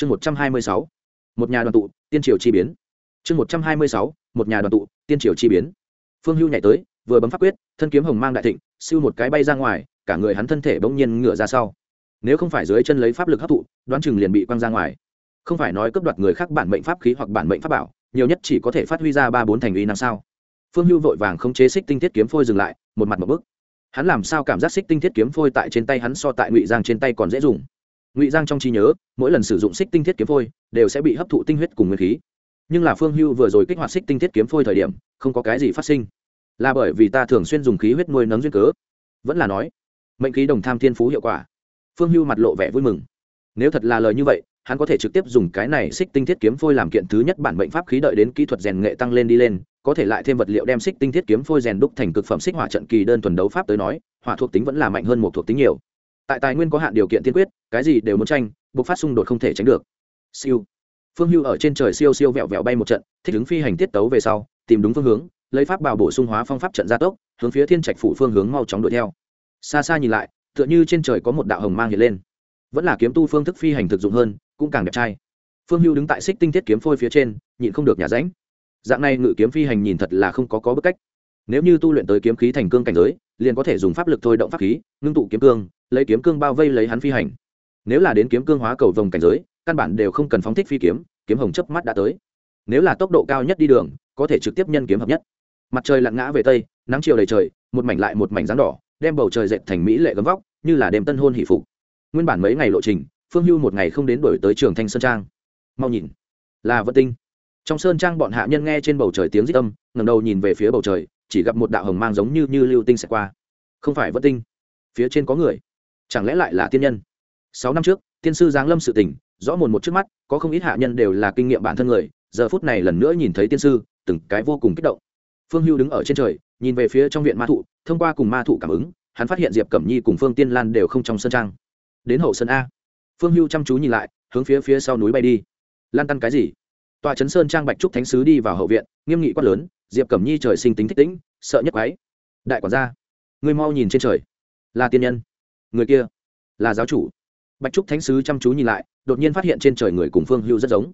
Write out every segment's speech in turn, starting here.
chương một trăm hai mươi sáu, một nhà đoàn tụ, tiên triều chi biến. Chương một trăm hai mươi sáu, một nhà đoàn tụ, tiên triều chi biến. Phương hưu nhảy tới, vừa bấm pháp quyết, thân kiếm hồng mang đại thịnh, siêu một cái bay ra ngoài, cả người hắn thân thể bỗng nhiên ngựa ra sau. Nếu không phải dưới chân lấy pháp lực hấp thụ, đoán chừng liền bị quăng ra ngoài. Không phải nói cướp đoạt người khác bản mệnh pháp khí hoặc bản mệnh pháp bảo, nhiều nhất chỉ có thể phát huy ra ba bốn thành uy năng sao. Phương hưu vội vàng không chế xích tinh thiết kiếm phôi dừng lại, một mặt một bức. Hắn làm sao cảm giác xích tinh thiết kiếm phôi tại trên tay hắn so tại ngụy giang trên tay còn dễ dùng? Ngụy giang trong trí nhớ, mỗi lần sử dụng xích tinh thiết kiếm phôi, đều sẽ bị hấp thụ tinh huyết cùng nguyên khí. Nhưng là phương hưu vừa rồi kích hoạt xích tinh thiết kiếm phôi thời điểm, không có cái gì phát sinh. Là bởi vì ta thường xuyên dùng khí huyết nuôi nấng duyên cớ. Vẫn là nói, mệnh khí đồng tham thiên phú hiệu quả. Phương hưu mặt lộ vẻ vui mừng. Nếu thật là lời như vậy, hắn có thể trực tiếp dùng cái này xích tinh thiết kiếm phôi làm kiện thứ nhất bản bệnh pháp khí đợi đến kỹ thuật rèn nghệ tăng lên đi lên, có thể lại thêm vật liệu đem xích tinh thiết kiếm phôi rèn đúc thành cực phẩm xích hỏa trận kỳ đơn thuần đấu pháp tới nói, hỏa thuộc tính vẫn là mạnh hơn một thuộc tính nhiều tại tài nguyên có hạn điều kiện tiên quyết, cái gì đều muốn tranh buộc phát xung đột không thể tránh được. Siêu. Phương hưu ở trên trời siêu siêu vẹo vẹo bay một trận, thích ứng phi hành tiết tấu về sau, tìm đúng phương hướng, lấy pháp bào bổ sung hóa phong pháp trận gia tốc, hướng phía thiên trạch phủ phương hướng mau chóng đuổi theo. Xa xa nhìn lại, tựa như trên trời có một đạo hồng mang hiện lên. Vẫn là kiếm tu phương thức phi hành thực dụng hơn, cũng càng đẹp trai. Phương hưu đứng tại xích tinh thiết kiếm phôi phía trên, nhịn không được nhà ránh dạng này ngự kiếm phi hành nhìn thật là không có có bức cách. Nếu như tu luyện tới kiếm khí thành cương cảnh giới liền có thể dùng pháp lực thôi động pháp khí, ngưng tụ kiếm cương, lấy kiếm cương bao vây lấy hắn phi hành. Nếu là đến kiếm cương hóa cầu vòng cảnh giới, căn bản đều không cần phóng thích phi kiếm kiếm hồng chớp mắt đã tới. Nếu là tốc độ cao nhất đi đường, có thể trực tiếp nhân kiếm hợp nhất. Mặt trời lặn ngã về tây, nắng chiều đầy trời, một mảnh lại một mảnh rắn đỏ, đem bầu trời dệt thành mỹ lệ gấm vóc, như là đêm tân hôn hỷ phục. Nguyên bản mấy ngày lộ trình, phương hưu một ngày không đến đổi tới trường thanh sơn trang. Mau nhìn. Là vân tinh. Trong sơn trang bọn hạ nhân nghe trên bầu trời tiếng rít âm, ngẩng đầu nhìn về phía bầu trời chỉ gặp một đạo hồng mang giống như như lưu tinh sẽ qua. Không phải vân tinh, phía trên có người. Chẳng lẽ lại là tiên nhân? Sáu năm trước, tiên sư giáng lâm sự tình, rõ mồn một trước mắt, có không ít hạ nhân đều là kinh nghiệm bản thân người, giờ phút này lần nữa nhìn thấy tiên sư, từng cái vô cùng kích động. Phương hưu đứng ở trên trời, nhìn về phía trong viện ma thụ, thông qua cùng ma thụ cảm ứng, hắn phát hiện diệp cẩm nhi cùng phương tiên lan đều không trong sân trang. Đến hậu sân a. Phương hưu chăm chú nhìn lại, hướng phía phía sau núi bay đi. Lan tăn cái gì? Tòa trấn sơn trang bạch trúc thánh sứ đi vào hậu viện, nghiêm nghị quát lớn diệp cẩm nhi trời sinh tính thích tĩnh, sợ nhất quái. Đại quản gia người mau nhìn trên trời. Là tiên nhân. Người kia, là giáo chủ. Bạch trúc thánh sứ chăm chú nhìn lại, đột nhiên phát hiện trên trời người cùng phương hưu rất giống.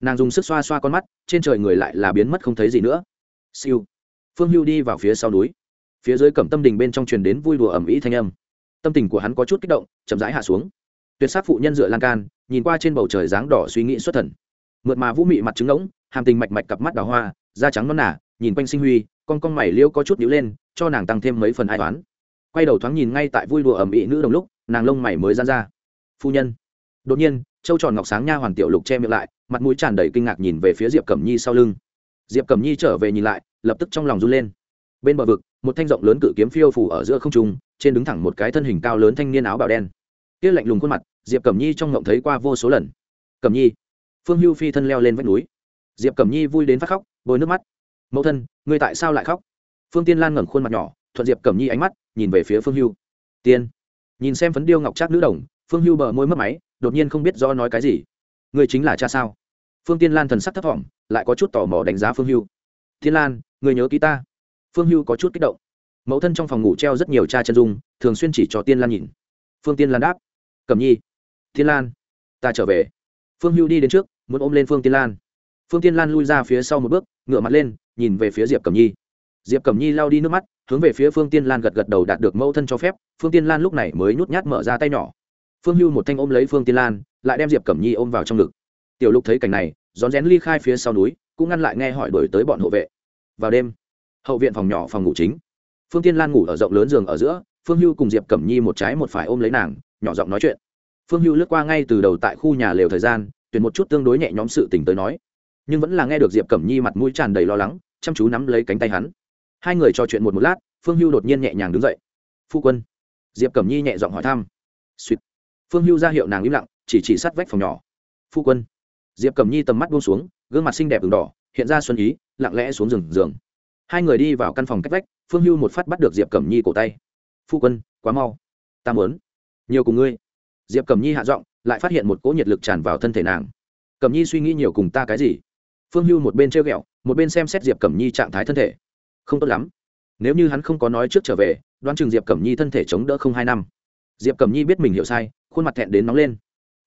Nàng dùng sức xoa xoa con mắt, trên trời người lại là biến mất không thấy gì nữa. Siêu. Phương hưu đi vào phía sau núi. Phía dưới cẩm tâm đình bên trong truyền đến vui đùa ẩm ý thanh âm. Tâm tình của hắn có chút kích động, chậm rãi hạ xuống. Tuyệt sắc phụ nhân dựa lan can, nhìn qua trên bầu trời dáng đỏ suy nghĩ xuất thần. Mượt mà vũ mị mặt trứng ngỗng, hàm tình mạch mạch cặp mắt đào hoa da trắng non nả nhìn quanh sinh huy, con con mày liêu có chút nhíu lên, cho nàng tăng thêm mấy phần ai toán quay đầu thoáng nhìn ngay tại vui đùa ẩm ĩ nữ đồng lúc, nàng lông mày mới gian ra. Phu nhân. Đột nhiên châu tròn ngọc sáng nha hoàn tiểu lục che miệng lại, mặt mũi tràn đầy kinh ngạc nhìn về phía diệp cẩm nhi sau lưng. Diệp cẩm nhi trở về nhìn lại, lập tức trong lòng run lên. Bên bờ vực, một thanh rộng lớn cự kiếm phiêu phủ ở giữa không trung, trên đứng thẳng một cái thân hình cao lớn thanh niên áo bào đen. Kia lạnh lùng khuôn mặt, diệp cẩm nhi trong ngộng thấy qua vô số lần. Cẩm nhi. Phương hưu phi thân leo lên vách núi. Diệp cẩm nhi vui đến phát khóc bôi nước mắt. Mẫu thân người tại sao lại khóc? Phương tiên lan ngẩng khuôn mặt nhỏ, thuận diệp cầm nhi ánh mắt, nhìn về phía phương hưu. Tiên. Nhìn xem phấn điêu ngọc trác nữ đồng, phương hưu bờ môi mất máy, đột nhiên không biết do nói cái gì. Người chính là cha sao? Phương tiên lan thần sắc thấp t lại có chút tò mò đánh giá phương hưu. Tiên lan người nhớ ký ta? Phương hưu có chút kích động. Mẫu thân trong phòng ngủ treo rất nhiều cha chân dung, thường xuyên chỉ cho tiên lan nhìn. Phương tiên lan đáp. Cẩm nhi. Tiên lan, ta trở về. Phương hưu đi đến trước, muốn ôm lên phương tiên lan phương tiên lan lui ra phía sau một bước ngựa mặt lên, nhìn về phía diệp cẩm nhi. Diệp cẩm nhi lao đi nước mắt, hướng về phía phương tiên lan gật gật đầu đạt được mẫu thân cho phép, phương tiên lan lúc này mới nhút nhát mở ra tay nhỏ. Phương hưu một thanh ôm lấy phương tiên lan, lại đem diệp cẩm nhi ôm vào trong ngực. Tiểu lục thấy cảnh này, rón rén ly khai phía sau núi, cũng ngăn lại nghe hỏi đổi tới bọn hộ vệ. Vào đêm, hậu viện phòng nhỏ phòng ngủ chính. Phương tiên lan ngủ ở rộng lớn giường ở giữa, phương hưu cùng diệp cẩm nhi một trái một phải ôm lấy nàng, nhỏ giọng nói chuyện. Phương hưu lướt qua ngay từ đầu tại khu nhà lều thời gian, tuyển một chút tương đối nhẹ nhóm sự tình tới nói nhưng vẫn là nghe được diệp cẩm nhi mặt mũi tràn đầy lo lắng chăm chú nắm lấy cánh tay hắn hai người trò chuyện một một lát phương hưu đột nhiên nhẹ nhàng đứng dậy phu quân diệp cẩm nhi nhẹ giọng hỏi thăm suýt phương hưu ra hiệu nàng im lặng chỉ chỉ sát vách phòng nhỏ phu quân diệp cẩm nhi tầm mắt buông xuống gương mặt xinh đẹp v đỏ hiện ra xuân ý lặng lẽ xuống giường giường hai người đi vào căn phòng cách vách phương hưu một phát bắt được diệp cẩm nhi cổ tay phu quân quá mau ta mớn nhiều cùng ngươi diệp cẩm nhi hạ giọng lại phát hiện một cỗ nhiệt lực tràn vào thân thể nàng cẩm nhi suy nghĩ nhiều cùng ta cái gì phương hưu một bên treo g ẹ o một bên xem xét diệp cẩm nhi trạng thái thân thể. Không tốt lắm. Nếu như hắn không có nói trước trở về đoán chừng diệp cẩm nhi thân thể chống đỡ không hai năm. Diệp cẩm nhi biết mình hiểu sai khuôn mặt thẹn đến nóng lên.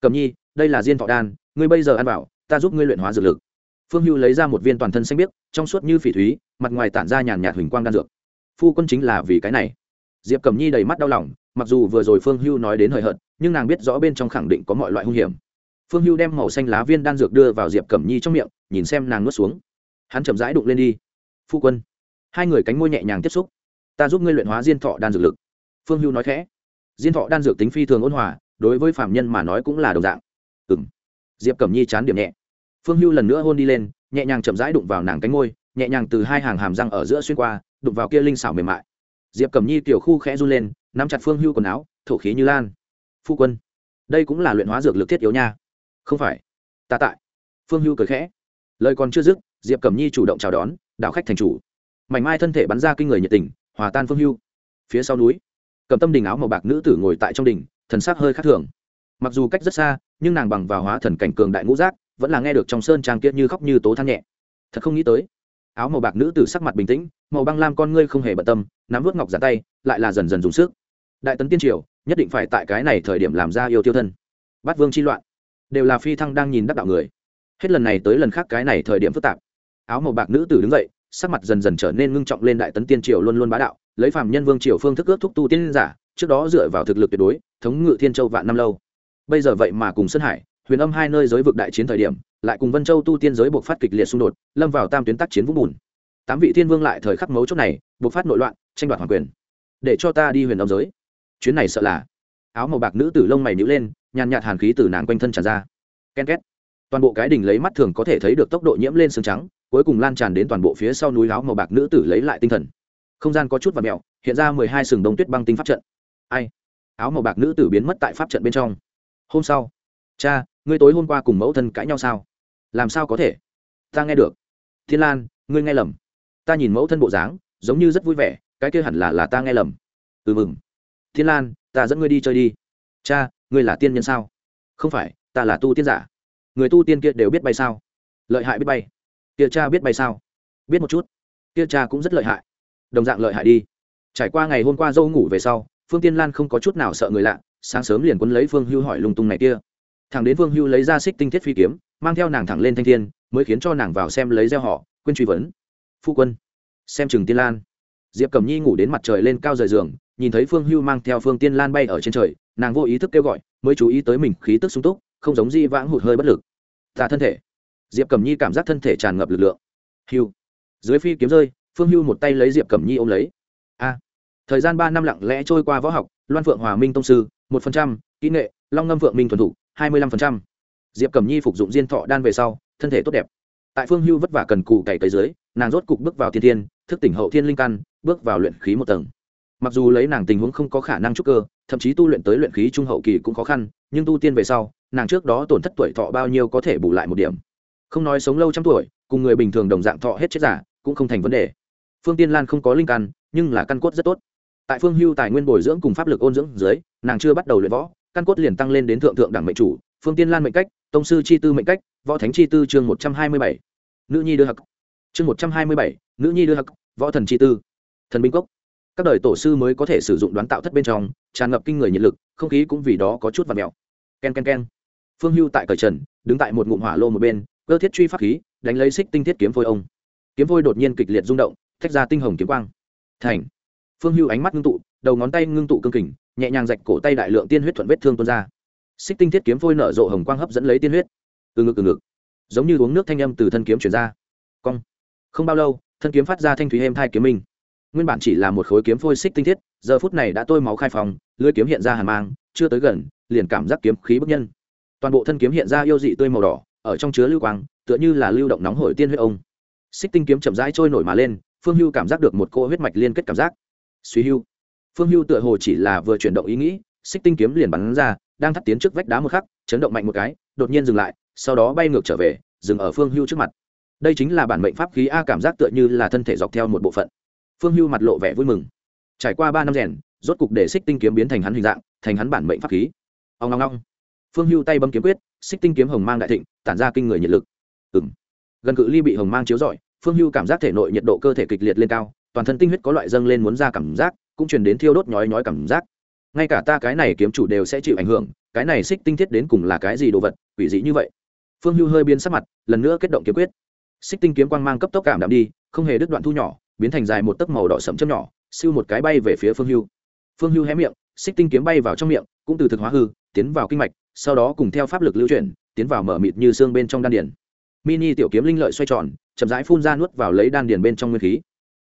Cẩm nhi đây là diên thọ đan ngươi bây giờ ăn vào, ta giúp ngươi luyện hóa dược lực. Phương hưu lấy ra một viên toàn thân xanh biếc trong suốt như phỉ thúy mặt ngoài tản ra nhàn nhạt huỳnh quang đan dược. Phu quân chính là vì cái này. Diệp cẩm nhi đầy mắt đau lòng mặc dù vừa rồi phương hưu nói đến hời hợt nhưng nàng biết rõ bên trong khẳng định có mọi loại hung hiểm phương hưu đem màu xanh lá viên đan dược đưa vào diệp cẩm nhi trong miệng, nhìn xem nàng nuốt xuống. Hắn chậm rãi đụng lên đi. Phu quân. Hai người cánh môi nhẹ nhàng tiếp xúc. Ta giúp ngươi luyện hóa diên thọ đan dược lực. Phương hưu nói khẽ. Diên thọ đan dược tính phi thường ôn hòa, đối với phạm nhân mà nói cũng là đồng dạng. Ừ m diệp cẩm nhi chán điểm nhẹ. Phương hưu lần nữa hôn đi lên, nhẹ nhàng chậm rãi đụng vào nàng cánh môi, nhẹ nhàng từ hai hàng hàm răng ở giữa xuyên qua, đụng vào kia linh xảo mềm mại. Diệp cẩm nhi tiểu khu khẽ run lên, nắm chặt phương hưu quần áo, thổ khí như lan. Phu quân, đây cũng là luyện hóa dược lực thiết yếu nha không phải. Ta tại. Phương hưu cười khẽ. Lời còn chưa dứt, diệp cẩm nhi chủ động chào đón đạo khách thành chủ. Mảnh mai thân thể bắn ra kinh người nhiệt tình, hòa tan phương hưu. Phía sau núi, cầm tâm đình áo màu bạc nữ tử ngồi tại trong đình, thần sắc hơi khác thường. Mặc dù cách rất xa, nhưng nàng bằng vào hóa thần cảnh cường đại ngũ giác, vẫn là nghe được trong sơn trang kiệt như khóc như tố than nhẹ. Thật không nghĩ tới, áo màu bạc nữ tử sắc mặt bình tĩnh, màu băng lam con ngươi không hề bận tâm, nắm vớt ngọc giả tay, lại là dần dần dùng sức. Đại tấn tiên triều, nhất định phải tại cái này thời điểm làm ra yêu tiêu thân. Bát vương chi loạn đều là phi thăng đang nhìn đắc đạo người. Hết lần này tới lần khác cái này thời điểm phức tạp. Áo màu bạc nữ tử đứng dậy, sắc mặt dần dần trở nên ngưng trọng lên đại tấn tiên triều luôn luôn bá đạo, lấy phàm nhân vương triều phương thức ước thúc tu tiên giả, trước đó dựa vào thực lực tuyệt đối, thống ngự thiên châu vạn năm lâu. Bây giờ vậy mà cùng sơn hải, huyền âm hai nơi giới vực đại chiến thời điểm, lại cùng vân châu tu tiên giới buộc phát kịch liệt xung đột, lâm vào tam tuyến tác chiến vũng bùn. Tám vị thiên vương lại thời khắc mấu chốt này, buộc phát nội loạn, tranh đoạt hoàng quyền. Để cho ta đi huyền âm giới. Chuyến này sợ là áo màu bạc nữ tử lông mày nhữ lên, nhàn nhạt hàn khí từ nàng quanh thân tràn ra. Ken két. Toàn bộ cái đỉnh lấy mắt thường có thể thấy được tốc độ nhiễm lên sương trắng, cuối cùng lan tràn đến toàn bộ phía sau núi áo màu bạc nữ tử lấy lại tinh thần. Không gian có chút và mẹo hiện ra mười hai sừng đông tuyết băng tinh pháp trận. Ai? Áo màu bạc nữ tử biến mất tại pháp trận bên trong. Hôm sau. Cha, ngươi tối hôm qua cùng mẫu thân cãi nhau sao? Làm sao có thể? Ta nghe được. Thiên lan, ngươi nghe lầm. Ta nhìn mẫu thân bộ dáng, giống như rất vui vẻ, cái kia hẳn là là ta nghe lầm. Ừ mừng thiên lan, ta dẫn ngươi đi chơi đi. Cha, ngươi là tiên nhân sao? Không phải, ta là tu tiên giả. Người tu tiên kia đều biết bay sao? Lợi hại biết bay. Kia cha biết bay sao? Biết một chút. Kia cha cũng rất lợi hại. Đồng dạng lợi hại đi. Trải qua ngày hôm qua dâu ngủ về sau, phương tiên lan không có chút nào sợ người lạ, sáng sớm liền quấn lấy phương hưu hỏi lung tung này kia. Thằng đến phương hưu lấy ra xích tinh thiết phi kiếm, mang theo nàng thẳng lên thanh thiên, mới khiến cho nàng vào xem lấy gieo họ, quên truy vấn. Phu quân, xem chừng tiên lan. Diệp cẩm nhi ngủ đến mặt trời lên cao rời giường nhìn thấy phương hưu mang theo phương tiên lan bay ở trên trời, nàng vô ý thức kêu gọi, mới chú ý tới mình khí tức sung túc, không giống di vãng hụt hơi bất lực. Ta thân thể. Diệp cẩm nhi cảm giác thân thể tràn ngập lực lượng. Hưu. Dưới phi kiếm rơi, phương hưu một tay lấy diệp cẩm nhi ôm lấy. A. Thời gian ba năm lặng lẽ trôi qua võ học, loan phượng hòa minh tông sư, một phần trăm, kỹ nghệ, long ngâm phượng minh thuần thủ hai mươi lăm phần trăm. Diệp cẩm nhi phục dụng diên thọ đan về sau, thân thể tốt đẹp. Tại phương hưu vất vả cần cù cày tới dưới, nàng rốt cục bước vào thiên thiên, thức tỉnh hậu thiên linh căn, bước vào luyện khí một tầng mặc dù lấy nàng tình huống không có khả năng trúc cơ, thậm chí tu luyện tới luyện khí trung hậu kỳ cũng khó khăn, nhưng tu tiên về sau, nàng trước đó tổn thất tuổi thọ bao nhiêu có thể bù lại một điểm. Không nói sống lâu trăm tuổi, cùng người bình thường đồng dạng thọ hết chết giả, cũng không thành vấn đề. Phương tiên lan không có linh căn, nhưng là căn cốt rất tốt. Tại phương hưu tài nguyên bồi dưỡng cùng pháp lực ôn dưỡng dưới, nàng chưa bắt đầu luyện võ, căn cốt liền tăng lên đến thượng thượng đẳng mệnh chủ, phương tiên lan mệnh cách, tông sư chi tư mệnh cách, võ thánh chi tư chương một trăm hai mươi bảy. Nữ nhi đưa hặc chương một trăm hai mươi bảy, nữ nhi đưa hặc võ thần chi tư. Thần binh cốc các đời tổ sư mới có thể sử dụng đoán tạo thất bên trong, tràn ngập kinh người nhiệt lực, không khí cũng vì đó có chút và mèo. K e n k e n k e n phương hưu tại cởi trần, đứng tại một ngụm hỏa lô một bên, cơ thiết truy pháp khí, đánh lấy xích tinh thiết kiếm phôi ông. Kiếm phôi đột nhiên kịch liệt rung động, thách ra tinh hồng kiếm quang. Thành. Phương hưu ánh mắt ngưng tụ, đầu ngón tay ngưng tụ cương kình, nhẹ nhàng rạch cổ tay đại lượng tiên huyết thuận vết thương tuôn ra. Xích tinh thiết kiếm phôi nở rộ hồng quang hấp dẫn lấy tiên huyết. Từ ngực từ ngực. Giống như uống nước thanh âm từ thân kiếm chuyển ra. Cong. Không bao lâu, thân kiếm phát ra thanh thúy êm thai kiếm minh nguyên bản chỉ là một khối kiếm phôi xích tinh thiết, giờ phút này đã tôi máu khai phòng lưới kiếm hiện ra hàn mang, chưa tới gần, liền cảm giác kiếm khí bức nhân. Toàn bộ thân kiếm hiện ra yêu dị tươi màu đỏ, ở trong chứa lưu quang, tựa như là lưu động nóng hổi tiên huyết ông. Xích tinh kiếm chậm rãi trôi nổi mà lên, phương hưu cảm giác được một cô huyết mạch liên kết cảm giác. Suy hưu. Phương hưu tựa hồ chỉ là vừa chuyển động ý nghĩ, xích tinh kiếm liền bắn ra, đang thắt tiến trước vách đá một khắc, chấn động mạnh một cái, đột nhiên dừng lại, sau đó bay ngược trở về, dừng ở phương hưu trước mặt. Đây chính là bản mệnh pháp khí a cảm giác tựa như là thân thể dọc theo một bộ phận phương hưu mặt lộ vẻ vui mừng. Trải qua ba năm rèn, rốt cục để xích tinh kiếm biến thành hắn hình dạng, thành hắn bản mệnh pháp khí. Ông long long phương hưu tay bấm kiếm quyết xích tinh kiếm hồng mang đại thịnh, tản ra kinh người nhiệt lực. Ừ m gần cự ly bị hồng mang chiếu rọi, phương hưu cảm giác thể nội nhiệt độ cơ thể kịch liệt lên cao, toàn thân tinh huyết có loại dâng lên muốn ra cảm giác, cũng chuyển đến thiêu đốt nhói nhói cảm giác. Ngay cả ta cái này kiếm chủ đều sẽ chịu ảnh hưởng, cái này xích tinh thiết đến cùng là cái gì đồ vật, quỷ dị như vậy. Phương hưu hơi biến sắc mặt, lần nữa kết động kiếm quyết. Xích tinh kiếm quang mang cấp tốc cảm đạm đi, không hề đứt đoạn thu nhỏ biến thành dài một tấc màu đỏ sẫm châm nhỏ, siêu một cái bay về phía phương hưu. Phương hưu hé miệng, xích tinh kiếm bay vào trong miệng, cũng từ thực hóa hư, tiến vào kinh mạch, sau đó cùng theo pháp lực lưu chuyển, tiến vào mở mịt như xương bên trong đan điền. Mini tiểu kiếm linh lợi xoay tròn, chậm rãi phun ra nuốt vào lấy đan điền bên trong nguyên khí.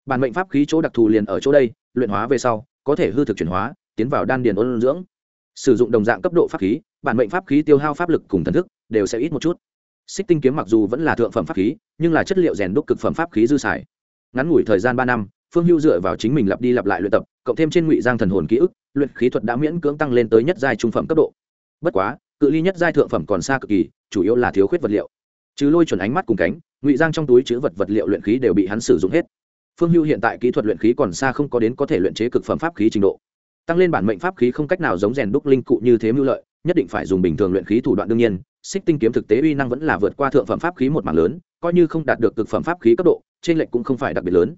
Bản mệnh pháp khí chỗ đặc thù liền ở chỗ đây, luyện hóa về sau, có thể hư thực chuyển hóa, tiến vào đan điền ôn dưỡng. Sử dụng đồng dạng cấp độ pháp khí, bản mệnh pháp khí tiêu hao pháp lực cùng thần thức đều sẽ ít một chút. Xích tinh kiếm mặc dù vẫn là thượng phẩm pháp khí, nhưng là chất liệu rèn đúc cực phẩm pháp khí dư xài ngắn ngủi thời gian ba năm, phương hưu dựa vào chính mình lặp đi lặp lại luyện tập, cộng thêm trên ngụy giang thần hồn ký ức, luyện khí thuật đã miễn cưỡng tăng lên tới nhất giai trung phẩm cấp độ. Bất quá, cự ly nhất giai thượng phẩm còn xa cực kỳ, chủ yếu là thiếu khuyết vật liệu. Chứ lôi chuẩn ánh mắt cùng cánh, ngụy giang trong túi chứa vật vật liệu luyện khí đều bị hắn sử dụng hết. Phương hưu hiện tại kỹ thuật luyện khí còn xa không có đến có thể luyện chế cực phẩm pháp khí trình độ. Tăng lên bản mệnh pháp khí không cách nào giống rèn đúc linh cụ như thế mưu lợi, nhất định phải dùng bình thường luyện khí thủ đoạn đương nhiên, xích tinh kiếm thực tế uy năng vẫn là vượt qua thượng phẩm pháp khí một mảng lớn coi như không đạt được cực phẩm pháp khí cấp độ, trên lệnh cũng không phải đặc biệt lớn.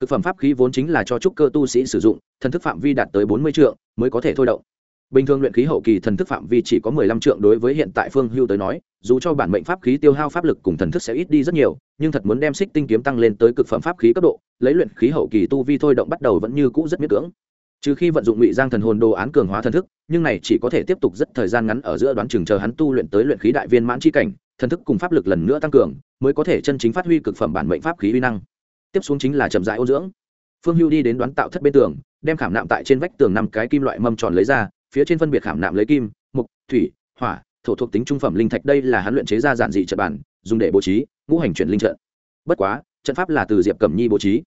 Cực phẩm pháp khí vốn chính là cho trúc cơ tu sĩ sử dụng, thần thức phạm vi đạt tới bốn mươi triệu mới có thể thôi động. Bình thường luyện khí hậu kỳ thần thức phạm vi chỉ có mười lăm trượng đối với hiện tại phương hưu tới nói, dù cho bản mệnh pháp khí tiêu hao pháp lực cùng thần thức sẽ ít đi rất nhiều, nhưng thật muốn đem xích tinh kiếm tăng lên tới cực phẩm pháp khí cấp độ, lấy luyện khí hậu kỳ tu vi thôi động bắt đầu vẫn như cũ rất miễn cưỡng trừ khi vận dụng ngụy giang thần hồn đồ án cường hóa thần thức, nhưng này chỉ có thể tiếp tục rất thời gian ngắn ở giữa đoán chừng chờ hắn tu luyện tới luyện khí đại viên mãn chi cảnh, thần thức cùng pháp lực lần nữa tăng cường, mới có thể chân chính phát huy cực phẩm bản mệnh pháp khí uy năng. Tiếp xuống chính là chậm rãi ô dưỡng. Phương hưu đi đến đoán tạo thất bên tường, đem khảm nạm tại trên vách tường năm cái kim loại mâm tròn lấy ra, phía trên phân biệt khảm nạm lấy kim, mục, thủy, hỏa, thổ thuộc tính trung phẩm linh thạch đây là hắn luyện chế ra giản dị trận bản, dùng để bố trí, ngũ hành chuyển linh trận. Bất quá, trận pháp là từ diệp cẩm nhi bố trí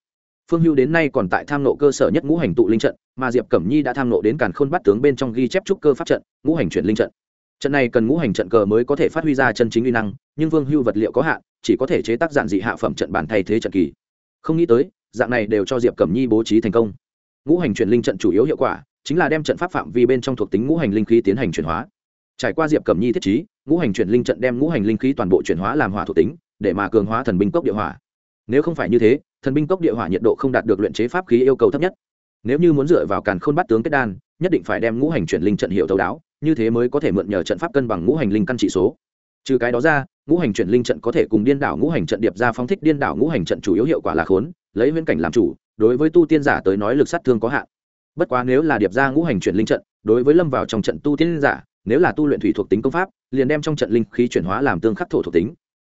phương hưu đến nay còn tại tham nộ cơ sở nhất ngũ hành tụ linh trận, mà diệp cẩm nhi đã tham nộ đến càn khôn bắt tướng bên trong ghi chép trúc cơ pháp trận, ngũ hành chuyển linh trận. Trận này cần ngũ hành trận cờ mới có thể phát huy ra chân chính uy năng, nhưng vương hưu vật liệu có hạn, chỉ có thể chế tác giản dị hạ phẩm trận bản thay thế trận kỳ. Không nghĩ tới, dạng này đều cho diệp cẩm nhi bố trí thành công. Ngũ hành chuyển linh trận chủ yếu hiệu quả chính là đem trận pháp phạm vi bên trong thuộc tính ngũ hành linh khí tiến hành chuyển hóa. Trải qua diệp cẩm nhi thiết trí, ngũ hành chuyển linh trận đem ngũ hành linh khí toàn bộ chuyển hóa làm hỏa thuộc tính, để mà cường hóa thần binh cốc địa hỏa nếu không phải như thế, thần binh cốc địa hỏa nhiệt độ không đạt được luyện chế pháp khí yêu cầu thấp nhất. Nếu như muốn dựa vào càn khôn bắt tướng kết đan, nhất định phải đem ngũ hành chuyển linh trận hiệu thấu đáo, như thế mới có thể mượn nhờ trận pháp cân bằng ngũ hành linh căn trị số. Trừ cái đó ra, ngũ hành chuyển linh trận có thể cùng điên đảo ngũ hành trận điệp ra phóng thích điên đảo ngũ hành trận chủ yếu hiệu quả là khốn, lấy viễn cảnh làm chủ, đối với tu tiên giả tới nói lực sát thương có hạn. Bất quá nếu là điệp ra ngũ hành chuyển linh trận, đối với lâm vào trong trận tu tiên giả, nếu là tu luyện thủy thuộc tính công pháp, liền đem trong trận linh khí chuyển hóa làm tương khắc thổ thuộc tính.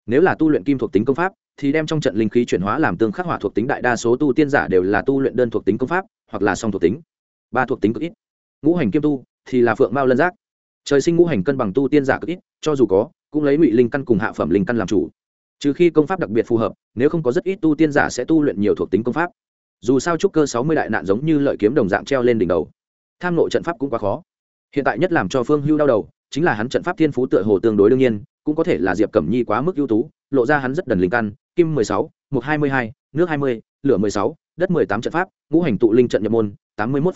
Nếu là tu luyện kim thuộc tính công pháp thì đem trong trận linh khí chuyển hóa làm tương khắc hỏa thuộc tính đại đa số tu tiên giả đều là tu luyện đơn thuộc tính công pháp, hoặc là song thuộc tính. Ba thuộc tính cực ít. Ngũ hành kim tu thì là phượng mao lân giác. Trời sinh ngũ hành cân bằng tu tiên giả cực ít, cho dù có, cũng lấy ngụy linh căn cùng hạ phẩm linh căn làm chủ. Trừ khi công pháp đặc biệt phù hợp, nếu không có rất ít tu tiên giả sẽ tu luyện nhiều thuộc tính công pháp. Dù sao trúc cơ sáu mươi đại nạn giống như lợi kiếm đồng dạng treo lên đỉnh đầu. Tham nội trận pháp cũng quá khó. Hiện tại nhất làm cho phương hưu đau đầu, chính là hắn trận pháp thiên phú tựa hồ tương đối đương nhiên, cũng có thể là diệp cẩm nhi quá mức ưu tú, lộ ra hắn rất đần linh căn kim mười sáu, một hai mươi hai, nước hai mươi, lửa mười sáu, đất mười tám trận pháp, ngũ hành tụ linh trận nhập môn, tám mươi một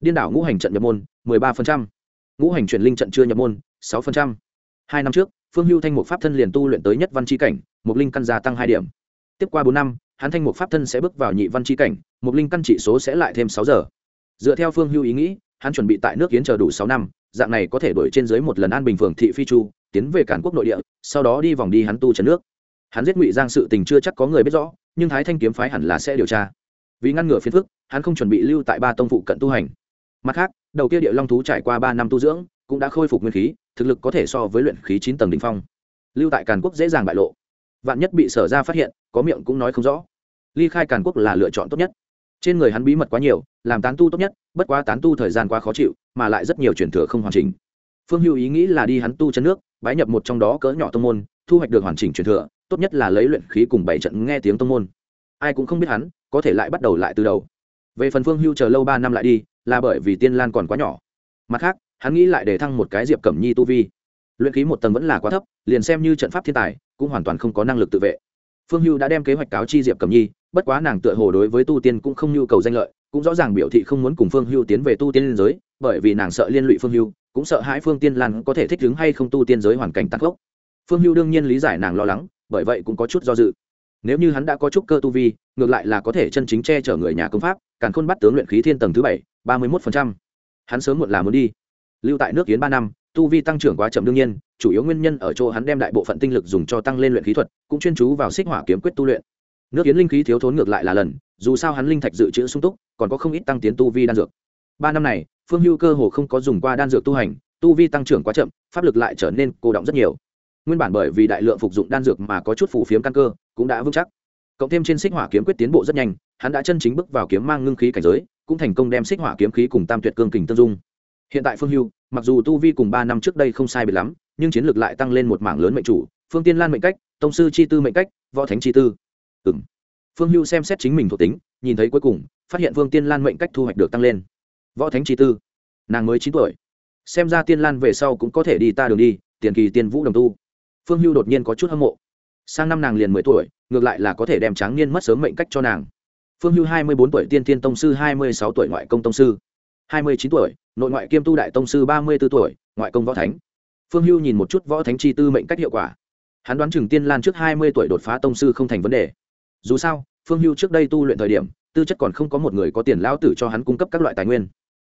điên đảo ngũ hành trận nhập môn, mười ba ngũ hành chuyển linh trận chưa nhập môn, sáu hai năm trước, phương hưu thanh mục pháp thân liền tu luyện tới nhất văn chi cảnh, mục linh căn gia tăng hai điểm. Tiếp qua bốn năm, hắn thanh mục pháp thân sẽ bước vào nhị văn chi cảnh, mục linh căn trị số sẽ lại thêm sáu giờ. Dựa theo phương hưu ý nghĩ, hắn chuẩn bị tại nước kiến chờ đủ sáu năm, dạng này có thể đổi trên dưới một lần an bình phường thị phi chu, tiến về cản quốc nội địa, sau đó đi vòng đi hắn tu trần nước hắn giết ngụy giang sự tình chưa chắc có người biết rõ, nhưng thái thanh kiếm phái hẳn là sẽ điều tra. Vì ngăn ngừa phiền phức, hắn không chuẩn bị lưu tại ba tông phụ cận tu hành. Mặt khác, đầu kia địa long thú trải qua ba năm tu dưỡng, cũng đã khôi phục nguyên khí, thực lực có thể so với luyện khí chín tầng đ ỉ n h phong. Lưu tại càn quốc dễ dàng bại lộ. Vạn nhất bị sở ra phát hiện, có miệng cũng nói không rõ. Ly khai càn quốc là lựa chọn tốt nhất. Trên người hắn bí mật quá nhiều, làm tán tu tốt nhất, bất quá tán tu thời gian quá khó chịu, mà lại rất nhiều truyền thừa không hoàn chỉnh. Phương Hưu ý nghĩ là đi hắn tu chân nước, bái nhập một trong đó cỡ nhỏ tông môn, thu hoạch được hoàn chỉnh truyền thừa tốt nhất là lấy luyện khí cùng bảy trận nghe tiếng tông môn. Ai cũng không biết hắn, có thể lại bắt đầu lại từ đầu. Về phần phương hưu chờ lâu ba năm lại đi, là bởi vì tiên lan còn quá nhỏ. Mặt khác, hắn nghĩ lại để thăng một cái diệp cẩm nhi tu vi. Luyện khí một tầng vẫn là quá thấp, liền xem như trận pháp thiên tài, cũng hoàn toàn không có năng lực tự vệ. Phương hưu đã đem kế hoạch cáo chi diệp cẩm nhi, bất quá nàng tựa hồ đối với tu tiên cũng không nhu cầu danh lợi, cũng rõ ràng biểu thị không muốn cùng phương hưu tiến về tu tiên liên giới, bởi vì nàng sợ liên lụy phương hưu, cũng sợ hãi phương tiên lan có thể thích ứng hay không tu tiên giới hoàn cảnh tắc gốc phương hưu đương nhiên lý giải nàng lo lắng bởi vậy cũng có chút do dự. Nếu như hắn đã có chút cơ tu vi, ngược lại là có thể chân chính che chở người nhà công pháp, càn khôn bắt tướng luyện khí thiên tầng thứ bảy, ba mươi một hắn sớm muộn là muốn đi. Lưu tại nước kiến ba năm, tu vi tăng trưởng quá chậm đương nhiên, chủ yếu nguyên nhân ở chỗ hắn đem đại bộ phận tinh lực dùng cho tăng lên luyện khí thuật, cũng chuyên chú vào xích hỏa kiếm quyết tu luyện. Nước yến linh khí thiếu thốn ngược lại là lần, dù sao hắn linh thạch dự trữ sung túc, còn có không ít tăng tiến tu vi đan dược. Ba năm này, phương hưu cơ hồ không có dùng qua đan dược tu hành, tu vi tăng trưởng quá chậm, pháp lực lại trở nên cô động rất nhiều nguyên bản bởi vì đại lượng phục dụng đan dược mà có chút phù phiếm căn cơ, cũng đã vững chắc. Cộng thêm trên xích hỏa kiếm quyết tiến bộ rất nhanh, hắn đã chân chính bước vào kiếm mang ngưng khí cảnh giới, cũng thành công đem xích hỏa kiếm khí cùng tam tuyệt cương kình tương dung. Hiện tại phương hưu, mặc dù tu vi cùng ba năm trước đây không sai biệt lắm, nhưng chiến lược lại tăng lên một mảng lớn mệnh chủ, phương tiên lan mệnh cách, tông sư chi tư mệnh cách, võ thánh chi tư. Ừ phương hưu xem xét chính mình thuộc tính, nhìn thấy cuối cùng, phát hiện phương tiên lan mệnh cách thu hoạch được tăng lên. Võ thánh chi tư. Nàng mới chín tuổi. Xem ra tiên lan về sau cũng có thể đi ta đường đi, tiền kỳ tiên vũ đồng tu phương hưu đột nhiên có chút hâm mộ. Sang năm nàng liền mười tuổi, ngược lại là có thể đem tráng niên mất sớm mệnh cách cho nàng. Phương hưu hai mươi bốn tuổi tiên tiên tông sư, hai mươi sáu tuổi ngoại công tông sư, hai mươi chín tuổi nội ngoại kiêm tu đại tông sư, ba mươi b ố tuổi ngoại công võ thánh. Phương hưu nhìn một chút võ thánh chi tư mệnh cách hiệu quả. Hắn đoán chừng tiên lan trước hai mươi tuổi đột phá tông sư không thành vấn đề. Dù sao, phương hưu trước đây tu luyện thời điểm, tư chất còn không có một người có tiền lão tử cho hắn cung cấp các loại tài nguyên.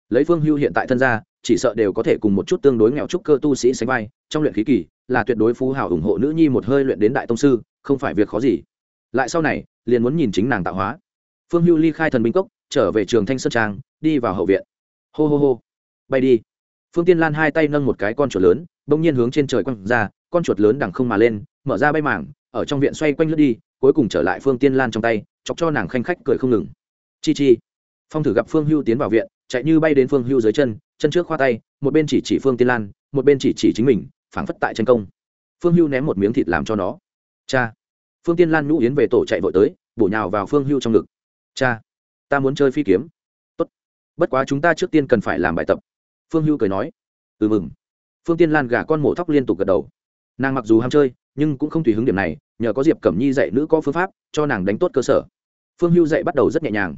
Lấy phương hưu hiện tại thân gia chỉ sợ đều có thể cùng một chút tương đối nghèo trúc cơ tu sĩ sánh vai, trong luyện khí kỳ là tuyệt đối phú hào ủng hộ nữ nhi một hơi luyện đến đại tông sư, không phải việc khó gì. Lại sau này, liền muốn nhìn chính nàng tạo hóa. Phương hưu ly khai thần binh cốc, trở về trường thanh sơn trang, đi vào hậu viện. Hô hô hô. Bay đi. Phương tiên lan hai tay nâng một cái con chuột lớn, bỗng nhiên hướng trên trời quăng ra, con chuột lớn đằng không mà lên, mở ra bay mảng, ở trong viện xoay quanh lướt đi, cuối cùng trở lại phương tiên lan trong tay, chọc cho nàng khanh khách cười không ngừng. Chi chi. Phong thử gặp phương hưu tiến vào viện, chạy như bay đến phương hưu dưới chân chân trước khoa tay, một bên chỉ chỉ phương tiên lan, một bên chỉ chỉ chính mình phảng phất tại tranh công. Phương hưu ném một miếng thịt làm cho nó. Cha. Phương tiên lan nhũ yến về tổ chạy vội tới, bổ nhào vào phương hưu trong ngực. Cha, ta muốn chơi phi kiếm. Tốt. Bất quá chúng ta trước tiên cần phải làm bài tập. Phương hưu cười nói. Ừ mừng. Phương tiên lan gà con mổ thóc liên tục gật đầu. Nàng mặc dù ham chơi, nhưng cũng không tùy hứng điểm này, nhờ có diệp cẩm nhi dạy nữ có phương pháp, cho nàng đánh tốt cơ sở. Phương hưu dạy bắt đầu rất nhẹ nhàng.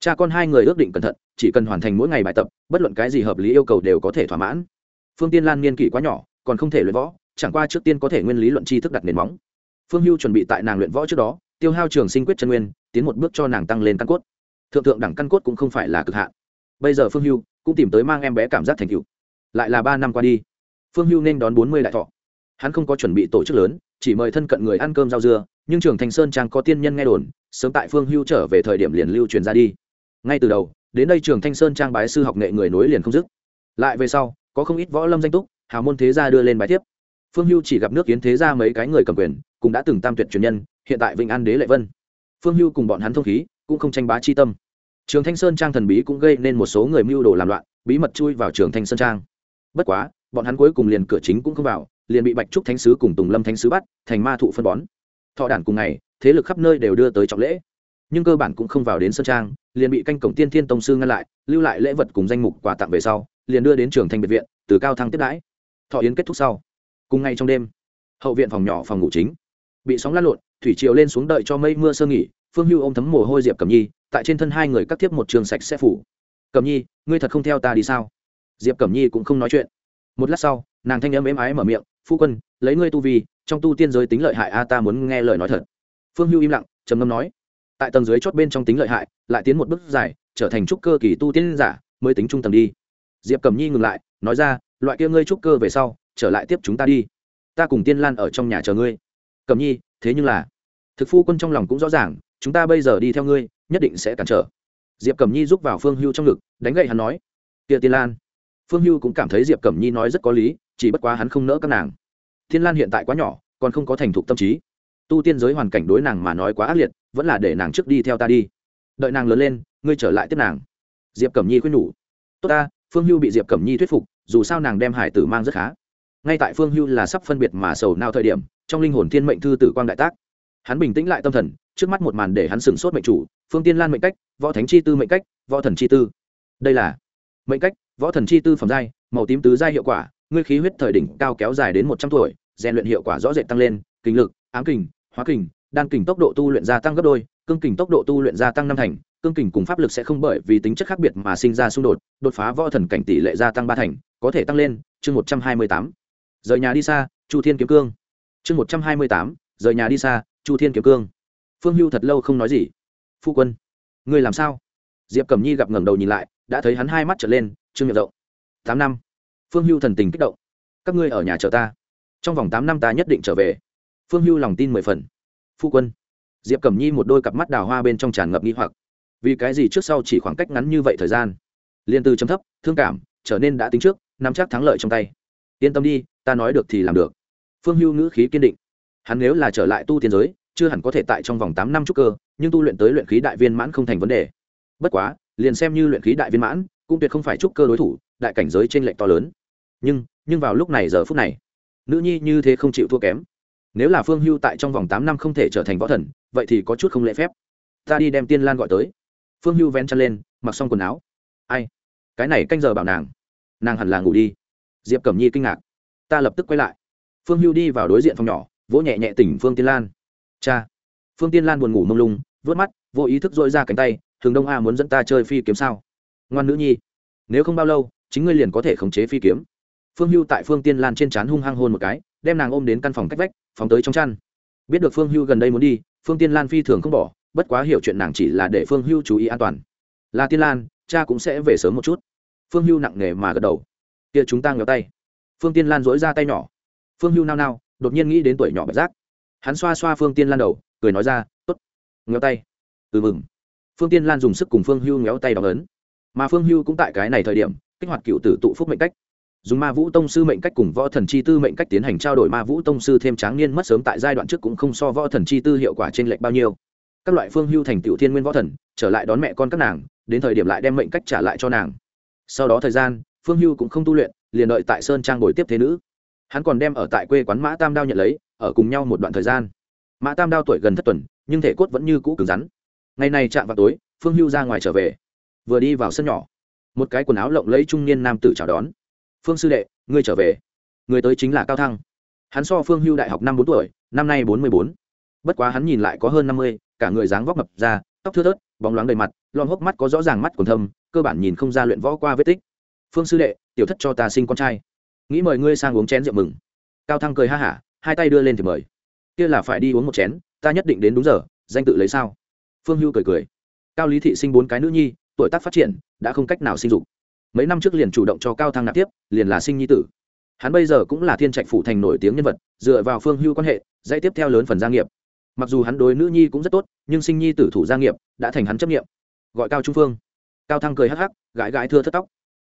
Cha con hai người ước định cẩn thận, chỉ cần hoàn thành mỗi ngày bài tập, bất luận cái gì hợp lý yêu cầu đều có thể thỏa mãn. Phương tiên lan niên kỷ quá nhỏ còn không thể luyện võ, chẳng qua trước tiên có thể nguyên lý luận tri thức đặt nền móng. Phương hưu chuẩn bị tại nàng luyện võ trước đó, tiêu hao trường sinh quyết chân nguyên, tiến một bước cho nàng tăng lên căn cốt. Thượng thượng đẳng căn cốt cũng không phải là cực hạn. Bây giờ phương hưu cũng tìm tới mang em bé cảm giác thành cựu lại là ba năm qua đi, phương hưu nên đón bốn mươi đại thọ. Hắn không có chuẩn bị tổ chức lớn, chỉ mời thân cận người ăn cơm rau dưa, nhưng trường thành sơn trang có tiên nhân nghe đồn, sớm tại phương hưu trở về thời điểm liền lưu truyền ra đi. Ngay từ đầu, đến đây trường thanh sơn trang bái sư học nghệ người nối liền không dứt. Lại về sau, có không ít võ lâm danh túc hào môn thế gia đưa lên bài thiếp, phương hưu chỉ gặp nước kiến thế gia mấy cái người cầm quyền cũng đã từng tam tuyệt truyền nhân hiện tại vĩnh an đế lệ vân. Phương hưu cùng bọn hắn thông khí cũng không tranh bá chi tâm. Trường thanh sơn trang thần bí cũng gây nên một số người mưu đồ làm loạn bí mật chui vào trường thanh sơn trang. Bất quá bọn hắn cuối cùng liền cửa chính cũng không vào liền bị bạch trúc thánh sứ cùng tùng lâm thánh sứ bắt thành ma thụ phân bón. Thọ đản cùng ngày thế lực khắp nơi đều đưa tới trọng lễ. Nhưng cơ bản cũng không vào đến sơn trang liền bị canh cổng tiên thiên tông sư ngăn lại lưu lại lễ vật cùng danh mục quà tặng về sau liền đưa đến trường thanh biệt viện từ cao thăng tiếp đãi thọ yến kết thúc sau. Cùng ngay trong đêm, hậu viện phòng nhỏ phòng ngủ chính bị sóng lăn lộn, thủy triều lên xuống đợi cho mây mưa sơ nghỉ, phương hưu ôm thấm mồ hôi diệp cầm nhi, tại trên thân hai người cắt tiếp một trường sạch sẽ phủ. Cầm nhi, ngươi thật không theo ta đi sao? Diệp cẩm nhi cũng không nói chuyện. Một lát sau, nàng thanh âm êm ái mở miệng, phu quân, lấy ngươi tu vi, trong tu tiên giới tính lợi hại a, ta muốn nghe lời nói thật. Phương hưu im lặng, trầm ngâm nói, tại tầng dưới chót bên trong tính lợi hại, lại tiến một bước dài, trở thành trúc cơ kỳ tu tiên giả, mới tính trung tầng đi. Diệp cẩm nhi ngừng lại, nói ra loại kia ngươi trúc cơ về sau, trở lại tiếp chúng ta đi. Ta cùng tiên lan ở trong nhà chờ ngươi. Cẩm nhi, thế nhưng là, thực phu quân trong lòng cũng rõ ràng, chúng ta bây giờ đi theo ngươi, nhất định sẽ cản trở. Diệp cẩm nhi giúp vào phương hưu trong ngực, đánh gậy hắn nói, kia tiên lan. Phương hưu cũng cảm thấy diệp cẩm nhi nói rất có lý, chỉ bất quá hắn không nỡ các nàng. Thiên lan hiện tại quá nhỏ, còn không có thành thục tâm trí. Tu tiên giới hoàn cảnh đối nàng mà nói quá ác liệt, vẫn là để nàng trước đi theo ta đi. Đợi nàng lớn lên, ngươi trở lại tiếp nàng. Diệp cẩm nhi khuyên nhủ, tốt ta, phương hưu bị diệp cẩm nhi thuyết phục dù sao nàng đem hải tử mang rất khá. Ngay tại phương hưu là sắp phân biệt mà sầu nao thời điểm, trong linh hồn thiên mệnh thư tử quang đại tác. Hắn bình tĩnh lại tâm thần, trước mắt một màn để hắn sửng sốt mệnh chủ, phương tiên lan mệnh cách, võ thánh chi tư mệnh cách, võ thần chi tư. Đây là mệnh cách, võ thần chi tư phẩm giai, màu tím tứ giai hiệu quả, ngươi khí huyết thời đỉnh cao kéo dài đến một trăm tuổi, rèn luyện hiệu quả rõ rệt tăng lên, kinh lực, ám kình, hóa kình, đan kình tốc độ tu luyện gia tăng gấp đôi, cương kình tốc độ tu luyện gia tăng năm thành, cương kình cùng pháp lực sẽ không bởi vì tính chất khác biệt mà sinh ra xung đột đột phá võ thần cảnh tỷ lệ gia tăng ba thành có thể tăng lên, chương một trăm hai mươi tám. Rời nhà đi xa, chu thiên kiếm cương. Chương một trăm hai mươi tám, rời nhà đi xa, chu thiên kiếm cương. Phương hưu thật lâu không nói gì. Phu quân, ngươi làm sao? Diệp cẩm nhi gặp ngẩng đầu nhìn lại, đã thấy hắn hai mắt trở lên, trương miệng rộng. Tám năm. Phương hưu thần tình kích động. Các ngươi ở nhà chờ ta. Trong vòng tám năm ta nhất định trở về. Phương hưu lòng tin mười phần. Phu quân. Diệp cẩm nhi một đôi cặp mắt đào hoa bên trong tràn ngập nghi hoặc. Vì cái gì trước sau chỉ khoảng cách ngắn như vậy thời gian? Liền từ chấm thấp, thương cảm trở nên đã tính trước, nắm chắc thắng lợi trong tay. Yên tâm đi, ta nói được thì làm được. Phương hưu ngữ khí kiên định. Hắn nếu là trở lại tu tiên giới, chưa hẳn có thể tại trong vòng tám năm trúc cơ, nhưng tu luyện tới luyện khí đại viên mãn không thành vấn đề. Bất quá, liền xem như luyện khí đại viên mãn, cũng tuyệt không phải trúc cơ đối thủ, đại cảnh giới trên lệch to lớn. Nhưng nhưng vào lúc này giờ phút này, nữ nhi như thế không chịu thua kém. Nếu là phương hưu tại trong vòng tám năm không thể trở thành võ thần, vậy thì có chút không lễ phép. Ta đi đem tiên lan gọi tới. Phương hưu vén chân lên, mặc xong quần áo. Ai? Cái này canh giờ bảo nàng. Nàng hẳn là ngủ đi. Diệp cẩm nhi kinh ngạc. Ta lập tức quay lại. Phương hưu đi vào đối diện phòng nhỏ, vỗ nhẹ nhẹ tỉnh phương tiên lan. Cha. Phương tiên lan buồn ngủ mông lung, vớt mắt, vô ý thức dội ra cánh tay thường đông a muốn dẫn ta chơi phi kiếm sao? Ngoan nữ nhi, nếu không bao lâu, chính ngươi liền có thể khống chế phi kiếm. Phương hưu tại phương tiên lan trên c h á n hung hăng hôn một cái, đem nàng ôm đến căn phòng cách vách, phóng tới trong chăn. Biết được phương hưu gần đây muốn đi, phương tiên lan phi thường không bỏ, bất quá hiểu chuyện nàng chỉ là để phương hưu chú ý an toàn. Là tiên lan cha cũng sẽ về sớm một chút. Phương hưu nặng nề mà gật đầu. Kia chúng ta ngéo tay. Phương tiên lan dối ra tay nhỏ. Phương hưu nao nao, đột nhiên nghĩ đến tuổi nhỏ bạch giác. Hắn xoa xoa phương tiên lan đầu, cười nói ra t ố t ngéo tay. Ừ mừng. Phương tiên lan dùng sức cùng phương hưu ngéo tay đóng ấn. Mà phương hưu cũng tại cái này thời điểm, kích hoạt cựu tử tụ phúc mệnh cách. Dùng ma vũ tông sư mệnh cách cùng võ thần chi tư mệnh cách tiến hành trao đổi ma vũ tông sư thêm tráng niên mất sớm tại giai đoạn trước cũng không so võ thần chi tư hiệu quả trên lệch bao nhiêu các loại phương hưu thành tiểu thiên nguyên võ thần, trở lại đón mẹ con các nàng, đến thời điểm lại đem mệnh cách trả lại cho nàng. Sau đó thời gian, phương hưu cũng không tu luyện, liền đợi tại sơn trang ngồi tiếp thế nữ. Hắn còn đem ở tại quê quán mã tam đao nhận lấy, ở cùng nhau một đoạn thời gian. Mã tam đao tuổi gần thất tuần, nhưng thể cốt vẫn như cũ cứng rắn. Ngày này chạm vào tối, phương hưu ra ngoài trở về. Vừa đi vào sân nhỏ, một cái quần áo lộng lẫy trung niên nam tử chào đón. Phương sư đệ, ngươi trở về. Người tới chính là cao thăng. Hắn so phương hưu đại học năm bốn tuổi, năm nay bốn mươi bốn bất quá hắn nhìn lại có hơn năm mươi cả người dáng vóc ngập, ra tóc thưa thớt bóng loáng đầy mặt lon hốc mắt có rõ ràng mắt còn thâm cơ bản nhìn không ra luyện võ qua vết tích. Phương sư đệ tiểu thất cho ta sinh con trai. Nghĩ mời ngươi sang uống chén rượu mừng. Cao thăng cười ha hả hai tay đưa lên thì mời. Kia là phải đi uống một chén ta nhất định đến đúng giờ danh tự lấy sao? Phương hưu cười cười. Cao lý thị sinh bốn cái nữ nhi tuổi tác phát triển đã không cách nào sinh dục. Mấy năm trước liền chủ động cho cao thăng nạp tiếp liền là sinh nhi tử. Hắn bây giờ cũng là thiên trạch phủ thành nổi tiếng nhân vật dựa vào phương hưu quan hệ dãy tiếp theo lớn phần gia nghiệp mặc dù hắn đối nữ nhi cũng rất tốt, nhưng sinh nhi tử thủ gia nghiệp đã thành hắn chấp nghiệm gọi cao trung phương. Cao thăng cười hắc hắc, gãi gãi thưa thất tóc.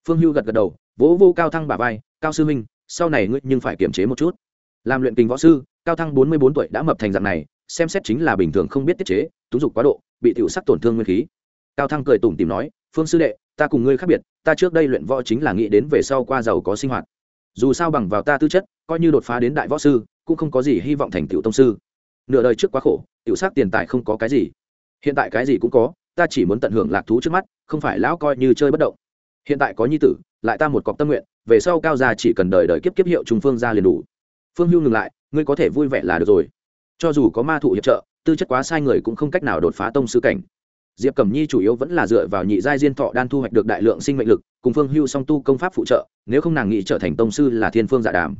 Phương hưu gật gật đầu, vỗ vô cao thăng bà vai, cao sư minh sau này ngươi nhưng phải kiềm chế một chút. Làm luyện kinh võ sư, cao thăng bốn mươi bốn tuổi đã mập thành dạng này, xem xét chính là bình thường không biết tiết chế, túng dục quá độ, bị tiểu sắc tổn thương nguyên khí. Cao thăng cười tủm tìm nói, phương sư đệ, ta cùng ngươi khác biệt, ta trước đây luyện võ chính là nghĩ đến về sau qua giàu có sinh hoạt. Dù sao bằng vào ta tư chất, coi như đột phá đến đại võ sư, cũng không có gì hy vọng thành tựu tông sư nửa đời trước quá khổ, tiểu sắc tiền tài không có cái gì. Hiện tại cái gì cũng có, ta chỉ muốn tận hưởng lạc thú trước mắt, không phải lão coi như chơi bất động. Hiện tại có nhi tử, lại ta một cọc tâm nguyện, về sau cao gia chỉ cần đời đời kiếp kiếp hiệu trung phương ra liền đủ. Phương hưu ngừng lại, ngươi có thể vui vẻ là được rồi. Cho dù có ma thụ hiệp trợ, tư chất quá sai người cũng không cách nào đột phá tông sư cảnh. Diệp cẩm nhi chủ yếu vẫn là dựa vào nhị giai diên thọ đan thu hoạch được đại lượng sinh mệnh lực, cùng phương hưu song tu công pháp phụ trợ, nếu không nàng nghĩ trở thành tông sư là thiên phương dạ đàm.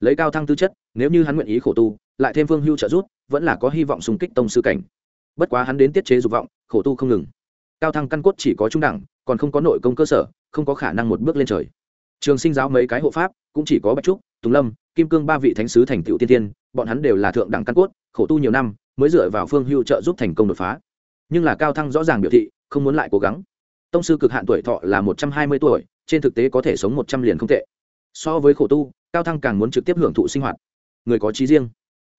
Lấy cao thăng tư chất, nếu như hắn nguyện ý khổ tu lại thêm vương hưu trợ giúp, vẫn là có hy vọng xung kích tông sư cảnh. Bất quá hắn đến tiết chế dục vọng, khổ tu không ngừng. Cao thăng căn cốt chỉ có trung đẳng, còn không có nội công cơ sở, không có khả năng một bước lên trời. Trường sinh giáo mấy cái hộ pháp, cũng chỉ có bạch trúc, tùng lâm, kim cương ba vị thánh sứ thành tựu tiên tiên, bọn hắn đều là thượng đẳng căn cốt, khổ tu nhiều năm, mới dựa vào phương hưu trợ giúp thành công đột phá. Nhưng là cao thăng rõ ràng biểu thị, không muốn lại cố gắng. Tông sư cực hạn tuổi thọ là một trăm hai mươi tuổi, trên thực tế có thể sống một trăm liền không tệ. So với khổ tu, cao thăng càng muốn trực tiếp hưởng thụ sinh hoạt. Người có trí riêng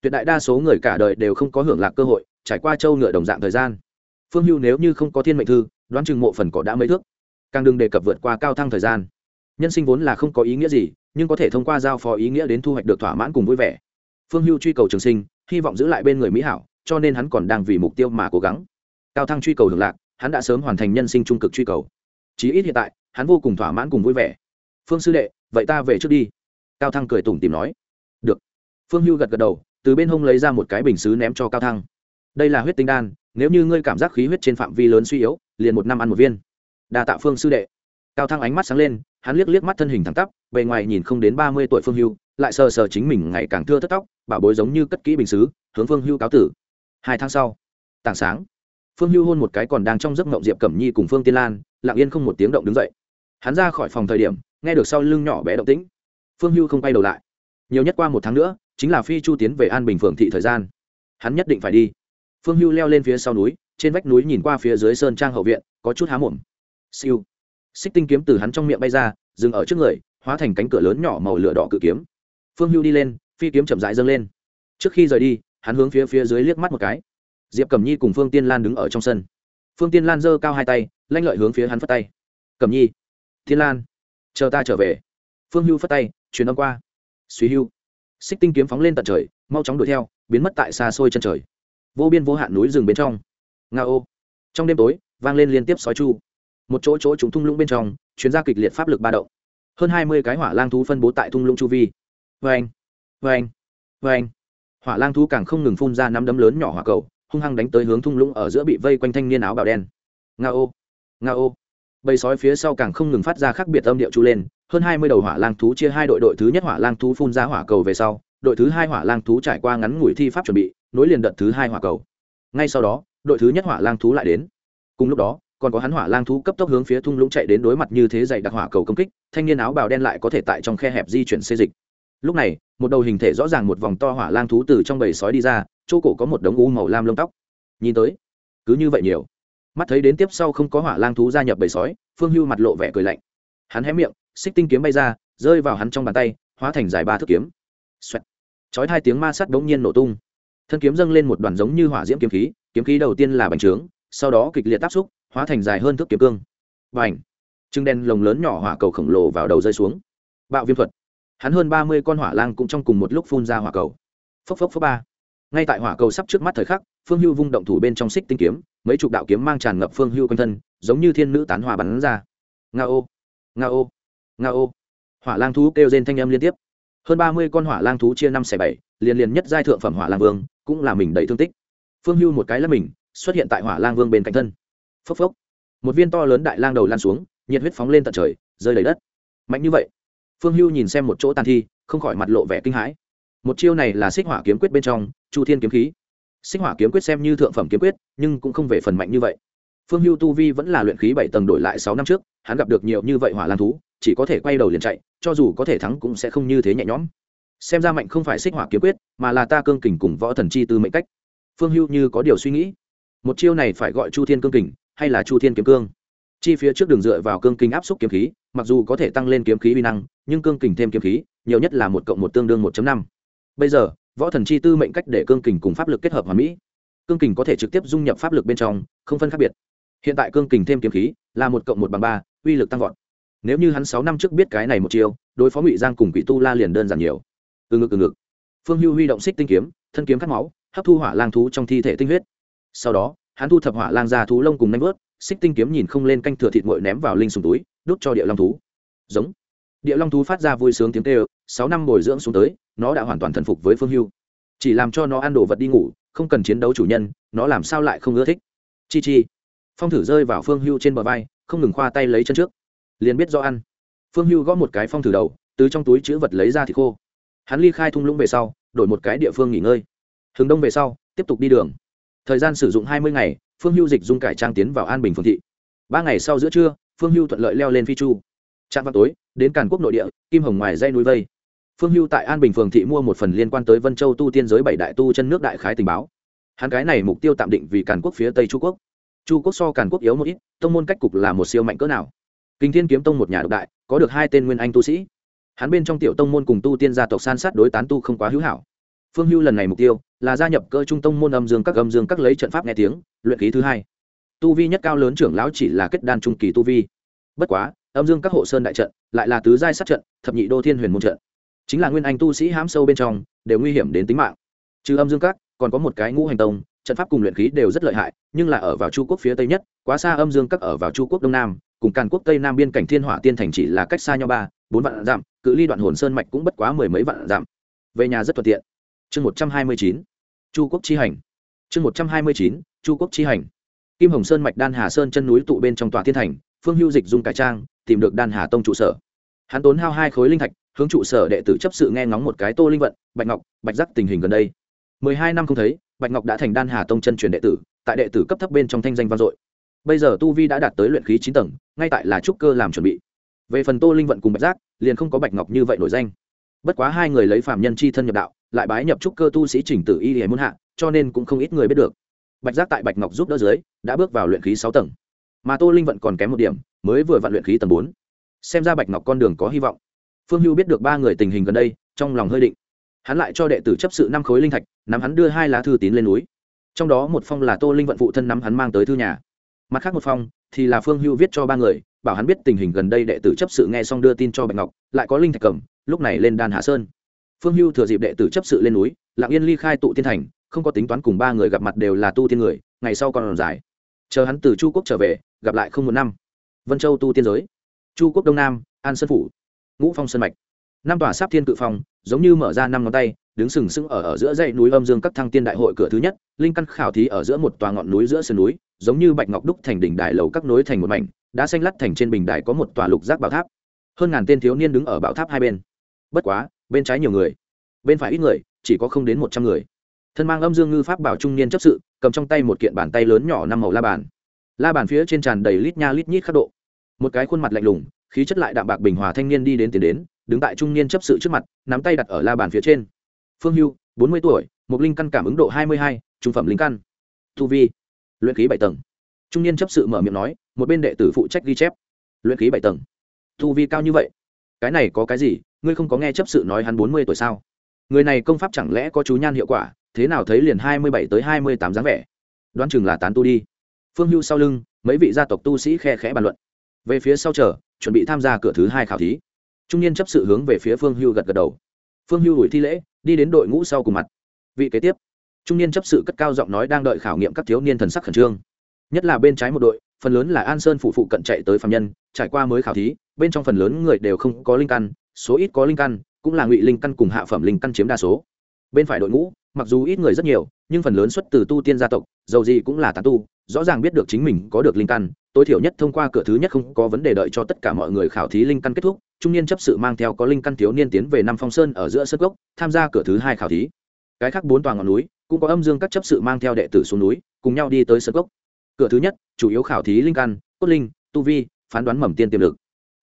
tuyệt đại đa số người cả đời đều không có hưởng lạc cơ hội, trải qua châu ngựa đồng dạng thời gian. Phương hưu nếu như không có thiên mệnh thư, đoán chừng mộ phần cỏ đã mấy thước. Càng đừng đề cập vượt qua cao thăng thời gian. Nhân sinh vốn là không có ý nghĩa gì, nhưng có thể thông qua giao phó ý nghĩa đến thu hoạch được thỏa mãn cùng vui vẻ. Phương hưu truy cầu trường sinh, hy vọng giữ lại bên người mỹ hảo, cho nên hắn còn đang vì mục tiêu mà cố gắng. Cao thăng truy cầu hưởng lạc, hắn đã sớm hoàn thành nhân sinh trung cực truy cầu. Chí ít hiện tại, hắn vô cùng thỏa mãn cùng vui vẻ. Phương sư đệ, vậy ta về trước đi. Cao thăng cười tủm tìm nói. Được. Phương hưu gật gật đầu từ bên hông lấy ra một cái bình xứ ném cho cao thăng. Đây là huyết tinh đan, nếu như ngươi cảm giác khí huyết trên phạm vi lớn suy yếu, liền một năm ăn một viên. Đa tạ phương sư đệ. Cao thăng ánh mắt sáng lên, hắn liếc liếc mắt thân hình thẳng tắp, bề ngoài nhìn không đến ba mươi tuổi phương hưu, lại sờ sờ chính mình ngày càng thưa thất tóc, bảo bối giống như cất kỹ bình xứ, hướng phương hưu cáo tử. Hai tháng sau, tảng sáng, phương hưu hôn một cái còn đang trong giấc mộng diệp cẩm nhi cùng phương tiên lan, lặng yên không một tiếng động đứng dậy. Hắn ra khỏi phòng thời điểm, nghe được sau lưng nhỏ bé động tĩnh. Phương hưu không quay đầu lại. Nhiều nhất qua một tháng nữa chính là phi chu tiến về an bình phường thị thời gian. Hắn nhất định phải đi. Phương hưu leo lên phía sau núi, trên vách núi nhìn qua phía dưới sơn trang hậu viện, có chút há mồm. Siêu. Xích tinh kiếm từ hắn trong miệng bay ra, dừng ở trước người, hóa thành cánh cửa lớn nhỏ màu lửa đỏ cự kiếm. Phương hưu đi lên, phi kiếm chậm rãi dâng lên. Trước khi rời đi, hắn hướng phía phía dưới liếc mắt một cái. Diệp cẩm nhi cùng phương tiên lan đứng ở trong sân. Phương tiên lan giơ cao hai tay, lanh lợi hướng phía hắn phất tay. Cẩm nhi. Thiên lan. Chờ ta trở về. Phương hưu phất tay, truyền âm qua. Suy hưu xích tinh kiếm phóng lên tận trời, mau chóng đuổi theo, biến mất tại xa xôi chân trời. Vô biên vô hạn núi rừng bên trong. Nga ô. Trong đêm tối, vang lên liên tiếp sói chu. Một chỗ chỗ chúng thung lũng bên trong, chuyến ra kịch liệt pháp lực ba động. Hơn hai mươi cái hỏa lang thú phân bố tại thung lũng chu vi. Vê anh vê anh vê anh hỏa lang thú càng không ngừng phun ra nắm đấm lớn nhỏ hỏa cầu, hung hăng đánh tới hướng thung lũng ở giữa bị vây quanh thanh niên áo bào đen. Nga ô nga ô. Bầy sói phía sau càng không ngừng phát ra khác biệt âm điệu chu lên hơn hai mươi đầu hỏa lang thú chia hai đội đội thứ nhất hỏa lang thú phun ra hỏa cầu về sau, đội thứ hai hỏa lang thú trải qua ngắn ngủi thi pháp chuẩn bị, nối liền đợt thứ hai hỏa cầu. Ngay sau đó, đội thứ nhất hỏa lang thú lại đến. Cùng lúc đó, còn có hắn hỏa lang thú cấp tốc hướng phía thung lũng chạy đến đối mặt như thế dày đặc hỏa cầu công kích, thanh niên áo bào đen lại có thể tại trong khe hẹp di chuyển xê dịch. Lúc này, một đầu hình thể rõ ràng một vòng to hỏa lang thú từ trong bầy sói đi ra, chỗ cổ có một đống u màu lam lông tóc. Nhìn tới, cứ như vậy nhiều. Mắt thấy đến tiếp sau không có hỏa lang thú gia nhập bầy sói, phương hưu mặt lộ vẻ cười lạnh. Hắn hé miệng xích tinh kiếm bay ra, rơi vào hắn trong bàn tay, hóa thành dài ba thước kiếm. Xoẹt. chói hai tiếng ma sắt bỗng nhiên nổ tung. Thân kiếm dâng lên một đoàn giống như hỏa diễm kiếm khí kiếm khí đầu tiên là bành trướng, sau đó kịch liệt tác xúc, hóa thành dài hơn thước kiếm cương. Và ảnh trưng đen lồng lớn nhỏ hỏa cầu khổng lồ vào đầu rơi xuống. Bạo viêm thuật. Hắn hơn ba mươi con hỏa lang cũng trong cùng một lúc phun ra hỏa cầu. Phốc phốc phốc ba. Ngay tại hỏa cầu sắp trước mắt thời khắc, phương hưu vung động thủ bên trong xích tinh kiếm, mấy chục đạo kiếm mang tràn ngập phương hưu quanh thân, giống như thiên nữ tán hòa bắn ra. Nga ô. Nga ô nga ô. Hỏa lang thú kêu trên thanh âm liên tiếp. Hơn ba mươi con hỏa lang thú chia năm xẻ bảy, liền liền nhất giai thượng phẩm hỏa lang vương, cũng là mình đầy thương tích. Phương hưu một cái là mình, xuất hiện tại hỏa lang vương bên cạnh thân. Phốc phốc. Một viên to lớn đại lang đầu lan xuống, nhiệt huyết phóng lên tận trời, rơi lấy đất. Mạnh như vậy. Phương hưu nhìn xem một chỗ tàn thi, không khỏi mặt lộ vẻ kinh hãi. Một chiêu này là xích hỏa kiếm quyết bên trong, chu thiên kiếm khí. Xích hỏa kiếm quyết xem như thượng phẩm kiếm quyết, nhưng cũng không về phần mạnh như vậy. Phương hưu tu vi vẫn là luyện khí bảy tầng đổi lại sáu năm trước, hắn gặp được nhiều như vậy hỏa lan thú chỉ có thể quay đầu liền chạy, cho dù có thể thắng cũng sẽ không như thế nhẹ nhõm. Xem ra mạnh không phải xích hỏa kiếm quyết, mà là ta cương kình cùng võ thần chi tư mệnh cách. Phương hưu như có điều suy nghĩ. Một chiêu này phải gọi chu thiên cương kình, hay là chu thiên kiếm cương? Chi phía trước đường dựa vào cương kình áp xúc kiếm khí, mặc dù có thể tăng lên kiếm khí uy năng, nhưng cương kình thêm kiếm khí, nhiều nhất là một cộng một tương đương một năm. Bây giờ, võ thần chi tư mệnh cách để cương kình cùng pháp lực kết hợp hòa mỹ. Cương kình có thể trực tiếp dung nhập pháp lực bên trong, không phân khác biệt. Hiện tại cương kình thêm kiếm khí là một cộng một bằng ba, uy lực tăng vọt nếu như hắn sáu năm trước biết cái này một chiêu, đối phó ngụy giang cùng quỷ tu la liền đơn giản nhiều. Từ ngực từ ngực. Phương hưu huy động xích tinh kiếm, thân kiếm cắt máu, hấp thu hỏa lang thú trong thi thể tinh huyết. Sau đó, hắn thu thập hỏa lang ra thú lông cùng nanh vớt, xích tinh kiếm nhìn không lên canh thừa thịt nguội ném vào linh sùng túi, đút cho địa long thú. Giống. Địa long thú phát ra vui sướng tiếng kêu, sáu năm bồi dưỡng xuống tới, nó đã hoàn toàn thần phục với phương hưu. Chỉ làm cho nó ăn đồ vật đi ngủ, không cần chiến đấu chủ nhân, nó làm sao lại không ưa thích? Chi chi. Phong thử rơi vào phương hưu trên bờ vai, không ngừng khoa tay lấy chân trước liền biết do ăn. Phương hưu gõ một cái phong thử đầu, từ trong túi chữ vật lấy ra thì khô. Hắn ly khai thung lũng về sau, đổi một cái địa phương nghỉ ngơi. Hướng đông về sau, tiếp tục đi đường. Thời gian sử dụng hai mươi ngày, phương hưu dịch dung cải trang tiến vào an bình phương thị. Ba ngày sau giữa trưa, phương hưu thuận lợi leo lên phi chu. Trạm vào tối, đến càn quốc nội địa, kim hồng ngoài dây núi vây. Phương hưu tại an bình phường thị mua một phần liên quan tới vân châu tu tiên giới bảy đại tu chân nước đại khái tình báo. Hắn cái này mục tiêu tạm định vì càn quốc phía tây chu quốc. Chu quốc so càn quốc yếu một ít, tông môn cách cục là một siêu mạnh cỡ nào kinh thiên kiếm tông một nhà độc đại, có được hai tên nguyên anh tu sĩ. Hắn bên trong tiểu tông môn cùng tu tiên gia tộc san sát đối tán tu không quá hữu hảo. Phương hưu lần này mục tiêu là gia nhập cơ trung tông môn âm dương các âm dương các lấy trận pháp nghe tiếng, luyện khí thứ hai. Tu vi nhất cao lớn trưởng lão chỉ là kết đan trung kỳ tu vi. Bất quá, âm dương các hộ sơn đại trận lại là tứ giai sát trận, thập nhị đô thiên huyền môn trận. Chính là nguyên anh tu sĩ hám sâu bên trong, đều nguy hiểm đến tính mạng. Trừ âm dương các, còn có một cái ngũ hành tông, trận pháp cùng luyện khí đều rất lợi hại, nhưng là ở vào chu quốc phía tây nhất, quá xa âm dương các ở vào chu quốc đông nam cùng càn quốc tây nam biên cảnh thiên hỏa tiên thành chỉ là cách xa nhau ba, bốn vạn dặm, cự ly đoạn hồn sơn mạch cũng bất quá mười mấy vạn dặm. Về nhà rất thuận tiện. Chương một trăm hai mươi chín, chu quốc chi hành. Chương một trăm hai mươi chín, chu quốc chi hành. Kim hồng sơn mạch đan hà sơn chân núi tụ bên trong tòa thiên thành, phương hưu dịch dùng cải trang, tìm được đan hà tông trụ sở. Hắn tốn hao hai khối linh thạch, hướng trụ sở đệ tử chấp sự nghe ngóng một cái tô linh vận, bạch ngọc, bạch giác tình hình gần đây. Mười hai năm không thấy, bạch ngọc đã thành đan hà tông chân truyền đệ tử, tại đệ tử cấp thấp bên trong thanh danh vang dội bây giờ tu vi đã đạt tới luyện khí chín tầng, ngay tại là trúc cơ làm chuẩn bị. Về phần tô linh vận cùng bạch giác, liền không có bạch ngọc như vậy nổi danh. Bất quá hai người lấy phạm nhân chi thân nhập đạo, lại bái nhập trúc cơ tu sĩ chỉnh tử y hề muốn hạ, cho nên cũng không ít người biết được. Bạch giác tại bạch ngọc giúp đỡ dưới, đã bước vào luyện khí sáu tầng. Mà tô linh Vận còn kém một điểm, mới vừa vặn luyện khí tầng bốn. Xem ra bạch ngọc con đường có hy vọng. Phương hưu biết được ba người tình hình gần đây, trong lòng hơi định. Hắn lại cho đệ tử chấp sự năm khối linh thạch, nắm hắn đưa hai lá thư tín lên núi. Trong đó một phong là tô linh vận phụ thân nắm hắn mang tới thư nhà mặt khác một phong thì là phương hưu viết cho ba người, bảo hắn biết tình hình gần đây đệ tử chấp sự nghe xong đưa tin cho bạch ngọc, lại có linh thạch cầm, lúc này lên đan hạ sơn. Phương hưu thừa dịp đệ tử chấp sự lên núi lạng yên ly khai tụ tiên thành, không có tính toán cùng ba người gặp mặt đều là tu tiên người, ngày sau còn dài. Chờ hắn từ chu quốc trở về, gặp lại không một năm. Vân châu tu tiên giới. Chu quốc đông nam, an sơn phủ. Ngũ phong sơn mạch. Năm tòa sáp thiên cự phong giống như mở ra năm ngón tay đứng sừng sững ở ở giữa dãy núi âm dương các thăng tiên đại hội cửa thứ nhất, linh căn khảo thí ở giữa một tòa ngọn núi giữa sườn núi, giống như bạch ngọc đúc thành đỉnh đài lầu các nối thành một mảnh đã xanh lắt thành trên bình đài có một tòa lục giác bảo tháp. Hơn ngàn tên thiếu niên đứng ở bảo tháp hai bên. Bất quá, bên trái nhiều người, bên phải ít người, chỉ có không đến một trăm người. Thân mang âm dương ngư pháp bảo trung niên chấp sự, cầm trong tay một kiện bàn tay lớn nhỏ năm màu la bàn. La bàn phía trên tràn đầy lít nha lít nhít khắc độ. Một cái khuôn mặt lạnh lùng, khí chất lại đạm bạc bình hòa thanh niên đi đến tiến đến, đứng tại trung niên chấp sự trước mặt, nắm tay đặt ở la bàn phía trên phương hưu, bốn mươi tuổi một linh căn cảm ứng độ hai mươi hai, trung phẩm linh căn. Thu vi, luyện khí bảy tầng. Trung niên chấp sự mở miệng nói, một bên đệ tử phụ trách ghi chép. Luyện khí bảy tầng. Thu vi cao như vậy? Cái này có cái gì? Ngươi không có nghe chấp sự nói hắn bốn mươi tuổi sao? Người này công pháp chẳng lẽ có chú nhan hiệu quả, thế nào thấy liền hai mươi bảy tới hai mươi tám dáng vẻ? Đoán chừng là tán tu đi. Phương hưu sau lưng, mấy vị gia tộc tu sĩ khe khẽ bàn luận. Về phía sau chờ, chuẩn bị tham gia cửa thứ hai khảo thí. Trung niên chấp sự hướng về phía phương hưu gật gật đầu. Phương hưu đuổi thi lễ đi đến đội ngũ sau cùng mặt. Vị kế tiếp, trung niên chấp sự cất cao giọng nói đang đợi khảo nghiệm các thiếu niên thần sắc khẩn trương. Nhất là bên trái một đội, phần lớn là an sơn phụ phụ cận chạy tới phạm nhân, trải qua mới khảo thí, bên trong phần lớn người đều không có linh căn, số ít có linh căn, cũng là ngụy linh căn cùng hạ phẩm linh căn chiếm đa số. Bên phải đội ngũ, mặc dù ít người rất nhiều, nhưng phần lớn xuất từ tu tiên gia tộc, dầu gì cũng là tán tu, rõ ràng biết được chính mình có được linh căn tối thiểu nhất thông qua cửa thứ nhất không có vấn đề đợi cho tất cả mọi người khảo thí linh căn kết thúc, trung niên chấp sự mang theo có linh căn thiếu niên tiến về năm phong sơn ở giữa sân gốc, tham gia cửa thứ hai khảo thí. Cái khác bốn toàn ngọn núi cũng có âm dương các chấp sự mang theo đệ tử xuống núi, cùng nhau đi tới sân gốc. Cửa thứ nhất, chủ yếu khảo thí linh căn, cốt linh, tu vi, phán đoán mầm tiên tiềm lực.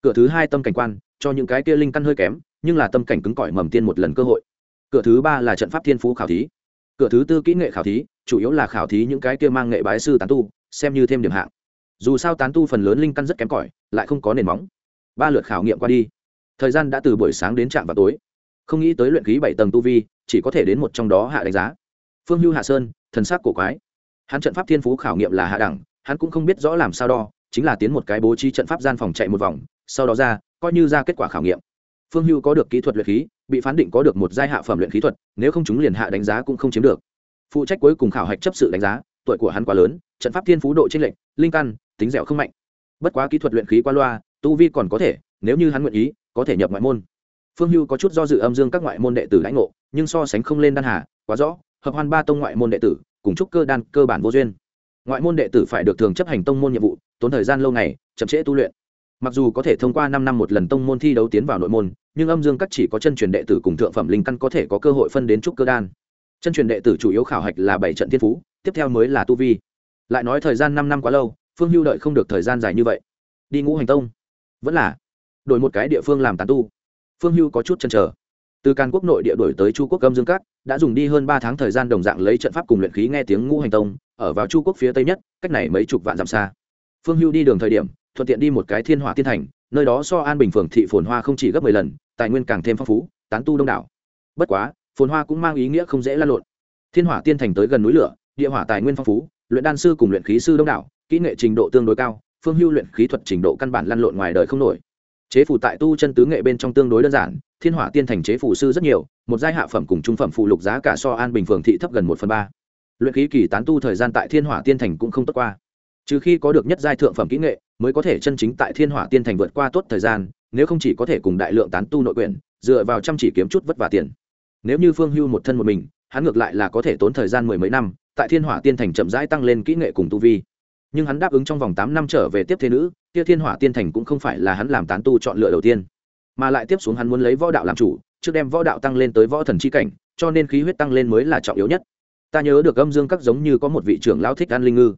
Cửa thứ hai tâm cảnh quan, cho những cái kia linh căn hơi kém, nhưng là tâm cảnh cứng cỏi mầm tiên một lần cơ hội. Cửa thứ ba là trận pháp thiên phú khảo thí. Cửa thứ tư kỹ nghệ khảo thí, chủ yếu là khảo thí những cái kia mang nghệ bái sư tán tu, xem như thêm điểm hạng dù sao tán tu phần lớn linh căn rất kém cỏi, lại không có nền móng. Ba lượt khảo nghiệm qua đi, thời gian đã từ buổi sáng đến trạm vào tối. Không nghĩ tới luyện khí bảy tầng tu vi, chỉ có thể đến một trong đó hạ đánh giá. Phương hưu hạ sơn, thần sắc cổ quái. Hắn trận pháp thiên phú khảo nghiệm là hạ đẳng, hắn cũng không biết rõ làm sao đo, chính là tiến một cái bố trí trận pháp gian phòng chạy một vòng, sau đó ra, coi như ra kết quả khảo nghiệm. Phương hưu có được kỹ thuật luyện khí, bị phán định có được một giai hạ phẩm luyện khí thuật, nếu không chúng liền hạ đánh giá cũng không chiếm được. Phụ trách cuối cùng khảo hạch chấp sự đánh giá, tuổi của hắn quá lớn, trận pháp thiên phú độ trên lệnh linh căn tính dẻo không mạnh. Bất quá kỹ thuật luyện khí qua loa, tu vi còn có thể, nếu như hắn nguyện ý, có thể nhập ngoại môn. Phương hưu có chút do dự âm dương các ngoại môn đệ tử lãnh ngộ, nhưng so sánh không lên đan hà, quá rõ, hợp hoan ba tông ngoại môn đệ tử, cùng trúc cơ đan cơ bản vô duyên. Ngoại môn đệ tử phải được thường chấp hành tông môn nhiệm vụ, tốn thời gian lâu ngày, chậm trễ tu luyện. Mặc dù có thể thông qua năm năm một lần tông môn thi đấu tiến vào nội môn, nhưng âm dương các chỉ có chân truyền đệ tử cùng thượng phẩm linh căn có thể có cơ hội phân đến trúc cơ đan. Chân truyền đệ tử chủ yếu khảo hạch là bảy trận thiên phú, tiếp theo mới là tu vi. Lại nói thời gian năm năm quá lâu phương hưu đợi không được thời gian dài như vậy. Đi ngũ hành tông? Vẫn là đổi một cái địa phương làm tán tu. Phương hưu có chút chăn trở từ càn quốc nội địa đổi tới chu quốc âm dương các, đã dùng đi hơn ba tháng thời gian đồng dạng lấy trận pháp cùng luyện khí nghe tiếng ngũ hành tông, ở vào chu quốc phía tây nhất, cách này mấy chục vạn dặm xa. Phương hưu đi đường thời điểm, thuận tiện đi một cái thiên hỏa Thiên thành, nơi đó so an bình phường thị phồn hoa không chỉ gấp mười lần, tài nguyên càng thêm phong phú, tán tu đông đảo. Bất quá, phồn hoa cũng mang ý nghĩa không dễ lan lộn. Thiên hỏa tiên thành tới gần núi lửa, địa hỏa tài nguyên phong phú, luyện đan sư cùng luyện khí sư đông đảo kỹ nghệ trình độ tương đối cao, phương hưu luyện khí thuật trình độ căn bản lăn lộn ngoài đời không nổi. Chế phủ tại tu chân tứ nghệ bên trong tương đối đơn giản, thiên hỏa tiên thành chế phủ sư rất nhiều, một giai hạ phẩm cùng trung phẩm phụ lục giá cả so an bình phường thị thấp gần một phần ba. Luyện khí kỳ tán tu thời gian tại thiên hỏa tiên thành cũng không tốt qua. Trừ khi có được nhất giai thượng phẩm kỹ nghệ, mới có thể chân chính tại thiên hỏa tiên thành vượt qua tốt thời gian, nếu không chỉ có thể cùng đại lượng tán tu nội quyền, dựa vào chăm chỉ kiếm chút vất vả tiền. Nếu như phương hưu một thân một mình, hắn ngược lại là có thể tốn thời gian mười mấy năm, tại thiên hỏa tiên thành chậm rãi tăng lên kỹ nghệ cùng tu vi nhưng hắn đáp ứng trong vòng tám năm trở về tiếp thế nữ, kia thiên hỏa tiên thành cũng không phải là hắn làm tán tu chọn lựa đầu tiên. Mà lại tiếp xuống hắn muốn lấy võ đạo làm chủ, trước đem võ đạo tăng lên tới võ thần chi cảnh, cho nên khí huyết tăng lên mới là trọng yếu nhất. Ta nhớ được âm dương các giống như có một vị trưởng lão thích ăn linh ngư.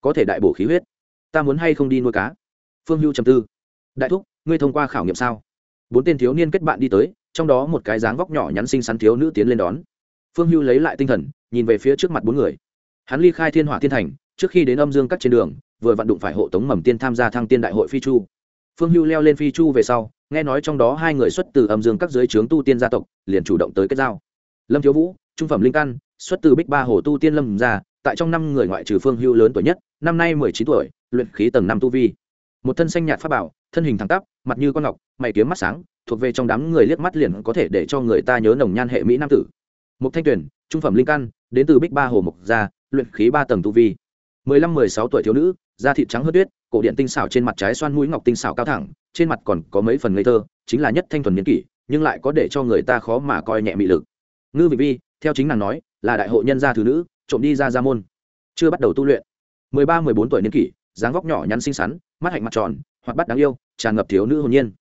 Có thể đại bổ khí huyết. Ta muốn hay không đi nuôi cá? Phương hưu trầm tư. Đại thúc, ngươi thông qua khảo nghiệm sao? Bốn tên thiếu niên kết bạn đi tới, trong đó một cái dáng vóc nhỏ nhắn xinh xắn thiếu nữ tiến lên đón. Phương hưu lấy lại tinh thần, nhìn về phía trước mặt bốn người. Hắn ly khai thiên hỏa thiên thành trước khi đến âm dương các trên đường vừa vặn đụng phải hộ tống mầm tiên tham gia thăng tiên đại hội phi chu. Phương hưu leo lên phi chu về sau nghe nói trong đó hai người xuất từ âm dương các dưới trướng tu tiên gia tộc liền chủ động tới kết giao. Lâm thiếu vũ trung phẩm linh căn xuất từ bích ba hồ tu tiên lâm gia, tại trong năm người ngoại trừ phương hưu lớn tuổi nhất năm nay mười chín tuổi luyện khí tầng năm tu vi. Một thân xanh nhạt pháp bảo thân hình thẳng tắp mặt như con ngọc mày kiếm mắt sáng thuộc về trong đám người liếc mắt liền có thể để cho người ta nhớ nồng nhan hệ mỹ nam tử. Một thanh tuyển trung phẩm linh căn đến từ bích ba hồ mộc gia luyện khí ba tầng tu vi mười lăm, mười sáu tuổi thiếu nữ, da thịt trắng hớt tuyết, cổ điện tinh xảo trên mặt trái xoan mũi ngọc tinh xảo cao thẳng, trên mặt còn có mấy phần ngây thơ, chính là nhất thanh thuần niên kỷ, nhưng lại có để cho người ta khó mà coi nhẹ mị lực. Ngư vị vi, theo chính nàng nói, là đại hội nhân gia thứ nữ, trộm đi ra gia môn. Chưa bắt đầu tu luyện. mười ba, mười bốn tuổi niên kỷ, dáng vóc nhỏ nhắn xinh xắn, mắt hạnh mặt tròn hoặc bắt đáng yêu, tràn ngập thiếu nữ hồn nhiên.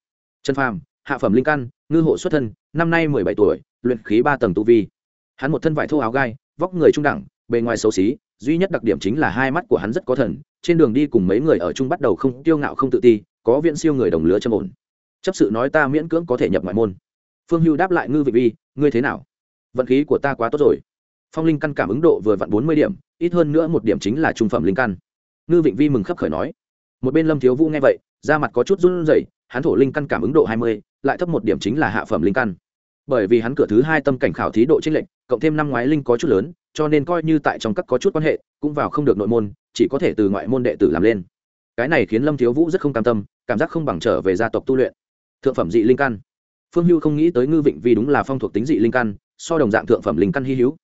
Trần phàm, hạ phẩm linh căn, ngư hộ xuất thân, năm nay mười bảy tuổi, luyện khí ba tầng tu vi. Hắn một thân vải thô áo gai, vóc người trung đẳng, bề ngoài xấu xí duy nhất đặc điểm chính là hai mắt của hắn rất có thần, trên đường đi cùng mấy người ở chung bắt đầu không tiêu ngạo không tự ti, có viện siêu người đồng lứa châm ổn. Chấp sự nói ta miễn cưỡng có thể nhập ngoại môn. Phương hưu đáp lại ngư vị vi, ngươi thế nào? Vận khí của ta quá tốt rồi. Phong linh căn cảm ứng độ vừa vặn bốn mươi điểm, ít hơn nữa một điểm chính là trung phẩm linh căn. Ngư vịnh vi mừng khấp khởi nói. Một bên lâm thiếu vũ nghe vậy, da mặt có chút run rẩy, hắn thổ linh căn cảm ứng độ hai mươi, lại thấp một điểm chính là hạ phẩm linh căn. Bởi vì hắn cửa thứ hai tâm cảnh khảo thí độ trích lệnh cộng thêm năm ngoái linh có chút lớn cho nên coi như tại trong các có chút quan hệ, cũng vào không được nội môn, chỉ có thể từ ngoại môn đệ tử làm lên. Cái này khiến lâm thiếu vũ rất không cam tâm, cảm giác không bằng trở về gia tộc tu luyện. Thượng phẩm dị linh căn. Phương hưu không nghĩ tới ngư vịnh vì đúng là phong thuộc tính dị linh căn, so đồng dạng thượng phẩm linh căn hy hữu.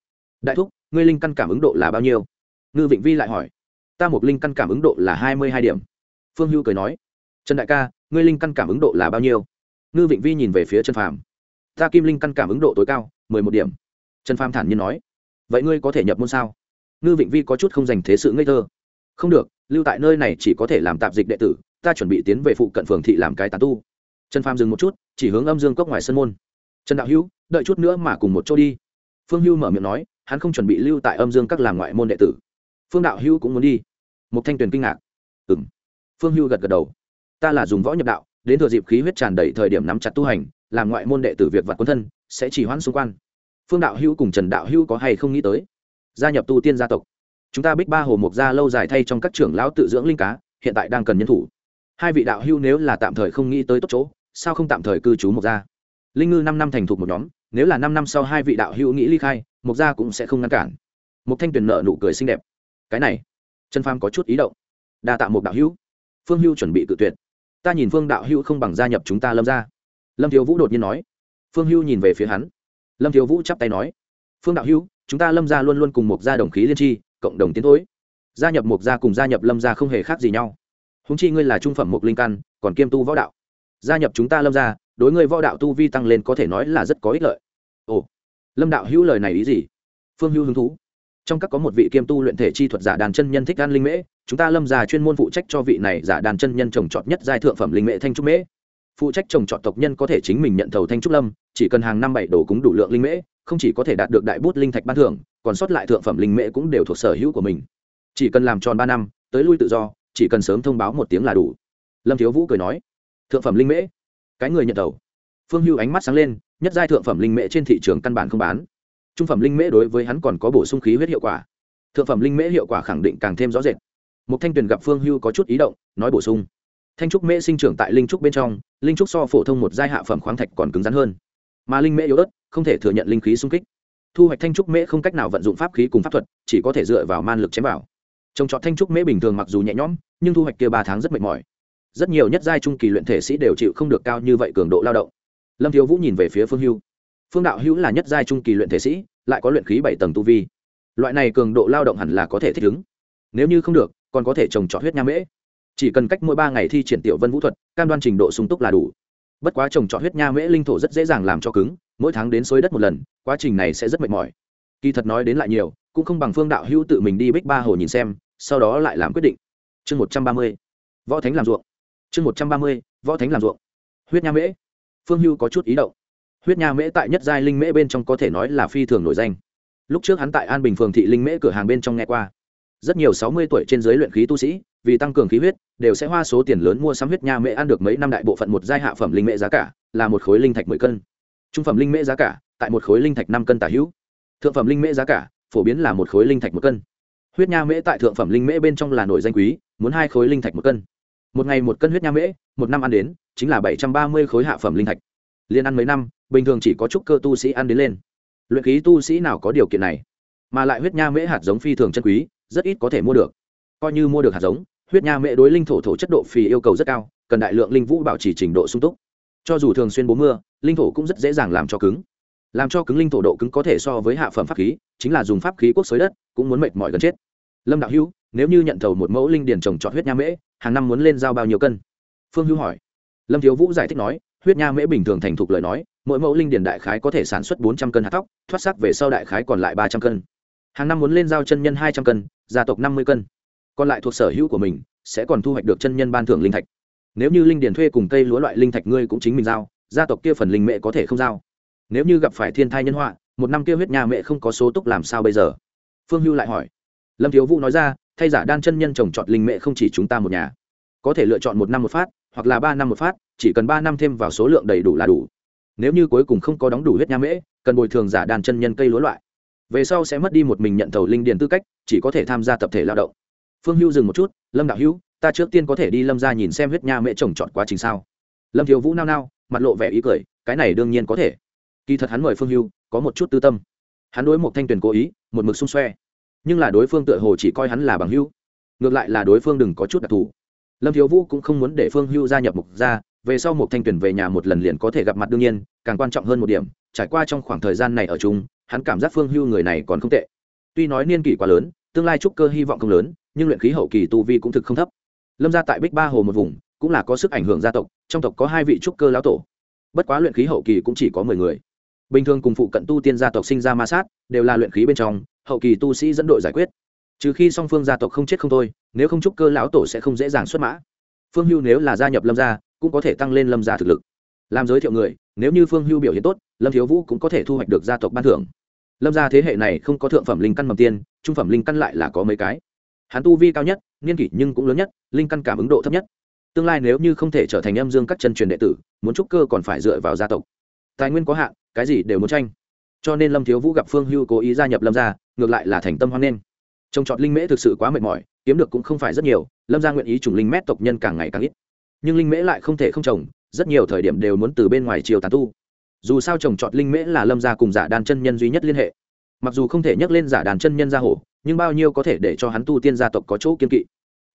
Đại thúc, ngươi linh căn cảm ứng độ là bao nhiêu? Ngư vịnh vi lại hỏi. Ta một linh căn cảm ứng độ là hai mươi hai điểm. Phương hưu cười nói. Trần đại ca, ngươi linh căn cảm ứng độ là bao nhiêu? Ngư vịnh vi nhìn về phía trần phàm. Ta kim linh căn cảm ứng độ tối cao, mười một điểm. Trần phàm thản nhiên nói vậy ngươi có thể nhập môn sao? Ngư vịnh vi có chút không dành thế sự ngây thơ. Không được, lưu tại nơi này chỉ có thể làm tạp dịch đệ tử, ta chuẩn bị tiến về phụ cận phường thị làm cái tà tu. Trần phàm dừng một chút, chỉ hướng âm dương cốc ngoài sân môn. Trần đạo hữu, đợi chút nữa mà cùng một chỗ đi. Phương hưu mở miệng nói, hắn không chuẩn bị lưu tại âm dương các làm ngoại môn đệ tử. Phương đạo hữu cũng muốn đi. Một thanh tuyền kinh ngạc. Ừ m phương hưu gật gật đầu. Ta là dùng võ nhập đạo, đến thừa dịp khí huyết tràn đầy thời điểm nắm chặt tu hành, làm ngoại môn đệ tử việc vặt quân thân, sẽ chỉ hoãn xung quanh phương đạo hữu cùng trần đạo hữu có hay không nghĩ tới? Gia nhập tu tiên gia tộc. Chúng ta bích ba hồ mộc gia lâu dài thay trong các trưởng lão tự dưỡng linh cá, hiện tại đang cần nhân thủ. Hai vị đạo hữu nếu là tạm thời không nghĩ tới tốt chỗ, sao không tạm thời cư trú mộc gia? Linh ngư năm năm thành thục một nhóm, nếu là năm năm sau hai vị đạo hữu nghĩ ly khai, mộc gia cũng sẽ không ngăn cản. Mộc thanh tuyền nợ nụ cười xinh đẹp. Cái này, trần pham có chút ý động. Đa tạ một đạo hữu. Phương hữu chuẩn bị cự tuyệt. Ta nhìn phương đạo hữu không bằng gia nhập chúng ta lâm ra lâm thiếu vũ đột nhiên nói. Phương hữu nhìn về phía hắn lâm thiếu vũ chắp tay nói, phương đạo hữu, chúng ta lâm gia luôn luôn cùng một gia đồng khí liên tri, cộng đồng tiến thối. Gia nhập một gia cùng gia nhập lâm gia không hề khác gì nhau. Húng chi ngươi là trung phẩm mục linh căn, còn kiêm tu võ đạo. Gia nhập chúng ta lâm gia, đối ngươi võ đạo tu vi tăng lên có thể nói là rất có ích lợi. Ồ, lâm đạo hữu lời này ý gì? Phương hữu hứng thú. Trong các có một vị kiêm tu luyện thể chi thuật giả đàn chân nhân thích ăn linh mễ, chúng ta lâm gia chuyên môn phụ trách cho vị này giả đàn chân nhân trồng trọt nhất giai thượng phẩm linh mễ thanh trúc mễ phụ trách trồng trọt tộc nhân có thể chính mình nhận thầu thanh trúc lâm, chỉ cần hàng năm bảy đồ cúng đủ lượng linh mễ, không chỉ có thể đạt được đại bút linh thạch ban thưởng, còn sót lại thượng phẩm linh mễ cũng đều thuộc sở hữu của mình. Chỉ cần làm tròn ba năm, tới lui tự do, chỉ cần sớm thông báo một tiếng là đủ. Lâm thiếu vũ cười nói. Thượng phẩm linh mễ? Cái người nhận thầu. Phương hưu ánh mắt sáng lên, nhất giai thượng phẩm linh mễ trên thị trường căn bản không bán. Trung phẩm linh mễ đối với hắn còn có bổ sung khí huyết hiệu quả. Thượng phẩm linh mễ hiệu quả khẳng định càng thêm rõ rệt. Một thanh tuyền gặp phương hưu có chút ý động, nói bổ sung thanh trúc mễ sinh trưởng tại linh trúc bên trong, linh trúc so phổ thông một giai hạ phẩm khoáng thạch còn cứng rắn hơn. Mà linh mễ yếu ớt, không thể thừa nhận linh khí sung kích. Thu hoạch thanh trúc mễ không cách nào vận dụng pháp khí cùng pháp thuật, chỉ có thể dựa vào man lực chém vào. Trồng trọt thanh trúc mễ bình thường mặc dù nhẹ nhõm, nhưng thu hoạch kia ba tháng rất mệt mỏi. Rất nhiều nhất giai trung kỳ luyện thể sĩ đều chịu không được cao như vậy cường độ lao động. Lâm thiếu vũ nhìn về phía phương hưu. Phương đạo hữu là nhất giai trung kỳ luyện thể sĩ, lại có luyện khí bảy tầng tu vi. Loại này cường độ lao động hẳn là có thể thích ứng. Nếu như không được, còn có thể trồng trọt huyết nha mễ chỉ cần cách mỗi ba ngày thi triển tiểu vân vũ thuật, cam đoan trình độ sung túc là đủ. Bất quá trồng trọt huyết nha mễ linh thổ rất dễ dàng làm cho cứng, mỗi tháng đến xối đất một lần, quá trình này sẽ rất mệt mỏi. Kỳ thật nói đến lại nhiều, cũng không bằng phương đạo hữu tự mình đi bích ba hồ nhìn xem, sau đó lại làm quyết định. Chương một trăm ba mươi, võ thánh làm ruộng. Chương một trăm ba mươi, võ thánh làm ruộng. Huyết nha mễ. Phương hưu có chút ý động. Huyết nha mễ tại nhất giai linh mễ bên trong có thể nói là phi thường nổi danh. Lúc trước hắn tại an bình phường thị linh mễ cửa hàng bên trong nghe qua. Rất nhiều sáu mươi tuổi trên giới luyện khí tu sĩ vì tăng cường khí huyết, đều sẽ hoa số tiền lớn mua sắm huyết nha mễ ăn được mấy năm đại bộ phận một giai hạ phẩm linh mễ giá cả, là một khối linh thạch mười cân. Trung phẩm linh mễ giá cả, tại một khối linh thạch năm cân tả hữu. Thượng phẩm linh mễ giá cả, phổ biến là một khối linh thạch một cân. Huyết nha mễ tại thượng phẩm linh mễ bên trong là nổi danh quý, muốn hai khối linh thạch một cân. Một ngày một cân huyết nha mễ, một năm ăn đến, chính là bảy trăm ba mươi khối hạ phẩm linh thạch. Liên ăn mấy năm, bình thường chỉ có chút cơ tu sĩ ăn đến lên. Luyện khí tu sĩ nào có điều kiện này? Mà lại huyết nha mễ hạt giống phi thường chân quý, rất ít có thể mua được coi như mua được hạt giống, huyết nha mễ đối linh thổ thổ chất độ phì yêu cầu rất cao, cần đại lượng linh vũ bảo trì trình độ sung túc. Cho dù thường xuyên bố mưa, linh thổ cũng rất dễ dàng làm cho cứng. Làm cho cứng linh thổ độ cứng có thể so với hạ phẩm pháp khí, chính là dùng pháp khí quốc xới đất, cũng muốn mệt mỏi gần chết. Lâm đạo hữu, nếu như nhận thầu một mẫu linh điền trồng trọt huyết nha mễ, hàng năm muốn lên giao bao nhiêu cân? Phương hữu hỏi. Lâm thiếu vũ giải thích nói, huyết nha mễ bình thường thành thục lời nói, mỗi mẫu linh điền đại khái có thể sản xuất bốn trăm cân hạt tóc thoát sắc về sau đại khái còn lại ba trăm cân. Hàng năm muốn lên giao chân nhân hai trăm cân, gia tộc năm mươi cân còn lại thuộc sở hữu của mình, sẽ còn thu hoạch được chân nhân ban thưởng linh thạch. Nếu như linh điền thuê cùng cây lúa loại linh thạch ngươi cũng chính mình giao, gia tộc kia phần linh mệ có thể không giao. Nếu như gặp phải thiên thai nhân họa, một năm kia huyết nhà mẹ không có số túc làm sao bây giờ? Phương hưu lại hỏi. Lâm thiếu vũ nói ra, thay giả đan chân nhân trồng trọt linh mẹ không chỉ chúng ta một nhà. Có thể lựa chọn một năm một phát, hoặc là ba năm một phát, chỉ cần ba năm thêm vào số lượng đầy đủ là đủ. Nếu như cuối cùng không có đóng đủ huyết nha mễ cần bồi thường giả đàn chân nhân cây lúa loại. Về sau sẽ mất đi một mình nhận thầu linh điền tư cách, chỉ có thể tham gia tập thể lao động phương hưu dừng một chút, lâm đạo hữu, ta trước tiên có thể đi lâm ra nhìn xem huyết nha mễ trồng trọt quá trình sao? Lâm thiếu vũ nao nao, mặt lộ vẻ ý cười, cái này đương nhiên có thể. Kỳ thật hắn mời phương hưu có một chút tư tâm. Hắn đối một thanh tuyền cố ý, một mực xung xoe. Nhưng là đối phương tựa hồ chỉ coi hắn là bằng hưu ngược lại là đối phương đừng có chút đặc thù. Lâm thiếu vũ cũng không muốn để phương hưu gia nhập mục gia, về sau một thanh tuyển về nhà một lần liền có thể gặp mặt đương nhiên, càng quan trọng hơn một điểm, trải qua trong khoảng thời gian này ở chung, hắn cảm giác phương hưu người này còn không tệ. Tuy nói niên kỷ quá lớn tương lai trúc cơ hy vọng không lớn, nhưng luyện khí hậu kỳ tu vi cũng thực không thấp. Lâm gia tại bích ba hồ một vùng, cũng là có sức ảnh hưởng gia tộc, trong tộc có hai vị trúc cơ lão tổ. Bất quá luyện khí hậu kỳ cũng chỉ có mười người. Bình thường cùng phụ cận tu tiên gia tộc sinh ra ma sát, đều là luyện khí bên trong, hậu kỳ tu sĩ dẫn đội giải quyết. Trừ khi song phương gia tộc không chết không thôi, nếu không trúc cơ lão tổ sẽ không dễ dàng xuất mã. Phương hưu nếu là gia nhập lâm gia, cũng có thể tăng lên lâm gia thực lực. Làm giới thiệu người, nếu như phương hưu biểu hiện tốt, lâm thiếu vũ cũng có thể thu hoạch được gia tộc ban thưởng. Lâm gia thế hệ này không có thượng phẩm linh căn mầm tiên trung phẩm linh căn lại là có mấy cái. Hắn tu vi cao nhất, niên kỷ nhưng cũng lớn nhất, linh căn cảm ứng độ thấp nhất. Tương lai nếu như không thể trở thành âm dương các chân truyền đệ tử, muốn trúc cơ còn phải dựa vào gia tộc. Tài nguyên có hạn, cái gì đều muốn tranh. Cho nên lâm thiếu vũ gặp phương hưu cố ý gia nhập lâm gia, ngược lại là thành tâm hoan nghênh. Trồng trọt linh mễ thực sự quá mệt mỏi, kiếm được cũng không phải rất nhiều, lâm gia nguyện ý trùng linh mét tộc nhân càng ngày càng ít. Nhưng linh mễ lại không thể không trồng, rất nhiều thời điểm đều muốn từ bên ngoài chiều tàn tu. Dù sao trồng trọt linh mễ là lâm gia cùng giả đàn chân nhân duy nhất liên hệ mặc dù không thể nhắc lên giả đàn chân nhân gia hổ, nhưng bao nhiêu có thể để cho hắn tu tiên gia tộc có chỗ kiên kỵ.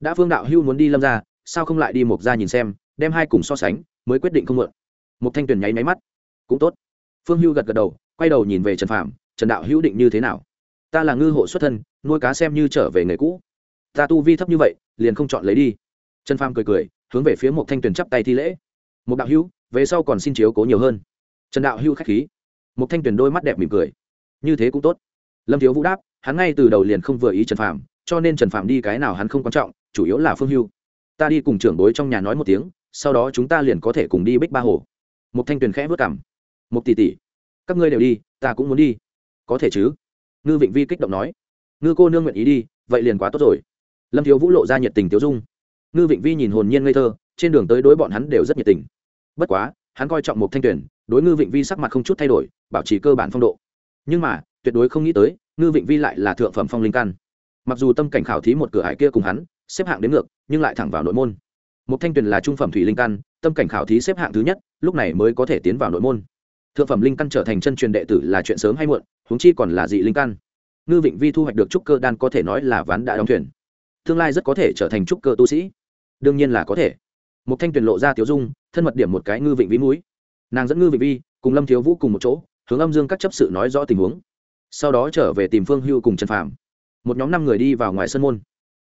Đã phương đạo hưu muốn đi lâm gia, sao không lại đi một gia nhìn xem, đem hai cùng so sánh, mới quyết định không mượn. Một thanh tuyển nháy máy mắt. Cũng tốt. Phương hưu gật gật đầu, quay đầu nhìn về trần phạm trần đạo hữu định như thế nào? Ta là ngư hộ xuất thân, nuôi cá xem như trở về nghề cũ. Ta tu vi thấp như vậy, liền không chọn lấy đi. Trần pham cười cười, hướng về phía một thanh tuyền chắp tay thi lễ. Một đạo hữu, về sau còn xin chiếu cố nhiều hơn. Trần đạo hữu khách khí. Một thanh tuyền đôi mắt đẹp mỉm cười như thế cũng tốt. Lâm thiếu vũ đáp hắn ngay từ đầu liền không vừa ý trần Phạm, cho nên trần Phạm đi cái nào hắn không quan trọng chủ yếu là phương hưu. Ta đi cùng trưởng bối trong nhà nói một tiếng sau đó chúng ta liền có thể cùng đi bích ba hồ. Một thanh tuyền khẽ vớt cảm một tỷ tỷ các ngươi đều đi ta cũng muốn đi. Có thể chứ? Ngư vịnh vi kích động nói. Ngư cô nương nguyện ý đi vậy liền quá tốt rồi. Lâm thiếu vũ lộ ra nhiệt tình tiêu dung. Ngư vịnh vi nhìn hồn nhiên ngây thơ trên đường tới đối bọn hắn đều rất nhiệt tình. Bất quá hắn coi trọng một thanh tuyển đối ngư vịnh vi sắc mặt không chút thay đổi bảo trì cơ bản phong độ nhưng mà, tuyệt đối không nghĩ tới, ngư vịnh vi lại là thượng phẩm phong linh căn. Mặc dù tâm cảnh khảo thí một cửa hải kia cùng hắn, xếp hạng đến ngược, nhưng lại thẳng vào nội môn. Một thanh tuyển là trung phẩm thủy linh căn, tâm cảnh khảo thí xếp hạng thứ nhất, lúc này mới có thể tiến vào nội môn. Thượng phẩm linh căn trở thành chân truyền đệ tử là chuyện sớm hay muộn, huống chi còn là dị linh căn. Ngư vịnh vi thu hoạch được trúc cơ đan có thể nói là ván đã đóng thuyền. Tương lai rất có thể trở thành trúc cơ tu sĩ. Đương nhiên là có thể. Một thanh tuyển lộ ra tiếu dung, thân mật điểm một cái ngư vịnh vi mũi. Nàng dẫn ngư vịnh vi cùng lâm thiếu vũ cùng một chỗ hướng âm dương các chấp sự nói rõ tình huống. Sau đó trở về tìm phương hưu cùng trần phạm một nhóm năm người đi vào ngoài sơn môn.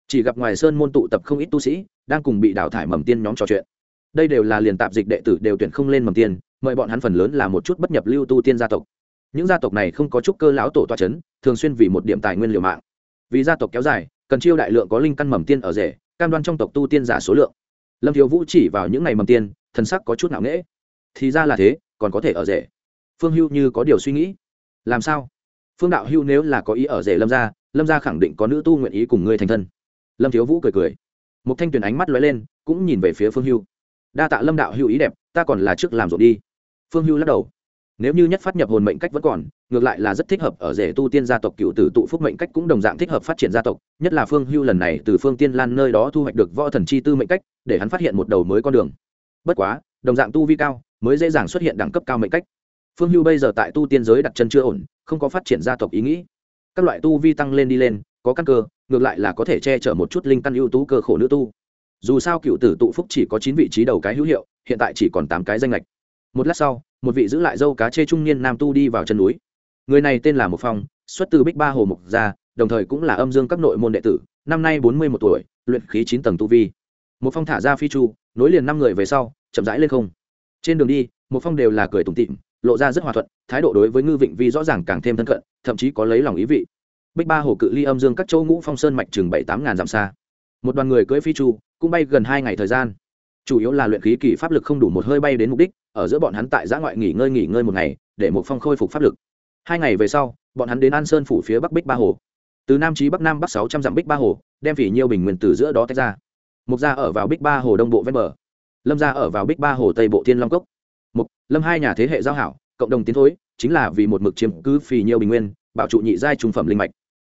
Chỉ gặp ngoài sơn môn tụ tập không ít tu sĩ, đang cùng bị đào thải mầm tiên nhóm trò chuyện. Đây đều là liền tạp dịch đệ tử đều tuyển không lên mầm tiên, mời bọn hắn phần lớn là một chút bất nhập lưu tu tiên gia tộc. Những gia tộc này không có chút cơ lão tổ toa c h ấ n thường xuyên vì một điểm tài nguyên liều mạng. Vì gia tộc kéo dài, cần chiêu đại lượng có linh căn mầm tiên ở rể, cam đoan trong tộc tu tiên giả số lượng. Lâm thiếu vũ chỉ vào những ngày mầm tiên, thần sắc có chút nặng nễ thì ra là thế, còn có thể ở rể phương hưu như có điều suy nghĩ. Làm sao? Phương đạo hưu nếu là có ý ở rể lâm gia lâm gia khẳng định có nữ tu nguyện ý cùng ngươi thành thân. Lâm thiếu vũ cười cười. Một thanh tuyền ánh mắt lóe lên, cũng nhìn về phía phương hưu. Đa tạ lâm đạo hưu ý đẹp, ta còn là trước làm rộn đi. Phương hưu lắc đầu. Nếu như nhất phát nhập hồn mệnh cách vẫn còn, ngược lại là rất thích hợp ở rể tu tiên gia tộc cựu tử tụ phúc mệnh cách cũng đồng dạng thích hợp phát triển gia tộc, nhất là phương hưu lần này từ phương tiên lan nơi đó thu hoạch được võ thần chi tư mệnh cách, để hắn phát hiện một đầu mới con đường. Bất quá, đồng dạng tu vi cao, mới dễ dàng xuất hiện đẳng cấp cao mệnh cách phương hưu bây giờ tại tu tiên giới đặt chân chưa ổn, không có phát triển gia tộc ý nghĩ. Các loại tu vi tăng lên đi lên, có căn cơ, ngược lại là có thể che chở một chút linh căn ưu tú cơ khổ nữ tu. Dù sao cựu tử tụ phúc chỉ có chín vị trí đầu cái hữu hiệu, hiện tại chỉ còn tám cái danh lệch một lát sau, một vị giữ lại dâu cá chê trung niên nam tu đi vào chân núi. Người này tên là một phong, xuất từ bích ba hồ mục gia, đồng thời cũng là âm dương các nội môn đệ tử, năm nay bốn mươi một tuổi, luyện khí chín tầng tu vi. Một phong thả ra phi chu, nối liền năm người về sau, chậm rãi lên không. Trên đường đi một phong đều là cười tủm tịm lộ ra rất hòa thuận, thái độ đối với ngư vịnh vi rõ ràng càng thêm thân cận, thậm chí có lấy lòng ý vị. Bích ba hồ cự ly âm dương các châu ngũ phong sơn mạch chừng bảy tám ngàn dặm xa. Một đoàn người cưỡi phi chu, cũng bay gần hai ngày thời gian. Chủ yếu là luyện khí kỳ pháp lực không đủ một hơi bay đến mục đích, ở giữa bọn hắn tại giã ngoại nghỉ ngơi nghỉ ngơi một ngày, để một phong khôi phục pháp lực. Hai ngày về sau, bọn hắn đến an sơn phủ phía bắc bích ba hồ. Từ nam chí bắc nam bắc sáu trăm dặm bích ba hồ, đem phỉ nhiêu bình nguyên từ giữa đó tách ra. Mục gia ở vào bích ba hồ đông bộ ven bờ. Lâm gia ở vào bích ba hồ tây bộ thiên long cốc mục, lâm hai nhà thế hệ giao hảo, cộng đồng tiến thối, chính là vì một mực chiếm cứ phì nhiêu bình nguyên, bảo trụ nhị giai trung phẩm linh mạch.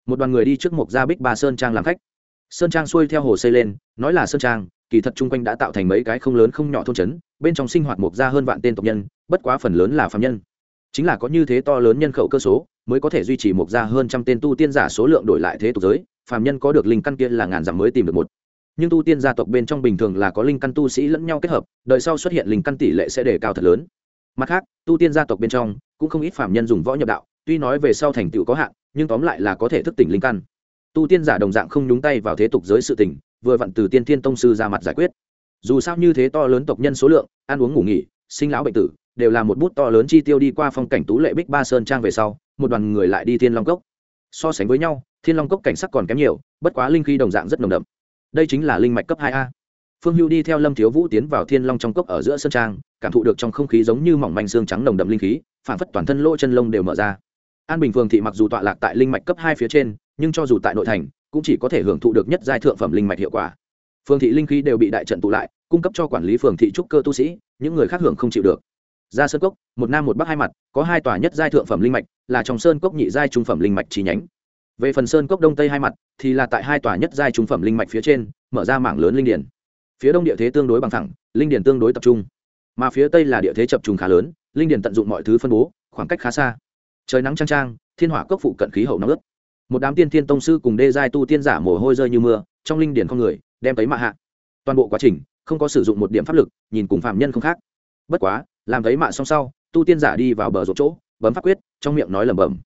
Một đoàn người đi trước mục gia bích ba sơn trang làm khách. Sơn trang xuôi theo hồ xây lên, nói là sơn trang, kỳ thật chung quanh đã tạo thành mấy cái không lớn không nhỏ thôn trấn, bên trong sinh hoạt mục gia hơn vạn tên tộc nhân, bất quá phần lớn là phạm nhân. Chính là có như thế to lớn nhân khẩu cơ số, mới có thể duy trì mục gia hơn trăm tên tu tiên giả số lượng đổi lại thế tục giới, phàm nhân có được linh căn kia là ngàn dặm mới tìm được một nhưng tu tiên gia tộc bên trong bình thường là có linh căn tu sĩ lẫn nhau kết hợp đợi sau xuất hiện linh căn tỷ lệ sẽ đề cao thật lớn. Mặt khác, tu tiên gia tộc bên trong, cũng không ít phạm nhân dùng võ nhập đạo, tuy nói về sau thành tựu có hạn, nhưng tóm lại là có thể thức tỉnh linh căn. Tu tiên giả đồng dạng không nhúng tay vào thế tục giới sự tỉnh vừa vặn từ tiên thiên tông sư ra mặt giải quyết. Dù sao như thế to lớn tộc nhân số lượng, ăn uống ngủ nghỉ, sinh lão bệnh tử, đều là một bút to lớn chi tiêu đi qua phong cảnh tú lệ bích ba sơn trang về sau, một đoàn người lại đi thiên long cốc. So sánh với nhau, thiên long cốc cảnh sắc còn kém nhiều, bất quá linh khí đồng dạng rất nồng đậm đây chính là linh mạch cấp hai a. Phương hưu đi theo lâm thiếu vũ tiến vào thiên long trong cốc ở giữa sân trang, cảm thụ được trong không khí giống như mỏng manh xương trắng nồng đậm linh khí phản phất toàn thân lỗ chân lông đều mở ra. An bình phường thị mặc dù tọa lạc tại linh mạch cấp hai phía trên, nhưng cho dù tại nội thành, cũng chỉ có thể hưởng thụ được nhất giai thượng phẩm linh mạch hiệu quả. Phường thị linh khí đều bị đại trận tụ lại, cung cấp cho quản lý phường thị trúc cơ tu sĩ, những người khác hưởng không chịu được. Ra sơn cốc, một nam một bắc hai mặt, có hai tòa nhất giai thượng phẩm linh mạch, là trong sơn cốc nhị giai trung phẩm linh mạch chi nhánh về phần sơn cốc đông tây hai mặt, thì là tại hai tòa nhất giai trung phẩm linh mạch phía trên, mở ra mảng lớn linh điển. Phía đông địa thế tương đối bằng thẳng linh điển tương đối tập trung. Mà phía tây là địa thế chập trùng khá lớn, linh điển tận dụng mọi thứ phân bố, khoảng cách khá xa. Trời nắng trang trang thiên hỏa cốc phụ cận khí hậu nóng ướt. Một đám tiên thiên tông sư cùng đê giai tu tiên giả mồ hôi rơi như mưa, trong linh điển không người, đem tới mạ hạ. Toàn bộ quá trình, không có sử dụng một điểm pháp lực, nhìn cùng phạm nhân không khác. Bất quá, làm thấy mạ xong sau, tu tiên giả đi vào bờ rộp chỗ, bấm pháp quyết, trong miệng nói lẩm bẩm.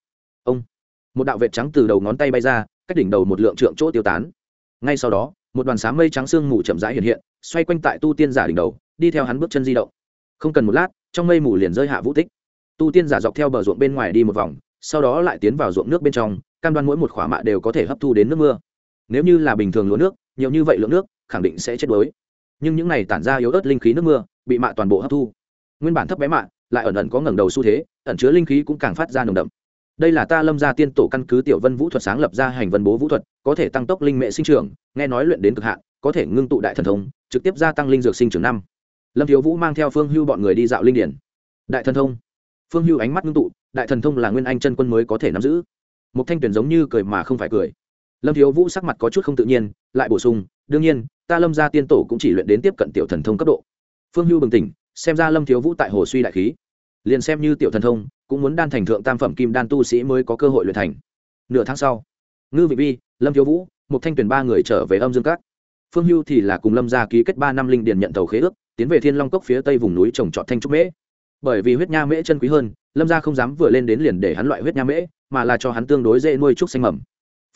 Ông một đạo vệt trắng từ đầu ngón tay bay ra, cách đỉnh đầu một lượng trượng chỗ tiêu tán. Ngay sau đó, một đoàn sáng mây trắng sương mù chậm rãi hiện hiện, xoay quanh tại tu tiên giả đỉnh đầu, đi theo hắn bước chân di động. Không cần một lát, trong mây mù liền rơi hạ vũ tích. Tu tiên giả dọc theo bờ ruộng bên ngoài đi một vòng, sau đó lại tiến vào ruộng nước bên trong, cam đoan mỗi một khỏa mạ đều có thể hấp thu đến nước mưa. Nếu như là bình thường lúa nước, nhiều như vậy lượng nước, khẳng định sẽ chết đuối. Nhưng những này tản ra yếu ớt linh khí nước mưa, bị mạ toàn bộ hấp thu. Nguyên bản thấp bé mạ, lại ẩn ẩn có ngẩng đầu xu thế, ẩn chứa linh khí cũng càng phát ra nồng đậm đây là ta lâm gia tiên tổ căn cứ tiểu vân vũ thuật sáng lập ra hành vân bố vũ thuật, có thể tăng tốc linh mệ sinh trưởng, nghe nói luyện đến cực hạn, có thể ngưng tụ đại thần thông, trực tiếp gia tăng linh dược sinh trưởng năm. Lâm thiếu vũ mang theo phương hưu bọn người đi dạo linh điển. Đại thần thông. Phương hưu ánh mắt ngưng tụ, đại thần thông là nguyên anh chân quân mới có thể nắm giữ. Một thanh tuyển giống như cười mà không phải cười. Lâm thiếu vũ sắc mặt có chút không tự nhiên, lại bổ sung, đương nhiên, ta lâm gia tiên tổ cũng chỉ luyện đến tiếp cận tiểu thần thông cấp độ. Phương hưu bừng tỉnh, xem ra lâm thiếu vũ tại hồ suy đại khí. Liền xem như tiểu thần thông cũng muốn đan thành thượng tam phẩm kim đan tu sĩ mới có cơ hội luyện thành. Nửa tháng sau, ngư vị vi, lâm thiếu vũ một thanh tuyển ba người trở về âm dương các. Phương hưu thì là cùng lâm gia ký kết ba năm linh điền nhận tàu khế ước, tiến về thiên long cốc phía tây vùng núi trồng trọt thanh trúc mễ. Bởi vì huyết nha mễ chân quý hơn, lâm gia không dám vừa lên đến liền để hắn loại huyết nha mễ, mà là cho hắn tương đối dễ nuôi trúc xanh mầm.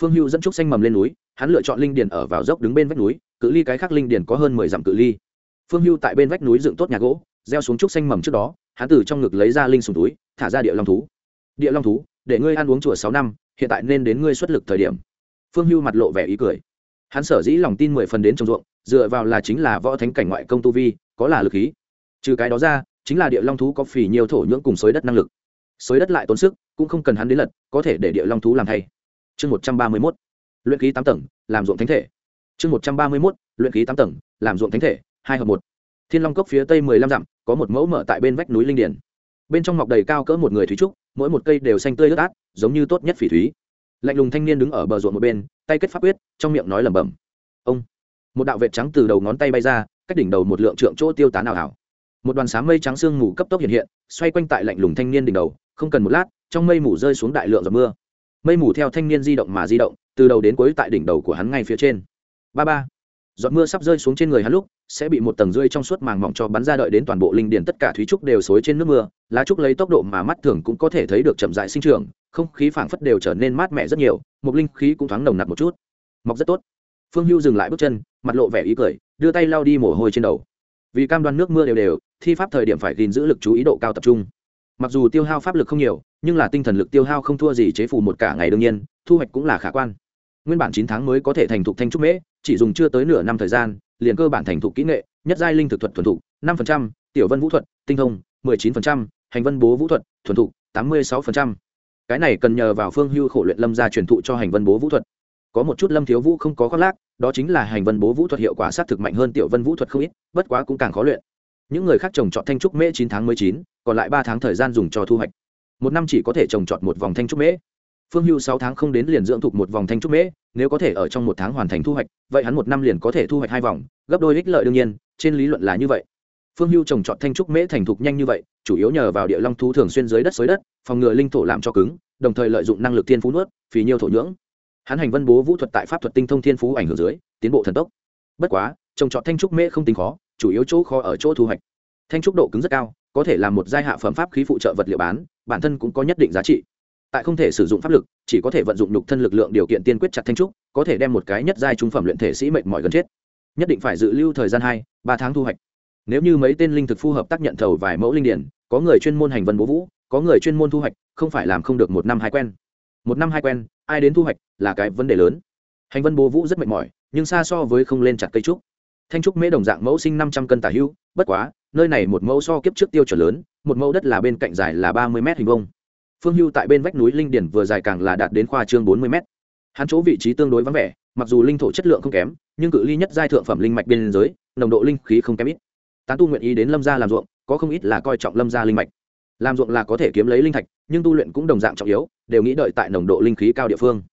Phương hưu dẫn trúc xanh mầm lên núi, hắn lựa chọn linh điền ở vào dốc đứng bên vách núi, cự ly cái khác linh điền có hơn mười dặm cự ly. Phương hưu tại bên vách núi dựng tốt nhà gỗ, gieo xuống trúc xanh mầm trước đó, hắn từ trong ngực lấy ra linh sùng túi thả ra địa long thú. Địa long thú, để ngươi ăn uống chùa sáu năm, hiện tại nên đến ngươi xuất lực thời điểm. Phương hưu mặt lộ vẻ ý cười. Hắn sở dĩ lòng tin mười phần đến trồng ruộng, dựa vào là chính là võ thánh cảnh ngoại công tu vi, có là lực khí. Trừ cái đó ra, chính là địa long thú có phì nhiều thổ nhưỡng cùng xới đất năng lực. Xới đất lại tốn sức, cũng không cần hắn đến lật, có thể để địa long thú làm thay. Chương một trăm ba mươi mốt. Luyện khí tám tầng, làm ruộng thánh thể. Chương một trăm ba mươi mốt. Luyện khí tám tầng, làm ruộng thánh thể, hai hợp một. Thiên long cốc phía tây mười lăm dặm, có một mẫu mở tại bên vách núi linh điển bên trong mọc đầy cao cỡ một người thúy trúc, mỗi một cây đều xanh tươi ướt át, giống như tốt nhất phỉ thúy. Lạnh lùng thanh niên đứng ở bờ ruộng một bên, tay kết pháp quyết, trong miệng nói lẩm bẩm. Ông, một đạo vệt trắng từ đầu ngón tay bay ra, cách đỉnh đầu một lượng trượng chỗ tiêu tán ảo ảo. Một đoàn sáng mây trắng sương mù cấp tốc hiện hiện, xoay quanh tại lạnh lùng thanh niên đỉnh đầu, không cần một lát, trong mây mù rơi xuống đại lượng giọt mưa. Mây mù theo thanh niên di động mà di động, từ đầu đến cuối tại đỉnh đầu của hắn ngay phía trên. Ba ba, giọt mưa sắp rơi xuống trên người hắn lúc sẽ bị một tầng rơi trong suốt màng mỏng cho bắn ra đợi đến toàn bộ linh điền tất cả thúy trúc đều xối trên nước mưa, lá trúc lấy tốc độ mà mắt thường cũng có thể thấy được chậm dại sinh trưởng, không khí phảng phất đều trở nên mát mẻ rất nhiều, một linh khí cũng thoáng nồng nặc một chút. Mọc rất tốt. Phương hưu dừng lại bước chân, mặt lộ vẻ ý cười, đưa tay lau đi mồ hôi trên đầu. Vì cam đoan nước mưa đều đều, thi pháp thời điểm phải gìn giữ lực chú ý độ cao tập trung. Mặc dù tiêu hao pháp lực không nhiều, nhưng là tinh thần lực tiêu hao không thua gì chế phù một cả ngày đương nhiên, thu hoạch cũng là khả quan. Nguyên bản chín tháng mới có thể thành thục thanh trúc mễ, chỉ dùng chưa tới nửa năm thời gian liền cơ bản thành thục kỹ nghệ, nhất giai linh thực thuật thuần thục, năm tiểu vân vũ thuật, tinh thông, mười chín hành vân bố vũ thuật, thuần thục, tám mươi sáu cái này cần nhờ vào phương hưu khổ luyện lâm gia truyền thụ cho hành vân bố vũ thuật. Có một chút lâm thiếu vũ không có khoác lác, đó chính là hành vân bố vũ thuật hiệu quả sát thực mạnh hơn tiểu vân vũ thuật không ít, bất quá cũng càng khó luyện. Những người khác trồng trọt thanh trúc mễ chín tháng mới chín, còn lại ba tháng thời gian dùng cho thu hoạch. Một năm chỉ có thể trồng trọt một vòng thanh trúc mễ. Phương hưu sáu tháng không đến liền dưỡng thục một vòng thanh trúc mễ nếu có thể ở trong một tháng hoàn thành thu hoạch, vậy hắn một năm liền có thể thu hoạch hai vòng, gấp đôi ích lợi đương nhiên, trên lý luận là như vậy. Phương hưu trồng trọt thanh trúc mễ thành thục nhanh như vậy, chủ yếu nhờ vào địa long thú thường xuyên dưới đất xới đất, phòng ngừa linh thổ làm cho cứng, đồng thời lợi dụng năng lực thiên phú nuốt phí nhiều thổ nhưỡng. Hắn hành vân bố vũ thuật tại pháp thuật tinh thông thiên phú ảnh hưởng dưới, tiến bộ thần tốc. Bất quá, trồng trọt thanh trúc mễ không tính khó, chủ yếu chỗ khó ở chỗ thu hoạch. Thanh trúc độ cứng rất cao, có thể là một giai hạ phẩm pháp khí phụ trợ vật liệu bán, bản thân cũng có nhất định giá trị tại không thể sử dụng pháp lực, chỉ có thể vận dụng nhục thân lực lượng điều kiện tiên quyết chặt thanh trúc, có thể đem một cái nhất giai trung phẩm luyện thể sĩ mệnh mỏi gần chết. Nhất định phải dự lưu thời gian hai, ba tháng thu hoạch. Nếu như mấy tên linh thực phù hợp tác nhận thầu vài mẫu linh điển, có người chuyên môn hành vân bố vũ, có người chuyên môn thu hoạch, không phải làm không được một năm hai quen. Một năm hai quen, ai đến thu hoạch là cái vấn đề lớn. Hành vân bố vũ rất mệt mỏi, nhưng xa so với không lên chặt cây trúc. Thanh trúc mễ đồng dạng mẫu sinh năm trăm cân tả hưu, bất quá, nơi này một mẫu so kiếp trước tiêu chuẩn lớn, một mẫu đất là bên cạnh dài là ba mươi m hình vông phương hưu tại bên vách núi linh điển vừa dài càng là đạt đến khoa trương bốn mươi m hắn chỗ vị trí tương đối vắng vẻ, mặc dù linh thổ chất lượng không kém, nhưng cự ly nhất giai thượng phẩm linh mạch biên giới nồng độ linh khí không kém ít. Tán tu nguyện ý đến lâm gia làm ruộng, có không ít là coi trọng lâm gia linh mạch. Làm ruộng là có thể kiếm lấy linh thạch, nhưng tu luyện cũng đồng dạng trọng yếu, đều nghĩ đợi tại nồng độ linh khí cao địa phương.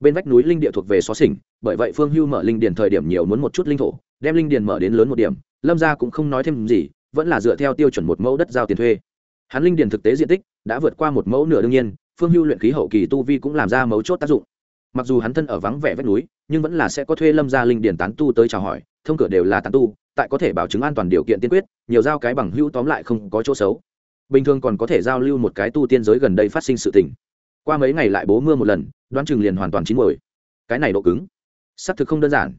Bên vách núi linh địa thuộc về xó xỉnh, bởi vậy phương hưu mở linh điền thời điểm nhiều muốn một chút linh thổ, đem linh điền mở đến lớn một điểm, lâm gia cũng không nói thêm gì, vẫn là dựa theo tiêu chuẩn một mẫu đất giao tiền thuê. Hắn linh điền thực tế diện tích đã vượt qua một mẫu nửa đương nhiên, phương hưu luyện khí hậu kỳ tu vi cũng làm ra mấu chốt tác dụng. Mặc dù hắn thân ở vắng vẻ vách núi, nhưng vẫn là sẽ có thuê lâm gia linh điền tán tu tới chào hỏi, thông cửa đều là tán tu, tại có thể bảo chứng an toàn điều kiện tiên quyết, nhiều giao cái bằng hưu tóm lại không có chỗ xấu. Bình thường còn có thể giao lưu một cái tu tiên giới gần đây phát sinh sự tình. Qua mấy ngày lại bố mưa một lần, đoán chừng liền hoàn toàn chín mồi cái này độ cứng, xác thực không đơn giản.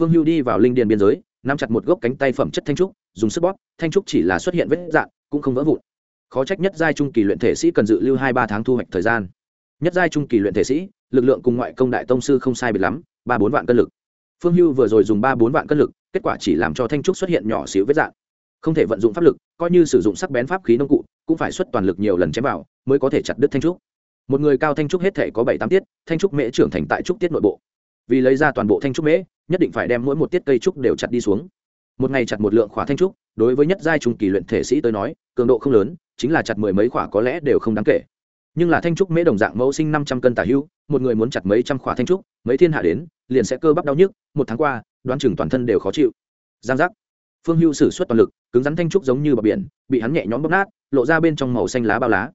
Phương hưu đi vào linh điền biên giới, nắm chặt một gốc cánh tay phẩm chất thanh trúc, dùng sức bóp, thanh trúc chỉ là xuất hiện vết dạn, cũng không vỡ vụn khó trách nhất giai trung kỳ luyện thể sĩ cần dự lưu hai ba tháng thu hoạch thời gian. Nhất giai trung kỳ luyện thể sĩ lực lượng cùng ngoại công đại tông sư không sai biệt lắm ba bốn vạn cân lực. Phương hưu vừa rồi dùng ba bốn vạn cân lực kết quả chỉ làm cho thanh trúc xuất hiện nhỏ xíu vết dạng, không thể vận dụng pháp lực coi như sử dụng sắc bén pháp khí nông cụ cũng phải xuất toàn lực nhiều lần chém vào mới có thể chặt đứt thanh trúc. Một người cao thanh trúc hết thể có bảy tám tiết thanh trúc mễ trưởng thành tại trúc tiết nội bộ. Vì lấy ra toàn bộ thanh trúc mễ nhất định phải đem mỗi một tiết cây trúc đều chặt đi xuống một ngày chặt một lượng khỏa thanh trúc, đối với nhất giai trung kỳ luyện thể sĩ tới nói, cường độ không lớn, chính là chặt mười mấy khỏa có lẽ đều không đáng kể. Nhưng là thanh trúc mễ đồng dạng mẫu sinh năm trăm cân tả hữu một người muốn chặt mấy trăm khỏa thanh trúc, mấy thiên hạ đến, liền sẽ cơ bắp đau nhức, một tháng qua, đoán chừng toàn thân đều khó chịu. Giang giác. Phương hưu sử suất toàn lực, cứng rắn thanh trúc giống như bờ biển, bị hắn nhẹ nhõm bóp nát, lộ ra bên trong màu xanh lá bao lá.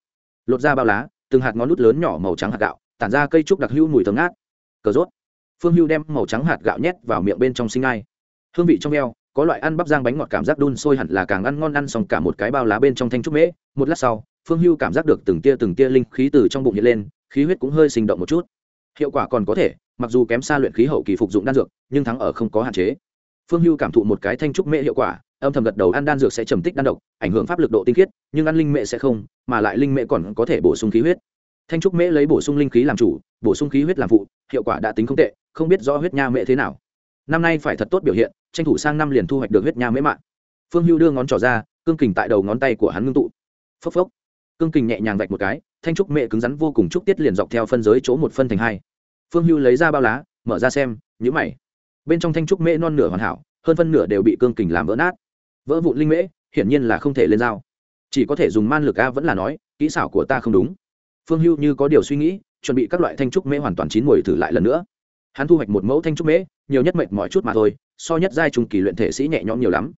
Lột ra bao lá, từng hạt ngón nút lớn nhỏ màu trắng hạt gạo, tản ra cây trúc đặc hữu mùi thơm ngát. Cờ rốt. Phương hưu đem màu trắng hạt gạo nhét vào miệng bên trong sinh ai. Hương vị trong eo có loại ăn bắp rang bánh ngọt cảm giác đun sôi hẳn là càng ăn ngon ăn xong cả một cái bao lá bên trong thanh trúc mễ. Một lát sau, phương hưu cảm giác được từng tia từng tia linh khí từ trong bụng hiện lên, khí huyết cũng hơi sinh động một chút. Hiệu quả còn có thể, mặc dù kém xa luyện khí hậu kỳ phục dụng đan dược, nhưng thắng ở không có hạn chế. Phương hưu cảm thụ một cái thanh trúc mễ hiệu quả, âm thầm gật đầu ăn đan dược sẽ trầm tích đan độc, ảnh hưởng pháp lực độ tinh khiết, nhưng ăn linh mễ sẽ không, mà lại linh mễ còn có thể bổ sung khí huyết. Thanh trúc mễ lấy bổ sung linh khí làm chủ, bổ sung khí huyết làm phụ, hiệu quả đã tính không tệ, không biết rõ huyết nha mễ thế nào năm nay phải thật tốt biểu hiện, tranh thủ sang năm liền thu hoạch được huyết nha mễ mạng. Phương hưu đưa ngón trỏ ra, cương kình tại đầu ngón tay của hắn ngưng tụ. Phốc phốc. Cương kình nhẹ nhàng vạch một cái, thanh trúc mễ cứng rắn vô cùng trúc tiết liền dọc theo phân giới chỗ một phân thành hai. Phương hưu lấy ra bao lá, mở ra xem nhữ mày. Bên trong thanh trúc mễ non nửa hoàn hảo, hơn phân nửa đều bị cương kình làm vỡ nát. Vỡ vụn linh mễ, hiển nhiên là không thể lên dao. Chỉ có thể dùng man lực a vẫn là nói, kỹ xảo của ta không đúng. Phương hưu như có điều suy nghĩ, chuẩn bị các loại thanh trúc mễ hoàn toàn chín mùi thử lại lần nữa hắn thu hoạch một mẫu thanh trúc mễ, nhiều nhất mệnh mọi chút mà thôi, so nhất giai trùng kỳ luyện thể sĩ nhẹ nhõm nhiều lắm.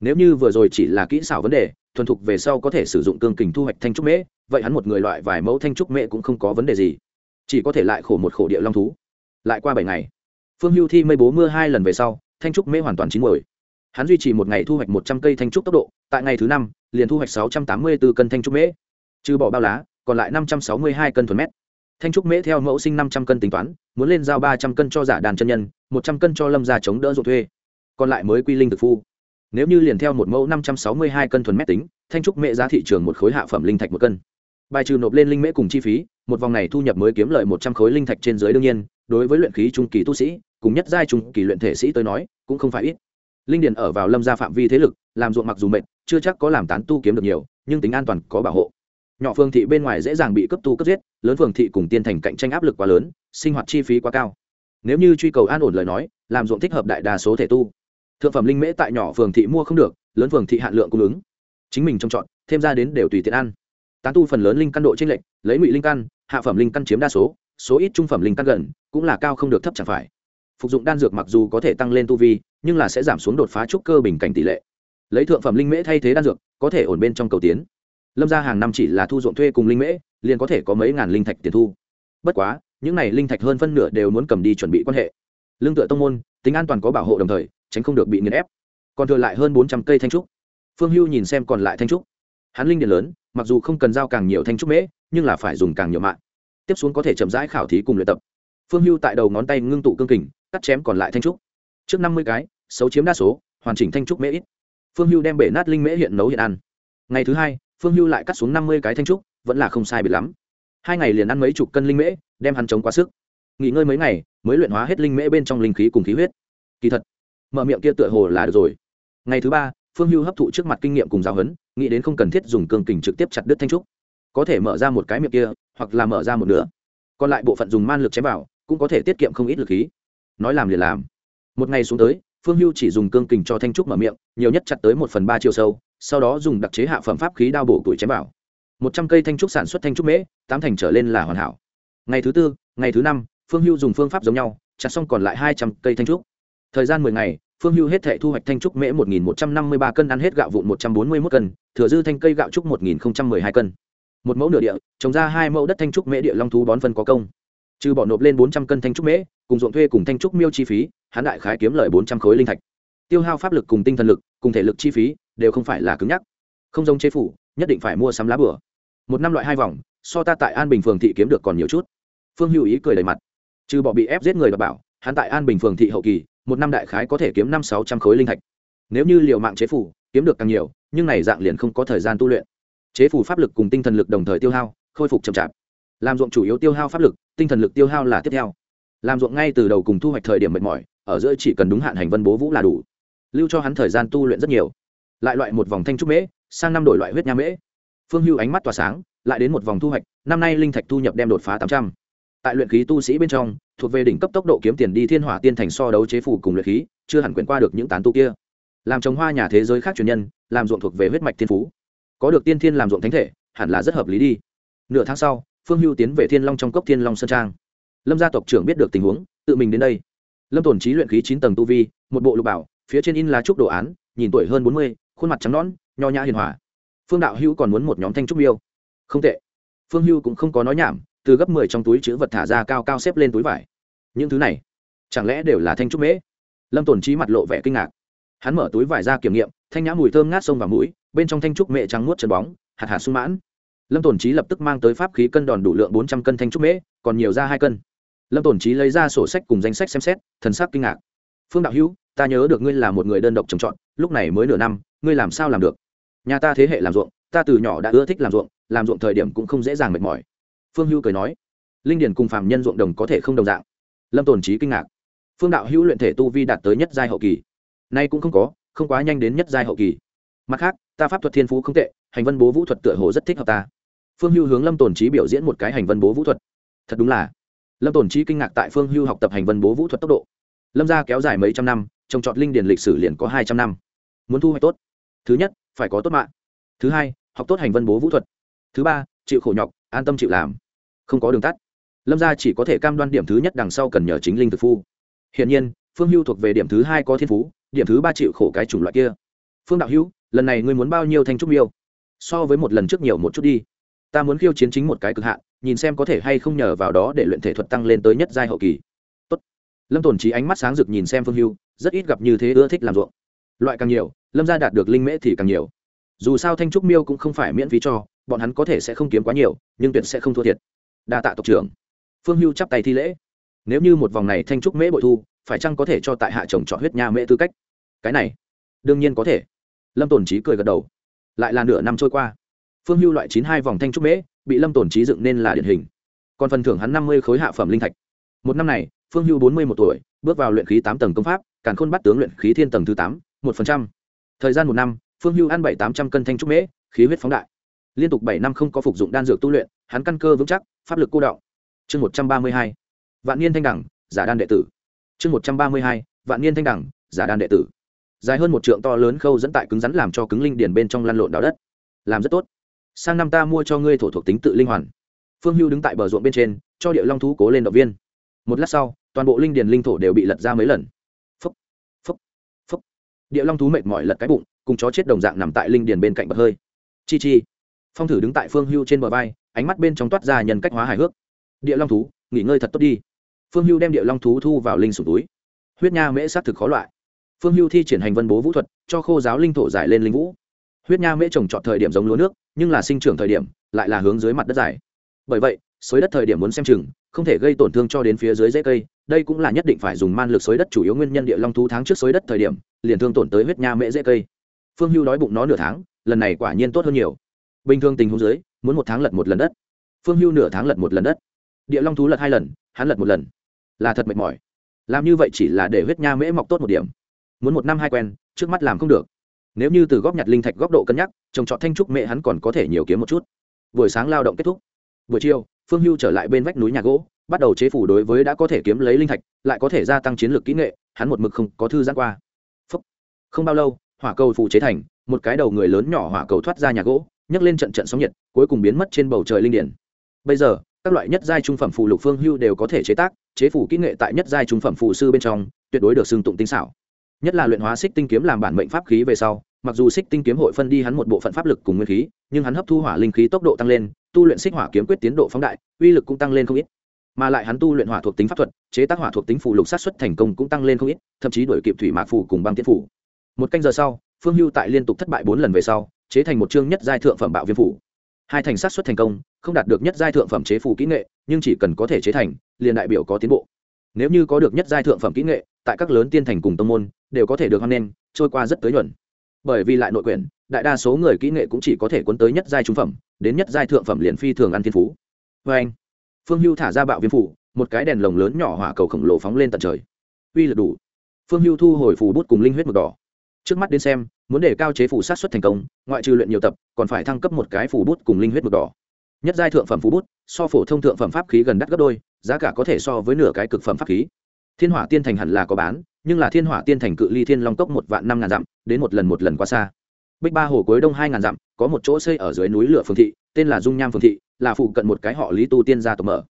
Nếu như vừa rồi chỉ là kỹ xảo vấn đề, thuần thục về sau có thể sử dụng cương kình thu hoạch thanh trúc mễ, vậy hắn một người loại vài mẫu thanh trúc mễ cũng không có vấn đề gì. Chỉ có thể lại khổ một khổ địa long thú. Lại qua bảy ngày, phương hưu thi mây bố mưa hai lần về sau, thanh trúc mễ hoàn toàn chín mồi hắn duy trì một ngày thu hoạch một trăm cây thanh trúc tốc độ, tại ngày thứ năm, liền thu hoạch sáu trăm tám mươi bốn cân thanh trúc mễ. Trừ bỏ bao lá, còn lại năm trăm sáu mươi hai cân thuần mét thanh trúc mễ theo mẫu sinh năm trăm cân tính toán, muốn lên giao ba trăm cân cho giả đàn chân nhân, một trăm cân cho lâm gia chống đỡ ruộng thuê. Còn lại mới quy linh thực phu. Nếu như liền theo một mẫu năm trăm sáu mươi hai cân thuần mét tính, thanh trúc mễ giá thị trường một khối hạ phẩm linh thạch một cân. Bài trừ nộp lên linh mễ cùng chi phí, một vòng này thu nhập mới kiếm lợi một trăm khối linh thạch trên dưới đương nhiên, đối với luyện khí trung kỳ tu sĩ, cùng nhất giai trung kỳ luyện thể sĩ tới nói, cũng không phải ít. Linh điền ở vào lâm gia phạm vi thế lực, làm ruộng mặc dù mệt, chưa chắc có làm tán tu kiếm được nhiều, nhưng tính an toàn có bảo hộ nhỏ phương thị bên ngoài dễ dàng bị cấp tu cấp giết, lớn phường thị cùng tiên thành cạnh tranh áp lực quá lớn, sinh hoạt chi phí quá cao. Nếu như truy cầu an ổn lời nói, làm ruộng thích hợp đại đa số thể tu. Thượng phẩm linh mễ tại nhỏ phường thị mua không được, lớn phường thị hạn lượng cung ứng. Chính mình trông chọn thêm ra đến đều tùy tiện ăn. Tán tu phần lớn linh căn độ t r ê n lệch, lấy ngụy linh căn, hạ phẩm linh căn chiếm đa số số ít trung phẩm linh căn gần, cũng là cao không được thấp chẳng phải. Phục dụng đan dược mặc dù có thể tăng lên tu vi, nhưng là sẽ giảm xuống đột phá trúc cơ bình cảnh tỷ lệ. Lấy thượng phẩm linh mễ thay thế đan dược, có thể ổn bên trong cầu tiến lâm ra hàng năm chỉ là thu ruộng thuê cùng linh mễ, liền có thể có mấy ngàn linh thạch tiền thu. Bất quá, những n à y linh thạch hơn phân nửa đều muốn cầm đi chuẩn bị quan hệ. Lương tựa tông môn, tính an toàn có bảo hộ đồng thời, tránh không được bị nghiền ép. Còn thừa lại hơn bốn trăm cây thanh trúc. Phương hưu nhìn xem còn lại thanh trúc. Hắn linh điện lớn, mặc dù không cần giao càng nhiều thanh trúc mễ, nhưng là phải dùng càng nhiều mạng. Tiếp xuống có thể chậm rãi khảo thí cùng luyện tập. Phương hưu tại đầu ngón tay ngưng tụ cương kình, cắt chém còn lại thanh trúc. Trước năm mươi cái, xấu chiếm đa số, hoàn chỉnh thanh trúc mễ ít. Phương hưu đem bể nát linh mễ hiện nấu hiện ăn. Ngày thứ hai phương hưu lại cắt xuống năm mươi cái thanh trúc, vẫn là không sai biệt lắm. Hai ngày liền ăn mấy chục cân linh mễ, đem hắn chống quá sức. Nghỉ ngơi mấy ngày, mới luyện hóa hết linh mễ bên trong linh khí cùng khí huyết. Kỳ thật, mở miệng kia tựa hồ là được rồi. Ngày thứ ba, phương hưu hấp thụ trước mặt kinh nghiệm cùng giáo huấn, nghĩ đến không cần thiết dùng cương kình trực tiếp chặt đứt thanh trúc. Có thể mở ra một cái miệng kia, hoặc là mở ra một nửa. Còn lại bộ phận dùng man lực chém vào, cũng có thể tiết kiệm không ít lực khí. Nói làm liền làm. Một ngày xuống tới, phương hưu chỉ dùng cương kình cho thanh trúc mở miệng, nhiều nhất chặt tới một phần ba chiều sâu sau đó dùng đặc chế hạ phẩm pháp khí đao bổ tuổi chém vào. Một trăm cây thanh trúc sản xuất thanh trúc mễ, tám thành trở lên là hoàn hảo. Ngày thứ tư, ngày thứ năm, phương hưu dùng phương pháp giống nhau, chặt xong còn lại hai trăm cây thanh trúc. Thời gian mười ngày, phương hưu hết thể thu hoạch thanh trúc mễ một nghìn một trăm năm mươi ba cân, ăn hết gạo vụn một trăm bốn mươi mốt cân, thừa dư thanh cây gạo trúc một nghìn m ư hai cân. Một mẫu nửa địa, trồng ra hai mẫu đất thanh trúc mễ địa long thú bón phân có công. Trừ bỏ nộp lên bốn trăm cân thanh trúc mễ, cùng ruộng thuê cùng thanh trúc miêu chi phí, hắn đại khái kiếm lời bốn trăm khối linh thạch. Tiêu hao pháp lực cùng tinh thần lực cùng thể lực chi phí đều không phải là cứng nhắc. Không giống chế phủ, nhất định phải mua sắm lá bửa. Một năm loại hai vòng, so ta tại an bình phường thị kiếm được còn nhiều chút. Phương hữu ý cười đầy mặt. Trừ bỏ bị ép giết người và bảo, hắn tại an bình phường thị hậu kỳ, một năm đại khái có thể kiếm năm sáu trăm khối linh thạch. Nếu như liều mạng chế phủ, kiếm được càng nhiều, nhưng này dạng liền không có thời gian tu luyện. Chế phủ pháp lực cùng tinh thần lực đồng thời tiêu hao, khôi phục chậm chạp. Làm ruộng chủ yếu tiêu hao pháp lực, tinh thần lực tiêu hao là tiếp theo. Làm ruộng ngay từ đầu cùng thu hoạch thời điểm mệt mỏi, ở giữa chỉ cần đúng hạn hành vân bố vũ là đủ lưu cho hắn thời gian tu luyện rất nhiều. Lại loại một vòng thanh trúc mễ, sang năm đổi loại huyết nha mễ. Phương hưu ánh mắt tỏa sáng, lại đến một vòng thu hoạch, năm nay linh thạch thu nhập đem đột phá tám trăm. Tại luyện khí tu sĩ bên trong, thuộc về đỉnh cấp tốc độ kiếm tiền đi thiên hỏa tiên thành so đấu chế phủ cùng luyện khí, chưa hẳn quyển qua được những tán tu kia. Làm trồng hoa nhà thế giới khác truyền nhân, làm ruộng thuộc về huyết mạch thiên phú. Có được tiên thiên làm ruộng thánh thể, hẳn là rất hợp lý đi. Nửa tháng sau, phương hưu tiến về thiên long trong cốc thiên long sơn trang. Lâm gia tộc trưởng biết được tình huống, tự mình đến đây. Lâm tổn trí luyện khí chín tầng tu vi, một bộ lục bảo phía trên in lá trúc đồ án, nhìn tuổi hơn bốn mươi, khuôn mặt trắng nõn, nho nhã hiền hòa. Phương đạo hữu còn muốn một nhóm thanh trúc miêu. Không tệ. Phương hưu cũng không có nói nhảm, từ gấp mười trong túi chữ vật thả ra cao cao xếp lên túi vải. Những thứ này, chẳng lẽ đều là thanh trúc mễ? Lâm tổn trí mặt lộ vẻ kinh ngạc. Hắn mở túi vải ra kiểm nghiệm, thanh nhã mùi thơm ngát sông vào mũi, bên trong thanh trúc mễ trắng muốt chân bóng, hạt hạt sung mãn. Lâm tổn trí lập tức mang tới pháp khí cân đòn đủ lượng bốn trăm cân thanh trúc mễ, còn nhiều ra hai cân. Lâm tổn trí lấy ra sổ sách cùng danh sách xem xét, thần sắc kinh ngạc phương đạo hữu, ta nhớ được ngươi là một người đơn độc trồng trọt, lúc này mới nửa năm, ngươi làm sao làm được? Nhà ta thế hệ làm ruộng, ta từ nhỏ đã ưa thích làm ruộng làm ruộng thời điểm cũng không dễ dàng mệt mỏi. Phương hữu cười nói, linh điển cùng phạm nhân ruộng đồng có thể không đồng dạng. Lâm tồn trí kinh ngạc. Phương đạo hữu luyện thể tu vi đạt tới nhất giai hậu kỳ. Nay cũng không có, không quá nhanh đến nhất giai hậu kỳ. Mặt khác, ta pháp thuật thiên phú không tệ, hành vân bố vũ thuật tựa hồ rất thích hợp ta. Phương hưu hướng lâm tồn trí biểu diễn một cái hành vân bố vũ thuật. Thật đúng là. Lâm tồn trí kinh ngạc tại phương hưu học tập hành vân bố vũ thuật tốc độ lâm gia kéo dài mấy trăm năm, trồng trọt linh điền lịch sử liền có hai trăm năm. Muốn thu hoạch tốt, thứ nhất, phải có tốt mạng. Thứ hai, học tốt hành vân bố vũ thuật. Thứ ba, chịu khổ nhọc, an tâm chịu làm. Không có đường tắt. Lâm gia chỉ có thể cam đoan điểm thứ nhất đằng sau cần nhờ chính linh thực phu. Hiện nhiên, phương hưu thuộc về điểm thứ hai có thiên phú, điểm thứ ba chịu khổ cái chủng loại kia. Phương đạo hữu, lần này ngươi muốn bao nhiêu thanh trúc miêu? So với một lần trước nhiều một chút đi. Ta muốn khiêu chiến chính một cái cực hạn, nhìn xem có thể hay không nhờ vào đó để luyện thể thuật tăng lên tới nhất giai hậu kỳ lâm tồn trí ánh mắt sáng rực nhìn xem phương hưu, rất ít gặp như thế ưa thích làm ruộng. Loại càng nhiều, lâm gia đạt được linh mễ thì càng nhiều. Dù sao thanh trúc miêu cũng không phải miễn phí cho, bọn hắn có thể sẽ không kiếm quá nhiều, nhưng tuyệt sẽ không thua thiệt. Đa tạ tộc trưởng. Phương hưu chắp tay thi lễ. Nếu như một vòng này thanh trúc mễ bội thu, phải chăng có thể cho tại hạ chồng chọn huyết nha mễ tư cách? Cái này, đương nhiên có thể. Lâm tồn trí cười gật đầu. Lại là nửa năm trôi qua. Phương hưu loại chín hai vòng thanh trúc mễ, bị lâm tồn trí dựng nên là điển hình. Còn phần thưởng hắn năm mươi khối hạ phẩm linh thạch. Một năm này phương hưu bốn mươi một tuổi, bước vào luyện khí tám tầng công pháp, càn khôn bắt tướng luyện khí thiên tầng thứ tám, một phần trăm. Thời gian một năm, phương hưu ăn bảy tám trăm cân thanh trúc mễ, khí huyết phóng đại. Liên tục bảy năm không có phục dụng đan dược tu luyện, hắn căn cơ vững chắc, pháp lực cô đọng. Chương một trăm ba mươi hai. Vạn niên thanh đẳng, giả đan đệ tử. Chương một trăm ba mươi hai. Vạn niên thanh đẳng, giả đan đệ tử. Dài hơn một trượng to lớn khâu dẫn tại cứng rắn làm cho cứng linh điền bên trong lăn lộn đào đất. Làm rất tốt. Sang năm ta mua cho ngươi thổ thuộc tính tự linh hoàn. Phương hưu đứng tại bờ ruộng bên trên, cho địa long thú cố lên động viên. Một lát sau toàn bộ linh điền linh thổ đều bị lật ra mấy lần. Phúc phúc phúc địa long thú mệt mỏi lật cái bụng, cùng chó chết đồng dạng nằm tại linh điền bên cạnh bật hơi. Chi chi. Phong thử đứng tại phương hưu trên bờ vai, ánh mắt bên trong toát ra nhân cách hóa hài hước. Địa long thú, nghỉ ngơi thật tốt đi. Phương hưu đem địa long thú thu vào linh sụp túi. Huyết nha mễ s á t thực khó loại. Phương hưu thi triển hành vân bố vũ thuật, cho khô giáo linh thổ giải lên linh vũ. Huyết nha mễ trồng trọt thời điểm giống lúa nước, nhưng là sinh trưởng thời điểm, lại là hướng dưới mặt đất dài. Bởi vậy, xới đất thời điểm muốn xem chừng không thể gây tổn thương cho đến phía dưới dễ cây, đây cũng là nhất định phải dùng man lực xới đất chủ yếu nguyên nhân địa long thú tháng trước xới đất thời điểm, liền thương tổn tới huyết nha mễ dễ cây. Phương hưu đói bụng nó nửa tháng, lần này quả nhiên tốt hơn nhiều. Bình thường tình huống dưới, muốn một tháng lật một lần đất. Phương hưu nửa tháng lật một lần đất. Địa long thú lật hai lần, hắn lật một lần. Là thật mệt mỏi. Làm như vậy chỉ là để huyết nha mễ mọc tốt một điểm. Muốn một năm hai quen, trước mắt làm không được. Nếu như từ góp nhặt linh thạch góc độ cân nhắc, trồng trọt thanh trúc mẹ hắn còn có thể nhiều kiếm một chút. Buổi sáng lao động kết thúc. Buổi chiều phương hưu trở lại bên vách núi nhà gỗ, bắt đầu chế phủ đối với đã có thể kiếm lấy linh thạch, lại có thể gia tăng chiến lược kỹ nghệ, hắn một mực không có thư giãn qua. Không bao lâu, hỏa cầu phủ chế thành, một cái đầu người lớn nhỏ hỏa cầu thoát ra nhà gỗ, nhấc lên trận trận sóng nhiệt, cuối cùng biến mất trên bầu trời linh điển. Bây giờ, các loại nhất giai trung phẩm phù lục phương hưu đều có thể chế tác, chế phủ kỹ nghệ tại nhất giai trung phẩm phù sư bên trong, tuyệt đối được xưng tụng tinh xảo. Nhất là luyện hóa xích tinh kiếm làm bản mệnh pháp khí về sau mặc dù xích tinh kiếm hội phân đi hắn một bộ phận pháp lực cùng nguyên khí, nhưng hắn hấp thu hỏa linh khí tốc độ tăng lên, tu luyện xích hỏa kiếm quyết tiến độ phóng đại, uy lực cũng tăng lên không ít. Mà lại hắn tu luyện hỏa thuộc tính pháp thuật, chế tác hỏa thuộc tính phù lục sát xuất thành công cũng tăng lên không ít, thậm chí đổi kịp thủy mạc phù cùng băng tiết phủ một canh giờ sau, phương hưu tại liên tục thất bại bốn lần về sau, chế thành một chương nhất giai thượng phẩm bạo viêm phủ hai thành sát xuất thành công, không đạt được nhất giai thượng phẩm chế phủ kỹ nghệ, nhưng chỉ cần có thể chế thành, liền đại biểu có tiến bộ. Nếu như có được nhất giai thượng phẩm kỹ nghệ, tại các lớn tiên thành cùng tông môn, đều có thể được hoan nghênh, trôi qua rất tới nhuận bởi vì lại nội quyển đại đa số người kỹ nghệ cũng chỉ có thể cuốn tới nhất giai trung phẩm, đến nhất giai thượng phẩm liền phi thường ăn thiên phú. Vê anh, phương hưu thả ra bạo viêm phủ, một cái đèn lồng lớn nhỏ hỏa cầu khổng lồ phóng lên tận trời. Uy lực đủ. Phương hưu thu hồi phủ bút cùng linh huyết mực đỏ. Trước mắt đến xem, muốn để cao chế phủ sát xuất thành công, ngoại trừ luyện nhiều tập, còn phải thăng cấp một cái phủ bút cùng linh huyết mực đỏ. Nhất giai thượng phẩm phủ bút, so phổ thông thượng phẩm pháp khí gần đắt gấp đôi, giá cả có thể so với nửa cái cực phẩm pháp khí thiên hỏa tiên thành hẳn là có bán, nhưng là thiên hỏa tiên thành cự ly thiên long cốc một vạn năm ngàn dặm, đến một lần một lần quá xa. Bích ba hồ cuối đông hai ngàn dặm, có một chỗ xây ở dưới núi lửa phương thị, tên là dung nham phương thị, là phụ cận một cái họ lý tu tiên gia tộc mở.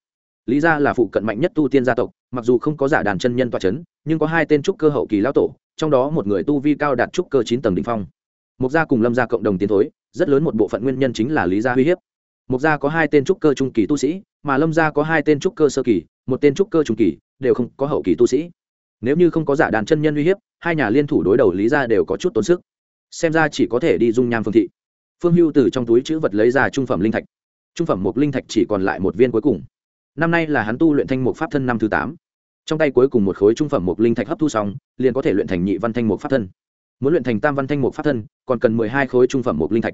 Lý gia là phụ cận mạnh nhất tu tiên gia tộc, mặc dù không có giả đàn chân nhân toa c h ấ n nhưng có hai tên trúc cơ hậu kỳ lão tổ, trong đó một người tu vi cao đạt trúc cơ chín tầng đ ỉ n h phong. Mục gia cùng lâm gia cộng đồng tiến thối, rất lớn một bộ phận nguyên nhân chính là lý gia uy hiếp. Mục gia có hai tên trúc cơ trung kỳ tu sĩ, mà lâm gia có hai tên trúc cơ sơ kỳ, một tên trúc cơ trung kỳ đều không có hậu kỳ tu sĩ. Nếu như không có giả đàn chân nhân uy hiếp, hai nhà liên thủ đối đầu lý gia đều có chút tốn sức. Xem ra chỉ có thể đi dung nham phương thị. Phương hưu từ trong túi chữ vật lấy ra trung phẩm linh thạch. Trung phẩm một linh thạch chỉ còn lại một viên cuối cùng. Năm nay là hắn tu luyện thanh mục pháp thân năm thứ tám. Trong tay cuối cùng một khối trung phẩm một linh thạch hấp thu xong, liền có thể luyện thành nhị văn thanh mục pháp thân. Muốn luyện thành tam văn thanh mục pháp thân, còn cần mười hai khối trung phẩm một linh thạch.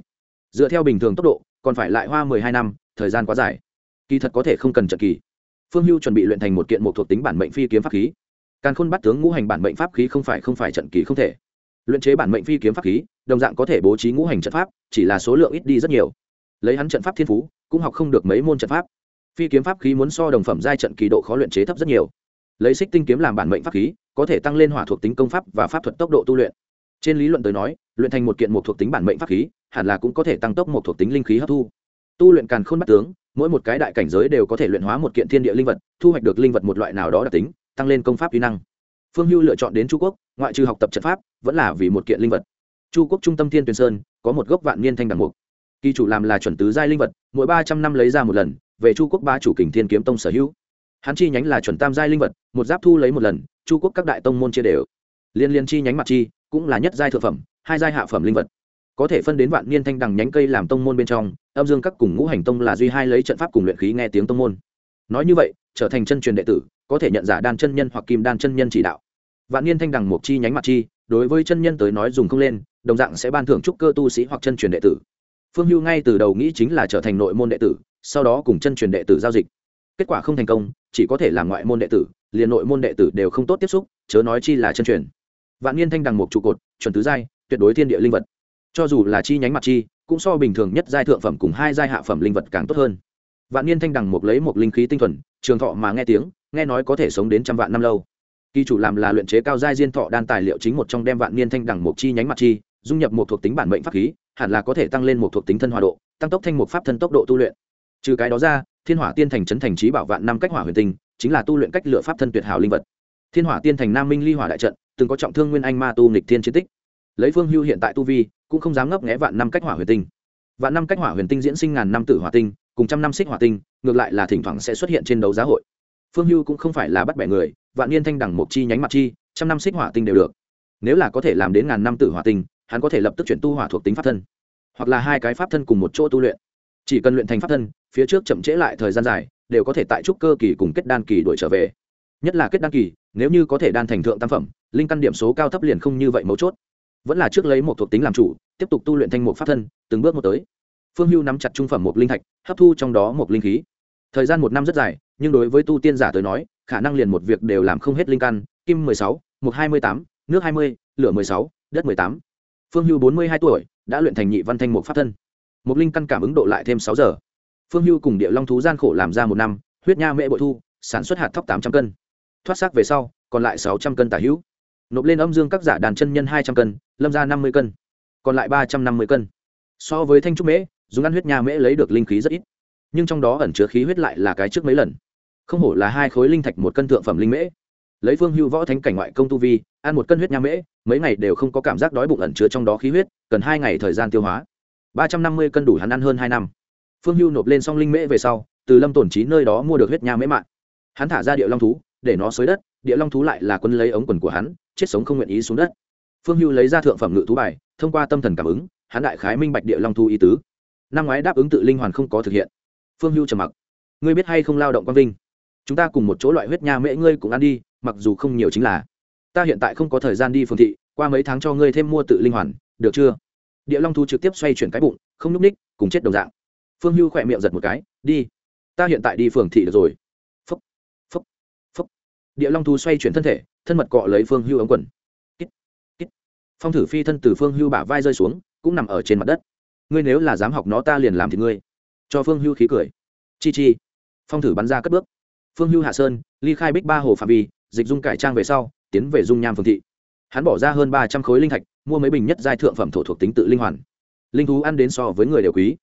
Dựa theo bình thường tốc độ, còn phải lại hoa mười hai năm, thời gian quá dài. Kỳ thật có thể không cần trận kỳ phương hưu chuẩn bị luyện thành một kiện một thuộc tính bản mệnh phi kiếm pháp khí. Càn khôn bắt tướng ngũ hành bản mệnh pháp khí không phải không phải trận kỳ không thể. Luyện chế bản mệnh phi kiếm pháp khí, đồng dạng có thể bố trí ngũ hành trận pháp, chỉ là số lượng ít đi rất nhiều. Lấy hắn trận pháp thiên phú, cũng học không được mấy môn trận pháp. Phi kiếm pháp khí muốn so đồng phẩm giai trận kỳ độ khó luyện chế thấp rất nhiều. Lấy xích tinh kiếm làm bản mệnh pháp khí, có thể tăng lên hỏa thuộc tính công pháp và pháp thuật tốc độ tu luyện. Trên lý luận tới nói, luyện thành một kiện một thuộc tính bản mệnh pháp khí, hẳn là cũng có thể tăng tốc một thuộc tính linh khí hấp thu. Tu luyện càn khôn bắt tướng mỗi một cái đại cảnh giới đều có thể luyện hóa một kiện thiên địa linh vật, thu hoạch được linh vật một loại nào đó đặc tính, tăng lên công pháp kỹ năng. Phương hưu lựa chọn đến chu quốc, ngoại trừ học tập trận pháp, vẫn là vì một kiện linh vật. Chu quốc trung tâm thiên tuyền sơn, có một gốc vạn niên thanh đằng mục. Kỳ chủ làm là chuẩn tứ giai linh vật, mỗi ba trăm năm lấy ra một lần, về chu quốc ba chủ kình thiên kiếm tông sở hữu. Hắn chi nhánh là chuẩn tam giai linh vật, một giáp thu lấy một lần, chu quốc các đại tông môn chia đều. Liên liên chi nhánh mặt chi, cũng là nhất giai thượng phẩm, hai giai hạ phẩm linh vật có thể phân đến vạn niên thanh đằng nhánh cây làm tông môn bên trong, âm dương các cùng ngũ hành tông là duy hai lấy trận pháp cùng luyện khí nghe tiếng tông môn. Nói như vậy, trở thành chân truyền đệ tử, có thể nhận giả đan chân nhân hoặc kim đan chân nhân chỉ đạo. Vạn niên thanh đằng một chi nhánh mặt chi, đối với chân nhân tới nói dùng không lên, đồng dạng sẽ ban thưởng trúc cơ tu sĩ hoặc chân truyền đệ tử. Phương hưu ngay từ đầu nghĩ chính là trở thành nội môn đệ tử, sau đó cùng chân truyền đệ tử giao dịch. Kết quả không thành công, chỉ có thể làm ngoại môn đệ tử, liền nội môn đệ tử đều không tốt tiếp xúc, chớ nói chi là chân truyền. Vạn niên thanh đằng một trụ cột, chuẩn tứ giai, tuyệt đối thiên địa linh vật cho dù là chi nhánh mặt chi, cũng so bình thường nhất giai thượng phẩm cùng hai giai hạ phẩm linh vật càng tốt hơn. Vạn niên thanh đằng mục lấy một linh khí tinh thuần, trường thọ mà nghe tiếng, nghe nói có thể sống đến trăm vạn năm lâu. Kỳ chủ làm là luyện chế cao giai diên thọ đan tài liệu chính một trong đem vạn niên thanh đằng mục chi nhánh mặt chi, dung nhập một thuộc tính bản mệnh pháp khí, hẳn là có thể tăng lên một thuộc tính thân hòa độ, tăng tốc thanh mục pháp thân tốc độ tu luyện. Trừ cái đó ra, thiên hỏa tiên thành trấn thành trí bảo vạn năm cách hỏa huyền tinh, chính là tu luyện cách lựa pháp thân tuyệt hảo linh vật. Thiên hỏa tiên thành nam minh ly hỏa đại trận, từng có trọng thương nguyên anh ma tu nghịch thiên chiến tích. Lấy phương hưu hiện tại tu vi cũng không dám ngấp nghé vạn năm cách hỏa huyền tinh. Vạn năm cách hỏa huyền tinh diễn sinh ngàn năm tử hỏa tinh, cùng trăm năm xích hỏa tinh, ngược lại là thỉnh thoảng sẽ xuất hiện trên đấu giá hội. Phương hưu cũng không phải là bắt bẻ người, vạn niên thanh đẳng mộc chi nhánh mặt chi, trăm năm xích hỏa tinh đều được. Nếu là có thể làm đến ngàn năm tử hỏa tinh, hắn có thể lập tức chuyển tu hỏa thuộc tính pháp thân, hoặc là hai cái pháp thân cùng một chỗ tu luyện. Chỉ cần luyện thành pháp thân, phía trước chậm trễ lại thời gian dài, đều có thể tại trúc cơ kỳ cùng kết đan kỳ đuổi trở về. Nhất là kết đan kỳ, nếu như có thể đan thành thượng tam phẩm, linh căn điểm số cao thấp liền không như vậy mấu chốt vẫn là trước lấy một thuộc tính làm chủ, tiếp tục tu luyện thanh mục pháp thân, từng bước một tới. Phương hưu nắm chặt trung phẩm một linh thạch, hấp thu trong đó một linh khí. Thời gian một năm rất dài, nhưng đối với tu tiên giả tới nói, khả năng liền một việc đều làm không hết linh căn, kim mười sáu một hai mươi tám, nước hai mươi, lửa mười sáu, đất mười tám. Phương hưu bốn mươi hai tuổi, đã luyện thành nhị văn thanh mục pháp thân. Một linh căn cảm ứng độ lại thêm sáu giờ. Phương hưu cùng địa long thú gian khổ làm ra một năm, huyết nha mễ bội thu, sản xuất hạt thóc tám trăm cân. Thoát xác về sau, còn lại sáu trăm cân tả hữu nộp lên âm dương các giả đàn chân nhân hai trăm cân, lâm ra năm mươi cân, còn lại ba trăm năm mươi cân. So với thanh trúc mễ, dùng ăn huyết nha mễ lấy được linh khí rất ít. Nhưng trong đó ẩn chứa khí huyết lại là cái trước mấy lần. Không hổ là hai khối linh thạch một cân thượng phẩm linh mễ. Lấy phương hưu võ thánh cảnh ngoại công tu vi, ăn một cân huyết nha mễ, mấy ngày đều không có cảm giác đói bụng ẩn chứa trong đó khí huyết, cần hai ngày thời gian tiêu hóa. Ba trăm năm mươi cân đủ hắn ăn hơn hai năm. Phương hưu nộp lên xong linh mễ về sau, từ lâm tổn trí nơi đó mua được huyết nha mễ mạng. Hắn thả ra địa long thú, để nó xới đất, địa long thú lại là quân lấy ống quần của hắn chết sống không nguyện ý xuống đất. Phương hưu lấy ra thượng phẩm ngự thú bài, thông qua tâm thần cảm ứng, hắn đại khái minh bạch địa long thu ý tứ. Năm ngoái đáp ứng tự linh hoàn không có thực hiện. Phương hưu trầm mặc. Ngươi biết hay không lao động quang vinh? Chúng ta cùng một chỗ loại huyết nha mễ ngươi cũng ăn đi, mặc dù không nhiều chính là. Ta hiện tại không có thời gian đi phương thị, qua mấy tháng cho ngươi thêm mua tự linh hoàn, được chưa? Địa long thu trực tiếp xoay chuyển cái bụng, không n ú c ních cùng chết đồng dạng. Phương hưu khỏe miệng giật một cái, đi. Ta hiện tại đi phường thị được rồi địa long thú xoay chuyển thân thể thân mật cọ lấy phương hưu ống quần. Kít, kít. phong thử phi thân từ phương hưu bả vai rơi xuống cũng nằm ở trên mặt đất. Ngươi nếu là dám học nó ta liền làm thì ngươi. Cho phương hưu khí cười. Chi chi. Phong thử bắn ra cất bước. Phương hưu hạ sơn ly khai bích ba hồ phạm vi dịch dung cải trang về sau tiến về dung nham phương thị. Hắn bỏ ra hơn ba trăm khối linh thạch mua mấy bình nhất giai thượng phẩm thổ thuộc tính tự linh hoàn. Linh thú ăn đến so với người đều quý.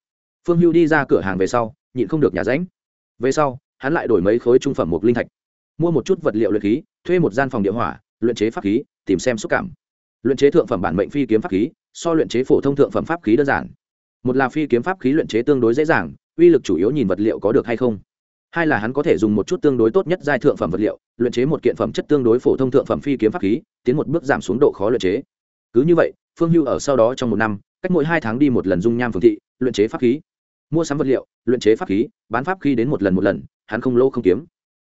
Phương hưu đi ra cửa hàng về sau nhịn không được nhà ránh. Về sau hắn lại đổi mấy khối trung phẩm một linh thạch mua một chút vật liệu luyện khí, thuê một gian phòng địa hỏa, luyện chế pháp khí, tìm xem xúc cảm. Luyện chế thượng phẩm bản mệnh phi kiếm pháp khí, so luyện chế phổ thông thượng phẩm pháp khí đơn giản. Một là phi kiếm pháp khí luyện chế tương đối dễ dàng, uy lực chủ yếu nhìn vật liệu có được hay không. Hai là hắn có thể dùng một chút tương đối tốt nhất giai thượng phẩm vật liệu, luyện chế một kiện phẩm chất tương đối phổ thông thượng phẩm phi kiếm pháp khí, tiến một bước giảm xuống độ khó luyện chế. Cứ như vậy, phương hưu ở sau đó trong một năm, cách mỗi hai tháng đi một lần dung nham phương thị, luyện chế pháp khí. Mua sắm vật liệu, luyện chế pháp khí, bán pháp khí đến một lần một lần, hắn không lâu không kiếm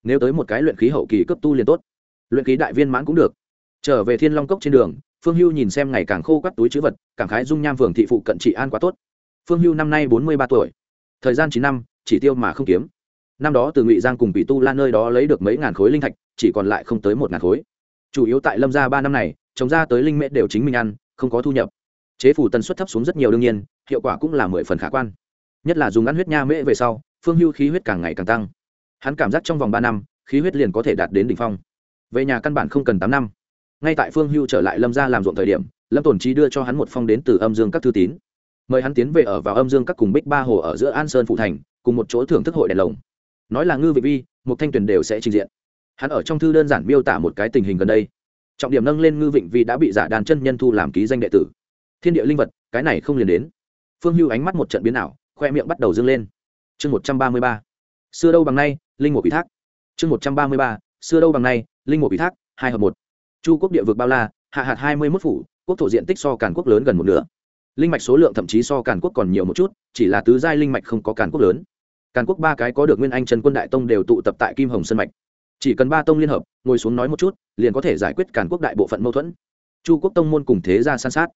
nếu tới một cái luyện khí hậu kỳ cấp tu liền tốt. Luyện khí đại viên mãn cũng được. Trở về thiên long cốc trên đường, phương hưu nhìn xem ngày càng khô các túi chữ vật, cảm khái dung nham phường thị phụ cận trị an quá tốt. Phương hưu năm nay bốn mươi ba tuổi. Thời gian chín năm, chỉ tiêu mà không kiếm. Năm đó từ ngụy giang cùng bị tu la nơi đó lấy được mấy ngàn khối linh thạch, chỉ còn lại không tới một ngàn khối. Chủ yếu tại lâm gia ba năm này, trồng ra tới linh mễ đều chính mình ăn, không có thu nhập. Chế phủ tần suất thấp xuống rất nhiều đương nhiên, hiệu quả cũng là mười phần khả quan. Nhất là dùng ăn huyết nha mễ về sau, phương hưu khí huyết càng ngày càng tăng hắn cảm giác trong vòng ba năm, khí huyết liền có thể đạt đến đ ỉ n h phong. Về nhà căn bản không cần tám năm. Ngay tại phương hưu trở lại lâm ra làm ruộng thời điểm, lâm tổn trí đưa cho hắn một phong đến từ âm dương các thư tín. Mời hắn tiến về ở vào âm dương các cùng bích ba hồ ở giữa an sơn phụ thành, cùng một chỗ thưởng thức hội đèn lồng. Nói là ngư vị vi một thanh tuyển đều sẽ trình diện. Hắn ở trong thư đơn giản miêu tả một cái tình hình gần đây. Trọng điểm nâng lên ngư vịnh vi đã bị giả đàn chân nhân thu làm ký danh đệ tử. Thiên địa linh vật, cái này không liền đến. Phương hưu ánh mắt một trận biến ảo, khoe miệng bắt đầu dâng lên. Chương một trăm ba mươi ba. Xưa đâu bằng nay linh mục ủy thác. Chương một trăm ba mươi ba, xưa đâu bằng nay, linh mục ủy thác, hai hợp một. Chu quốc địa vực bao la, hạ hạt hai mươi mốt phủ, quốc thổ diện tích so càn quốc lớn gần một nửa. Linh mạch số lượng thậm chí so càn quốc còn nhiều một chút, chỉ là tứ giai linh mạch không có càn quốc lớn. Càn quốc ba cái có được nguyên anh trần quân đại tông đều tụ tập tại kim hồng sân mạch. Chỉ cần ba tông liên hợp, ngồi xuống nói một chút, liền có thể giải quyết càn quốc đại bộ phận mâu thuẫn. Chu quốc tông môn cùng thế gia san sát.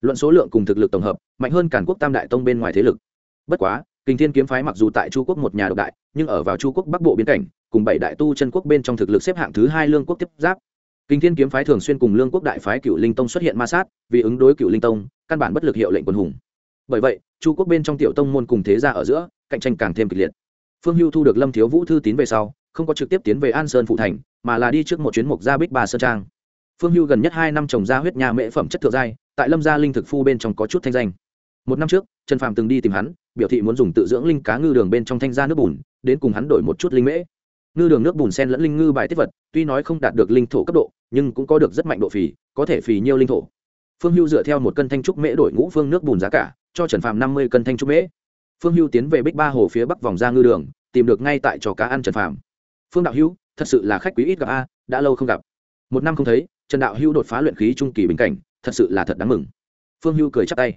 Luận số lượng cùng thực lực tổng hợp, mạnh hơn càn quốc tam đại tông bên ngoài thế lực. Bất quá Kình thiên kiếm phái mặc dù tại chu quốc một nhà độc đại, nhưng ở vào chu quốc bắc bộ biên cảnh, cùng bảy đại tu chân quốc bên trong thực lực xếp hạng thứ hai lương quốc tiếp giáp. Kình thiên kiếm phái thường xuyên cùng lương quốc đại phái cựu linh tông xuất hiện ma sát, vì ứng đối cựu linh tông, căn bản bất lực hiệu lệnh quân hùng. Bởi vậy, chu quốc bên trong tiểu tông môn cùng thế gia ở giữa, cạnh tranh càng thêm kịch liệt. Phương hưu thu được lâm thiếu vũ thư tín về sau, không có trực tiếp tiến về an sơn phụ thành, mà là đi trước một chuyến mục gia bích bà sơn trang. Phương hưu gần nhất hai năm trồng ra huyết nhà mễ phẩm chất thượng giai, tại lâm gia linh thực phu bên trong có chút thanh danh. Một năm trước, trần phàm từng đi tìm hắn biểu thị muốn dùng tự dưỡng linh cá ngư đường bên trong thanh ra nước bùn, đến cùng hắn đổi một chút linh mễ. Ngư đường nước bùn sen lẫn linh ngư bài tiết vật, tuy nói không đạt được linh thổ cấp độ, nhưng cũng có được rất mạnh độ phì, có thể phì nhiều linh thổ. Phương hưu dựa theo một cân thanh trúc mễ đổi ngũ phương nước bùn giá cả, cho trần phàm năm mươi cân thanh trúc mễ. Phương hưu tiến về bích ba hồ phía bắc vòng ra ngư đường, tìm được ngay tại trò cá ăn trần phàm. Phương đạo hữu, thật sự là khách quý ít gặp a, đã lâu không gặp. Một năm không thấy, trần đạo hữu đột phá luyện khí trung kỳ bình cảnh, thật sự là thật đáng mừng. Phương hưu cười chắp tay.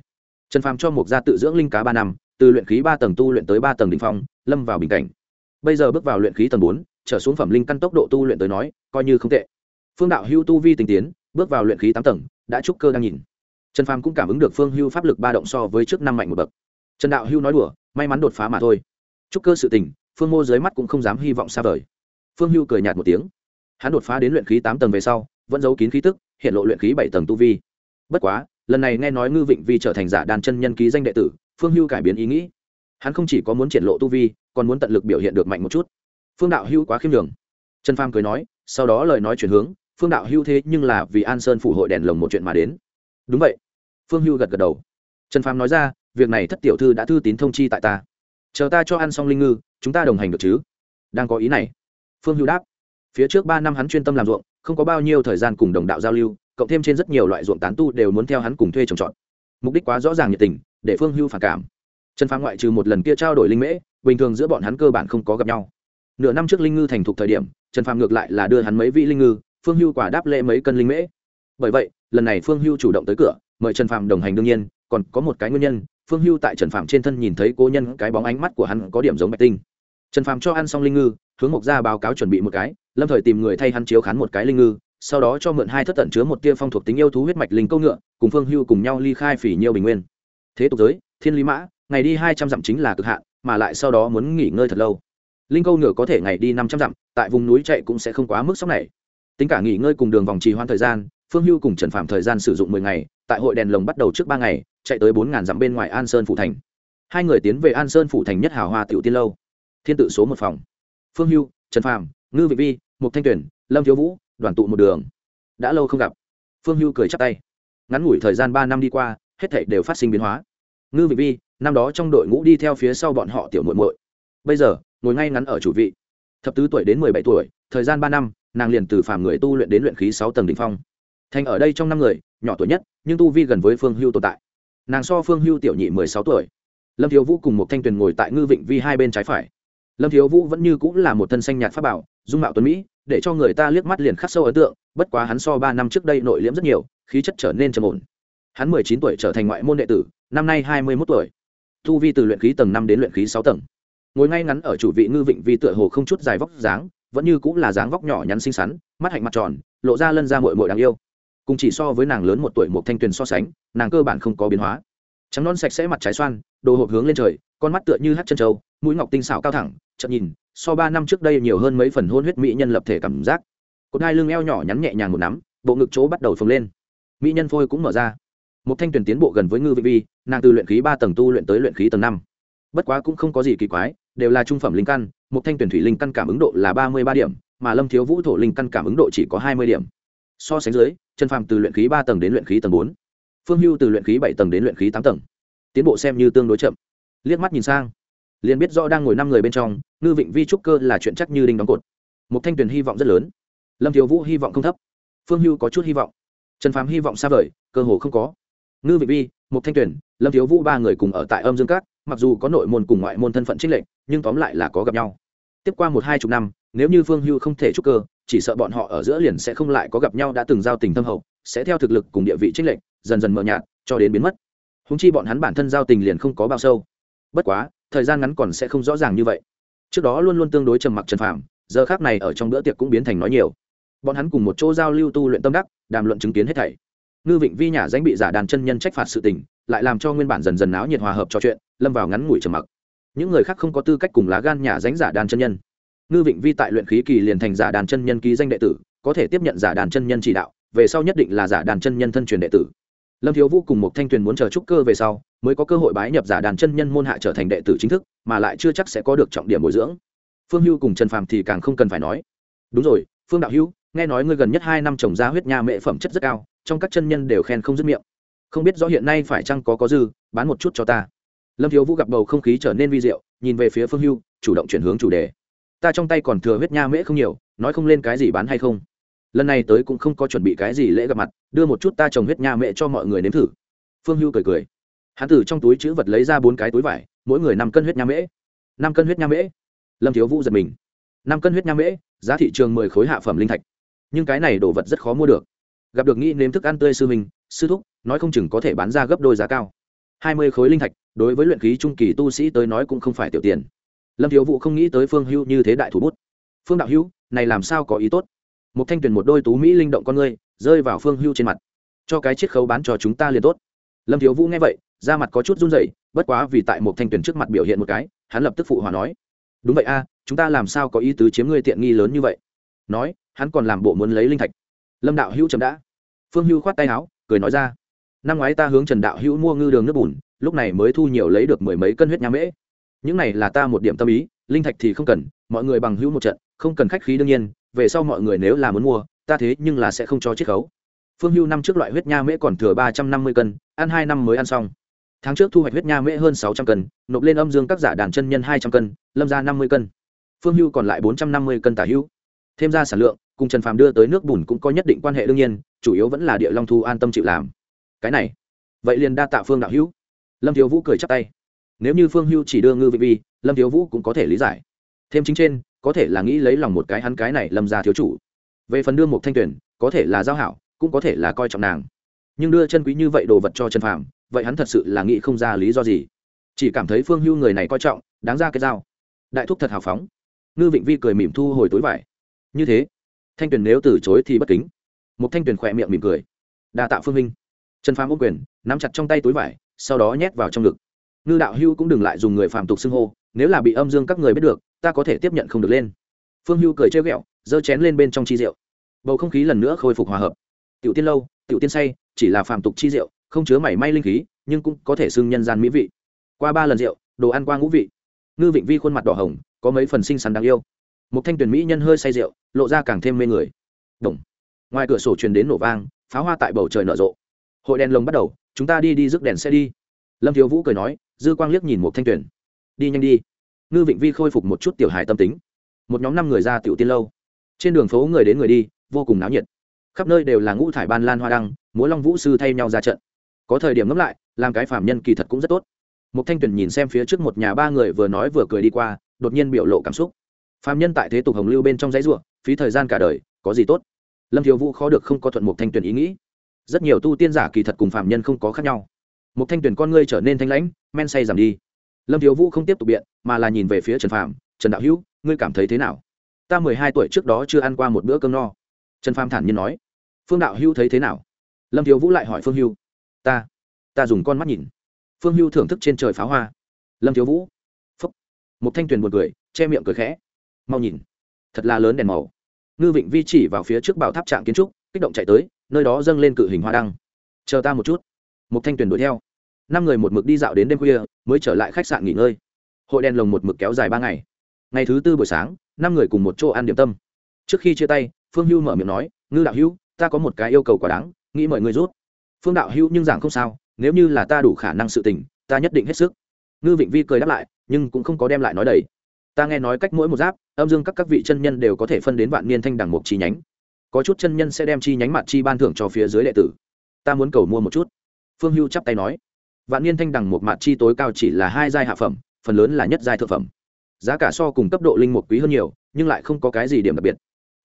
Trần phàm cho mục gia tự dưỡng linh cá ba năm từ luyện khí ba tầng tu luyện tới ba tầng đ ỉ n h phong, lâm vào bình cảnh. Bây giờ bước vào luyện khí tầng bốn, trở xuống phẩm linh căn tốc độ tu luyện tới nói, coi như không tệ. Phương đạo hưu tu vi tình tiến, bước vào luyện khí tám tầng, đã trúc cơ đang nhìn. Trần phàm cũng cảm ứng được phương hưu pháp lực ba động so với trước năm mạnh một bậc. Trần đạo hưu nói đùa, may mắn đột phá mà thôi. Trúc cơ sự tình, phương mô dưới mắt cũng không dám hy vọng xa vời. Phương hưu cười nhạt một tiếng. Hắn đột phá đến luyện khí tám tầng về sau, vẫn giấu kín khí tức, hiện lộ luyện khí bảy tầng tu vi. Bất quá, lần này nghe nói ngư vịnh vi trở thành giả đàn chân nhân ký danh đệ tử phương hưu cải biến ý nghĩ. Hắn không chỉ có muốn triển lộ tu vi, còn muốn tận lực biểu hiện được mạnh một chút. Phương đạo hưu quá khiêm đường trần pham cười nói, sau đó lời nói chuyển hướng, phương đạo hưu thế nhưng là vì an sơn phủ hội đèn lồng một chuyện mà đến. Đúng vậy. Phương hưu gật gật đầu. Trần pham nói ra, việc này thất tiểu thư đã thư tín thông chi tại ta. Chờ ta cho ăn xong linh ngư, chúng ta đồng hành được chứ? Đang có ý này. Phương hưu đáp. Phía trước ba năm hắn chuyên tâm làm ruộng, không có bao nhiêu thời gian cùng đồng đạo giao lưu, cộng thêm trên rất nhiều loại ruộng tán tu đều muốn theo hắn cùng thuê trồng trọt. Mục đích quá rõ ràng nhiệt tình để phương hưu phản cảm. Trần phá ngoại trừ một lần kia trao đổi linh mễ, bình thường giữa bọn hắn cơ bản không có gặp nhau. Nửa năm trước linh ngư thành thục thời điểm, trần phàm ngược lại là đưa hắn mấy vị linh ngư, phương hưu quả đáp lễ mấy cân linh mễ. Bởi vậy, lần này phương hưu chủ động tới cửa, mời trần phàm đồng hành đương nhiên, còn có một cái nguyên nhân, phương hưu tại trần phàm trên thân nhìn thấy cố nhân cái bóng ánh mắt của hắn có điểm giống bạch tinh. Trần phàm cho ăn xong linh ngư, hướng mộc ra báo cáo chuẩn bị một cái, lâm thời tìm người thay hắn chiếu khán một cái linh ngư, sau đó cho mượn hai thất tận chứa một tia phong thuộc tính yêu thú huyết mạch linh câu ngựa, cùng phương hưu cùng nhau ly khai phỉ nhiêu bình nguyên thế tục giới, thiên lý mã, ngày đi hai trăm dặm chính là cực hạn, mà lại sau đó muốn nghỉ ngơi thật lâu. Linh câu nửa có thể ngày đi năm trăm dặm, tại vùng núi chạy cũng sẽ không quá mức sốc này. Tính cả nghỉ ngơi cùng đường vòng trì hoãn thời gian, phương hưu cùng trần phạm thời gian sử dụng mười ngày, tại hội đèn lồng bắt đầu trước ba ngày, chạy tới bốn ngàn dặm bên ngoài an sơn phủ thành. Hai người tiến về an sơn phủ thành nhất hào hoa tiểu tiên lâu. Thiên tự số một phòng. Phương hưu, trần phạm ngư vị vi, mục thanh tuyển, lâm thiếu vũ, đoàn tụ một đường. Đã lâu không gặp. Phương hưu cười chắp tay. Ngắn ngủi thời gian ba năm đi qua hết thảy đều phát sinh biến hóa. Ngư vị vi, năm đó trong đội ngũ đi theo phía sau bọn họ tiểu muội muội. Bây giờ, ngồi ngay ngắn ở chủ vị. Thập tứ tuổi đến mười bảy tuổi, thời gian ba năm, nàng liền từ phàm người tu luyện đến luyện khí sáu tầng đỉnh phong. Thành ở đây trong năm người, nhỏ tuổi nhất, nhưng tu vi gần với phương hưu tồn tại. Nàng so phương hưu tiểu nhị mười sáu tuổi. Lâm thiếu vũ cùng một thanh tuyền ngồi tại ngư vịnh vi hai bên trái phải. Lâm thiếu vũ vẫn như cũng là một thân xanh nhạt pháp bảo, dung mạo tuấn mỹ, để cho người ta liếc mắt liền khắc sâu ấn tượng, bất quá hắn so ba năm trước đây nội liễm rất nhiều, khí chất trở nên trầm ổn hắn mười chín tuổi trở thành ngoại môn đệ tử, năm nay hai mươi mốt tuổi. Thu vi từ luyện khí tầng năm đến luyện khí sáu tầng. Ngồi ngay ngắn ở chủ vị ngư vịnh vi tựa hồ không chút dài vóc dáng, vẫn như cũng là dáng vóc nhỏ nhắn xinh xắn, mắt hạnh mặt tròn, lộ ra lân ra mội mội đáng yêu. Cùng chỉ so với nàng lớn một tuổi một thanh tuyền so sánh, nàng cơ bản không có biến hóa. Trắng non sạch sẽ mặt trái xoan, đồ hộp hướng lên trời, con mắt tựa như hát chân trâu, mũi ngọc tinh xảo cao thẳng chậm nhìn, so ba năm trước đây nhiều hơn mấy phần hôn huyết mỹ nhân lập thể cảm giác. Cột hai lưng eo nhỏ nhắn nhẹ nhàng một nắm, bộ ngực chỗ bắt đầu phồng lên. Mỹ nhân phôi cũng mở ra một thanh tuyển tiến bộ gần với ngư vị vi, nàng từ luyện khí ba tầng tu luyện tới luyện khí tầng năm. Bất quá cũng không có gì kỳ quái, đều là trung phẩm linh căn một thanh tuyển thủy linh căn cảm ứng độ là ba mươi ba điểm, mà lâm thiếu vũ thổ linh căn cảm ứng độ chỉ có hai mươi điểm. So sánh dưới chân phàm từ luyện khí ba tầng đến luyện khí tầng bốn. Phương hưu từ luyện khí bảy tầng đến luyện khí tám tầng. Tiến bộ xem như tương đối chậm. Liếc mắt nhìn sang, liền biết rõ đang ngồi năm người bên trong, ngư vịnh vi trúc cơ là chuyện chắc như đinh đóng cột. Một thanh tuyền hy vọng rất lớn. Lâm thiếu vũ hy vọng không thấp. Phương hưu có chút hy vọng. Trần phàm hy vọng xa vời, cơ hồ không có ngư Vị vi một thanh tuyển, lâm thiếu vũ ba người cùng ở tại âm dương cát mặc dù có nội môn cùng ngoại môn thân phận trích lệnh nhưng tóm lại là có gặp nhau. Tiếp qua một hai chục năm, nếu như phương hưu không thể trúc cơ, chỉ sợ bọn họ ở giữa liền sẽ không lại có gặp nhau đã từng giao tình thâm hậu, sẽ theo thực lực cùng địa vị trích lệnh dần dần mờ nhạt, cho đến biến mất. Húng chi bọn hắn bản thân giao tình liền không có bao sâu. Bất quá, thời gian ngắn còn sẽ không rõ ràng như vậy. Trước đó luôn luôn tương đối trầm mặc trần phạm giờ khác này ở trong bữa tiệc cũng biến thành nói nhiều. Bọn hắn cùng một chỗ giao lưu tu luyện tâm đắc, đàm luận chứng kiến hết thảy ngư vịnh vi nhà danh bị giả đàn chân nhân trách phạt sự tình, lại làm cho nguyên bản dần dần náo nhiệt hòa hợp trò chuyện, lâm vào ngắn ngủi trầm mặc. Những người khác không có tư cách cùng lá gan nhà danh giả đàn chân nhân. Ngư vịnh vi tại luyện khí kỳ liền thành giả đàn chân nhân ký danh đệ tử, có thể tiếp nhận giả đàn chân nhân chỉ đạo, về sau nhất định là giả đàn chân nhân thân truyền đệ tử. Lâm thiếu vũ cùng một thanh tuyền muốn chờ trúc cơ về sau, mới có cơ hội bái nhập giả đàn chân nhân môn hạ trở thành đệ tử chính thức, mà lại chưa chắc sẽ có được trọng điểm bồi dưỡng. Phương hưu cùng trần phàm thì càng không cần phải nói. Đúng rồi, phương đạo hữu, nghe nói ngươi gần nhất hai năm trồng ra huyết nha mệ phẩm chất rất cao trong các chân nhân đều khen không dứt miệng. Không biết rõ hiện nay phải chăng có có dư, bán một chút cho ta. Lâm thiếu vũ gặp bầu không khí trở nên vi diệu, nhìn về phía phương hưu, chủ động chuyển hướng chủ đề. Ta trong tay còn thừa huyết nha mễ không nhiều, nói không lên cái gì bán hay không. Lần này tới cũng không có chuẩn bị cái gì lễ gặp mặt, đưa một chút ta trồng huyết nha mễ cho mọi người nếm thử. Phương hưu cười cười. Hắn từ trong túi chữ vật lấy ra bốn cái túi vải, mỗi người năm cân huyết nha mễ. Năm cân huyết nha mễ. Lâm thiếu vũ giật mình. Năm cân huyết nha mễ, giá thị trường mười khối hạ phẩm linh thạch. Nhưng cái này đồ vật rất khó mua được gặp được nghĩ nếm thức ăn tươi sư mình sư thúc, nói không chừng có thể bán ra gấp đôi giá cao. Hai mươi khối linh thạch, đối với luyện khí trung kỳ tu sĩ tới nói cũng không phải tiểu tiền. Lâm thiếu vũ không nghĩ tới phương hưu như thế đại thủ bút. Phương đạo hữu, này làm sao có ý tốt? Một thanh tuyển một đôi tú mỹ linh động con ngươi, rơi vào phương hưu trên mặt. Cho cái chiết khấu bán cho chúng ta liền tốt. Lâm thiếu vũ nghe vậy, da mặt có chút run rẩy, bất quá vì tại một thanh tuyển trước mặt biểu hiện một cái, hắn lập tức phụ hòa nói. Đúng vậy a, chúng ta làm sao có ý tứ chiếm ngươi tiện nghi lớn như vậy? Nói, hắn còn làm bộ muốn lấy linh thạch lâm đạo hữu chậm đã. Phương hưu khoát tay áo, cười nói ra. Năm ngoái ta hướng trần đạo hữu mua ngư đường nước bùn, lúc này mới thu nhiều lấy được mười mấy cân huyết nham mễ. Những này là ta một điểm tâm ý, linh thạch thì không cần, mọi người bằng hữu một trận, không cần khách khí đương nhiên, về sau mọi người nếu là muốn mua, ta thế nhưng là sẽ không cho chiết khấu. Phương hưu năm trước loại huyết nha mễ còn thừa ba trăm năm mươi cân, ăn hai năm mới ăn xong. Tháng trước thu hoạch huyết nha mễ hơn sáu trăm cân, nộp lên âm dương các giả đàn chân nhân hai trăm cân, lâm ra năm mươi cân. Phương hưu còn lại bốn trăm năm mươi cân tả hữu. Thêm ra sản lượng cùng trần phàm đưa tới nước bùn cũng có nhất định quan hệ đương nhiên, chủ yếu vẫn là địa long thu an tâm chịu làm. Cái này, vậy liền đa tạ phương đạo hữu. Lâm thiếu vũ cười chắp tay. Nếu như phương hưu chỉ đưa ngư vị vi, lâm thiếu vũ cũng có thể lý giải. Thêm chính trên, có thể là nghĩ lấy lòng một cái hắn cái này lâm ra thiếu chủ. Về phần đưa một thanh tuyển, có thể là giao hảo, cũng có thể là coi trọng nàng. Nhưng đưa chân quý như vậy đồ vật cho trần phàm, vậy hắn thật sự là nghĩ không ra lý do gì. Chỉ cảm thấy phương hưu người này coi trọng, đáng ra cái dao. Đại thúc thật hào phóng. Ngư vịnh vi cười mỉm thu hồi túi vải. Như thế thanh tuyền nếu từ chối thì bất kính. Một thanh tuyền khỏe miệng mỉm cười. Đa tạ phương minh. Trần phàm ô quyền, nắm chặt trong tay túi vải, sau đó nhét vào trong ngực. Ngư đạo hưu cũng đừng lại dùng người phạm tục xưng hô, nếu là bị âm dương các người biết được, ta có thể tiếp nhận không được lên. Phương hưu cười trêu ghẹo, giơ chén lên bên trong chi rượu. Bầu không khí lần nữa khôi phục hòa hợp. Tiểu tiên lâu, tiểu tiên say, chỉ là phạm tục chi rượu, không chứa mảy may linh khí, nhưng cũng có thể xưng nhân gian mỹ vị. Qua ba lần rượu, đồ ăn qua ngũ vị. Ngư vịnh vi khuôn mặt đỏ hồng, có mấy phần xinh xắn đáng yêu một thanh tuyển mỹ nhân hơi say rượu, lộ ra càng thêm mê người. Đồng. ngoài cửa sổ truyền đến nổ vang, pháo hoa tại bầu trời nở rộ. Hội đèn lồng bắt đầu, chúng ta đi đi rước đèn xe đi. Lâm thiếu vũ cười nói, dư quang liếc nhìn một thanh tuyển đi nhanh đi. Ngư vịnh vi khôi phục một chút tiểu hài tâm tính. Một nhóm năm người ra tiểu tiên lâu. Trên đường phố người đến người đi, vô cùng náo nhiệt. Khắp nơi đều là ngũ thải ban lan hoa đăng, múa long vũ sư thay nhau ra trận. Có thời điểm ngẫm lại, làm cái phạm nhân kỳ thật cũng rất tốt. Một thanh tuyển nhìn xem phía trước một nhà ba người vừa nói vừa cười đi qua, đột nhiên biểu lộ cảm xúc phạm nhân tại thế tục hồng lưu bên trong giấy ruộng phí thời gian cả đời, có gì tốt? Lâm thiếu vũ khó được không có thuận Mục thanh Tuyền ý nghĩ. Rất nhiều tu tiên giả kỳ thật cùng phạm nhân không có khác nhau. Một thanh tuyển con ngươi trở nên thanh lãnh, men say giảm đi. Lâm thiếu vũ không tiếp tục biện, mà là nhìn về phía trần phạm trần đạo hữu, ngươi cảm thấy thế nào? Ta mười hai tuổi trước đó chưa ăn qua một bữa cơm no. Trần phạm thản nhiên nói, phương đạo hữu thấy thế nào? Lâm thiếu vũ lại hỏi phương hữu ta ta dùng con mắt nhìn. Phương hưu thưởng thức trên trời pháo hoa. Lâm thiếu vũ phúc một thanh tuyền một cười, che miệng cười khẽ mau nhìn. Thật là lớn đèn màu. Ngư vịnh vi chỉ vào phía trước bảo tháp trạm kiến trúc, kích động chạy tới, nơi đó dâng lên cự hình hoa đăng. Chờ ta một chút. Một thanh tuyền đuổi theo. Năm người một mực đi dạo đến đêm khuya, mới trở lại khách sạn nghỉ ngơi. Hội đèn lồng một mực kéo dài ba ngày. Ngày thứ tư buổi sáng, năm người cùng một chỗ ăn điểm tâm. Trước khi chia tay, phương hưu mở miệng nói, ngư đạo hữu, ta có một cái yêu cầu quả đáng, nghĩ mời người rút. Phương đạo hữu nhưng giảng không sao, nếu như là ta đủ khả năng sự tình, ta nhất định hết sức. Ngư vịnh vi cười đáp lại, nhưng cũng không có đem lại nói đầy ta nghe nói cách mỗi một giáp, âm dương các các vị chân nhân đều có thể phân đến vạn niên thanh đẳng một chi nhánh. Có chút chân nhân sẽ đem chi nhánh mặt chi ban thưởng cho phía dưới đệ tử. Ta muốn cầu mua một chút. Phương hưu chắp tay nói. Vạn niên thanh đẳng một mặt chi tối cao chỉ là hai giai hạ phẩm, phần lớn là nhất giai thượng phẩm. Giá cả so cùng cấp độ linh mục quý hơn nhiều, nhưng lại không có cái gì điểm đặc biệt.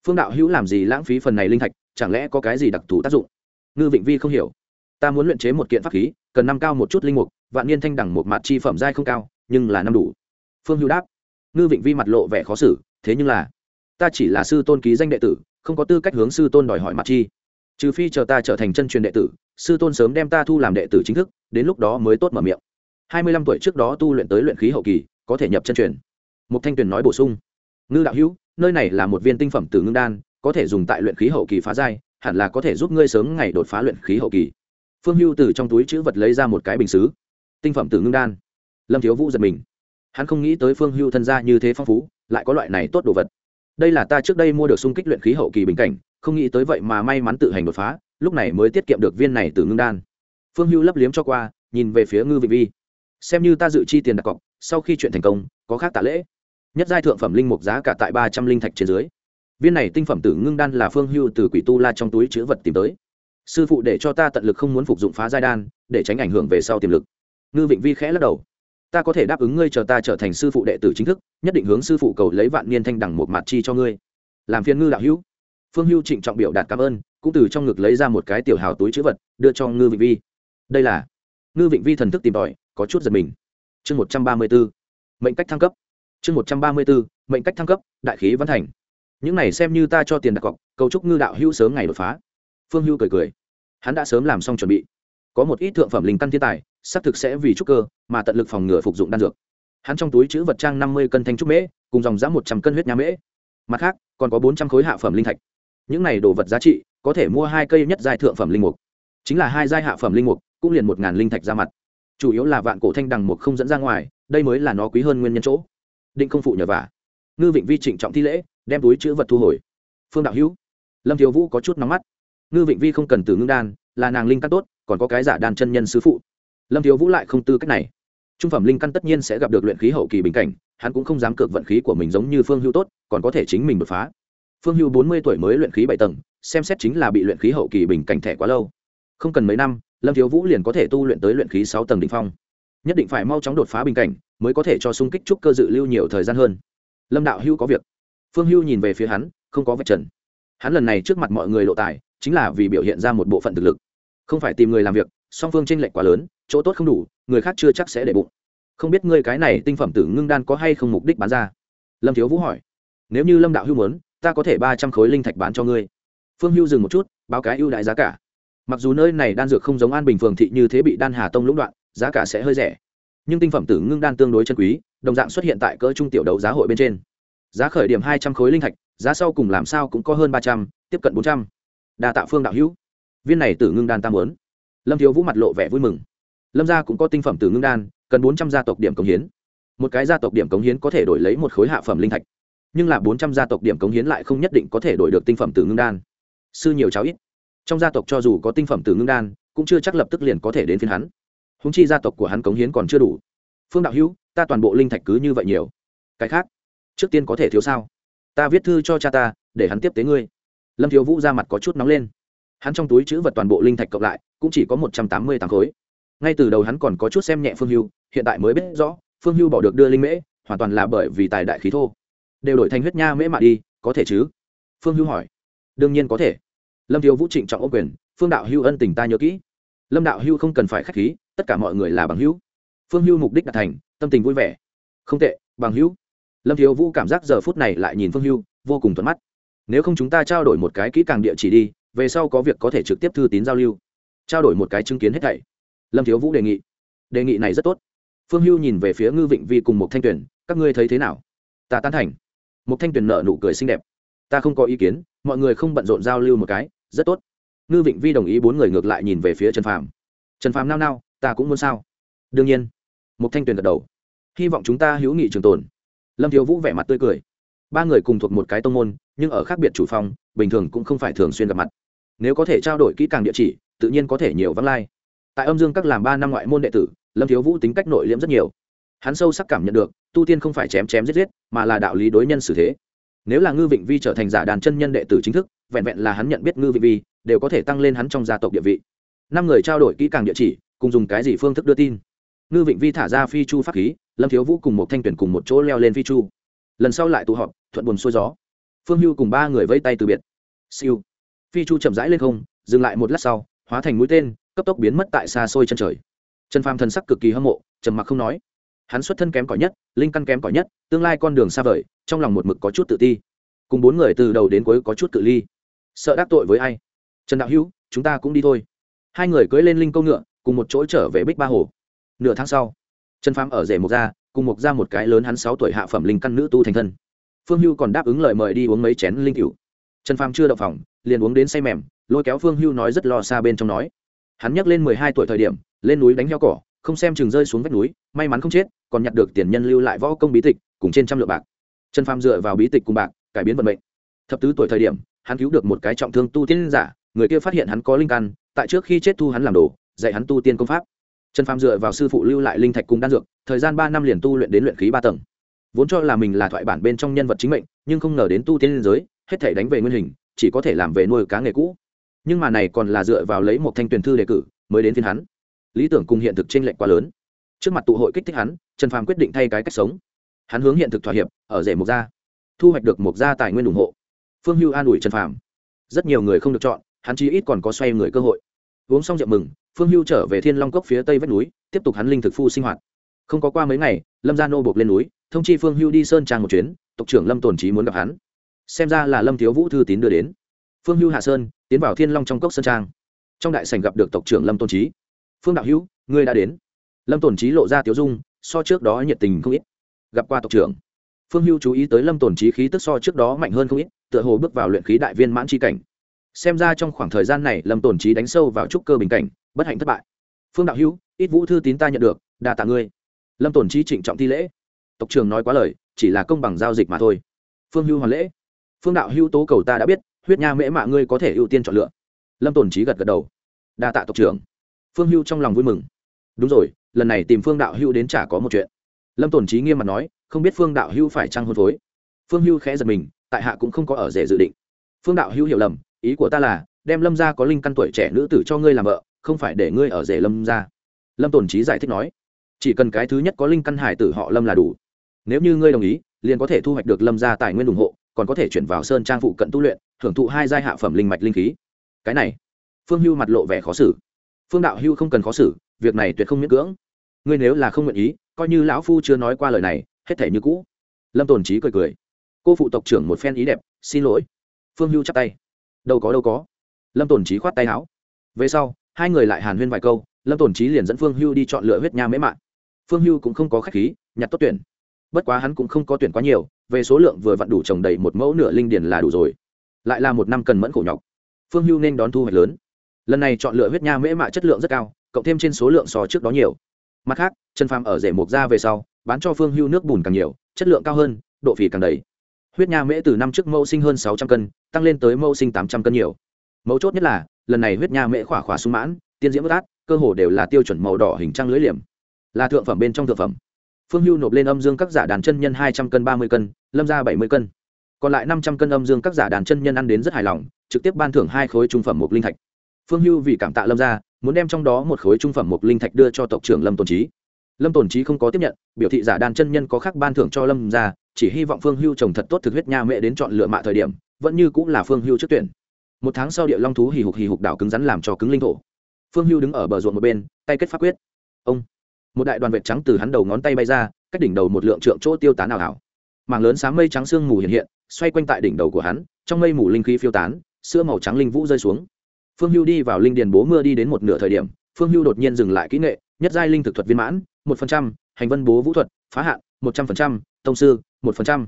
Phương đạo hữu làm gì lãng phí phần này linh thạch, chẳng lẽ có cái gì đặc thù tác dụng? Ngư vịnh vi không hiểu. Ta muốn luyện chế một kiện pháp khí, cần năm cao một chút linh mục, vạn niên thanh đẳng một mặt chi phẩm giai không cao, nhưng là năm đủ. Phương hữu đáp ngư vịnh vi mặt lộ vẻ khó xử, thế nhưng là, ta chỉ là sư tôn ký danh đệ tử, không có tư cách hướng sư tôn đòi hỏi mặt chi. Trừ phi chờ ta trở thành chân truyền đệ tử, sư tôn sớm đem ta thu làm đệ tử chính thức, đến lúc đó mới tốt mở miệng. Hai mươi lăm tuổi trước đó tu luyện tới luyện khí hậu kỳ, có thể nhập chân truyền. Một thanh tuyền nói bổ sung, ngư đạo hữu, nơi này là một viên tinh phẩm từ ngưng đan, có thể dùng tại luyện khí hậu kỳ phá giai, hẳn là có thể giúp ngươi sớm ngày đột phá luyện khí hậu kỳ. Phương hưu từ trong túi chữ vật lấy ra một cái bình xứ. Tinh phẩm từ ngưng đan. Lâm thiếu vũ giật mình hắn không nghĩ tới phương hưu thân gia như thế phong phú, lại có loại này tốt đồ vật. Đây là ta trước đây mua được xung kích luyện khí hậu kỳ bình cảnh, không nghĩ tới vậy mà may mắn tự hành đột phá, lúc này mới tiết kiệm được viên này từ ngưng đan. Phương hưu lấp liếm cho qua, nhìn về phía ngư vị vi. Xem như ta dự chi tiền đặt cọc, sau khi chuyện thành công, có khác tạ lễ. Nhất giai thượng phẩm linh mục giá cả tại ba trăm linh thạch trên dưới. Viên này tinh phẩm tử ngưng đan là phương hưu từ quỷ tu la trong túi chữ vật tìm tới. Sư phụ để cho ta tận lực không muốn phục dụng phá giai đan, để tránh ảnh hưởng về sau tiềm lực. Ngư vịnh vi khẽ lắc đầu ta có thể đáp ứng ngươi chờ ta trở thành sư phụ đệ tử chính thức, nhất định hướng sư phụ cầu lấy vạn niên thanh đẳng một mặt chi cho ngươi. Làm phiên ngư đạo hữu. Phương hưu trịnh trọng biểu đạt cảm ơn, cũng từ trong ngực lấy ra một cái tiểu hào túi chữ vật, đưa cho ngư vịnh vi. Đây là. Ngư vịnh vi thần thức tìm tòi, có chút giật mình. Chương một trăm ba mươi b ố mệnh cách thăng cấp. Chương một trăm ba mươi b ố mệnh cách thăng cấp, đại khí văn thành. Những này xem như ta cho tiền đặt cọc, cầu chúc ngư đạo hữu sớm ngày đột phá. Phương hưu cười cười. Hắn đã sớm làm xong chuẩn bị có một ít thượng phẩm linh căn thiên tài, xác thực sẽ vì trúc cơ mà tận lực phòng ngừa phục dụng đan dược. Hắn trong túi chữ vật trang năm mươi cân thanh trúc mễ, cùng dòng giá một trăm cân huyết nhá mễ. Mặt khác, còn có bốn trăm khối hạ phẩm linh thạch. Những này đồ vật giá trị, có thể mua hai cây nhất giai thượng phẩm linh mục. Chính là hai giai hạ phẩm linh mục, cũng liền một ngàn linh thạch ra mặt. Chủ yếu là vạn cổ thanh đằng mục không dẫn ra ngoài, đây mới là nó quý hơn nguyên nhân chỗ. Định không phụ nhờ vả. Ngư vịnh vi trịnh trọng thi lễ, đem túi chữ vật thu hồi. Phương đạo hữu, lâm thiếu vũ có chút nóng mắt. Ngư vịnh vi không cần từ ngưng đan là nàng linh căn tốt, còn có cái giả đan chân nhân sứ phụ. Lâm thiếu vũ lại không tư cách này. Trung phẩm linh căn tất nhiên sẽ gặp được luyện khí hậu kỳ bình cảnh, hắn cũng không dám cược vận khí của mình giống như phương hưu tốt, còn có thể chính mình đột phá. Phương hưu bốn mươi tuổi mới luyện khí bảy tầng, xem xét chính là bị luyện khí hậu kỳ bình cảnh thẻ quá lâu. Không cần mấy năm, lâm thiếu vũ liền có thể tu luyện tới luyện khí sáu tầng đ ỉ n h phong. Nhất định phải mau chóng đột phá bình cảnh, mới có thể cho sung kích trúc cơ dự lưu nhiều thời gian hơn. Lâm đạo hưu có việc. Phương hưu nhìn về phía hắn, không có vạch trần. Hắn lần này trước mặt mọi người lộ tài, chính là vì biểu hiện ra một bộ phận thực lực không phải tìm người làm việc, song phương tranh lệch quá lớn, chỗ tốt không đủ, người khác chưa chắc sẽ để bụng. Không biết ngươi cái này tinh phẩm tử ngưng đan có hay không mục đích bán ra? Lâm thiếu vũ hỏi. Nếu như lâm đạo hưu muốn, ta có thể ba trăm khối linh thạch bán cho ngươi. Phương hưu dừng một chút, báo cái ưu đại giá cả. Mặc dù nơi này đan dược không giống an bình phường thị như thế bị đan hà tông lũng đoạn, giá cả sẽ hơi rẻ. Nhưng tinh phẩm tử ngưng đan tương đối chân quý, đồng dạng xuất hiện tại cỡ trung tiểu đấu giá hội bên trên. Giá khởi điểm hai trăm khối linh thạch, giá sau cùng làm sao cũng có hơn ba trăm, tiếp cận bốn trăm. Đa tạ phương đạo hữu viên này tử ngưng đan tam muốn. Lâm thiếu vũ mặt lộ vẻ vui mừng. Lâm gia cũng có tinh phẩm tử ngưng đan, cần bốn trăm gia tộc điểm cống hiến. Một cái gia tộc điểm cống hiến có thể đổi lấy một khối hạ phẩm linh thạch. Nhưng là bốn trăm gia tộc điểm cống hiến lại không nhất định có thể đổi được tinh phẩm tử ngưng đan. Sư nhiều cháu ít. Trong gia tộc cho dù có tinh phẩm tử ngưng đan, cũng chưa chắc lập tức liền có thể đến phiên hắn. Húng chi gia tộc của hắn cống hiến còn chưa đủ. Phương đạo hữu, ta toàn bộ linh thạch cứ như vậy nhiều. Cái khác, trước tiên có thể thiếu sao? Ta viết thư cho cha ta, để hắn tiếp tế ngươi. Lâm thiếu vũ ra mặt có chút nóng lên hắn trong túi chữ vật toàn bộ linh thạch cộng lại, cũng chỉ có một trăm tám mươi tám khối. Ngay từ đầu hắn còn có chút xem nhẹ phương hưu, hiện tại mới biết rõ, phương hưu bỏ được đưa linh mễ, hoàn toàn là bởi vì tài đại khí thô. Đều đổi thành huyết nha mễ mạ đi, có thể chứ? Phương hưu hỏi. Đương nhiên có thể. Lâm thiếu vũ trịnh trọng ô quyền, phương đạo hưu ân tình ta nhớ kỹ. Lâm đạo hưu không cần phải k h á c h khí, tất cả mọi người là bằng hữu. Phương hưu mục đích đạt thành, tâm tình vui vẻ. Không tệ, bằng hữu. Lâm thiếu vũ cảm giác giờ phút này lại nhìn phương hưu, vô cùng thuận mắt. Nếu không chúng ta trao đổi một cái kỹ càng địa chỉ đi về sau có việc có thể trực tiếp thư tín giao lưu. Trao đổi một cái chứng kiến hết thảy. Lâm thiếu vũ đề nghị. Đề nghị này rất tốt. Phương hưu nhìn về phía ngư vịnh vi cùng một thanh tuyển các ngươi thấy thế nào? Ta tán thành. Một thanh tuyển nợ nụ cười xinh đẹp. Ta không có ý kiến, mọi người không bận rộn giao lưu một cái, rất tốt. Ngư vịnh vi đồng ý bốn người ngược lại nhìn về phía trần phàm. Trần phàm nao nao, ta cũng muốn sao? Đương nhiên. Một thanh tuyền gật đầu. Hy vọng chúng ta hữu nghị trường tồn. Lâm thiếu vũ vẻ mặt tươi cười. Ba người cùng thuộc một cái tông môn nhưng ở khác biệt chủ phong, bình thường cũng không phải thường xuyên gặp mặt. Nếu có thể trao đổi kỹ càng địa chỉ, tự nhiên có thể nhiều vắng lai. Tại âm dương các làm ba năm ngoại môn đệ tử, lâm thiếu vũ tính cách nội liễm rất nhiều. Hắn sâu sắc cảm nhận được, tu tiên không phải chém chém giết giết, mà là đạo lý đối nhân xử thế. Nếu là ngư vịnh vi trở thành giả đàn chân nhân đệ tử chính thức, vẹn vẹn là hắn nhận biết ngư vịnh vi, đều có thể tăng lên hắn trong gia tộc địa vị. Năm người trao đổi kỹ càng địa chỉ, cùng dùng cái gì phương thức đưa tin? Ngư vịnh vi thả ra phi chu pháp khí, lâm thiếu vũ cùng một thanh tuyển cùng một chỗ leo lên phi chu. Lần sau lại tụ họp, thuận buồn xuôi gió phương hưu cùng ba người vây tay từ biệt. Siêu. Phi chu chậm rãi lên không, dừng lại một lát sau, hóa thành mũi tên, cấp tốc biến mất tại xa xôi chân trời. Trần phàm thần sắc cực kỳ hâm mộ, trầm mặc không nói. Hắn xuất thân kém cỏi nhất, linh căn kém cỏi nhất, tương lai con đường xa vời, trong lòng một mực có chút tự ti. Cùng bốn người từ đầu đến cuối có chút cự ly. Sợ đắc tội với ai? Trần đạo hữu, chúng ta cũng đi thôi. Hai người cưỡi lên linh câu ngựa, cùng một chỗ trở về bích ba hồ. Nửa tháng sau, trần phàm ở rể mộc gia, cùng mộc ra một cái lớn hắn sáu tuổi hạ phẩm linh căn nữ tu thành thân phương hưu còn đáp ứng lời mời đi uống mấy chén linh cựu trần phàm chưa đậu phòng, liền uống đến say mềm, lôi kéo phương hưu nói rất lo xa bên trong nói. Hắn nhắc lên mười hai tuổi thời điểm, lên núi đánh heo cỏ, không xem chừng rơi xuống vách núi, may mắn không chết, còn nhặt được tiền nhân lưu lại võ công bí tịch, cùng trên trăm lượng bạc. Trần phàm dựa vào bí tịch cùng bạc, cải biến vận mệnh. Thập tứ tuổi thời điểm, hắn cứu được một cái trọng thương tu tiên giả, người kia phát hiện hắn có linh căn, tại trước khi chết thu hắn làm đồ, dạy hắn tu tiên công pháp. Trần phàm dựa vào sư phụ lưu lại linh thạch cùng đan dược, thời gian ba năm liền tu luyện đến luyện khí ba tầng vốn cho là mình là thoại bản bên trong nhân vật chính mệnh, nhưng không ngờ đến tu tiên liên giới, hết thể đánh về nguyên hình, chỉ có thể làm về nuôi cá nghề cũ. Nhưng mà này còn là dựa vào lấy một thanh tuyển thư đề cử mới đến phiên hắn. Lý tưởng cùng hiện thực t r ê n lệch quá lớn. Trước mặt tụ hội kích thích hắn, trần phàm quyết định thay cái cách sống. Hắn hướng hiện thực thỏa hiệp, ở rể mộc gia. Thu hoạch được mộc gia tài nguyên ủng hộ. Phương hưu an ủi trần phàm. Rất nhiều người không được chọn, hắn chí ít còn có xoay người cơ hội. Uống xong rượu mừng, phương hưu trở về thiên long cốc phía tây vách núi, tiếp tục hắn linh thực phu sinh hoạt. Không có qua mấy ngày, lâm gia nô buộc lên núi thông chi phương hưu đi sơn trang một chuyến, tộc trưởng lâm tồn trí muốn gặp hắn. Xem ra là lâm thiếu vũ thư tín đưa đến. Phương hưu hạ sơn, tiến vào thiên long trong cốc sơn trang. Trong đại sảnh gặp được tộc trưởng lâm tôn trí phương đạo hữu, ngươi đã đến. Lâm tồn trí lộ ra tiếu dung, so trước đó nhiệt tình không ít. Gặp qua tộc trưởng. Phương hưu chú ý tới lâm tồn trí khí tức so trước đó mạnh hơn không ít, tựa hồ bước vào luyện khí đại viên mãn c cảnh. Xem ra trong khoảng thời gian này, lâm tồn trí đánh sâu vào trúc cơ bình cảnh, bất hạnh thất bại. Phương đạo hữu, ít vũ thư tín ta nhận được, đa tạ ngươi. Lâm tồn trí trịnh trọng thi lễ tộc trưởng nói quá lời, chỉ là công bằng giao dịch mà thôi. Phương hưu hoàn lễ. Phương đạo Hưu tố cầu ta đã biết, huyết nha mễ mạ ngươi có thể ưu tiên chọn lựa. Lâm tồn trí gật gật đầu. Đa tạ tộc trưởng. Phương hưu trong lòng vui mừng. Đúng rồi, lần này tìm phương đạo hưu đến chả có một chuyện. Lâm tồn trí nghiêm mặt nói, không biết phương đạo hưu phải trăng hôn phối. Phương hưu khẽ giật mình, tại hạ cũng không có ở rể dự định. Phương đạo hưu hiểu lầm, ý của ta là, đem lâm ra có linh căn tuổi trẻ nữ tử cho ngươi làm vợ, không phải để ngươi ở rể lâm ra lâm tồn trí giải thích nói, chỉ cần cái thứ nhất có linh căn hải tử họ lâm là đủ nếu như ngươi đồng ý, liền có thể thu hoạch được lâm gia tài nguyên ủng hộ, còn có thể chuyển vào sơn trang phụ cận tu luyện hưởng thụ hai giai hạ phẩm linh mạch linh khí. Cái này, phương hưu mặt lộ vẻ khó xử. Phương đạo hưu không cần khó xử, việc này tuyệt không miễn cưỡng. Ngươi nếu là không nguyện ý, coi như lão phu chưa nói qua lời này, hết thể như cũ. Lâm tồn trí cười cười. Cô phụ tộc trưởng một phen ý đẹp, xin lỗi. Phương hưu chắp tay. Đâu có đâu có. Lâm tồn trí khoát tay áo. Về sau, hai người lại hàn huyên vài câu, lâm tồn trí liền dẫn phương hưu đi chọn lựa huyết nha mễ mạng phương hưu cũng không có khách khí, nhặt tốt tuyển bất quá hắn cũng không có tuyển quá nhiều, về số lượng vừa vặn đủ trồng đầy một mẫu nửa linh điển là đủ rồi. Lại là một năm cần mẫn khổ nhọc. Phương hưu nên đón thu hoạch lớn. Lần này chọn lựa huyết nha mễ mạ chất lượng rất cao, cộng thêm trên số lượng so trước đó nhiều. Mặt khác, trần phàm ở rể mộc ra về sau, bán cho phương hưu nước bùn càng nhiều, chất lượng cao hơn, độ phì càng đầy. Huyết nha mễ từ năm trước mẫu sinh hơn sáu trăm cân, tăng lên tới mẫu sinh tám trăm cân nhiều. Mấu chốt nhất là, lần này huyết nha mễ khỏa khỏa sung mãn, tiên diễm bất át, cơ hồ đều là tiêu chuẩn màu đỏ hình trăng lưới liềm. Là thượng phẩm bên trong thượng phẩm phương hưu nộp lên âm dương các giả đàn chân nhân hai trăm cân, ba mươi cân, lâm ra bảy mươi cân. Còn lại năm trăm cân âm dương các giả đàn chân nhân ăn đến rất hài lòng, trực tiếp ban thưởng hai khối trung phẩm một linh thạch. Phương hưu vì cảm tạ lâm ra muốn đem trong đó một khối trung phẩm một linh thạch đưa cho tộc trưởng lâm tồn trí lâm tồn trí không có tiếp nhận, biểu thị giả đàn chân nhân có khác ban thưởng cho lâm ra chỉ hy vọng phương hưu trồng thật tốt thực huyết nha mẹ đến chọn lựa mạ thời điểm, vẫn như cũng là phương hưu trước tuyển. Một tháng sau địa long thú hì hục hì hục đảo cứng rắn làm cho cứng linh thổ. Phương hưu đứng ở bờ ruộng một bên, tay kết pháp quyết. Ông! Một đại đoàn vệt trắng từ hắn đầu ngón tay bay ra, cách đỉnh đầu một lượng trượng chỗ tiêu tán ảo ảo. Mảng lớn sáng mây trắng sương mù hiện hiện, xoay quanh tại đỉnh đầu của hắn, trong mây mù linh khí phiêu tán, sữa màu trắng linh vũ rơi xuống. Phương hưu đi vào linh điền bố mưa đi đến một nửa thời điểm, phương hưu đột nhiên dừng lại kỹ nghệ, nhất giai linh thực thuật viên mãn, một phần trăm, hành vân bố vũ thuật, phá hạn, một trăm phần trăm, tông sư, một phần trăm.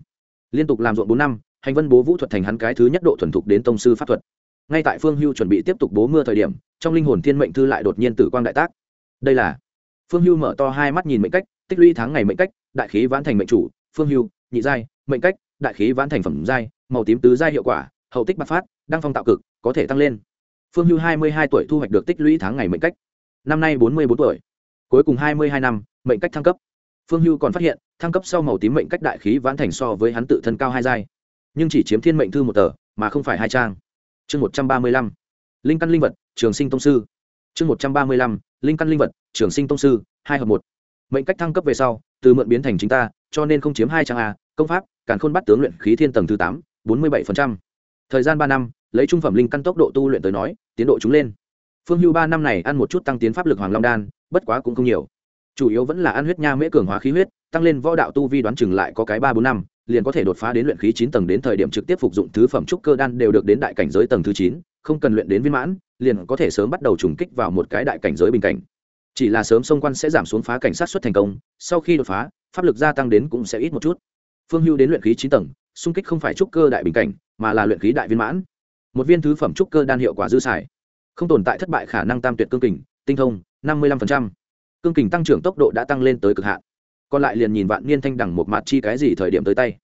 Liên tục làm ruộng bốn năm, hành vân bố vũ thuật thành hắn cái thứ nhất độ thuần thục đến tông sư pháp thuật. Ngay tại phương hưu chuẩn bị tiếp tục bố mưa thời điểm, trong linh hồn thiên mệnh thư lại đột nhiên tử quang đại tác. Đây là phương hưu mở to hai mắt nhìn mệnh cách, tích lũy tháng ngày mệnh cách, đại khí vãn thành mệnh chủ, phương hưu, nhị giai, mệnh cách, đại khí vãn thành phẩm giai, màu tím tứ giai hiệu quả, hậu tích bạc phát đang phong tạo cực, có thể tăng lên. Phương hưu hai mươi hai tuổi thu hoạch được tích lũy tháng ngày mệnh cách. Năm nay bốn mươi bốn tuổi. Cuối cùng hai mươi hai năm, mệnh cách thăng cấp. Phương hưu còn phát hiện, thăng cấp sau màu tím mệnh cách đại khí vãn thành so với hắn tự thân cao hai giai. Nhưng chỉ chiếm thiên mệnh thư một tờ, mà không phải hai trang. Chương một trăm ba mươi lăm. Linh căn linh vật, trường sinh tông sư. Chương một trăm ba mươi lăm linh căn linh vật, trường sinh tông sư, hai hợp một. Mệnh cách thăng cấp về sau, từ mượn biến thành chính ta, cho nên không chiếm hai trang a, công pháp, càn khôn bắt tướng luyện khí thiên tầng thứ tám, bốn mươi bảy thời gian ba năm, lấy trung phẩm linh căn tốc độ tu luyện tới nói, tiến độ chúng lên. Phương hưu ba năm này ăn một chút tăng tiến pháp lực hoàng long đan, bất quá cũng không nhiều. Chủ yếu vẫn là ăn huyết nha mễ cường hóa khí huyết, tăng lên võ đạo tu vi đoán chừng lại có cái ba bốn năm, liền có thể đột phá đến luyện khí chín tầng đến thời điểm trực tiếp phục dụng thứ phẩm trúc cơ đan đều được đến đại cảnh giới tầng thứ chín không cần luyện đến viên mãn, liền có thể sớm bắt đầu trùng kích vào một cái đại cảnh giới bình cảnh. Chỉ là sớm xông quan sẽ giảm xuống phá cảnh sát xuất thành công, sau khi đột phá, pháp lực gia tăng đến cũng sẽ ít một chút. Phương hưu đến luyện khí chín tầng, xung kích không phải trúc cơ đại bình cảnh, mà là luyện khí đại viên mãn. Một viên thứ phẩm trúc cơ đan hiệu quả dư xài. Không tồn tại thất bại khả năng tam tuyệt cương kình, tinh thông, năm mươi năm cương kình tăng trưởng tốc độ đã tăng lên tới cực hạn. Còn lại liền nhìn vạn niên thanh đẳng một mặt chi cái gì thời điểm tới tay.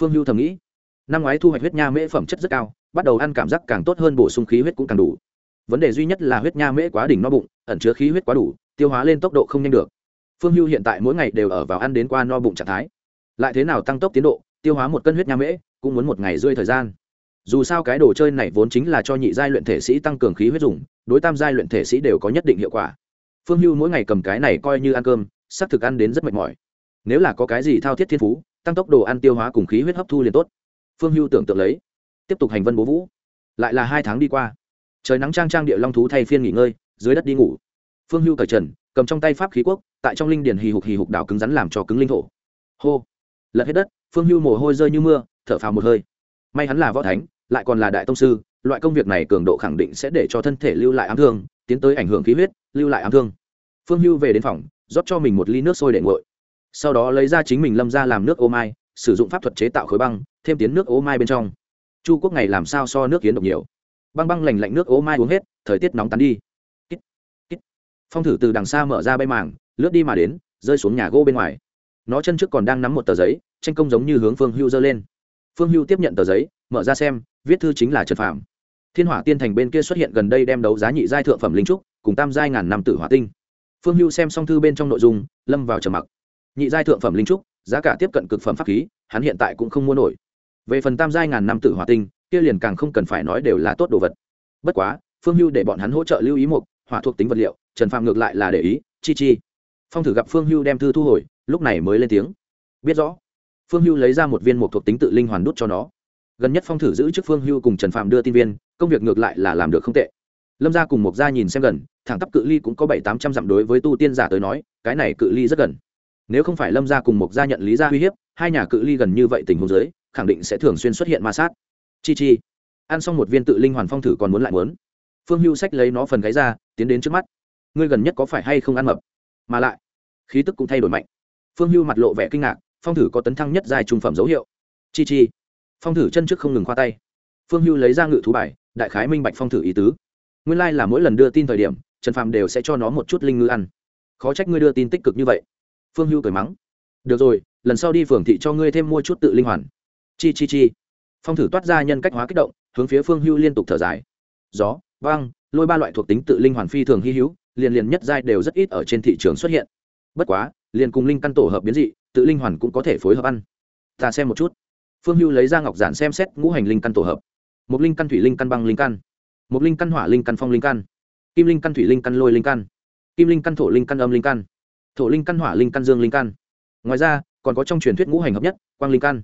Phương hưu thầm nghĩ, năm ngoái thu hoạch huyết nha mễ phẩm chất rất cao bắt đầu ăn cảm giác càng tốt hơn bổ sung khí huyết cũng càng đủ. Vấn đề duy nhất là huyết nha mễ quá đỉnh no bụng, ẩn chứa khí huyết quá đủ, tiêu hóa lên tốc độ không nhanh được. Phương hưu hiện tại mỗi ngày đều ở vào ăn đến qua no bụng trạng thái. Lại thế nào tăng tốc tiến độ, tiêu hóa một cân huyết nha mễ, cũng muốn một ngày rơi thời gian. Dù sao cái đồ chơi này vốn chính là cho nhị giai luyện thể sĩ tăng cường khí huyết dùng, đối tam giai luyện thể sĩ đều có nhất định hiệu quả. Phương hưu mỗi ngày cầm cái này coi như ăn cơm, xác thực ăn đến rất mệt mỏi. Nếu là có cái gì thao thiết thiên phú, tăng tốc độ ăn tiêu hóa cùng khí huyết hấp thu liền tốt. Phương hưu tưởng tượng lấy tiếp tục hành vân bố vũ. Lại là hai tháng đi qua. Trời nắng trang trang địa long thú thay phiên nghỉ ngơi, dưới đất đi ngủ. Phương hưu cởi trần, cầm trong tay pháp khí quốc, tại trong linh điền hì hục hì hục đảo cứng rắn làm cho cứng linh thổ. Hô. Lật hết đất, phương hưu mồ hôi rơi như mưa, thở phào một hơi. May hắn là võ thánh, lại còn là đại tông sư, loại công việc này cường độ khẳng định sẽ để cho thân thể lưu lại ám thương, tiến tới ảnh hưởng khí huyết, lưu lại ám thương. Phương hưu về đến phòng, rót cho mình một ly nước sôi để nguội. Sau đó lấy ra chính mình lâm ra làm nước ô mai, sử dụng pháp thuật chế tạo khối băng, thêm tiến nước ô mai bên trong chu quốc ngày làm sao so nước kiến độc nhiều? Băng băng lành lạnh nước ố mai uống hết thời tiết nóng tắn đi. Kít, kít. phong thử từ đằng xa mở ra bay màng lướt đi mà đến rơi xuống nhà gỗ bên ngoài. Nó chân trước còn đang nắm một tờ giấy tranh công giống như hướng phương hưu giơ lên. Phương hưu tiếp nhận tờ giấy mở ra xem viết thư chính là trần phạm thiên hỏa tiên thành bên kia xuất hiện gần đây đem đấu giá nhị giai thượng phẩm linh trúc cùng tam giai ngàn năm tử hỏa tinh. Phương hưu xem xong thư bên trong nội dung lâm vào trầm mặc. Nhị giai thượng phẩm linh trúc giá cả tiếp cận cực phẩm pháp khí hắn hiện tại cũng không mua nổi về phần tam giai ngàn năm tử hỏa tinh, kia liền càng không cần phải nói đều là tốt đồ vật. Bất quá, phương hưu để bọn hắn hỗ trợ lưu ý một, hỏa thuộc tính vật liệu, trần phạm ngược lại là để ý, chi chi. Phong thử gặp phương hưu đem thư thu hồi, lúc này mới lên tiếng. Biết rõ. Phương hưu lấy ra một viên một thuộc tính tự linh hoàn đút cho nó. Gần nhất phong thử giữ trước phương hưu cùng trần phạm đưa tin viên, công việc ngược lại là làm được không tệ. Lâm gia cùng mộc gia nhìn xem gần, thẳng tắp cự ly cũng có bảy tám trăm dặm đối với tu tiên giả tới nói, cái này cự ly rất gần. Nếu không phải lâm gia cùng mộc gia nhận lý gia uy hiếp, hai nhà cự ly gần như vậy tình huống dưới khẳng định sẽ thường xuyên xuất hiện ma sát. Chi chi. Ăn xong một viên tự linh hoàn phong thử còn muốn lại muốn. Phương hưu sách lấy nó phần gáy ra, tiến đến trước mắt. Ngươi gần nhất có phải hay không ăn mập? Mà lại, khí tức cũng thay đổi mạnh. Phương hưu mặt lộ vẻ kinh ngạc, phong thử có tấn thăng nhất dài trung phẩm dấu hiệu. Chi chi. Phong thử chân trước không ngừng khoa tay. Phương hưu lấy ra ngự thú bài, đại khái minh bạch phong thử ý tứ. Nguyên lai、like、là mỗi lần đưa tin thời điểm, trần phàm đều sẽ cho nó một chút linh ngư ăn. Khó trách ngươi đưa tin tích cực như vậy. Phương hưu cười mắng. Được rồi, lần sau đi phường thị cho ngươi thêm mua chút tự linh hoàn chi chi chi phong thử toát ra nhân cách hóa kích động hướng phía phương hưu liên tục thở dài gió vang lôi ba loại thuộc tính tự linh hoàn phi thường hy hữu liền liền nhất giai đều rất ít ở trên thị trường xuất hiện bất quá liền cùng linh căn tổ hợp biến dị tự linh hoàn cũng có thể phối hợp ăn ta xem một chút phương hưu lấy ra ngọc giản xem xét ngũ hành linh căn tổ hợp một linh căn thủy linh căn băng linh căn một linh căn hỏa linh căn phong linh căn kim linh căn thủy linh căn lôi linh căn kim linh căn thổ linh căn âm linh căn thổ linh căn hỏa linh căn dương linh căn ngoài ra còn có trong truyền thuyết ngũ hành hợp nhất quang linh căn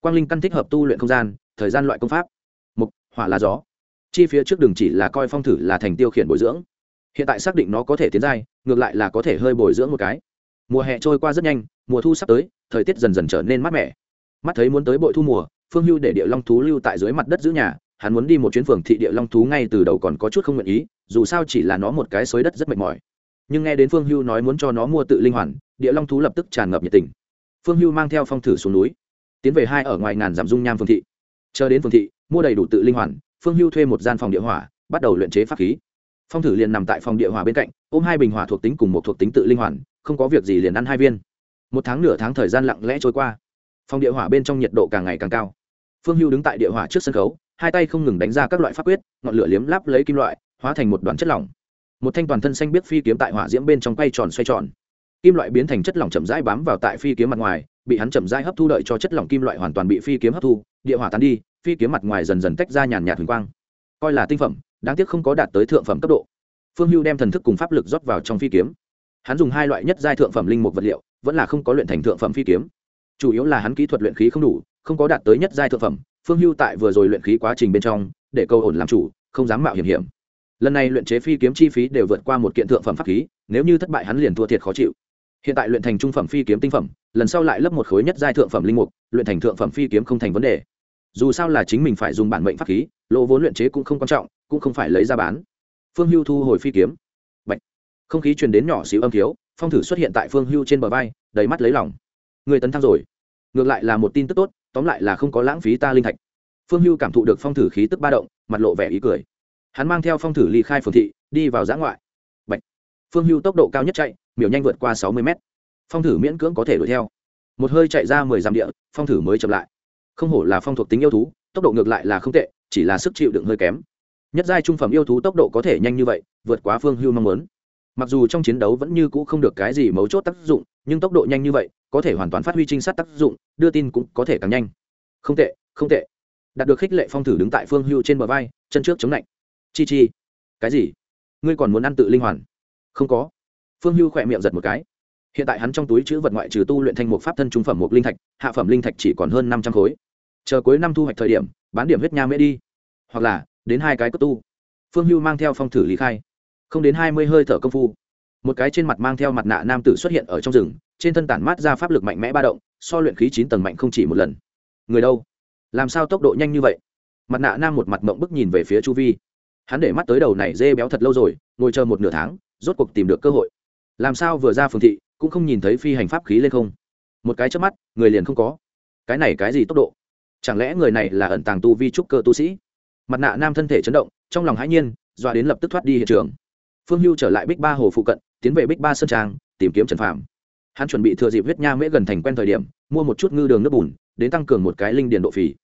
quang linh căn thích hợp tu luyện không gian, thời gian loại công pháp. Mục, hỏa là gió. Chi phía trước đường chỉ là coi phong thử là thành tiêu khiển bồi dưỡng. Hiện tại xác định nó có thể tiến giai, ngược lại là có thể hơi bồi dưỡng một cái. Mùa hè trôi qua rất nhanh, mùa thu sắp tới, thời tiết dần dần trở nên mát mẻ. Mắt thấy muốn tới bội thu mùa, phương hưu để địa long thú lưu tại dưới mặt đất giữ nhà, hắn muốn đi một chuyến phường thị địa long thú ngay từ đầu còn có chút không nguyện ý, dù sao chỉ là nó một cái xới đất rất mệt mỏi. Nhưng nghe đến phương hưu nói muốn cho nó mua tự linh hoàn, địa long thú lập tức tràn ngập nhiệt tình. Phương hưu mang theo phong thử xuống núi tiến về hai ở ngoài ngàn giảm dung nham phương thị. Chờ đến phương thị, mua đầy đủ tự linh hoàn, phương hưu thuê một gian phòng địa hỏa, bắt đầu luyện chế pháp khí. Phong thử liền nằm tại phòng địa hỏa bên cạnh, ôm hai bình hỏa thuộc tính cùng một thuộc tính tự linh hoàn, không có việc gì liền ăn hai viên. Một tháng nửa tháng thời gian lặng lẽ trôi qua. Phòng địa hỏa bên trong nhiệt độ càng ngày càng cao. Phương hưu đứng tại địa hỏa trước sân khấu, hai tay không ngừng đánh ra các loại pháp quyết, ngọn lửa liếm láp lấy kim loại, hóa thành một đoàn chất lỏng. Một thanh toàn thân xanh biết phi kiếm tại hỏa diễm bên trong quay tròn xoay tròn kim loại biến thành chất lỏng chậm rãi bám vào tại phi kiếm mặt ngoài, bị hắn chậm rãi hấp thu đợi cho chất lỏng kim loại hoàn toàn bị phi kiếm hấp thu, địa hỏa tan đi, phi kiếm mặt ngoài dần dần tách ra nhàn nhạt huỳnh quang. Coi là tinh phẩm, đáng tiếc không có đạt tới thượng phẩm cấp độ. Phương hưu đem thần thức cùng pháp lực rót vào trong phi kiếm. Hắn dùng hai loại nhất giai thượng phẩm linh mục vật liệu, vẫn là không có luyện thành thượng phẩm phi kiếm. Chủ yếu là hắn kỹ thuật luyện khí không đủ, không có đạt tới nhất giai thượng phẩm. Phương hưu tại vừa rồi luyện khí quá trình bên trong, để câu ổn làm chủ, không dám mạo hiểm hiểm. Lần này luyện chế phi kiếm chi phí đều vượt qua một kiện thượng phẩm pháp khí, nếu như thất bại hắn liền thua thiệt khó chịu hiện tại luyện thành trung phẩm phi kiếm tinh phẩm, lần sau lại lấp một khối nhất giai thượng phẩm linh mục, luyện thành thượng phẩm phi kiếm không thành vấn đề. Dù sao là chính mình phải dùng bản mệnh pháp khí, lỗ vốn luyện chế cũng không quan trọng, cũng không phải lấy ra bán. Phương hưu thu hồi phi kiếm. Bạch. không khí truyền đến nhỏ xíu âm thiếu, phong thử xuất hiện tại phương hưu trên bờ vai, đầy mắt lấy lòng. Người tấn thăng rồi. Ngược lại là một tin tức tốt, tóm lại là không có lãng phí ta linh thạch. Phương hưu cảm thụ được phong thử khí tức ba động, mặt lộ vẻ ý cười. Hắn mang theo phong thử ly khai phường thị, đi vào giã ngoại. Bạch. phương hưu tốc độ cao nhất chạy miểu nhanh vượt qua sáu mươi mét. Phong thử miễn cưỡng có thể đuổi theo. Một hơi chạy ra mười dặm địa, phong thử mới chậm lại. Không hổ là phong thuộc tính yêu thú, tốc độ ngược lại là không tệ, chỉ là sức chịu đựng hơi kém. Nhất giai trung phẩm yêu thú tốc độ có thể nhanh như vậy, vượt quá phương hưu mong muốn. Mặc dù trong chiến đấu vẫn như cũ không được cái gì mấu chốt tác dụng, nhưng tốc độ nhanh như vậy, có thể hoàn toàn phát huy trinh sát tác dụng, đưa tin cũng có thể càng nhanh. Không tệ không tệ. Đạt được khích lệ phong thử đứng tại phương hưu trên bờ vai, chân trước chống lạnh chi chi. Cái gì? Ngươi còn muốn ăn tự linh hoàn? Không có phương hưu khỏe miệng giật một cái. Hiện tại hắn trong túi chữ vật ngoại trừ tu luyện thanh mục pháp thân trung phẩm một linh thạch, hạ phẩm linh thạch chỉ còn hơn năm trăm khối. Chờ cuối năm thu hoạch thời điểm, bán điểm huyết nha mễ đi. Hoặc là, đến hai cái cất tu. Phương hưu mang theo phong thử lý khai. Không đến hai mươi hơi thở công phu, một cái trên mặt mang theo mặt nạ nam tử xuất hiện ở trong rừng, trên thân tản mát ra pháp lực mạnh mẽ ba động, so luyện khí chín tầng mạnh không chỉ một lần. Người đâu? Làm sao tốc độ nhanh như vậy? Mặt nạ nam một mặt mộng bức nhìn về phía chu vi. Hắn để mắt tới đầu này dê béo thật lâu rồi, ngồi chờ một nửa tháng, rốt cuộc tìm được cơ hội làm sao vừa ra phường thị cũng không nhìn thấy phi hành pháp khí lên không? Một cái trước mắt người liền không có. Cái này cái gì tốc độ? Chẳng lẽ người này là ẩn tàng tu vi trúc cơ tu sĩ? Mặt nạ nam thân thể chấn động trong lòng hãi nhiên dọa đến lập tức thoát đi hiện trường. Phương hưu trở lại bích ba hồ phụ cận tiến về bích ba sơn trang tìm kiếm trần phạm hắn chuẩn bị thừa dịp huyết nha mễ gần thành quen thời điểm mua một chút ngư đường nước bùn đến tăng cường một cái linh điền độ phì.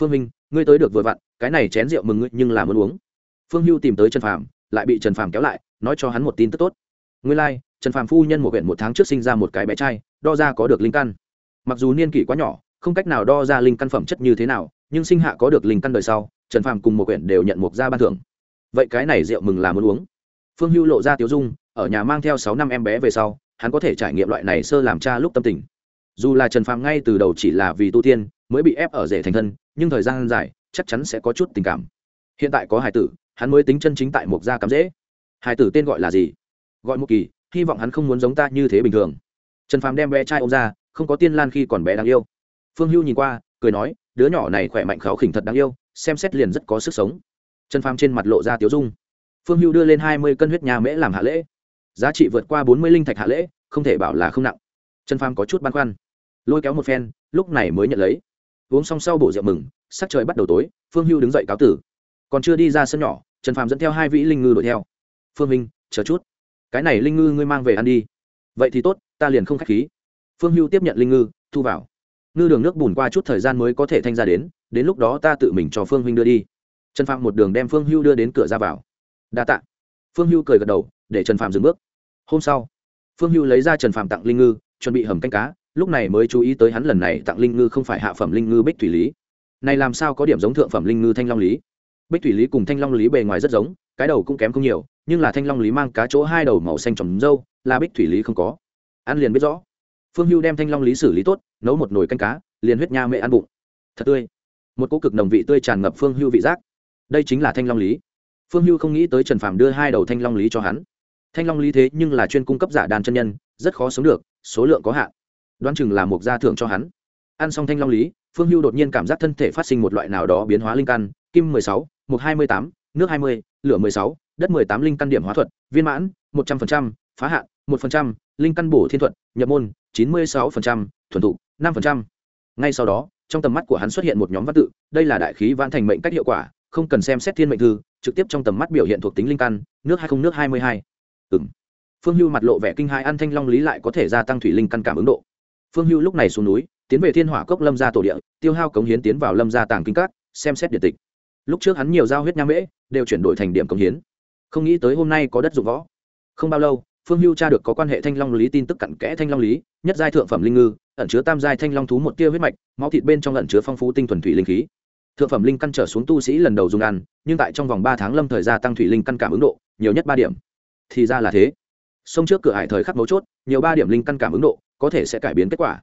Phương minh ngươi tới được vừa vặn cái này chén rượu mừng ngươi nhưng là muốn uống. Phương hưu tìm tới trần phạm lại bị trần phạm kéo lại nói cho hắn một tin tức tốt. Ngươi lai、like, trần Phàm phu nhân một huyện một tháng trước sinh ra một cái bé trai, đo ra có được linh căn. Mặc dù niên kỷ quá nhỏ, không cách nào đo ra linh căn phẩm chất như thế nào, nhưng sinh hạ có được linh căn đời sau, trần phàm cùng một huyện đều nhận một gia ban thưởng. Vậy cái này rượu mừng là muốn uống. Phương hưu lộ ra tiếu dung, ở nhà mang theo sáu năm em bé về sau, hắn có thể trải nghiệm loại này sơ làm cha lúc tâm tình. Dù là trần phàm ngay từ đầu chỉ là vì tu tiên, mới bị ép ở rể thành thân, nhưng thời gian dài, chắc chắn sẽ có chút tình cảm. Hiện tại có hải tử, hắn mới tính chân chính tại một gia cắm dễ hải tử tên gọi là gì? Gọi một kỳ hy vọng hắn không muốn giống ta như thế bình thường. Trần phàm đem bé trai ông ra, không có tiên lan khi còn bé đáng yêu. Phương hưu nhìn qua, cười nói, đứa nhỏ này khỏe mạnh kháo khỉnh thật đáng yêu, xem xét liền rất có sức sống. Trần phàm trên mặt lộ ra tiếu dung. Phương hưu đưa lên hai mươi cân huyết nhà mễ làm hạ lễ. Giá trị vượt qua bốn mươi linh thạch hạ lễ, không thể bảo là không nặng. Trần phàm có chút băn khoăn. Lôi kéo một phen, lúc này mới nhận lấy. Uống xong sau bổ rượu mừng, sắc trời bắt đầu tối, phương hưu đứng dậy cáo tử. Còn chưa đi ra sân nhỏ, trần phàm dẫn theo hai vĩ linh ngư đuổi theo. Phương minh, chờ chút cái này linh ngư ngươi mang về ăn đi. Vậy thì tốt, ta liền không k h á c h khí. Phương hưu tiếp nhận linh ngư, thu vào. Ngư đường nước bùn qua chút thời gian mới có thể thanh ra đến đến lúc đó ta tự mình cho phương huynh đưa đi. Trần phạm một đường đem phương hưu đưa đến cửa ra vào. Đa t ạ phương hưu cười gật đầu, để trần phạm dừng bước. Hôm sau, phương hưu lấy ra trần phạm tặng linh ngư, chuẩn bị hầm canh cá, lúc này mới chú ý tới hắn lần này tặng linh ngư không phải hạ phẩm linh ngư bích thủy lý. Này làm sao có điểm giống thượng phẩm linh ngư thanh long lý? Bích thủy lý cùng thanh long lý bề ngoài rất giống cái đầu cũng kém không nhiều, nhưng là thanh long lý mang cá chỗ hai đầu màu xanh trồng dâu là bích thủy lý không có. Ăn liền biết rõ. Phương hưu đem thanh long lý xử lý tốt, nấu một nồi canh cá, liền huyết nha mẹ ăn bụng. Thật tươi. Một cỗ cực nồng vị tươi tràn ngập phương hưu vị giác. Đây chính là thanh long lý. Phương hưu không nghĩ tới trần phàm đưa hai đầu thanh long lý cho hắn. Thanh long lý thế nhưng là chuyên cung cấp giả đàn chân nhân, rất khó sống được, số lượng có hạn. Đoán chừng là một gia thưởng cho hắn. Ăn xong thanh long lý, phương hưu đột nhiên cảm giác thân thể phát sinh một loại nào đó biến hóa linh căn. Kim mười sáu, một hai mươi tám, nước hai mươi lửa mười sáu, đất mười tám linh căn điểm hóa thuật, viên mãn, một trăm linh phá hạn, một phần trăm, linh căn bổ thiên thuật, nhập môn, chín mươi sáu thuần thụ, năm ngay sau đó, trong tầm mắt của hắn xuất hiện một nhóm văn tự, đây là đại khí vãn thành mệnh cách hiệu quả, không cần xem xét thiên mệnh thư, trực tiếp trong tầm mắt biểu hiện thuộc tính linh căn, nước hay không, nước hai mươi hai. Ừng phương hưu mặt lộ vẻ kinh hai ăn thanh long lý lại có thể gia tăng thủy linh căn cảm ứng độ. Phương hưu lúc này xuống núi, tiến về thiên hỏa cốc lâm gia tổ địa, tiêu hao cống hiến tiến vào lâm gia tàng kinh các, xem xét địa tịch lúc trước hắn nhiều giao huyết nham mễ, đều chuyển đổi thành điểm công hiến. Không nghĩ tới hôm nay có đất dụng võ. Không bao lâu, phương hưu tra được có quan hệ thanh long lý tin tức cặn kẽ thanh long lý, nhất giai thượng phẩm linh ngư, ẩn chứa tam giai thanh long thú một tia huyết mạch, máu thịt bên trong ẩn chứa phong phú tinh thuần thủy linh khí. Thượng phẩm linh căn trở xuống tu sĩ lần đầu dùng ăn, nhưng tại trong vòng ba tháng lâm thời gia tăng thủy linh căn cảm ứng độ, nhiều nhất ba điểm. Thì ra là thế. Sông trước cửa hải thời khắc mấu chốt, nhiều ba điểm linh căn cảm ứng độ, có thể sẽ cải biến kết quả.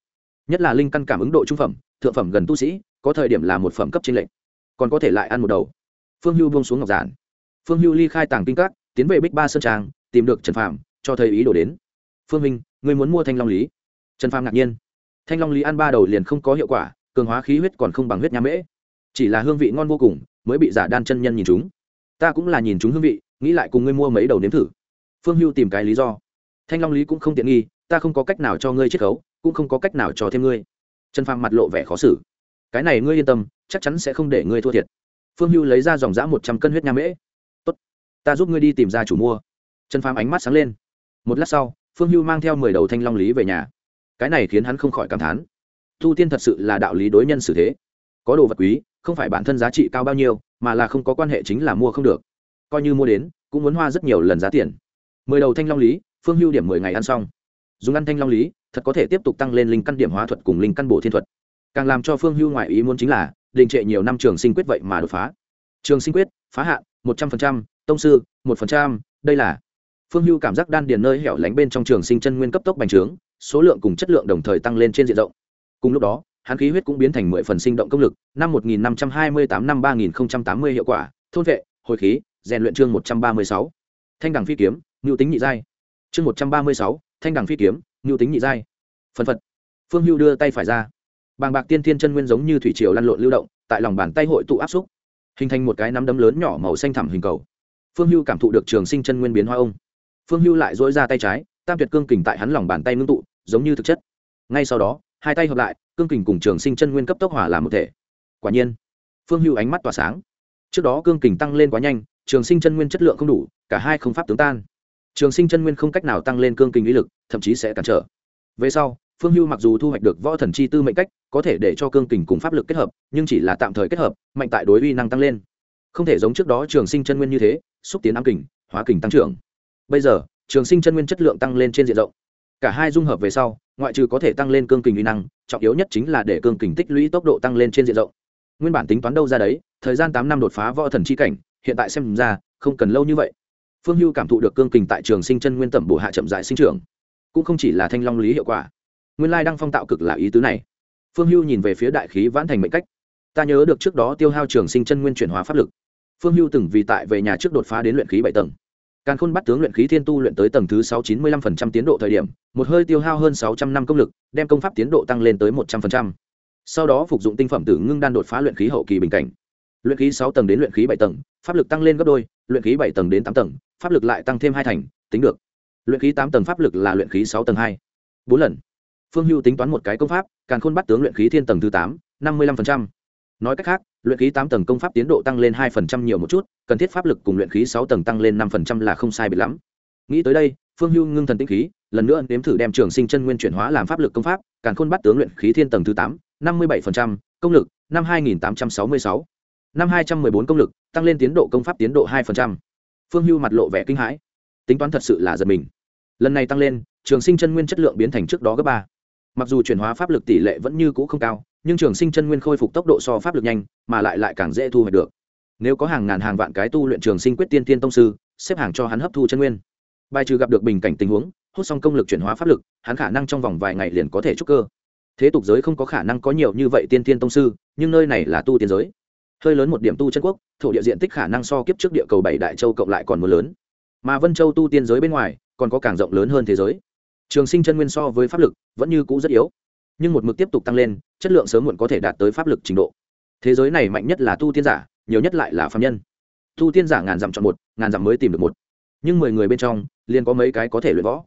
Nhất là linh căn cảm ứng độ trung phẩm, thượng phẩm gần tu sĩ, có thời điểm là một phẩm cấp trên lệnh còn có thể lại ăn một đầu. Phương hưu buông xuống ngọc giản. Phương hưu ly khai tàng kinh các, tiến về bích ba sơn trang, tìm được trần phạm cho thấy ý đồ đến. Phương minh người muốn mua thanh long lý? Trần phạm ngạc nhiên. Thanh long lý ăn ba đầu liền không có hiệu quả, cường hóa khí huyết còn không bằng huyết nham mễ. Chỉ là hương vị ngon vô cùng, mới bị giả đan chân nhân nhìn chúng. Ta cũng là nhìn chúng hương vị, nghĩ lại cùng ngươi mua mấy đầu nếm thử. Phương hưu tìm cái lý do. Thanh long lý cũng không tiện nghi, ta không có cách nào cho ngươi chiết khấu, cũng không có cách nào cho thêm ngươi. Trần phàm mặt lộ vẻ khó xử. Cái này ngươi yên tâm chắc chắn sẽ không để ngươi thua thiệt. Phương hưu lấy ra dòng giã một trăm cân huyết nha mễ. Tốt, ta giúp ngươi đi tìm ra chủ mua. Trần phàm ánh mắt sáng lên. Một lát sau, phương hưu mang theo mười đầu thanh long lý về nhà. Cái này khiến hắn không khỏi cảm thán. Tu tiên thật sự là đạo lý đối nhân xử thế. Có đồ vật quý, không phải bản thân giá trị cao bao nhiêu, mà là không có quan hệ chính là mua không được. Coi như mua đến, cũng muốn hoa rất nhiều lần giá tiền. Mười đầu thanh long lý, phương hưu điểm mười ngày ăn xong. Dùng ăn thanh long lý, thật có thể tiếp tục tăng lên linh căn điểm hóa thuật cùng linh căn bổ thiên thuật. Càng làm cho phương hưu ngoại ý muốn chính là đình trệ nhiều năm trường sinh quyết vậy mà đột phá. Trường sinh quyết, phá hạn, một trăm linh tông sư, một phần trăm, đây là phương hưu cảm giác đan điền nơi hẻo lánh bên trong trường sinh chân nguyên cấp tốc bành trướng, số lượng cùng chất lượng đồng thời tăng lên trên diện rộng. Cùng lúc đó, hắn khí huyết cũng biến thành mười phần sinh động công lực, năm một nghìn năm trăm hai mươi tám, năm ba nghìn tám mươi hiệu quả, thôn vệ, hồi khí, rèn luyện chương một trăm ba mươi sáu. Thanh đằng phi kiếm ngưu tính nhị giai. Chương một trăm ba mươi sáu, thanh đằng phi kiếm ngưu tính nhị giai. Phần phật. Phương hưu đưa tay phải ra bàng bạc tiên thiên chân nguyên giống như thủy triều lăn lộn lưu động, tại lòng bàn tay hội tụ áp xúc, hình thành một cái nắm đấm lớn nhỏ màu xanh thẳm hình cầu. Phương hưu cảm thụ được trường sinh chân nguyên biến hoa ông. Phương hưu lại dỗi ra tay trái, tam tuyệt cương kình tại hắn lòng bàn tay ngưng tụ, giống như thực chất. Ngay sau đó, hai tay hợp lại, cương kình cùng trường sinh chân nguyên cấp tốc hỏa làm một thể. Quả nhiên, phương hưu ánh mắt tỏa sáng. Trước đó cương kình tăng lên quá nhanh, trường sinh chân nguyên chất lượng không đủ, cả hai không pháp tướng tan. Trường sinh chân nguyên không cách nào tăng lên cương kình lý lực, thậm chí sẽ cản trở. Về sau phương hưu mặc dù thu hoạch được võ thần chi tư mệnh cách, có thể để cho cương kình cùng pháp lực kết hợp, nhưng chỉ là tạm thời kết hợp, mạnh tại đối uy năng tăng lên. Không thể giống trước đó trường sinh chân nguyên như thế, xúc tiến ám kình, hóa kình tăng trưởng. Bây giờ, trường sinh chân nguyên chất lượng tăng lên trên diện rộng. Cả hai dung hợp về sau, ngoại trừ có thể tăng lên cương kình uy năng, trọng yếu nhất chính là để cương kình tích lũy tốc độ tăng lên trên diện rộng. Nguyên bản tính toán đâu ra đấy, thời gian tám năm đột phá võ thần chi cảnh, hiện tại xem ra, không cần lâu như vậy. Phương hưu cảm thụ được cương kình tại trường sinh chân nguyên tẩm bổ hạ chậm dại sinh trưởng. Cũng không chỉ là thanh long lý hiệu quả nguyên lai đăng phong tạo cực là ý tứ này. Phương hưu nhìn về phía đại khí vãn thành mệnh cách. Ta nhớ được trước đó tiêu hao trường sinh chân nguyên chuyển hóa pháp lực. Phương hưu từng vì tại về nhà trước đột phá đến luyện khí bảy tầng. Càng khôn bắt tướng luyện khí thiên tu luyện tới tầng thứ sáu chín mươi lăm phần trăm tiến độ thời điểm, một hơi tiêu hao hơn sáu trăm năm công lực, đem công pháp tiến độ tăng lên tới một trăm phần trăm. Sau đó phục dụng tinh phẩm tử ngưng đan đột phá luyện khí hậu kỳ bình cảnh. Luyện khí sáu tầng đến luyện khí bảy tầng, pháp lực tăng lên gấp đôi, luyện khí bảy tầng đến tám tầng, pháp lực lại tăng thêm hai thành, tính được. Luyện khí tám tầng pháp lực là luyện khí sáu tầng hai. Bốn lần phương hưu tính toán một cái công pháp càng khôn bắt tướng luyện khí thiên tầng thứ tám, năm mươi lăm nói cách khác, luyện khí tám tầng công pháp tiến độ tăng lên hai nhiều một chút, cần thiết pháp lực cùng luyện khí sáu tầng tăng lên năm là không sai biệt lắm. Nghĩ tới đây, phương hưu ngưng thần tĩnh khí, lần nữa nếm thử đem trường sinh chân nguyên chuyển hóa làm pháp lực công pháp càng khôn bắt tướng luyện khí thiên tầng thứ tám, năm mươi bảy công lực, năm hai nghìn tám trăm sáu mươi sáu. Năm hai trăm m ư ơ i bốn công lực, tăng lên tiến độ công pháp tiến độ hai phương hưu mặt lộ vẻ kinh hãi. Tính toán thật sự là giật mình. Lần này tăng lên, trường sinh chân nguyên chất lượng biến thành trước đó gấp ba mặc dù chuyển hóa pháp lực tỷ lệ vẫn như cũ không cao, nhưng trường sinh chân nguyên khôi phục tốc độ so pháp lực nhanh, mà lại lại càng dễ thu hoạch được. Nếu có hàng ngàn hàng vạn cái tu luyện trường sinh quyết tiên tiên tông sư, xếp hàng cho hắn hấp thu chân nguyên. Bài trừ gặp được bình cảnh tình huống, hút xong công lực chuyển hóa pháp lực, hắn khả năng trong vòng vài ngày liền có thể trúc cơ. Thế tục giới không có khả năng có nhiều như vậy tiên tiên tông sư, nhưng nơi này là tu tiên giới. Hơi lớn một điểm tu chân quốc, thổ địa diện tích khả năng so kiếp trước địa cầu bảy đại châu cộng lại còn mưa lớn. Mà vân châu tu tiên giới bên ngoài, còn có càng rộng lớn hơn thế giới trường sinh chân nguyên so với pháp lực vẫn như cũ rất yếu, nhưng một mực tiếp tục tăng lên, chất lượng sớm muộn có thể đạt tới pháp lực trình độ. Thế giới này mạnh nhất là tu tiên giả, nhiều nhất lại là phạm nhân. Tu tiên giả ngàn dặm chọn một, ngàn dặm mới tìm được một. Nhưng mười người bên trong, liền có mấy cái có thể luyện võ.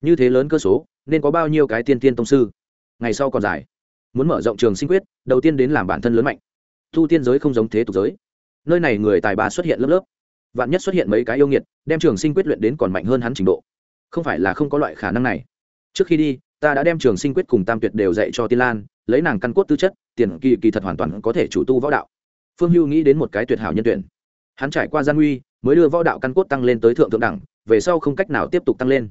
Như thế lớn cơ số, nên có bao nhiêu cái tiên tiên tông sư? Ngày sau còn dài. Muốn mở rộng trường sinh quyết, đầu tiên đến làm bản thân lớn mạnh. Tu tiên giới không giống thế tục giới. Nơi này người tài ba xuất hiện lớp lớp. Vạn nhất xuất hiện mấy cái yêu nghiệt, đem trường sinh quyết luyện đến còn mạnh hơn hắn trình độ không phải là không có loại khả năng này. Trước khi đi, ta đã đem trường sinh quyết cùng tam tuyệt đều dạy cho tiên lan, lấy nàng căn cốt tư chất, tiền kỳ kỳ thật hoàn toàn có thể chủ tu võ đạo. Phương hưu nghĩ đến một cái tuyệt hảo nhân tuyển. Hắn trải qua gian nguy, mới đưa võ đạo căn cốt tăng lên tới thượng thượng đẳng, về sau không cách nào tiếp tục tăng lên.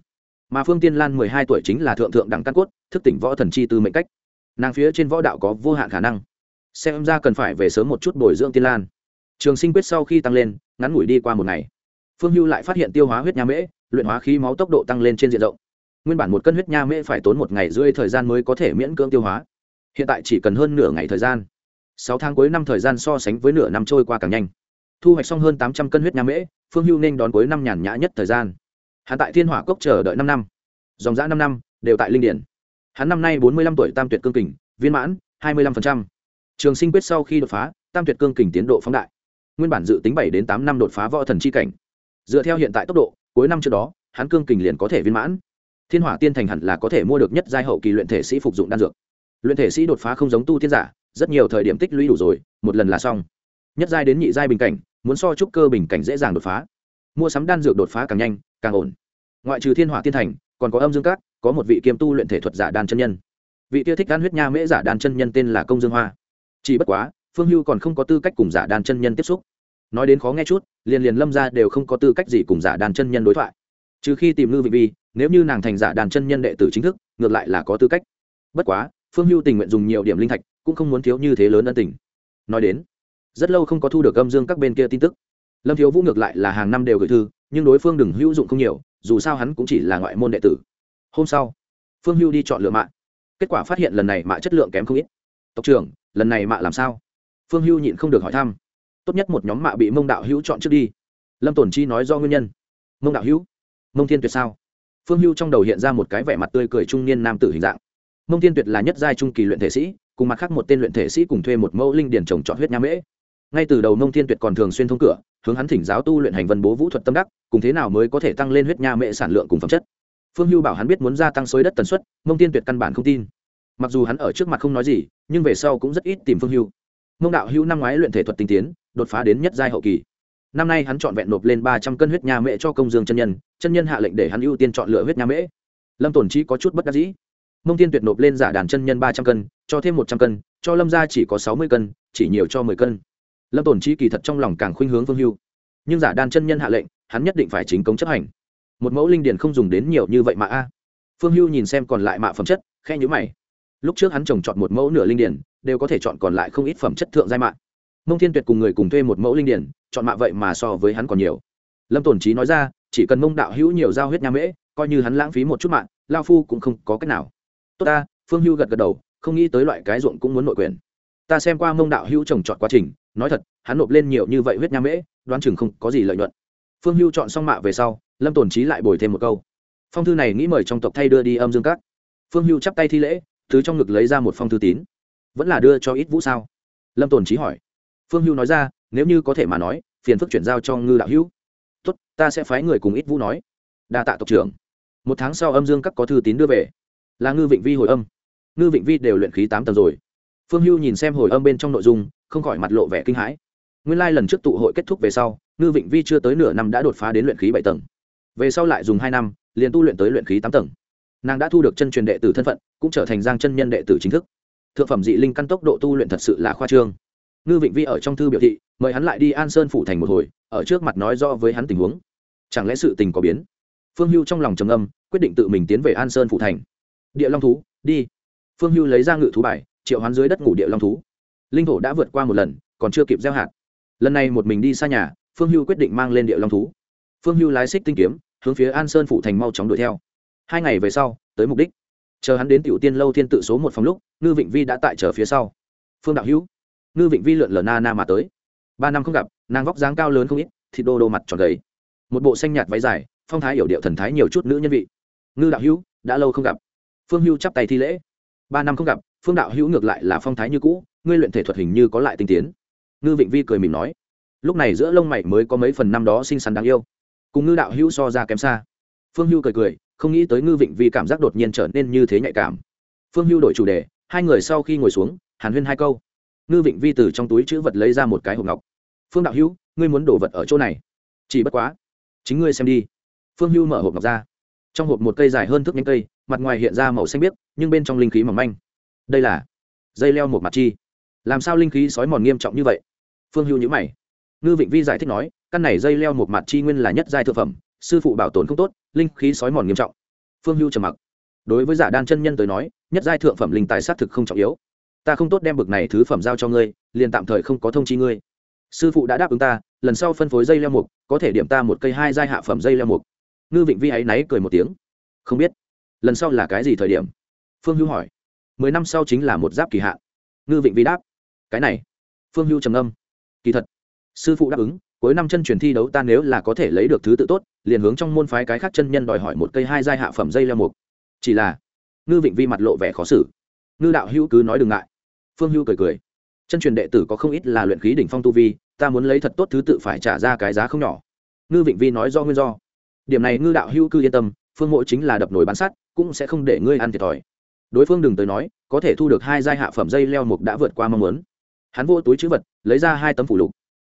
Mà phương tiên lan mười hai tuổi chính là thượng thượng đẳng căn cốt, thức tỉnh võ thần chi tư mệnh cách. Nàng phía trên võ đạo có vô hạn khả năng. Xem ra cần phải về sớm một chút bồi dưỡng tiên lan. Trường sinh quyết sau khi tăng lên, ngắn ngủi đi qua một ngày. Phương hưu lại phát hiện tiêu hóa huyết nhà mễ luyện hóa khí máu tốc độ tăng lên trên diện rộng. Nguyên bản một cân huyết nha mễ phải tốn một ngày rưỡi thời gian mới có thể miễn cưỡng tiêu hóa. Hiện tại chỉ cần hơn nửa ngày thời gian. Sáu tháng cuối năm thời gian so sánh với nửa năm trôi qua càng nhanh. Thu hoạch xong hơn tám trăm cân huyết nha mễ, phương hưu nên đón cuối năm nhàn nhã nhất thời gian. Hắn tại thiên hỏa cốc chờ đợi năm năm. Dòng giã năm năm, đều tại linh điển. Hắn năm nay bốn mươi lăm tuổi, tam tuyệt cương kình, viên mãn, hai mươi lăm trường sinh quyết sau khi đột phá, tam tuyệt cương kình tiến độ phóng đại. Nguyên bản dự tính bảy đến tám năm đột phá võ thần chi cảnh. Dựa theo hiện tại tốc độ cuối năm trước đó, hắn cương kình liền có thể viên mãn. Thiên hỏa tiên thành hẳn là có thể mua được nhất giai hậu kỳ luyện thể sĩ phục dụng đan dược. Luyện thể sĩ đột phá không giống tu tiên giả, rất nhiều thời điểm tích lũy đủ rồi, một lần là xong. Nhất giai đến nhị giai bình cảnh, muốn so trúc cơ bình cảnh dễ dàng đột phá. Mua sắm đan dược đột phá càng nhanh, càng ổn. Ngoại trừ thiên hỏa tiên thành, còn có âm dương cát có một vị kiêm tu luyện thể thuật giả đan chân nhân. Vị kia thích đan huyết nha mễ giả đan chân nhân tên là công dương hoa. Chỉ bất quá, phương hưu còn không có tư cách cùng giả đan chân nhân tiếp xúc nói đến khó nghe chút, liền liền lâm ra đều không có tư cách gì cùng giả đàn chân nhân đối thoại. Trừ khi tìm ngư vị vi nếu như nàng thành giả đàn chân nhân đệ tử chính thức, ngược lại là có tư cách. Bất quá, phương hưu tình nguyện dùng nhiều điểm linh thạch, cũng không muốn thiếu như thế lớn ân tình. Nói đến, rất lâu không có thu được âm dương các bên kia tin tức. Lâm thiếu vũ ngược lại là hàng năm đều gửi thư, nhưng đối phương đừng hữu dụng không nhiều, dù sao hắn cũng chỉ là ngoại môn đệ tử. Hôm sau, phương hưu đi chọn lựa mạ. Kết quả phát hiện lần này mạ chất lượng kém không ít. Tộc trưởng, lần này mạ làm sao? Phương hưu nhịn không được hỏi thăm tốt nhất một nhóm mạ bị mông đạo hữu chọn trước đi. Lâm tổn chi nói do nguyên nhân. Mông đạo hữu? Mông thiên tuyệt sao? Phương hưu trong đầu hiện ra một cái vẻ mặt tươi cười trung niên nam tử hình dạng. Mông thiên tuyệt là nhất giai trung kỳ luyện thể sĩ, cùng mặt khác một tên luyện thể sĩ cùng thuê một mẫu linh điển trồng trọt huyết nha mễ. Ngay từ đầu mông thiên tuyệt còn thường xuyên thông cửa, hướng hắn thỉnh giáo tu luyện hành vân bố vũ thuật tâm đắc, cùng thế nào mới có thể tăng lên huyết nha mễ sản lượng cùng phẩm chất. Phương hưu bảo hắn biết muốn gia tăng xối đất tần suất, mông thiên tuyệt căn bản không tin. Mặc dù hắn ở trước mặt không nói gì, nhưng về sau cũng rất ít tìm phương hưu. Mông đạo hưu năm ngoái luyện thể thuật tinh tiến đột phá đến nhất giai hậu kỳ. Năm nay hắn chọn vẹn nộp lên ba trăm cân huyết nha mễ cho công dương chân nhân chân nhân hạ lệnh để hắn ưu tiên chọn lựa huyết nha mễ. Lâm tổn trí có chút bất đắc dĩ. Mông tiên tuyệt nộp lên giả đàn chân nhân ba trăm cân, cho thêm một trăm cân, cho lâm gia chỉ có sáu mươi cân, chỉ nhiều cho mười cân. Lâm tổn trí kỳ thật trong lòng càng khuynh hướng phương hưu. Nhưng giả đàn chân nhân hạ lệnh, hắn nhất định phải chính công chấp hành. Một mẫu linh điển không dùng đến nhiều như vậy mà a. Phương hưu nhìn xem còn lại mạ phẩm chất khe nhữ mày. Lúc trước hắn trồng chọn một mẫu nửa linh điển, đều có thể chọn còn lại không ít phẩm chất thượng giai mạng mông thiên tuyệt cùng người cùng thuê một mẫu linh điển, chọn mạ vậy mà so với hắn còn nhiều. Lâm tổn trí nói ra, chỉ cần mông đạo hữu nhiều giao huyết nha mễ, coi như hắn lãng phí một chút mạng, lao phu cũng không có cách nào. Tốt ta, phương hưu gật gật đầu, không nghĩ tới loại cái ruộng cũng muốn nội quyền. Ta xem qua mông đạo hữu trồng trọt quá trình, nói thật, hắn nộp lên nhiều như vậy huyết nha mễ, đoán chừng không có gì lợi nhuận. Phương hưu chọn xong mạ về sau, lâm tổn trí lại bồi thêm một câu. Phong thư này nghĩ mời trong tộc thay đưa đi âm dương các. Phương hưu chắp tay thi lễ thứ trong ngực lấy ra một phong thư tín. Vẫn là đưa cho ít vũ sao? Lâm tổn trí hỏi phương hưu nói ra, nếu như có thể mà nói, phiền phức chuyển giao cho ngư đạo hữu. Tốt, ta sẽ phái người cùng ít vũ nói. Đa tạ tộc trưởng. Một tháng sau âm dương các có thư tín đưa về. Là ngư vịnh vi hồi âm. Ngư vịnh vi đều luyện khí tám tầng rồi. Phương hưu nhìn xem hồi âm bên trong nội dung, không khỏi mặt lộ vẻ kinh hãi. Nguyên lai、like、lần trước tụ hội kết thúc về sau, ngư vịnh vi chưa tới nửa năm đã đột phá đến luyện khí bảy tầng. Về sau lại dùng hai năm, liền tu luyện tới luyện khí tám tầng. Nàng đã thu được chân truyền đệ tử thân phận, cũng trở thành giang chân nhân đệ tử chính thức. Thượng phẩm dị linh căn tốc độ tu luyện thật sự là khoa trương ngư vịnh vi ở trong thư biểu thị, mời hắn lại đi an sơn phủ thành một hồi, ở trước mặt nói rõ với hắn tình huống. Chẳng lẽ sự tình có biến? Phương hưu trong lòng trầm âm quyết định tự mình tiến về an sơn phủ thành. Địa long thú, đi. Phương hưu lấy ra ngự thú bài, triệu hoán dưới đất ngủ địa long thú. Linh thổ đã vượt qua một lần, còn chưa kịp gieo hạt. Lần này một mình đi xa nhà, phương hưu quyết định mang lên địa long thú. Phương hưu lái xích tinh kiếm, hướng phía an sơn phủ thành mau chóng đuổi theo. Hai ngày về sau, tới mục đích. Chờ hắn đến tiểu tiên lâu thiên tự số một phòng lúc, ngư vịnh vi đã tại chờ phía sau. Phương đạo hữu ngư vịnh vi lượn lờ na na mà tới. Ba năm không gặp, nàng vóc dáng cao lớn không ít, thịt đô đô mặt tròn gầy. Một bộ xanh nhạt váy dài, phong thái hiểu điệu thần thái nhiều chút nữ nhân vị. Ngư đạo hữu, đã lâu không gặp. Phương hưu chắp tay thi lễ. Ba năm không gặp, phương đạo hữu ngược lại là phong thái như cũ, ngươi luyện thể thuật hình như có lại tinh tiến. Ngư vịnh vi cười mỉm nói. Lúc này giữa lông mày mới có mấy phần năm đó xinh xắn đáng yêu. Cùng ngư đạo hữu so ra kém xa. Phương hưu cười cười, không nghĩ tới ngư vịnh vi cảm giác đột nhiên trở nên như thế nhạy cảm. Phương hưu đổi chủ đề, hai người sau khi ngồi xuống, hàn huyên hai câu ngư vịnh vi từ trong túi chữ vật lấy ra một cái hộp ngọc. Phương đạo hữu, ngươi muốn đổ vật ở chỗ này? Chỉ bất quá, chính ngươi xem đi. Phương hưu mở hộp ngọc ra. Trong hộp một cây dài hơn thước nhánh cây, mặt ngoài hiện ra màu xanh biếc, nhưng bên trong linh khí mỏng manh. Đây là dây leo một mặt chi. Làm sao linh khí sói mòn nghiêm trọng như vậy? Phương hưu nhữ mày. Ngư vịnh vi giải thích nói, căn này dây leo một mặt chi nguyên là nhất giai thượng phẩm, sư phụ bảo tồn không tốt, linh khí sói mòn nghiêm trọng. Phương hưu trầm mặc. Đối với giả đan chân nhân tới nói, nhất giai thượng phẩm linh tài xác thực không trọng yếu ta không tốt đem bực này thứ phẩm giao cho ngươi, liền tạm thời không có thông chi ngươi. Sư phụ đã đáp ứng ta, lần sau phân phối dây leo mục, có thể điểm ta một cây hai giai hạ phẩm dây leo mục. Ngư vịnh vi áy náy cười một tiếng. Không biết, lần sau là cái gì thời điểm? Phương hưu hỏi. Mười năm sau chính là một giáp kỳ hạn ngư vịnh vi đáp. Cái này. Phương hưu trầm âm kỳ thật, sư phụ đáp ứng, cuối năm chân truyền thi đấu ta nếu là có thể lấy được thứ tự tốt, liền hướng trong môn phái cái khác chân nhân đòi hỏi một cây hai giai hạ phẩm dây leo mục. Chỉ là, ngư vịnh vi mặt lộ vẻ khó xử. Ngư đạo hữu cứ nói đừng ngại phương Hưu cười cười. Chân truyền đệ tử có không ít là luyện khí đỉnh phong tu vi, ta muốn lấy thật tốt thứ tự phải trả ra cái giá không nhỏ. Ngư vịnh vi nói do nguyên do. Điểm này ngư đạo Hưu cư yên tâm, phương mỗi chính là đập nồi bán sắt, cũng sẽ không để ngươi ăn thiệt thòi. Đối phương đừng tới nói, có thể thu được hai giai hạ phẩm dây leo mục đã vượt qua mong muốn. Hắn vô túi chữ vật, lấy ra hai tấm phụ lục.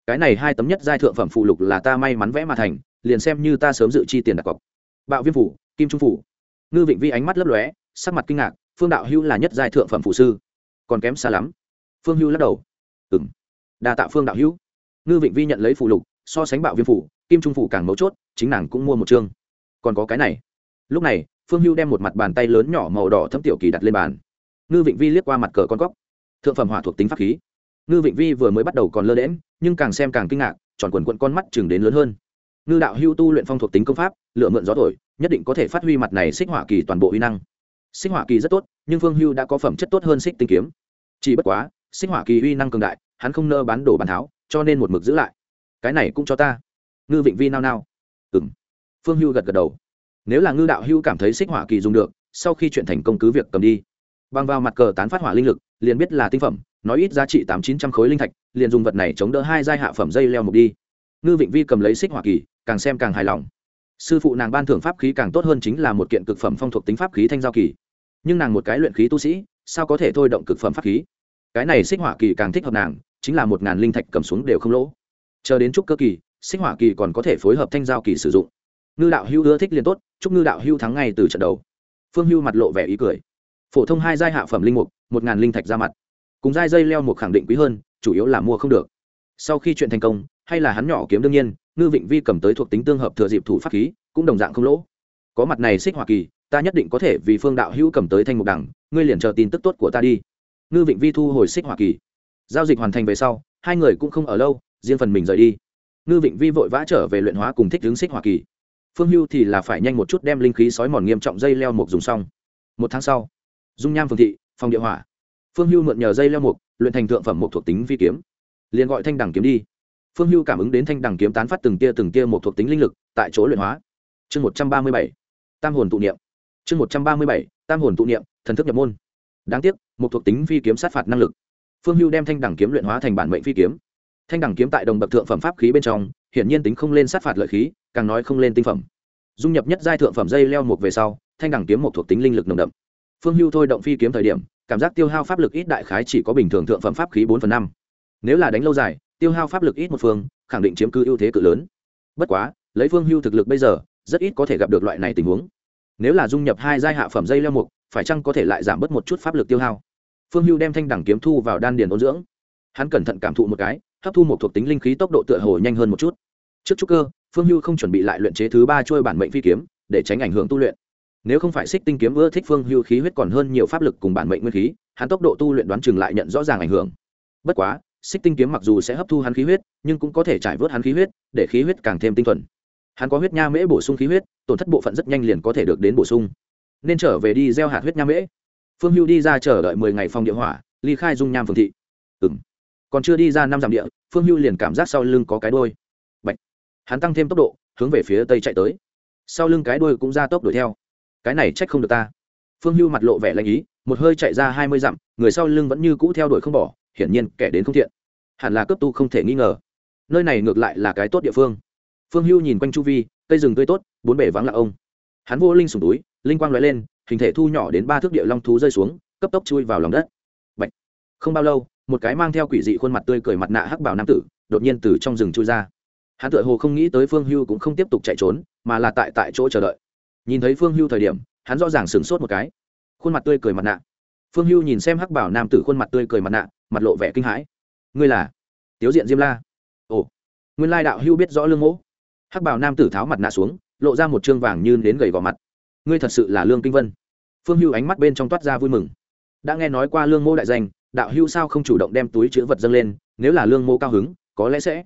Cái này hai tấm nhất giai thượng phẩm phụ lục là ta may mắn vẽ mà thành, liền xem như ta sớm dự chi tiền đặt cọc. Bạo viêm phủ, kim trung phủ. Ngư vịnh vi ánh mắt lấp lóe, sắc mặt kinh ngạc, phương đạo hữu là nhất giai thượng phẩm phụ sư còn kém xa lắm. Phương Hưu lắc đầu. Ừ m đa tạ phương đạo hữu. Ngư vịnh vi nhận lấy phụ lục, so sánh bạo viêm phủ, kim trung phủ càng mấu chốt, chính nàng cũng mua một chương. Còn có cái này. Lúc này, phương Hưu đem một mặt bàn tay lớn nhỏ màu đỏ thấm tiểu kỳ đặt lên bàn. Ngư vịnh vi liếc qua mặt cờ con cóc. Thượng phẩm hỏa thuộc tính pháp khí. Ngư vịnh vi vừa mới bắt đầu còn lơ đễm nhưng càng xem càng kinh ngạc, tròn quần quận con mắt chừng đến lớn hơn. Ngư đạo hưu tu luyện phong thuộc tính công pháp lựa mượn gió thổi, nhất định có thể phát huy mặt này xích hỏa kỳ toàn bộ uy năng xích hỏa kỳ rất tốt, nhưng phương hưu đã có phẩm chất tốt hơn xích tinh kiếm. Chỉ bất quá xích hỏa kỳ uy năng cường đại, hắn không nơ bán đổ bàn tháo, cho nên một mực giữ lại. Cái này cũng cho ta. Ngư vịnh vi nao nao. Ừ m phương hưu gật gật đầu. Nếu là ngư đạo hưu cảm thấy xích hỏa kỳ dùng được, sau khi chuyện thành công cứ việc cầm đi. Bằng vào mặt cờ tán phát hỏa linh lực, liền biết là tinh phẩm, nói ít giá trị tám chín trăm khối linh thạch, liền dùng vật này chống đỡ hai giai hạ phẩm dây leo mục đi. Ngư vịnh vi cầm lấy xích hỏa kỳ, càng xem càng hài lòng. Sư phụ nàng ban thưởng pháp khí càng tốt hơn chính là một kiện cực phẩm phong thuộc tính pháp khí thanh giao kỳ nhưng nàng một cái luyện khí tu sĩ, sao có thể thôi động cực phẩm pháp khí? Cái này xích hỏa kỳ càng thích hợp nàng, chính là một ngàn linh thạch cầm xuống đều không lỗ. Chờ đến trúc cơ kỳ, xích hỏa kỳ còn có thể phối hợp thanh giao kỳ sử dụng. Ngư đạo hưu ưa thích liền tốt, chúc ngư đạo hưu thắng ngay từ trận đầu. Phương hưu mặt lộ vẻ ý cười. Phổ thông hai giai hạ phẩm linh mục, một ngàn linh thạch ra mặt. Cùng giai dây leo một khẳng định quý hơn, chủ yếu là mua không được. Sau khi chuyện thành công, hay là hắn nhỏ kiếm đương nhiên, ngư vịnh vi cầm tới thuộc tính tương hợp thừa dịp thủ pháp khí, cũng đồng dạng không lỗ. Có mặt này xích hỏa kỳ ta nhất định có thể vì phương đạo hữu cầm tới thanh mục đẳng ngươi liền chờ tin tức tốt của ta đi. Ngư vịnh vi thu hồi xích hoa kỳ. Giao dịch hoàn thành về sau, hai người cũng không ở lâu, riêng phần mình rời đi. Ngư vịnh vi vội vã trở về luyện hóa cùng thích hướng xích hoa kỳ. Phương hưu thì là phải nhanh một chút đem linh khí sói mòn nghiêm trọng dây leo mục dùng xong. Một tháng sau, dung nham phương thị, phòng địa hỏa. Phương hưu mượn nhờ dây leo mục, luyện thành thượng phẩm mục thuộc tính vi kiếm. Liền gọi thanh đẳng kiếm đi. Phương hưu cảm ứng đến thanh đẳng kiếm tán phát từng tia từng tia một thuộc tính linh lực, tại chỗ luyện hóa. Chương một trăm ba mươi bảy, tam hồn tụ niệm chương một trăm ba mươi bảy, tam hồn tụ niệm, thần thức nhập môn. Đáng tiếc, một thuộc tính phi kiếm sát phạt năng lực. Phương hưu đem thanh đẳng kiếm luyện hóa thành bản mệnh phi kiếm. Thanh đẳng kiếm tại đồng bậc thượng phẩm pháp khí bên trong, hiển nhiên tính không lên sát phạt lợi khí, càng nói không lên tinh phẩm. Dung nhập nhất giai thượng phẩm dây leo một về sau, thanh đẳng kiếm một thuộc tính linh lực nồng đậm. Phương hưu thôi động phi kiếm thời điểm, cảm giác tiêu hao pháp lực ít đại khái chỉ có bình thường thượng phẩm pháp khí bốn phần năm. Nếu là đánh lâu dài, tiêu hao pháp lực ít một phương, khẳng định chiếm cứ ưu thế cự lớn. Bất quá, lấy phương hưu thực lực bây giờ, rất ít có thể gặp được loại này tình huống nếu là dung nhập hai giai hạ phẩm dây leo mục, phải chăng có thể lại giảm bớt một chút pháp lực tiêu hao? Phương hưu đem thanh đẳng kiếm thu vào đan điền ôn dưỡng. Hắn cẩn thận cảm thụ một cái, hấp thu một thuộc tính linh khí tốc độ tựa hồ nhanh hơn một chút. Trước chút cơ, phương hưu không chuẩn bị lại luyện chế thứ ba trôi bản mệnh phi kiếm, để tránh ảnh hưởng tu luyện. Nếu không phải xích tinh kiếm ưa thích phương hưu khí huyết còn hơn nhiều pháp lực cùng bản mệnh nguyên khí, hắn tốc độ tu luyện đoán chừng lại nhận rõ ràng ảnh hưởng. Bất quá, xích tinh kiếm mặc dù sẽ hấp thu hắn khí huyết, nhưng cũng có thể trải vớt hắn khí huyết, để khí huyết càng thêm tinh thuần hắn có huyết nha mễ bổ sung khí huyết, tổn thất bộ phận rất nhanh liền có thể được đến bổ sung. Nên trở về đi gieo hạt huyết nha mễ. Phương hưu đi ra chờ đợi mười ngày phòng địa hỏa, ly khai dung nham phương thị. Ừ m còn chưa đi ra năm dặm địa, phương hưu liền cảm giác sau lưng có cái đôi Bạch. hắn tăng thêm tốc độ, hướng về phía tây chạy tới. Sau lưng cái đôi cũng ra tốc đuổi theo. Cái này trách không được ta. Phương hưu mặt lộ vẻ lanh ý, một hơi chạy ra hai mươi dặm, người sau lưng vẫn như cũ theo đuổi không bỏ, hiển nhiên kẻ đến không thiện. Hẳn là cấp tu không thể nghi ngờ. Nơi này ngược lại là cái tốt địa phương phương hưu nhìn quanh chu vi, cây rừng tươi tốt, bốn bể vắng lặng ông. Hắn vô linh sùng túi, linh quang l lên, hình thể thu nhỏ đến ba thước địa long thú rơi xuống, cấp tốc chui vào lòng đất. Bạch. không bao lâu, một cái mang theo quỷ dị khuôn mặt tươi cười mặt nạ hắc bảo nam tử, đột nhiên từ trong rừng chui ra. Hắn tựa hồ không nghĩ tới phương hưu cũng không tiếp tục chạy trốn, mà là tại tại chỗ chờ đợi. Nhìn thấy phương hưu thời điểm, hắn rõ ràng sửng sốt một cái. Khuôn mặt tươi cười mặt nạ. Phương hưu nhìn xem hắc bảo nam tử khuôn mặt tươi cười mặt nạ, mặt lộ vẻ kinh hãi. Ngươi là? Tiếu diện diêm la. Ồ. Nguyên lai đạo hưu biết rõ lương mẫu hắc bào nam tử tháo mặt nạ xuống, lộ ra một trương vàng như đến gầy vào mặt. Ngươi thật sự là lương kinh vân. Phương hưu ánh mắt bên trong toát ra vui mừng. Đã nghe nói qua lương mô đại danh, đạo hưu sao không chủ động đem túi chữ vật dâng lên, nếu là lương mô cao hứng, có lẽ sẽ.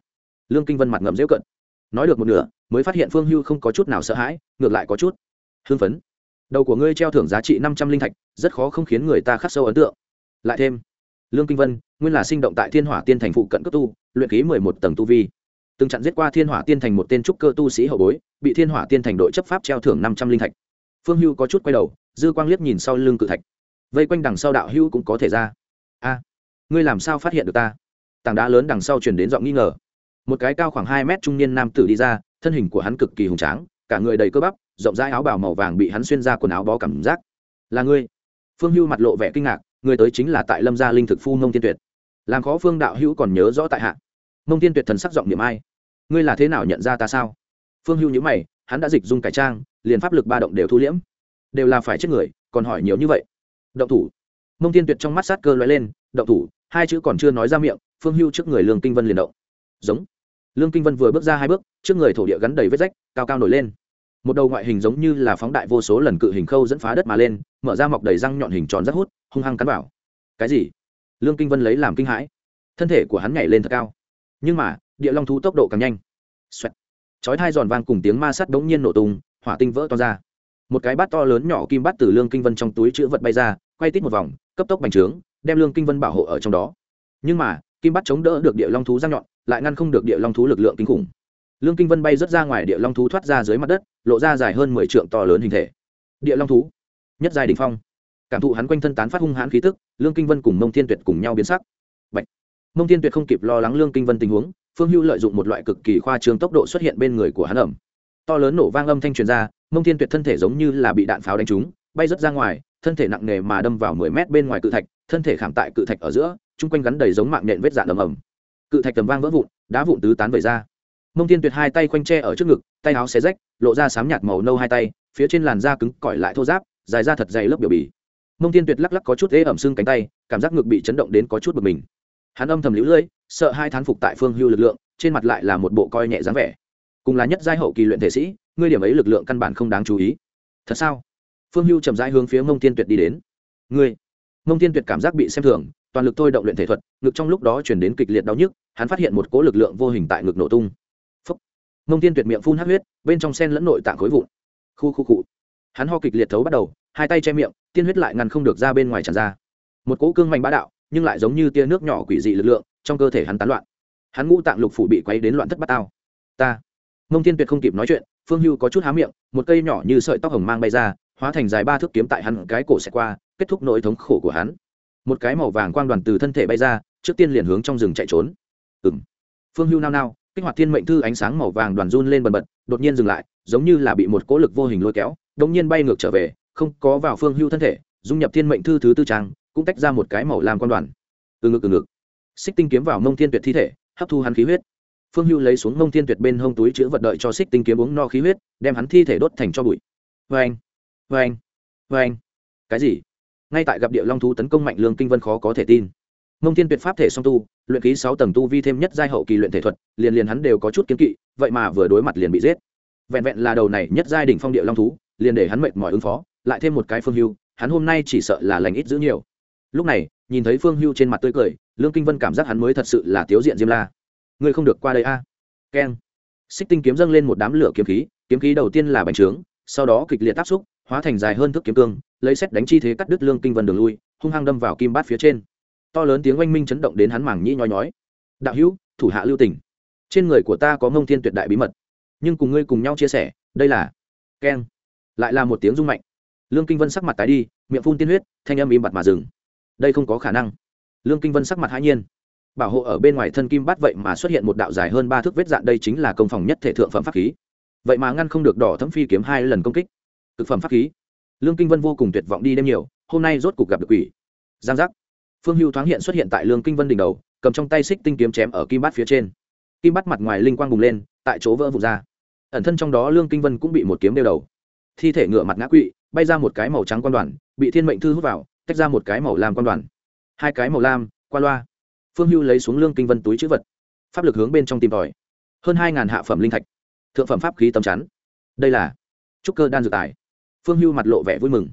Lương kinh vân mặt ngậm dễu cận. Nói được một nửa, mới phát hiện phương hưu không có chút nào sợ hãi, ngược lại có chút hưng phấn. Đầu của ngươi treo thưởng giá trị năm trăm linh thạch, rất khó không khiến người ta khắc sâu ấn tượng. Lại thêm, lương kinh vân, nguyên là sinh động tại thiên hỏa tiên thành phụ cận cấp tu, luyện ký mười một tầng tu vi từng chặn giết qua thiên hỏa tiên thành một tên trúc cơ tu sĩ hậu bối, bị thiên hỏa tiên thành đội chấp pháp treo thưởng năm trăm linh thạch. Phương hưu có chút quay đầu, dư quang liếc nhìn sau lưng cự thạch. Vây quanh đằng sau đạo hưu cũng có thể ra. A, ngươi làm sao phát hiện được ta? Tảng đá lớn đằng sau chuyển đến giọng nghi ngờ. Một cái cao khoảng hai mét trung niên nam tử đi ra, thân hình của hắn cực kỳ hùng tráng, cả người đầy cơ bắp, rộng rãi áo bào màu vàng bị hắn xuyên ra quần áo bó cảm giác. Là ngươi? Phương hưu mặt lộ vẻ kinh ngạc, người tới chính là tại lâm gia linh thực phu nông tiên tuyệt. Làm khó phương đạo hữu còn nhớ rõ tại hạ. Mông tiên tuyệt thần sắc giọng niệm ai? Ngươi là thế nào nhận ra ta sao? Phương hưu nhữ mày, hắn đã dịch dung cải trang, liền pháp lực ba động đều thu liễm. Đều là phải chết người, còn hỏi nhiều như vậy. Động thủ. Mông tiên tuyệt trong mắt sát cơ l lên, động thủ, hai chữ còn chưa nói ra miệng, phương hưu trước người lương kinh vân liền động. Giống. Lương kinh vân vừa bước ra hai bước, trước người thổ địa gắn đầy vết rách, cao cao nổi lên. Một đầu ngoại hình giống như là phóng đại vô số lần cự hình khâu dẫn phá đất mà lên, mở ra mọc đầy răng nhọn hình tròn rất hút, hung hăng cắn vào. Cái gì? Lương kinh vân lấy làm kinh hãi. Thân thể của hắn nhảy lên thật cao. Nhưng mà địa long thú tốc độ càng nhanh. Xoẹt. Chói thai giòn vang cùng tiếng ma sắt bỗng nhiên nổ tung, hỏa tinh vỡ to ra. Một cái bát to lớn nhỏ kim bát từ lương kinh vân trong túi chữ vật bay ra, quay tít một vòng, cấp tốc bành trướng, đem lương kinh vân bảo hộ ở trong đó. Nhưng mà, kim bát chống đỡ được địa long thú răng nhọn, lại ngăn không được địa long thú lực lượng kinh khủng. Lương kinh vân bay rớt ra ngoài địa long thú thoát ra dưới mặt đất, lộ ra dài hơn mười trượng to lớn hình thể. Địa long thú. Nhất giai đ ỉ n h phong. Cảm thụ hắn quanh thân tán phát hung hãn khí tức, lương kinh vân cùng mông thiên tuyệt cùng nhau biến sắc. Bạch. mông thiên tuyệt không kịp lo lắng lương kinh vân tình huống phương hưu lợi dụng một loại cực kỳ khoa trương tốc độ xuất hiện bên người của hắn ẩm to lớn nổ vang âm thanh truyền ra, mông thiên tuyệt thân thể giống như là bị đạn pháo đánh trúng, bay rớt ra ngoài, thân thể nặng nề mà đâm vào mười mét bên ngoài cự thạch, thân thể khảm tại cự thạch ở giữa, chung quanh gắn đầy giống mạng nện vết dạn ầm ầm. Cự thạch tầm vang vỡ vụn, đá vụn tứ tán vẩy ra. Mông Thiên tuyệt hai tay khoanh tre ở trước ngực, tay áo xé rách, lộ ra sám nhạt màu nâu hai tay, phía trên làn da cứng cỏi lại thô giáp dài ra thật dày lớp biểu bì. Mông Thiên tuyệt lắc lắc có chút ế ẩm xương cánh tay, cảm giác ngực bị chấn động đến có chút bực mình hắn âm thầm lũ lưỡi sợ hai thán phục tại phương hưu lực lượng, trên mặt lại là một bộ coi nhẹ dáng vẻ. Cùng là nhất giai hậu kỳ luyện thể sĩ, ngươi điểm ấy lực lượng căn bản không đáng chú ý. Thật sao? Phương hưu chậm rãi hướng phía mông tiên tuyệt đi đến. Ngươi! Mông tiên tuyệt cảm giác bị xem thường, toàn lực thôi động luyện thể thuật, ngực trong lúc đó chuyển đến kịch liệt đau nhức, hắn phát hiện một cỗ lực lượng vô hình tại ngực nổ tung. Phúc. mông tiên tuyệt miệng phun hát huyết, bên trong sen lẫn nội tạng khối vụn. Khu khu cụ hắn ho kịch liệt thấu bắt đầu, hai tay che miệng, tiên huyết lại ngăn không được ra bên ngoài tràn ra. Một cỗ cương mạnh bá đạo nhưng lại giống như tia nước nhỏ quỷ dị lực lượng, trong cơ thể hắn tán loạn. Hắn ngũ tạng lục phủ bị quấy đến loạn thất bát tao. Ta, mông thiên tuyệt không kịp nói chuyện, phương hưu có chút há miệng, một cây nhỏ như sợi tóc hồng mang bay ra, hóa thành dài ba thước kiếm tại hắn cái cổ xẹt qua, kết thúc nỗi thống khổ của hắn. Một cái màu vàng quang đoàn từ thân thể bay ra, trước tiên liền hướng trong rừng chạy trốn. Ừng phương hưu nao nao, kích hoạt thiên mệnh thư ánh sáng màu vàng đoàn run lên bần bật, đột nhiên dừng lại, giống như là bị một cỗ lực vô hình lôi kéo đống nhiên bay ngược trở về, không có vào phương hưu thân thể, dung nhập thiên mệnh thư thứ tư trang cũng tách ra một cái màu làm quan đoàn. Từ ngực từ ngực. Xích tinh kiếm vào mông thiên tuyệt thi thể, hấp thu hắn khí huyết. Phương hưu lấy xuống mông thiên tuyệt bên hông túi chữ vật đợi cho xích tinh kiếm uống no khí huyết, đem hắn thi thể đốt thành cho bụi. Vê anh vê anh vê anh cái gì? Ngay tại gặp địa long thú tấn công mạnh lương kinh vân khó có thể tin. Mông thiên tuyệt pháp thể song tu, luyện khí sáu tầng tu vi thêm nhất giai hậu kỳ luyện thể thuật, liền liền hắn đều có chút kiến kỵ, vậy mà vừa đối mặt liền bị giết. Vẹn vẹn là đầu này nhất giai đỉnh phong địa long thú, liền để hắn mệt mỏi ứng phó, lại thêm một cái phương hưu, hắn hôm nay chỉ sợ là lành ít giữ nhiều lúc này, nhìn thấy phương hưu trên mặt tươi cười, lương kinh vân cảm giác hắn mới thật sự là tiếu diện diêm la. Ngươi không được qua đây a. À? keng. Xích tinh kiếm dâng lên một đám lửa kiếm khí kiếm khí đầu tiên là bành trướng, sau đó kịch liệt áp xúc, hóa thành dài hơn thước kiếm cương, lấy xét đánh chi thế cắt đứt lương kinh vân đường lui, hung hăng đâm vào kim bát phía trên. To lớn tiếng oanh minh chấn động đến hắn mảng nhĩ nhói nhói. Đạo hữu, thủ hạ lưu tình. Trên người của ta có mông thiên tuyệt đại bí mật. Nhưng cùng ngươi cùng nhau chia sẻ, đây là keng. Lại là một tiếng rung mạnh. Lương kinh vân sắc mặt tái đi, miệng phun tiên huyết, thanh âm im bặt mà dừng đây không có khả năng. Lương kinh vân sắc mặt hãi nhiên. Bảo hộ ở bên ngoài thân kim bát vậy mà xuất hiện một đạo dài hơn ba thước vết dạn đây chính là công phòng nhất thể thượng phẩm pháp khí. Vậy mà ngăn không được đỏ thấm phi kiếm hai lần công kích. Thực phẩm pháp khí. Lương kinh vân vô cùng tuyệt vọng đi đêm nhiều, hôm nay rốt cuộc gặp được quỷ. Giang giác. Phương hưu thoáng hiện xuất hiện tại lương kinh vân đỉnh đầu, cầm trong tay xích tinh kiếm chém ở kim bát phía trên. Kim bát mặt ngoài linh quang bùng lên, tại chỗ vỡ vụt ra. Ẩn thân trong đó lương kinh vân cũng bị một kiếm đeo đầu. Thi thể ngựa mặt ngã quỵ, bay ra một cái màu trắng quan đoàn, bị thiên mệnh thư hút vào tách ra một cái màu lam quan đoàn. Hai cái màu lam, qua loa. Phương hưu lấy xuống lương kinh vân túi chữ vật. Pháp lực hướng bên trong tìm tòi. Hơn hai ngàn hạ phẩm linh thạch. Thượng phẩm pháp khí tầm chắn. Đây là trúc cơ đan dược tài. Phương hưu mặt lộ vẻ vui mừng.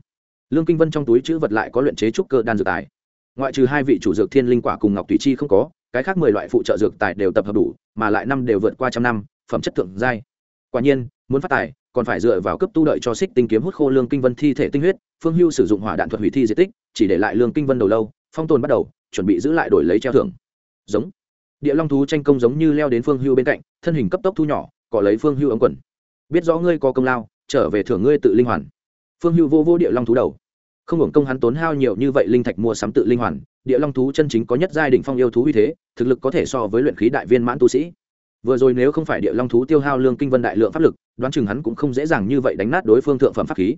Lương kinh vân trong túi chữ vật lại có luyện chế trúc cơ đan dược tài. Ngoại trừ hai vị chủ dược thiên linh quả cùng ngọc thủy chi không có, cái khác mười loại phụ trợ dược tài đều tập hợp đủ, mà lại năm đều vượt qua trăm năm, phẩm chất thượng giai. Quả nhiên, muốn phát tài, còn phải dựa vào cấp tu đợi cho xích tinh kiếm hút khô lương kinh vân thi thể tinh huyết, phương hưu sử dụng hỏa đạn thuật hủy thi di tích chỉ để lại lương kinh vân đầu lâu, phong tồn bắt đầu, chuẩn bị giữ lại đổi lấy treo thưởng. Giống. Địa long thú tranh công giống như leo đến phương hưu bên cạnh, thân hình cấp tốc thu nhỏ, cọ lấy phương hưu ống quần. Biết rõ ngươi có công lao, trở về thưởng ngươi tự linh hoàn. Phương hưu vô vô địa long thú đầu. Không hưởng công hắn tốn hao nhiều như vậy linh thạch mua sắm tự linh hoàn, địa long thú chân chính có nhất giai đ phong yêu thú uy thế, thực lực có thể so với luyện khí đại viên mãn tu sĩ. Vừa rồi nếu không phải địa long thú tiêu hao lương kinh vân đại lượng pháp lực, đoán chừng hắn cũng không dễ dàng như vậy đánh nát đối phương thượng phẩm pháp khí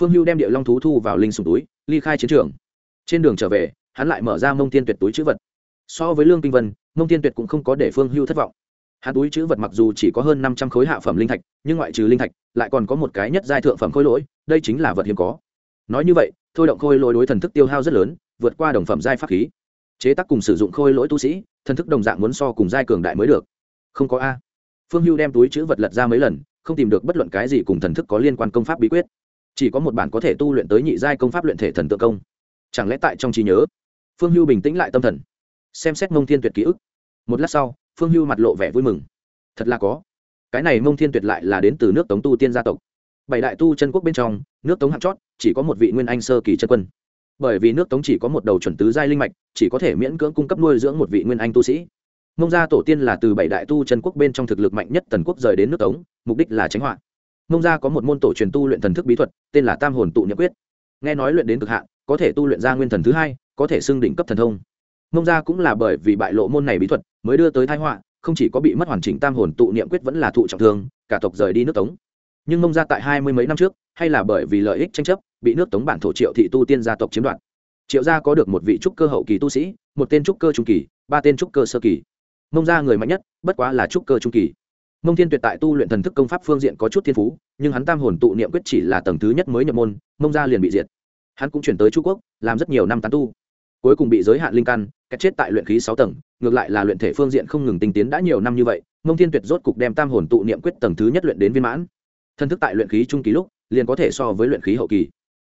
phương hưu đem địa long thú thu vào linh sùng túi, ly khai chiến trường. Trên đường trở về, hắn lại mở ra mông tiên tuyệt túi chữ vật. So với lương kinh vân, mông tiên tuyệt cũng không có để phương hưu thất vọng. Hắn túi chữ vật mặc dù chỉ có hơn năm trăm khối hạ phẩm linh thạch, nhưng ngoại trừ linh thạch, lại còn có một cái nhất giai thượng phẩm khối lỗi, đây chính là vật hiếm có. Nói như vậy, thôi động khôi lỗi đối thần thức tiêu hao rất lớn, vượt qua đồng phẩm giai pháp khí. Chế tác cùng sử dụng khôi lỗi tu sĩ, thần thức đồng dạng muốn so cùng giai cường đại mới được. Không có a. Phương hưu đem túi chữ vật lật ra mấy lần, không tìm được bất luận cái gì cùng thần thức có liên quan công pháp bí quyết chỉ có một bản có thể tu luyện tới nhị giai công pháp luyện thể thần tượng công. Chẳng lẽ tại trong trí nhớ? Phương hưu bình tĩnh lại tâm thần. Xem xét mông thiên tuyệt ký ức. Một lát sau, phương hưu mặt lộ vẻ vui mừng. Thật là có. Cái này mông thiên tuyệt lại là đến từ nước tống tu tiên gia tộc. Bảy đại tu chân quốc bên trong, nước tống hạng chót, chỉ có một vị nguyên anh sơ kỳ chân quân. Bởi vì nước tống chỉ có một đầu chuẩn tứ giai linh mạch, chỉ có thể miễn cưỡng cung cấp nuôi dưỡng một vị nguyên anh tu sĩ. Mông gia tổ tiên là từ bảy đại tu chân quốc bên trong thực lực mạnh nhất tần quốc rời đến nước tống, mục đích là tránh họa mông gia có một môn tổ truyền tu luyện thần thức bí thuật, tên là tam hồn tụ nhậm quyết. Nghe nói luyện đến cực hạn, có thể tu luyện ra nguyên thần thứ hai, có thể xưng đỉnh cấp thần thông. Mông gia cũng là bởi vì bại lộ môn này bí thuật, mới đưa tới thái họa, không chỉ có bị mất hoàn chỉnh tam hồn tụ niệm quyết vẫn là thụ trọng thương, cả tộc rời đi nước tống. Nhưng mông gia tại hai mươi mấy năm trước, hay là bởi vì lợi ích tranh chấp, bị nước tống bản thổ triệu thị tu tiên gia tộc chiếm đoạt. Triệu gia có được một vị trúc cơ hậu kỳ tu sĩ, một tên trúc cơ trung kỳ, ba tên trúc cơ sơ kỳ. Mông gia người mạnh nhất, bất quá là trúc cơ trung kỳ mông thiên tuyệt tại tu luyện thần thức công pháp phương diện có chút thiên phú, nhưng hắn tam hồn tụ niệm quyết chỉ là tầng thứ nhất mới nhập môn, mông gia liền bị diệt. Hắn cũng chuyển tới trung quốc, làm rất nhiều năm tán tu. Cuối cùng bị giới hạn linh căn cách chết tại luyện khí sáu tầng, ngược lại là luyện thể phương diện không ngừng tinh tiến đã nhiều năm như vậy, mông thiên tuyệt rốt cục đem tam hồn tụ niệm quyết tầng thứ nhất luyện đến viên mãn. Thân thức tại luyện khí trung kỳ lúc, liền có thể so với luyện khí hậu kỳ.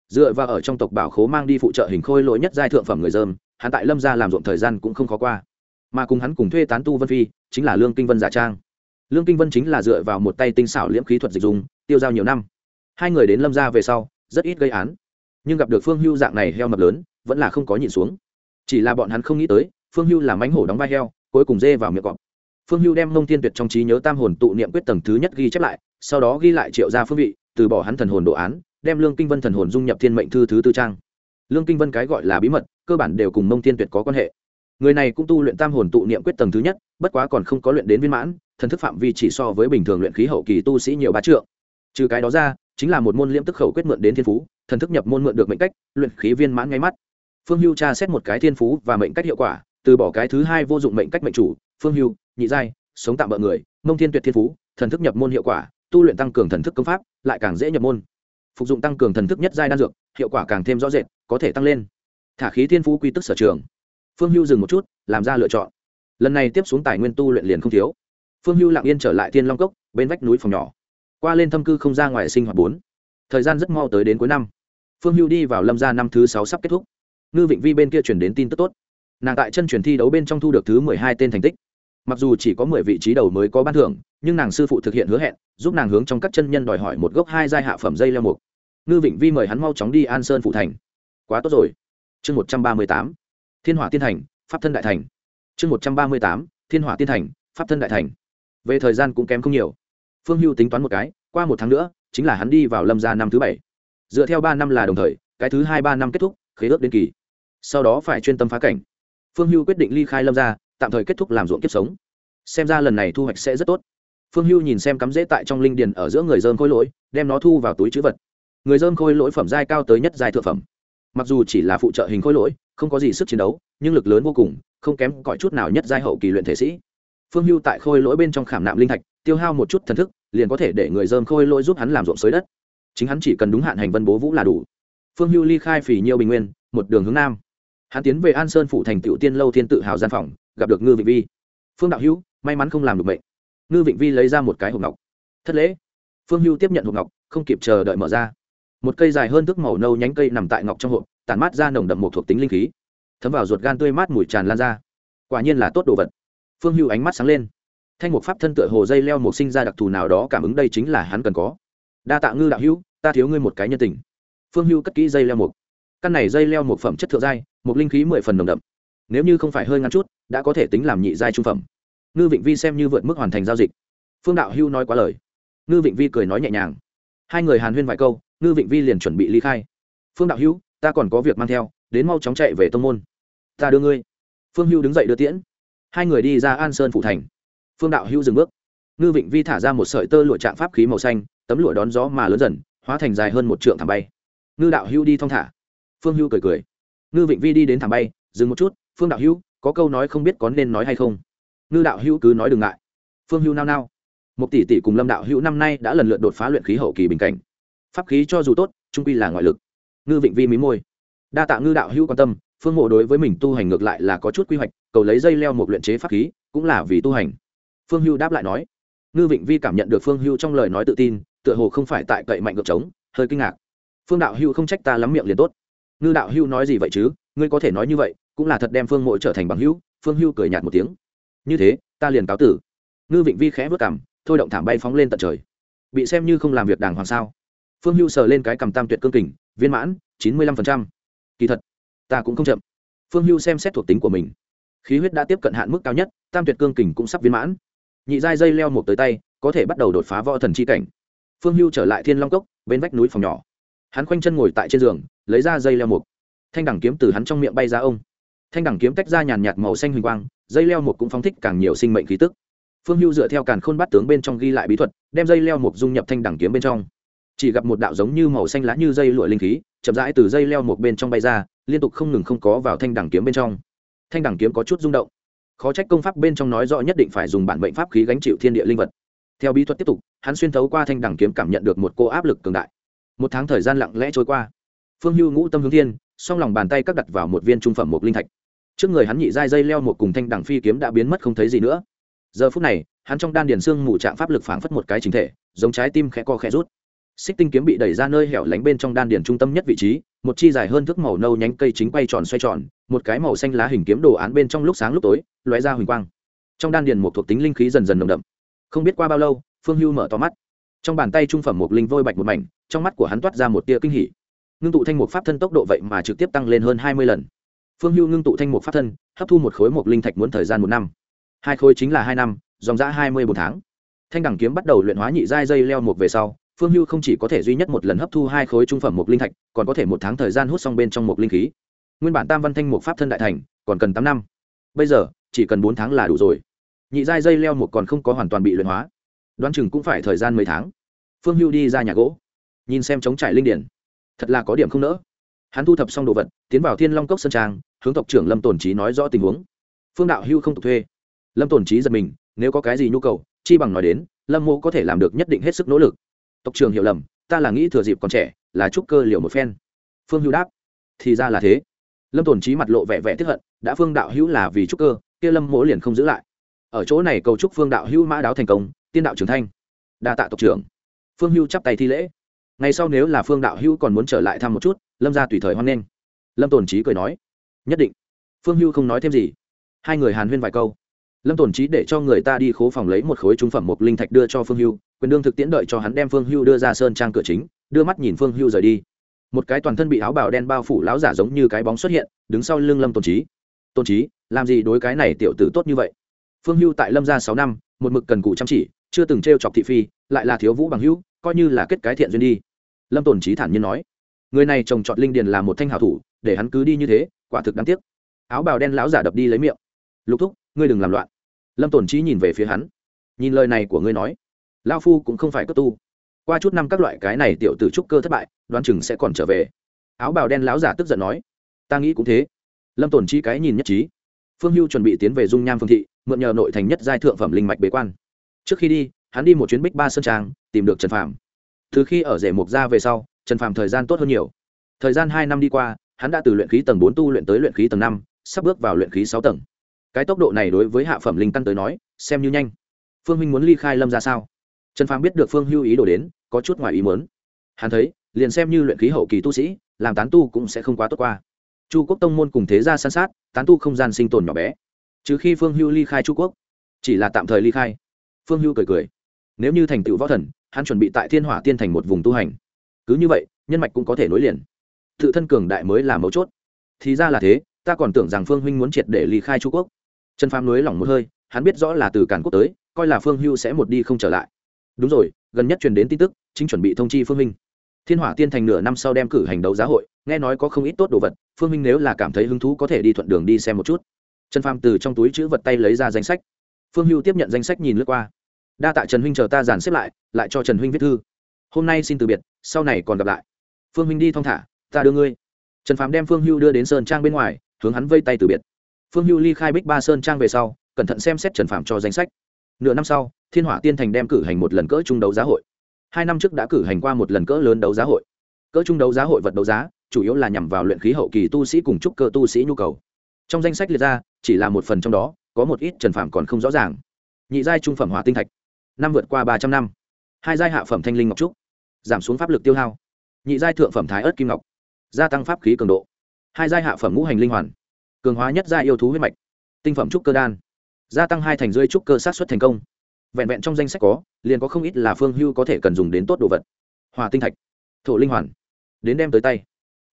Dựa vào ở trong tộc bảo khố mang đi phụ trợ hình khôi lỗi nhất giai thượng phẩm người dơm, hắn tại lâm gia làm ruộng thời gian cũng không khó qua. Mà cùng hắn cùng thuê tán tu vân phi, chính là lương kinh vân giả trang lương kinh vân chính là dựa vào một tay tinh xảo liễm khí thuật dịch dùng tiêu giao nhiều năm. Hai người đến lâm gia về sau, rất ít gây án. Nhưng gặp được phương hưu dạng này heo mập lớn, vẫn là không có nhìn xuống. Chỉ là bọn hắn không nghĩ tới, phương hưu làm mánh hổ đóng vai heo, cuối cùng dê vào miệng cọp. Phương hưu đem mông thiên tuyệt trong trí nhớ tam hồn tụ niệm quyết tầng thứ nhất ghi chép lại, sau đó ghi lại triệu ra phương vị, từ bỏ hắn thần hồn đồ án, đem lương kinh vân thần hồn dung nhập thiên mệnh thư thứ tư trang. Lương kinh vân cái gọi là bí mật, cơ bản đều cùng mông thiên tuyệt có quan hệ. Người này cũng tu luyện tam hồn tụ niệm quyết tầng thứ nhất, bất quá còn không có luyện đến viên mãn thần thức phạm vi chỉ so với bình thường luyện khí hậu kỳ tu sĩ nhiều bá trượng. Trừ cái đó ra, chính là một môn liễm tức khẩu quyết mượn đến thiên phú, thần thức nhập môn mượn được mệnh cách, luyện khí viên mãn ngay mắt. Phương hưu tra xét một cái thiên phú và mệnh cách hiệu quả, từ bỏ cái thứ hai vô dụng mệnh cách mệnh chủ, phương hưu, nhị giai, sống tạm bợ người, mông thiên tuyệt thiên phú, thần thức nhập môn hiệu quả, tu luyện tăng cường thần thức công pháp, lại càng dễ nhập môn. Phục dụng tăng cường thần thức nhất giai đan dược, hiệu quả càng thêm rõ rệt, có thể tăng lên. Thả khí thiên phú quy tức sở trường. Phương hưu dừng một chút, làm ra lựa chọn. Lần này tiếp xuống tài nguyên tu luyện liền không thiếu phương hưu lặng yên trở lại thiên long cốc, bên vách núi phòng nhỏ. Qua lên thâm cư không ra ngoài sinh hoạt bốn. Thời gian rất mau tới đến cuối năm. Phương hưu đi vào lâm gia năm thứ sáu sắp kết thúc. Ngư vịnh vi bên kia chuyển đến tin tức tốt. Nàng tại chân truyền thi đấu bên trong thu được thứ mười hai tên thành tích. Mặc dù chỉ có mười vị trí đầu mới có ban thưởng, nhưng nàng sư phụ thực hiện hứa hẹn, giúp nàng hướng trong các chân nhân đòi hỏi một gốc hai giai hạ phẩm dây leo mục. Ngư vịnh vi mời hắn mau chóng đi an sơn phụ thành. Quá tốt rồi. Chương một trăm ba mươi tám. Thiên hỏa tiên thành, pháp thân đại thành. Chương một trăm ba mươi tám. Thiên hỏa tiên thành, pháp thân đại thành về thời gian cũng kém không nhiều. Phương hưu tính toán một cái, qua một tháng nữa, chính là hắn đi vào lâm gia năm thứ bảy. Dựa theo ba năm là đồng thời, cái thứ hai ba năm kết thúc, khế ước đến kỳ. Sau đó phải chuyên tâm phá cảnh. Phương hưu quyết định ly khai lâm gia, tạm thời kết thúc làm ruộng kiếp sống. Xem ra lần này thu hoạch sẽ rất tốt. Phương hưu nhìn xem cắm rễ tại trong linh điền ở giữa người dơm khôi lỗi, đem nó thu vào túi chữ vật. Người dơm khôi lỗi phẩm giai cao tới nhất giai thượng phẩm. Mặc dù chỉ là phụ trợ hình khôi lỗi, không có gì sức chiến đấu, nhưng lực lớn vô cùng, không kém cõi chút nào nhất giai hậu kỳ luyện thể sĩ phương hưu tại khôi lỗi bên trong khảm nạm linh thạch, tiêu hao một chút thần thức, liền có thể để người dơm khôi lỗi giúp hắn làm ruộng xới đất. Chính hắn chỉ cần đúng hạn hành vân bố vũ là đủ. Phương hưu ly khai phỉ nhiêu bình nguyên, một đường hướng nam. Hắn tiến về an sơn phủ thành tựu tiên lâu thiên tự hào gian phòng, gặp được ngư vị vi. Phương đạo hữu, may mắn không làm được bệnh ngư vịnh vi lấy ra một cái hộp ngọc. Thất lễ. Phương hưu tiếp nhận hộp ngọc, không kịp chờ đợi mở ra. Một cây dài hơn thước màu nâu nhánh cây nằm tại ngọc trong hộp, tản mát ra nồng đậm một thuộc tính linh khí. Thấm vào ruột gan tươi mát mùi tràn lan ra. Quả nhiên là tốt đồ vật phương hưu ánh mắt sáng lên. Thanh mục pháp thân tựa hồ dây leo một sinh ra đặc thù nào đó cảm ứng đây chính là hắn cần có. Đa tạ ngư đạo hữu, ta thiếu ngươi một cái nhân tình. Phương hưu cất kỹ dây leo một. Căn này dây leo một phẩm chất thượng giai, một linh khí mười phần nồng đậm. Nếu như không phải hơi ngắn chút, đã có thể tính làm nhị giai trung phẩm. Ngư vịnh vi xem như vượt mức hoàn thành giao dịch. Phương đạo hưu nói quá lời. Ngư vịnh vi cười nói nhẹ nhàng. Hai người hàn huyên vài câu, ngư vịnh vi liền chuẩn bị ly khai. Phương đạo hữu, ta còn có việc mang theo, đến mau chóng chạy về tông môn. Ta đưa ngươi. Phương hưu đứng dậy đưa tiễn hai người đi ra an sơn phủ thành. Phương đạo hữu dừng bước. Ngư vịnh vi thả ra một sợi tơ lụa trạng pháp khí màu xanh, tấm lụa đón gió mà lớn dần, hóa thành dài hơn một trượng thảm bay. Ngư đạo hữu đi thong thả. Phương hữu cười cười. Ngư vịnh vi đi đến thảm bay, dừng một chút, phương đạo hữu, có câu nói không biết có nên nói hay không? Ngư đạo hữu cứ nói đừng ngại. Phương hữu nao nao. Một tỷ tỷ cùng lâm đạo hữu năm nay đã lần lượt đột phá luyện khí hậu kỳ bình cảnh. Pháp khí cho dù tốt, trung quy là ngoại lực. Ngư vịnh vi mí môi. Đa tạ ngư đạo hữu quan tâm, phương mộ đối với mình tu hành ngược lại là có chút quy hoạch cầu lấy dây leo một luyện chế pháp khí, cũng là vì tu hành. Phương hưu đáp lại nói, ngư vịnh vi cảm nhận được phương hưu trong lời nói tự tin, tựa hồ không phải tại cậy mạnh ngược trống, hơi kinh ngạc. Phương đạo hưu không trách ta lắm miệng liền tốt. Ngư đạo hưu nói gì vậy chứ? Ngươi có thể nói như vậy, cũng là thật đem phương mộ trở thành bằng Hưu. phương hưu cười nhạt một tiếng. Như thế, ta liền cáo tử. Ngư vịnh vi khẽ vất cảm thôi động thảm bay phóng lên tận trời. Bị xem như không làm việc đàng hoàng sao? Phương hưu sờ lên cái cầm tam tuyệt cương kình, viên mãn, chín mươi lăm phần trăm. Kỳ thật, ta cũng không chậm. Phương hưu xem xét thuộc tính của mình khí huyết đã tiếp cận hạn mức cao nhất, tam tuyệt cương kình cũng sắp viên mãn. Nhị giai dây leo một tới tay, có thể bắt đầu đột phá võ thần c h i cảnh. Phương hưu trở lại thiên long cốc, bên vách núi phòng nhỏ. Hắn khoanh chân ngồi tại trên giường, lấy ra dây leo một thanh đẳng kiếm từ hắn trong miệng bay ra ông. Thanh đẳng kiếm tách ra nhàn nhạt màu xanh huỳnh quang, dây leo một cũng phóng thích càng nhiều sinh mệnh khí tức. Phương hưu dựa theo càn khôn bắt tướng bên trong ghi lại bí thuật, đem dây leo một dung nhập thanh đẳng kiếm bên trong. Chỉ gặp một đạo giống như màu xanh lá như dây lụa linh khí, chậm rãi từ dây leo một bên trong bay ra, liên tục không ngừng không có vào thanh đẳng kiếm bên trong thanh đẳng kiếm có chút rung động. Khó trách công pháp bên trong nói rõ nhất định phải dùng bản bệnh pháp khí gánh chịu thiên địa linh vật. Theo bí thuật tiếp tục, hắn xuyên thấu qua thanh đẳng kiếm cảm nhận được một cô áp lực cường đại. Một tháng thời gian lặng lẽ trôi qua. Phương hưu ngũ tâm hướng thiên, song lòng bàn tay cắt đặt vào một viên trung phẩm một linh thạch. Trước người hắn nhị dai dây leo một cùng thanh đẳng phi kiếm đã biến mất không thấy gì nữa. Giờ phút này, hắn trong đan điền xương mù trạng pháp lực phảng phất một cái chính thể, giống trái tim khẽ co khẽ rút xích tinh kiếm bị đẩy ra nơi hẻo lánh bên trong đan điền trung tâm nhất vị trí, một chi dài hơn thước màu nâu nhánh cây chính quay tròn xoay tròn, một cái màu xanh lá hình kiếm đồ án bên trong lúc sáng lúc tối, lóe ra huỳnh quang. Trong đan điền một thuộc tính linh khí dần dần nồng đậm. Không biết qua bao lâu, phương hưu mở to mắt. Trong bàn tay trung phẩm một linh vôi bạch một mảnh, trong mắt của hắn toát ra một tia kinh hỉ. Ngưng tụ thanh một pháp thân tốc độ vậy mà trực tiếp tăng lên hơn hai mươi lần. Phương hưu ngưng tụ thanh một pháp thân, hấp thu một khối một linh thạch muốn thời gian một năm. Hai khối chính là hai năm, dòng giã hai mươi bốn tháng. Thanh đẳng kiếm bắt đầu luyện hóa nhị giai dây leo một về sau phương hưu không chỉ có thể duy nhất một lần hấp thu hai khối trung phẩm một linh thạch, còn có thể một tháng thời gian hút xong bên trong một linh khí. Nguyên bản tam văn thanh Mục pháp thân đại thành, còn cần tám năm. Bây giờ, chỉ cần bốn tháng là đủ rồi. Nhị giai dây leo một còn không có hoàn toàn bị luyện hóa. Đoán chừng cũng phải thời gian mấy tháng. Phương hưu đi ra nhà gỗ, nhìn xem chống trải linh điển. Thật là có điểm không nỡ. Hắn thu thập xong đồ vật, tiến vào thiên long cốc sơn trang, hướng tộc trưởng lâm tổn trí nói rõ tình huống. Phương đạo hưu không tục thuê. Lâm tổn trí giật mình, nếu có cái gì nhu cầu, chi bằng nói đến, lâm mô có thể làm được nhất định hết sức nỗ lực tộc trưởng hiểu lầm, ta là nghĩ thừa dịp còn trẻ, là trúc cơ liều một phen. Phương hưu đáp, thì ra là thế. Lâm tổn trí mặt lộ vẻ vẻ tiếp hận, đã phương đạo hữu là vì trúc cơ, kia lâm mỗ liền không giữ lại. Ở chỗ này cầu chúc phương đạo hữu mã đáo thành công, tiên đạo trưởng thanh đa tạ tộc trưởng. Phương hưu chắp tay thi lễ. Ngày sau nếu là phương đạo hữu còn muốn trở lại thăm một chút, lâm ra tùy thời hoan nghênh. Lâm tổn trí cười nói, nhất định. Phương hưu không nói thêm gì. Hai người hàn huyên vài câu. Lâm tổn trí để cho người ta đi khố phòng lấy một khối trung phẩm một linh thạch đưa cho phương hưu quyền đương thực tiễn đợi cho hắn đem phương hưu đưa ra sơn trang cửa chính, đưa mắt nhìn phương hưu rời đi. Một cái toàn thân bị áo bào đen bao phủ lão giả giống như cái bóng xuất hiện, đứng sau lưng lâm tôn trí tôn trí làm gì đối cái này tiểu tử tốt như vậy? Phương hưu tại lâm gia sáu năm, một mực cần cụ chăm chỉ, chưa từng t r e o chọc thị phi, lại là thiếu vũ bằng hữu, coi như là kết cái thiện duyên đi. Lâm tồn trí thản nhiên nói, người này trồng trọt linh điền là một thanh hảo thủ, để hắn cứ đi như thế, quả thực đáng tiếc. Áo bào đen lão giả đập đi lấy miệng, lục thúc, ngươi đừng làm loạn. Lâm tồn trí nhìn về phía hắn, nhìn lời này của ngươi nói lao phu cũng không phải cấp tu. Qua chút năm các loại cái này tiểu tử trúc cơ thất bại, đoán chừng sẽ còn trở về. Áo bào đen láo giả tức giận nói, ta nghĩ cũng thế. Lâm tổn chi cái nhìn nhất trí. Phương hưu chuẩn bị tiến về dung nham phương thị, mượn nhờ nội thành nhất giai thượng phẩm linh mạch bế quan. Trước khi đi, hắn đi một chuyến bích ba sơn trang, tìm được trần Phạm. từ khi ở rể mục ra về sau, trần Phạm thời gian tốt hơn nhiều. Thời gian hai năm đi qua, hắn đã từ luyện khí tầng bốn tu luyện tới luyện khí tầng năm, sắp bước vào luyện khí sáu tầng. Cái tốc độ này đối với hạ phẩm linh căn tới nói, xem như nhanh. Phương Minh muốn ly khai lâm ra sao? Trần phàm biết được phương hưu ý đồ đến, có chút ngoài ý muốn. Hắn thấy, liền xem như luyện khí hậu kỳ tu sĩ, làm tán tu cũng sẽ không quá tốt qua. Chu quốc tông môn cùng thế gia san sát, tán tu không gian sinh tồn nhỏ bé. Trừ khi phương hưu ly khai chu quốc, chỉ là tạm thời ly khai. Phương hưu cười cười. Nếu như thành tựu võ thần, hắn chuẩn bị tại thiên hỏa tiên thành một vùng tu hành. Cứ như vậy, nhân mạch cũng có thể nối liền. Tự thân cường đại mới là mấu chốt. Thì ra là thế, ta còn tưởng rằng phương huynh muốn triệt để ly khai chu quốc. Trần phàm nối lỏng một hơi, hắn biết rõ là từ cản quốc tới, coi là phương hưu sẽ một đi không trở lại đúng rồi, gần nhất truyền đến tin tức, chính chuẩn bị thông chi phương minh. Thiên hỏa tiên thành nửa năm sau đem cử hành đấu giá hội, nghe nói có không ít tốt đồ vật, phương minh nếu là cảm thấy hứng thú có thể đi thuận đường đi xem một chút. Trần phàm từ trong túi chữ vật tay lấy ra danh sách. Phương hưu tiếp nhận danh sách nhìn lướt qua. Đa tạ trần huynh chờ ta dàn xếp lại lại cho trần huynh viết thư. Hôm nay xin từ biệt, sau này còn gặp lại. Phương huynh đi thong thả, ta đưa ngươi. Trần phàm đem phương hưu đưa đến sơn trang bên ngoài, hướng hắn vây tay từ biệt. Phương hưu ly khai bích ba sơn trang về sau, cẩn thận xem xét trần phàm cho danh sách. Nửa năm sau thiên hỏa tiên thành đem cử hành một lần cỡ trung đấu giá hội. Hai năm trước đã cử hành qua một lần cỡ lớn đấu giá hội. Cỡ trung đấu giá hội vật đấu giá, chủ yếu là nhằm vào luyện khí hậu kỳ tu sĩ cùng trúc cơ tu sĩ nhu cầu. Trong danh sách liệt ra, chỉ là một phần trong đó, có một ít trần phạm còn không rõ ràng. Nhị giai trung phẩm hỏa tinh thạch, năm vượt qua ba trăm năm. Hai giai hạ phẩm thanh linh ngọc trúc, giảm xuống pháp lực tiêu hao. Nhị giai thượng phẩm thái ớt kim ngọc, gia tăng pháp khí cường độ. Hai giai hạ phẩm ngũ hành linh hoàn, cường hóa nhất giai yêu thú huyết mạch. Tinh phẩm trúc cơ đan, gia tăng hai thành rơi trúc cơ sát xuất thành công vẹn vẹn trong danh sách có, liền có không ít là phương hưu có thể cần dùng đến tốt đồ vật. Hòa tinh thạch, thổ linh hoàn, đến đem tới tay.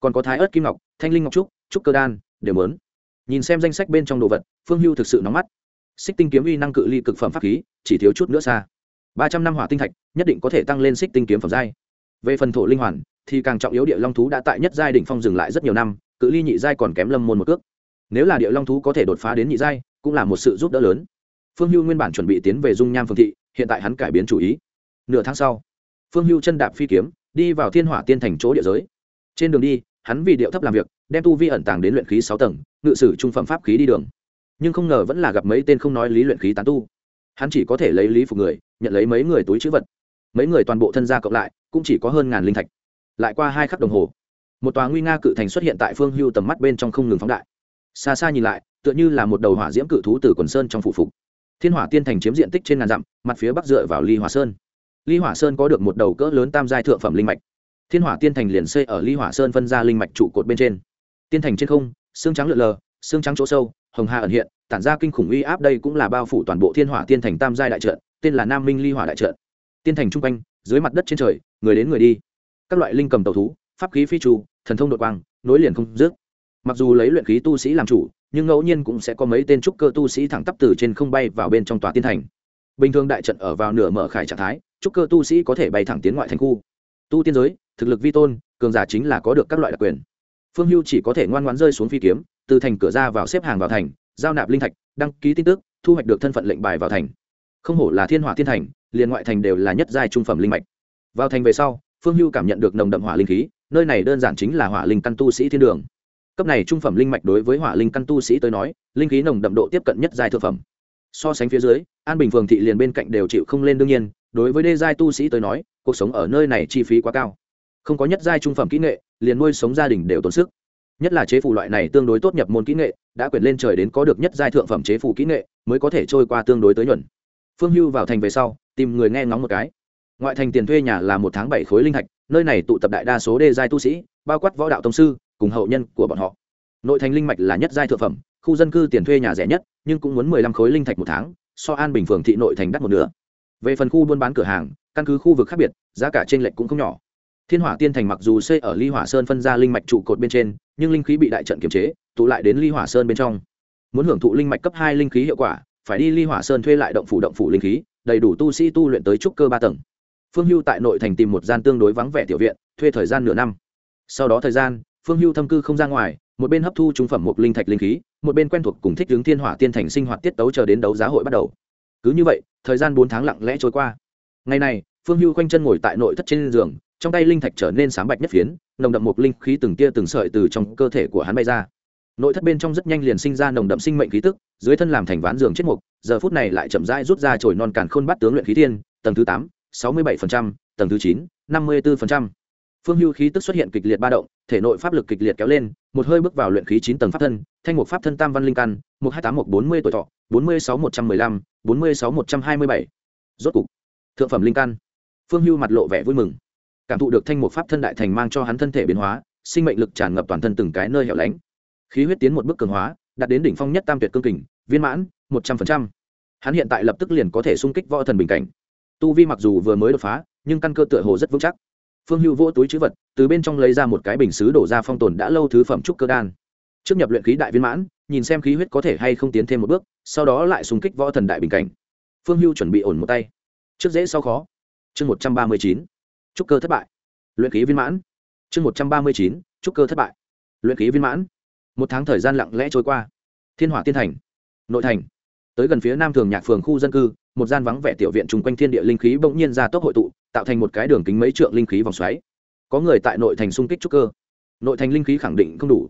Còn có thái ớt kim ngọc, thanh linh ngọc trúc trúc cơ đan, đều mớn nhìn xem danh sách bên trong đồ vật, phương hưu thực sự nóng mắt. Xích tinh kiếm uy năng cự ly cực phẩm pháp khí, chỉ thiếu chút nữa xa. Ba trăm năm hỏa tinh thạch, nhất định có thể tăng lên xích tinh kiếm phẩm giai. Về phần thổ linh hoàn, thì càng trọng yếu địa long thú đã tại nhất giai đỉnh phong dừng lại rất nhiều năm, cự ly nhị giai còn kém lâm môn một cước. Nếu là địa long thú có thể đột phá đến nhị giai, cũng là một sự giúp đỡ lớn phương hưu nguyên bản chuẩn bị tiến về dung nham phương thị, hiện tại hắn cải biến chủ ý. Nửa tháng sau, phương hưu chân đạp phi kiếm, đi vào thiên hỏa tiên thành chỗ địa giới. Trên đường đi, hắn vì điệu thấp làm việc, đem tu vi ẩn tàng đến luyện khí sáu tầng, ngự sử trung phẩm pháp khí đi đường. Nhưng không ngờ vẫn là gặp mấy tên không nói lý luyện khí tán tu. Hắn chỉ có thể lấy lý phục người, nhận lấy mấy người túi chữ vật. Mấy người toàn bộ thân gia cộng lại, cũng chỉ có hơn ngàn linh thạch. Lại qua hai khắc đồng hồ, một tòa nguy nga cự thành xuất hiện tại phương hưu tầm mắt bên trong không ngừng phóng đại. Xa xa nhìn lại, tựa như là một đầu hỏa diễm cự thú từ quần sơn trong phụ phục thiên hỏa tiên thành chiếm diện tích trên ngàn dặm, mặt phía bắc dựa vào ly hỏa sơn. Ly hỏa sơn có được một đầu cỡ lớn tam giai thượng phẩm linh mạch. Thiên hỏa tiên thành liền xây ở ly hỏa sơn phân ra linh mạch trụ cột bên trên. Tiên thành trên không, xương trắng lượn lờ, xương trắng chỗ sâu, hồng hà ẩn hiện, tản ra kinh khủng uy áp đây cũng là bao phủ toàn bộ thiên hỏa tiên thành tam giai đại trận, tên là nam minh ly hỏa đại trận. Tiên thành trung quanh, dưới mặt đất trên trời, người đến người đi. Các loại linh cầm tàu thú, pháp khí phi trù, thần thông đội quang, nối liền không dứt mặc dù lấy luyện khí tu sĩ làm chủ, nhưng ngẫu nhiên cũng sẽ có mấy tên trúc cơ tu sĩ thẳng tắp từ trên không bay vào bên trong tòa tiên thành. Bình thường đại trận ở vào nửa mở khải trạng thái, trúc cơ tu sĩ có thể bay thẳng tiến ngoại thành khu. Tu tiên giới, thực lực vi tôn, cường giả chính là có được các loại đặc quyền. Phương hưu chỉ có thể ngoan ngoãn rơi xuống phi kiếm, từ thành cửa ra vào xếp hàng vào thành, giao nạp linh thạch, đăng ký tin tức, thu hoạch được thân phận lệnh bài vào thành. Không hổ là thiên hỏa thiên thành, liền ngoại thành đều là nhất giai trung phẩm linh mạch. Vào thành về sau, phương hưu cảm nhận được nồng đậm hỏa linh khí, nơi này đơn giản chính là hỏa linh căn tu sĩ thiên đường cấp này trung phẩm linh mạch đối với hỏa linh căn tu sĩ tới nói, linh khí nồng đậm độ tiếp cận nhất giai thượng phẩm. So sánh phía dưới, an bình phường thị liền bên cạnh đều chịu không lên đương nhiên, đối với đê giai tu sĩ tới nói, cuộc sống ở nơi này chi phí quá cao. Không có nhất giai trung phẩm kỹ nghệ, liền nuôi sống gia đình đều tốn sức. Nhất là chế phủ loại này tương đối tốt nhập môn kỹ nghệ, đã quyển lên trời đến có được nhất giai thượng phẩm chế phủ kỹ nghệ, mới có thể trôi qua tương đối tới nhuận. Phương hưu vào thành về sau, tìm người nghe ngóng một cái. Ngoại thành tiền thuê nhà là một tháng bảy khối linh thạch nơi này tụ tập đại đa số đê giai tu sĩ, bao quát võ đạo tông sư cùng hậu nhân của bọn họ. Nội thành linh mạch là nhất giai thượng phẩm, khu dân cư tiền thuê nhà rẻ nhất, nhưng cũng muốn mười lăm khối linh thạch một tháng, so an bình phường thị nội thành đắt một nửa. Về phần khu buôn bán cửa hàng, căn cứ khu vực khác biệt, giá cả trên lệch cũng không nhỏ. Thiên hỏa tiên thành mặc dù xây ở ly hỏa sơn phân ra linh mạch trụ cột bên trên, nhưng linh khí bị đại trận kiềm chế, tụ lại đến ly hỏa sơn bên trong. Muốn hưởng thụ linh mạch cấp hai linh khí hiệu quả, phải đi ly hỏa sơn thuê lại động phủ động phủ linh khí, đầy đủ tu sĩ tu luyện tới trúc cơ ba tầng. Phương hưu tại nội thành tìm một gian tương đối vắng vẻ tiểu viện, thuê thời gian nửa năm. Sau đó thời gian phương hưu thâm cư không ra ngoài, một bên hấp thu trung phẩm một linh thạch linh khí, một bên quen thuộc cùng thích hướng thiên hỏa tiên thành sinh hoạt tiết tấu chờ đến đấu giá hội bắt đầu. Cứ như vậy, thời gian bốn tháng lặng lẽ trôi qua. Ngày này, phương hưu quanh chân ngồi tại nội thất trên giường, trong tay linh thạch trở nên sáng bạch nhất phiến, nồng đậm một linh khí từng tia từng sợi từ trong cơ thể của hắn bay ra. Nội thất bên trong rất nhanh liền sinh ra nồng đậm sinh mệnh khí tức, dưới thân làm thành ván giường chết mục giờ phút này lại chậm rãi rút ra chổi non càn khôn bắt tướng luyện khí thiên tầng thứ tám, sáu mươi bảy tầng thứ chín, năm mươi bốn phương hưu khí tức xuất hiện kịch liệt ba động, thể nội pháp lực kịch liệt kéo lên, một hơi bước vào luyện khí chín tầng pháp thân, thanh mục pháp thân tam văn linh căn, một hai tám một bốn mươi tuổi thọ, bốn mươi sáu một trăm mười lăm, bốn mươi sáu một trăm hai mươi bảy. Rốt cục, thượng phẩm linh căn. Phương hưu mặt lộ vẻ vui mừng. Cảm thụ được thanh một pháp thân đại thành mang cho hắn thân thể biến hóa, sinh mệnh lực tràn ngập toàn thân từng cái nơi hẻo lánh. Khí huyết tiến một bước cường hóa, đạt đến đỉnh phong nhất tam tuyệt cương kình, viên mãn, một trăm linh hắn hiện tại lập tức liền có thể xung kích võ thần bình cảnh. Tu vi mặc dù vừa mới đột phá, nhưng căn cơ tựa hồ rất vững chắc phương hưu vỗ túi chữ vật, từ bên trong lấy ra một cái bình xứ đổ ra phong tồn đã lâu thứ phẩm trúc cơ đan. Trước nhập luyện khí đại viên mãn, nhìn xem khí huyết có thể hay không tiến thêm một bước, sau đó lại xung kích võ thần đại bình cảnh. Phương hưu chuẩn bị ổn một tay. Trước dễ sau khó. Chương một trăm ba mươi chín, trúc cơ thất bại. Luyện khí viên mãn. Chương một trăm ba mươi chín, trúc cơ thất bại. Luyện khí viên mãn. Một tháng thời gian lặng lẽ trôi qua. Thiên hỏa tiên thành, nội thành. Tới gần phía nam thường nhạc phường khu dân cư, một gian vắng vẻ tiểu viện chung quanh thiên địa linh khí bỗng nhiên ra tốc hội tụ tạo thành một cái đường kính mấy trượng linh khí vòng xoáy. Có người tại nội thành xung kích trúc cơ. Nội thành linh khí khẳng định không đủ.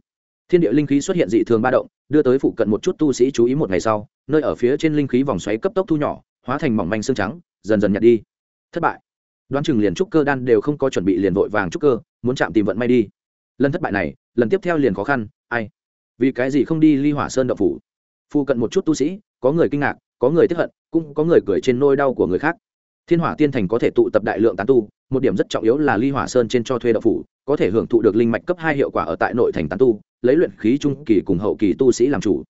Thiên địa linh khí xuất hiện dị thường ba động, đưa tới phụ cận một chút tu sĩ chú ý một ngày sau, nơi ở phía trên linh khí vòng xoáy cấp tốc thu nhỏ, hóa thành mỏng manh xương trắng, dần dần nhạt đi. Thất bại. Đoán chừng liền trúc cơ đan đều không có chuẩn bị liền vội vàng trúc cơ, muốn chạm tìm vận may đi. Lần thất bại này, lần tiếp theo liền khó khăn, ai? Vì cái gì không đi ly hỏa sơn đậu phủ? Phụ cận một chút tu sĩ, có người kinh ngạc, có người tiếp hận, cũng có người cười trên nôi đau của người khác thiên hỏa tiên thành có thể tụ tập đại lượng tán tu, một điểm rất trọng yếu là ly hỏa sơn trên cho thuê đậu phủ, có thể hưởng thụ được linh mạch cấp hai hiệu quả ở tại nội thành tán tu, lấy luyện khí trung kỳ cùng hậu kỳ tu sĩ làm chủ.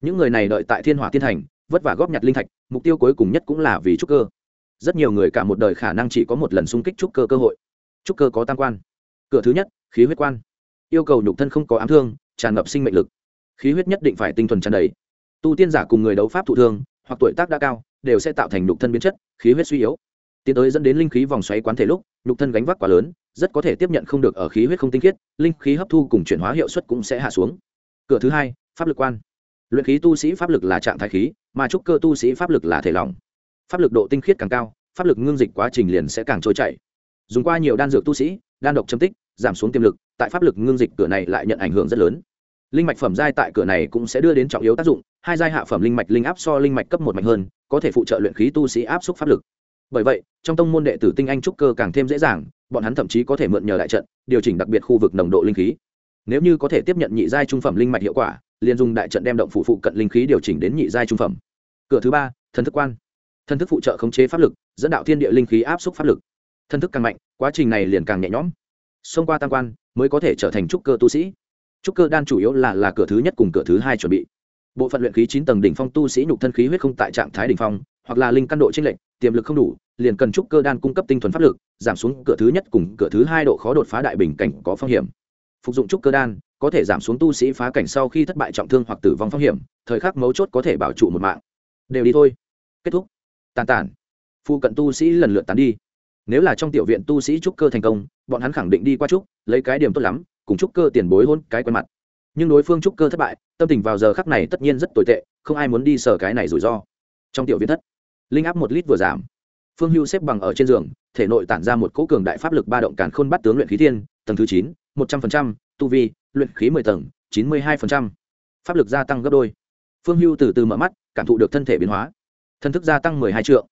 Những người này đợi tại thiên hỏa tiên thành, vất vả góp nhặt linh thạch, mục tiêu cuối cùng nhất cũng là vì trúc cơ. Rất nhiều người cả một đời khả năng chỉ có một lần xung kích trúc cơ cơ hội. Trúc cơ có tam quan. Cửa thứ nhất, khí huyết quan. Yêu cầu nhục thân không có ám thương, tràn ngập sinh mệnh lực. Khí huyết nhất định phải tinh thuần tràn đầy. Tu tiên giả cùng người đấu pháp thụ thương, hoặc tuổi tác đã cao đều sẽ tạo thành nhục thân biến chất, khí huyết suy yếu. Tiến tới dẫn đến linh khí vòng xoáy quán thể lúc, nhục thân gánh vác quá lớn, rất có thể tiếp nhận không được ở khí huyết không tinh khiết, linh khí hấp thu cùng chuyển hóa hiệu suất cũng sẽ hạ xuống. Cửa thứ hai, pháp lực quan. Luyện khí tu sĩ pháp lực là trạng thái khí, mà trúc cơ tu sĩ pháp lực là thể lỏng. Pháp lực độ tinh khiết càng cao, pháp lực ngưng dịch quá trình liền sẽ càng trôi chảy. Dùng qua nhiều đan dược tu sĩ, đan độc châm tích, giảm xuống tiềm lực, tại pháp lực ngưng dịch cửa này lại nhận ảnh hưởng rất lớn linh mạch phẩm giai tại cửa này cũng sẽ đưa đến trọng yếu tác dụng, hai giai hạ phẩm linh mạch linh áp so linh mạch cấp một mạnh hơn, có thể phụ trợ luyện khí tu sĩ áp suất pháp lực. Bởi vậy, trong tông môn đệ tử tinh anh trúc cơ càng thêm dễ dàng, bọn hắn thậm chí có thể mượn nhờ đại trận, điều chỉnh đặc biệt khu vực nồng độ linh khí. Nếu như có thể tiếp nhận nhị giai trung phẩm linh mạch hiệu quả, liền dùng đại trận đem động phủ phụ cận linh khí điều chỉnh đến nhị giai trung phẩm. Cửa thứ ba, thần thức quan. Thần thức phụ trợ khống chế pháp lực, dẫn đạo thiên địa linh khí áp suất pháp lực. Thần thức càng mạnh, quá trình này liền càng nhẹ nhõm. Xông qua tam quan mới có thể trở thành trúc cơ tu sĩ trúc cơ đan chủ yếu là là cửa thứ nhất cùng cửa thứ hai chuẩn bị. Bộ phận luyện khí chín tầng đỉnh phong tu sĩ nhục thân khí huyết không tại trạng thái đỉnh phong, hoặc là linh căn độ trên lệnh tiềm lực không đủ, liền cần trúc cơ đan cung cấp tinh thuần pháp lực, giảm xuống cửa thứ nhất cùng cửa thứ hai độ khó đột phá đại bình cảnh có phong hiểm. Phục dụng trúc cơ đan, có thể giảm xuống tu sĩ phá cảnh sau khi thất bại trọng thương hoặc tử vong phong hiểm, thời khắc mấu chốt có thể bảo trụ một mạng. Đều đi thôi. Kết thúc. Tàn tản. Phụ cận tu sĩ lần lượt tán đi. Nếu là trong tiểu viện tu sĩ trúc cơ thành công, bọn hắn khẳng định đi qua trúc, lấy cái điểm tốt lắm cùng trúc cơ tiền bối hôn cái quen mặt. Nhưng đối phương trúc cơ thất bại, tâm tình vào giờ khắc này tất nhiên rất tồi tệ, không ai muốn đi sở cái này rủi ro. Trong tiểu viện thất, linh áp một lít vừa giảm. Phương hưu xếp bằng ở trên giường, thể nội tản ra một cỗ cường đại pháp lực ba động càn khôn bắt tướng luyện khí thiên, tầng thứ chín, một trăm linh tu vi, luyện khí mười tầng, chín mươi hai pháp lực gia tăng gấp đôi. Phương hưu từ từ mở mắt, cảm thụ được thân thể biến hóa. Thần thức gia tăng mười hai triệu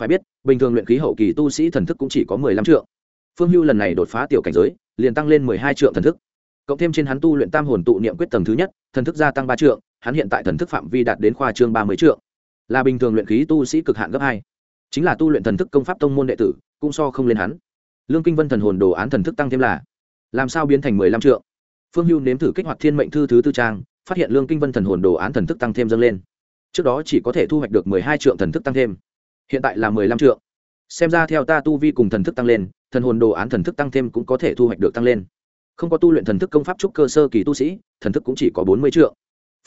phải biết, bình thường luyện khí hậu kỳ tu sĩ thần thức cũng chỉ có mười lăm triệu phương hưu lần này đột phá tiểu cảnh giới liền tăng lên mười hai triệu thần thức. Cộng thêm trên hắn tu luyện tam hồn tụ niệm quyết tầng thứ nhất, thần thức gia tăng ba triệu hắn hiện tại thần thức phạm vi đạt đến khoa trương ba mươi triệu là bình thường luyện khí tu sĩ cực hạn gấp hai. Chính là tu luyện thần thức công pháp tông môn đệ tử, cũng so không lên hắn. Lương kinh vân thần hồn đồ án thần thức tăng thêm là, làm sao biến thành mười lăm triệu phương hưu nếm thử kích hoạt thiên mệnh thư thứ tư trang, phát hiện lương kinh vân thần hồn đồ án thần thức tăng thêm dâng lên. Trước đó chỉ có thể thu hoạch được mười hai triệu thần thức tăng thêm. Hiện tại là mười lăm triệu xem ra theo ta tu vi cùng thần thức tăng lên, thần hồn đồ án thần thức tăng thêm cũng có thể thu hoạch được tăng lên. Không có tu luyện thần thức công pháp trúc cơ sơ kỳ tu sĩ, thần thức cũng chỉ có bốn mươi triệu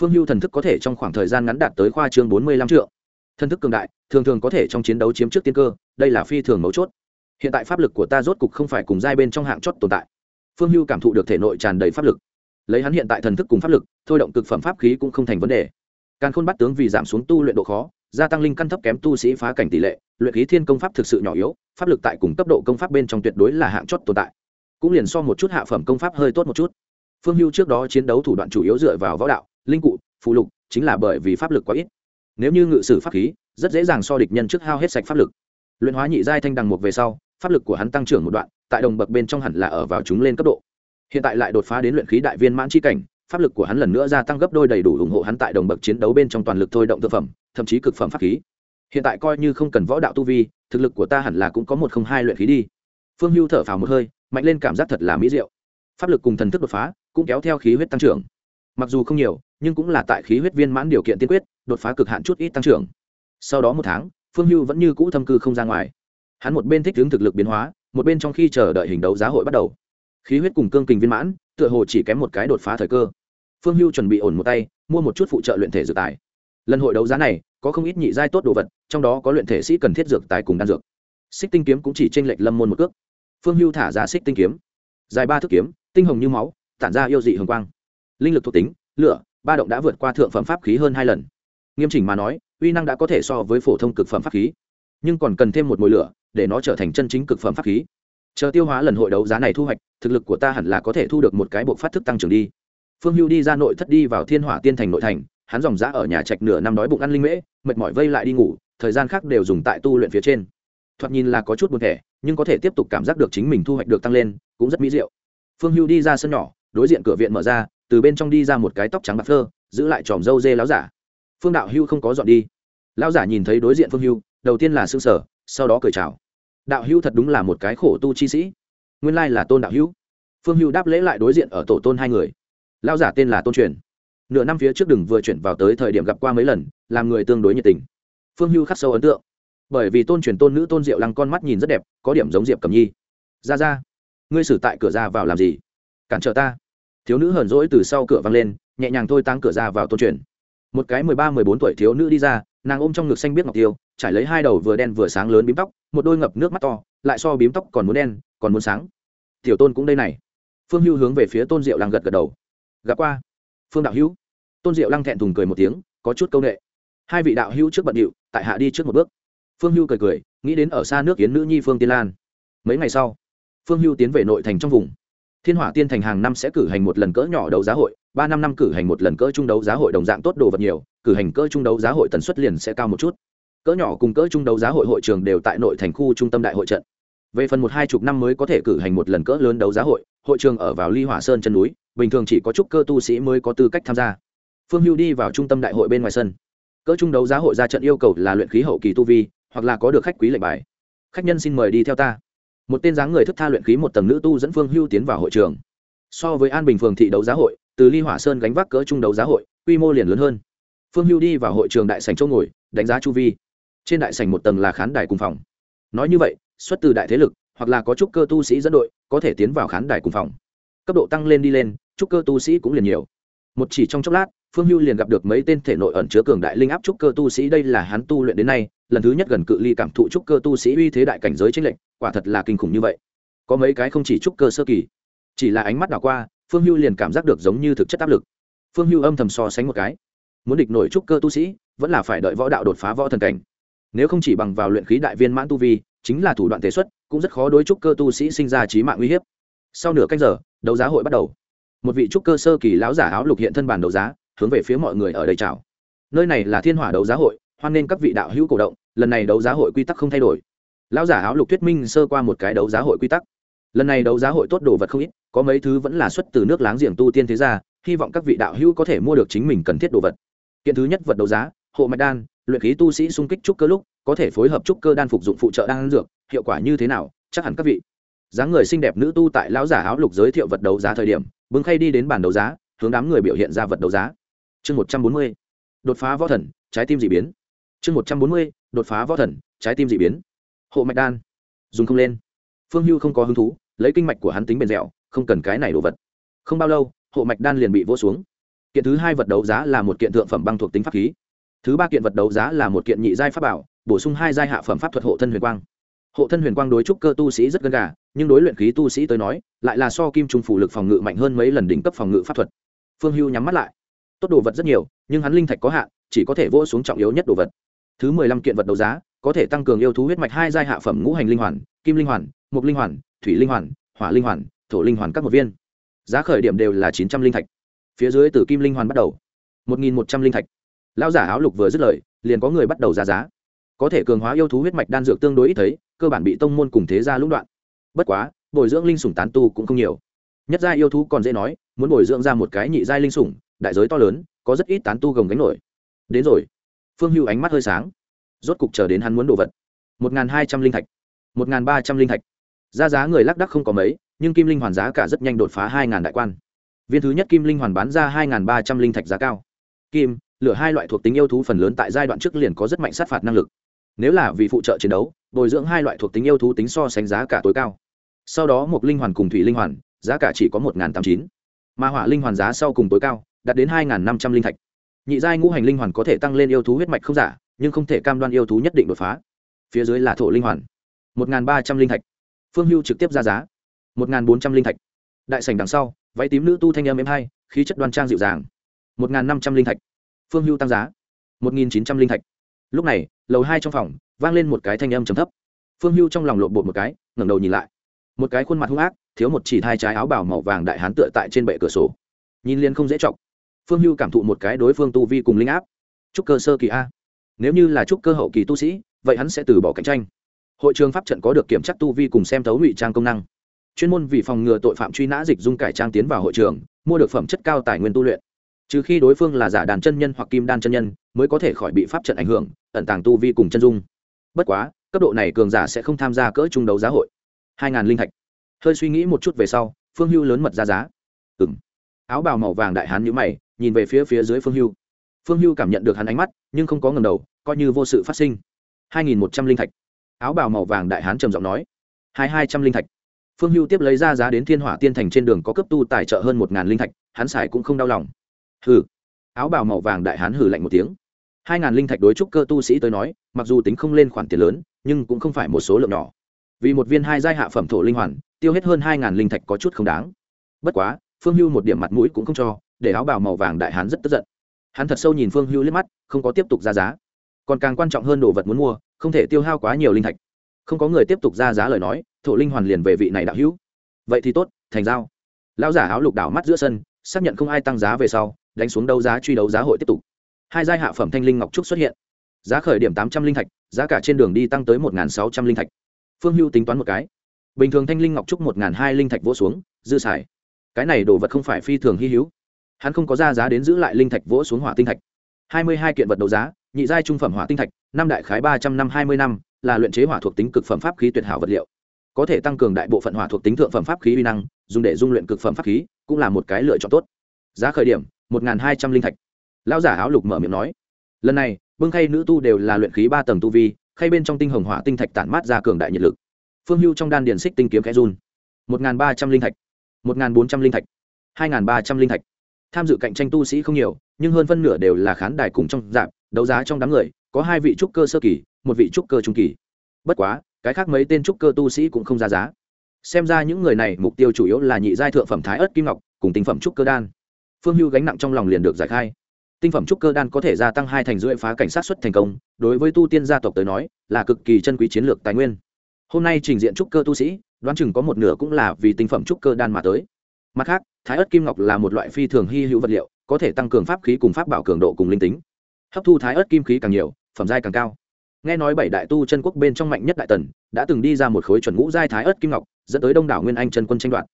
phương hưu thần thức có thể trong khoảng thời gian ngắn đạt tới khoa trương bốn mươi lăm triệu thần thức cường đại, thường thường có thể trong chiến đấu chiếm trước tiên cơ, đây là phi thường mấu chốt. Hiện tại pháp lực của ta rốt cục không phải cùng giai bên trong hạng chót tồn tại. Phương hưu cảm thụ được thể nội tràn đầy pháp lực. Lấy hắn hiện tại thần thức cùng pháp lực, thôi động cực phẩm pháp khí cũng không thành vấn đề. Càn khôn bắt tướng vì giảm xuống tu luyện độ khó gia tăng linh căn thấp kém tu sĩ phá cảnh tỷ lệ, luyện khí thiên công pháp thực sự nhỏ yếu, pháp lực tại cùng cấp độ công pháp bên trong tuyệt đối là hạng chót tồn tại. Cũng liền so một chút hạ phẩm công pháp hơi tốt một chút. Phương hưu trước đó chiến đấu thủ đoạn chủ yếu dựa vào võ đạo, linh cụ phụ lục, chính là bởi vì pháp lực quá ít. Nếu như ngự sử pháp khí, rất dễ dàng so địch nhân trước hao hết sạch pháp lực. Luyện hóa nhị giai thanh đằng một về sau, pháp lực của hắn tăng trưởng một đoạn, tại đồng bậc bên trong hẳn là ở vào chúng lên cấp độ. Hiện tại lại đột phá đến luyện khí đại viên mãn chi cảnh pháp lực của hắn lần nữa gia tăng gấp đôi đầy đủ ủng hộ hắn tại đồng bậc chiến đấu bên trong toàn lực thôi động thực phẩm, thậm chí cực phẩm pháp khí. Hiện tại coi như không cần võ đạo tu vi, thực lực của ta hẳn là cũng có một không hai luyện khí đi. Phương hưu thở phào một hơi, mạnh lên cảm giác thật là mỹ diệu. Pháp lực cùng thần thức đột phá, cũng kéo theo khí huyết tăng trưởng. Mặc dù không nhiều, nhưng cũng là tại khí huyết viên mãn điều kiện tiên quyết, đột phá cực hạn chút ít tăng trưởng. Sau đó một tháng, phương hưu vẫn như cũ thâm cư không ra ngoài. Hắn một bên thích hướng thực lực biến hóa, một bên trong khi chờ đợi hình đấu giá hội bắt đầu khí huyết cùng cương kình viên mãn, tựa hồ chỉ kém một cái đột phá thời cơ. Phương hưu chuẩn bị ổn một tay, mua một chút phụ trợ luyện thể dược tài. Lần hội đấu giá này, có không ít nhị giai tốt đồ vật, trong đó có luyện thể sĩ cần thiết dược tài cùng đan dược. Xích tinh kiếm cũng chỉ tranh lệch lâm môn một cước. Phương hưu thả ra xích tinh kiếm. Dài ba thước kiếm, tinh hồng như máu, tản ra yêu dị hồng quang. Linh lực thuộc tính, lửa, ba động đã vượt qua thượng phẩm pháp khí hơn hai lần. Nghiêm chỉnh mà nói, uy năng đã có thể so với phổ thông cực phẩm pháp khí. Nhưng còn cần thêm một mồi lửa, để nó trở thành chân chính cực phẩm pháp khí. Chờ tiêu hóa lần hội đấu giá này thu hoạch thực lực của ta hẳn là có thể thu được một cái bộ phát thức tăng trưởng đi. Phương hưu đi ra nội thất đi vào thiên hỏa tiên thành nội thành, hắn dòng rã ở nhà trạch nửa năm đói bụng ăn linh mễ, mệt mỏi vây lại đi ngủ, thời gian khác đều dùng tại tu luyện phía trên. Thoạt nhìn là có chút buồn thẻ, nhưng có thể tiếp tục cảm giác được chính mình thu hoạch được tăng lên, cũng rất mỹ diệu. Phương hưu đi ra sân nhỏ, đối diện cửa viện mở ra, từ bên trong đi ra một cái tóc trắng bạc phơ, giữ lại tròm râu dê láo giả. Phương đạo hưu không có dọn đi. Lão giả nhìn thấy đối diện phương hưu, đầu tiên là s ư ơ n g sở sau đó cười chào. Đạo hưu thật đúng là một cái khổ tu chi sĩ nguyên lai là tôn đạo hữu. Phương hưu đáp lễ lại đối diện ở tổ tôn hai người. Lão giả tên là tôn truyền. Nửa năm phía trước đừng vừa chuyển vào tới thời điểm gặp qua mấy lần, làm người tương đối nhiệt tình. Phương hưu khắc sâu ấn tượng. Bởi vì tôn truyền tôn nữ tôn diệu lăng con mắt nhìn rất đẹp, có điểm giống diệp cầm nhi. Ra ra, ngươi xử tại cửa ra vào làm gì? Cản trở ta. Thiếu nữ hờn rỗi từ sau cửa văng lên, nhẹ nhàng thôi tăng cửa ra vào tôn truyền. Một cái mười ba, mười bốn tuổi thiếu nữ đi ra, nàng ôm trong ngực xanh biết ngọc tiêu, trải lấy hai đầu vừa đen vừa sáng lớn bím tóc, một đôi ngập nước mắt to, lại so bím tóc còn muốn đen còn muốn sáng. Tiểu tôn cũng đây này. Phương hưu hướng về phía tôn diệu lăng gật gật đầu. Gặp qua. Phương đạo hữu. Tôn diệu lăng thẹn thùng cười một tiếng, có chút c â u n ệ hai vị đạo hữu trước bận điệu, tại hạ đi trước một bước. Phương hưu cười cười, nghĩ đến ở xa nước kiến nữ nhi phương tiên lan. Mấy ngày sau, phương hưu tiến về nội thành trong vùng. Thiên hỏa tiên thành hàng năm sẽ cử hành một lần cỡ nhỏ đấu giá hội, ba năm năm cử hành một lần cỡ trung đấu giá hội đồng dạng tốt đồ vật nhiều, cử hành cỡ trung đấu giá hội tần suất liền sẽ cao một chút. Cỡ nhỏ cùng cỡ trung đấu giá hội hội trường đều tại nội thành khu trung tâm đại hội trận về phần một hai chục năm mới có thể cử hành một lần cỡ lớn đấu giá hội hội trường ở vào ly hỏa sơn chân núi, bình thường chỉ có chút cơ tu sĩ mới có tư cách tham gia. Phương hưu đi vào trung tâm đại hội bên ngoài sân. Cỡ trung đấu giá hội ra trận yêu cầu là luyện khí hậu kỳ tu vi, hoặc là có được khách quý lệnh bài. Khách nhân xin mời đi theo ta. Một tên dáng người thức tha luyện khí một tầng nữ tu dẫn phương hưu tiến vào hội trường. So với an bình phường thị đấu giá hội, từ ly hỏa sơn gánh vác cỡ trung đấu giá hội, quy mô liền lớn hơn. Phương hưu đi vào hội trường đại sành chỗ ngồi, đánh giá chu vi. Trên đại sành một tầng là khán đài cùng phòng. Nói như vậy xuất từ đại thế lực, hoặc là có trúc cơ tu sĩ dẫn đội, có thể tiến vào khán đài cùng phòng. Cấp độ tăng lên đi lên, trúc cơ tu sĩ cũng liền nhiều. Một chỉ trong chốc lát, phương hưu liền gặp được mấy tên thể nội ẩn chứa cường đại linh áp trúc cơ tu sĩ, đây là hắn tu luyện đến nay, lần thứ nhất gần cự ly cảm thụ trúc cơ tu sĩ uy thế đại cảnh giới tranh lệnh quả thật là kinh khủng như vậy. Có mấy cái không chỉ trúc cơ sơ kỳ, chỉ là ánh mắt đảo qua, phương hưu liền cảm giác được giống như thực chất áp lực. Phương hưu âm thầm so sánh một cái. Muốn địch nổi trúc cơ tu sĩ, vẫn là phải đợi võ đạo đột phá võ thần cảnh. Nếu không chỉ bằng vào luyện khí đại viên mãn tu vi chính là thủ đoạn thể xuất, cũng rất khó đối trúc cơ tu sĩ sinh ra trí mạng uy hiếp. Sau nửa canh giờ, đấu giá hội bắt đầu. Một vị trúc cơ sơ kỳ lão giả áo lục hiện thân bản đấu giá, hướng về phía mọi người ở đây chào. Nơi này là thiên hỏa đấu giá hội, hoan nên các vị đạo hữu cổ động, lần này đấu giá hội quy tắc không thay đổi. Lão giả áo lục thuyết minh sơ qua một cái đấu giá hội quy tắc. Lần này đấu giá hội tốt đồ vật không ít, có mấy thứ vẫn là xuất từ nước láng giềng tu tiên thế gia, hy vọng các vị đạo hữu có thể mua được chính mình cần thiết đồ vật. Kiện thứ nhất vật đấu giá, hộ mạch đan, luyện khí tu sĩ xung kích trúc cơ lúc có thể phối hợp trúc cơ đan phục dụng phụ trợ đan dược, hiệu quả như thế nào, chắc hẳn các vị. Dáng người xinh đẹp nữ tu tại lão giả áo lục giới thiệu vật đấu giá thời điểm bưng khay đi đến bàn đấu giá, hướng đám người biểu hiện ra vật đấu giá. Chương một trăm bốn mươi, đột phá võ thần, trái tim d ị biến. Chương một trăm bốn mươi, đột phá võ thần, trái tim d ị biến. Hộ mạch đan. Dùng không lên. Phương hưu không có hứng thú, lấy kinh mạch của hắn tính bền dẻo, không cần cái này đồ vật. Không bao lâu, hộ mạch đan liền bị vỗ xuống. Kiện thứ hai vật đấu giá là một kiện thượng phẩm băng thuộc tính pháp khí. Thứ ba kiện vật đấu giá là một kiện nhị giai pháp bảo bổ sung hai giai hạ phẩm pháp thuật hộ thân huyền quang. Hộ thân huyền quang đối trúc cơ tu sĩ rất gần gà, nhưng đối luyện khí tu sĩ tới nói, lại là so kim trung phủ lực phòng ngự mạnh hơn mấy lần đỉnh cấp phòng ngự pháp thuật. Phương hưu nhắm mắt lại. Tốt đồ vật rất nhiều, nhưng hắn linh thạch có hạn, chỉ có thể vỗ xuống trọng yếu nhất đồ vật. Thứ mười lăm kiện vật đấu giá, có thể tăng cường yêu thú huyết mạch hai giai hạ phẩm ngũ hành linh hoàn, kim linh hoàn mục linh hoàn, thủy linh hoàn, hỏa linh hoàn, thổ linh hoàn các một viên. Giá khởi điểm đều là chín trăm linh thạch. Phía dưới từ kim linh hoàn bắt đầu. Một nghìn một trăm linh thạch. Lao giả áo lục vừa dứt lời, liền có người bắt đầu ra giá có thể cường hóa yêu thú huyết mạch đan dược tương đối ít thấy, cơ bản bị tông môn cùng thế gia lũng đoạn. Bất quá, bồi dưỡng linh sủng tán tu cũng không nhiều. Nhất gia yêu thú còn dễ nói, muốn bồi dưỡng ra một cái nhị giai linh sủng, đại giới to lớn, có rất ít tán tu gồng gánh nổi. Đến rồi. Phương hưu ánh mắt hơi sáng. Rốt cục chờ đến hắn muốn đồ vật. Một n g h n hai trăm linh thạch. Một n g h n ba trăm linh thạch. Ra giá người lác đắc không có mấy, nhưng kim linh hoàn giá cả rất nhanh đột phá hai ngàn đại quan. Viên thứ nhất kim linh hoàn bán ra hai ngàn ba trăm linh thạch giá cao. Kim, lửa hai loại thuộc tính yêu thú phần lớn tại giai đoạn trước liền có rất mạnh sát phạt năng lực nếu là vì phụ trợ chiến đấu, bồi dưỡng hai loại thuộc tính yêu thú tính so sánh giá cả tối cao. Sau đó một linh hoàn cùng thủy linh hoàn, giá cả chỉ có một tám chín mà hỏa linh hoàn giá sau cùng tối cao, đạt đến hai năm trăm linh thạch. Nhị giai ngũ hành linh hoàn có thể tăng lên yêu thú huyết mạch không giả, nhưng không thể cam đoan yêu thú nhất định đột phá. Phía dưới là thổ linh hoàn. một ba trăm linh thạch. Phương hưu trực tiếp ra giá. một bốn trăm linh thạch. Đại sảnh đằng sau, váy tím nữ tu thanh âm m hai, khí chất đoan trang dịu dàng. một năm trăm linh thạch. Phương hưu tăng giá. một nghìn chín trăm linh thạch lúc này, lầu hai trong phòng, vang lên một cái thanh âm trầm thấp. Phương hưu trong lòng lộn bột một cái, ngẩng đầu nhìn lại. Một cái khuôn mặt hung ác, thiếu một chỉ thai trái áo bảo màu vàng đại hán tựa tại trên bệ cửa sổ. Nhìn liên không dễ chọc. Phương hưu cảm thụ một cái đối phương tu vi cùng linh áp. Trúc cơ sơ kỳ a. Nếu như là trúc cơ hậu kỳ tu sĩ, vậy hắn sẽ từ bỏ cạnh tranh. Hội trường pháp trận có được kiểm tra tu vi cùng xem thấu ngụy trang công năng. Chuyên môn vì phòng ngừa tội phạm truy nã dịch dung cải trang tiến vào hội trường, mua được phẩm chất cao tài nguyên tu luyện. Trừ khi đối phương là giả đàn chân nhân hoặc kim đan chân nhân, mới có thể khỏi bị pháp trận ảnh hưởng ẩn tàng tu vi cùng chân dung. Bất quá, cấp độ này cường giả sẽ không tham gia cỡ trung đấu giá hội. Hai ngàn linh thạch. Hơi suy nghĩ một chút về sau, phương hưu lớn mật ra giá. Ừ m áo bào màu vàng đại hán nhữ mày, nhìn về phía phía dưới phương hưu. Phương hưu cảm nhận được hắn ánh mắt, nhưng không có ngầm đầu, coi như vô sự phát sinh. Hai nghìn một trăm linh thạch. Áo bào màu vàng đại hán trầm giọng nói. Hai hai trăm linh thạch. Phương hưu tiếp lấy ra giá đến thiên hỏa tiên thành trên đường có cấp tu tài trợ hơn một ngàn linh thạch, hắn xài cũng không đau lòng. Hừ. Áo bào màu vàng đại hán hừ lạnh một tiếng hai ngàn linh thạch đối trúc cơ tu sĩ tới nói, mặc dù tính không lên khoản tiền lớn, nhưng cũng không phải một số lượng nhỏ. Vì một viên hai giai hạ phẩm thổ linh hoàn, tiêu hết hơn hai ngàn linh thạch có chút không đáng. Bất quá, phương hưu một điểm mặt mũi cũng không cho, để áo bào màu vàng đại hán rất tức giận. Hắn thật sâu nhìn phương hưu liếc mắt, không có tiếp tục ra giá. Còn càng quan trọng hơn đồ vật muốn mua, không thể tiêu hao quá nhiều linh thạch. Không có người tiếp tục ra giá lời nói, thổ linh hoàn liền về vị này đạo hữu. Vậy thì tốt, thành giao. Lão giả áo lục đảo mắt giữa sân, xác nhận không ai tăng giá về sau, đánh xuống đấu giá truy đấu giá hội tiếp tục hai giai hạ phẩm thanh linh ngọc trúc xuất hiện. Giá khởi điểm tám trăm linh thạch, giá cả trên đường đi tăng tới một sáu trăm linh thạch. Phương hưu tính toán một cái. Bình thường thanh linh ngọc trúc một hai linh thạch vỗ xuống, dư xài. Cái này đồ vật không phải phi thường hy hữu. Hắn không có ra giá đến giữ lại linh thạch vỗ xuống hỏa tinh thạch. Hai mươi hai kiện vật đấu giá, nhị giai trung phẩm hỏa tinh thạch, năm đại khái ba trăm năm hai mươi năm, là luyện chế hỏa thuộc tính cực phẩm pháp khí tuyệt hảo vật liệu. Có thể tăng cường đại bộ phận hỏa thuộc tính thượng phẩm pháp khí uy năng, dùng để dung luyện cực phẩm pháp khí, cũng là một cái lựa chọn tốt. Giá khởi điểm, một hai trăm linh thạch lão giả áo lục mở miệng nói, lần này bưng khay nữ tu đều là luyện khí ba tầng tu vi, khay bên trong tinh hồng hỏa tinh thạch tản mát ra cường đại nhiệt lực. Phương hưu trong đan điền xích tinh kiếm khẽ run. Một ba trăm linh thạch, một bốn trăm linh thạch, hai ba trăm linh thạch. Tham dự cạnh tranh tu sĩ không nhiều, nhưng hơn phân nửa đều là khán đài cùng trong dạp đấu giá trong đám người, có hai vị trúc cơ sơ kỳ, một vị trúc cơ trung kỳ. Bất quá, cái khác mấy tên trúc cơ tu sĩ cũng không ra giá. Xem ra những người này mục tiêu chủ yếu là nhị giai thượng phẩm thái ớt kim ngọc cùng tinh phẩm trúc cơ đan. Phương hưu gánh nặng trong lòng liền được giải khai tinh phẩm trúc cơ đan có thể gia tăng hai thành rưỡi phá cảnh sát xuất thành công, đối với tu tiên gia tộc tới nói, là cực kỳ chân quý chiến lược tài nguyên. Hôm nay trình diện trúc cơ tu sĩ, đoán chừng có một nửa cũng là vì tinh phẩm trúc cơ đan mà tới. Mặt khác, thái ớt kim ngọc là một loại phi thường hy hữu vật liệu, có thể tăng cường pháp khí cùng pháp bảo cường độ cùng linh tính. Hấp thu thái ớt kim khí càng nhiều, phẩm giai càng cao. Nghe nói bảy đại tu chân quốc bên trong mạnh nhất đại tần, đã từng đi ra một khối chuẩn ngũ giai thái ớt kim ngọc, dẫn tới đông đảo nguyên anh chân quân tranh đoạt.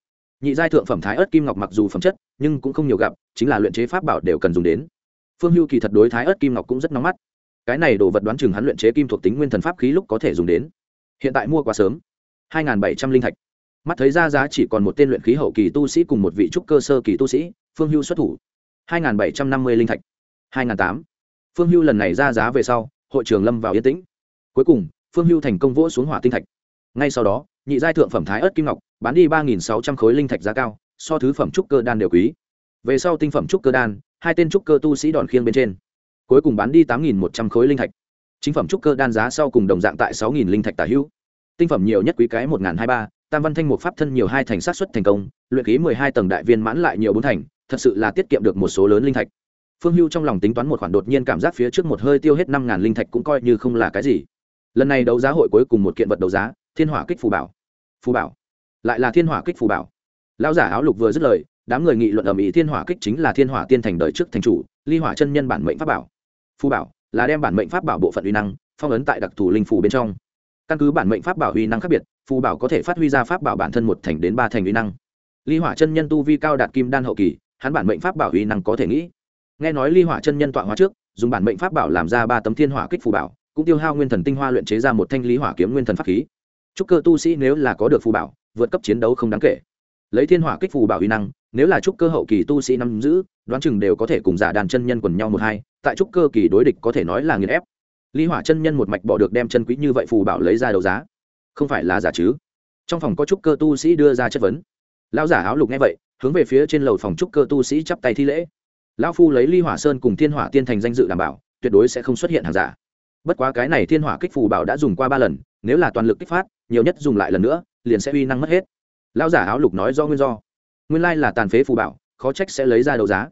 Nhị giai thượng phẩm thái ớt kim ngọc mặc dù phẩm chất, nhưng cũng không nhiều gặp, chính là luyện chế pháp bảo đều cần dùng đến phương hưu kỳ thật đối thái ớt kim ngọc cũng rất nóng mắt. Cái này đồ vật đoán chừng hắn luyện chế kim thuộc tính nguyên thần pháp khí lúc có thể dùng đến. Hiện tại mua quá sớm. Hai bảy trăm linh thạch. Mắt thấy ra giá chỉ còn một tên luyện khí hậu kỳ tu sĩ cùng một vị trúc cơ sơ kỳ tu sĩ, phương hưu xuất thủ. Hai bảy trăm năm mươi linh thạch. Hai tám. Phương hưu lần này ra giá về sau, hội trường lâm vào yên tĩnh. Cuối cùng, phương hưu thành công vỗ xuống hỏa tinh thạch. Ngay sau đó, nhị giai thượng phẩm thái ớt kim ngọc bán đi ba sáu trăm khối linh thạch giá cao, so thứ phẩm trúc cơ đan đều quý. Về sau tinh phẩm trúc cơ đan hai tên trúc cơ tu sĩ đòn khiêng bên trên. Cuối cùng bán đi tám nghìn một trăm khối linh thạch. Chính phẩm trúc cơ đan giá sau cùng đồng dạng tại sáu nghìn linh thạch tả hữu. Tinh phẩm nhiều nhất quý cái một hai ba, tam văn thanh một pháp thân nhiều hai thành sát xuất thành công, luyện khí mười hai tầng đại viên mãn lại nhiều bốn thành, thật sự là tiết kiệm được một số lớn linh thạch. Phương hưu trong lòng tính toán một khoản đột nhiên cảm giác phía trước một hơi tiêu hết năm ngàn linh thạch cũng coi như không là cái gì. Lần này đấu giá hội cuối cùng một kiện vật đấu giá, thiên hỏa kích phù bảo. Phù bảo. Lại là thiên hỏa kích phù bảo. Lão giả áo lục vừa dứt lời đám người nghị luận ở mỹ thiên hỏa kích chính là thiên hỏa tiên thành đời trước thành chủ, ly hỏa chân nhân bản mệnh pháp bảo. Phù bảo là đem bản mệnh pháp bảo bộ phận uy năng, phong ấn tại đặc thù linh phù bên trong. Căn cứ bản mệnh pháp bảo uy năng khác biệt, phù bảo có thể phát huy ra pháp bảo bản thân một thành đến ba thành uy năng. Ly hỏa chân nhân tu vi cao đạt kim đan hậu kỳ, hắn bản mệnh pháp bảo uy năng có thể nghĩ. Nghe nói ly hỏa chân nhân tọa hóa trước, dùng bản mệnh pháp bảo làm ra ba tấm thiên hỏa kích phù bảo, cũng tiêu hao nguyên thần tinh hoa luyện chế ra một thanh lý hỏa kiếm nguyên thần pháp khí. Trúc cơ tu sĩ nếu là có được phù bảo, vượt cấp chiến đấu không đáng kể lấy thiên hỏa kích phù bảo uy năng, nếu là trúc cơ hậu kỳ tu sĩ nắm giữ, đoán chừng đều có thể cùng giả đàn chân nhân quần nhau một hai, tại trúc cơ kỳ đối địch có thể nói là nghiền ép. Ly hỏa chân nhân một mạch bỏ được đem chân quý như vậy phù bảo lấy ra đấu giá. Không phải là giả chứ? Trong phòng có trúc cơ tu sĩ đưa ra chất vấn. Lão giả áo lục nghe vậy, hướng về phía trên lầu phòng trúc cơ tu sĩ chắp tay thi lễ. Lão phu lấy ly hỏa sơn cùng thiên hỏa tiên thành danh dự đảm bảo, tuyệt đối sẽ không xuất hiện hàng giả. Bất quá cái này thiên hỏa kích phù bảo đã dùng qua ba lần, nếu là toàn lực kích phát, nhiều nhất dùng lại lần nữa, liền sẽ uy năng mất hết lão giả áo lục nói do nguyên do. Nguyên lai là tàn phế phù bảo, khó trách sẽ lấy ra đấu giá.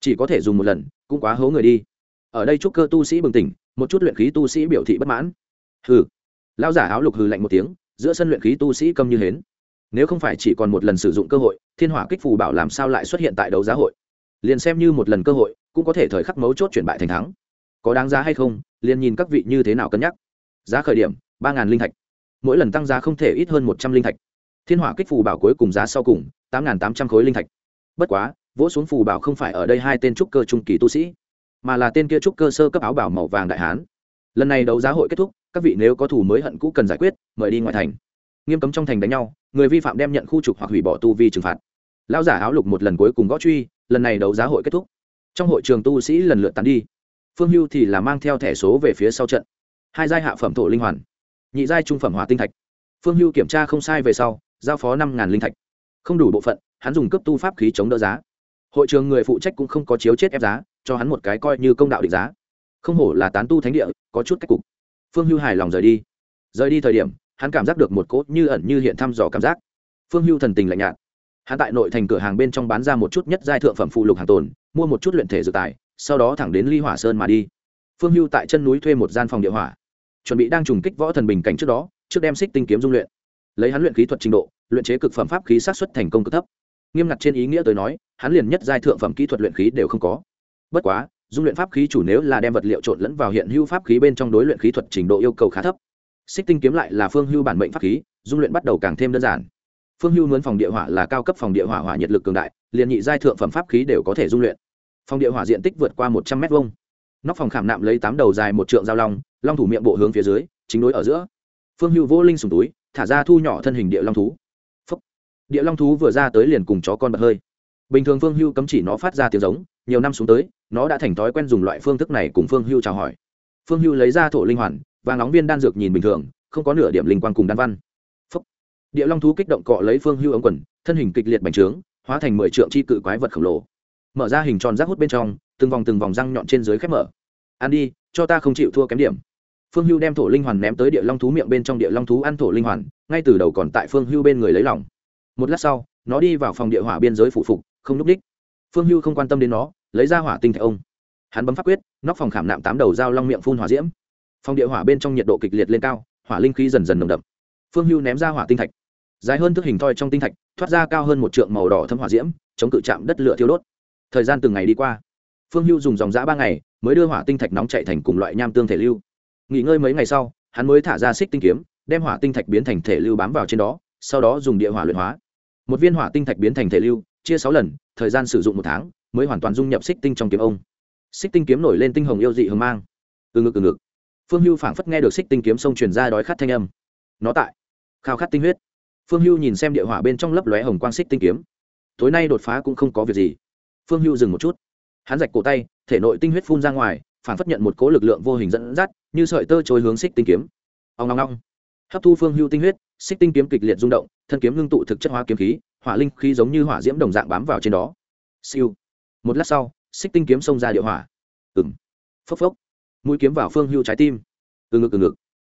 Chỉ có thể dùng một lần, cũng quá hố người đi. Ở đây trúc cơ tu sĩ bừng tỉnh, một chút luyện khí tu sĩ biểu thị bất mãn. Hừ. Lão giả áo lục hừ lạnh một tiếng, giữa sân luyện khí tu sĩ câm như hến. Nếu không phải chỉ còn một lần sử dụng cơ hội, thiên hỏa kích phù bảo làm sao lại xuất hiện tại đấu giá hội? Liền xem như một lần cơ hội, cũng có thể thời khắc mấu chốt chuyển bại thành thắng. Có đáng giá hay không, liền nhìn các vị như thế nào cân nhắc. Giá khởi điểm, ba linh thạch. Mỗi lần tăng giá không thể ít hơn một trăm linh thạch thiên hỏa kích phù bảo cuối cùng giá sau cùng, tám tám trăm khối linh thạch. Bất quá, vỗ xuống phù bảo không phải ở đây hai tên trúc cơ trung kỳ tu sĩ, mà là tên kia trúc cơ sơ cấp áo bảo màu vàng đại hán. Lần này đấu giá hội kết thúc, các vị nếu có thủ mới hận cũ cần giải quyết, mời đi ngoài thành. Nghiêm cấm trong thành đánh nhau, người vi phạm đem nhận khu trục hoặc hủy bỏ tu vi trừng phạt. Lao giả áo lục một lần cuối cùng gõ truy, lần này đấu giá hội kết thúc. Trong hội trường tu sĩ lần lượt tán đi. Phương hưu thì là mang theo thẻ số về phía sau trận. Hai giai hạ phẩm thổ linh hoàn. Nhị giai trung phẩm hỏa tinh thạch. Phương hưu kiểm tra không sai về sau giao phó năm ngàn linh thạch. Không đủ bộ phận, hắn dùng cấp tu pháp khí chống đỡ giá. Hội trường người phụ trách cũng không có chiếu chết ép giá, cho hắn một cái coi như công đạo định giá. Không hổ là tán tu thánh địa, có chút cách cục. Phương hưu hài lòng rời đi. Rời đi thời điểm, hắn cảm giác được một cốt như ẩn như hiện thăm dò cảm giác. Phương hưu thần tình lạnh nhạt. Hắn tại nội thành cửa hàng bên trong bán ra một chút nhất giai thượng phẩm phụ lục hàng tồn, mua một chút luyện thể dự tài, sau đó thẳng đến ly hỏa sơn mà đi. Phương hưu tại chân núi thuê một gian phòng địa hỏa. Chuẩn bị đang trùng kích võ thần bình cảnh trước đó, trước đem xích tinh kiếm dung luyện lấy hắn luyện khí thuật trình độ, luyện chế cực phẩm pháp khí sát xuất thành công cực thấp. Nghiêm ngặt trên ý nghĩa tới nói, hắn liền nhất giai thượng phẩm kỹ thuật luyện khí đều không có. Bất quá, dung luyện pháp khí chủ nếu là đem vật liệu trộn lẫn vào hiện hữu pháp khí bên trong đối luyện khí thuật trình độ yêu cầu khá thấp. Xích tinh kiếm lại là phương hưu bản mệnh pháp khí, dung luyện bắt đầu càng thêm đơn giản. Phương hưu muốn phòng địa hỏa là cao cấp phòng địa hỏa hỏa nhiệt lực cường đại, liền nhị giai thượng phẩm pháp khí đều có thể dung luyện. Phòng địa hỏa diện tích vượt qua một trăm m hai nóc phòng khảm nạm lấy tám đầu dài một trượng dao long long thủ miệng bộ hướng phía dưới, chính đối ở giữa. Phương hưu vô linh sùng túi thả ra thu nhỏ thân hình địa long thú. Phúc. địa long thú vừa ra tới liền cùng chó con bật hơi. Bình thường phương hưu cấm chỉ nó phát ra tiếng giống, nhiều năm xuống tới, nó đã thành thói quen dùng loại phương thức này cùng phương hưu chào hỏi. Phương hưu lấy ra thổ linh hoàn và nóng viên đan dược nhìn bình thường, không có nửa điểm linh quan cùng đan văn. Phúc. địa long thú kích động cọ lấy phương hưu ống quần, thân hình kịch liệt bành trướng, hóa thành mười trượng chi cự quái vật khổng lồ. Mở ra hình tròn rác hút bên trong, từng vòng từng vòng răng nhọn trên dưới khép mở. Ăn đi, cho ta không chịu thua kém điểm phương hưu đem thổ linh hoàn ném tới địa long thú miệng bên trong địa long thú ăn thổ linh hoàn, ngay từ đầu còn tại phương hưu bên người lấy lòng. Một lát sau, nó đi vào phòng địa hỏa biên giới phụ phục, không n ú c đích phương hưu không quan tâm đến nó, lấy ra hỏa tinh thạch ông. Hắn bấm pháp quyết, nóc phòng khảm nạm tám đầu dao long miệng phun hỏa diễm. Phòng địa hỏa bên trong nhiệt độ kịch liệt lên cao, hỏa linh khí dần dần nồng đậm. Phương hưu ném ra hỏa tinh thạch. Dài hơn thức hình thoi trong tinh thạch, thoát ra cao hơn một trượng màu đỏ thâm hỏa diễm, chống cự chạm đất lửa thiêu đốt. Thời gian từng ngày đi qua. Phương hưu dùng dòng giã ba ngày, mới đưa hỏa tinh thạch nóng chạy thành cùng loại nham tương thể lưu nghỉ ngơi mấy ngày sau, hắn mới thả ra xích tinh kiếm, đem hỏa tinh thạch biến thành thể lưu bám vào trên đó, sau đó dùng địa hỏa luyện hóa. Một viên hỏa tinh thạch biến thành thể lưu, chia sáu lần, thời gian sử dụng một tháng, mới hoàn toàn dung nhập xích tinh trong kiếm ông. Xích tinh kiếm nổi lên tinh hồng yêu dị hương mang. Từ ngực từ ngực. Phương hưu phảng phất nghe được xích tinh kiếm sông truyền ra đói khát thanh âm. Nó tại. Khao khát tinh huyết. Phương hưu nhìn xem địa hỏa bên trong lấp lóe hồng quang xích tinh kiếm. Tối nay đột phá cũng không có việc gì. Phương hưu dừng một chút. Hắn rạch cổ tay, thể nội tinh huyết phun ra ngoài phản phất nhận một cố lực lượng vô hình dẫn dắt, như sợi tơ trôi hướng xích tinh kiếm. Ông ngong ngong hấp thu phương hưu tinh huyết, xích tinh kiếm kịch liệt rung động, thân kiếm ngưng tụ thực chất hóa kiếm khí, hỏa linh khí giống như hỏa diễm đồng dạng bám vào trên đó. Siêu. Một lát sau, xích tinh kiếm xông ra địa hỏa. Ừng phốc phốc. Mũi kiếm vào phương hưu trái tim. Từ ngực từ ngực.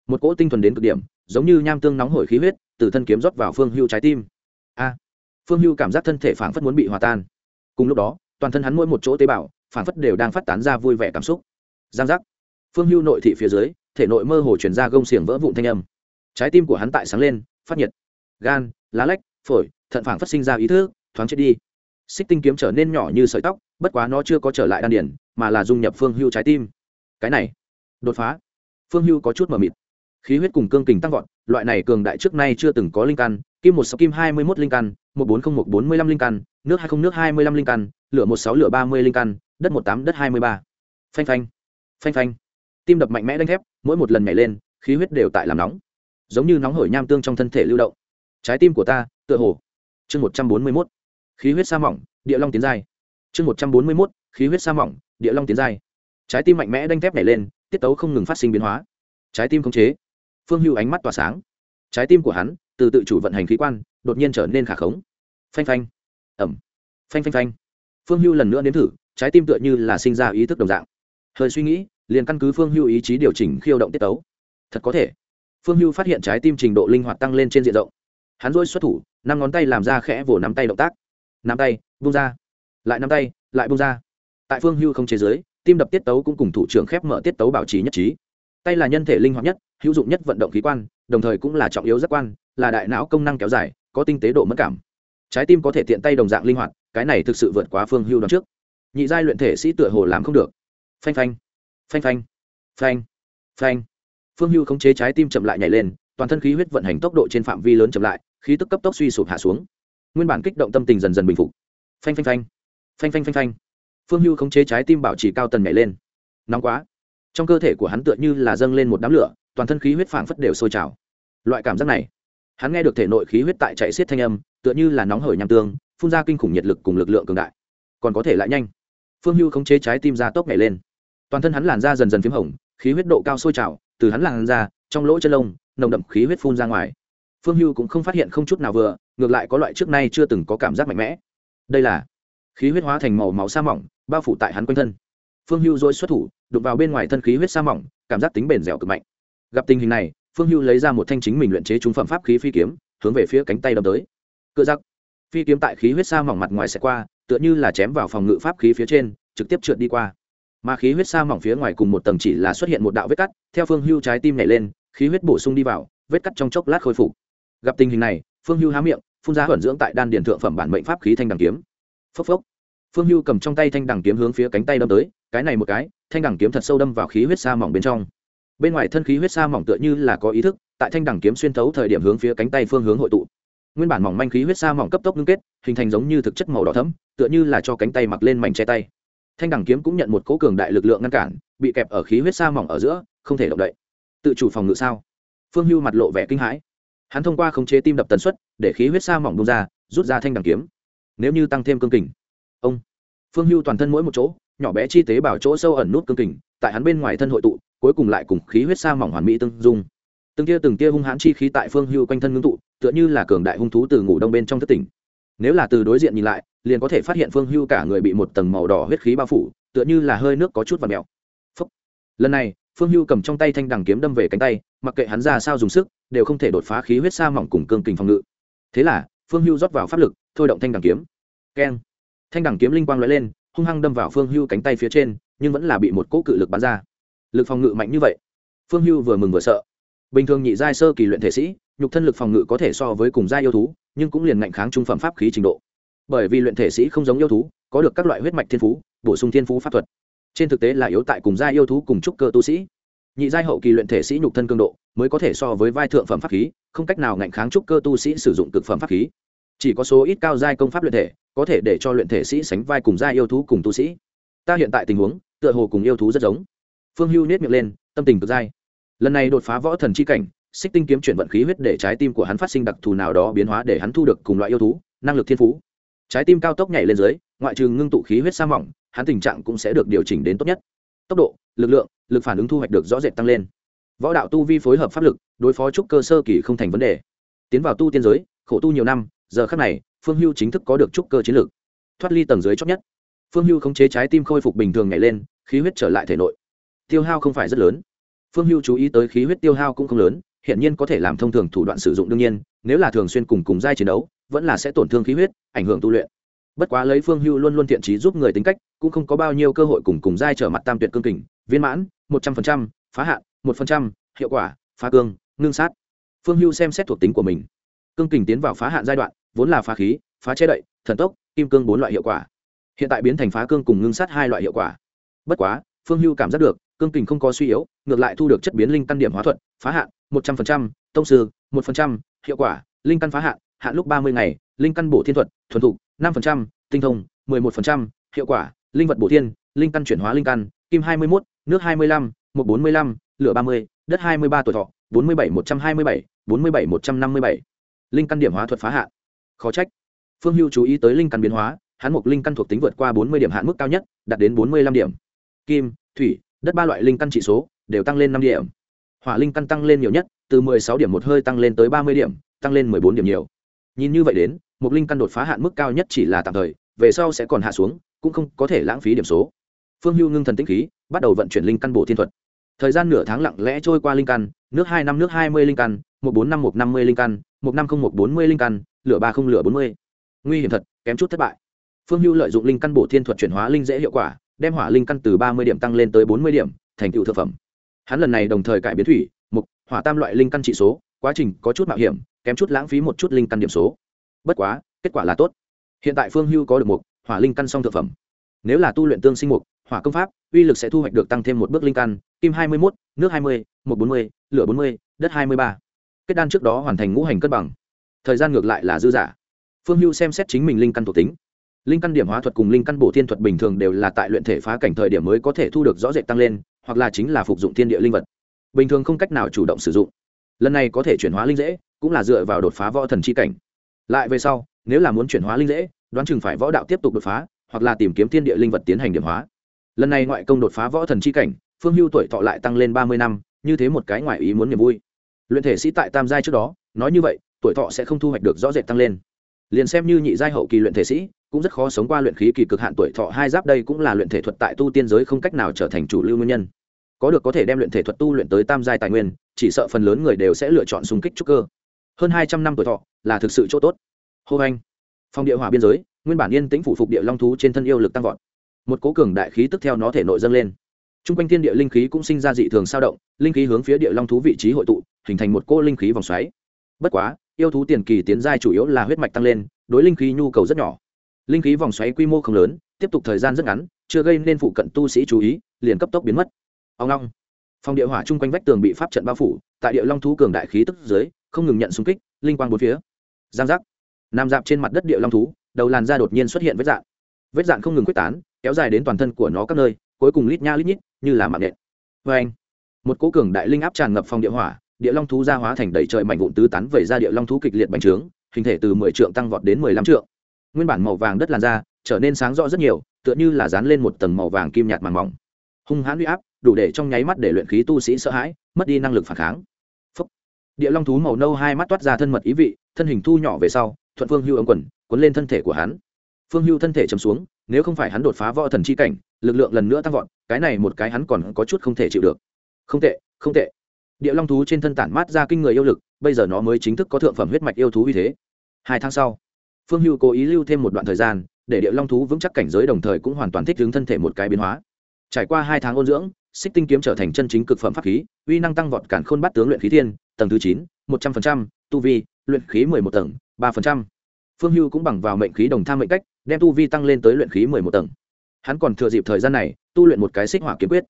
Một cỗ tinh thuần đến cực điểm, giống như nham tương nóng hổi khí huyết, từ thân kiếm rót vào phương hưu trái tim. A. Phương hưu cảm giác thân thể phảng phất muốn bị hòa tan. Cùng lúc đó, toàn thân hắn mỗi một chỗ tế bào, phảng phất đều đang phát tán ra vui vẻ cảm xúc giang giác. Phương hưu nội thị phía dưới, thể nội mơ hồ chuyển ra gông xiềng vỡ vụn thanh âm. Trái tim của hắn tại sáng lên, phát nhiệt. Gan, lá lách, phổi, thận phảng phát sinh ra ý thức, thoáng chết đi. Xích tinh kiếm trở nên nhỏ như sợi tóc, bất quá nó chưa có trở lại đan điển mà là dung nhập phương hưu trái tim. Cái này, đột phá. Phương hưu có chút mờ mịt. Khí huyết cùng cương kình tăng vọt, loại này cường đại trước nay chưa từng có linh căn, kim một sáu, kim hai mươi mốt linh căn, một bốn không, một bốn mươi lăm linh căn, nước hai không, nước hai mươi lăm linh căn, lửa một sáu, lửa ba mươi linh căn, đất một tám, đất hai mươi ba. Phanh phanh phanh phanh. Tim đập mạnh mẽ đánh thép mỗi một lần nhảy lên khí huyết đều tại làm nóng. Giống như nóng hổi nham tương trong thân thể lưu động. Trái tim của ta tựa hồ. Chương một trăm bốn mươi mốt. Khí huyết sa mỏng địa long tiến dài, chương một trăm bốn mươi mốt khí huyết sa mỏng địa long tiến dài. trái tim mạnh mẽ đanh thép nhảy lên tiết tấu không ngừng phát sinh biến hóa. Trái tim khống chế. Phương hưu ánh mắt tỏa sáng. Trái tim của hắn từ tự chủ vận hành khí quan đột nhiên trở nên khả khống. Phanh phanh. Ẩm. Phanh phanh phanh. Phương hưu lần nữa nếm thử trái tim tựa như là sinh ra ý thức đồng dạng. Hơi suy nghĩ liền căn cứ phương hưu ý chí điều chỉnh khiêu động tiết tấu. Thật có thể. Phương hưu phát hiện trái tim trình độ linh hoạt tăng lên trên diện rộng. Hắn dỗi xuất thủ, năm ngón tay làm ra khẽ vỗ nắm tay động tác. Nắm tay bung ra. Lại nắm tay, lại bung ra. Tại phương hưu không chế giới, tim đập tiết tấu cũng cùng thủ trưởng khép mở tiết tấu bảo trì nhất trí. Tay là nhân thể linh hoạt nhất, hữu dụng nhất vận động khí quan, đồng thời cũng là trọng yếu giác quan, là đại não công năng kéo dài, có tinh tế độ mất cảm. Trái tim có thể tiện tay đồng dạng linh hoạt, cái này thực sự vượt quá phương hưu đón trước. Nhị giai luyện thể sĩ tựa hồ làm không được. Phanh phanh phanh phanh. Phanh. Phanh. Phương hưu khống chế trái tim chậm lại nhảy lên, toàn thân khí huyết vận hành tốc độ trên phạm vi lớn chậm lại, khí tức cấp tốc suy sụp hạ xuống. Nguyên bản kích động tâm tình dần dần bình phục. Phanh phanh phanh. Phanh phanh phanh phanh. Phương hưu khống chế trái tim bảo trì cao tần nhảy lên. Nóng quá. Trong cơ thể của hắn tựa như là dâng lên một đám lửa, toàn thân khí huyết phảng phất đều sôi trào. Loại cảm giác này, hắn nghe được thể nội khí huyết tại chạy xiết thanh âm, tựa như là nóng hởi nham tương, phun ra kinh khủng nhiệt lực cùng lực lượng cường đại. Còn có thể lại nhanh. Phương hưu khống chế trái tim ra tốc nhảy lên toàn thân hắn làn da dần dần p h í m hồng, khí huyết độ cao sôi trào, từ hắn làn da, trong lỗ chân lông, nồng đậm khí huyết phun ra ngoài. Phương hưu cũng không phát hiện không chút nào vừa, ngược lại có loại trước nay chưa từng có cảm giác mạnh mẽ. Đây là khí huyết hóa thành màu máu sa mỏng, bao phủ tại hắn quanh thân. Phương hưu dối xuất thủ đục vào bên ngoài thân khí huyết sa mỏng, cảm giác tính bền dẻo cực mạnh. Gặp tình hình này, phương hưu lấy ra một thanh chính mình luyện chế trúng phẩm pháp khí phi kiếm, hướng về phía cánh tay đâm tới. Cựa giặc phi kiếm tại khí huyết sa mỏng mặt ngoài sẽ qua, tựa như là chém vào phòng ngự pháp khí phía trên, trực tiếp trượt đi qua mà khí huyết sa mỏng phía ngoài cùng một tầng chỉ là xuất hiện một đạo vết cắt, theo phương hưu trái tim nhảy lên, khí huyết bổ sung đi vào, vết cắt trong chốc lát khôi phục. Gặp tình hình này, phương hưu há miệng, phun ra hẩn dưỡng tại đan điền thượng phẩm bản mệnh pháp khí thanh đằng kiếm. Phốc phốc. Phương hưu cầm trong tay thanh đằng kiếm hướng phía cánh tay đâm tới, cái này một cái, thanh đằng kiếm thật sâu đâm vào khí huyết sa mỏng bên trong. Bên ngoài thân khí huyết sa mỏng tựa như là có ý thức, tại thanh đằng kiếm xuyên thấu thời điểm hướng phía cánh tay phương hướng hội tụ. Nguyên bản mỏng manh khí huyết sa mỏng cấp tốc ngưng kết, hình thành giống như thực chất màu đỏ thấm tựa như là cho cánh tay mặc lên mảnh che tay thanh đằng kiếm cũng nhận một cỗ cường đại lực lượng ngăn cản, bị kẹp ở khí huyết sa mỏng ở giữa, không thể động đậy. Tự chủ phòng ngự sao? Phương hưu mặt lộ vẻ kinh hãi. Hắn thông qua khống chế tim đập tần suất, để khí huyết sa mỏng bung ra, rút ra thanh đằng kiếm. Nếu như tăng thêm cương kình. Ông. Phương hưu toàn thân mỗi một chỗ, nhỏ bé chi tế bảo chỗ sâu ẩn nút cương kình, tại hắn bên ngoài thân hội tụ, cuối cùng lại cùng khí huyết sa mỏng hoàn mỹ tương dung. Từng tia từng tia hung hãn chi khí tại phương hưu quanh thân ngưng tụ, tựa như là cường đại hung thú từ ngủ đông bên trong thất tỉnh. Nếu là từ đối diện nhìn lại liền có thể phát hiện phương hưu cả người bị một tầng màu đỏ huyết khí bao phủ, tựa như là hơi nước có chút và mèo. Lần này, phương hưu cầm trong tay thanh đằng kiếm đâm về cánh tay, mặc kệ hắn ra sao dùng sức, đều không thể đột phá khí huyết sa mỏng cùng cương kình phòng ngự. Thế là, phương hưu rót vào pháp lực, thôi động thanh đằng kiếm. Keng. Thanh đằng kiếm linh quang lóe lên, hung hăng đâm vào phương hưu cánh tay phía trên, nhưng vẫn là bị một cỗ cự lực bắn ra. Lực phòng ngự mạnh như vậy. Phương hưu vừa mừng vừa sợ. Bình thường nhị giai sơ kỳ luyện thể sĩ, nhục thân lực phòng ngự có thể so với cùng giai yêu thú, nhưng cũng liền ngạnh kháng trung phẩm pháp khí trình độ bởi vì luyện thể sĩ không giống yêu thú, có được các loại huyết mạch thiên phú, bổ sung thiên phú pháp thuật. Trên thực tế là yếu tại cùng giai yêu thú cùng trúc cơ tu sĩ. Nhị giai hậu kỳ luyện thể sĩ nhục thân cường độ mới có thể so với vai thượng phẩm pháp khí, không cách nào ngạnh kháng trúc cơ tu sĩ sử dụng cực phẩm pháp khí. Chỉ có số ít cao giai công pháp luyện thể có thể để cho luyện thể sĩ sánh vai cùng giai yêu thú cùng tu sĩ. Ta hiện tại tình huống, tựa hồ cùng yêu thú rất giống. Phương hưu nết miệng lên, tâm tình cực giai lần này đột phá võ thần c h i cảnh, xích tinh kiếm chuyển vận khí huyết để trái tim của hắn phát sinh đặc thù nào đó biến hóa để hắn thu được cùng loại yêu thú, năng lực thiên phú trái tim cao tốc nhảy lên dưới, ngoại trừ ngưng tụ khí huyết sa mỏng, hắn tình trạng cũng sẽ được điều chỉnh đến tốt nhất. Tốc độ, lực lượng, lực phản ứng thu hoạch được rõ rệt tăng lên. Võ đạo tu vi phối hợp pháp lực, đối phó trúc cơ sơ kỳ không thành vấn đề. Tiến vào tu tiên giới, khổ tu nhiều năm, giờ khác này, phương hưu chính thức có được trúc cơ chiến lược. Thoát ly tầng dưới chót nhất. Phương hưu khống chế trái tim khôi phục bình thường nhảy lên, khí huyết trở lại thể nội. Tiêu hao không phải rất lớn. Phương hưu chú ý tới khí huyết tiêu hao cũng không lớn hiện nhiên có thể làm thông thường thủ đoạn sử dụng đương nhiên, nếu là thường xuyên cùng cùng giai chiến đấu vẫn là sẽ tổn thương khí huyết ảnh hưởng tu luyện. Bất quá lấy phương hưu luôn luôn thiện trí giúp người tính cách cũng không có bao nhiêu cơ hội cùng cùng giai trở mặt tam tuyệt cương kình viên mãn một trăm phần trăm phá hạn một phần trăm hiệu quả phá cương ngưng sát. Phương hưu xem xét thuộc tính của mình. Cương kình tiến vào phá hạn giai đoạn vốn là phá khí phá che đậy thần tốc kim cương bốn loại hiệu quả. Hiện tại biến thành phá cương cùng ngưng sát hai loại hiệu quả. Bất quá phương hưu cảm giác được cương kình không có suy yếu ngược lại thu được chất biến linh căn điểm hóa thuật phá hạn một trăm phần trăm, tông sư một phần trăm hiệu quả linh căn phá hạn hạn lúc ba mươi ngày linh căn bổ thiên thuật thuần thục năm phần trăm tinh thông mười một phần trăm hiệu quả linh vật bổ thiên linh căn chuyển hóa linh căn kim hai mươi mốt nước hai mươi lăm một bốn mươi lăm lửa ba mươi đất hai mươi ba tuổi thọ bốn mươi bảy một trăm hai mươi bảy bốn mươi bảy một trăm năm mươi bảy. Linh căn điểm hóa thuật phá hạ, khó trách. Phương hưu chú ý tới linh căn biến hóa hắn mục linh căn thuộc tính vượt qua bốn mươi điểm hạn mức cao nhất đạt đến bốn mươi lăm điểm. Kim thủy đất ba loại linh căn trị số đều tăng lên năm điểm. Hỏa linh căn tăng lên nhiều nhất từ mười sáu điểm một hơi tăng lên tới ba mươi điểm tăng lên mười bốn điểm nhiều nhìn như vậy đến mục linh căn đột phá hạn mức cao nhất chỉ là tạm thời, về sau sẽ còn hạ xuống, cũng không có thể lãng phí điểm số. Phương hưu ngưng thần tĩnh khí, bắt đầu vận chuyển linh căn bổ thiên thuật. Thời gian nửa tháng lặng lẽ trôi qua linh căn, nước hai năm, nước hai mươi linh căn, một bốn năm, một năm mươi linh căn, một năm không, một bốn mươi linh căn, lửa ba không, lửa bốn mươi. Nguy hiểm thật, kém chút thất bại. Phương hưu lợi dụng linh căn bổ thiên thuật chuyển hóa linh dễ hiệu quả, đem hỏa linh căn từ ba mươi điểm tăng lên tới bốn mươi điểm, thành tựu thực phẩm. Hắn lần này đồng thời cải biến thủy, mục, hỏa tam loại linh căn trị số, quá trình có chút mạo hiểm kém chút lãng phí một chút linh căn điểm số. Bất quá, kết quả là tốt. Hiện tại phương hưu có được mục, hỏa linh căn song thực phẩm. Nếu là tu luyện tương sinh mục, hỏa công pháp, uy lực sẽ thu hoạch được tăng thêm một bước linh căn, kim hai mươi một nước hai mươi một bốn mươi, lửa bốn mươi, đất hai mươi ba. Kết đan trước đó hoàn thành ngũ hành cân bằng. Thời gian ngược lại là dư giả phương hưu xem xét chính mình linh căn thuộc tính. Linh căn điểm hóa thuật cùng linh căn bổ thiên thuật bình thường đều là tại luyện thể phá cảnh thời điểm mới có thể thu được rõ rệt tăng lên, hoặc là chính là phục dụng thiên địa linh vật. Bình thường không cách nào chủ động sử dụng. Lần này có thể chuyển hóa linh dễ cũng là dựa vào đột phá võ thần chi cảnh. Lại về sau, nếu là muốn chuyển hóa linh dễ, đoán chừng phải võ đạo tiếp tục đột phá, hoặc là tìm kiếm thiên địa linh vật tiến hành điểm hóa. Lần này ngoại công đột phá võ thần chi cảnh, phương hưu tuổi thọ lại tăng lên ba mươi năm, như thế một cái ngoại ý muốn niềm vui. Luyện thể sĩ tại tam giai trước đó, nói như vậy, tuổi thọ sẽ không thu hoạch được rõ rệt tăng lên. Liền xem như nhị giai hậu kỳ luyện thể sĩ, cũng rất khó sống qua luyện khí kỳ cực hạn tuổi thọ hai giáp đây cũng là luyện thể thuật tại tu tiên giới không cách nào trở thành chủ lưu nguyên nhân. Có được có thể đem luyện thể thuật tu luyện tới tam giai tài nguyên, chỉ sợ phần lớn người đều sẽ lựa chọn xung kích trúc cơ hơn hai trăm năm tuổi thọ, là thực sự chỗ tốt. Hô anh, phong địa hỏa biên giới, nguyên bản yên tĩnh phủ phục địa long thú trên thân yêu lực tăng vọt. Một cố cường đại khí tức theo nó thể nội dâng lên. T r u n g quanh thiên địa linh khí cũng sinh ra dị thường sao động, linh khí hướng phía địa long thú vị trí hội tụ, hình thành một cô linh khí vòng xoáy. Bất quá, yêu thú tiền kỳ tiến giai chủ yếu là huyết mạch tăng lên, đối linh khí nhu cầu rất nhỏ. Linh khí vòng xoáy quy mô không lớn, tiếp tục thời gian rất ngắn, chưa gây nên phụ cận tu sĩ chú ý, liền cấp tốc biến mất. Ông long phòng địa hỏa chung quanh vách tường bị pháp trận bao phủ, tại địa long thú cường đại khí tức dưới không ngừng nhận xung kích, linh quang bốn phía. Giang giác. Nằm dạp trên mặt đất địa long thú, đầu làn da đột nhiên xuất hiện vết dạn. Vết dạn không ngừng quyết tán, kéo dài đến toàn thân của nó các nơi, cuối cùng lít nha lít nhít, như là mạng nện. Vê anh, một cố cường đại linh áp tràn ngập phòng địa hỏa, địa long thú ra hóa thành đầy trời mảnh vụn tứ tán vẩy ra địa long thú kịch liệt bành trướng, hình thể từ mười trượng tăng vọt đến mười lăm trượng. Nguyên bản màu vàng đất làn da trở nên sáng rõ rất nhiều, tựa như là dán lên một tầng màu vàng kim nhạt màng mỏng. Hung hãn huy áp, đủ để trong nháy mắt để luyện khí tu sĩ sợ hãi, mất đi năng lực phản kháng địa long thú màu nâu hai mắt toát ra thân mật ý vị, thân hình thu nhỏ về sau, thuận phương hưu ống quần quấn lên thân thể của hắn. Phương hưu thân thể chầm xuống, nếu không phải hắn đột phá võ thần chi cảnh, lực lượng lần nữa tăng vọt, cái này một cái hắn còn có chút không thể chịu được. Không tệ không tệ. Địa long thú trên thân tản mát ra kinh người yêu lực, bây giờ nó mới chính thức có thượng phẩm huyết mạch yêu thú uy thế. Hai tháng sau, phương hưu cố ý lưu thêm một đoạn thời gian, để địa long thú vững chắc cảnh giới đồng thời cũng hoàn toàn thích ứng thân thể một cái biến hóa. Trải qua hai tháng ôn dưỡng xích tinh kiếm trở thành chân chính cực phẩm pháp khí, uy năng tăng vọt cản khôn bắt tướng luyện khí thiên, tầng thứ chín, một trăm linh tu vi, luyện khí mười một tầng, ba phần trăm. Phương hưu cũng bằng vào mệnh khí đồng tham mệnh cách, đem tu vi tăng lên tới luyện khí mười một tầng. Hắn còn thừa dịp thời gian này, tu luyện một cái xích hỏa kiếm quyết.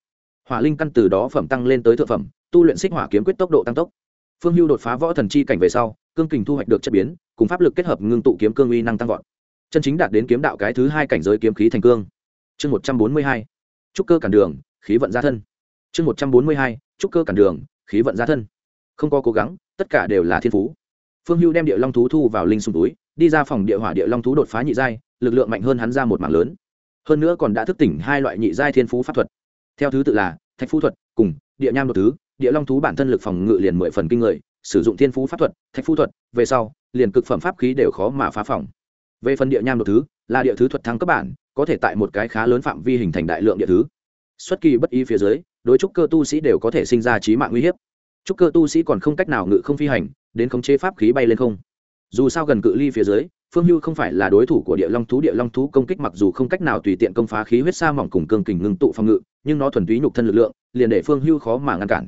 Hỏa linh căn từ đó phẩm tăng lên tới thượng phẩm, tu luyện xích hỏa kiếm quyết tốc độ tăng tốc. Phương hưu đột phá võ thần chi cảnh về sau, cương kình thu hoạch được chất biến, cùng pháp lực kết hợp ngưng tụ kiếm cương uy năng tăng vọt. Chân chính đạt đến kiếm đạo cái thứ hai cảnh giới kiếm khí thành cương. Chương một trăm bốn mươi hai. Trúc cơ cản đường khí vận gia thân. Chương một trăm bốn mươi hai, trúc cơ cản đường, khí vận gia thân. Không có cố gắng, tất cả đều là thiên phú. Phương hưu đem địa long thú thu vào linh sùng túi, đi ra phòng địa hỏa địa long thú đột phá nhị giai, lực lượng mạnh hơn hắn ra một mảng lớn. Hơn nữa còn đã thức tỉnh hai loại nhị giai thiên phú pháp thuật. Theo thứ tự là, thạch phú thuật cùng địa nham đột thứ. Địa long thú bản thân lực phòng ngự liền mười phần kinh người, sử dụng thiên phú pháp thuật, thạch phú thuật, về sau, liền cực phẩm pháp khí đều khó mà phá phòng. Về phần địa nham đột thứ, là địa thứ thuật thăng cấp bản, có thể tại một cái khá lớn phạm vi hình thành đại lượng địa thứ xuất kỳ bất ý phía dưới, đối trúc cơ tu sĩ đều có thể sinh ra trí mạng nguy hiểm. trúc cơ tu sĩ còn không cách nào ngự không phi hành, đến khống chế pháp khí bay lên không. Dù sao gần cự ly phía dưới, phương hưu không phải là đối thủ của địa long thú. Địa long thú công kích mặc dù không cách nào tùy tiện công phá khí huyết sa mỏng cùng cương kình ngưng tụ phòng ngự, nhưng nó thuần túy nhục thân lực lượng, liền để phương hưu khó mà ngăn cản.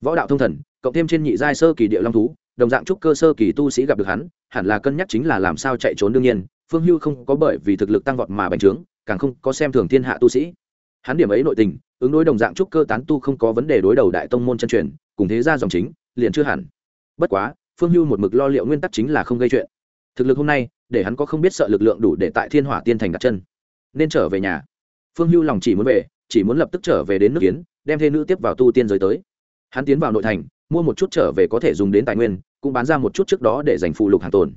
Võ đạo thông thần, cộng thêm trên nhị giai sơ kỳ địa long thú, đồng dạng trúc cơ sơ kỳ tu sĩ gặp được hắn, hẳn là cân nhắc chính là làm sao chạy trốn đương nhiên. Phương hưu không có bởi vì thực lực tăng vọt mà bành trướng, càng không có xem thường thiên hạ tu sĩ hắn điểm ấy nội tình, ứng đối đồng dạng trúc cơ tán tu không có vấn đề đối đầu đại tông môn chân truyền, cùng thế gia dòng chính, liền chưa hẳn. Bất quá, phương hưu một mực lo liệu nguyên tắc chính là không gây chuyện. Thực lực hôm nay, để hắn có không biết sợ lực lượng đủ để tại thiên hỏa tiên thành đặt chân. Nên trở về nhà. Phương hưu lòng chỉ muốn về, chỉ muốn lập tức trở về đến nước kiến, đem thê nữ tiếp vào tu tiên giới tới. Hắn tiến vào nội thành, mua một chút trở về có thể dùng đến tài nguyên, cũng bán ra một chút trước đó để dành phụ lục hàng tồn.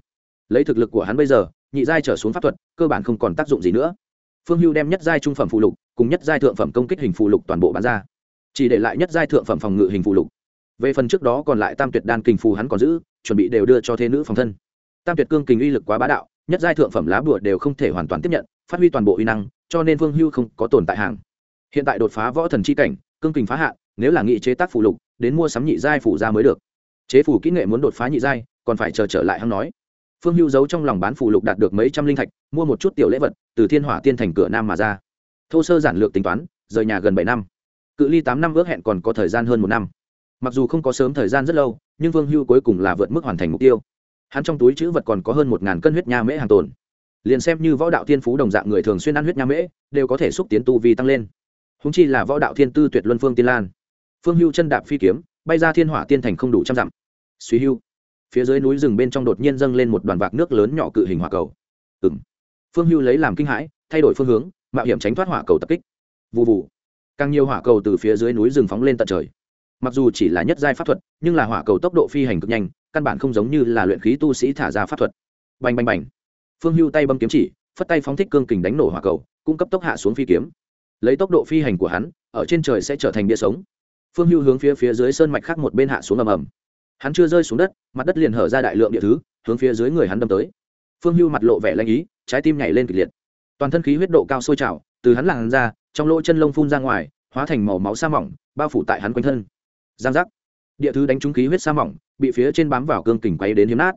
Lấy thực lực của hắn bây giờ, nhị giai trở xuống pháp thuật, cơ bản không còn tác dụng gì nữa phương hưu đem nhất giai trung phẩm phụ lục cùng nhất giai thượng phẩm công kích hình phụ lục toàn bộ bán ra. Chỉ để lại nhất giai thượng phẩm phòng ngự hình phụ lục. Về phần trước đó còn lại tam tuyệt đan kình phù hắn còn giữ, chuẩn bị đều đưa cho thế nữ phòng thân. Tam tuyệt cương kình uy lực quá bá đạo, nhất giai thượng phẩm lá bùa đều không thể hoàn toàn tiếp nhận, phát huy toàn bộ uy năng, cho nên phương hưu không có tồn tại hàng. Hiện tại đột phá võ thần c h i cảnh, cương kình phá hạn, nếu là nghị chế tác phụ lục, đến mua sắm nhị giai phủ ra mới được. Chế phủ kỹ nghệ muốn đột phá nhị giai, còn phải chờ trở lại hắn nói phương hưu giấu trong lòng bán phụ lục đạt được mấy trăm linh thạch, mua một chút tiểu lễ vật, từ thiên hỏa tiên thành cửa nam mà ra. Thô sơ giản lược tính toán, rời nhà gần bảy năm. Cự ly tám năm ước hẹn còn có thời gian hơn một năm. Mặc dù không có sớm thời gian rất lâu, nhưng vương hưu cuối cùng là vượt mức hoàn thành mục tiêu. Hắn trong túi chữ vật còn có hơn một ngàn cân huyết nha mễ hàng tồn. Liền xem như võ đạo thiên phú đồng dạng người thường xuyên ăn huyết nha mễ, đều có thể xúc tiến tu vi tăng lên. Húng chi là võ đạo thiên tư tuyệt luân phương tiên lan. Phương hưu chân đạp phi kiếm, bay ra thiên hỏa tiên thành không đủ trăm dặm. Suy hưu phía dưới núi rừng bên trong đột nhiên dâng lên một đoàn vạc nước lớn nhỏ cự hình hỏa cầu. Ừng phương hưu lấy làm kinh hãi, thay đổi phương hướng, mạo hiểm tránh thoát hỏa cầu tập kích. Vụ vụ càng nhiều hỏa cầu từ phía dưới núi rừng phóng lên tận trời. Mặc dù chỉ là nhất giai pháp thuật, nhưng là hỏa cầu tốc độ phi hành cực nhanh, căn bản không giống như là luyện khí tu sĩ thả ra pháp thuật. Bành bành bành. Phương hưu tay bấm kiếm chỉ, phất tay phóng thích cương kình đánh nổ hỏa cầu, cung cấp tốc hạ xuống phi kiếm. Lấy tốc độ phi hành của hắn, ở trên trời sẽ trở thành bia sống. Phương hưu hướng phía phía dưới sơn mạch khác một bên hạ xuống ầm ầm hắn chưa rơi xuống đất, mặt đất liền hở ra đại lượng địa thứ, hướng phía dưới người hắn đâm tới. Phương hưu mặt lộ vẻ lanh ý, trái tim nhảy lên kịch liệt. Toàn thân khí huyết độ cao sôi trào, từ hắn làn ra, trong lỗ chân lông phun ra ngoài, hóa thành màu máu sa mỏng, bao phủ tại hắn quanh thân. Giang giác. Địa thứ đánh trúng khí huyết sa mỏng, bị phía trên bám vào cương kình quay đến hiếm nát.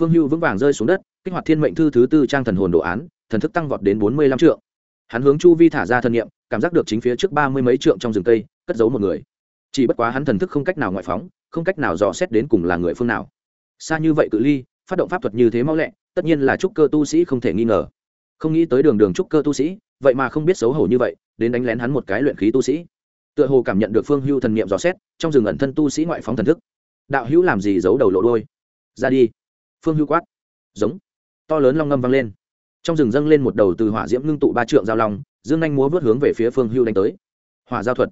Phương hưu vững vàng rơi xuống đất, kích hoạt thiên mệnh thư thứ tư trang thần hồn đồ án, thần thức tăng vọt đến bốn mươi lăm trượng. Hắn hướng chu vi thả ra thân nhiệm cảm giác được chính phía trước ba mươi mấy trượng trong rừng cây, cất giấu một người. Chỉ bất quá hắn thần thức không cách nào ngoại phóng không cách nào dò xét đến cùng là người phương nào. Xa như vậy cự ly, phát động pháp thuật như thế mau lẹ, tất nhiên là trúc cơ tu sĩ không thể nghi ngờ. Không nghĩ tới đường đường trúc cơ tu sĩ, vậy mà không biết xấu hổ như vậy, đến đánh lén hắn một cái luyện khí tu sĩ. Tựa hồ cảm nhận được phương hưu thần niệm dò xét, trong rừng ẩn thân tu sĩ ngoại phóng thần thức. Đạo hữu làm gì giấu đầu lộ đôi ra đi. Phương hưu quát. Giống. To lớn long ngâm vang lên. Trong rừng dâng lên một đầu từ hỏa diễm ngưng tụ ba trượng giao long, dương anh múa vớt hướng về phía phương hưu đánh tới. Hỏa giao thuật.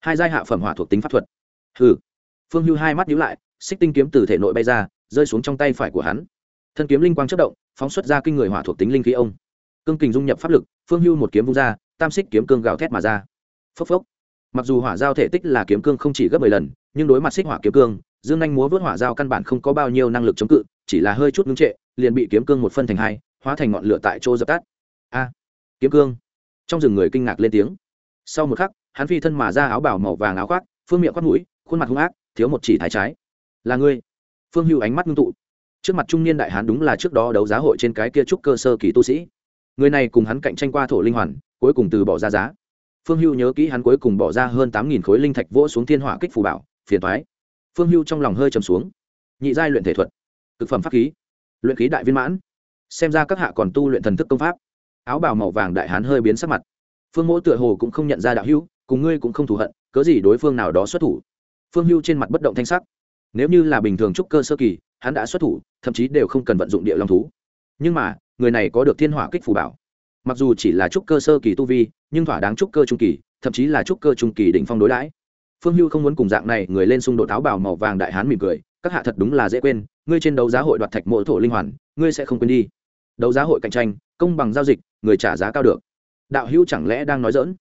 Hai giai hạ phẩm hỏa thuộc tính pháp thuật. Hừ phương hưu hai mắt nhíu lại, xích tinh kiếm từ thể nội bay ra, rơi xuống trong tay phải của hắn. Thân kiếm linh quang chất động, phóng xuất ra kinh người hỏa thuộc tính linh khí ông. Cương kình dung nhập pháp lực, phương hưu một kiếm vung ra, tam xích kiếm cương gào thét mà ra. Phốc phốc. Mặc dù hỏa giao thể tích là kiếm cương không chỉ gấp mười lần, nhưng đối mặt xích hỏa kiếm cương, dương anh múa vớt hỏa giao căn bản không có bao nhiêu năng lực chống cự, chỉ là hơi chút ngưng trệ, liền bị kiếm cương một phân thành hai, hóa thành ngọn lửa tại chỗ dập tắt. A. Kiếm cương. Trong rừng người kinh ngạc lên tiếng. Sau một khắc, hắn phi thân mà ra áo bảo màu vàng áo khoác, phương miệng khoác mũi, khuôn mặt hung ác thiếu một chỉ thái trái. Là ngươi. Phương hưu ánh mắt ngưng tụ. Trước mặt trung niên đại hán đúng là trước đó đấu giá hội trên cái kia trúc cơ sơ kỳ tu sĩ. Người này cùng hắn cạnh tranh qua thổ linh hoàn, cuối cùng từ bỏ ra giá. Phương hưu nhớ kỹ hắn cuối cùng bỏ ra hơn tám nghìn khối linh thạch vỗ xuống thiên hỏa kích phù bảo, phiền thoái phương hưu trong lòng hơi trầm xuống. Nhị giai luyện thể thuật thực phẩm pháp khí, luyện khí đại viên mãn. Xem ra các hạ còn tu luyện thần thức công pháp. Áo bào màu vàng đại hán hơi biến sắc mặt. Phương mỗ tựa hồ cũng không nhận ra đạo hữu, cùng ngươi cũng không thù hận, cớ gì đối phương nào đó xuất thủ phương hưu trên mặt bất động thanh sắc. Nếu như là bình thường trúc cơ sơ kỳ, hắn đã xuất thủ, thậm chí đều không cần vận dụng địa long thú. Nhưng mà, người này có được thiên hỏa kích phù bảo. Mặc dù chỉ là trúc cơ sơ kỳ tu vi, nhưng thỏa đáng trúc cơ trung kỳ, thậm chí là trúc cơ trung kỳ đỉnh phong đối đãi. Phương hưu không muốn cùng dạng này người lên xung đột áo bào màu vàng đại hán mỉm cười, các hạ thật đúng là dễ quên, ngươi trên đấu giá hội đoạt thạch mộ thổ linh hoàn, ngươi sẽ không quên đi. Đấu giá hội cạnh tranh, công bằng giao dịch, người trả giá cao được. Đạo hữu chẳng lẽ đang nói dỡn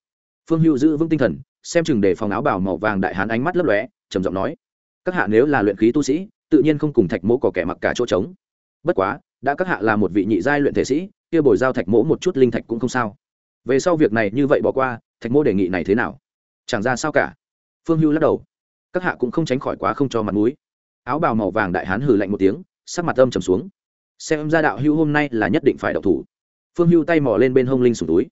phương hưu giữ vững tinh thần xem chừng để phòng áo bào màu vàng đại hán ánh mắt lấp lóe, trầm giọng nói, các hạ nếu là luyện khí tu sĩ, tự nhiên không cùng thạch mỗ có kẻ mặc cả chỗ trống. Bất quá, đã các hạ là một vị nhị giai luyện thể sĩ, kia bồi giao thạch mỗ một chút linh thạch cũng không sao. Về sau việc này như vậy bỏ qua, thạch mỗ đề nghị này thế nào? Chẳng ra sao cả. Phương hưu lắc đầu. Các hạ cũng không tránh khỏi quá không cho mặt mũi. Áo bào màu vàng đại hán hừ lạnh một tiếng, sắc mặt âm trầm xuống. Xem ra đạo hưu hôm nay là nhất định phải đậu thủ. Phương hưu tay mò lên bên hông linh sủng túi.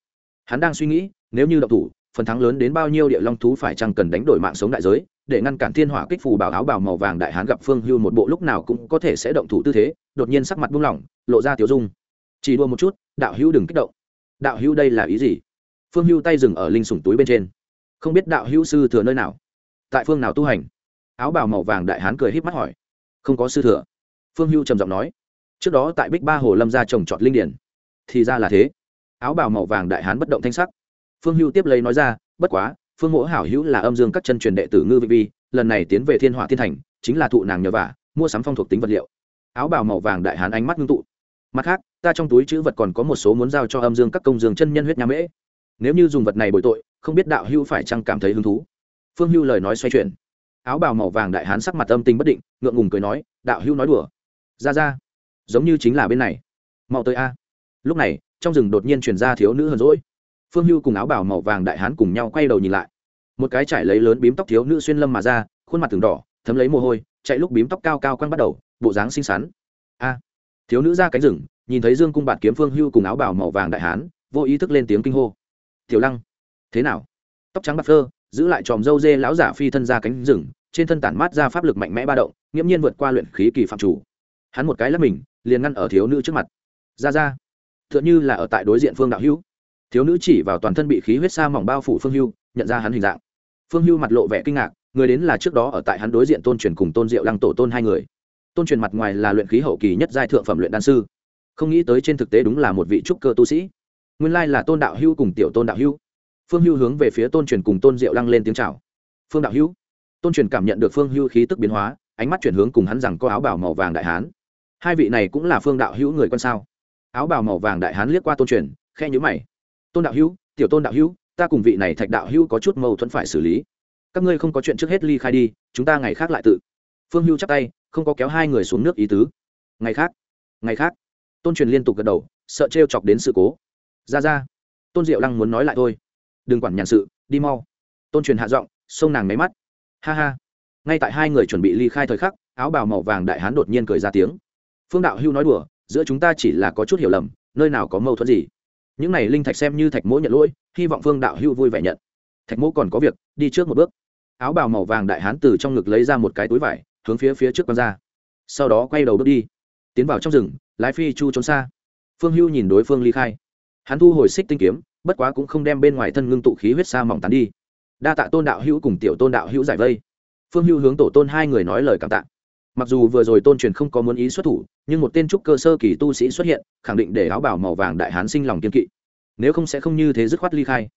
Hắn đang suy nghĩ, nếu như đậu thủ phần thắng lớn đến bao nhiêu địa long thú phải chăng cần đánh đổi mạng sống đại giới, để ngăn cản thiên hỏa kích phù bảo áo bào màu vàng đại hán gặp phương hưu một bộ lúc nào cũng có thể sẽ động thủ tư thế, đột nhiên sắc mặt buông lỏng, lộ ra tiểu dung. Chỉ đua một chút, đạo hữu đừng kích động. Đạo hữu đây là ý gì? Phương hưu tay dừng ở linh sủng túi bên trên. Không biết đạo hữu sư thừa nơi nào? Tại phương nào tu hành? Áo bào màu vàng đại hán cười híp mắt hỏi. Không có sư thừa. Phương hưu trầm giọng nói. Trước đó tại bích ba hồ lâm ra trồng trọt linh điển. Thì ra là thế. Áo bào màu vàng đại hán bất động thanh sắc phương hưu tiếp lấy nói ra, bất quá, phương mỗ hảo hữu là âm dương các chân truyền đệ tử ngư vị vi, lần này tiến về thiên hỏa thiên thành, chính là thụ nàng nhờ vả, mua sắm phong thuộc tính vật liệu. Áo bào màu vàng đại hán ánh mắt ngưng tụ. Mặt khác, ta trong túi chữ vật còn có một số muốn giao cho âm dương các công dương chân nhân huyết nham mễ. Nếu như dùng vật này bội tội, không biết đạo hưu phải chăng cảm thấy hứng thú? Phương hưu lời nói xoay chuyển. Áo bào màu vàng đại hán sắc mặt âm tình bất định, ngượng ngùng cười nói, đạo hưu nói đùa. Ra ra, giống như chính là bên này. Mau tới a. Lúc này, trong rừng đột nhiên chuyển ra thiếu nữ hờn rỗi phương hưu cùng áo bào màu vàng đại hán cùng nhau quay đầu nhìn lại. Một cái trải lấy lớn bím tóc thiếu nữ xuyên lâm mà ra, khuôn mặt từng đỏ, thấm lấy mồ hôi, chạy lúc bím tóc cao cao quăng bắt đầu, bộ dáng xinh xắn. A! Thiếu nữ ra cánh rừng, nhìn thấy dương cung bạt kiếm phương hưu cùng áo bào màu vàng đại hán, vô ý thức lên tiếng kinh hô. Tiểu lăng, thế nào? Tóc trắng bạc phơ, giữ lại tròm dâu dê lão giả phi thân ra cánh rừng, trên thân tản mát ra pháp lực mạnh mẽ ba động, nghiễm nhiên vượt qua luyện khí kỳ phạm chủ. Hắn một cái lắp mình, liền ngăn ở thiếu nữ trước mặt. Ra ra t h ư ợ n h ư là ở tại đối diện phương đạo hữu thiếu nữ chỉ vào toàn thân bị khí huyết sa mỏng bao phủ phương hưu, nhận ra hắn hình dạng. Phương hưu mặt lộ vẻ kinh ngạc, người đến là trước đó ở tại hắn đối diện tôn truyền cùng tôn diệu lăng tổ tôn hai người. Tôn truyền mặt ngoài là luyện khí hậu kỳ nhất giai thượng phẩm luyện đan sư. Không nghĩ tới trên thực tế đúng là một vị trúc cơ tu sĩ. Nguyên lai là tôn đạo hưu cùng tiểu tôn đạo hưu. Phương hưu hướng về phía tôn truyền cùng tôn diệu lăng lên tiếng c h à o phương đạo hưu. Tôn truyền cảm nhận được phương hưu khí tức biến hóa, ánh mắt chuyển hướng cùng hắn rằng có áo bảo màu vàng đại hán. Hai vị này cũng là phương đạo hữu người con sao? Áo bào màu vàng đại hán liếc qua tôn truyền khe nhữ mày tôn đạo hữu, tiểu tôn đạo hữu, ta cùng vị này thạch đạo hữu có chút mâu thuẫn phải xử lý. Các ngươi không có chuyện trước hết ly khai đi, chúng ta ngày khác lại tự. Phương hưu chắp tay, không có kéo hai người xuống nước ý tứ. Ngày khác ngày khác. Tôn truyền liên tục gật đầu, sợ t chọc đến sự cố. Ra ra. Tôn diệu lăng muốn nói lại thôi. Đừng quản nhàn sự, đi mau. Tôn truyền hạ giọng, xông nàng máy mắt. Ha ha. Ngay tại hai người chuẩn bị ly khai thời khắc, áo bào màu vàng đại hán đột nhiên cười ra tiếng. Phương đạo hưu nói đùa, giữa chúng ta chỉ là có chút hiểu lầm, nơi nào có mâu thuẫn gì? Những này linh thạch xem như thạch mỗ nhận lỗi, hy vọng phương đạo hưu vui vẻ nhận. Thạch mỗ còn có việc, đi trước một bước. Áo bào màu vàng đại hán từ trong ngực lấy ra một cái túi vải, hướng phía phía trước con ra. Sau đó quay đầu bước đi, tiến vào trong rừng, lái phi chu trốn xa. Phương hưu nhìn đối phương ly khai. Hắn thu hồi xích tinh kiếm, bất quá cũng không đem bên ngoài thân ngưng tụ khí huyết xa mỏng tán đi. Đa tạ tôn đạo hữu cùng tiểu tôn đạo hữu giải vây. Phương hưu hướng tổ tôn hai người nói lời cảm tạ mặc dù vừa rồi tôn truyền không có muốn ý xuất thủ, nhưng một tên trúc cơ sơ kỳ tu sĩ xuất hiện, khẳng định để áo bảo màu vàng đại hán sinh lòng kiên kỵ. Nếu không sẽ không như thế dứt khoát ly khai.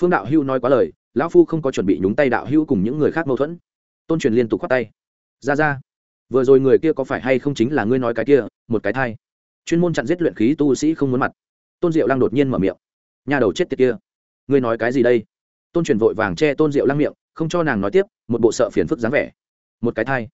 Phương đạo hưu nói quá lời, lão phu không có chuẩn bị nhúng tay đạo hưu cùng những người khác mâu thuẫn. Tôn truyền liên tục khoát tay. Ra ra, vừa rồi người kia có phải hay không chính là ngươi nói cái kia, một cái thai. Chuyên môn chặn giết luyện khí tu sĩ không muốn mặt. Tôn diệu lăng đột nhiên mở miệng. Nhà đầu chết tiệt kia, ngươi nói cái gì đây? Tôn truyền vội vàng che tôn diệu lăng miệng, không cho nàng nói tiếp, một bộ sợ phiền phức dáng vẻ. Một cái thai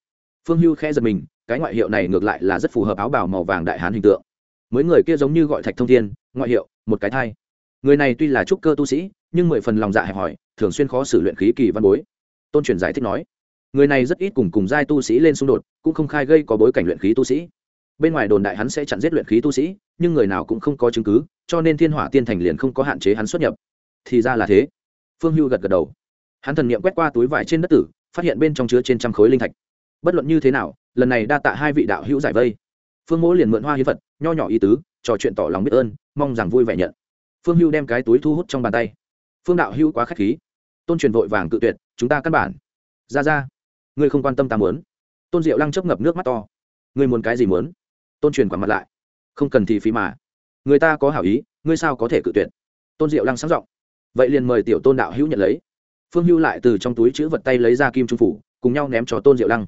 phương hưu khẽ giật mình, cái ngoại hiệu này ngược lại là rất phù hợp áo bào màu vàng đại hán hình tượng. Mấy người kia giống như gọi thạch thông thiên, ngoại hiệu, một cái thai. Người này tuy là trúc cơ tu sĩ, nhưng mười phần lòng dạ hẹp hòi, thường xuyên khó xử luyện khí kỳ văn bối. Tôn truyền giải thích nói, người này rất ít cùng cùng giai tu sĩ lên xung đột, cũng không khai gây có bối cảnh luyện khí tu sĩ. Bên ngoài đồn đại hắn sẽ chặn giết luyện khí tu sĩ, nhưng người nào cũng không có chứng cứ, cho nên thiên hỏa tiên thành liền không có hạn chế hắn xuất nhập. Thì ra là thế. Phương hưu gật gật đầu. Hắn thần nghiệm quét qua túi vải trên đất tử, phát hiện bên trong chứa trên trăm khối linh thạch bất luận như thế nào, lần này đa tạ hai vị đạo hữu giải vây. Phương mỗ liền mượn hoa hiến phật, nho nhỏ ý tứ, trò chuyện tỏ lòng biết ơn, mong rằng vui vẻ nhận. Phương hưu đem cái túi thu hút trong bàn tay. Phương đạo hữu quá k h á c h khí. Tôn truyền vội vàng tự tuyệt, chúng ta căn bản. Ra ra. Ngươi không quan tâm ta muốn. Tôn diệu lăng chấp ngập nước mắt to. Ngươi muốn cái gì muốn? Tôn truyền quản mặt lại. Không cần thì phí mà. Người ta có hảo ý, ngươi sao có thể cự tuyệt? Tôn diệu lăng sáng giọng. Vậy liền mời tiểu tôn đạo hữu nhận lấy. Phương hưu lại từ trong túi chữ vật tay lấy ra kim trung phủ, cùng nhau ném cho tôn diệu lăng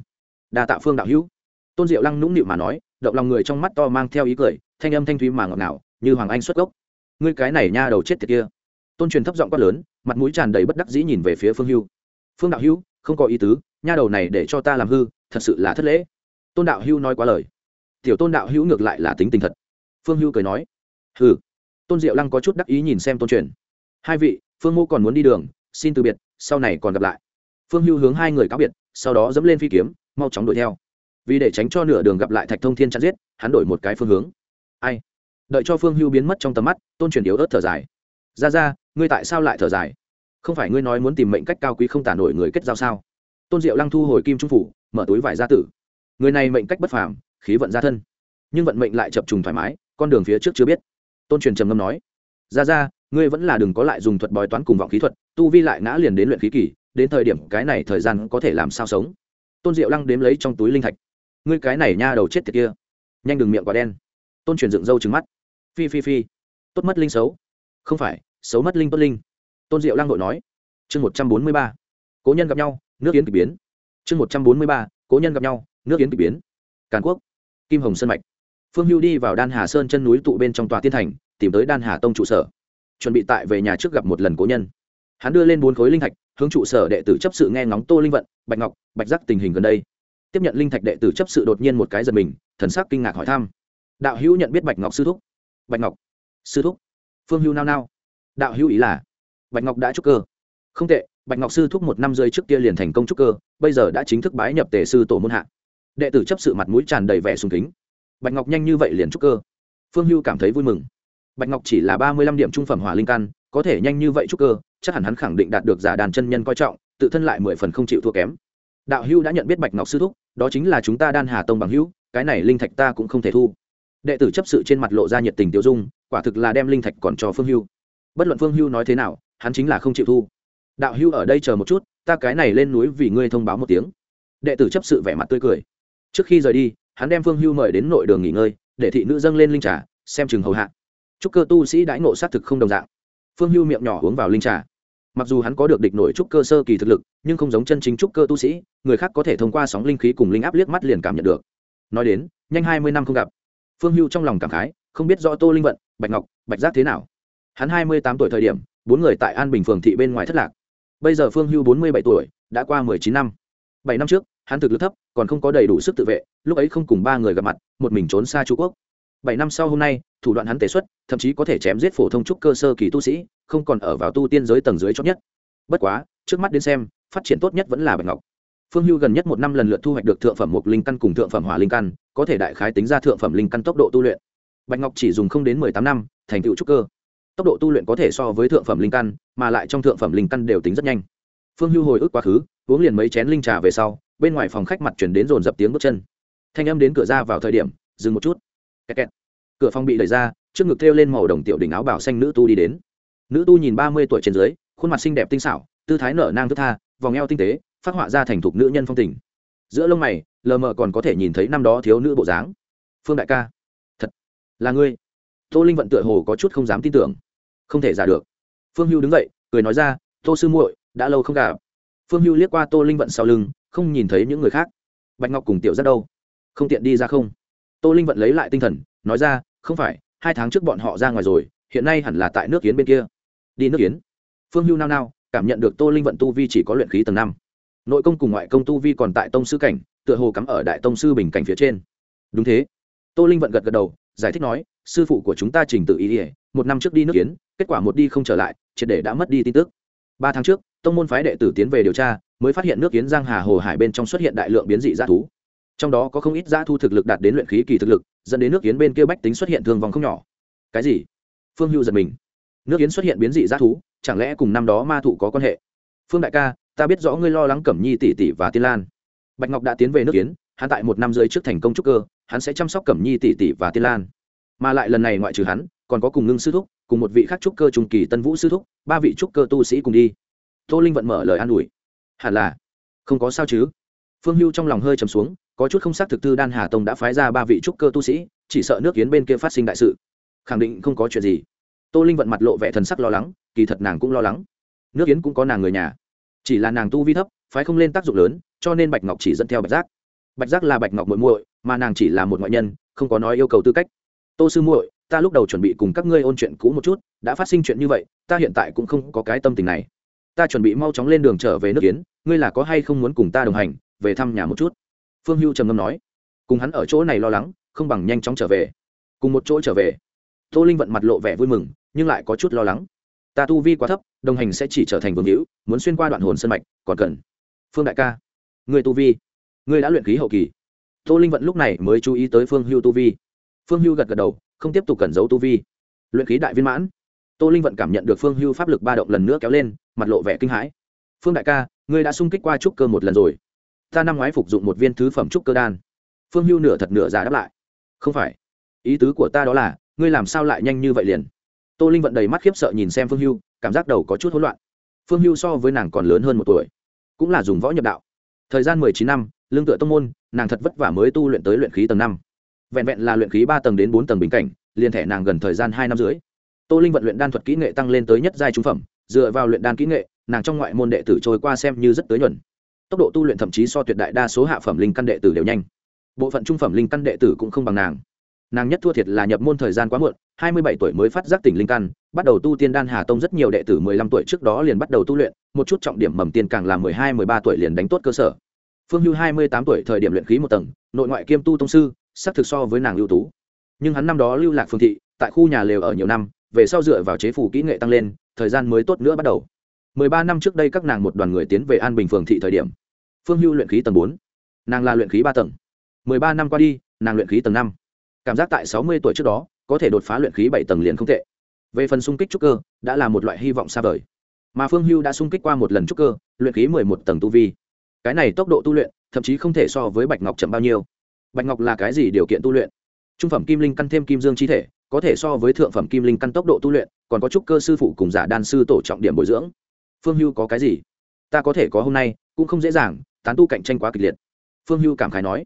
đa tạ phương đạo hữu. Tôn diệu lăng nũng nịu mà nói, động lòng người trong mắt to mang theo ý cười, thanh âm thanh thúy mà ngọt ngào, như hoàng anh xuất gốc. Ngươi cái này nha đầu chết tiệt kia. Tôn truyền thấp giọng quát lớn, mặt mũi tràn đầy bất đắc dĩ nhìn về phía phương hưu. Phương đạo hữu, không có ý tứ, nha đầu này để cho ta làm hư, thật sự là thất lễ. Tôn đạo hữu nói quá lời. Tiểu tôn đạo hữu ngược lại là tính tình thật. Phương hưu cười nói. Hừ. Tôn diệu lăng có chút đắc ý nhìn xem tôn truyền. Hai vị, phương mô còn muốn đi đường, xin từ biệt, sau này còn gặp lại. Phương hưu hướng hai người cáo biệt, sau đó dẫm lên phi kiếm mau chóng đuổi theo. Vì để tránh cho nửa đường gặp lại thạch thông thiên chặn giết, hắn đổi một cái phương hướng. Ai? Đợi cho phương hưu biến mất trong tầm mắt, tôn truyền yếu ớt thở dài. Ra ra, ngươi tại sao lại thở dài? Không phải ngươi nói muốn tìm mệnh cách cao quý không tả nổi người kết giao sao? Tôn diệu lăng thu hồi kim trung phủ, mở túi vải ra tử. Người này mệnh cách bất phàm, khí vận ra thân. Nhưng vận mệnh lại chập trùng thoải mái, con đường phía trước chưa biết. Tôn truyền trầm ngâm nói. Ra ra, ngươi vẫn là đừng có lại dùng thuật bói toán cùng vọng khí thuật, tu vi lại ngã liền đến luyện khí kỳ, đến thời điểm cái này thời gian có thể làm sao sống? Tôn diệu lăng đếm lấy trong túi linh thạch. Ngươi cái này nha đầu chết tiệt kia. Nhanh đừng miệng quả đen. Tôn truyền dựng râu trứng mắt. Phi phi phi. Tốt mất linh xấu. Không phải, xấu mất linh tốt linh. Tôn diệu lăng nội nói. Chương một trăm bốn mươi ba. Cố nhân gặp nhau, nước yến k ỳ biến. Chương một trăm bốn mươi ba. Cố nhân gặp nhau, nước yến k ỳ biến. Càn quốc. Kim hồng sơn mạch. Phương hưu đi vào đan hà sơn chân núi tụ bên trong tòa tiên thành, tìm tới đan hà tông trụ sở. Chuẩn bị tại về nhà trước gặp một lần cố nhân. Hắn đưa lên bốn khối linh thạch hướng trụ sở đệ tử chấp sự nghe ngóng tô linh vận, bạch ngọc, bạch giác tình hình gần đây. Tiếp nhận linh thạch đệ tử chấp sự đột nhiên một cái giật mình, thần sắc kinh ngạc hỏi thăm. Đạo hữu nhận biết bạch ngọc sư thúc. Bạch ngọc, sư thúc. Phương hưu nao nao. Đạo hữu ý là, bạch ngọc đã trúc cơ. Không tệ, bạch ngọc sư thúc một năm rơi trước kia liền thành công trúc cơ, bây giờ đã chính thức bái nhập tề sư tổ môn hạ. Đệ tử chấp sự mặt mũi tràn đầy vẻ sùng kính. Bạch ngọc nhanh như vậy liền trúc cơ. Phương hưu cảm thấy vui mừng. Bạch ngọc chỉ là ba mươi lăm điểm trung phẩm hỏa linh căn, có thể nhanh như vậy trúc cơ chắc hẳn hắn khẳng định đạt được giả đàn chân nhân coi trọng, tự thân lại mười phần không chịu thua kém. Đạo hưu đã nhận biết bạch ngọc sư thúc, đó chính là chúng ta đan hà tông bằng hữu, cái này linh thạch ta cũng không thể thu. Đệ tử chấp sự trên mặt lộ ra nhiệt tình tiêu dung, quả thực là đem linh thạch còn cho phương hưu. Bất luận phương hưu nói thế nào, hắn chính là không chịu thu. Đạo hưu ở đây chờ một chút, ta cái này lên núi vì ngươi thông báo một tiếng. Đệ tử chấp sự vẻ mặt tươi cười. Trước khi rời đi, hắn đem phương hưu mời đến nội đường nghỉ ngơi, để thị nữ dâng lên linh trà, xem chừng hầu hạ. Chúc cơ tu sĩ đãi ngộ sát thực không đồng dạng. Phương hưu miệng nhỏ uống vào linh trà mặc dù hắn có được địch nổi trúc cơ sơ kỳ thực lực, nhưng không giống chân chính trúc cơ tu sĩ, người khác có thể thông qua sóng linh khí cùng linh áp liếc mắt liền cảm nhận được. Nói đến, nhanh hai mươi năm không gặp. Phương hưu trong lòng cảm khái, không biết rõ tô linh vận, bạch ngọc, bạch giác thế nào. Hắn hai mươi tám tuổi thời điểm, bốn người tại an bình phường thị bên ngoài thất lạc. Bây giờ phương hưu bốn mươi bảy tuổi, đã qua mười chín năm. Bảy năm trước, hắn thực lực thấp, còn không có đầy đủ sức tự vệ, lúc ấy không cùng ba người gặp mặt, một mình trốn xa trung quốc. Bảy năm sau hôm nay, thủ đoạn hắn tế xuất, thậm chí có thể chém giết phổ thông trúc cơ sơ kỳ tu sĩ không còn ở vào tu tiên giới tầng dưới chót nhất. Bất quá, trước mắt đến xem, phát triển tốt nhất vẫn là bạch ngọc. Phương hưu gần nhất một năm lần lượt thu hoạch được thượng phẩm mục linh căn cùng thượng phẩm hỏa linh căn, có thể đại khái tính ra thượng phẩm linh căn tốc độ tu luyện. Bạch ngọc chỉ dùng không đến mười tám năm, thành tựu trúc cơ. Tốc độ tu luyện có thể so với thượng phẩm linh căn, mà lại trong thượng phẩm linh căn đều tính rất nhanh. Phương hưu hồi ức quá khứ, uống liền mấy chén linh trà về sau, bên ngoài phòng khách mặt chuyển đến dồn dập tiếng bước chân. Thanh âm đến cửa ra vào thời điểm, dừng một chút. Kẹt kẹt. cửa phòng bị đẩy ra, trước ngực thêu lên màu đồng tiểu đỉnh áo bảo xanh nữ tu đi đến nữ tu nhìn ba mươi tuổi trên dưới, khuôn mặt xinh đẹp tinh xảo, tư thái nở nang thức tha, vòng eo tinh tế, phát họa ra thành thục nữ nhân phong tình. Giữa lông mày, lờ mờ còn có thể nhìn thấy năm đó thiếu nữ bộ dáng. Phương đại ca, thật là ngươi. Tô linh vận tựa hồ có chút không dám tin tưởng. Không thể giả được. Phương hưu đứng dậy, cười nói ra, tô sư muội, đã lâu không gặp. Phương hưu liếc qua tô linh vận sau lưng, không nhìn thấy những người khác. Bạch ngọc cùng tiểu rất đâu? Không tiện đi ra không? Tô linh vận lấy lại tinh thần, nói ra, không phải, hai tháng trước bọn họ ra ngoài rồi, hiện nay hẳn là tại nước kiến bên kia đi nước yến, phương hưu nao nao cảm nhận được tô linh vận tu vi chỉ có luyện khí tầng năm. Nội công cùng ngoại công tu vi còn tại tông sư cảnh tựa hồ cắm ở đại tông sư bình cảnh phía trên. Đúng thế. Tô linh vận gật gật đầu giải thích nói sư phụ của chúng ta trình tự ý ỉa một năm trước đi nước yến, kết quả một đi không trở lại triệt để đã mất đi tin tức. Ba tháng trước tông môn phái đệ tử tiến về điều tra mới phát hiện nước yến giang hà hồ hải bên trong xuất hiện đại lượng biến dị g thú. Trong đó có không ít g thu thực lực đạt đến luyện khí kỳ thực lực dẫn đến nước yến bên kia bách tính xuất hiện thương vong không nhỏ. Cái gì? Phương hưu giật mình nước kiến xuất hiện biến dị g thú, chẳng lẽ cùng năm đó ma thụ có quan hệ? Phương đại ca, ta biết rõ ngươi lo lắng cẩm nhi tỷ tỷ và tiên lan. Bạch ngọc đã tiến về nước kiến hắn tại một năm rưỡi trước thành công trúc cơ, hắn sẽ chăm sóc cẩm nhi tỷ tỷ và tiên lan. Mà lại lần này ngoại trừ hắn, còn có cùng ngưng sư thúc, cùng một vị khác trúc cơ trung kỳ tân vũ sư thúc, ba vị trúc cơ tu sĩ cùng đi. Tô linh vận mở lời an ủi. Hẳn là. Không có sao chứ. Phương hưu trong lòng hơi trầm xuống, có chút không xác thực tư đan hà tông đã phái ra ba vị trúc cơ tu sĩ, chỉ sợ nước kiến bên kia phát sinh đại sự. Khẳng định không có chuyện gì tô linh vận mặt lộ vẻ thần sắc lo lắng, kỳ thật nàng cũng lo lắng. Nước kiến cũng có nàng người nhà. Chỉ là nàng tu vi thấp, phái không lên tác dụng lớn, cho nên bạch ngọc chỉ dẫn theo bạch giác. Bạch giác là bạch ngọc muội muội, mà nàng chỉ là một ngoại nhân, không có nói yêu cầu tư cách. Tô sư muội, ta lúc đầu chuẩn bị cùng các ngươi ôn chuyện cũ một chút, đã phát sinh chuyện như vậy, ta hiện tại cũng không có cái tâm tình này. Ta chuẩn bị mau chóng lên đường trở về nước kiến ngươi là có hay không muốn cùng ta đồng hành, về thăm nhà một chút? Phương hưu trầm ngâm nói. Cùng hắn ở chỗ này lo lắng, không bằng nhanh chóng trở về. Cùng một chỗ trở về. Tô linh vận mặt lộ vẻ vui mừng nhưng lại có chút lo lắng. Ta tu vi quá thấp, đồng hành sẽ chỉ trở thành vương hữu, muốn xuyên qua đoạn hồn sân mạch, còn cần phương đại ca. Người tu vi, người đã luyện khí hậu kỳ. Tô linh vận lúc này mới chú ý tới phương hưu tu vi. Phương hưu gật gật đầu, không tiếp tục cẩn giấu tu vi. Luyện khí đại viên mãn. Tô linh vận cảm nhận được phương hưu pháp lực ba động lần nữa kéo lên, mặt lộ vẻ kinh hãi. Phương đại ca, ngươi đã sung kích qua trúc cơ một lần rồi. Ta năm ngoái phục dụng một viên thứ phẩm trúc cơ đan. Phương hưu nửa thật nửa giả đáp lại. Không phải. Ý tứ của ta đó là, ngươi làm sao lại nhanh như vậy liền? Tô linh vận đầy mắt khiếp sợ nhìn xem phương hưu, cảm giác đầu có chút hỗn loạn. Phương hưu so với nàng còn lớn hơn một tuổi, cũng là dùng võ nhập đạo. Thời gian mười chín năm, lương tựa tông môn, nàng thật vất vả mới tu luyện tới luyện khí tầng năm. Vẹn vẹn là luyện khí ba tầng đến bốn tầng bình cảnh, liền thẻ nàng gần thời gian hai năm dưới tô linh vận luyện đan thuật kỹ nghệ tăng lên tới nhất giai trung phẩm, dựa vào luyện đan kỹ nghệ, nàng trong ngoại môn đệ tử trôi qua xem như rất tới nhuần tốc độ tu luyện thậm chí so tuyệt đại đa số hạ phẩm linh căn đệ tử đều nhanh. Bộ phận trung phẩm linh căn đệ tử cũng không bằng nàng nàng nhất thua thiệt là nhập môn thời gian quá muộn, hai mươi bảy tuổi mới phát giác tỉnh linh căn, bắt đầu tu tiên đan hà tông rất nhiều đệ tử mười lăm tuổi trước đó liền bắt đầu tu luyện, một chút trọng điểm mầm tiên càng là mười hai, mười ba tuổi liền đánh tốt cơ sở. Phương hưu hai mươi tám tuổi thời điểm luyện khí một tầng, nội ngoại kiêm tu tông sư sắc thực so với nàng ưu tú. Nhưng hắn năm đó lưu lạc phương thị, tại khu nhà lều ở nhiều năm, về sau dựa vào chế phủ kỹ nghệ tăng lên, thời gian mới tốt nữa bắt đầu. mười ba năm trước đây các nàng một đoàn người tiến về an bình phường thị thời điểm. Phương hưu luyện khí tầng bốn, nàng là luyện khí ba tầng. mười ba năm qua đi, nàng luyện khí tầng năm cảm giác tại sáu mươi tuổi trước đó, có thể đột phá luyện khí bảy tầng liền không tệ. Về phần xung kích trúc cơ, đã là một loại hy vọng xa vời. Mà phương hưu đã xung kích qua một lần trúc cơ, luyện khí mười một tầng tu vi. Cái này tốc độ tu luyện, thậm chí không thể so với bạch ngọc chậm bao nhiêu. Bạch ngọc là cái gì điều kiện tu luyện? Trung phẩm kim linh căn thêm kim dương chi thể, có thể so với thượng phẩm kim linh căn tốc độ tu luyện, còn có trúc cơ sư phụ cùng giả đan sư tổ trọng điểm bồi dưỡng. Phương hưu có cái gì? Ta có thể có hôm nay, cũng không dễ dàng, tán tu cạnh tranh quá kịch liệt. Phương hưu cảm khái nói.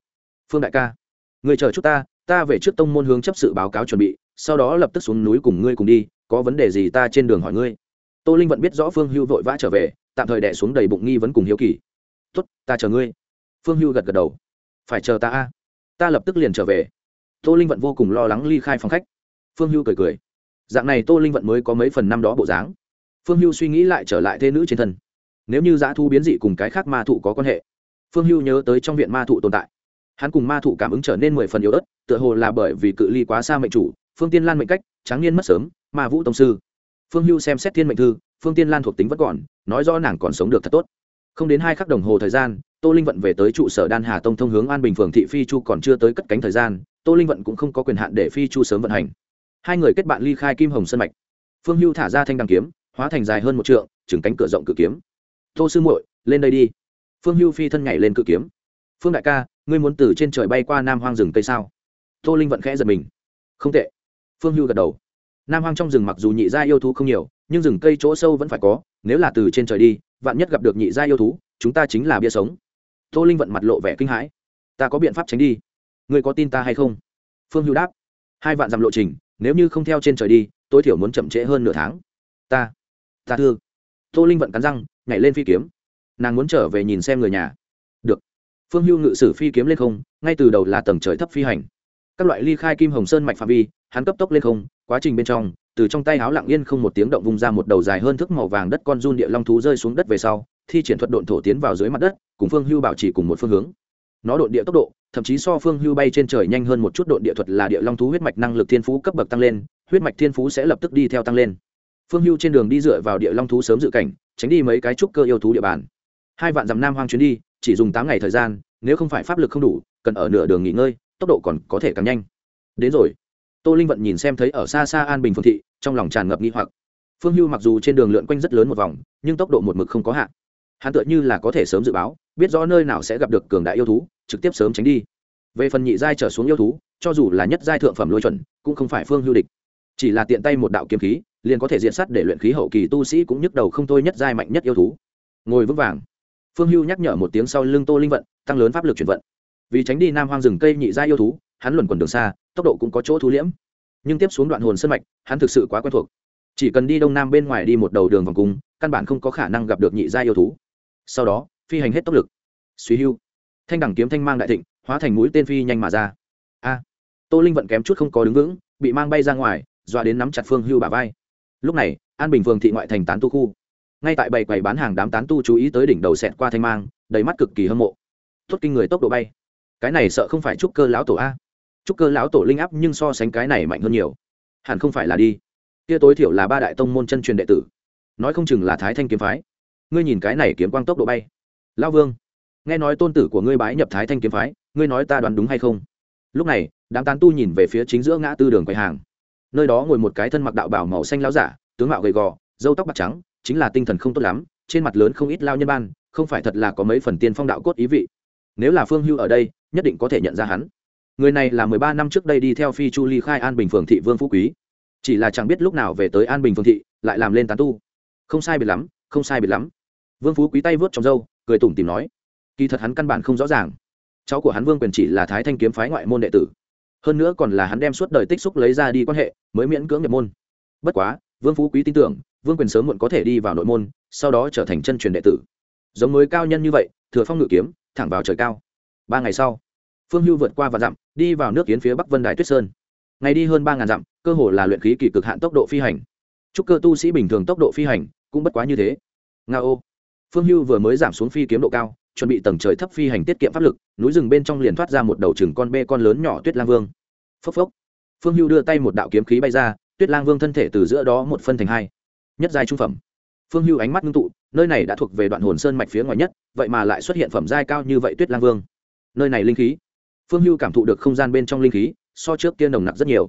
Phương đại ca, người chờ chút ta ta về trước tông môn hướng chấp sự báo cáo chuẩn bị sau đó lập tức xuống núi cùng ngươi cùng đi có vấn đề gì ta trên đường hỏi ngươi. Tô linh vẫn biết rõ phương hưu vội vã trở về tạm thời đẻ xuống đầy bụng nghi vấn cùng hiếu kỳ. Tuất, ta chờ ngươi. Phương hưu gật gật đầu. Phải chờ ta a. Ta lập tức liền trở về. Tô linh vận vô cùng lo lắng ly khai phòng khách. Phương hưu cười cười. Dạng này tô linh vận mới có mấy phần năm đó bộ dáng. Phương hưu suy nghĩ lại trở lại thế nữ trên thân. Nếu như dã thu biến dị cùng cái khác ma thụ có quan hệ phương hưu nhớ tới trong viện ma thụ tồn tại hắn cùng ma thụ cảm ứng trở nên mười phần yếu ớt, tựa hồ là bởi vì cự ly quá xa mệnh chủ, phương tiên lan mệnh cách, tráng niên mất sớm, ma vũ tông sư. Phương hưu xem xét thiên mệnh thư, phương tiên lan thuộc tính vẫn còn, nói rõ nàng còn sống được thật tốt. Không đến hai khắc đồng hồ thời gian, tô linh vận về tới trụ sở đan hà tông thông hướng an bình phường thị phi chu còn chưa tới cất cánh thời gian, tô linh vận cũng không có quyền hạn để phi chu sớm vận hành. Hai người kết bạn ly khai kim hồng sân mạch. Phương hưu thả ra thanh đăng kiếm, hóa thành dài hơn một trượng, chừng cánh cửa rộng cự kiếm. Tô sư muội, lên đây đi. Phương hưu phi thân nhảy lên cự kiếm phương đại ca, ngươi muốn từ trên trời bay qua nam hoang rừng cây sao? Tô linh vận khẽ giật mình. Không tệ. Phương hưu gật đầu. Nam hoang trong rừng mặc dù nhị gia yêu thú không nhiều, nhưng rừng cây chỗ sâu vẫn phải có, nếu là từ trên trời đi, vạn nhất gặp được nhị gia yêu thú, chúng ta chính là bia sống. Tô linh vận mặt lộ vẻ kinh hãi. Ta có biện pháp tránh đi. Ngươi có tin ta hay không? Phương hưu đáp. Hai vạn dặm lộ trình, nếu như không theo trên trời đi, tối thiểu muốn chậm trễ hơn nửa tháng. Ta ta thương tô linh vận cắn răng, nhảy lên phi kiếm. Nàng muốn trở về nhìn xem người nhà phương hưu ngự sử phi kiếm lên không, ngay từ đầu là tầng trời thấp phi hành. Các loại ly khai kim hồng sơn mạch phạm vi, hắn cấp tốc lên không, quá trình bên trong, từ trong tay áo lặng yên không một tiếng động vung ra một đầu dài hơn thước màu vàng đất con run địa long thú rơi xuống đất về sau, thi triển thuật độn thổ tiến vào dưới mặt đất, cùng phương hưu bảo trì cùng một phương hướng. Nó độn địa tốc độ, thậm chí so phương hưu bay trên trời nhanh hơn một chút độn địa thuật là địa long thú huyết mạch năng lực thiên phú cấp bậc tăng lên, huyết mạch thiên phú sẽ lập tức đi theo tăng lên. Phương hưu trên đường đi dựa vào địa long thú sớm dự cảnh, tránh đi mấy cái trúc cơ yêu thú địa bàn hai vạn dặm nam hoang chuyến đi, chỉ dùng tám ngày thời gian, nếu không phải pháp lực không đủ, cần ở nửa đường nghỉ ngơi, tốc độ còn có thể càng nhanh. Đến rồi. Tô linh vận nhìn xem thấy ở xa xa an bình phương thị, trong lòng tràn ngập nghi hoặc. Phương hưu mặc dù trên đường lượn quanh rất lớn một vòng, nhưng tốc độ một mực không có hạn hắn tựa như là có thể sớm dự báo, biết rõ nơi nào sẽ gặp được cường đại yêu thú, trực tiếp sớm tránh đi. Về phần nhị giai trở xuống yêu thú, cho dù là nhất giai thượng phẩm lôi chuẩn, cũng không phải phương hưu địch. Chỉ là tiện tay một đạo kiếm khí, liền có thể diện sắt để luyện khí hậu kỳ tu sĩ cũng nhức đầu không thôi nhất giai mạnh nhất yêu thú. Ngồi vững vàng phương hưu nhắc nhở một tiếng sau lưng tô linh vận, tăng lớn pháp lực chuyển vận. Vì tránh đi nam hoang rừng cây nhị giai yêu thú, hắn luẩn quẩn đường xa, tốc độ cũng có chỗ thu liễm. Nhưng tiếp xuống đoạn hồn sân mạch, hắn thực sự quá quen thuộc. Chỉ cần đi đông nam bên ngoài đi một đầu đường vòng cung, căn bản không có khả năng gặp được nhị gia yêu thú. Sau đó, phi hành hết tốc lực. Suy hưu. Thanh đẳng kiếm thanh mang đại thịnh, hóa thành mũi tên phi nhanh mà ra. A. Tô linh vận kém chút không có đứng vững, bị mang bay ra ngoài, dọa đến nắm chặt phương hưu bà vai. Lúc này, an bình phường thị ngoại thành tán tu khu ngay tại bầy quầy bán hàng đám tán tu chú ý tới đỉnh đầu xẹt qua thanh mang, đầy mắt cực kỳ hâm mộ. Thốt kinh người tốc độ bay. Cái này sợ không phải trúc cơ lão tổ a. Trúc cơ lão tổ linh áp nhưng so sánh cái này mạnh hơn nhiều. Hẳn không phải là đi. Kia tối thiểu là ba đại tông môn chân truyền đệ tử. Nói không chừng là thái thanh kiếm phái. Ngươi nhìn cái này kiếm quang tốc độ bay. Lão vương, nghe nói tôn tử của ngươi bái nhập thái thanh kiếm phái, ngươi nói ta đoán đúng hay không? Lúc này, đám tán tu nhìn về phía chính giữa ngã tư đường quầy hàng. Nơi đó ngồi một cái thân mặc đạo bảo màu xanh láo giả, tướng mạo gầy gò dâu tóc bạc trắng chính là tinh thần không tốt lắm, trên mặt lớn không ít lao nhân ban, không phải thật là có mấy phần tiên phong đạo cốt ý vị. Nếu là phương hưu ở đây, nhất định có thể nhận ra hắn. Người này là mười ba năm trước đây đi theo phi chu ly khai an bình phường thị vương phú quý. Chỉ là chẳng biết lúc nào về tới an bình phường thị, lại làm lên tán tu. Không sai biệt lắm, không sai biệt lắm. Vương phú quý tay vớt trong râu, cười tủm tìm nói, kỳ thật hắn căn bản không rõ ràng. Cháu của hắn vương quyền chỉ là thái thanh kiếm phái ngoại môn đệ tử. Hơn nữa còn là hắn đem suốt đời tích xúc lấy ra đi quan hệ, mới miễn cưỡng nhập môn. Bất quá vương phú quý tin tưởng, vương quyền sớm muộn có thể đi vào nội môn, sau đó trở thành chân truyền đệ tử. Giống mới cao nhân như vậy, thừa phong ngự kiếm, thẳng vào trời cao. Ba ngày sau, phương hưu vượt qua và dặm, đi vào nước kiến phía bắc vân đài tuyết sơn. Ngày đi hơn ba ngàn dặm, cơ hồ là luyện khí kỳ cực hạn tốc độ phi hành. Chúc cơ tu sĩ bình thường tốc độ phi hành cũng bất quá như thế. Nga ô. Phương hưu vừa mới giảm xuống phi kiếm độ cao, chuẩn bị tầng trời thấp phi hành tiết kiệm pháp lực, núi rừng bên trong liền thoát ra một đầu chừng con bê con lớn nhỏ tuyết lang vương. Phốc phốc. Phương hưu đưa tay một đạo kiếm khí bay ra tuyết lang vương thân thể từ giữa đó một phân thành hai. Nhất giai trung phẩm. Phương hưu ánh mắt ngưng tụ, nơi này đã thuộc về đoạn hồn sơn mạch phía ngoài nhất, vậy mà lại xuất hiện phẩm giai cao như vậy tuyết lang vương. Nơi này linh khí. Phương hưu cảm thụ được không gian bên trong linh khí, so trước kia nồng nặc rất nhiều.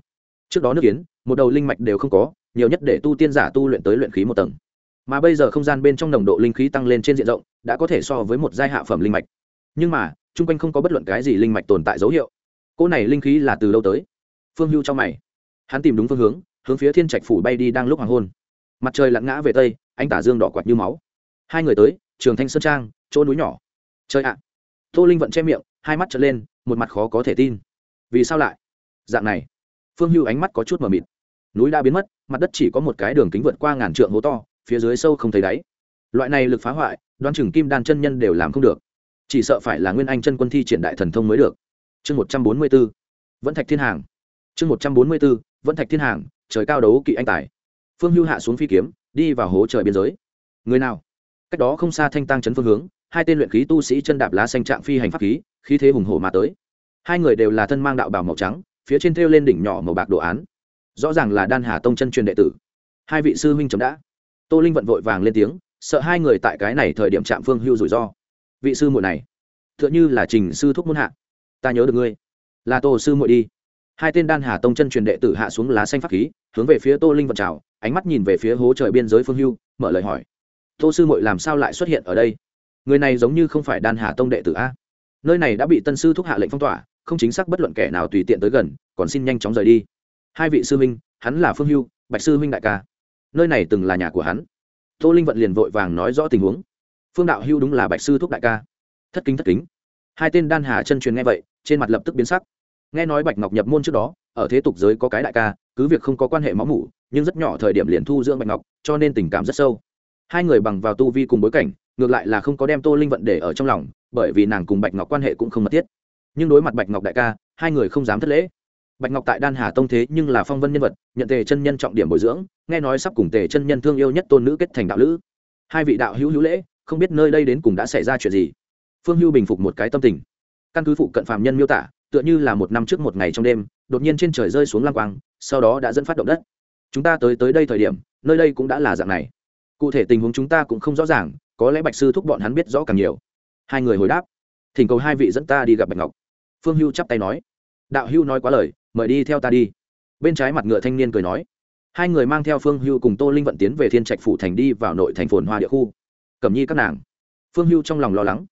Trước đó nước kiến, một đầu linh mạch đều không có, nhiều nhất để tu tiên giả tu luyện tới luyện khí một tầng. Mà bây giờ không gian bên trong nồng độ linh khí tăng lên trên diện rộng, đã có thể so với một giai hạ phẩm linh mạch. Nhưng mà, chung quanh không có bất luận cái gì linh mạch tồn tại dấu hiệu. Cỗ này linh khí là từ lâu tới? Phương hưu trong mày. Hắn tìm đúng phương hướng hướng phía thiên trạch phủ bay đi đang lúc hoàng hôn. Mặt trời lặn ngã về tây anh tả dương đỏ quạt như máu. Hai người tới, trường thanh sơn trang, chỗ núi nhỏ. Chơi ạ. Tô linh vận che miệng, hai mắt trở lên, một mặt khó có thể tin. Vì sao lại? Dạng này. Phương hưu ánh mắt có chút mờ mịt. Núi đã biến mất, mặt đất chỉ có một cái đường kính vượt qua ngàn trượng hố to, phía dưới sâu không thấy đáy. Loại này lực phá hoại, đoán chừng kim đan chân nhân đều làm không được. Chỉ sợ phải là nguyên anh chân quân thi triển đại thần thông mới được. Chương một trăm bốn mươi b ố vẫn thạch thiên hàng. Chương một trăm bốn mươi b ố vẫn thạch thiên hàng trời cao đấu kỵ anh tài. Phương hưu hạ xuống phi kiếm, đi vào hố trời biên giới. Người nào? Cách đó không xa thanh tăng chấn phương hướng, hai tên luyện khí tu sĩ chân đạp lá xanh trạng phi hành pháp khí khí thế hùng hổ mà tới. Hai người đều là thân mang đạo bào màu trắng, phía trên thêu lên đỉnh nhỏ màu bạc đồ án. Rõ ràng là đan hà tông chân truyền đệ tử. Hai vị sư huynh chấm đã. Tô linh vận vội vàng lên tiếng, sợ hai người tại cái này thời điểm chạm phương hưu rủi ro. Vị sư muội này t h ư ợ n h ư là trình sư thúc muôn hạ. Ta nhớ được ngươi. Là tô sư muội đi hai tên đan hà tông chân truyền đệ tử hạ xuống lá xanh pháp khí, hướng về phía tô linh vận trào ánh mắt nhìn về phía hố trời biên giới phương hưu, mở lời hỏi. Tô sư muội làm sao lại xuất hiện ở đây? Người này giống như không phải đan hà tông đệ tử a? Nơi này đã bị tân sư thúc hạ lệnh phong tỏa, không chính xác bất luận kẻ nào tùy tiện tới gần, còn xin nhanh chóng rời đi. Hai vị sư huynh, hắn là phương hưu, bạch sư huynh đại ca. Nơi này từng là nhà của hắn. Tô linh vận liền vội vàng nói rõ tình huống. Phương đạo hưu đúng là bạch sư thúc đại ca. Thất kính thất kính. Hai tên đan hà chân truyền nghe vậy, trên mặt lập tức biến sắc nghe nói bạch ngọc nhập môn trước đó, ở thế tục giới có cái đại ca, cứ việc không có quan hệ máu mủ, nhưng rất nhỏ thời điểm liền thu dưỡng bạch ngọc, cho nên tình cảm rất sâu. Hai người bằng vào tu vi cùng bối cảnh, ngược lại là không có đem tô linh vận để ở trong lòng, bởi vì nàng cùng bạch ngọc quan hệ cũng không mật thiết. Nhưng đối mặt bạch ngọc đại ca, hai người không dám thất lễ. Bạch ngọc tại đan hà tông thế nhưng là phong vân nhân vật, nhận tề chân nhân trọng điểm bồi dưỡng, nghe nói sắp cùng tề chân nhân thương yêu nhất tôn nữ kết thành đạo lữ. Hai vị đạo hữu hữu lễ, không biết nơi đây đến cùng đã xảy ra chuyện gì. Phương hưu bình phục một cái tâm tình. Căn cứ phụ cận phạm nhân miêu tả tựa như là một năm trước một ngày trong đêm, đột nhiên trên trời rơi xuống lang quang, sau đó đã dẫn phát động đất. Chúng ta tới tới đây thời điểm, nơi đây cũng đã là dạng này. Cụ thể tình huống chúng ta cũng không rõ ràng, có lẽ bạch sư thúc bọn hắn biết rõ càng nhiều. Hai người hồi đáp, thỉnh cầu hai vị dẫn ta đi gặp bạch ngọc. Phương hưu chắp tay nói, đạo hưu nói quá lời, mời đi theo ta đi. Bên trái mặt ngựa thanh niên cười nói, hai người mang theo phương hưu cùng tô linh vận tiến về thiên trạch phủ thành đi vào nội thành phồn hoa địa khu. Cẩm nhi các nàng. Phương hưu trong lòng lo lắng.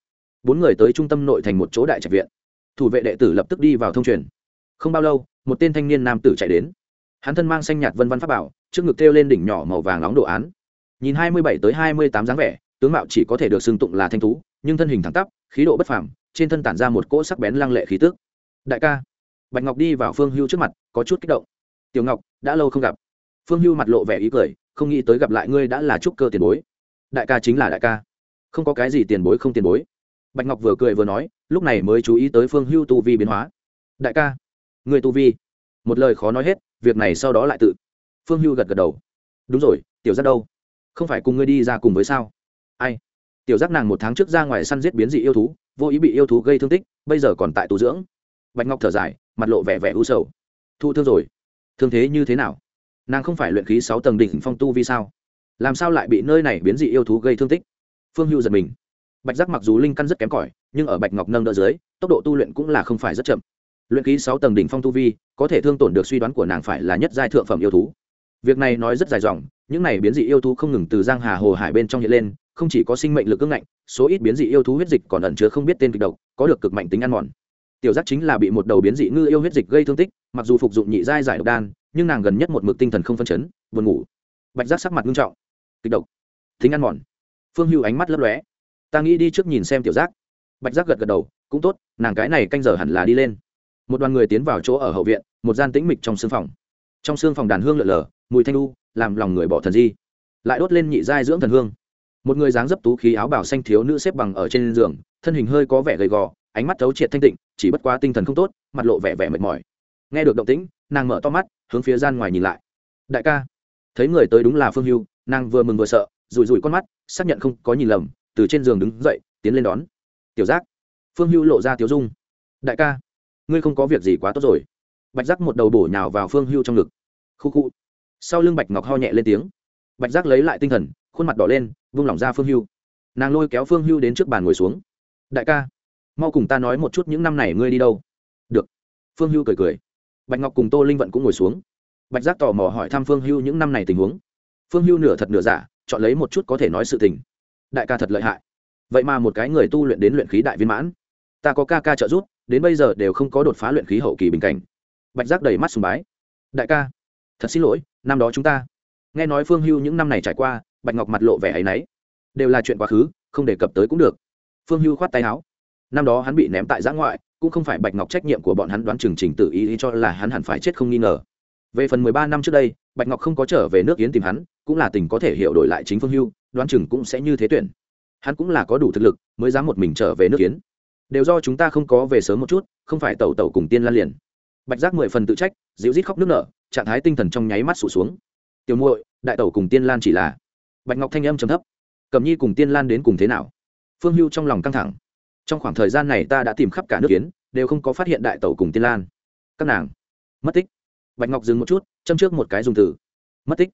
Bốn người tới trung tâm nội thành một chỗ đại trạch viện thủ vệ đệ tử lập tức đi vào thông truyền. Không bao lâu một tên thanh niên nam tử chạy đến. Hắn thân mang xanh nhạt vân văn pháp bảo trước ngực kêu lên đỉnh nhỏ màu vàng nóng đồ án. Nhìn hai mươi bảy tới hai mươi tám dáng vẻ tướng mạo chỉ có thể được xưng tụng là thanh tú nhưng thân hình thẳng tắp khí độ bất phẳng, trên thân tản ra một cỗ sắc bén lăng lệ khí tước đại ca. Bạch ngọc đi vào phương hưu trước mặt có chút kích động. Tiểu ngọc đã lâu không gặp. Phương hưu mặt lộ vẻ ý cười không nghĩ tới gặp lại ngươi đã là trúc cơ tiền bối. Đại ca chính là đại ca. Không có cái gì tiền bối không tiền bối bạch ngọc vừa cười vừa nói, lúc này mới chú ý tới phương hưu tu vi biến hóa. Đại ca, người tu vi. Một lời khó nói hết, việc này sau đó lại tự. Phương hưu gật gật đầu. Đúng rồi, tiểu giác đâu? Không phải cùng ngươi đi ra cùng với sao? Ai? Tiểu giác nàng một tháng trước ra ngoài săn giết biến dị yêu thú, vô ý bị yêu thú gây thương tích, bây giờ còn tại tu dưỡng. Bạch ngọc thở dài, mặt lộ vẻ vẻ u sầu. Thu thương rồi. Thương thế như thế nào? Nàng không phải luyện khí sáu tầng đỉnh phong tu vi sao? Làm sao lại bị nơi này biến dị yêu thú gây thương tích? Phương hưu giật mình bạch giác mặc dù linh căn rất kém cỏi, nhưng ở bạch ngọc nâng đỡ dưới, tốc độ tu luyện cũng là không phải rất chậm. Luyện ký sáu tầng đỉnh phong tu vi, có thể thương tổn được suy đoán của nàng phải là nhất giai thượng phẩm yêu thú. Việc này nói rất dài dòng, những này biến dị yêu thú không ngừng từ giang hà hồ hải bên trong hiện lên, không chỉ có sinh mệnh lực ưng ngạnh, số ít biến dị yêu thú huyết dịch còn ẩn chứa không biết tên kịch độc, có được cực mạnh tính ăn mòn. Tiểu giác chính là bị một đầu biến dị ngư yêu huyết dịch gây thương tích, mặc dù phục dụng nhị giai giải độc đan, nhưng nàng gần nhất một mực tinh thần không phân chấn, buồn ngủ. Bạch giác sắc mặt nghiêm trọng. Kịch độc. Tính ăn mòn. Phương hưu ánh mắt lấp lóe ta nghĩ đi trước nhìn xem tiểu giác. Bạch giác gật gật đầu, cũng tốt, nàng cái này canh giờ hẳn là đi lên. Một đoàn người tiến vào chỗ ở hậu viện, một gian tĩnh mịch trong xương phòng. Trong xương phòng đàn hương lợn lờ, mùi thanh lu làm lòng người bỏ thần di. Lại đốt lên nhị giai dưỡng thần hương. Một người dáng dấp tú khí áo bảo xanh thiếu nữ xếp bằng ở trên giường, thân hình hơi có vẻ gầy gò, ánh mắt thấu triệt thanh tịnh, chỉ bất quá tinh thần không tốt, mặt lộ vẻ vẻ mệt mỏi. Nghe được động tĩnh, nàng mở to mắt, hướng phía gian ngoài nhìn lại. Đại ca. Thấy người tới đúng là phương hưu, nàng vừa mừng vừa sợ, rủi rủi con mắt, xác nhận không có nhìn lầm từ trên giường đứng dậy, tiến lên đón. Tiểu giác. Phương hưu lộ ra tiếu dung. Đại ca, ngươi không có việc gì quá tốt rồi. Bạch giác một đầu bổ nhào vào phương hưu trong ngực. Khu khu. Sau lưng bạch ngọc ho nhẹ lên tiếng. Bạch giác lấy lại tinh thần, khuôn mặt đỏ lên, vung lỏng ra phương hưu nàng lôi kéo phương hưu đến trước bàn ngồi xuống. Đại ca, mau cùng ta nói một chút những năm này ngươi đi đâu? Được. Phương hưu cười cười. Bạch ngọc cùng tô linh vận cũng ngồi xuống. Bạch giác tò mò hỏi thăm phương hưu những năm này tình huống. Phương hưu nửa thật nửa giả, chọn lấy một chút có thể nói sự tình đại ca thật lợi hại. Vậy mà một cái người tu luyện đến luyện khí đại viên mãn. Ta có ca ca trợ giúp đến bây giờ đều không có đột phá luyện khí hậu kỳ bình cảnh. Bạch giác đầy mắt sùng bái. Đại ca thật xin lỗi năm đó chúng ta. Nghe nói phương hưu những năm này trải qua bạch ngọc mặt lộ vẻ áy náy. Đều là chuyện quá khứ không đề cập tới cũng được. Phương hưu khoát tay áo. Năm đó hắn bị ném tại giã ngoại cũng không phải bạch ngọc trách nhiệm của bọn hắn đoán chừng trình tự ý, ý cho là hắn hẳn phải chết không nghi ngờ. Về phần mười ba năm trước đây bạch ngọc không có trở về nước yến tìm hắn, cũng là tình có thể hiểu đổi lại chính phương hưu, đoán chừng cũng sẽ như thế tuyển. Hắn cũng là có đủ thực lực mới dám một mình trở về nước yến. Đều do chúng ta không có về sớm một chút, không phải tẩu tẩu cùng tiên lan liền. Bạch giác mười phần tự trách, dịu rít khóc nước nở, trạng thái tinh thần trong nháy mắt sụt xuống. Tiểu muội, đại tẩu cùng tiên lan chỉ là bạch ngọc thanh âm trầm thấp. Cầm nhi cùng tiên lan đến cùng thế nào? Phương hưu trong lòng căng thẳng. Trong khoảng thời gian này ta đã tìm khắp cả nước kiến đều không có phát hiện đại tẩu cùng tiên lan. Các nàng, mất tích bạch ngọc dừng một chút, châm trước một cái dùng từ. Mất tích.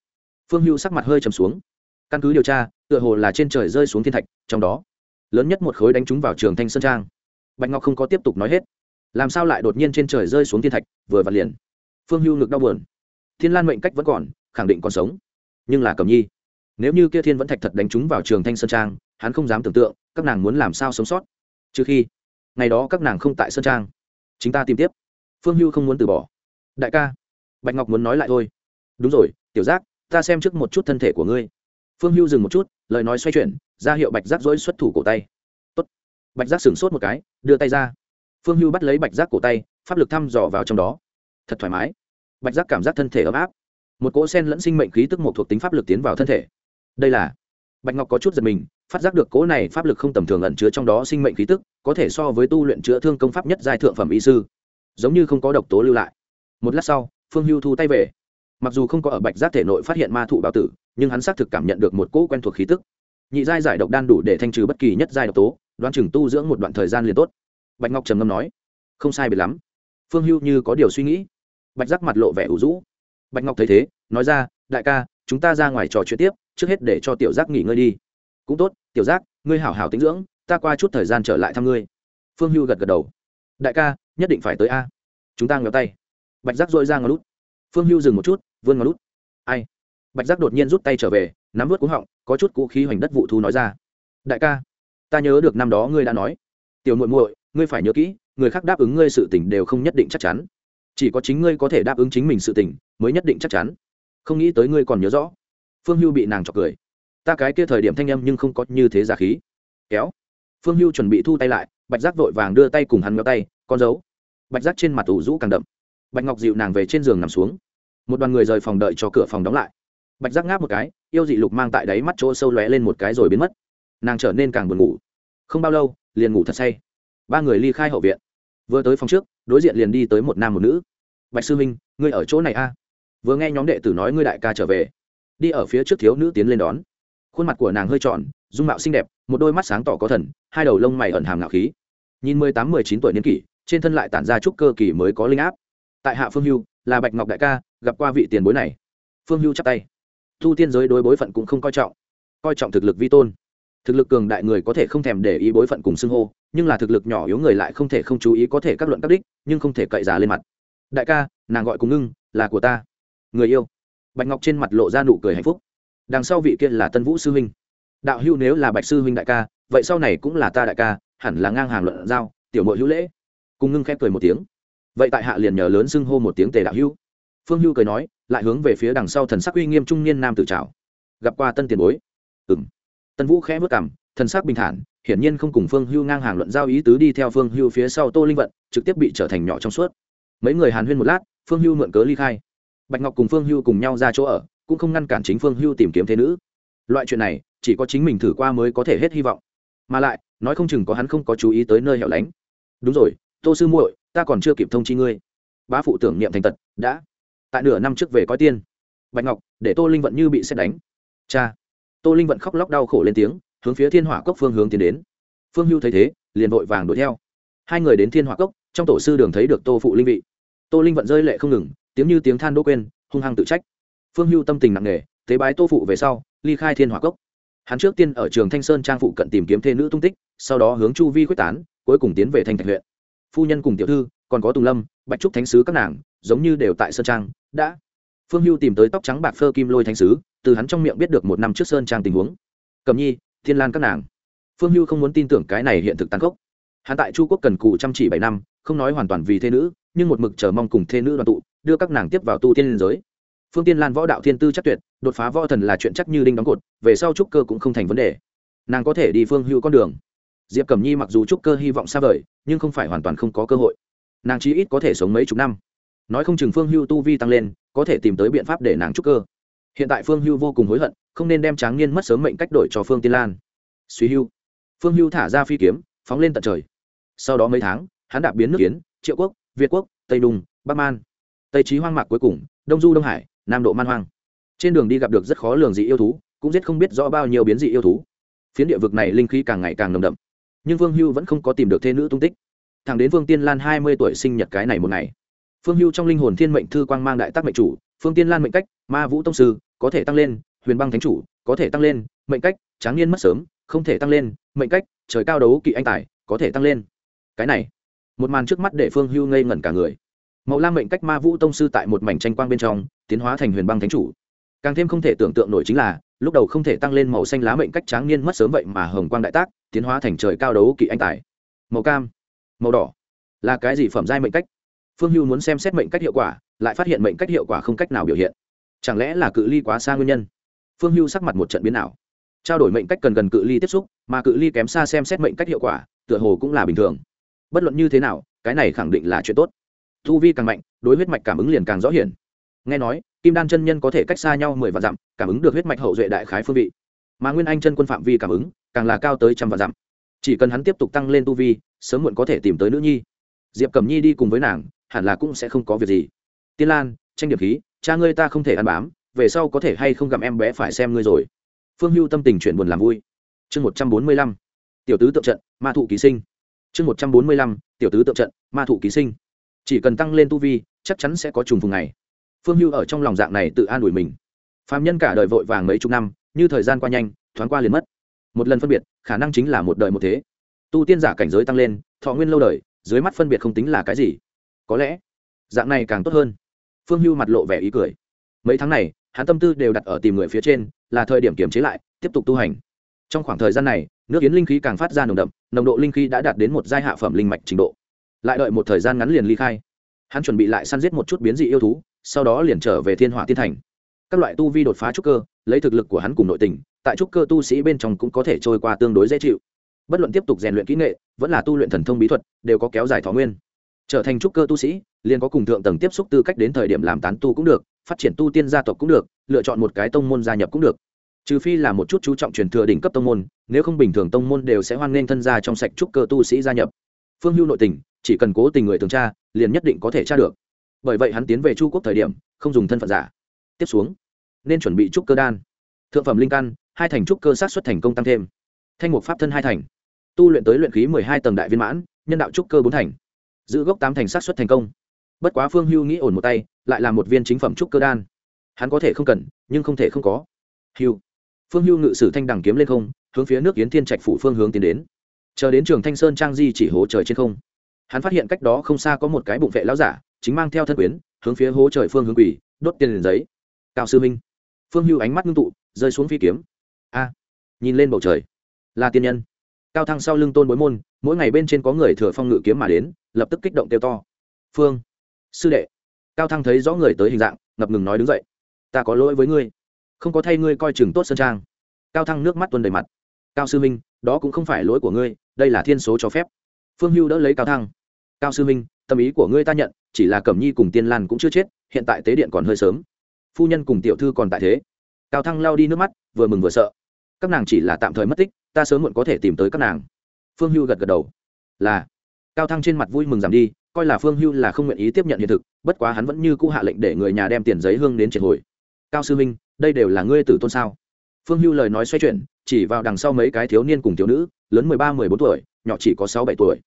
Phương hưu sắc mặt hơi trầm xuống. Căn cứ điều tra, tựa hồ là trên trời rơi xuống thiên thạch, trong đó, lớn nhất một khối đánh trúng vào trường thanh sơn trang. Bạch ngọc không có tiếp tục nói hết. Làm sao lại đột nhiên trên trời rơi xuống thiên thạch, vừa vặt liền. Phương hưu ngực đau buồn. Thiên lan mệnh cách vẫn còn, khẳng định còn sống. Nhưng là cầm nhi, nếu như kia thiên vẫn thạch thật đánh trúng vào trường thanh sơn trang, hắn không dám tưởng tượng, các nàng muốn làm sao sống sót. Trừ khi, ngày đó các nàng không tại sơn trang. Chính ta tìm tiếp. Phương hưu không muốn từ bỏ. Đại ca bạch ngọc muốn nói lại thôi. Đúng rồi, tiểu giác, ta xem trước một chút thân thể của ngươi. Phương hưu dừng một chút, lời nói xoay chuyển, ra hiệu bạch giác dỗi xuất thủ cổ tay. Tốt. bạch giác sửng sốt một cái, đưa tay ra. Phương hưu bắt lấy bạch giác cổ tay, pháp lực thăm dò vào trong đó. Thật thoải mái. Bạch giác cảm giác thân thể ấm áp. Một cỗ sen lẫn sinh mệnh khí tức một thuộc tính pháp lực tiến vào thân thể. Đây là bạch ngọc có chút giật mình, phát giác được cỗ này pháp lực không tầm thường ẩn chứa trong đó sinh mệnh khí tức, có thể so với tu luyện chữa thương công pháp nhất giai thượng phẩm y sư, giống như không có độc tố lưu lại. Một lát sau phương hưu thu tay về. Mặc dù không có ở bạch giác thể nội phát hiện ma thụ bảo tử, nhưng hắn xác thực cảm nhận được một cỗ quen thuộc khí tức. Nhị giai giải độc đan đủ để thanh trừ bất kỳ nhất giai độc tố, đoán chừng tu dưỡng một đoạn thời gian liền tốt. Bạch ngọc trầm ngâm nói, không sai biệt lắm. Phương hưu như có điều suy nghĩ. Bạch giác mặt lộ vẻ ủ rũ. Bạch ngọc thấy thế, nói ra, đại ca, chúng ta ra ngoài trò chuyện tiếp, trước hết để cho tiểu giác nghỉ ngơi đi. Cũng tốt, tiểu giác, ngươi hảo hảo tính dưỡng, ta qua chút thời gian trở lại thăm ngươi. Phương hưu gật gật đầu. Đại ca, nhất định phải tới a. Chúng ta ngéo tay bạch giác dội ra ngó lút. Phương hưu dừng một chút, vươn ngó lút. Ai? Bạch giác đột nhiên rút tay trở về, nắm vớt cúng họng, có chút cũ khí hoành đất vụ thu nói ra. Đại ca, ta nhớ được năm đó ngươi đã nói. Tiểu muội muội, ngươi phải nhớ kỹ, người khác đáp ứng ngươi sự tình đều không nhất định chắc chắn. Chỉ có chính ngươi có thể đáp ứng chính mình sự tình, mới nhất định chắc chắn. Không nghĩ tới ngươi còn nhớ rõ. Phương hưu bị nàng chọc cười. Ta cái kia thời điểm thanh âm nhưng không có như thế giả khí. Kéo. Phương hưu chuẩn bị thu tay lại, bạch giác vội vàng đưa tay cùng hắn ngéo tay, con dấu. Bạch giác trên mặt ủ rũ càng đậm bạch ngọc dịu nàng về trên giường nằm xuống. Một đoàn người rời phòng đợi cho cửa phòng đóng lại. Bạch giác ngáp một cái, yêu dị lục mang tại đáy mắt chỗ sâu lóe lên một cái rồi biến mất. Nàng trở nên càng buồn ngủ. Không bao lâu, liền ngủ thật say. Ba người ly khai hậu viện. Vừa tới phòng trước, đối diện liền đi tới một nam một nữ. Bạch sư minh ngươi ở chỗ này a? Vừa nghe nhóm đệ tử nói ngươi đại ca trở về, đi ở phía trước thiếu nữ tiến lên đón. Khuôn mặt của nàng hơi tròn, dung mạo xinh đẹp, một đôi mắt sáng tỏ có thần, hai đầu lông mày ẩn hàm ngạo khí. Nhìn mười tám, mười chín tuổi niên kỷ, trên thân lại tản ra chút cơ kỳ mới có linh áp tại hạ phương hưu là bạch ngọc đại ca gặp qua vị tiền bối này phương hưu chắp tay thu tiên giới đối bối phận cũng không coi trọng coi trọng thực lực vi tôn thực lực cường đại người có thể không thèm để ý bối phận cùng xưng hô nhưng là thực lực nhỏ yếu người lại không thể không chú ý có thể các luận các đích nhưng không thể cậy giá lên mặt đại ca nàng gọi cùng ngưng là của ta người yêu bạch ngọc trên mặt lộ ra nụ cười hạnh phúc đằng sau vị kia là tân vũ sư huynh đạo hữu nếu là bạch sư huynh đại ca vậy sau này cũng là ta đại ca hẳn là ngang hàng luận giao tiểu mội hữu lễ cùng ngưng khép cười một tiếng vậy tại hạ liền nhờ lớn xưng hô một tiếng tề đạo hữu. Phương hưu cười nói, lại hướng về phía đằng sau thần sắc uy nghiêm trung niên nam tử trào gặp qua tân tiền bối. Ừng tân vũ khẽ vất cảm thần sắc bình thản, hiển nhiên không cùng phương hưu ngang hàng luận giao ý tứ đi theo phương hưu phía sau tô linh vận, trực tiếp bị trở thành nhỏ trong suốt. Mấy người hàn huyên một lát, phương hưu mượn cớ ly khai. Bạch ngọc cùng phương hưu cùng nhau ra chỗ ở, cũng không ngăn cản chính phương hưu tìm kiếm thế nữ. Loại chuyện này, chỉ có chính mình thử qua mới có thể hết hy vọng. Mà lại, nói không chừng có hắn không có chú ý tới nơi hẻo lánh. Đúng rồi, tô sư muội ta còn chưa kịp thông chi ngươi. Bá phụ tưởng niệm thành tật, đã. Tại nửa năm trước về coi tiên, bạch ngọc, để tô linh vận như bị xét đánh. Cha. Tô linh vận khóc lóc đau khổ lên tiếng, hướng phía thiên hỏa cốc phương hướng tiến đến. Phương hưu thấy thế, liền vội vàng đuổi theo. Hai người đến thiên hỏa cốc, trong tổ sư đường thấy được tô phụ linh vị. Tô linh vận rơi lệ không ngừng, tiếng như tiếng than đỗ quên, hung hăng tự trách. Phương hưu tâm tình nặng nề, tế bái tô phụ về sau, ly khai thiên hỏa cốc. Hắn trước tiên ở trường thanh sơn trang phụ cận tìm kiếm thê nữ tung tích, sau đó hướng chu vi quyết tán, cuối cùng tiến về thanh thạch huyện phu nhân cùng tiểu thư, còn có tùng lâm, bạch trúc thánh sứ các nàng, giống như đều tại sơn trang, đã. Phương hưu tìm tới tóc trắng bạc phơ kim lôi thánh sứ, từ hắn trong miệng biết được một năm trước sơn trang tình huống. Cầm nhi, thiên lan các nàng. Phương hưu không muốn tin tưởng cái này hiện thực tàn khốc. Hắn tại chu quốc cần cù chăm chỉ bảy năm, không nói hoàn toàn vì thế nữ, nhưng một mực chờ mong cùng thế nữ đoàn tụ, đưa các nàng tiếp vào tu tiên liên giới. Phương tiên lan võ đạo thiên tư chắc tuyệt, đột phá võ thần là chuyện chắc như đinh đóng cột, về sau trúc cơ cũng không thành vấn đề. Nàng có thể đi phương hưu con đường diệp cẩm nhi mặc dù trúc cơ hy vọng xa vời, nhưng không phải hoàn toàn không có cơ hội. Nàng chí ít có thể sống mấy chục năm. Nói không chừng phương hưu tu vi tăng lên, có thể tìm tới biện pháp để nàng trúc cơ. Hiện tại phương hưu vô cùng hối hận, không nên đem tráng niên mất sớm mệnh cách đổi cho phương tiên lan. Suy hưu. Phương hưu thả ra phi kiếm, phóng lên tận trời. Sau đó mấy tháng, hắn đạp biến nước kiến triệu quốc, việt quốc, tây đùng, bắc man. Tây trí hoang mạc cuối cùng, đông du đông hải, nam độ man hoang. Trên đường đi gặp được rất khó lường dị yêu thú, cũng giết không biết rõ bao nhiêu biến dị yêu thú. Phiến địa vực này linh khí càng ngày càng nồng đậm nhưng vương hưu vẫn không có tìm được thê nữ tung tích. Thằng đến vương tiên lan hai mươi tuổi sinh nhật cái này một ngày, phương hưu trong linh hồn thiên mệnh thư quang mang đại tác mệnh chủ, phương tiên lan mệnh cách, ma vũ tông sư, có thể tăng lên, huyền băng thánh chủ, có thể tăng lên, mệnh cách, tráng niên mất sớm, không thể tăng lên, mệnh cách, trời cao đấu kỵ anh tài, có thể tăng lên. Cái này, một màn trước mắt để phương hưu ngây ngẩn cả người. Mậu lam mệnh cách ma vũ tông sư tại một mảnh tranh quang bên trong, tiến hóa thành huyền băng thánh chủ. Càng thêm không thể tưởng tượng nổi chính là, lúc đầu không thể tăng lên màu xanh lá mệnh cách tráng niên mất sớm vậy mà hồng quang đại tác tiến hóa thành trời cao đấu kỵ anh tài. Màu cam, màu đỏ, là cái gì phẩm giai mệnh cách? Phương hưu muốn xem xét mệnh cách hiệu quả, lại phát hiện mệnh cách hiệu quả không cách nào biểu hiện. Chẳng lẽ là cự ly quá xa nguyên nhân? Phương hưu sắc mặt một trận biến nào trao đổi mệnh cách cần gần cự ly tiếp xúc, mà cự ly kém xa xem xét mệnh cách hiệu quả, tựa hồ cũng là bình thường. Bất luận như thế nào, cái này khẳng định là chuyện tốt. Thu vi càng mạnh, đối huyết mạch cảm ứng liền càng rõ hiển. Nghe nói, kim đan chân nhân có thể cách xa nhau mười vạn dặm, cảm ứng được huyết mạch hậu duệ đại khái phương vị. Mà nguyên anh chân quân phạm vi cảm ứng càng là cao tới trăm vạn dặm. Chỉ cần hắn tiếp tục tăng lên tu vi, sớm muộn có thể tìm tới nữ nhi. Diệp cẩm nhi đi cùng với nàng, hẳn là cũng sẽ không có việc gì. Tiên lan, tranh điểm khí, cha ngươi ta không thể ăn bám, về sau có thể hay không gặp em bé phải xem ngươi rồi. Phương hưu tâm tình chuyện buồn làm vui. Chương một trăm bốn mươi lăm, tiểu tứ tượng trận, ma thụ ký sinh. Chương một trăm bốn mươi lăm, tiểu tứ tượng trận, ma thụ ký sinh. Chỉ cần tăng lên tu vi, chắc chắn sẽ có trùng phùng này phương hưu ở trong lòng dạng này tự an ủi mình. Phạm nhân cả đời vội vàng mấy chục năm, như thời gian qua nhanh, thoáng qua liền mất một lần phân biệt, khả năng chính là một đời một thế. Tu tiên giả cảnh giới tăng lên, thọ nguyên lâu đời, dưới mắt phân biệt không tính là cái gì. Có lẽ, dạng này càng tốt hơn. Phương hưu mặt lộ vẻ ý cười. Mấy tháng này, hắn tâm tư đều đặt ở tìm người phía trên, là thời điểm kiềm chế lại, tiếp tục tu hành. Trong khoảng thời gian này, nước yến linh khí càng phát ra nồng đậm, nồng độ linh khí đã đạt đến một giai hạ phẩm linh mạch trình độ. Lại đợi một thời gian ngắn liền ly khai. Hắn chuẩn bị lại săn giết một chút biến dị yêu thú, sau đó liền trở về thiên hỏa tiên thành. Các loại tu vi đột phá trúc cơ, lấy thực lực của hắn cùng nội tình tại trúc cơ tu sĩ bên trong cũng có thể trôi qua tương đối dễ chịu. Bất luận tiếp tục rèn luyện kỹ nghệ, vẫn là tu luyện thần thông bí thuật, đều có kéo dài thọ nguyên. Trở thành trúc cơ tu sĩ, liền có cùng thượng tầng tiếp xúc tư cách đến thời điểm làm tán tu cũng được, phát triển tu tiên gia tộc cũng được, lựa chọn một cái tông môn gia nhập cũng được. Trừ phi là một chút chú trọng truyền thừa đỉnh cấp tông môn, nếu không bình thường tông môn đều sẽ hoan nghênh thân gia trong sạch trúc cơ tu sĩ gia nhập. Phương hưu nội tình, chỉ cần cố tình người thường tra, liền nhất định có thể tra được. Bởi vậy hắn tiến về chu quốc thời điểm, không dùng thân phận giả. Tiếp xuống, nên chuẩn bị trúc cơ đan. Thượng phẩm linh căn hai thành trúc cơ sát xuất thành công tăng thêm. Thanh mục pháp thân hai thành. Tu luyện tới luyện khí mười hai tầng đại viên mãn, nhân đạo trúc cơ bốn thành. Giữ gốc tám thành sát xuất thành công. Bất quá phương hưu nghĩ ổn một tay, lại là một viên chính phẩm trúc cơ đan. Hắn có thể không cần, nhưng không thể không có. Hưu. Phương hưu ngự sử thanh đằng kiếm lên không, hướng phía nước yến thiên trạch phủ phương hướng tiến đến. Chờ đến trường thanh sơn trang di chỉ hố trời trên không, hắn phát hiện cách đó không xa có một cái bụng vệ lão giả, chính mang theo thân quyến, hướng phía hố trời phương hướng quỷ đốt tiền liền giấy. Cao sư minh. Phương hưu ánh mắt ngưng tụ, rơi xuống phi kiếm a, nhìn lên bầu trời. Là tiên nhân. Cao thăng sau lưng tôn bối môn, mỗi ngày bên trên có người thừa phong ngự kiếm mà đến, lập tức kích động kêu to. Phương, sư đệ. Cao thăng thấy rõ người tới hình dạng, ngập ngừng nói đứng dậy. Ta có lỗi với ngươi. Không có thay ngươi coi chừng tốt sơn trang. Cao thăng nước mắt tuân đầy mặt. Cao sư minh, đó cũng không phải lỗi của ngươi, đây là thiên số cho phép. Phương hưu đỡ lấy cao thăng. Cao sư minh, tâm ý của ngươi ta nhận, chỉ là cẩm nhi cùng tiên lan cũng chưa chết, hiện tại tế điện còn hơi sớm. Phu nhân cùng tiểu thư còn tại thế. Cao thăng lao đi nước mắt, vừa mừng vừa sợ các nàng chỉ là tạm thời mất tích, ta sớm muộn có thể tìm tới các nàng. Phương hưu gật gật đầu. Là. Cao thăng trên mặt vui mừng giảm đi, coi là phương hưu là không nguyện ý tiếp nhận hiện thực, bất quá hắn vẫn như cũ hạ lệnh để người nhà đem tiền giấy hương đến triệt hồi. Cao sư minh đây đều là ngươi tử tôn sao? Phương hưu lời nói xoay chuyển, chỉ vào đằng sau mấy cái thiếu niên cùng thiếu nữ, lớn mười ba, mười bốn tuổi, nhỏ chỉ có sáu, bảy tuổi.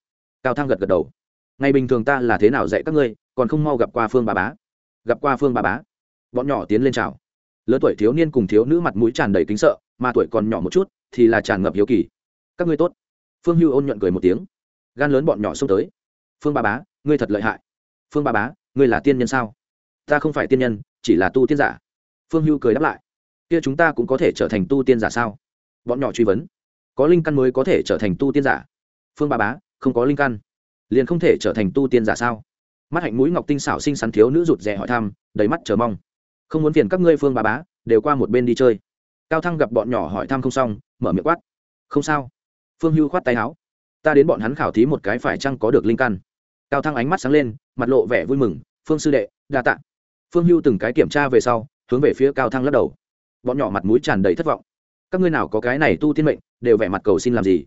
Cao thăng gật gật đầu. Ngày bình thường ta là thế nào dạy các ngươi, còn không mau gặp qua phương bà bá. Gặp qua phương bà bá. Bọn nhỏ tiến lên chào. Lớn tuổi thiếu niên cùng thiếu nữ mặt mũi tràn đầy kính sợ mà tuổi còn nhỏ một chút, thì là tràn ngập hiếu kỳ. Các ngươi tốt. Phương hưu ôn nhuận cười một tiếng. Gan lớn bọn nhỏ xông tới. Phương ba bá, ngươi thật lợi hại. Phương ba bá, ngươi là tiên nhân sao? Ta không phải tiên nhân, chỉ là tu tiên giả. Phương hưu cười đáp lại. Kia chúng ta cũng có thể trở thành tu tiên giả sao? Bọn nhỏ truy vấn. Có linh căn mới có thể trở thành tu tiên giả. Phương ba bá, không có linh căn, liền không thể trở thành tu tiên giả sao? Mắt hạnh mũi ngọc tinh xảo xinh xắn thiếu nữ rụt rè hỏi thăm, đầy mắt chờ mong. Không muốn phiền các ngươi, phương ba bá, đều qua một bên đi chơi cao thăng gặp bọn nhỏ hỏi thăm không xong, mở miệng quát. Không sao. Phương hưu khoát tay áo. Ta đến bọn hắn khảo thí một cái phải chăng có được linh căn. Cao thăng ánh mắt sáng lên, mặt lộ vẻ vui mừng. Phương sư đệ, đa t ạ phương hưu từng cái kiểm tra về sau, hướng về phía cao thăng lắc đầu. Bọn nhỏ mặt mũi tràn đầy thất vọng. Các ngươi nào có cái này tu tiên mệnh, đều vẻ mặt cầu xin làm gì?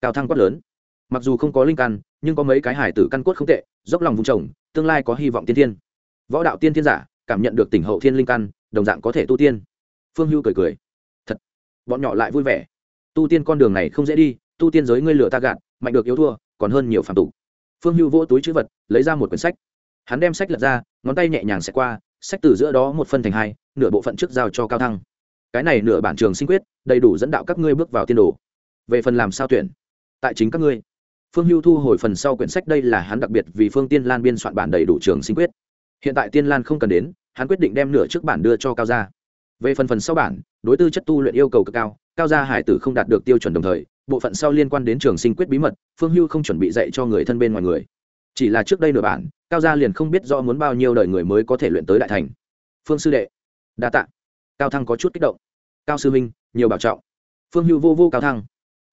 Cao thăng quát lớn. Mặc dù không có linh căn, nhưng có mấy cái hải tử căn cốt không tệ, dốc lòng vùng trồng, tương lai có hy vọng tiên thiên. Võ đạo tiên thiên giả, cảm nhận được tỉnh hậu thiên linh căn, đồng dạng có thể tu tiên. Phương hưu cười cười bọn nhỏ lại vui vẻ. Tu tiên con đường này không dễ đi, tu tiên giới ngươi lửa ta gạt, mạnh được yếu thua, còn hơn nhiều phạm tục. Phương hưu vỗ túi chữ vật, lấy ra một quyển sách. Hắn đem sách lật ra, ngón tay nhẹ nhàng xẹt qua, sách từ giữa đó một phân thành hai, nửa bộ phận trước giao cho cao thăng. Cái này nửa bản trường sinh quyết, đầy đủ dẫn đạo các ngươi bước vào tiên đồ. Về phần làm sao tuyển? Tại chính các ngươi. Phương hưu thu hồi phần sau quyển sách, đây là hắn đặc biệt vì phương tiên lan biên soạn bản đầy đủ trường sinh quyết. Hiện tại tiên lan không cần đến, hắn quyết định đem nửa trước bản đưa cho cao gia về phần phần sau bản, đối tư chất tu luyện yêu cầu cực cao cao gia hải tử không đạt được tiêu chuẩn đồng thời, bộ phận sau liên quan đến trường sinh quyết bí mật, phương hưu không chuẩn bị dạy cho người thân bên ngoài người. Chỉ là trước đây nửa bản, cao gia liền không biết do muốn bao nhiêu đời người mới có thể luyện tới đại thành. Phương sư đệ, đa tạ. Cao thăng có chút kích động. Cao sư minh nhiều bảo trọng. Phương hưu vô vô cao thăng.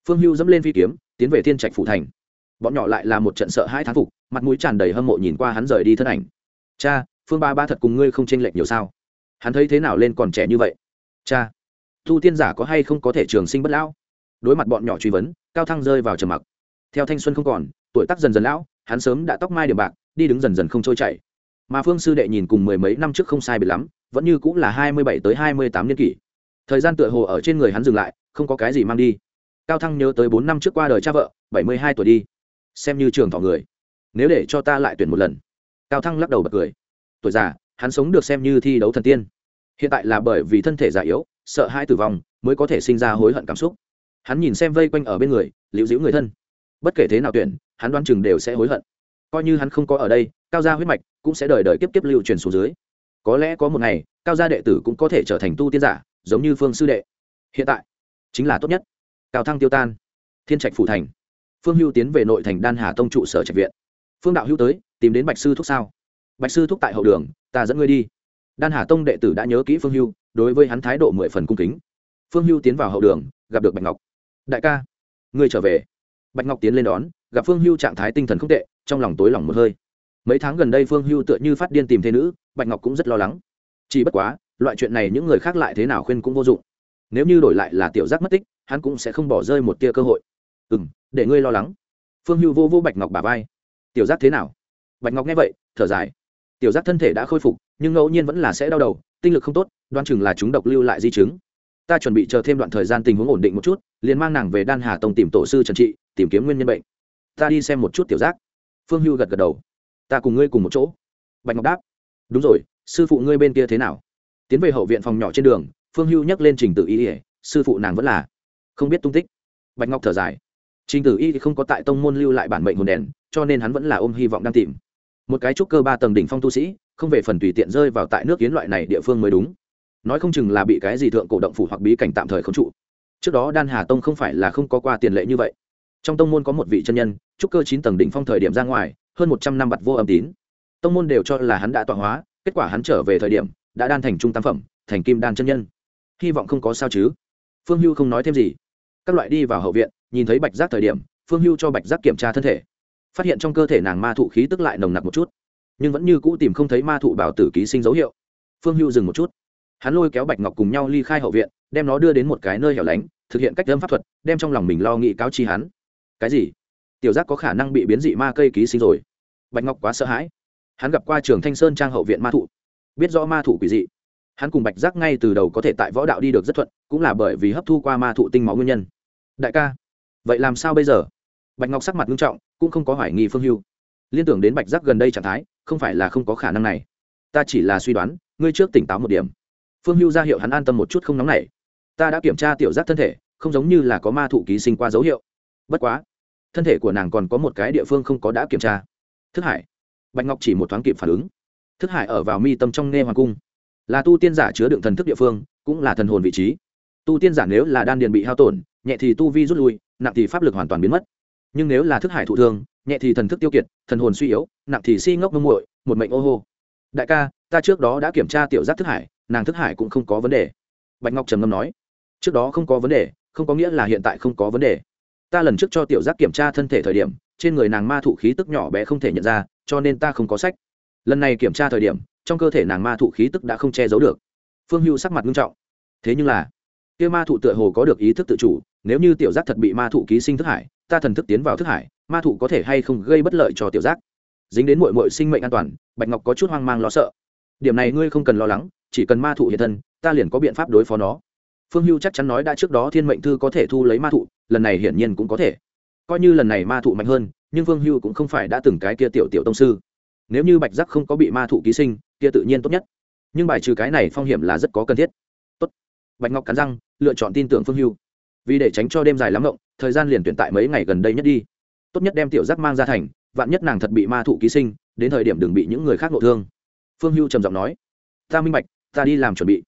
Phương hưu dẫm lên phi kiếm, tiến về thiên trạch phủ thành. Bọn nhỏ lại là một trận sợ hai thán phục, mặt mũi tràn đầy hâm mộ nhìn qua hắn rời đi thân ảnh. Cha, phương ba ba thật cùng ngươi không tranh lệch nhiều sao? Hắn thấy thế nào lên còn trẻ như vậy? Cha tu tiên giả có hay không có thể trường sinh bất lão? Đối mặt bọn nhỏ truy vấn, cao thăng rơi vào trầm mặc. Theo thanh xuân không còn, tuổi tác dần dần lão, hắn sớm đã tóc mai điểm bạc, đi đứng dần dần không trôi chảy. Mà phương sư đệ nhìn cùng mười mấy năm trước không sai biệt lắm, vẫn như cũng là hai mươi bảy tới hai mươi tám niên kỷ. Thời gian tựa hồ ở trên người hắn dừng lại, không có cái gì mang đi. Cao thăng nhớ tới bốn năm trước qua đời cha vợ, bảy mươi hai tuổi đi. Xem như trường thọ người. Nếu để cho ta lại tuyển một lần. Cao thăng lắc đầu bật cười. Tuổi già hắn sống được xem như thi đấu thần tiên. Hiện tại là bởi vì thân thể già yếu, sợ hãi tử vong, mới có thể sinh ra hối hận cảm xúc. Hắn nhìn xem vây quanh ở bên người, liễu dĩu người thân. Bất kể thế nào tuyển, hắn đoán chừng đều sẽ hối hận. Coi như hắn không có ở đây, cao gia huyết mạch cũng sẽ đời đời kiếp kiếp lưu truyền xuống dưới. Có lẽ có một ngày, cao gia đệ tử cũng có thể trở thành tu tiên giả, giống như phương sư đệ. Hiện tại, chính là tốt nhất. Cao thăng tiêu tan. Thiên trạch phủ thành. Phương hưu tiến về nội thành đan hà tông trụ sở trạch viện. Phương đạo hưu tới, tìm đến bạch sư thúc sao bạch sư thúc tại hậu đường, ta dẫn ngươi đi. Đan hà tông đệ tử đã nhớ kỹ phương hưu, đối với hắn thái độ mười phần cung kính. Phương hưu tiến vào hậu đường, gặp được bạch ngọc. Đại ca, ngươi trở về. Bạch ngọc tiến lên đón, gặp phương hưu trạng thái tinh thần không tệ, trong lòng tối lòng một hơi. Mấy tháng gần đây phương hưu tựa như phát điên tìm thế nữ, bạch ngọc cũng rất lo lắng. Chỉ bất quá, loại chuyện này những người khác lại thế nào khuyên cũng vô dụng. Nếu như đổi lại là tiểu giác mất tích, hắn cũng sẽ không bỏ rơi một tia cơ hội. Ừ m để ngươi lo lắng. Phương hưu vô vô bạch ngọc bà vai. Tiểu giác thế nào? Bạch ngọc nghe vậy, thở dài tiểu giác thân thể đã khôi phục, nhưng ngẫu nhiên vẫn là sẽ đau đầu, tinh lực không tốt đoan chừng là chúng độc lưu lại di chứng. Ta chuẩn bị chờ thêm đoạn thời gian tình huống ổn định một chút, liền mang nàng về đan hà tông tìm tổ sư trần trị, tìm kiếm nguyên nhân bệnh. Ta đi xem một chút tiểu giác. Phương hưu gật gật đầu. Ta cùng ngươi cùng một chỗ. Bạch ngọc đáp. Đúng rồi, sư phụ ngươi bên kia thế nào? Tiến về hậu viện phòng nhỏ trên đường, phương hưu nhắc lên trình tự y ỉa sư phụ nàng vẫn là không biết tung tích. Bạch ngọc thở dài. Trình tử y thì không có tại tông môn lưu lại bản mệnh hồn đèn, cho nên hắn vẫn là ôm hy vọng đang tìm một cái trúc cơ ba tầng đỉnh phong tu sĩ, không về phần tùy tiện rơi vào tại nước kiến loại này địa phương mới đúng. Nói không chừng là bị cái gì thượng cổ động phủ hoặc bí cảnh tạm thời không trụ. Trước đó đan hà tông không phải là không có qua tiền lệ như vậy. Trong tông môn có một vị chân nhân, trúc cơ chín tầng đỉnh phong thời điểm ra ngoài, hơn một trăm năm bặt vô âm tín. Tông môn đều cho là hắn đã tọa hóa, kết quả hắn trở về thời điểm, đã đan thành trung tam phẩm, thành kim đan chân nhân. Hy vọng không có sao chứ. Phương hưu không nói thêm gì. Các loại đi vào hậu viện, nhìn thấy bạch giác thời điểm, phương hưu cho bạch giác kiểm tra thân thể phát hiện trong cơ thể nàng ma thụ khí tức lại nồng nặc một chút, nhưng vẫn như cũ tìm không thấy ma thụ bảo tử ký sinh dấu hiệu. Phương hưu dừng một chút. Hắn lôi kéo bạch ngọc cùng nhau ly khai hậu viện, đem nó đưa đến một cái nơi hẻo lánh, thực hiện cách âm pháp thuật, đem trong lòng mình lo nghĩ cáo chi hắn. Cái gì? Tiểu giác có khả năng bị biến dị ma cây ký sinh rồi. Bạch ngọc quá sợ hãi. Hắn gặp qua trường thanh sơn trang hậu viện ma thụ. Biết rõ ma thụ quỷ dị. Hắn cùng bạch giác ngay từ đầu có thể tại võ đạo đi được rất thuận, cũng là bởi vì hấp thu qua ma thụ tinh máu nguyên nhân. Đại ca, vậy làm sao bây giờ? Bạch ngọc sắc mặt nghiêm trọng, cũng không có hoài nghi phương hưu. Liên tưởng đến bạch giác gần đây trạng thái, không phải là không có khả năng này. Ta chỉ là suy đoán, ngươi trước tỉnh táo một điểm. Phương hưu ra hiệu hắn an tâm một chút không nóng nảy. Ta đã kiểm tra tiểu giác thân thể, không giống như là có ma thụ ký sinh qua dấu hiệu. Bất quá, thân thể của nàng còn có một cái địa phương không có đã kiểm tra. Thức hải. Bạch ngọc chỉ một thoáng kịp phản ứng. Thức hải ở vào mi tâm trong nghe hoàng cung. Là tu tiên giả chứa đựng thần thức địa phương, cũng là thần hồn vị trí. Tu tiên giả nếu là đan điền bị hao tổn, nhẹ thì tu vi rút lui, nặng thì pháp lực hoàn toàn biến mất nhưng nếu là thức hải thụ thương, nhẹ thì thần thức tiêu kiệt, thần hồn suy yếu, nặng thì si ngốc ngâm muội, một mệnh ô hô. Đại ca, ta trước đó đã kiểm tra tiểu giác thức hải, nàng thức hải cũng không có vấn đề. Bạch ngọc trầm ngâm nói, trước đó không có vấn đề, không có nghĩa là hiện tại không có vấn đề. Ta lần trước cho tiểu giác kiểm tra thân thể thời điểm, trên người nàng ma thụ khí tức nhỏ bé không thể nhận ra, cho nên ta không có sách. Lần này kiểm tra thời điểm, trong cơ thể nàng ma thụ khí tức đã không che giấu được. Phương hưu sắc mặt nghiêm trọng. Thế nhưng là, kia ma thụ tựa hồ có được ý thức tự chủ, nếu như tiểu giác thật bị ma thụ ký sinh thức hải ta thần thức tiến vào thức hải, ma thụ có thể hay không gây bất lợi cho tiểu giác. Dính đến mội mội sinh mệnh an toàn, bạch ngọc có chút hoang mang lo sợ. Điểm này ngươi không cần lo lắng, chỉ cần ma thụ hiện thân, ta liền có biện pháp đối phó nó. Phương hưu chắc chắn nói đã trước đó thiên mệnh thư có thể thu lấy ma thụ, lần này hiển nhiên cũng có thể. Coi như lần này ma thụ mạnh hơn, nhưng phương hưu cũng không phải đã từng cái kia tiểu tiểu tông sư. Nếu như bạch giác không có bị ma thụ ký sinh, kia tự nhiên tốt nhất. Nhưng bài trừ cái này phong hiểm là rất có cần thiết. Tốt. Bạch ngọc cắn răng, lựa chọn tin tưởng phương hưu vì để tránh cho đêm dài lắm rộng thời gian liền tuyển tại mấy ngày gần đây nhất đi. Tốt nhất đem tiểu giác mang ra thành, vạn nhất nàng thật bị ma thụ ký sinh, đến thời điểm đừng bị những người khác nội thương. Phương hưu trầm giọng nói. Ta minh bạch, ta đi làm chuẩn bị.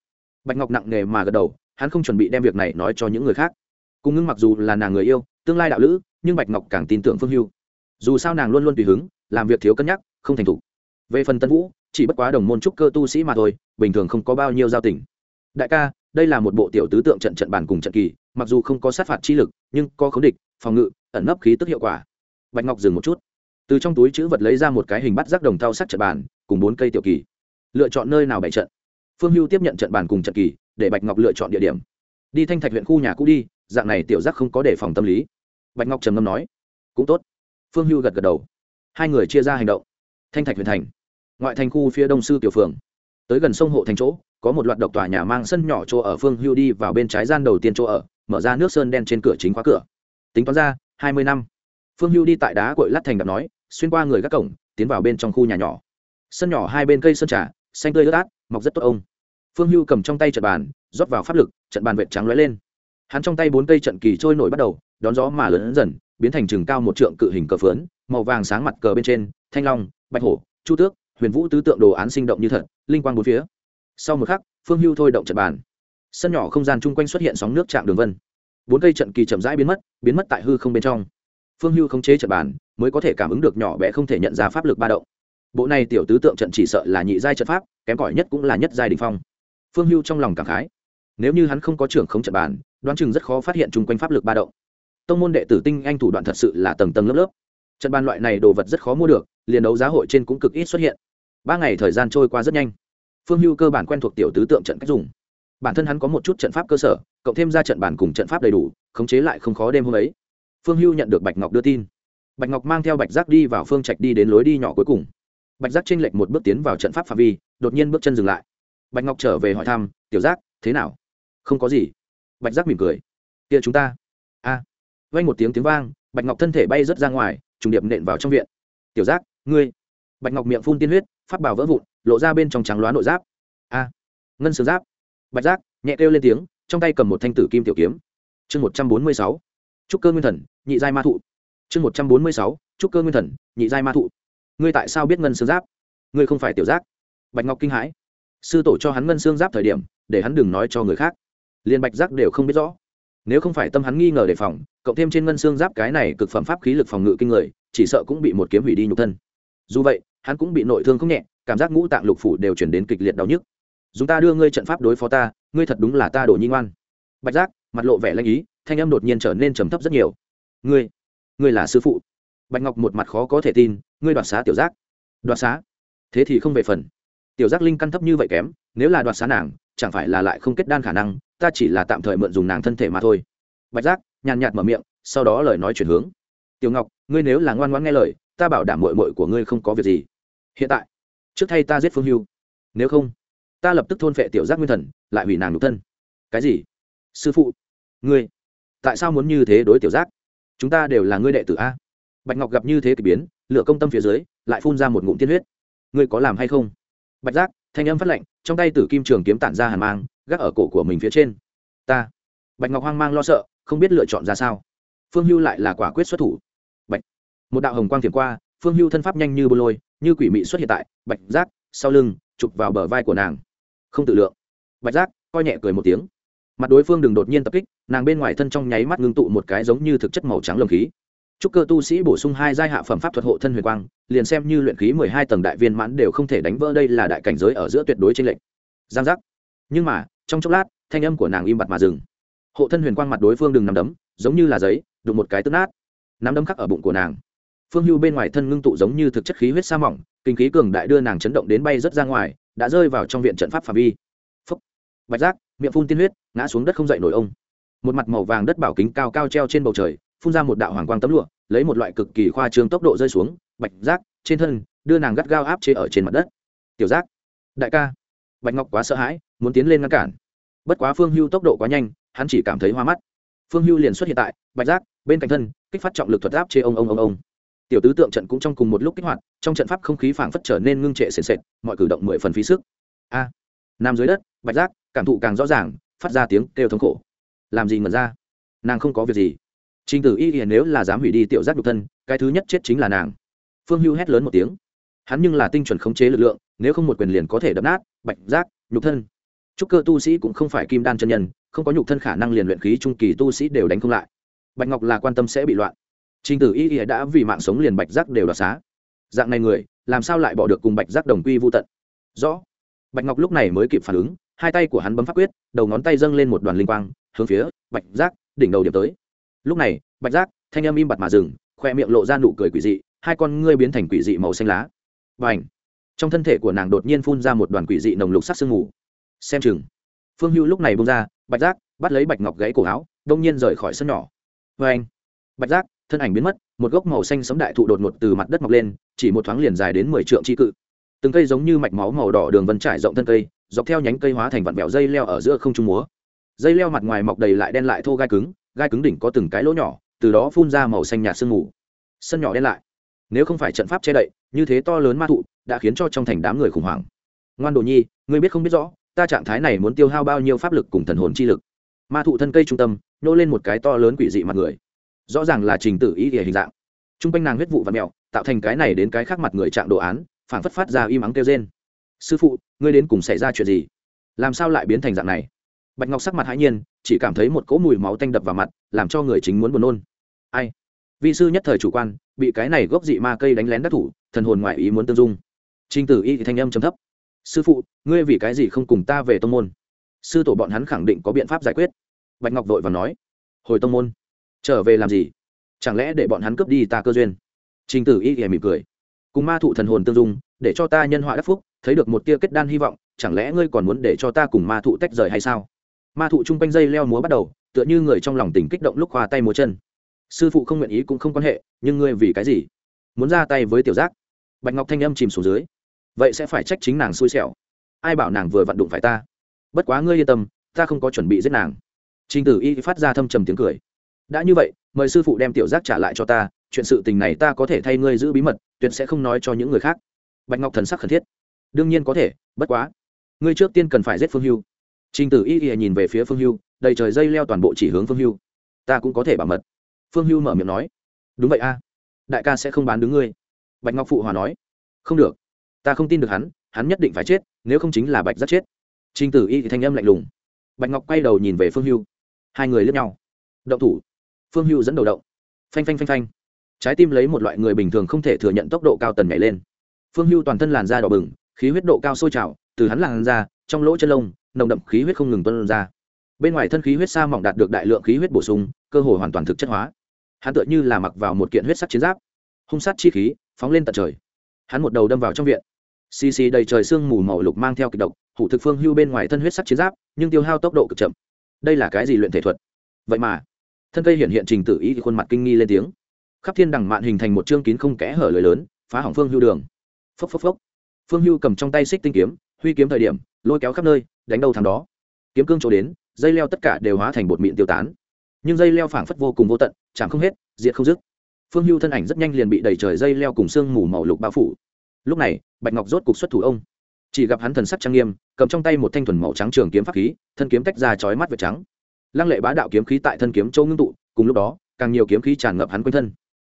Bạch ngọc nặng nề mà gật đầu, hắn không chuẩn bị đem việc này nói cho những người khác. Cùng ngưng mặc dù là nàng người yêu, tương lai đạo lữ, nhưng bạch ngọc càng tin tưởng phương hưu. Dù sao nàng luôn luôn tùy hứng, làm việc thiếu cân nhắc, không thành thục. Về phần tân vũ, chỉ bất quá đồng môn trúc cơ tu sĩ mà thôi, bình thường không có bao nhiêu giao tình. Đại ca đây là một bộ tiểu tứ tượng trận trận bàn cùng trận kỳ, mặc dù không có sát phạt chi lực, nhưng có khống địch, phòng ngự, ẩn nấp khí tức hiệu quả. Bạch ngọc dừng một chút. Từ trong túi chữ vật lấy ra một cái hình bắt rác đồng thau sắc trận bàn, cùng bốn cây tiểu kỳ. Lựa chọn nơi nào bày trận? Phương hưu tiếp nhận trận bàn cùng trận kỳ, để bạch ngọc lựa chọn địa điểm. Đi thanh thạch huyện khu nhà cũ đi, dạng này tiểu giác không có đề phòng tâm lý. Bạch ngọc trầm ngâm nói. Cũng tốt. Phương hưu gật gật đầu. Hai người chia ra hành động. Thanh thạch huyện thành. Ngoại thành khu phía đông sư tiểu phường. Tới gần sông hộ thành chỗ có một loạt độc tòa nhà mang sân nhỏ chỗ ở phương hưu đi vào bên trái gian đầu tiên chỗ ở, mở ra nước sơn đen trên cửa chính khóa cửa. Tính toán ra, hai mươi năm. Phương hưu đi tại đá cội lát thành đập nói, xuyên qua người các cổng, tiến vào bên trong khu nhà nhỏ. Sân nhỏ hai bên cây sơn trà, xanh tươi ướt át, mọc rất tốt ông. Phương hưu cầm trong tay trận bàn, rót vào pháp lực, trận bàn vệt trắng lóe lên. Hắn trong tay bốn cây trận kỳ trôi nổi bắt đầu, đón gió mà lớn dần, biến thành chừng cao một trượng cự hình cờ phướn, màu vàng sáng mặt cờ bên trên, thanh long, bạch hổ, chu tước, huyền vũ tứ tượng đồ án sinh động như thật, linh quang bốn phía sau một khắc, phương hưu thôi động trận bàn. Sân nhỏ không gian chung quanh xuất hiện sóng nước chạm đường vân. Bốn cây trận kỳ chậm rãi biến mất biến mất tại hư không bên trong. Phương hưu khống chế trận bàn, mới có thể cảm ứng được nhỏ bé không thể nhận ra pháp lực ba động. Bộ này tiểu tứ tượng trận chỉ sợ là nhị giai trận pháp, kém cỏi nhất cũng là nhất giai đình phong. Phương hưu trong lòng cảm khái. Nếu như hắn không có trưởng không trận bàn, đoán chừng rất khó phát hiện chung quanh pháp lực ba động. Tông môn đệ tử tinh anh thủ đoạn thật sự là tầng tầng lớp lớp. Trận bàn loại này đồ vật rất khó mua được, liền đấu giá hội trên cũng cực ít xuất hiện. Ba ngày thời gian trôi qua rất nhanh phương hưu cơ bản quen thuộc tiểu tứ tượng trận cách dùng. Bản thân hắn có một chút trận pháp cơ sở, cộng thêm ra trận bản cùng trận pháp đầy đủ, khống chế lại không khó đêm hôm ấy. Phương hưu nhận được bạch ngọc đưa tin. Bạch ngọc mang theo bạch giác đi vào phương trạch đi đến lối đi nhỏ cuối cùng. Bạch giác tranh lệch một bước tiến vào trận pháp phạm vi, đột nhiên bước chân dừng lại. Bạch ngọc trở về hỏi thăm, tiểu giác, thế nào? Không có gì. Bạch giác mỉm cười. Kia chúng ta. A. À. vay một tiếng tiếng vang, bạch ngọc thân thể bay rớt ra ngoài, trùng điệp nện vào trong viện. Tiểu giác, ngươi. Bạch ngọc miệng phun tiên huyết phát bảo vỡ vụn, lộ ra bên trong trắng loá nội giáp. A, ngân sương giáp. Bạch giác, nhẹ kêu lên tiếng, trong tay cầm một thanh tử kim tiểu kiếm. Chương một trăm bốn mươi sáu, trúc cơ nguyên thần, nhị giai ma thụ. Chương một trăm bốn mươi sáu, trúc cơ nguyên thần, nhị giai ma thụ. Ngươi tại sao biết ngân xương giáp? Ngươi không phải tiểu giác. Bạch ngọc kinh hãi. Sư tổ cho hắn ngân xương giáp thời điểm, để hắn đừng nói cho người khác. Liên bạch giác đều không biết rõ. Nếu không phải tâm hắn nghi ngờ đề phòng, cộng thêm trên ngân xương giáp cái này cực phẩm pháp khí lực phòng ngự kinh người, chỉ sợ cũng bị một kiếm hủy đi nhục thân. Dù vậy hắn cũng bị nội thương không nhẹ, cảm giác ngũ tạng lục phủ đều chuyển đến kịch liệt đau nhức. Dùng ta đưa ngươi trận pháp đối phó ta, ngươi thật đúng là ta đổ nhi ngoan. Bạch giác, mặt lộ vẻ lanh ý, thanh âm đột nhiên trở nên trầm thấp rất nhiều. Ngươi ngươi là sư phụ. Bạch ngọc một mặt khó có thể tin, ngươi đoạt xá tiểu giác. Đoạt xá? Thế thì không về phần. Tiểu giác linh căn thấp như vậy kém, nếu là đoạt xá nàng, chẳng phải là lại không kết đan khả năng, ta chỉ là tạm thời mượn dùng nàng thân thể mà thôi. Bạch giác, nhàn nhạt mở miệng, sau đó lời nói chuyển hướng. Tiểu ngọc, ngươi nếu là ngoan ngoãn nghe lời, ta bảo đảm mội mội của ngươi không có việc gì hiện tại, trước thay ta giết phương hưu. Nếu không, ta lập tức thôn phệ tiểu giác nguyên thần, lại hủy nàng nhục thân. Cái gì? Sư phụ, ngươi, tại sao muốn như thế đối tiểu giác? Chúng ta đều là ngươi đệ tử a. Bạch ngọc gặp như thế k ỳ biến lựa công tâm phía dưới, lại phun ra một ngụm tiên huyết. Ngươi có làm hay không? Bạch giác, thanh âm phát lệnh, trong tay tử kim trường kiếm tản ra hàn mang, gác ở cổ của mình phía trên. Ta, bạch ngọc hoang mang lo sợ, không biết lựa chọn ra sao. Phương hưu lại là quả quyết xuất thủ. Bạch, một đạo hồng quang thiền qua, phương hưu thân pháp nhanh như bô lôi như quỷ mị xuất hiện tại, bạch giác, sau lưng, chụp vào bờ vai của nàng. Không tự lượng. Bạch giác, coi nhẹ cười một tiếng. Mặt đối phương đừng đột nhiên tập kích, nàng bên ngoài thân trong nháy mắt ngưng tụ một cái giống như thực chất màu trắng lồng khí. Chúc cơ tu sĩ bổ sung hai giai hạ phẩm pháp thuật hộ thân huyền quang, liền xem như luyện khí mười hai tầng đại viên mãn đều không thể đánh vỡ đây là đại cảnh giới ở giữa tuyệt đối trên lệnh giang giác. Nhưng mà, trong chốc lát, thanh âm của nàng im bặt mà dừng. Hộ thân huyền quang mặt đối phương đừng nằm đấm, giống như là giấy, đụng một cái tức nát. Nắm đấm khắc ở bụng của nàng phương hưu bên ngoài thân ngưng tụ giống như thực chất khí huyết sa mỏng, kinh khí cường đại đưa nàng chấn động đến bay rớt ra ngoài, đã rơi vào trong viện trận pháp phạm vi. Phúc. Bạch giác, miệng phun tiên huyết, ngã xuống đất không dậy nổi ông. Một mặt màu vàng đất bảo kính cao cao treo trên bầu trời, phun ra một đạo hoàng quang tấm lụa, lấy một loại cực kỳ khoa trương tốc độ rơi xuống. Bạch giác, trên thân, đưa nàng gắt gao áp chế ở trên mặt đất. Tiểu giác. Đại ca. Bạch ngọc quá sợ hãi, muốn tiến lên ngăn cản. Bất quá phương hưu tốc độ quá nhanh, hắn chỉ cảm thấy hoa mắt. Phương hưu liền xuất hiện tại, bạch giác, bên cạnh thân, kích phát trọng lực thuật áp chế ông ông ông ông tiểu tứ tượng trận cũng trong cùng một lúc kích hoạt trong trận pháp không khí phảng phất trở nên ngưng trệ sệt sệt mọi cử động mười phần phí sức. A à, nằm dưới đất bạch giác cảm thụ càng rõ ràng phát ra tiếng kêu thống khổ. Làm gì ngẩn ra? Nàng không có việc gì. Trình tử y hiền nếu là dám hủy đi tiểu giác nhục thân cái thứ nhất chết chính là nàng. Phương hưu hét lớn một tiếng. Hắn nhưng là tinh chuẩn khống chế lực lượng nếu không một quyền liền có thể đập nát bạch giác nhục thân. Trúc cơ tu sĩ cũng không phải kim đan chân nhân không có nhục thân khả năng liền luyện khí trung kỳ tu sĩ đều đánh không lại. Bạch ngọc là quan tâm sẽ bị loạn trình tử y y đã vì mạng sống liền bạch giác đều đoạt xá. Dạng này người, làm sao lại bỏ được cùng bạch giác đồng quy vô tận? Rõ. Bạch ngọc lúc này mới kịp phản ứng, hai tay của hắn bấm pháp quyết, đầu ngón tay dâng lên một đoàn linh quang, hướng phía bạch giác, đỉnh đầu điểm tới. Lúc này, bạch giác, thanh âm im bặt mà dừng, khoe miệng lộ ra nụ cười quỷ dị, hai con ngươi biến thành quỷ dị màu xanh lá. Và ảnh trong thân thể của nàng đột nhiên phun ra một đoàn quỷ dị nồng lục sắc sương mù. Xem chừng. Phương hưu lúc này bung ra, bạch giác, bắt lấy bạch ngọc gãy cổ áo, đông nhiên rời khỏi sân nhỏ. Vê anh bạch giác thân ảnh biến mất, một gốc màu xanh sấm đại thụ đột ngột từ mặt đất mọc lên, chỉ một thoáng liền dài đến mười trượng tri cự. Từng cây giống như mạch máu màu đỏ đường vân trải rộng thân cây, dọc theo nhánh cây hóa thành vặn vẹo dây leo ở giữa không trung múa. Dây leo mặt ngoài mọc đầy lại đen lại thô gai cứng gai cứng đỉnh có từng cái lỗ nhỏ, từ đó phun ra màu xanh nhạt sương mù. Sân nhỏ đen lại. Nếu không phải trận pháp che đậy, như thế to lớn ma thụ đã khiến cho trong thành đám người khủng hoảng. Ngoan đồ nhi, ngươi biết không biết rõ, ta trạng thái này muốn tiêu hao bao nhiêu pháp lực cùng thần hồn chi lực. Ma thụ thân cây trung tâm nhô lên một cái to lớn quỷ dị mặt người rõ ràng là trình tự ý địa hình dạng. T r u n g quanh nàng huyết vụ và mẹo, tạo thành cái này đến cái khác mặt người trạng đồ án phản phất phát ra im ắng kêu trên sư phụ, ngươi đến cùng xảy ra chuyện gì? Làm sao lại biến thành dạng này? Bạch ngọc sắc mặt hãi nhiên, chỉ cảm thấy một cỗ mùi máu tanh đập vào mặt, làm cho người chính muốn buồn nôn. Ai? Vị sư nhất thời chủ quan, bị cái này gốc dị ma cây đánh lén đắc thủ, thần hồn ngoại ý muốn tương dung. Trinh tử y thì thanh âm chấm thấp. Sư phụ, ngươi vì cái gì không cùng ta về tông môn? Sư tổ bọn hắn khẳng định có biện pháp giải quyết. Bạch ngọc vội và nói. Hồi tông môn trở về làm gì? Chẳng lẽ để bọn hắn cướp đi ta cơ duyên? Trình tử y hề mỉm cười. Cùng ma thụ thần hồn tương dung, để cho ta nhân họa đắc phúc, thấy được một tia kết đan hy vọng, chẳng lẽ ngươi còn muốn để cho ta cùng ma thụ tách rời hay sao? Ma thụ chung quanh dây leo múa bắt đầu, tựa như người trong lòng tỉnh kích động lúc hoa tay múa chân. Sư phụ không nguyện ý cũng không quan hệ, nhưng ngươi vì cái gì? Muốn ra tay với tiểu giác? Bạch ngọc thanh âm chìm xuống dưới. Vậy sẽ phải trách chính nàng xui xẻo. Ai bảo nàng vừa vặn đụng phải ta? Bất quá ngươi yên tâm, ta không có chuẩn bị giết nàng. Trình tử y phát ra thâm trầm tiếng cười đã như vậy, mời sư phụ đem tiểu giác trả lại cho ta, chuyện sự tình này ta có thể thay ngươi giữ bí mật, tuyệt sẽ không nói cho những người khác. Bạch ngọc thần sắc khẩn thiết. Đương nhiên có thể, bất quá, ngươi trước tiên cần phải giết phương hưu. Trình tử y y nhìn về phía phương hưu, đầy trời dây leo toàn bộ chỉ hướng phương hưu. Ta cũng có thể bảo mật. Phương hưu mở miệng nói. Đúng vậy a, đại ca sẽ không bán đứng ngươi. Bạch ngọc phụ hòa nói. Không được, ta không tin được hắn hắn nhất định phải chết, nếu không chính là bạch giác chết. Trình tử y thì thanh âm lạnh lùng. Bạch ngọc quay đầu nhìn về phương hưu. Hai người lướt nhau. Động thủ phương hưu dẫn đầu động. Phanh phanh phanh phanh. Trái tim lấy một loại người bình thường không thể thừa nhận tốc độ cao tần nhảy lên. Phương hưu toàn thân làn da đỏ bừng, khí huyết độ cao sôi trào, từ hắn làn da, trong lỗ chân lông, nồng đậm khí huyết không ngừng tuân ra. Bên ngoài thân khí huyết sa mỏng đạt được đại lượng khí huyết bổ sung, cơ hội hoàn toàn thực chất hóa. Hắn tựa như là mặc vào một kiện huyết sắc chiến giáp. Hung sát chi khí, phóng lên tận trời. Hắn một đầu đâm vào trong viện. Xì xì đầy trời sương mù màu lục mang theo kịch độc, hủ thực phương hưu bên ngoài thân huyết sắc chiến giáp, nhưng tiêu hao tốc độ cực chậm. Đây là cái gì luyện thể thuật? Vậy mà thân cây hiện hiện trình tự ý khuôn mặt kinh nghi lên tiếng. Khắp thiên đằng mạn hình thành một chương kín không kẽ hở lời lớn, phá hỏng phương hưu đường. Phốc phốc phốc. Phương hưu cầm trong tay xích tinh kiếm, huy kiếm thời điểm, lôi kéo khắp nơi, đánh đầu thằng đó. Kiếm cương chỗ đến, dây leo tất cả đều hóa thành bột mịn tiêu tán. Nhưng dây leo phảng phất vô cùng vô tận chẳng không hết, diệt không dứt. Phương hưu thân ảnh rất nhanh liền bị đẩy trời dây leo cùng sương mù màu lục bao phủ. Lúc này, bạch ngọc rốt cục xuất thủ ông. Chỉ gặp hắn thần sắc trang nghiêm, cầm trong tay một thanh thuần màu trắng trường kiếm pháp khí, thân kiếm tách ra chói mắt vệt trắng lăng lệ bá đạo kiếm khí tại thân kiếm châu ngưng tụ, cùng lúc đó, càng nhiều kiếm khí tràn ngập hắn quanh thân.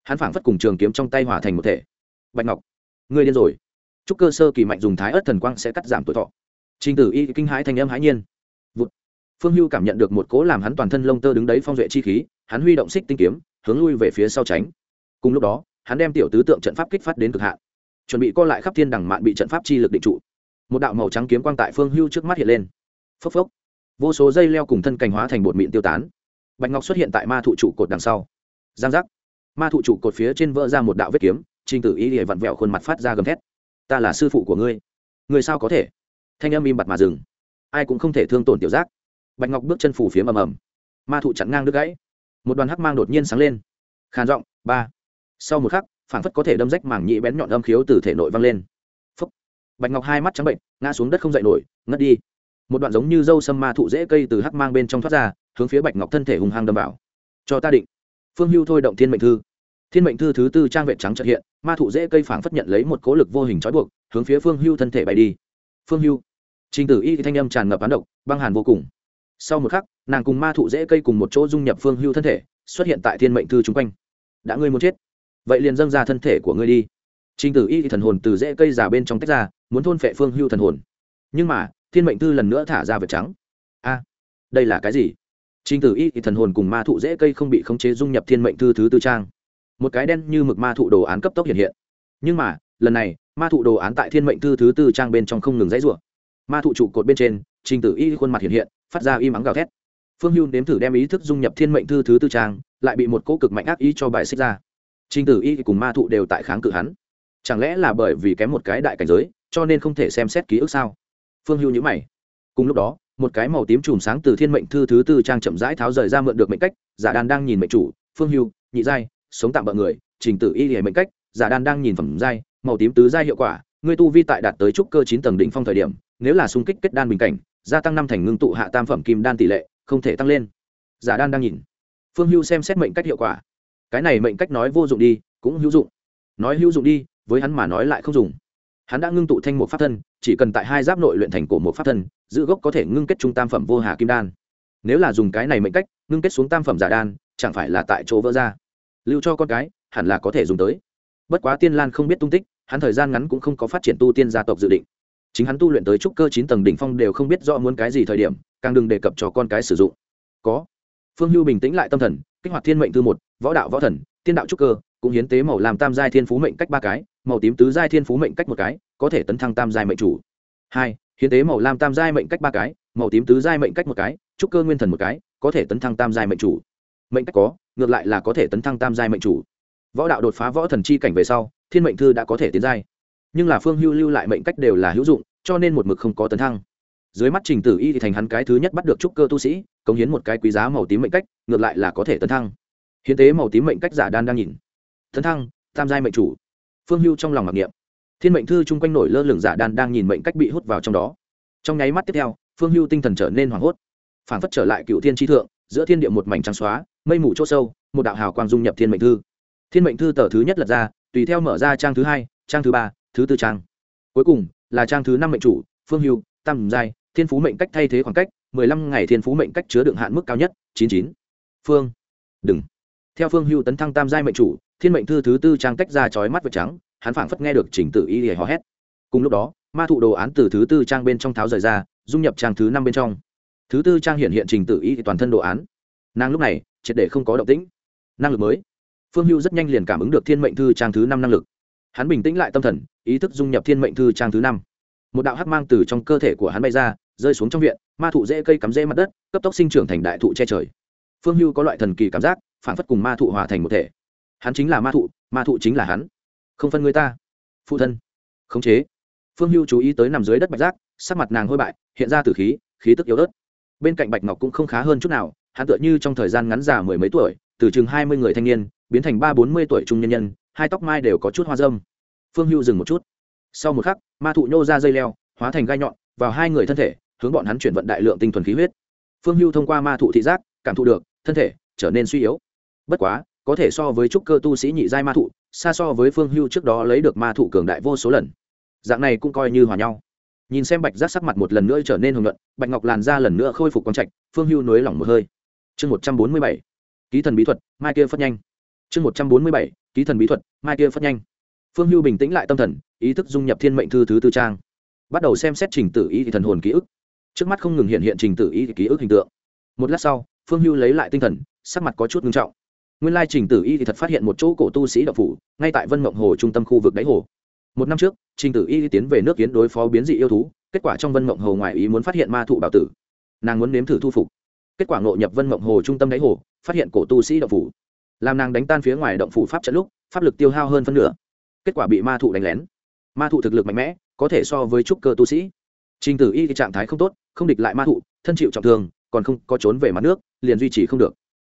Hắn phảng phất cùng trường kiếm trong tay hòa thành một thể. Bạch ngọc người điên rồi. Chúc cơ sơ kỳ mạnh dùng thái ớt thần quang sẽ cắt giảm tuổi thọ. Trình tử y kinh hãi thành âm hãi nhiên. Vụt. phương hưu cảm nhận được một cố làm hắn toàn thân lông tơ đứng đấy phong duệ chi khí, hắn huy động xích tinh kiếm, hướng lui về phía sau tránh. Cùng lúc đó, hắn đem tiểu tứ tượng trận pháp kích phát đến cực hạn. Chuẩn bị co lại khắp thiên đằng mạn bị trận pháp chi lực định trụ. Một đạo màu trắng kiếm quang tại phương hưu trước mắt hiện lên. Phốc phốc vô số dây leo cùng thân cành hóa thành bột mịn tiêu tán. Bạch ngọc xuất hiện tại ma thụ trụ cột đằng sau. Giang giác. Ma thụ trụ cột phía trên vỡ ra một đạo vết kiếm, trình tử ý để vặn vẹo khuôn mặt phát ra gầm thét. Ta là sư phụ của ngươi. Người sao có thể? Thanh âm im bặt mà dừng. Ai cũng không thể thương tổn tiểu giác. Bạch ngọc bước chân phủ phía ầm ầm. Ma thụ chặn ngang đứt gãy. Một đoàn hắc mang đột nhiên sáng lên. Khàn giọng, ba. Sau một khắc phản phất có thể đâm rách mảng nhị bén nhọn âm khiếu từ thể nội văng lên. Bạch ngọc hai mắt trắng bệnh, ngã xuống đất không dậy nổi, ngất đi một đoạn giống như dâu sâm ma thụ dễ cây từ hắc mang bên trong thoát ra, hướng phía bạch ngọc thân thể hùng hăng đâm vào. Cho ta định. Phương hưu thôi động thiên mệnh thư. Thiên mệnh thư thứ tư trang vệ trắng trợ hiện, ma thụ dễ cây phảng phất nhận lấy một cố lực vô hình trói buộc, hướng phía phương hưu thân thể bay đi. Phương hưu. Trình tử y thanh âm tràn ngập án độc, băng hàn vô cùng. Sau một khắc, nàng cùng ma thụ dễ cây cùng một chỗ dung nhập phương hưu thân thể, xuất hiện tại thiên mệnh thư chung quanh. Đã ngươi muốn chết, vậy liền dâng ra thân thể của ngươi đi. Trình tử y thần hồn từ dễ cây già bên trong tách ra, muốn thôn phệ phương hưu thần hồn. Nhưng mà thiên mệnh thư lần nữa thả ra vật trắng. A, đây là cái gì? Trình tử y thần hồn cùng ma thụ dễ cây không bị khống chế dung nhập thiên mệnh thư thứ tư trang. Một cái đen như mực ma thụ đồ án cấp tốc hiện hiện. Nhưng mà, lần này, ma thụ đồ án tại thiên mệnh thư thứ tư trang bên trong không ngừng dãy rủa. Ma thụ trụ cột bên trên, trình tử y khuôn mặt hiện hiện, phát ra y mắng gào thét. Phương hưu nếm thử đem ý thức dung nhập thiên mệnh thư thứ tư trang, lại bị một cỗ cực mạnh ác ý cho bài xích ra. Trình tử y cùng ma thụ đều tại kháng cự hắn. Chẳng lẽ là bởi vì kém một cái đại cảnh giới, cho nên không thể xem xét ký ức sao? Phương hưu nhữ mày. Cùng lúc đó, một cái màu tím chùm sáng từ thiên mệnh thư thứ tư trang chậm rãi tháo rời ra mượn được mệnh cách, giả đan đang nhìn mệnh chủ, phương hưu, nhị giai, sống tạm bợ người, trình tự y hề mệnh cách, giả đan đang nhìn phẩm giai, màu tím tứ giai hiệu quả, ngươi tu vi tại đạt tới trúc cơ chín tầng đỉnh phong thời điểm, nếu là xung kích kết đan bình cảnh, gia tăng năm thành ngưng tụ hạ tam phẩm kim đan tỷ lệ, không thể tăng lên. Giả đan đang nhìn. Phương hưu xem xét mệnh cách hiệu quả. Cái này mệnh cách nói vô dụng đi, cũng hữu dụng. Nói hữu dụng đi, với hắn mà nói lại không dùng hắn đã ngưng tụ thanh một pháp thân, chỉ cần tại hai giáp nội luyện thành cổ một pháp thân, giữ gốc có thể ngưng kết trung tam phẩm vô hà kim đan. Nếu là dùng cái này mệnh cách, ngưng kết xuống tam phẩm giả đan, chẳng phải là tại chỗ vỡ ra. Lưu cho con cái, hẳn là có thể dùng tới. Bất quá tiên lan không biết tung tích, hắn thời gian ngắn cũng không có phát triển tu tiên gia tộc dự định. Chính hắn tu luyện tới trúc cơ chín tầng đỉnh phong đều không biết rõ muốn cái gì thời điểm, càng đừng đề cập cho con cái sử dụng. Có. Phương hưu bình tĩnh lại tâm thần, kích hoạt thiên mệnh thư một, võ đạo võ thần, tiên đạo trúc cơ, cũng hiến tế màu làm tam giai thiên phú mệnh cách ba cái màu tím tứ giai thiên phú mệnh cách một cái, có thể tấn thăng tam giai mệnh chủ. Hai, hiến tế màu lam tam giai mệnh cách ba cái, màu tím tứ giai mệnh cách một cái, trúc cơ nguyên thần một cái, có thể tấn thăng tam giai mệnh chủ. Mệnh cách có, ngược lại là có thể tấn thăng tam giai mệnh chủ. Võ đạo đột phá võ thần chi cảnh về sau, thiên mệnh thư đã có thể tiến giai. Nhưng là phương hưu lưu lại mệnh cách đều là hữu dụng, cho nên một mực không có tấn thăng. Dưới mắt trình tử y thì thành hắn cái thứ nhất bắt được trúc cơ tu sĩ, cống hiến một cái quý giá màu tím mệnh cách, ngược lại là có thể tấn thăng. Hiến tế màu tím mệnh cách giả đan đang nhìn. Tấn thăng, tam giai mệnh chủ phương hưu trong lòng mặc niệm. Thiên mệnh thư chung quanh nổi lơ lửng giả đan đang nhìn mệnh cách bị hút vào trong đó. Trong nháy mắt tiếp theo, phương hưu tinh thần trở nên hoảng hốt. Phản phất trở lại cựu thiên tri thượng, giữa thiên địa một mảnh trắng xóa, mây mù chỗ sâu, một đạo hào quang dung nhập thiên mệnh thư. Thiên mệnh thư tờ thứ nhất lật ra, tùy theo mở ra trang thứ hai, trang thứ ba, thứ tư trang. Cuối cùng, là trang thứ năm mệnh chủ, phương hưu, tam giai, thiên phú mệnh cách thay thế khoảng cách, mười lăm ngày thiên phú mệnh cách chứa đựng hạn mức cao nhất, chín chín. Phương, đừng. Theo phương hưu tấn thăng tam giai mệnh chủ thiên mệnh thư thứ tư trang tách ra chói mắt vật trắng, hắn phảng phất nghe được chỉnh tự y hề hò hét. Cùng lúc đó, ma thụ đồ án từ thứ tư trang bên trong tháo rời ra, dung nhập trang thứ năm bên trong. Thứ tư trang hiện hiện trình tự y toàn thân đồ án. Nàng lúc này, triệt để không có động tĩnh. Năng lực mới. Phương hưu rất nhanh liền cảm ứng được thiên mệnh thư trang thứ năm năng lực. Hắn bình tĩnh lại tâm thần, ý thức dung nhập thiên mệnh thư trang thứ năm. Một đạo hắc mang từ trong cơ thể của hắn bay ra, rơi xuống trong viện, ma thụ dễ cây cắm rễ mặt đất, cấp tốc sinh trưởng thành đại thụ che trời. Phương hưu có loại thần kỳ cảm giác phản phất cùng ma thụ hòa thành một thể hắn chính là ma thụ ma thụ chính là hắn. Không phân người ta. Phụ thân. Khống chế. Phương hưu chú ý tới nằm dưới đất bạch giác, sắc mặt nàng hôi bại, hiện ra từ khí khí tức yếu ớt. Bên cạnh bạch ngọc cũng không khá hơn chút nào, hắn tựa như trong thời gian ngắn già mười mấy tuổi, từ chừng hai mươi người thanh niên, biến thành ba bốn mươi tuổi trung nhân nhân, hai tóc mai đều có chút hoa dâm. Phương hưu dừng một chút. Sau một khắc, ma thụ nhô ra dây leo, hóa thành gai nhọn, vào hai người thân thể, hướng bọn hắn chuyển vận đại lượng tinh thuần khí huyết. Phương hưu thông qua ma thụ thị giác, cảm thụ được, thân thể trở nên suy yếu. Bất quá có thể so với trúc cơ tu sĩ nhị giai ma thụ, xa so với phương hưu trước đó lấy được ma thụ cường đại vô số lần. Dạng này cũng coi như hòa nhau. Nhìn xem bạch giác sắc mặt một lần nữa trở nên hồng luận bạch ngọc làn ra lần nữa khôi phục con trạch, phương hưu nới lỏng một hơi. Chương một trăm bốn mươi bảy. Ký thần bí thuật, mai kia phất nhanh. Chương một trăm bốn mươi bảy. Ký thần bí thuật, mai kia phất nhanh. Phương hưu bình tĩnh lại tâm thần, ý thức dung nhập thiên mệnh thư thứ tư trang. Bắt đầu xem xét trình tự ý thì thần hồn ký ức. Trước mắt không ngừng hiện hiện trình tự ý thì ký ức hình tượng. Một lát sau, phương hưu lấy lại tinh thần, sắc mặt có chút ngưng trọng nguyên lai trình tử y thì thật phát hiện một chỗ cổ tu sĩ đậu phủ, ngay tại vân mộng hồ trung tâm khu vực đáy hồ. Một năm trước, trình tử y tiến về nước kiến đối phó biến dị yêu thú, kết quả trong vân mộng hồ ngoài ý muốn phát hiện ma thụ bảo tử. Nàng muốn nếm thử thu phục. Kết quả ngộ nhập vân mộng hồ trung tâm đáy hồ, phát hiện cổ tu sĩ động phủ. Làm nàng đánh tan phía ngoài động phủ pháp trận lúc, pháp lực tiêu hao hơn phân nửa. Kết quả bị ma thụ đánh lén. Ma thụ thực lực mạnh mẽ, có thể so với trúc cơ tu sĩ. Trình tử y trạng thái không tốt, không địch lại ma thụ, thân chịu trọng thương, còn không có trốn về mặt nước, liền duy trì không được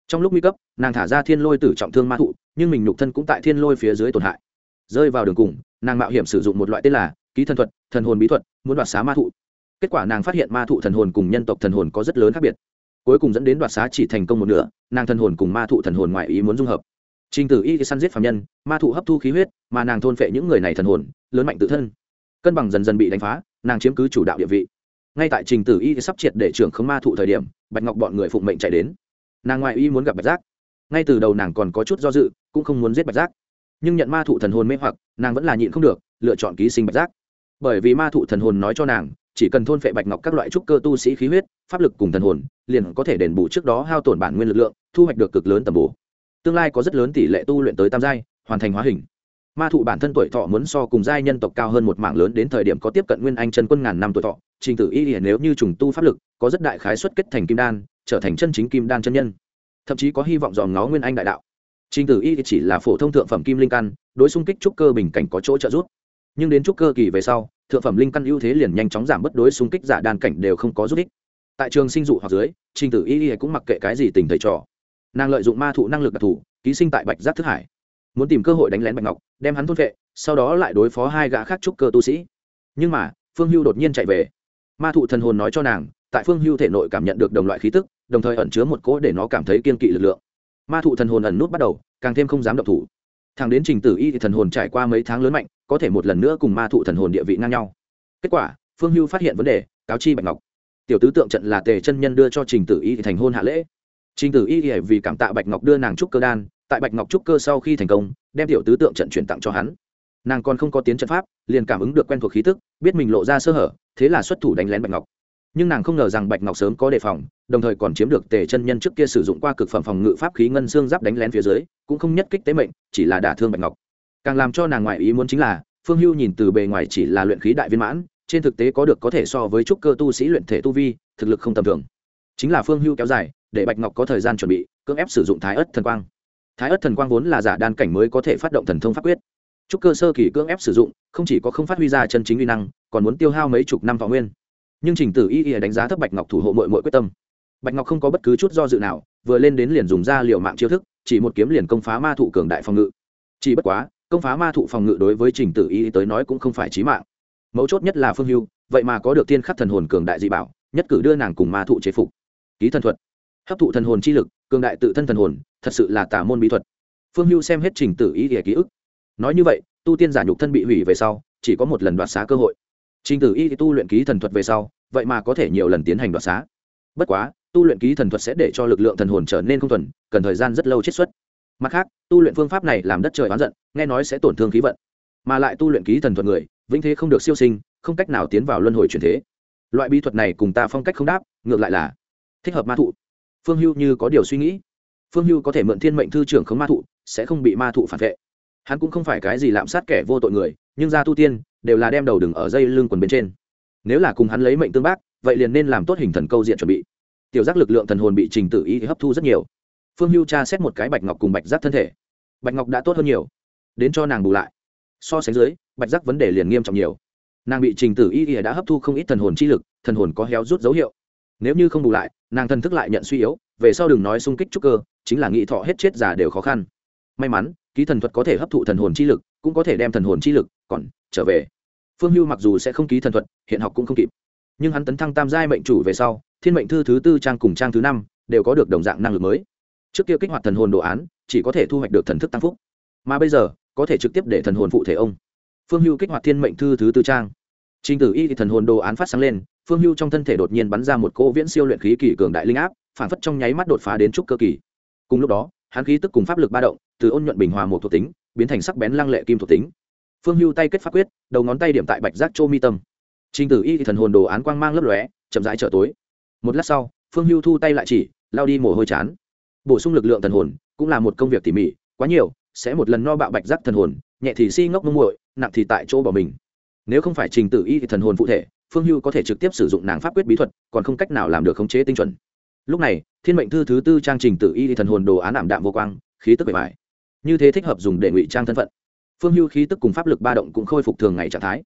trong lúc nguy cấp, nàng thả ra thiên lôi tử trọng thương ma thụ, nhưng mình nhục thân cũng tại thiên lôi phía dưới tổn hại. Rơi vào đường cùng, nàng mạo hiểm sử dụng một loại tên là ký thần thuật, thần hồn bí thuật, muốn đoạt xá ma thụ. Kết quả nàng phát hiện ma thụ thần hồn cùng nhân tộc thần hồn có rất lớn khác biệt. Cuối cùng dẫn đến đoạt xá chỉ thành công một nửa, nàng thần hồn cùng ma thụ thần hồn ngoại ý muốn dung hợp. Trình tử y săn giết phạm nhân, ma thụ hấp thu khí huyết, mà nàng thôn phệ những người này thần hồn, lớn mạnh tự thân. Cân bằng dần dần bị đánh phá, nàng chiếm cứ chủ đạo địa vị. Ngay tại trình tử y sắp triệt để trưởng không ma thụ thời điểm, bạch ngọc bọn người phụng mệnh chạy đến nàng ngoại y muốn gặp bạch giác. Ngay từ đầu nàng còn có chút do dự, cũng không muốn giết bạch giác. Nhưng nhận ma thụ thần hồn mê hoặc, nàng vẫn là nhịn không được, lựa chọn ký sinh bạch giác. Bởi vì ma thụ thần hồn nói cho nàng, chỉ cần thôn phệ bạch ngọc các loại trúc cơ tu sĩ khí huyết, pháp lực cùng thần hồn, liền có thể đền bù trước đó hao tổn bản nguyên lực lượng, thu hoạch được cực lớn tầm bù tương lai có rất lớn tỷ lệ tu luyện tới tam giai, hoàn thành hóa hình. Ma thụ bản thân tuổi thọ muốn so cùng giai nhân tộc cao hơn một mảng lớn đến thời điểm có tiếp cận nguyên anh chân quân ngàn năm tuổi thọ, trình tử y hiển nếu như trùng tu pháp lực, có rất đại khái xuất kết thành kim đan trở thành chân chính kim đan chân nhân. Thậm chí có hy vọng dòm ngó nguyên anh đại đạo. Trình tử y chỉ là phổ thông thượng phẩm kim linh căn, đối xung kích trúc cơ bình cảnh có chỗ trợ giúp. Nhưng đến trúc cơ kỳ về sau, thượng phẩm linh căn ưu thế liền nhanh chóng giảm bất đối xung kích giả đan cảnh đều không có giúp ích. Tại trường sinh dụ hoặc dưới, trình tử y y cũng mặc kệ cái gì tình thầy trò. Nàng lợi dụng ma thụ năng lực đặc thù, ký sinh tại bạch giác thức hải. Muốn tìm cơ hội đánh lén bạch ngọc, đem hắn thôn vệ sau đó lại đối phó hai gã khác trúc cơ tu sĩ. Nhưng mà, phương hưu đột nhiên chạy về. Ma thụ thần hồn nói cho nàng, tại phương hưu thể nội cảm nhận được đồng loại khí tức đồng thời ẩn chứa một cỗ để nó cảm thấy kiên kỵ lực lượng. Ma thụ thần hồn ẩn nút bắt đầu, càng thêm không dám động thủ. Thằng đến trình tử y thì thần hồn trải qua mấy tháng lớn mạnh, có thể một lần nữa cùng ma thụ thần hồn địa vị ngang nhau. Kết quả, phương hưu phát hiện vấn đề, cáo chi bạch ngọc. Tiểu tứ tượng trận là tề chân nhân đưa cho trình tử y thì thành hôn hạ lễ. Trình tử y thì vì cảm tạ bạch ngọc đưa nàng trúc cơ đan, tại bạch ngọc trúc cơ sau khi thành công, đem tiểu tứ tượng trận chuyển tặng cho hắn. Nàng còn không có tiến trận pháp, liền cảm ứng được quen thuộc khí tức, biết mình lộ ra sơ hở, thế là xuất thủ đánh lén bạch ngọc. Nhưng nàng không ngờ rằng bạch ngọc sớm có đề phòng đồng thời còn chiếm được tề chân nhân trước kia sử dụng qua cực phẩm phòng ngự pháp khí ngân xương giáp đánh lén phía dưới, cũng không nhất kích tế mệnh, chỉ là đả thương bạch ngọc. Càng làm cho nàng ngoại ý muốn chính là, phương hưu nhìn từ bề ngoài chỉ là luyện khí đại viên mãn, trên thực tế có được có thể so với trúc cơ tu sĩ luyện thể tu vi, thực lực không tầm thường. Chính là phương hưu kéo dài, để bạch ngọc có thời gian chuẩn bị, cưỡng ép sử dụng thái ất thần quang. Thái ất thần quang vốn là giả đan cảnh mới có thể phát động thần thông pháp quyết. Trúc cơ sơ kỳ cưỡng ép sử dụng, không chỉ có không phát huy ra chân chính uy năng, còn muốn tiêu hao mấy chục năm võ nguyên. Nhưng trình tử y y đánh giá thấp bạch ngọc thủ hộ mội mội quyết tâm bạch ngọc không có bất cứ chút do dự nào, vừa lên đến liền dùng ra liều mạng chiêu thức, chỉ một kiếm liền công phá ma thụ cường đại phòng ngự. Chỉ bất quá, công phá ma thụ phòng ngự đối với trình tử y tới nói cũng không phải trí mạng. Mấu chốt nhất là phương hưu, vậy mà có được tiên khắc thần hồn cường đại dị bảo, nhất cử đưa nàng cùng ma thụ chế phục. Ký thần thuật, hấp thụ thần hồn chi lực, cường đại tự thân thần hồn, thật sự là tả môn bí thuật. Phương hưu xem hết trình tử y ký ức. Nói như vậy, tu tiên giả nhục thân bị hủy về sau, chỉ có một lần đoạt xá cơ hội. Trình tử y tu luyện ký thần thuật về sau, vậy mà có thể nhiều lần tiến hành đoạt xá. Bất quá tu luyện ký thần thuật sẽ để cho lực lượng thần hồn trở nên không thuần, cần thời gian rất lâu chiết xuất. Mặt khác, tu luyện phương pháp này làm đất trời oán giận, nghe nói sẽ tổn thương khí vận. Mà lại tu luyện ký thần thuật người, vĩnh thế không được siêu sinh, không cách nào tiến vào luân hồi truyền thế. Loại bí thuật này cùng ta phong cách không đáp, ngược lại là thích hợp ma thụ. Phương hưu như có điều suy nghĩ. Phương hưu có thể mượn thiên mệnh thư trưởng không ma thụ, sẽ không bị ma thụ phản vệ. Hắn cũng không phải cái gì lạm sát kẻ vô tội người, nhưng ra tu tiên, đều là đem đầu đừng ở dây lưng quần bên trên. Nếu là cùng hắn lấy mệnh tương bác, vậy liền nên làm tốt hình thần câu diện chuẩn bị tiểu giác lực lượng thần hồn bị trình tự ý hấp thu rất nhiều. Phương hưu tra xét một cái bạch ngọc cùng bạch giác thân thể. Bạch ngọc đã tốt hơn nhiều. Đến cho nàng bù lại. So sánh dưới, bạch giác vấn đề liền nghiêm trọng nhiều. Nàng bị trình tử y y đã hấp thu không ít thần hồn chi lực, thần hồn có héo rút dấu hiệu. Nếu như không bù lại, nàng thần thức lại nhận suy yếu, về sau đừng nói xung kích trúc cơ, chính là nghĩ thọ hết chết già đều khó khăn. May mắn, ký thần thuật có thể hấp thụ thần hồn chi lực, cũng có thể đem thần hồn chi lực còn trở về. Phương hưu mặc dù sẽ không ký thần thuật, hiện học cũng không kịp nhưng hắn tấn thăng tam giai mệnh chủ về sau, thiên mệnh thư thứ tư trang cùng trang thứ năm đều có được đồng dạng năng lực mới. Trước kia kích hoạt thần hồn đồ án, chỉ có thể thu hoạch được thần thức tăng phúc. Mà bây giờ, có thể trực tiếp để thần hồn phụ thể ông. Phương hưu kích hoạt thiên mệnh thư thứ tư trang. Trình tử y thì thần hồn đồ án phát sáng lên, phương hưu trong thân thể đột nhiên bắn ra một cỗ viễn siêu luyện khí kỳ cường đại linh áp, phản phất trong nháy mắt đột phá đến trúc cơ kỳ. Cùng lúc đó, hắn khí tức cùng pháp lực ba động, từ ôn nhuận bình hòa một thuộc tính, biến thành sắc bén lăng lệ kim thuộc tính. Phương hưu tay kết pháp quyết, đầu ngón tay điểm tại bạch giác châu mi tâm trình tử y thì thần hồn đồ án quang mang lấp lóe, chậm rãi trở tối. Một lát sau, phương hưu thu tay lại chỉ, lao đi mồ hôi chán. Bổ sung lực lượng thần hồn, cũng là một công việc tỉ mỉ, quá nhiều, sẽ một lần no bạo bạch giác thần hồn, nhẹ thì si ngốc mông muội, nặng thì tại chỗ bỏ mình. Nếu không phải trình tự y thì thần hồn phụ thể, phương hưu có thể trực tiếp sử dụng nàng pháp quyết bí thuật, còn không cách nào làm được khống chế tinh chuẩn. Lúc này, thiên mệnh thư thứ tư trang trình tự y thì thần hồn đồ án ảm đạm vô quang, khí tức bề bài như thế thích hợp dùng để ngụy trang thân phận. Phương hưu khí tức cùng pháp lực ba động cũng khôi phục thường ngày trạng thái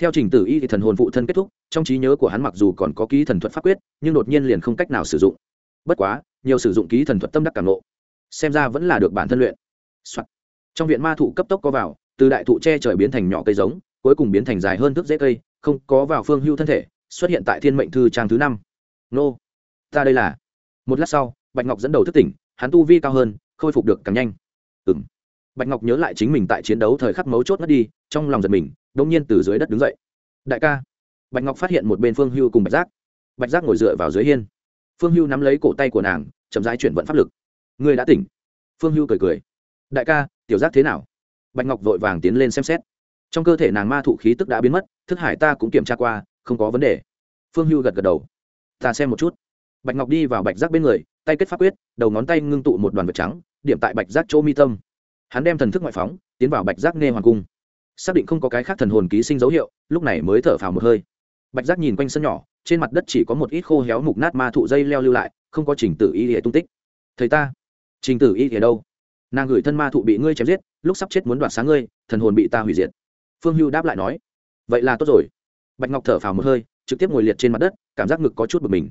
theo trình tự y thì thần hồn phụ thân kết thúc, trong trí nhớ của hắn mặc dù còn có ký thần thuật pháp quyết, nhưng đột nhiên liền không cách nào sử dụng. Bất quá, nhiều sử dụng ký thần thuật tâm đắc cảm nộ xem ra vẫn là được bản thân luyện、Soạn. trong viện ma thụ cấp tốc có vào, từ đại thụ che trời biến thành nhỏ cây giống, cuối cùng biến thành dài hơn thước dễ cây, không có vào phương hưu thân thể, xuất hiện tại thiên mệnh thư trang thứ năm. Nô. Ta đây là. Một lát sau, bạch ngọc dẫn đầu thức tỉnh, hắn tu vi cao hơn, khôi phục được càng nhanh bạch ngọc nhớ lại chính mình tại chiến đấu thời khắc mấu chốt mất đi, trong lòng giật mình đ ỗ n g nhiên từ dưới đất đứng dậy. Đại ca. Bạch ngọc phát hiện một bên phương hưu cùng bạch giác. Bạch giác ngồi dựa vào dưới hiên. Phương hưu nắm lấy cổ tay của nàng, chậm rãi chuyển vận pháp lực. Người đã tỉnh. Phương hưu cười cười. Đại ca, tiểu giác thế nào? Bạch ngọc vội vàng tiến lên xem xét. Trong cơ thể nàng ma thụ khí tức đã biến mất, thức hải ta cũng kiểm tra qua, không có vấn đề. Phương hưu gật gật đầu. Ta xem một chút. Bạch ngọc đi vào bạch giác bên người, tay kết pháp quyết, đầu ngón tay ngưng tụ một đoàn vật trắng, điểm tại bạch giác chỗ mi tâm hắn đem thần thức ngoại phóng, tiến vào bạch giác nghe hoàng cung. Xác định không có cái khác thần hồn ký sinh dấu hiệu, lúc này mới thở phào một hơi. Bạch giác nhìn quanh sân nhỏ, trên mặt đất chỉ có một ít khô héo mục nát ma thụ dây leo lưu lại, không có trình tử y hệ tung tích. Thầy ta, trình tử y hệ đâu? Nàng gửi thân ma thụ bị ngươi chém giết, lúc sắp chết muốn đoạt sáng ngươi, thần hồn bị ta hủy diệt. Phương hưu đáp lại nói. Vậy là tốt rồi. Bạch ngọc thở phào một hơi, trực tiếp ngồi liệt trên mặt đất, cảm giác ngực có chút bực mình.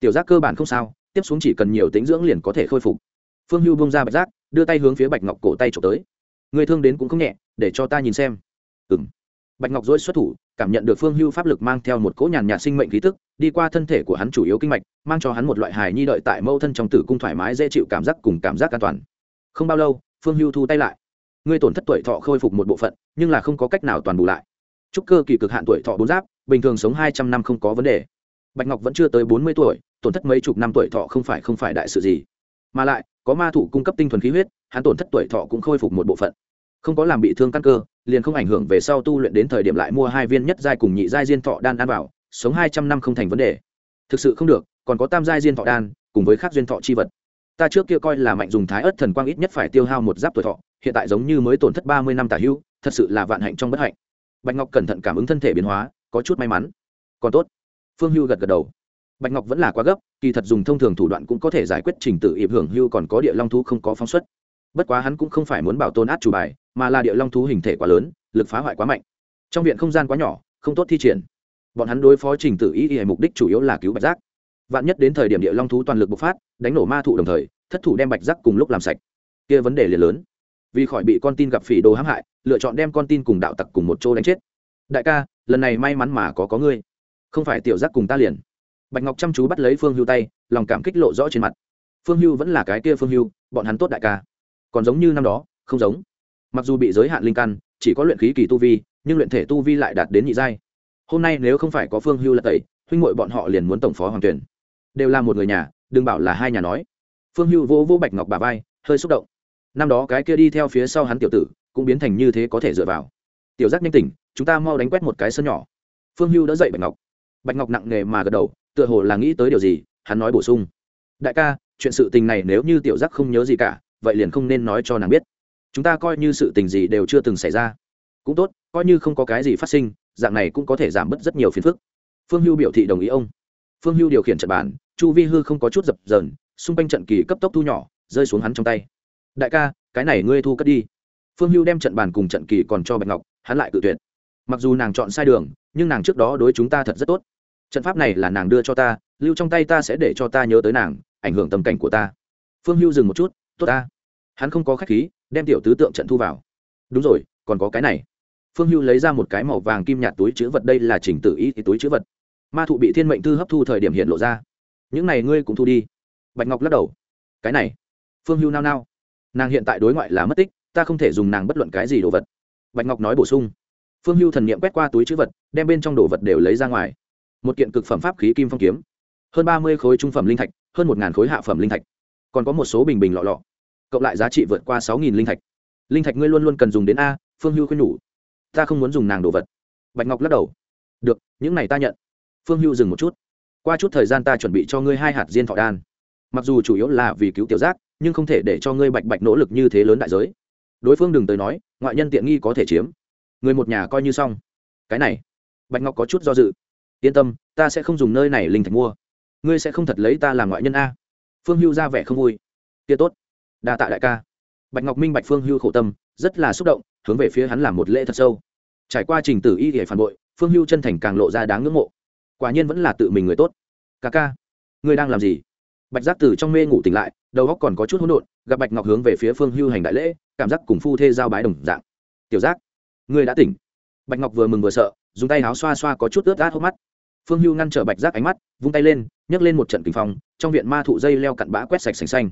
Tiểu giác cơ bản không sao, tiếp xuống chỉ cần nhiều tính dưỡng liền có thể khôi phục. Phương hưu bông ra bạch giác đưa tay hướng phía bạch ngọc cổ tay trộm tới. Người thương đến cũng không nhẹ, để cho ta nhìn xem. Ừng bạch ngọc dối xuất thủ, cảm nhận được phương hưu pháp lực mang theo một cỗ nhàn nhạt sinh mệnh khí tức, đi qua thân thể của hắn chủ yếu kinh mạch, mang cho hắn một loại hài nhi đợi tại mâu thân trong tử cung thoải mái, dễ chịu cảm giác cùng cảm giác an toàn. Không bao lâu, phương hưu thu tay lại. Ngươi tổn thất tuổi thọ khôi phục một bộ phận, nhưng là không có cách nào toàn bù lại. Chúc cơ kỳ cực hạn tuổi thọ bốn giáp, bình thường sống hai trăm năm không có vấn đề. Bạch ngọc vẫn chưa tới bốn mươi tuổi, tổn thất mấy chục năm tuổi thọ không phải không phải đại sự gì. Mà lại có ma thủ cung cấp tinh thuần khí huyết, hắn tổn thất tuổi thọ cũng khôi phục một bộ phận. Không có làm bị thương căn cơ, liền không ảnh hưởng về sau tu luyện đến thời điểm lại mua hai viên nhất giai cùng nhị giai diên thọ đan ăn vào, sống hai trăm năm không thành vấn đề. Thực sự không được, còn có tam giai diên thọ đan, cùng với khác duyên thọ chi vật. Ta trước kia coi là mạnh dùng thái ớt thần quang ít nhất phải tiêu hao một giáp tuổi thọ, hiện tại giống như mới tổn thất ba mươi năm tả hữu, thật sự là vạn hạnh trong bất hạnh. Bạch ngọc cẩn thận cảm ứng thân thể biến hóa, có chút may mắn. Còn tốt. Phương hưu gật gật đầu bạch ngọc vẫn là quá gấp, kỳ thật dùng thông thường thủ đoạn cũng có thể giải quyết trình tự ịp hưởng hưu còn có địa long thú không có phóng xuất. Bất quá hắn cũng không phải muốn bảo tồn át chủ bài, mà là địa long thú hình thể quá lớn, lực phá hoại quá mạnh. Trong viện không gian quá nhỏ, không tốt thi triển. Bọn hắn đối phó trình tự ý ý mục đích chủ yếu là cứu bạch giác. Vạn nhất đến thời điểm địa long thú toàn lực bộc phát, đánh nổ ma thụ đồng thời, thất thủ đem bạch giác cùng lúc làm sạch. Kia vấn đề liền lớn. Vì khỏi bị con tin gặp phỉ đồ hãm hại, lựa chọn đem con tin cùng đạo tặc cùng một chỗ đánh chết. Đại ca, lần này may mắn mà có có ngươi. Không phải tiểu giác cùng ta liền bạch ngọc chăm chú bắt lấy phương hưu tay, lòng cảm kích lộ rõ trên mặt. Phương hưu vẫn là cái kia phương hưu, bọn hắn tốt đại ca. Còn giống như năm đó, không giống. Mặc dù bị giới hạn linh căn, chỉ có luyện khí kỳ tu vi, nhưng luyện thể tu vi lại đạt đến nhị giai. Hôm nay nếu không phải có phương hưu là tẩy, huynh ngội bọn họ liền muốn tổng phó hoàng tuyển. Đều là một người nhà, đừng bảo là hai nhà nói. Phương hưu vô vỗ bạch ngọc bà vai, hơi xúc động. Năm đó cái kia đi theo phía sau hắn tiểu tử, cũng biến thành như thế có thể dựa vào. Tiểu giác nhanh tỉnh, chúng ta mau đánh quét một cái sân nhỏ. Phương hưu đỡ dậy bạch ngọc. Bạch ngọc nặng nề mà gật đầu tựa hồ là nghĩ tới điều gì, hắn nói bổ sung. Đại ca, chuyện sự tình này nếu như tiểu giác không nhớ gì cả, vậy liền không nên nói cho nàng biết. Chúng ta coi như sự tình gì đều chưa từng xảy ra. Cũng tốt, coi như không có cái gì phát sinh, dạng này cũng có thể giảm bớt rất nhiều phiền phức. Phương hưu biểu thị đồng ý ông. Phương hưu điều khiển trận bàn, chu vi hư không có chút dập dờn, xung quanh trận kỳ cấp tốc thu nhỏ, rơi xuống hắn trong tay. Đại ca, cái này ngươi thu cất đi. Phương hưu đem trận bàn cùng trận kỳ còn cho bạch ngọc, hắn lại cự tuyệt. Mặc dù nàng chọn sai đường, nhưng nàng trước đó đối chúng ta thật rất tốt trận pháp này là nàng đưa cho ta, lưu trong tay ta sẽ để cho ta nhớ tới nàng, ảnh hưởng tâm cảnh của ta. Phương hưu dừng một chút, tốt ta. Hắn không có khách khí, đem tiểu tứ tượng trận thu vào. Đúng rồi, còn có cái này. Phương hưu lấy ra một cái màu vàng kim nhạt túi chữ vật, đây là chỉnh tự ý thì túi chữ vật. Ma thụ bị thiên mệnh thư hấp thu thời điểm hiện lộ ra. Những này ngươi cũng thu đi. Bạch ngọc lắc đầu. Cái này. Phương hưu nao nao. Nàng hiện tại đối ngoại là mất tích, ta không thể dùng nàng bất luận cái gì đồ vật. Bạch ngọc nói bổ sung. Phương hưu thần n i ệ m quét qua túi chữ vật, đem bên trong đồ vật đều lấy ra ngoài một kiện cực phẩm pháp khí kim phong kiếm, hơn ba mươi khối trung phẩm linh thạch, hơn một khối hạ phẩm linh thạch. Còn có một số bình bình lọ lọ, cộng lại giá trị vượt qua sáu linh thạch. Linh thạch ngươi luôn luôn cần dùng đến a, phương hưu khuyên nhủ. Ta không muốn dùng nàng đồ vật. Bạch ngọc lắc đầu. Được, những này ta nhận. Phương hưu dừng một chút. Qua chút thời gian ta chuẩn bị cho ngươi hai hạt diên thọ đan. Mặc dù chủ yếu là vì cứu tiểu giác, nhưng không thể để cho ngươi bạch bạch nỗ lực như thế lớn đại giới. Đối phương đừng tới nói, ngoại nhân tiện nghi có thể chiếm. Người một nhà coi như xong. Cái này, bạch ngọc có chút do dự yên tâm, ta sẽ không dùng nơi này linh thạch mua. Ngươi sẽ không thật lấy ta làm ngoại nhân a. Phương hưu ra vẻ không vui. Kia tốt. Đa tạ đại ca. Bạch ngọc minh bạch phương hưu khổ tâm, rất là xúc động, hướng về phía hắn làm một lễ thật sâu. Trải qua trình tử y để phản bội, phương hưu chân thành càng lộ ra đáng ngưỡng mộ. Quả nhiên vẫn là tự mình người tốt. Ca ca, ngươi đang làm gì? Bạch giác từ trong mê ngủ tỉnh lại, đầu óc còn có chút hỗn độn, gặp bạch ngọc hướng về phía phương hưu hành đại lễ, cảm giác cùng phu thê giao bái đồng dạng. Tiểu giác, ngươi đã tỉnh. Bạch ngọc vừa mừng vừa sợ, dùng tay áo xoa xoa có chút ướt át hốc mắt phương hưu ngăn trở bạch giác ánh mắt, vung tay lên, nhấc lên một trận kinh phòng. trong viện ma thụ dây leo cặn bã quét sạch sành xanh.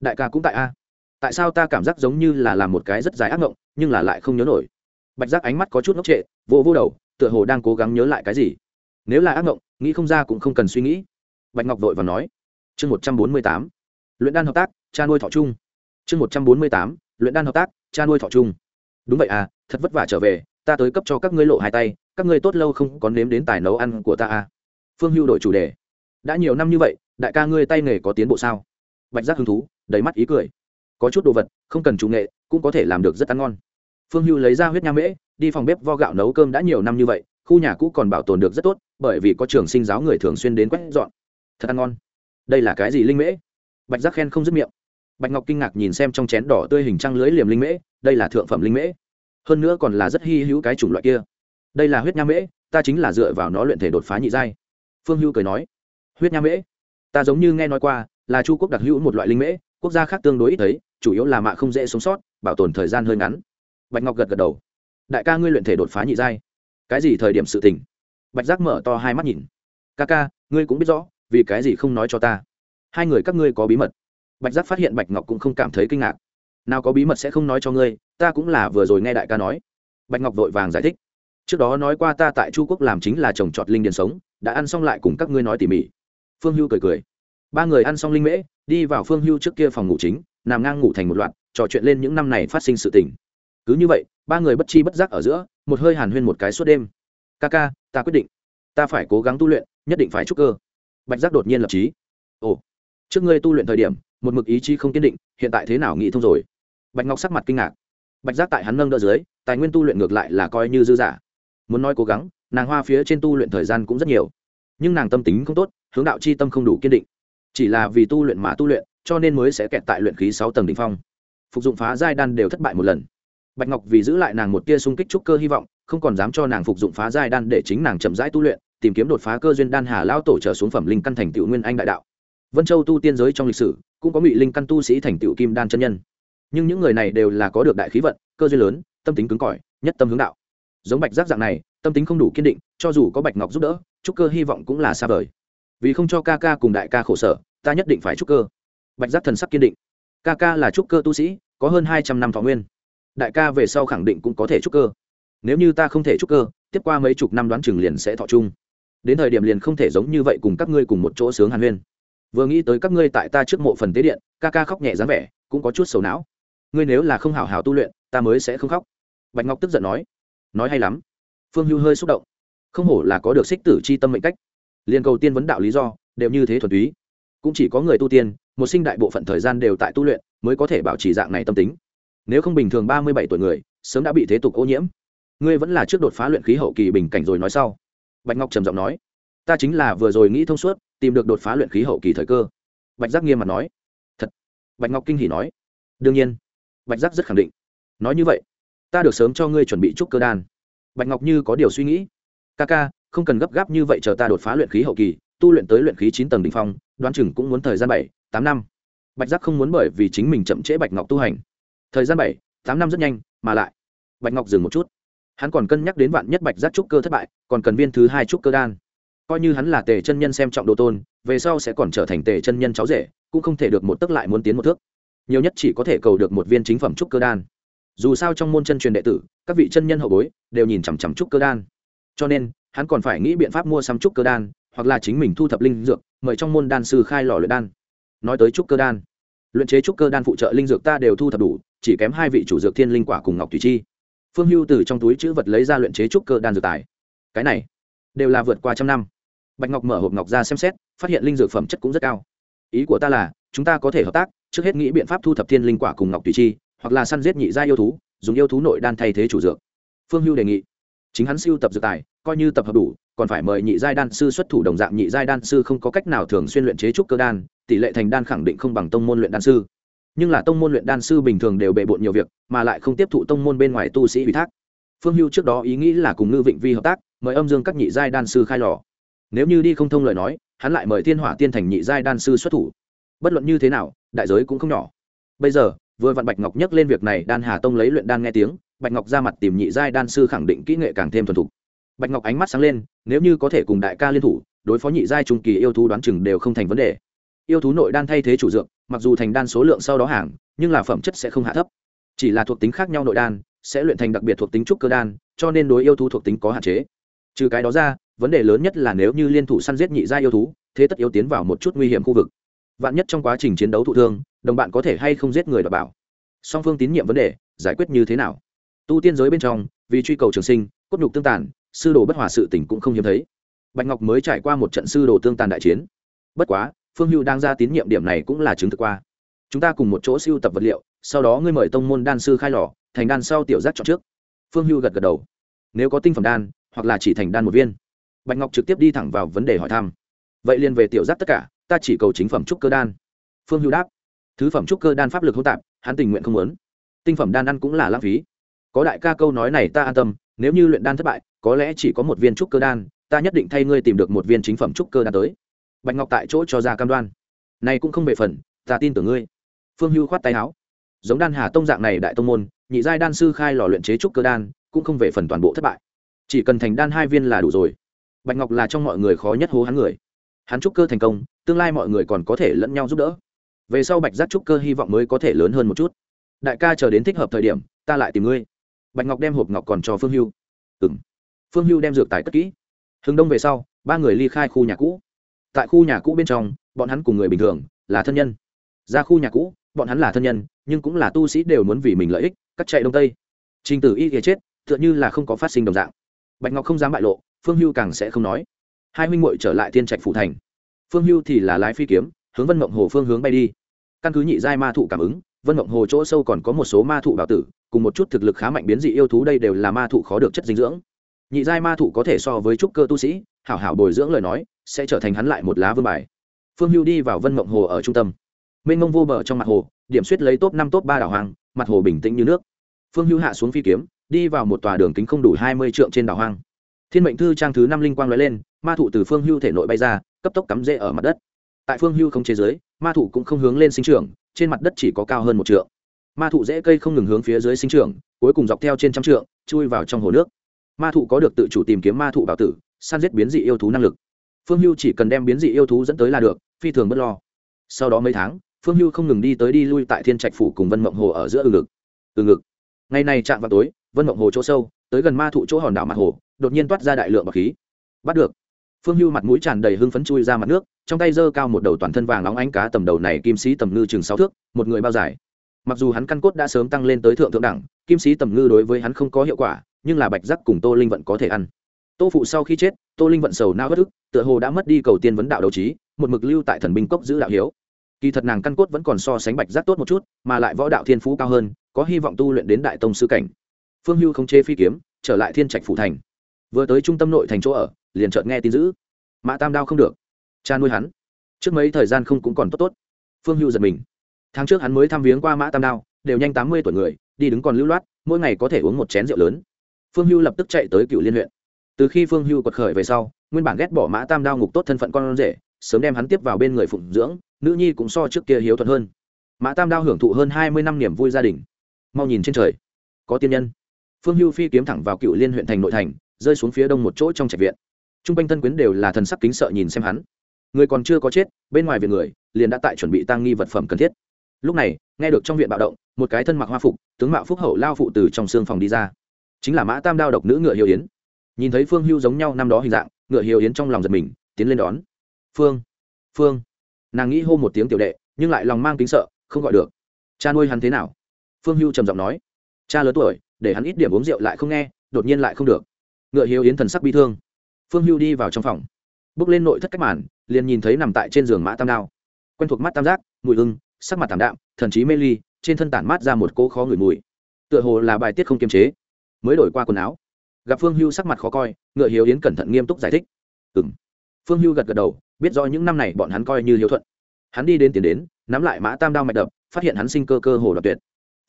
Đại ca cũng tại a. Tại sao ta cảm giác giống như là làm một cái rất dài ác mộng nhưng là lại không nhớ nổi? Bạch giác ánh mắt có chút ngốc trệ vô vô đầu, tựa hồ đang cố gắng nhớ lại cái gì. Nếu là ác mộng nghĩ không ra cũng không cần suy nghĩ. Bạch ngọc vội và nói. Chương một trăm bốn mươi tám. Luyện đan hợp tác, cha nuôi thọ chung. Chương một trăm bốn mươi tám. Luyện đan hợp tác, cha nuôi thọ chung. Đúng vậy à thật vất vả trở về ta tới cấp cho các ngươi lộ hai tay, các ngươi tốt lâu không có nếm đến tài nấu ăn của ta à. Phương hưu đổi chủ đề. Đã nhiều năm như vậy, đại ca ngươi tay nghề có tiến bộ sao? Bạch giác hứng thú, đầy mắt ý cười. Có chút đồ vật, không cần chủ nghệ, cũng có thể làm được rất ăn ngon. Phương hưu lấy ra huyết nha mễ, đi phòng bếp vo gạo nấu cơm đã nhiều năm như vậy, khu nhà cũ còn bảo tồn được rất tốt, bởi vì có trường sinh giáo người thường xuyên đến quét dọn. Thật ăn ngon. Đây là cái gì linh mễ? Bạch giác khen không dứt miệng. Bạch ngọc kinh ngạc nhìn xem trong chén đỏ tươi hình trăng lưới liềm linh mễ, đây là thượng phẩm linh mễ hơn nữa còn là rất hy hữu cái chủng loại kia. Đây là huyết nha mễ, ta chính là dựa vào nó luyện thể đột phá nhị giai. Phương hưu cười nói, huyết nha mễ? Ta giống như nghe nói qua, là chu quốc đặc hữu một loại linh mễ, quốc gia khác tương đối ít thấy, chủ yếu là mạ không dễ sống sót, bảo tồn thời gian hơi ngắn. Bạch ngọc gật gật đầu. Đại ca ngươi luyện thể đột phá nhị giai. Cái gì thời điểm sự tình? Bạch giác mở to hai mắt nhìn. Ca ca, ngươi cũng biết rõ, vì cái gì không nói cho ta? Hai người các ngươi có bí mật. Bạch giác phát hiện bạch ngọc cũng không cảm thấy kinh ngạc. Nào có bí mật sẽ không nói cho ngươi ta cũng là vừa rồi nghe đại ca nói. Bạch ngọc vội vàng giải thích. Trước đó nói qua ta tại chu quốc làm chính là trồng trọt linh điền sống, đã ăn xong lại cùng các ngươi nói tỉ mỉ. Phương hưu cười cười. Ba người ăn xong linh mễ, đi vào phương hưu trước kia phòng ngủ chính, nằm ngang ngủ thành một loạt, trò chuyện lên những năm này phát sinh sự tình. Cứ như vậy, ba người bất chi bất giác ở giữa, một hơi hàn huyên một cái suốt đêm. Ca ca, ta quyết định. Ta phải cố gắng tu luyện, nhất định phải trúc cơ. Bạch giác đột nhiên lập trí ồ, trước ngươi tu luyện thời điểm, một mực ý chí không kiên định, hiện tại thế nào nghĩ thông rồi? Bạch ngọc sắc mặt kinh ngạc bạch giác tại hắn nâng đỡ dưới, tài nguyên tu luyện ngược lại là coi như dư giả. Muốn nói cố gắng, nàng hoa phía trên tu luyện thời gian cũng rất nhiều. Nhưng nàng tâm tính không tốt, hướng đạo c h i tâm không đủ kiên định. Chỉ là vì tu luyện mà tu luyện, cho nên mới sẽ kẹt tại luyện khí sáu tầng đ ỉ n h phong. Phục dụng phá giai đan đều thất bại một lần. Bạch ngọc vì giữ lại nàng một tia sung kích trúc cơ hy vọng, không còn dám cho nàng phục dụng phá giai đan để chính nàng chậm rãi tu luyện, tìm kiếm đột phá cơ duyên đan hà lao tổ trở xuống phẩm linh căn thành tựu nguyên anh đại đạo. Vân châu tu tiên giới trong lịch sử, cũng có ngụy linh căn tu sĩ thành tựu kim đan chân nhân nhưng những người này đều là có được đại khí vận, cơ duyên lớn, tâm tính cứng cỏi, nhất tâm hướng đạo. Giống bạch giác dạng này, tâm tính không đủ kiên định, cho dù có bạch ngọc giúp đỡ, trúc cơ hy vọng cũng là xa vời. Vì không cho ca ca cùng đại ca khổ sở, ta nhất định phải trúc cơ. Bạch giác thần sắc kiên định. Ca ca là trúc cơ tu sĩ, có hơn hai trăm năm thọ nguyên. Đại ca về sau khẳng định cũng có thể trúc cơ. Nếu như ta không thể trúc cơ, tiếp qua mấy chục năm đoán chừng liền sẽ thọ chung. Đến thời điểm liền không thể giống như vậy cùng các ngươi cùng một chỗ sướng hàn huyên. Vừa nghĩ tới các ngươi tại ta trước mộ phần tế điện, ca ca khóc nhẹ dáng vẻ, cũng có chút sầu não ngươi nếu là không hảo hảo tu luyện, ta mới sẽ không khóc. Bạch ngọc tức giận nói. Nói hay lắm. Phương hưu hơi xúc động. Không hổ là có được xích tử c h i tâm mệnh cách. Liền cầu tiên vấn đạo lý do, đều như thế thuần túy. Cũng chỉ có người tu tiên, một sinh đại bộ phận thời gian đều tại tu luyện, mới có thể bảo trì dạng này tâm tính. Nếu không bình thường ba mươi bảy tuổi người, sớm đã bị thế tục ô nhiễm. Ngươi vẫn là trước đột phá luyện khí hậu kỳ bình cảnh rồi nói sau. Bạch ngọc trầm giọng nói. Ta chính là vừa rồi nghĩ thông suốt, tìm được đột phá luyện khí hậu kỳ thời cơ. Bạch giác nghiêm mặt nói. Thật. Bạch ngọc kinh hỉ nói. Đương nhiên bạch giác rất khẳng định. Nói như vậy, ta được sớm cho ngươi chuẩn bị trúc cơ đan. Bạch ngọc như có điều suy nghĩ. Ca ca, không cần gấp gáp như vậy chờ ta đột phá luyện khí hậu kỳ, tu luyện tới luyện khí chín tầng đ ỉ n h phong, đoán chừng cũng muốn thời gian bảy, tám năm. Bạch giác không muốn bởi vì chính mình chậm trễ bạch ngọc tu hành. Thời gian bảy, tám năm rất nhanh, mà lại. Bạch ngọc dừng một chút. Hắn còn cân nhắc đến vạn nhất bạch giác trúc cơ thất bại, còn cần viên thứ hai trúc cơ đan. Coi như hắn là tề chân nhân xem trọng đồ tôn, về sau sẽ còn trở thành tề chân nhân cháu rể, cũng không thể được một tấc lại muốn tiến một thước nhiều nhất chỉ có thể cầu được một viên chính phẩm trúc cơ đan. Dù sao trong môn chân truyền đệ tử, các vị chân nhân hậu bối đều nhìn chằm chằm trúc cơ đan. Cho nên, hắn còn phải nghĩ biện pháp mua sắm trúc cơ đan, hoặc là chính mình thu thập linh dược, mời trong môn đan sư khai lò luyện đan. Nói tới trúc cơ đan, luyện chế trúc cơ đan phụ trợ linh dược ta đều thu thập đủ, chỉ kém hai vị chủ dược thiên linh quả cùng ngọc thủy chi. Phương hưu từ trong túi chữ vật lấy ra luyện chế trúc cơ đan dược tài. Cái này đều là vượt qua trăm năm. Bạch ngọc mở hộp ngọc ra xem xét, phát hiện linh dược phẩm chất cũng rất cao. Ý của ta là, chúng ta có thể hợp tác trước hết nghĩ biện pháp thu thập thiên linh quả cùng ngọc tùy chi, hoặc là săn giết nhị gia yêu thú, dùng yêu thú nội đan thay thế chủ dược. Phương hưu đề nghị, chính hắn siêu tập dược tài, coi như tập hợp đủ, còn phải mời nhị giai đan sư xuất thủ đồng dạng nhị giai đan sư không có cách nào thường xuyên luyện chế trúc cơ đan, tỷ lệ thành đan khẳng định không bằng tông môn luyện đan sư. Nhưng là tông môn luyện đan sư bình thường đều bề bộn nhiều việc, mà lại không tiếp thụ tông môn bên ngoài tu sĩ ủy thác. Phương hưu trước đó ý nghĩ là cùng ngư vịnh vi hợp tác, mời âm dương các nhị giai đan sư khai lò. Nếu như đi không thông lời nói, hắn lại mời thiên hỏa tiên thành nhị giai đan sư xuất thủ bất luận như thế nào, đại giới cũng không nhỏ. Bây giờ, vừa vặn bạch ngọc nhắc lên việc này, đan hà tông lấy luyện đan nghe tiếng, bạch ngọc ra mặt tìm nhị giai đan sư khẳng định kỹ nghệ càng thêm thuần thục. Bạch ngọc ánh mắt sáng lên, nếu như có thể cùng đại ca liên thủ, đối phó nhị giai trung kỳ yêu thú đoán chừng đều không thành vấn đề. Yêu thú nội đan thay thế chủ dược, mặc dù thành đan số lượng sau đó hàng, nhưng là phẩm chất sẽ không hạ thấp. Chỉ là thuộc tính khác nhau nội đan, sẽ luyện thành đặc biệt thuộc tính trúc cơ đan, cho nên đối yêu thú thuộc tính có hạn chế. Trừ cái đó ra, vấn đề lớn nhất là nếu như liên thủ săn giết nhị gia yêu thú, thế tất yếu tiến vào một chút nguy hiểm khu vực vạn nhất trong quá trình chiến đấu thụ thương, đồng bạn có thể hay không giết người đ bảo. Song phương tín nhiệm vấn đề, giải quyết như thế nào? Tu tiên giới bên trong, vì truy cầu trường sinh, cốt nhục tương tàn, sư đồ bất hòa sự tỉnh cũng không hiếm thấy. Bạch ngọc mới trải qua một trận sư đồ tương tàn đại chiến. Bất quá, phương hưu đang ra tín nhiệm điểm này cũng là chứng thực qua. Chúng ta cùng một chỗ siêu tập vật liệu, sau đó ngươi mời tông môn đan sư khai lò, thành đan sau tiểu giác chọn trước. Phương hưu gật gật đầu. Nếu có tinh phẩm đan, hoặc là chỉ thành đan một viên. Bạch ngọc trực tiếp đi thẳng vào vấn đề hỏi thăm. Vậy liền về tiểu giác tất cả ta chỉ cầu chính phẩm trúc cơ đan. Phương hưu đáp, thứ phẩm trúc cơ đan pháp lực hỗn tạp, hắn tình nguyện không muốn. Tinh phẩm đan ăn cũng là lãng phí. Có đại ca câu nói này ta an tâm, nếu như luyện đan thất bại, có lẽ chỉ có một viên trúc cơ đan, ta nhất định thay ngươi tìm được một viên chính phẩm trúc cơ đan tới. Bạch ngọc tại chỗ cho ra cam đoan. Này cũng không về phần, ta tin tưởng ngươi. Phương hưu khoát tay áo. Giống đan hà tông dạng này đại tông môn, nhị giai đan sư khai lò luyện chế trúc cơ đan, cũng không về phần toàn bộ thất bại. Chỉ cần thành đan hai viên là đủ rồi. Bạch ngọc là trong mọi người khó nhất hố hắn người. Hắn trúc cơ thành công tương lai mọi người còn có thể lẫn nhau giúp đỡ. Về sau bạch giác trúc cơ hy vọng mới có thể lớn hơn một chút. Đại ca chờ đến thích hợp thời điểm, ta lại tìm ngươi. Bạch ngọc đem hộp ngọc còn cho phương hưu. Ừ m phương hưu đem dược tài cất kỹ. Hừng đông về sau, ba người ly khai khu nhà cũ. Tại khu nhà cũ bên trong, bọn hắn cùng người bình thường là thân nhân. Ra khu nhà cũ, bọn hắn là thân nhân, nhưng cũng là tu sĩ đều muốn vì mình lợi ích, cắt chạy đông tây. Trình tử y ghé chết, tựa như là không có phát sinh đồng dạng. Bạch ngọc không dám bại lộ, phương hưu càng sẽ không nói. Hai huynh muội trở lại thiên trạch phủ thành phương hưu thì là lái phi kiếm, hướng vân mộng hồ phương hướng bay đi. Căn cứ nhị giai ma thụ cảm ứng, vân mộng hồ chỗ sâu còn có một số ma thụ bảo tử, cùng một chút thực lực khá mạnh biến dị yêu thú đây đều là ma thụ khó được chất dinh dưỡng. Nhị giai ma thụ có thể so với trúc cơ tu sĩ, hảo hảo bồi dưỡng lời nói, sẽ trở thành hắn lại một lá vương bài. Phương hưu đi vào vân mộng hồ ở trung tâm. Mênh mông vô bờ trong mặt hồ, điểm suýt lấy top năm, top ba đảo hoang, mặt hồ bình tĩnh như nước. Phương hưu hạ xuống phi kiếm, đi vào một tòa đường kính không đủ hai mươi trượng trên đảo hoang. Thiên mệnh thư trang thứ năm linh quang nói lên, ma thụ từ phương hưu thể nội bay ra cấp tốc cắm rễ ở mặt đất. Tại phương hưu không chế giới, ma thụ cũng không hướng lên sinh trưởng, trên mặt đất chỉ có cao hơn một trượng. Ma thụ dễ cây không ngừng hướng phía dưới sinh trưởng, cuối cùng dọc theo trên trăm trượng, chui vào trong hồ nước. Ma thụ có được tự chủ tìm kiếm ma thụ bảo tử, săn giết biến dị yêu thú năng lực. Phương hưu chỉ cần đem biến dị yêu thú dẫn tới là được, phi thường bất lo. Sau đó mấy tháng, phương hưu không ngừng đi tới đi lui tại thiên trạch phủ cùng vân mộng hồ ở giữa ừ ngực. Ừ ngực. Ngày này chạm vào tối, vân mộng hồ chỗ sâu, tới gần ma thụ chỗ hòn đảo mặt hồ, đột nhiên toát ra đại lượng bọc khí. Bắt được phương hưu mặt mũi tràn đầy hưng phấn chui ra mặt nước, trong tay giơ cao một đầu toàn thân vàng óng ánh cá tầm đầu này kim sĩ tầm ngư chừng sáu thước, một người bao giải. mặc dù hắn căn cốt đã sớm tăng lên tới thượng thượng đẳng, kim sĩ tầm ngư đối với hắn không có hiệu quả, nhưng là bạch giác cùng tô linh vẫn có thể ăn. Tô phụ sau khi chết, tô linh vận sầu nao bất ức, tựa hồ đã mất đi cầu tiên vấn đạo đấu trí, một mực lưu tại thần binh cốc giữ đạo hiếu. Kỳ thật nàng căn cốt vẫn còn so sánh bạch giác tốt một chút, mà lại võ đạo thiên phú cao hơn, có hy vọng tu luyện đến đại tông sư cảnh. Phương hưu không chê phi kiếm, trở lại thiên trạch phủ thành. Vừa tới trung tâm nội thành chỗ ở liền chợt nghe tin dữ. Mã tam đao không được. Cha nuôi hắn. Trước mấy thời gian không cũng còn tốt tốt. Phương hưu giật mình. Tháng trước hắn mới thăm viếng qua mã tam đao, đều nhanh tám mươi tuổi người, đi đứng còn lưu loát, mỗi ngày có thể uống một chén rượu lớn. Phương hưu lập tức chạy tới cựu liên huyện. Từ khi phương hưu quật khởi về sau, nguyên bản ghét bỏ mã tam đao ngục tốt thân phận con rể, sớm đem hắn tiếp vào bên người phụng dưỡng, nữ nhi cũng so trước kia hiếu thuận hơn. Mã tam đao hưởng thụ hơn hai mươi năm niềm vui gia đình. Mau nhìn trên trời. Có tiên nhân. Phương hưu phi kiếm thẳng vào cựu liên huyện thành nội thành, rơi xuống phía đông một chỗ trong trạch viện t r u n g quanh thân quyến đều là thần sắc kính sợ nhìn xem hắn. Người còn chưa có chết, bên ngoài viện người liền đã tại chuẩn bị tăng nghi vật phẩm cần thiết. Lúc này, nghe được trong viện bạo động, một cái thân mặc hoa phục, tướng mạo phúc hậu lao phụ từ trong xương phòng đi ra. Chính là mã tam đao độc nữ ngựa hiếu yến. Nhìn thấy phương hưu giống nhau năm đó hình dạng, ngựa hiếu yến trong lòng giật mình, tiến lên đón. Phương phương. Nàng nghĩ hô một tiếng tiểu đệ, nhưng lại lòng mang kính sợ, không gọi được. Cha nuôi hắn thế nào? Phương hưu trầm giọng nói. Cha lớn tuổi, để hắn ít điểm uống rượu lại không nghe, đột nhiên lại không được. Ngựa hiếu yến thần sắc bi thương phương hưu đi vào trong phòng. Bước lên nội thất cách màn, liền nhìn thấy nằm tại trên giường mã tam đao. Quen thuộc mắt tam giác, mùi hưng sắc mặt tảm đạm, thần trí mê ly, trên thân tản mát ra một cỗ khó ngửi mùi. Tựa hồ là bài tiết không kiềm chế. Mới đổi qua quần áo. Gặp phương hưu sắc mặt khó coi, ngựa hiếu yến cẩn thận nghiêm túc giải thích. Ừ m phương hưu gật gật đầu, biết do những năm này bọn hắn coi như hiếu thuận. Hắn đi đến tiền đến, nắm lại mã tam đao mạch đập, phát hiện hắn sinh cơ cơ hồ đoạt tuyệt.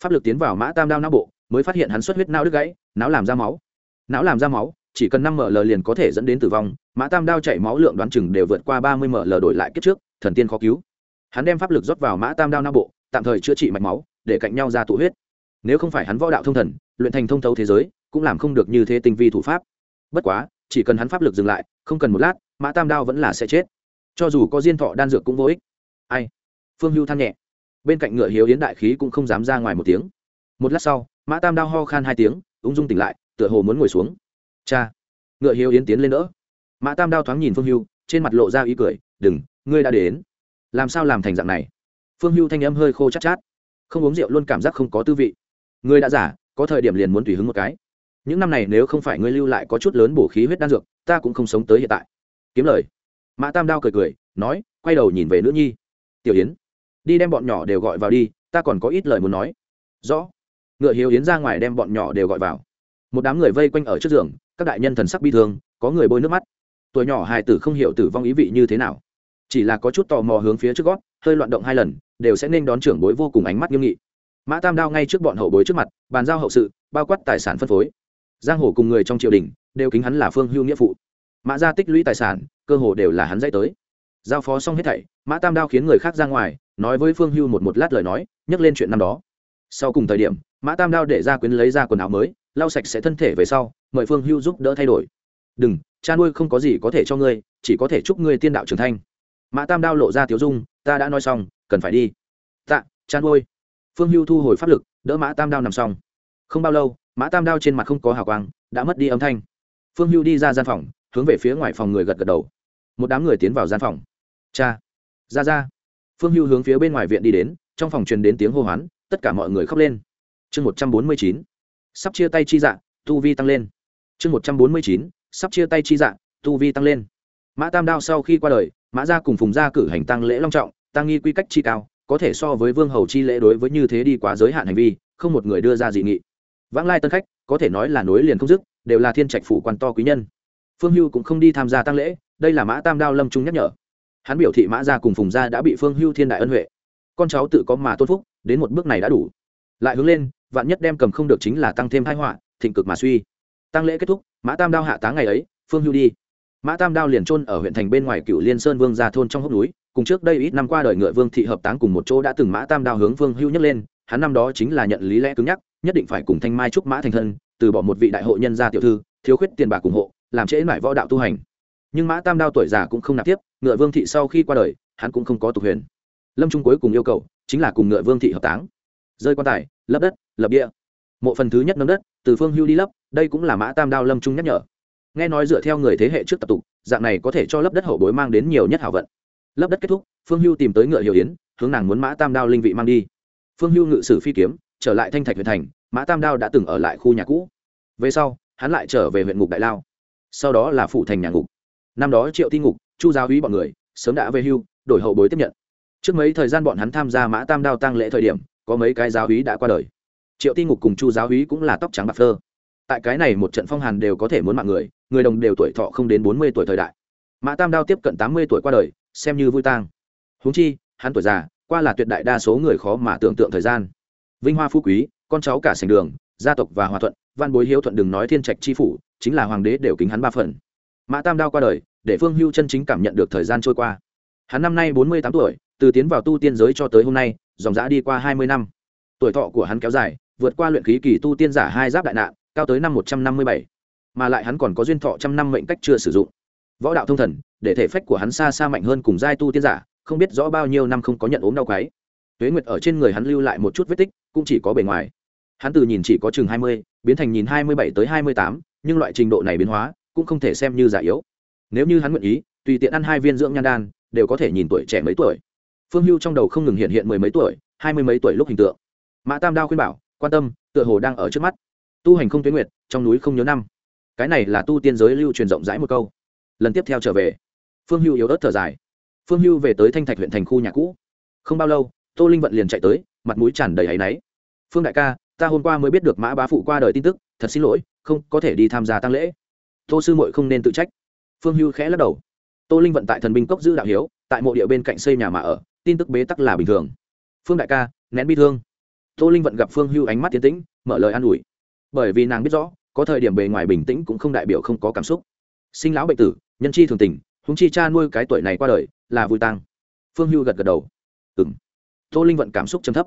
Pháp lực tiến vào mã tam đao não bộ, mới phát hiện hắn xuất huyết não đứt gãy, não làm ra máu. Não làm ra máu chỉ cần năm ml liền có thể dẫn đến tử vong, mã tam đao chảy máu lượng đoán chừng đều vượt qua ba mươi ml đổi lại kết trước, thần tiên khó cứu. Hắn đem pháp lực rót vào mã tam đao não bộ, tạm thời chữa trị mạch máu, để cạnh nhau ra tụ huyết. Nếu không phải hắn võ đạo thông thần, luyện thành thông thấu thế giới, cũng làm không được như thế tinh vi thủ pháp. Bất quá, chỉ cần hắn pháp lực dừng lại, không cần một lát, mã tam đao vẫn là sẽ chết. Cho dù có diên thọ đan dược cũng vô ích. Ai? Phương hưu than nhẹ. Bên cạnh ngựa hiếu yến đại khí cũng không dám ra ngoài một tiếng. Một lát sau, mã tam đao ho khan hai tiếng, ung dung tỉnh lại, tựa hồ muốn ngồi xuống cha. Ngựa hiếu yến tiến lên đỡ. Mã tam đao thoáng nhìn phương hưu, trên mặt lộ ra ý cười, đừng, ngươi đã đến. Làm sao làm thành dạng này? Phương hưu thanh âm hơi khô chát chát. Không uống rượu luôn cảm giác không có tư vị. Ngươi đã giả, có thời điểm liền muốn tùy hứng một cái. Những năm này nếu không phải ngươi lưu lại có chút lớn bổ khí huyết đan dược, ta cũng không sống tới hiện tại. Kiếm lời. Mã tam đao cười cười, nói, quay đầu nhìn về nữ nhi. Tiểu yến, đi đem bọn nhỏ đều gọi vào đi, ta còn có ít lời muốn nói. Rõ. Ngựa hiếu yến ra ngoài đem bọn nhỏ đều gọi vào một đám người vây quanh ở trước giường, các đại nhân thần sắc bi thương, có người bôi nước mắt. Tuổi nhỏ hài tử không hiểu tử vong ý vị như thế nào. Chỉ là có chút tò mò hướng phía trước gót, hơi loạn động hai lần, đều sẽ nên đón trưởng bối vô cùng ánh mắt nghiêm nghị. Mã tam đao ngay trước bọn hậu bối trước mặt, bàn giao hậu sự, bao quát tài sản phân phối. Giang hồ cùng người trong triều đình, đều kính hắn là phương hưu nghĩa phụ. Mã gia tích lũy tài sản, cơ hồ đều là hắn dạy tới. Giao phó xong hết thảy, mã tam đao khiến người khác ra ngoài, nói với phương hưu một một lát lời nói, nhắc lên chuyện năm đó. Sau cùng thời điểm, mã tam đao để ra quyến lấy ra quần áo mới lau sạch sẽ thân thể về sau, mời phương hưu giúp đỡ thay đổi. Đừng, cha nuôi không có gì có thể cho ngươi, chỉ có thể chúc ngươi tiên đạo trưởng thanh mã tam đao lộ ra tiếu dung, ta đã nói xong, cần phải đi. Tạ, cha nuôi. Phương hưu thu hồi pháp lực, đỡ mã tam đao nằm xong. Không bao lâu, mã tam đao trên mặt không có hào quang, đã mất đi âm thanh. Phương hưu đi ra gian phòng, hướng về phía ngoài phòng người gật gật đầu. Một đám người tiến vào gian phòng. Cha. Ra ra. Phương hưu hướng phía bên ngoài viện đi đến, trong phòng truyền đến tiếng hô hoán, tất cả mọi người khóc lên. Chương một trăm bốn mươi chín sắp chia tay chi dạ tu vi tăng lên. Chương một trăm bốn mươi chín, sắp chia tay chi dạ tu vi tăng lên. Mã tam đao sau khi qua đời, mã gia cùng phùng gia cử hành tăng lễ long trọng tăng nghi quy cách chi cao, có thể so với vương hầu chi lễ đối với như thế đi quá giới hạn hành vi, không một người đưa ra dị nghị. Vãng lai tân khách, có thể nói là nối liền không dứt, đều là thiên trạch phủ quan to quý nhân. Phương hưu cũng không đi tham gia tăng lễ, đây là mã tam đao lâm trung nhắc nhở. Hắn biểu thị mã gia cùng phùng gia đã bị phương hưu thiên đại ân huệ. Con cháu tự có mà tôn phúc, đến một bước này đã đủ. Lại hướng lên vạn nhất đem cầm không được chính là tăng thêm hai họa, thịnh cực mà suy. Tăng lễ kết thúc, mã tam đao hạ táng ngày ấy, phương hưu đi. Mã tam đao liền trôn ở huyện thành bên ngoài cựu liên sơn vương ra thôn trong hốc núi, cùng trước đây ít năm qua đời ngựa vương thị hợp táng cùng một chỗ đã từng mã tam đao hướng vương hưu nhắc lên, hắn năm đó chính là nhận lý lẽ cứng nhắc, nhất định phải cùng thanh mai trúc mã thành thân, từ bỏ một vị đại hội nhân gia tiểu thư, thiếu khuyết tiền bạc ủng hộ, làm trễ mải võ đạo tu hành. Nhưng mã tam đao tuổi già cũng không nạp tiếp, ngựa vương thị sau khi qua đời, hắn cũng không có tục huyền. Lâm trung cuối cùng yêu cầu, chính là cùng ngựa vương thị hợp táng. Rơi quan tài, lấp đất lập địa. Mộ phần thứ nhất nâng đất, từ phương hưu đi lấp, đây cũng là mã tam đao lâm trung nhắc nhở. Nghe nói dựa theo người thế hệ trước tập tục, dạng này có thể cho lấp đất hậu bối mang đến nhiều nhất hảo vận. Lấp đất kết thúc, phương hưu tìm tới ngựa hiểu yến, hướng nàng muốn mã tam đao linh vị mang đi. Phương hưu ngự sử phi kiếm, trở lại thanh thạch huyện thành, mã tam đao đã từng ở lại khu nhà cũ. Về sau, hắn lại trở về huyện ngục đại lao. Sau đó là phủ thành nhà ngục. Năm đó triệu thi ngục, chu giáo hí bọn người, sớm đã về hưu, đổi hậu bối tiếp nhận. Trước mấy thời gian bọn hắn tham gia mã tam đao tăng lễ thời điểm, có mấy cái giáo hí đã qua đời triệu ti ngục cùng chu giáo hí cũng là tóc trắng bạc phơ. Tại cái này một trận phong hàn đều có thể muốn mạng người người đồng đều tuổi thọ không đến bốn mươi tuổi thời đại. Mã tam đao tiếp cận tám mươi tuổi qua đời, xem như vui tang. Húng chi, hắn tuổi già, qua là tuyệt đại đa số người khó mà tưởng tượng thời gian. Vinh hoa phú quý, con cháu cả sành đường, gia tộc và hòa thuận, văn bối hiếu thuận đừng nói thiên trạch chi phủ, chính là hoàng đế đều kính hắn ba phần. Mã tam đao qua đời, để phương hưu chân chính cảm nhận được thời gian trôi qua. Hắn năm nay bốn mươi tám tuổi, từ tiến vào tu tiên giới cho tới hôm nay, dòng giã đi qua hai mươi năm. Tuổi thọ của hắn kéo dài vượt qua luyện khí kỳ tu tiên giả hai giáp đại nạn, cao tới năm một trăm năm mươi bảy. Mà lại hắn còn có duyên thọ trăm năm mệnh cách chưa sử dụng. Võ đạo thông thần, để thể phách của hắn xa xa mạnh hơn cùng giai tu tiên giả, không biết rõ bao nhiêu năm không có nhận ốm đau quái tuế nguyệt ở trên người hắn lưu lại một chút vết tích, cũng chỉ có bề ngoài. Hắn từ nhìn chỉ có chừng hai mươi, biến thành nhìn hai mươi bảy tới hai mươi tám, nhưng loại trình độ này biến hóa, cũng không thể xem như giả yếu. Nếu như hắn nguyện ý, tùy tiện ăn hai viên dưỡng nhan đan, đều có thể nhìn tuổi trẻ mấy tuổi. Phương hưu trong đầu không ngừng hiện hiện mười mấy tuổi, hai mươi mấy tuổi lúc hình tượng. Mã tam đao khuyên bảo quan tâm, tựa hồ đang ở trước mắt. Tu hành không tuyến nguyệt, trong núi không nhớ năm. Cái này là tu tiên giới lưu truyền rộng rãi một câu. Lần tiếp theo trở về. Phương hưu yếu ớt thở dài. Phương hưu về tới thanh thạch huyện thành khu nhà cũ. Không bao lâu, tô linh vận liền chạy tới, mặt mũi tràn đầy áy náy. Phương đại ca, ta hôm qua mới biết được mã bá phụ qua đời tin tức, thật xin lỗi, không có thể đi tham gia tăng lễ. Tô sư muội không nên tự trách. Phương hưu khẽ lắc đầu. Tô linh vận tại thần binh cốc giữ đạo hiếu, tại mộ địa bên cạnh xây nhà mà ở, tin tức bế tắc là bình thường. Phương đại ca, nén bi thương tô linh vận gặp phương hưu ánh mắt tiến tĩnh, mở lời an ủi. Bởi vì nàng biết rõ, có thời điểm bề ngoài bình tĩnh cũng không đại biểu không có cảm xúc. Sinh lão bệnh tử, nhân chi thường tình húng chi cha nuôi cái tuổi này qua đời, là vui tăng phương hưu gật gật đầu. Ừng tô linh vận cảm xúc chấm thấp.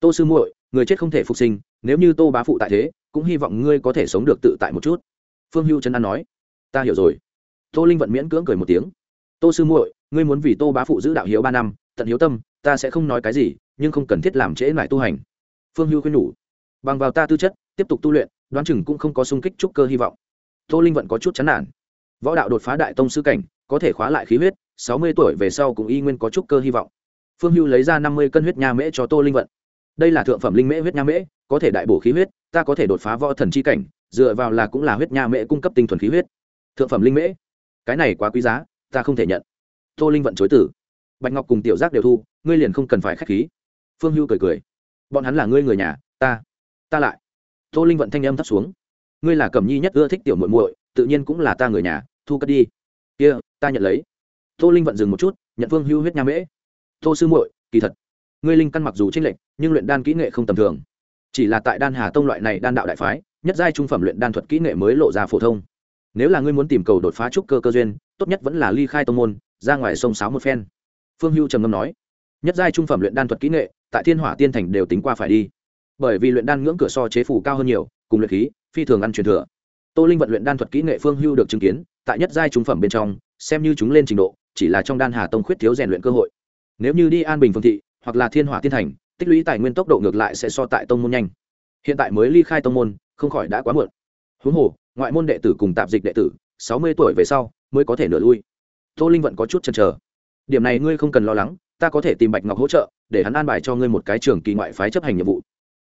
Tô sư muội, người chết không thể phục sinh, nếu như tô bá phụ tại thế, cũng hy vọng ngươi có thể sống được tự tại một chút. Phương hưu chân an nói. Ta hiểu rồi. Tô linh vận miễn cưỡng cười một tiếng. Tô sư muội, ngươi muốn vì tô bá phụ giữ đạo hiếu ba năm, tận hiếu tâm, ta sẽ không nói cái gì, nhưng không cần thiết làm trễ lại tu hành phương hưu khuyên nhủ, bằng vào ta tư chất, tiếp tục tu luyện, đoán chừng cũng không có sung kích trúc cơ hy vọng. Tô linh vận có chút chán nản. Võ đạo đột phá đại tông sư cảnh, có thể khóa lại khí huyết, sáu mươi tuổi về sau cũng y nguyên có trúc cơ hy vọng. Phương hưu lấy ra năm mươi cân huyết nha mễ cho tô linh vận. Đây là thượng phẩm linh mễ huyết nha mễ, có thể đại bổ khí huyết, ta có thể đột phá võ thần chi cảnh, dựa vào là cũng là huyết nha mễ cung cấp tinh thuần khí huyết. Thượng phẩm linh mễ. Cái này quá quý giá, ta không thể nhận. Tô linh vận chối tử bạch ngọc cùng tiểu giác đều thu, ngươi liền không cần phải k h á c h khí. Phương hưu cười cười bọn hắn là ngươi người nhà, ta ta lại. Tô linh vận thanh âm thấp xuống. Ngươi là cẩm nhi nhất ưa thích tiểu muội muội, tự nhiên cũng là ta người nhà, thu cất đi. Kia, ta nhận lấy. Tô linh vận dừng một chút, nhận phương hưu huyết nha mễ. Tô sư muội, kỳ thật. Ngươi linh căn mặc dù tranh lệch, nhưng luyện đan kỹ nghệ không tầm thường. Chỉ là tại đan hà tông loại này đan đạo đại phái, nhất giai trung phẩm luyện đan thuật kỹ nghệ mới lộ ra phổ thông. Nếu là ngươi muốn tìm cầu đột phá trúc cơ cơ duyên, tốt nhất vẫn là ly khai tông môn, ra ngoài sông sáo một phen. Phương hưu trầm ngâm nói nhất giai trung phẩm luyện đan thuật kỹ nghệ, tại thiên hỏa tiên thành đều tính qua phải đi. Bởi vì luyện đan ngưỡng cửa so chế phủ cao hơn nhiều, cùng luyện khí, phi thường ăn truyền thừa. Tô linh vận luyện đan thuật kỹ nghệ phương hưu được chứng kiến, tại nhất giai trung phẩm bên trong, xem như chúng lên trình độ, chỉ là trong đan hà tông khuyết thiếu rèn luyện cơ hội. Nếu như đi an bình phương thị, hoặc là thiên hỏa tiên thành, tích lũy tài nguyên tốc độ ngược lại sẽ so tại tông môn nhanh. Hiện tại mới ly khai tông môn, không khỏi đã quá muộn. Huống hồ, ngoại môn đệ tử cùng tạp dịch đệ tử, sáu mươi tuổi về sau, mới có thể nửa lui. Tô linh vẫn có chút chần chờ. Điểm này ngươi không cần lo lắng ta có thể tìm bạch ngọc hỗ trợ, để hắn an bài cho ngươi một cái trường kỳ ngoại phái chấp hành nhiệm vụ.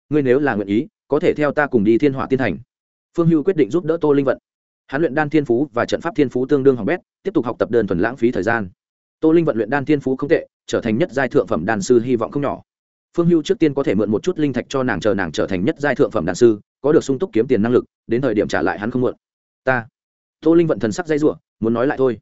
Ngươi nếu là nguyện ý, có thể theo ta cùng đi thiên hỏa tiên thành. Phương hưu quyết định giúp đỡ tô linh vận. Hắn luyện đan thiên phú và trận pháp thiên phú tương đương hỏng bét, tiếp tục học tập đơn thuần lãng phí thời gian. Tô linh vận luyện đan thiên phú không tệ, trở thành nhất giai thượng phẩm đan sư hy vọng không nhỏ. Phương hưu trước tiên có thể mượn một chút linh thạch cho nàng chờ nàng trở thành nhất giai thượng phẩm đan sư, có được sung túc kiếm tiền năng lực, đến thời điểm trả lại hắn không mượn. Ta. Tô linh vận thần sắc dây r muốn nói lại thôi.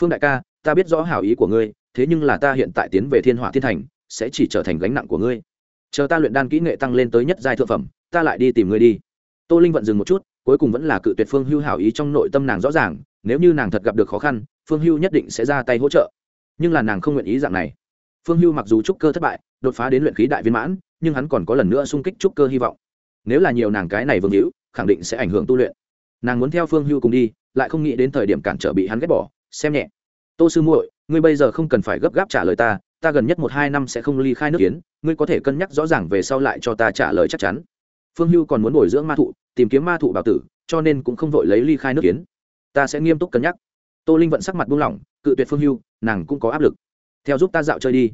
Phương đại ca, ta biết rõ hảo ý của ngươi thế nhưng là ta hiện tại tiến về thiên hỏa thiên thành, sẽ chỉ trở thành gánh nặng của ngươi. Chờ ta luyện đan kỹ nghệ tăng lên tới nhất giai thượng phẩm, ta lại đi tìm ngươi đi. Tô linh vận dừng một chút, cuối cùng vẫn là cự tuyệt phương hưu hảo ý trong nội tâm nàng rõ ràng, nếu như nàng thật gặp được khó khăn, phương hưu nhất định sẽ ra tay hỗ trợ. Nhưng là nàng không nguyện ý dạng này. Phương hưu mặc dù trúc cơ thất bại, đột phá đến luyện khí đại viên mãn, nhưng hắn còn có lần nữa xung kích trúc cơ hy vọng. Nếu là nhiều nàng cái này vương hữu, khẳng định sẽ ảnh hưởng tu luyện. Nàng muốn theo phương hưu cùng đi, lại không nghĩ đến thời điểm cản trở bị hắn ghét bỏ, xem nhẹ. Tô sư muội ngươi bây giờ không cần phải gấp gáp trả lời ta ta gần nhất một hai năm sẽ không ly khai nước kiến, ngươi có thể cân nhắc rõ ràng về sau lại cho ta trả lời chắc chắn. Phương hưu còn muốn bồi dưỡng ma thụ, tìm kiếm ma thụ bảo tử, cho nên cũng không vội lấy ly khai nước kiến. Ta sẽ nghiêm túc cân nhắc. Tô linh vận sắc mặt buông lỏng, cự tuyệt phương hưu, nàng cũng có áp lực. Theo giúp ta dạo chơi đi.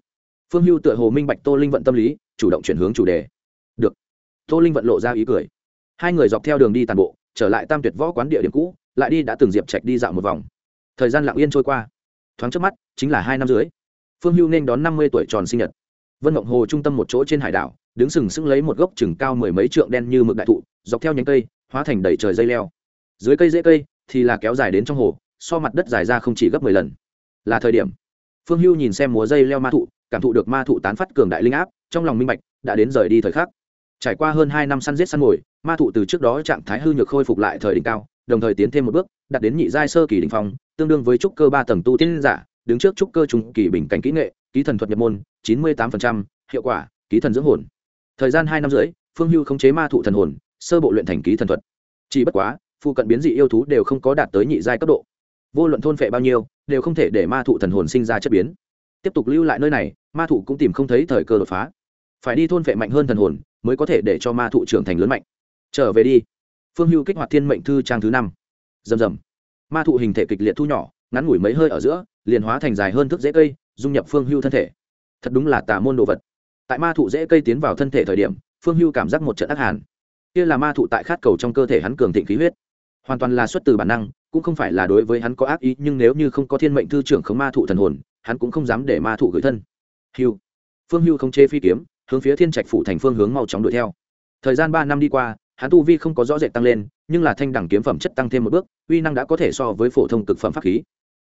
Phương hưu tựa hồ minh bạch tô linh vận tâm lý, chủ động chuyển hướng chủ đề. Được. Tô linh vận lộ ra ý cười. Hai người dọc theo đường đi tàn bộ, trở lại tam tuyệt võ quán địa điểm cũ, lại đi đã từng diệp trạch đi dạo một vòng. Thời gian lặng yên trôi qua thoáng trước mắt, chính là hai năm dưới phương hưu nên đón năm mươi tuổi tròn sinh nhật. Vân mộng hồ trung tâm một chỗ trên hải đảo, đứng sừng sững lấy một gốc chừng cao mười mấy trượng đen như mực đại thụ, dọc theo nhánh cây, hóa thành đầy trời dây leo. Dưới cây dễ cây thì là kéo dài đến trong hồ, so mặt đất dài ra không chỉ gấp mười lần. Là thời điểm. Phương hưu nhìn xem múa dây leo ma thụ, cảm thụ được ma thụ tán phát cường đại linh áp, trong lòng minh bạch, đã đến rời đi thời khắc. Trải qua hơn hai năm săn giết săn mồi ma thụ từ trước đó trạng thái hư nhược khôi phục lại thời đỉnh cao đồng thời tiến thêm một bước, đạt đến nhị giai sơ kỳ đỉnh phong, tương đương với trúc cơ ba tầng tu tiên giả, đứng trước trúc cơ trung kỳ bình cảnh kỹ nghệ, ký thần thuật nhập môn, chín mươi tám hiệu quả, ký thần dưỡng hồn. Thời gian hai năm rưỡi, phương hưu khống chế ma thụ thần hồn, sơ bộ luyện thành ký thần thuật. Chỉ bất quá, phụ cận biến dị yêu thú đều không có đạt tới nhị giai cấp độ. Vô luận thôn phệ bao nhiêu, đều không thể để ma thụ thần hồn sinh ra chất biến. Tiếp tục lưu lại nơi này, ma thụ cũng tìm không thấy thời cơ đột phá. Phải đi thôn phệ mạnh hơn thần hồn, mới có thể để cho ma thụ trưởng thành lớn mạnh. Trở về đi phương hưu kích hoạt thiên mệnh thư trang thứ năm. Rầm rầm. Ma thụ hình thể kịch liệt thu nhỏ, ngắn ngủi mấy hơi ở giữa, liền hóa thành dài hơn thước dễ cây, dung nhập phương hưu thân thể. Thật đúng là tà môn đồ vật. Tại ma thụ dễ cây tiến vào thân thể thời điểm, phương hưu cảm giác một trận ác hàn. Kia là ma thụ tại khát cầu trong cơ thể hắn cường thịnh khí huyết. Hoàn toàn là xuất từ bản năng, cũng không phải là đối với hắn có ác ý, nhưng nếu như không có thiên mệnh thư trưởng không ma thụ thần hồn, hắn cũng không dám để ma thụ gửi thân. Hưu. Phương hưu không chê phi kiếm, hướng phía thiên trạch phủ thành phương hướng mau chóng đuổi theo. Thời gian ba năm đi qua hắn tu vi không có rõ rệt tăng lên, nhưng là thanh đẳng kiếm phẩm chất tăng thêm một bước, uy năng đã có thể so với phổ thông cực phẩm pháp khí.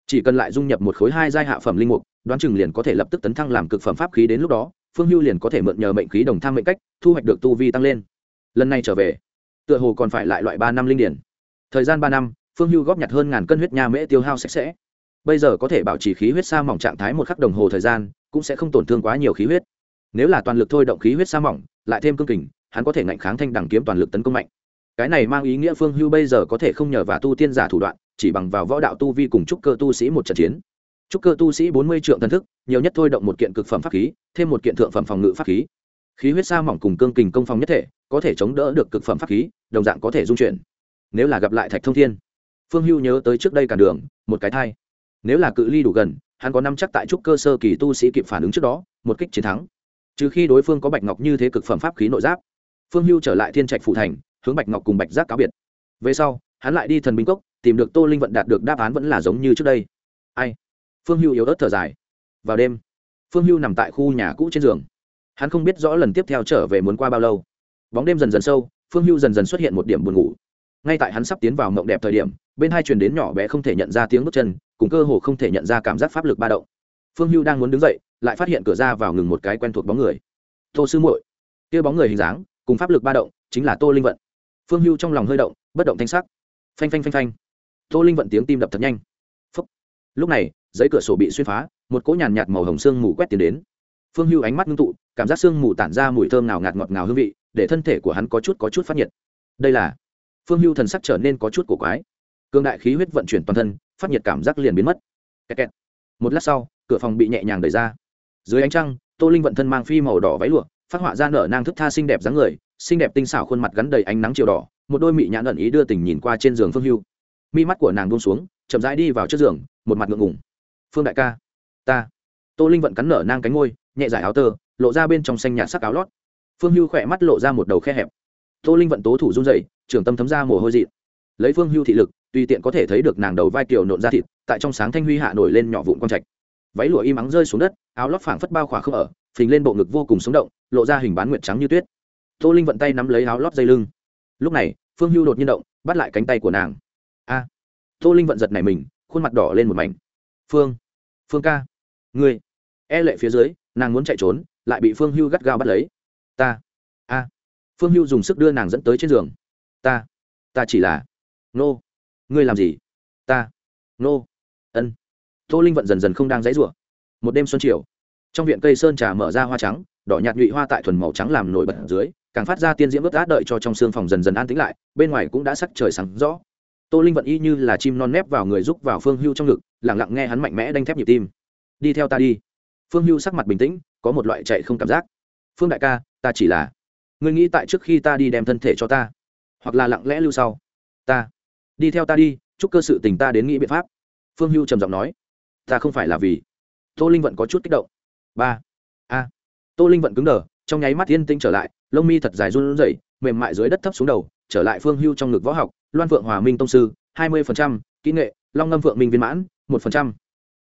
Chỉ cần lại dung nhập một khối hai giai hạ phẩm linh mục, đoán chừng liền có thể lập tức tấn thăng làm cực phẩm pháp khí đến lúc đó, phương hưu liền có thể mượn nhờ mệnh khí đồng tham mệnh cách, thu hoạch được tu vi tăng lên. Lần này trở về, tựa hồ còn phải lại loại ba năm linh điển. Thời gian ba năm, phương hưu góp nhặt hơn ngàn cân huyết nha mễ tiêu hao sạch sẽ. Bây giờ có thể bảo trì khí huyết sa mỏng trạng thái một khắc đồng hồ thời gian, cũng sẽ không tổn thương quá nhiều khí huyết. Nếu là toàn lực thôi động khí huyết sa mỏng, lại thêm cương kình hắn có thể ngạnh kháng thanh đẳng kiếm toàn lực tấn công mạnh. Cái này mang ý nghĩa phương hưu bây giờ có thể không nhờ và tu tiên giả thủ đoạn, chỉ bằng vào võ đạo tu vi cùng trúc cơ tu sĩ một trận chiến. Trúc cơ tu sĩ bốn mươi triệu thần thức, nhiều nhất thôi động một kiện cực phẩm pháp khí, thêm một kiện thượng phẩm phòng ngự pháp khí. Khí huyết sa mỏng cùng cương kình công phòng nhất thể, có thể chống đỡ được cực phẩm pháp khí, đồng dạng có thể dung chuyển. Nếu là gặp lại thạch thông thiên, phương hưu nhớ tới trước đây cả đường, một cái thai. Nếu là cự ly đủ gần, hắn có năm chắc tại trúc cơ sơ kỳ tu sĩ kịp phản ứng trước đó, một kích chiến thắng. Trừ khi đối phương có bạch ngọc như thế cực phẩm pháp khí nội giáp phương hưu trở lại thiên trạch phụ thành, hướng bạch ngọc cùng bạch giác cáo biệt. Về sau, hắn lại đi thần binh cốc, tìm được tô linh vận đạt được đáp án vẫn là giống như trước đây. Ai? Phương hưu yếu ớt thở dài. Vào đêm, phương hưu nằm tại khu nhà cũ trên giường. Hắn không biết rõ lần tiếp theo trở về muốn qua bao lâu. Bóng đêm dần dần sâu, phương hưu dần dần xuất hiện một điểm buồn ngủ. Ngay tại hắn sắp tiến vào mộng đẹp thời điểm, bên hai truyền đến nhỏ bé không thể nhận ra tiếng bước chân, cùng cơ hồ không thể nhận ra cảm giác pháp lực ba động. Phương hưu đang muốn đứng dậy, lại phát hiện cửa ra vào ngừng một cái quen thuộc bóng người. Tô sư muội. Kia bóng người hình dáng cùng pháp lực ba động, chính là tô linh vận. Phương hưu trong lòng hơi động, bất động thanh sắc. Phanh phanh phanh phanh. Tô linh vận tiếng tim đập thật nhanh. Phúc. lúc này, giấy cửa sổ bị xuyên phá, một cỗ nhàn nhạt màu hồng sương mù quét tiến đến. Phương hưu ánh mắt ngưng tụ, cảm giác sương mù tản ra mùi thơm nào ngạt ngọt ngào hương vị, để thân thể của hắn có chút có chút phát nhiệt. Đây là phương hưu thần sắc trở nên có chút cổ quái. Cương đại khí huyết vận chuyển toàn thân, phát nhiệt cảm giác liền biến mất. Kẹt kẹt. một lát sau, cửa phòng bị nhẹ nhàng đẩy ra. Dưới ánh trăng, tô linh vận thân mang phi màu đỏ váy lụa phát họa ra nở nang thức tha xinh đẹp dáng người, xinh đẹp tinh xảo khuôn mặt gắn đầy ánh nắng chiều đỏ, một đôi mị nhãn ẩn ý đưa tình nhìn qua trên giường phương hưu. Mi mắt của nàng buông xuống, chậm rãi đi vào trước giường, một mặt ngượng ngùng. Phương đại ca, ta. Tô linh vận cắn nở nang cánh ngôi nhẹ giải áo tơ, lộ ra bên trong xanh nhạt sắc áo lót. Phương hưu khỏe mắt lộ ra một đầu khe hẹp. Tô linh vận tố thủ run dậy trường tâm thấm ra mồ hôi dị lấy phương hưu thị lực, tùy tiện có thể thấy được nàng đầu vai kiều nộn ra thịt, tại trong sáng thanh huy hạ nổi lên nhỏ vụn con trạch. Váy lụa im ắng rơi xuống đất, áo lót phảng phất bao khỏa không ở phình lên bộ ngực vô cùng sống động, lộ ra hình bán nguyệt trắng như tuyết. Tô linh vận tay nắm lấy áo lót dây lưng. Lúc này, phương hưu đột nhiên động, bắt lại cánh tay của nàng. A! Tô linh vận giật này mình, khuôn mặt đỏ lên một mảnh. Phương! Phương ca! Ngươi! E lệ phía dưới, nàng muốn chạy trốn, lại bị phương hưu gắt gao bắt lấy. Ta! A! Phương hưu dùng sức đưa nàng dẫn tới trên giường. Ta! Ta chỉ là nô! Ngươi làm gì? Ta! Nô! Ân! Tô linh vận dần dần không đang dãy rủa. Một đêm xuân chiều trong viện cây sơn trà mở ra hoa trắng, đỏ nhạt nhụy hoa tại thuần màu trắng làm nổi bật dưới, càng phát ra tiên diễm ướt át đợi cho trong xương phòng dần dần an tĩnh lại, bên ngoài cũng đã sắc trời sáng rõ. Tô linh vận y như là chim non nép vào người giúp vào phương hưu trong ngực lẳng lặng nghe hắn mạnh mẽ đanh thép nhịp tim. Đi theo ta đi. Phương hưu sắc mặt bình tĩnh, có một loại chạy không cảm giác. Phương đại ca, ta chỉ là, ngươi nghĩ tại trước khi ta đi đem thân thể cho ta, hoặc là lặng lẽ lưu sau. Ta, đi theo ta đi, chúc cơ sự tình ta đến nghĩ biện pháp. Phương hưu trầm giọng nói. Ta không phải là vì. Tô linh vận có chút kích động ba. A. Tô linh vận cứng đờ, trong nháy mắt yên tĩnh trở lại, lông mi thật dài run rẩy, mềm mại dưới đất thấp xuống đầu, trở lại phương hưu trong ngực võ học, loan phượng hòa minh tông sư, hai mươi kỹ nghệ, long ngâm phượng minh viên mãn, một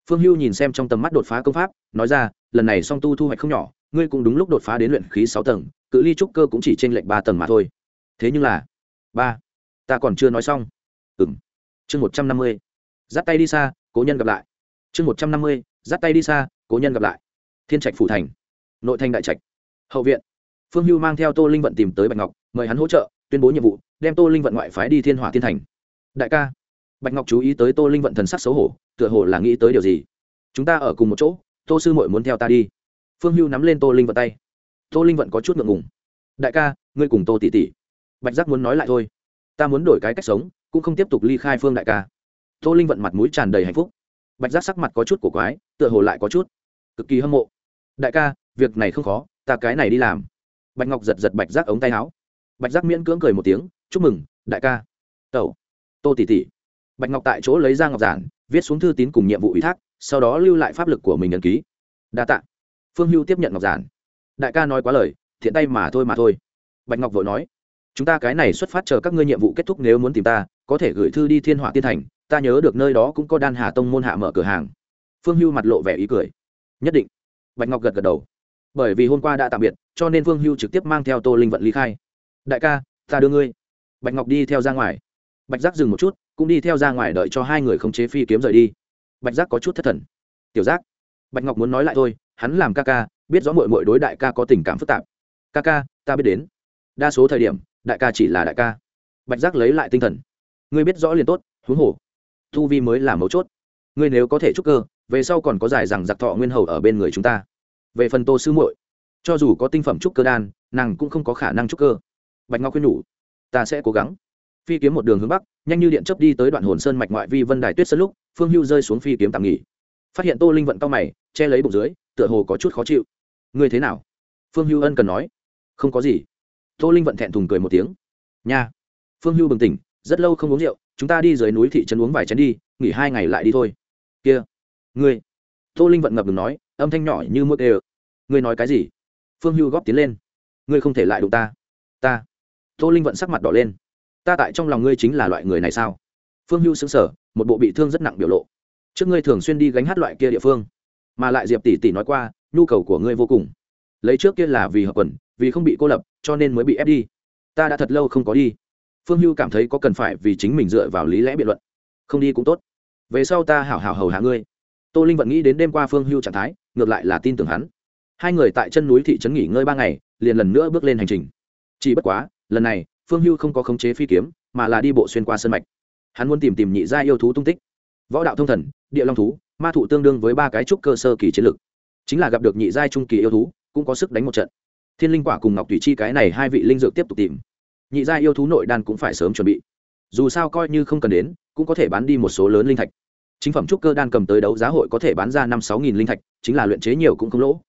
phương hưu nhìn xem trong tầm mắt đột phá công pháp, nói ra, lần này song tu thu hoạch không nhỏ, ngươi cũng đúng lúc đột phá đến luyện khí sáu tầng, cự ly trúc cơ cũng chỉ trên lệnh ba tầng mà thôi. Thế nhưng là, ba, ta còn chưa nói xong. Ừng chương một trăm năm mươi, dắt tay đi xa, cố nhân gặp lại. Chương một trăm năm mươi, dắt tay đi xa, cố nhân gặp lại thiên trạch phủ thành. Nội thành đại trạch. Hậu viện. Phương hưu mang theo tô linh vận tìm tới bạch ngọc, mời hắn hỗ trợ, tuyên bố nhiệm vụ, đem tô linh vận ngoại phái đi thiên hỏa thiên thành. Đại ca. Bạch ngọc chú ý tới tô linh vận thần sắc xấu hổ, tựa hồ là nghĩ tới điều gì. Chúng ta ở cùng một chỗ, tô sư muội muốn theo ta đi. Phương hưu nắm lên tô linh vận tay. Tô linh vận có chút ngượng ngùng. Đại ca, ngươi cùng tô tỷ tỷ. Bạch giác muốn nói lại thôi. Ta muốn đổi cái cách sống, cũng không tiếp tục ly khai phương đại ca. Tô linh vận mặt mũi tràn đầy hạnh phúc. Bạch giác sắc mặt có chút cổ quái, tựa hồ lại có chút cực kỳ hâm mộ đại ca, việc này không khó, ta cái này đi làm. Bạch ngọc giật giật bạch giác ống tay áo. Bạch giác miễn cưỡng cười một tiếng, chúc mừng, đại ca. Tẩu. Tô tỷ tỷ. Bạch ngọc tại chỗ lấy ra ngọc giản, viết xuống thư tín cùng nhiệm vụ ủy thác, sau đó lưu lại pháp lực của mình nhận ký. Đa t ạ phương hưu tiếp nhận ngọc giản. Đại ca nói quá lời, thiện tay mà thôi mà thôi. Bạch ngọc vội nói. Chúng ta cái này xuất phát chờ các ngươi nhiệm vụ kết thúc nếu muốn tìm ta, có thể gửi thư đi thiên hỏa tiên thành, ta nhớ được nơi đó cũng có đan hà tông môn hạ mở cửa hàng. Phương hưu mặt lộ vẻ ý cười. Nhất định bạch ngọc gật gật đầu. Bởi vì hôm qua đã tạm biệt, cho nên Vương hưu trực tiếp mang theo tô linh vận lý khai. Đại ca, ta đưa ngươi. Bạch ngọc đi theo ra ngoài. Bạch giác dừng một chút, cũng đi theo ra ngoài đợi cho hai người khống chế phi kiếm rời đi. Bạch giác có chút thất thần. Tiểu giác, bạch ngọc muốn nói lại thôi, hắn làm ca ca, biết rõ mội mội đối đại ca có tình cảm phức tạp. Ca ca, ta biết đến. Đa số thời điểm, đại ca chỉ là đại ca. Bạch giác lấy lại tinh thần. Ngươi biết rõ liền tốt, huống hồ. Thu vi mới là mấu chốt. Ngươi nếu có thể trúc cơ về sau còn có giải rằng giặc thọ nguyên hầu ở bên người chúng ta. Về phần tô sư muội, cho dù có tinh phẩm trúc cơ đan, nàng cũng không có khả năng trúc cơ. Bạch ngọc khuyên nhủ, ta sẽ cố gắng. Phi kiếm một đường hướng bắc, nhanh như điện chấp đi tới đoạn hồn sơn mạch ngoại vi vân đài tuyết sơn lúc, phương hưu rơi xuống phi kiếm tạm nghỉ. Phát hiện tô linh vận cao mày, che lấy bụng dưới, tựa hồ có chút khó chịu. Ngươi thế nào? Phương hưu ân cần nói. Không có gì. Tô linh vận thẹn thùng cười một tiếng. Nha. Phương hưu bừng tỉnh, rất lâu không uống rượu, chúng ta đi dưới núi thị trấn uống vài chén đi, nghỉ hai ngày lại đi thôi. Kia ngươi. Tô linh vận ngập ngừng nói, âm thanh nhỏ như mưa kêu ngươi nói cái gì? Phương hưu góp tiến lên. Ngươi không thể lại đụng ta. Ta. Tô linh vận sắc mặt đỏ lên. Ta tại trong lòng ngươi chính là loại người này sao? Phương hưu xứng sở một bộ bị thương rất nặng biểu lộ. Trước ngươi thường xuyên đi gánh hát loại kia địa phương, mà lại diệp tỷ tỷ nói qua, nhu cầu của ngươi vô cùng. Lấy trước kia là vì hợp quần, vì không bị cô lập, cho nên mới bị ép đi. Ta đã thật lâu không có đi. Phương hưu cảm thấy có cần phải vì chính mình dựa vào lý lẽ biện luận. Không đi cũng tốt. Về sau ta hảo hảo hầu hạ ngươi tô linh vẫn nghĩ đến đêm qua phương hưu trạng thái, ngược lại là tin tưởng hắn. Hai người tại chân núi thị trấn nghỉ ngơi ba ngày, liền lần nữa bước lên hành trình. Chỉ bất quá, lần này, phương hưu không có khống chế phi kiếm, mà là đi bộ xuyên qua sân mạch. Hắn muốn tìm tìm nhị gia yêu thú tung tích. Võ đạo thông thần, địa long thú, ma thụ tương đương với ba cái trúc cơ sơ kỳ chiến lực. Chính là gặp được nhị giai trung kỳ yêu thú, cũng có sức đánh một trận. Thiên linh quả cùng ngọc thủy chi cái này hai vị linh dược tiếp tục tìm. Nhị giai yêu thú nội đan cũng phải sớm chuẩn bị. Dù sao coi như không cần đến, cũng có thể bán đi một số lớn linh thạch chính phẩm trúc cơ đan cầm tới đấu giá hội có thể bán ra năm sáu nghìn linh thạch, chính là luyện chế nhiều cũng không lỗ.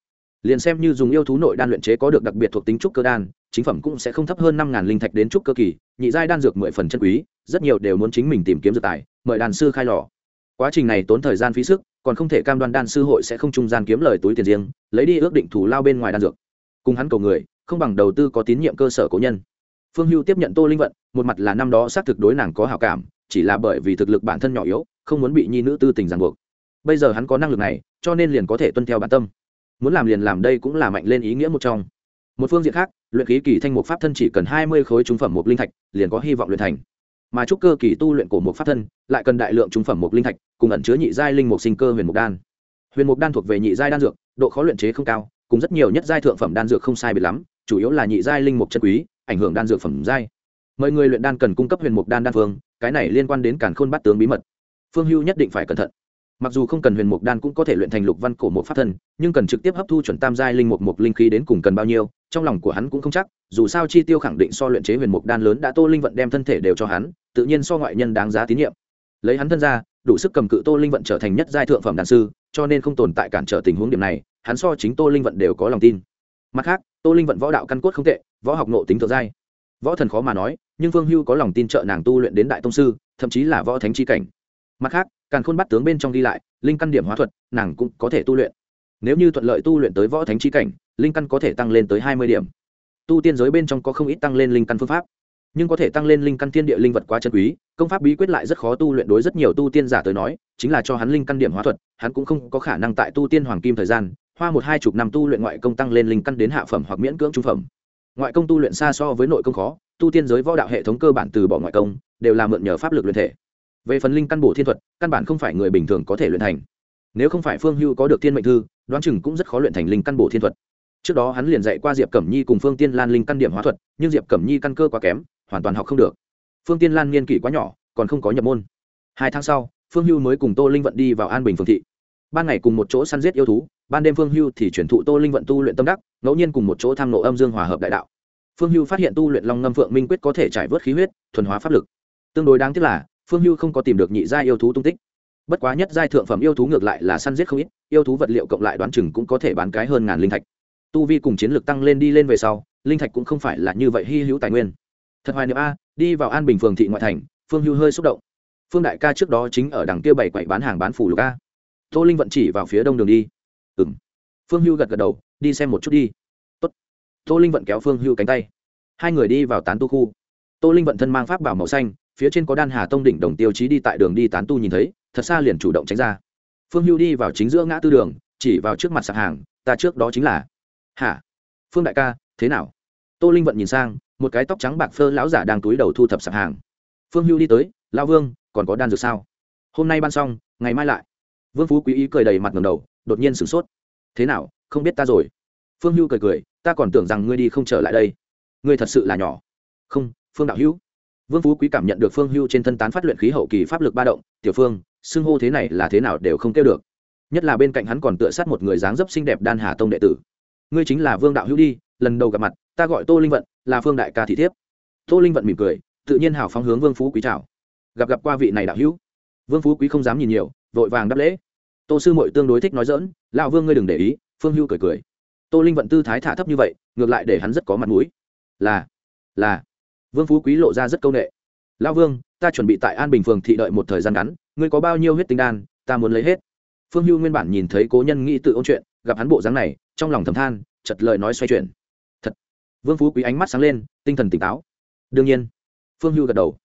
Liền xem như dùng yêu thú nội đan luyện chế có được đặc biệt thuộc tính trúc cơ đan, chính phẩm cũng sẽ không thấp hơn năm ngàn linh thạch đến trúc cơ kỳ, nhị giai đan dược mười phần chân quý, rất nhiều đều muốn chính mình tìm kiếm dược tài, mời đàn sư khai lò. Quá trình này tốn thời gian phí sức, còn không thể cam đoan đan sư hội sẽ không trung gian kiếm lời túi tiền riêng, lấy đi ước định thủ lao bên ngoài đan dược. Cùng hắn cầu người, không bằng đầu tư có tín nhiệm cơ sở cố nhân. Phương hưu tiếp nhận tô linh vận, một mặt là năm đó xác thực đối nàng có hảo cảm, chỉ là bởi vì thực lực bản thân nhỏ yếu không muốn bị nhi nữ tư tình ràng buộc. Bây giờ hắn có năng lực này, cho nên liền có thể tuân theo bản tâm. Muốn làm liền làm đây cũng là mạnh lên ý nghĩa một trong. Một phương diện khác, luyện khí kỳ thanh mục pháp thân chỉ cần hai mươi khối trung phẩm một linh thạch, liền có hy vọng luyện thành. Mà trúc cơ kỳ tu luyện của mục pháp thân, lại cần đại lượng trung phẩm một linh thạch, cùng ẩn chứa nhị giai linh mục sinh cơ huyền mục đan. Huyền mục đan thuộc về nhị giai đan dược, độ khó luyện chế không cao, cùng rất nhiều nhất giai thượng phẩm đan dược không sai biệt lắm, chủ yếu là nhị giai linh mục chân quý, ảnh hưởng đan dược phẩm giai. Mời người luyện đan cần cung cấp huyền mục đan đan phương, cái này liên quan đến càn khôn bắt tướng bí mật phương hưu nhất định phải cẩn thận. Mặc dù không cần huyền mục đan cũng có thể luyện thành lục văn cổ một pháp thân, nhưng cần trực tiếp hấp thu chuẩn tam giai linh mục mục linh khí đến cùng cần bao nhiêu, trong lòng của hắn cũng không chắc, dù sao chi tiêu khẳng định so luyện chế huyền mục đan lớn đã tô linh vận đem thân thể đều cho hắn, tự nhiên so ngoại nhân đáng giá tín nhiệm. Lấy hắn thân ra, đủ sức cầm cự tô linh vận trở thành nhất giai thượng phẩm đàn sư, cho nên không tồn tại cản trở tình huống điểm này, hắn so chính tô linh vận đều có lòng tin. Mặt khác, tô linh vận võ đạo căn cốt không tệ, võ học nộ tính thượng giai. Võ thần khó mà nói, nhưng phương hưu có lòng tin trợ nàng tu luyện đến đại tông sư, thậm chí là võ thánh chi cảnh mặt khác càng khôn bắt tướng bên trong đi lại, linh căn điểm hóa thuật, nàng cũng có thể tu luyện. Nếu như thuận lợi tu luyện tới võ thánh chi cảnh, linh căn có thể tăng lên tới hai mươi điểm. Tu tiên giới bên trong có không ít tăng lên linh căn phương pháp, nhưng có thể tăng lên linh căn thiên địa linh vật quá chân quý, công pháp bí quyết lại rất khó tu luyện đối rất nhiều tu tiên giả tới nói, chính là cho hắn linh căn điểm hóa thuật, hắn cũng không có khả năng tại tu tiên hoàng kim thời gian, hoa một hai chục năm tu luyện ngoại công tăng lên linh căn đến hạ phẩm hoặc miễn cưỡng trung phẩm. Ngoại công tu luyện xa so với nội công khó, tu tiên giới võ đạo hệ thống cơ bản từ bỏ ngoại công, đều là mượn nhờ pháp lực luyện thể về phần linh căn bổ thiên thuật, căn bản không phải người bình thường có thể luyện thành. Nếu không phải phương hưu có được thiên mệnh thư, đoán chừng cũng rất khó luyện thành linh căn bổ thiên thuật. Trước đó hắn liền dạy qua diệp cẩm nhi cùng phương tiên lan linh căn điểm hóa thuật, nhưng diệp cẩm nhi căn cơ quá kém, hoàn toàn học không được. Phương tiên lan niên kỷ quá nhỏ, còn không có nhập môn. Hai tháng sau, phương hưu mới cùng tô linh vận đi vào an bình phương thị. Ban ngày cùng một chỗ săn giết yêu thú, ban đêm phương hưu thì chuyển thụ tô linh vận tu luyện tâm đắc, ngẫu nhiên cùng một chỗ tham nộ âm dương hòa hợp đại đạo. Phương hưu phát hiện tu luyện long ngâm phượng minh quyết có thể trải vớt khí huyết, thuần hóa pháp lực. Tương đối đáng tiếc là phương hưu không có tìm được nhị gia yêu thú tung tích. Bất quá nhất giai thượng phẩm yêu thú ngược lại là săn giết không ít, yêu thú vật liệu cộng lại đoán chừng cũng có thể bán cái hơn ngàn linh thạch. Tu vi cùng chiến lược tăng lên đi lên về sau, linh thạch cũng không phải là như vậy hy hữu tài nguyên. Thật hoài niệm a, đi vào an bình phường thị ngoại thành, phương hưu hơi xúc động. Phương đại ca trước đó chính ở đằng kia bảy quậy bán hàng bán phủ lục a. Tô linh vận chỉ vào phía đông đường đi. Ừ m phương hưu gật gật đầu, đi xem một chút đi. Tốt. tô linh vận kéo phương hưu cánh tay. Hai người đi vào tán tu khu. Tô linh vận thân mang pháp bảo màu xanh phía trên có đan hà tông đỉnh đồng tiêu chí đi tại đường đi tán tu nhìn thấy, thật xa liền chủ động tránh ra. Phương hưu đi vào chính giữa ngã tư đường, chỉ vào trước mặt sạp hàng, ta trước đó chính là. Hả? Phương đại ca, thế nào? Tô linh vận nhìn sang, một cái tóc trắng bạc phơ lão giả đang túi đầu thu thập sạp hàng. Phương hưu đi tới, lão vương, còn có đan dược sao? Hôm nay ban xong, ngày mai lại. Vương phú quý ý cười đầy mặt ngầm đầu, đột nhiên sửng sốt. Thế nào, không biết ta rồi? Phương hưu cười cười, ta còn tưởng rằng ngươi đi không trở lại đây. Ngươi thật sự là nhỏ. Không, phương đạo hữu vương phú quý cảm nhận được phương hưu trên thân tán phát luyện khí hậu kỳ pháp lực ba động, tiểu phương, xưng hô thế này là thế nào đều không kêu được. Nhất là bên cạnh hắn còn tựa sát một người dáng dấp xinh đẹp đan hà tông đệ tử. Ngươi chính là vương đạo hữu đi, lần đầu gặp mặt, ta gọi tô linh vận, là phương đại ca thị thiếp. Tô linh vận mỉm cười, tự nhiên hào phóng hướng vương phú quý chào. Gặp gặp qua vị này đạo hữu. Vương phú quý không dám nhìn nhiều, vội vàng đáp lễ. Tô sư mội tương đối thích nói dỡn lão vương ngươi đừng để ý, phương hưu cười cười. Tô linh vận tư thái thả thấp như vậy, ngược lại để hắn rất có mặt mũi. Là là vương phú quý lộ ra rất c â u n ệ lão vương, ta chuẩn bị tại an bình phường thị đợi một thời gian ngắn, ngươi có bao nhiêu huyết tinh đan, ta muốn lấy hết. Phương hưu nguyên bản nhìn thấy cố nhân nghĩ tự ôn chuyện, gặp hắn bộ dáng này, trong lòng thầm than chật lời nói xoay chuyển. Thật. Vương phú quý ánh mắt sáng lên, tinh thần tỉnh táo. Đương nhiên. Phương hưu gật đầu.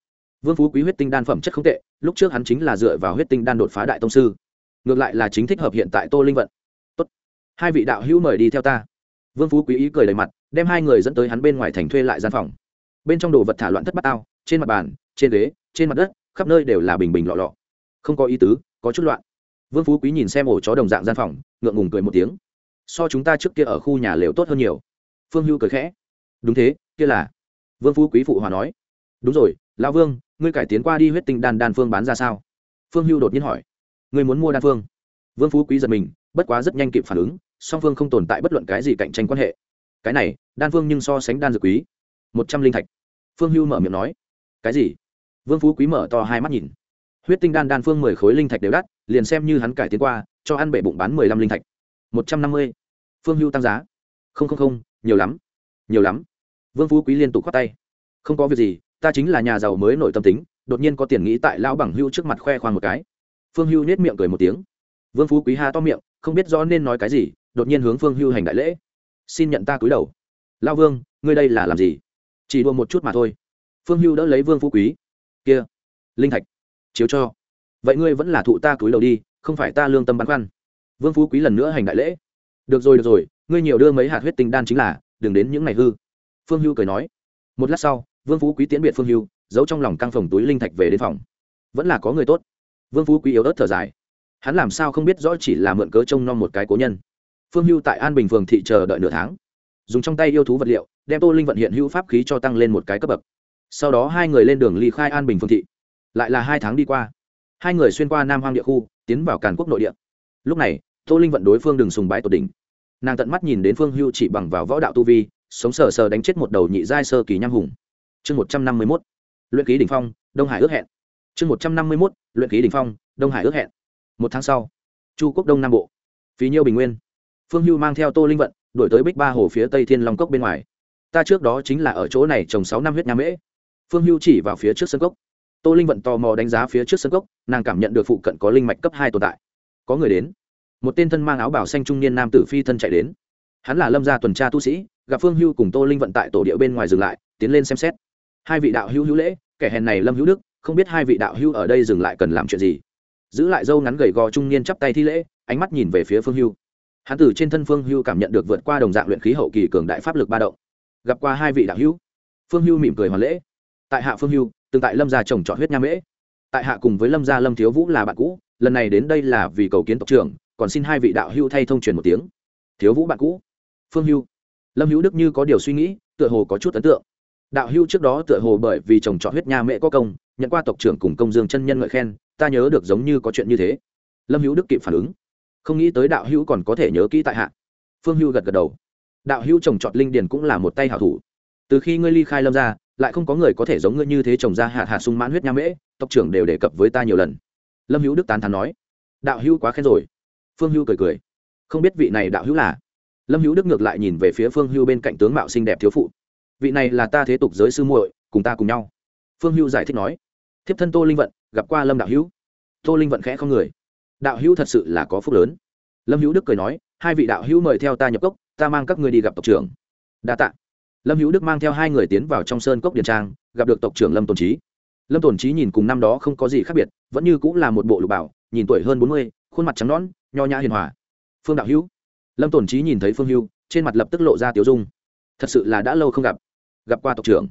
Vương phú quý huyết tinh đan phẩm chất không tệ, lúc trước hắn chính là dựa vào huyết tinh đan đột phá đại tông sư. Ngược lại là chính thích hợp hiện tại tô linh vận. Tốt. hai vị đạo hữu mời đi theo ta. Vương phú quý ý cười đầy mặt, đem hai người dẫn tới hắn bên ngoài thành thuê lại gian phòng bên trong đồ vật thả loạn thất bát ao trên mặt bàn, trên ghế, trên mặt đất, khắp nơi đều là bình bình lọ lọ. Không có ý tứ, có chút loạn. Vương phú quý nhìn xem ổ chó đồng dạng gian phòng, ngượng ngùng cười một tiếng. So chúng ta trước kia ở khu nhà lều tốt hơn nhiều. Phương hưu cười khẽ. Đúng thế, kia là. Vương phú quý phụ hòa nói. Đúng rồi, lão vương, ngươi cải tiến qua đi huyết tinh đan đan phương bán ra sao? Phương hưu đột nhiên hỏi. Ngươi muốn mua đan phương? Vương phú quý giật mình, bất quá rất nhanh kịp phản ứng, song phương không tồn tại bất luận cái gì cạnh tranh quan hệ. Cái này, đan phương nhưng so sánh đan dược quý một trăm linh thạch. Phương hưu mở miệng nói, cái gì? Vương phú quý mở to hai mắt nhìn. Huyết tinh đan đan phương mười khối linh thạch đều đắt, liền xem như hắn cải tiến qua, cho ăn bể bụng bán mười lăm linh thạch. Một trăm năm mươi. Phương hưu tăng giá. Không không không, nhiều lắm nhiều lắm. Vương phú quý liên tục khoát tay. Không có việc gì, ta chính là nhà giàu mới nổi tâm tính, đột nhiên có tiền nghĩ tại lão bằng hưu trước mặt khoe khoang một cái. Phương hưu nết miệng cười một tiếng. Vương phú quý ha to miệng, không biết rõ nên nói cái gì, đột nhiên hướng phương hưu hành đại lễ. Xin nhận ta cúi đầu. Lao vương, ngươi đây là làm gì? Chỉ đua một chút mà thôi. Phương hưu đỡ lấy vương phú quý. Kia, linh thạch, chiếu cho. Vậy ngươi vẫn là thụ ta cúi đầu đi, không phải ta lương tâm băn khoăn. Vương phú quý lần nữa hành đại lễ. Được rồi được rồi, ngươi nhiều đưa mấy hạt huyết tinh đan chính là, đừng đến những ngày hư. Phương hưu cười nói. Một lát sau, vương phú quý tiễn biệt phương hưu, giấu trong lòng căng phòng túi linh thạch về đến phòng. Vẫn là có người tốt. Vương phú quý yếu ớt thở dài. Hắn làm sao không biết rõ chỉ là mượn cớ trông nom một cái cố nhân. Phương hưu tại an bình phường thị chờ đợi nửa tháng dùng trong tay yêu thú vật liệu, đem tô linh vận hiện hữu pháp khí cho tăng lên một cái cấp bậc. Sau đó hai người lên đường ly khai an bình phương thị. Lại là hai tháng đi qua. Hai người xuyên qua nam hoang địa khu, tiến vào càn quốc nội địa. Lúc này, tô linh vận đối phương đừng sùng bái tột đỉnh. Nàng tận mắt nhìn đến phương hưu chỉ bằng vào võ đạo tu vi, sống sờ sờ đánh chết một đầu nhị giai sơ kỳ nham hùng. Chương một trăm năm mươi mốt. Luyện ký đ ỉ n h phong, đông hải ước hẹn. Chương một trăm năm mươi mốt. Luyện ký đ ỉ n h phong, đông hải ước hẹn. Một tháng sau, chu quốc đông nam bộ. Phí nhiêu bình nguyên. Phương hưu mang theo tô linh vận đổi tới bích ba hồ phía tây thiên long cốc bên ngoài. Ta trước đó chính là ở chỗ này trồng sáu năm huyết nham mễ. Phương hưu chỉ vào phía trước sân cốc. Tô linh vận tò mò đánh giá phía trước sân cốc, nàng cảm nhận được phụ cận có linh mạch cấp hai tồn tại. Có người đến. Một tên thân mang áo bảo xanh trung niên nam tử phi thân chạy đến. Hắn là lâm gia tuần tra tu sĩ, gặp phương hưu cùng tô linh vận tại tổ địa bên ngoài dừng lại, tiến lên xem xét. Hai vị đạo hữu hữu lễ, kẻ hèn này lâm hữu đức, không biết hai vị đạo hữu ở đây dừng lại cần làm chuyện gì. Giữ lại dâu ngắn gầy gò trung niên chắp tay thi lễ, ánh mắt nhìn về phía phương hưu hán tử trên thân phương hưu cảm nhận được vượt qua đồng dạng luyện khí hậu kỳ cường đại pháp lực ba động. Gặp qua hai vị đạo hữu. Phương hưu mỉm cười hoàn lễ. Tại hạ phương hưu, từng tại lâm gia trồng trọt huyết nha mễ. Tại hạ cùng với lâm gia lâm thiếu vũ là bạn cũ, lần này đến đây là vì cầu kiến tộc trưởng, còn xin hai vị đạo hữu thay thông truyền một tiếng. Thiếu vũ bạn cũ. Phương hưu. Lâm hữu đức như có điều suy nghĩ, tựa hồ có chút ấn tượng. Đạo hữu trước đó tựa hồ bởi vì chồng chọn huyết nha mễ có công, nhận qua tộc trưởng cùng công dương chân nhân ngợi khen, ta nhớ được giống như có chuyện như thế. Lâm hữu đức kịp phản ứng không nghĩ tới đạo hữu còn có thể nhớ kỹ tại hạ. Phương Hưu gật gật đầu. Đạo hữu trồng trọt linh điền cũng là một tay hảo thủ. Từ khi ngươi ly khai lâm ra lại không có người có thể giống ngươi như thế trồng ra hạt hạt sung mãn huyết nham mễ, tộc trưởng đều đề cập với ta nhiều lần. Lâm hữu đức tán thán nói. Đạo hữu quá khen rồi. Phương hữu cười cười. Không biết vị này đạo hữu là? Lâm hữu đức ngược lại nhìn về phía phương hữu bên cạnh tướng mạo xinh đẹp thiếu phụ. Vị này là ta thế tục giới sư muội, cùng ta cùng nhau. Phương hữu giải thích nói. Thiếp thân tô linh vận, gặp qua lâm đạo hữu. Tô linh vận khẽ không người đạo hữu thật sự là có phúc lớn. Lâm hữu đức cười nói, hai vị đạo hữu mời theo ta nhập cốc, ta mang các người đi gặp tộc trưởng. Đa t ạ lâm hữu đức mang theo hai người tiến vào trong sơn cốc điền trang, gặp được tộc trưởng lâm tồn trí lâm tồn trí nhìn cùng năm đó không có gì khác biệt, vẫn như cũng là một bộ lục bảo, nhìn tuổi hơn bốn mươi, khuôn mặt trắng nõn, nho nhã hiền hòa. Phương đạo hữu. Lâm tồn trí nhìn thấy phương hưu, trên mặt lập tức lộ ra tiểu dung. Thật sự là đã lâu không gặp. Gặp qua tộc trưởng.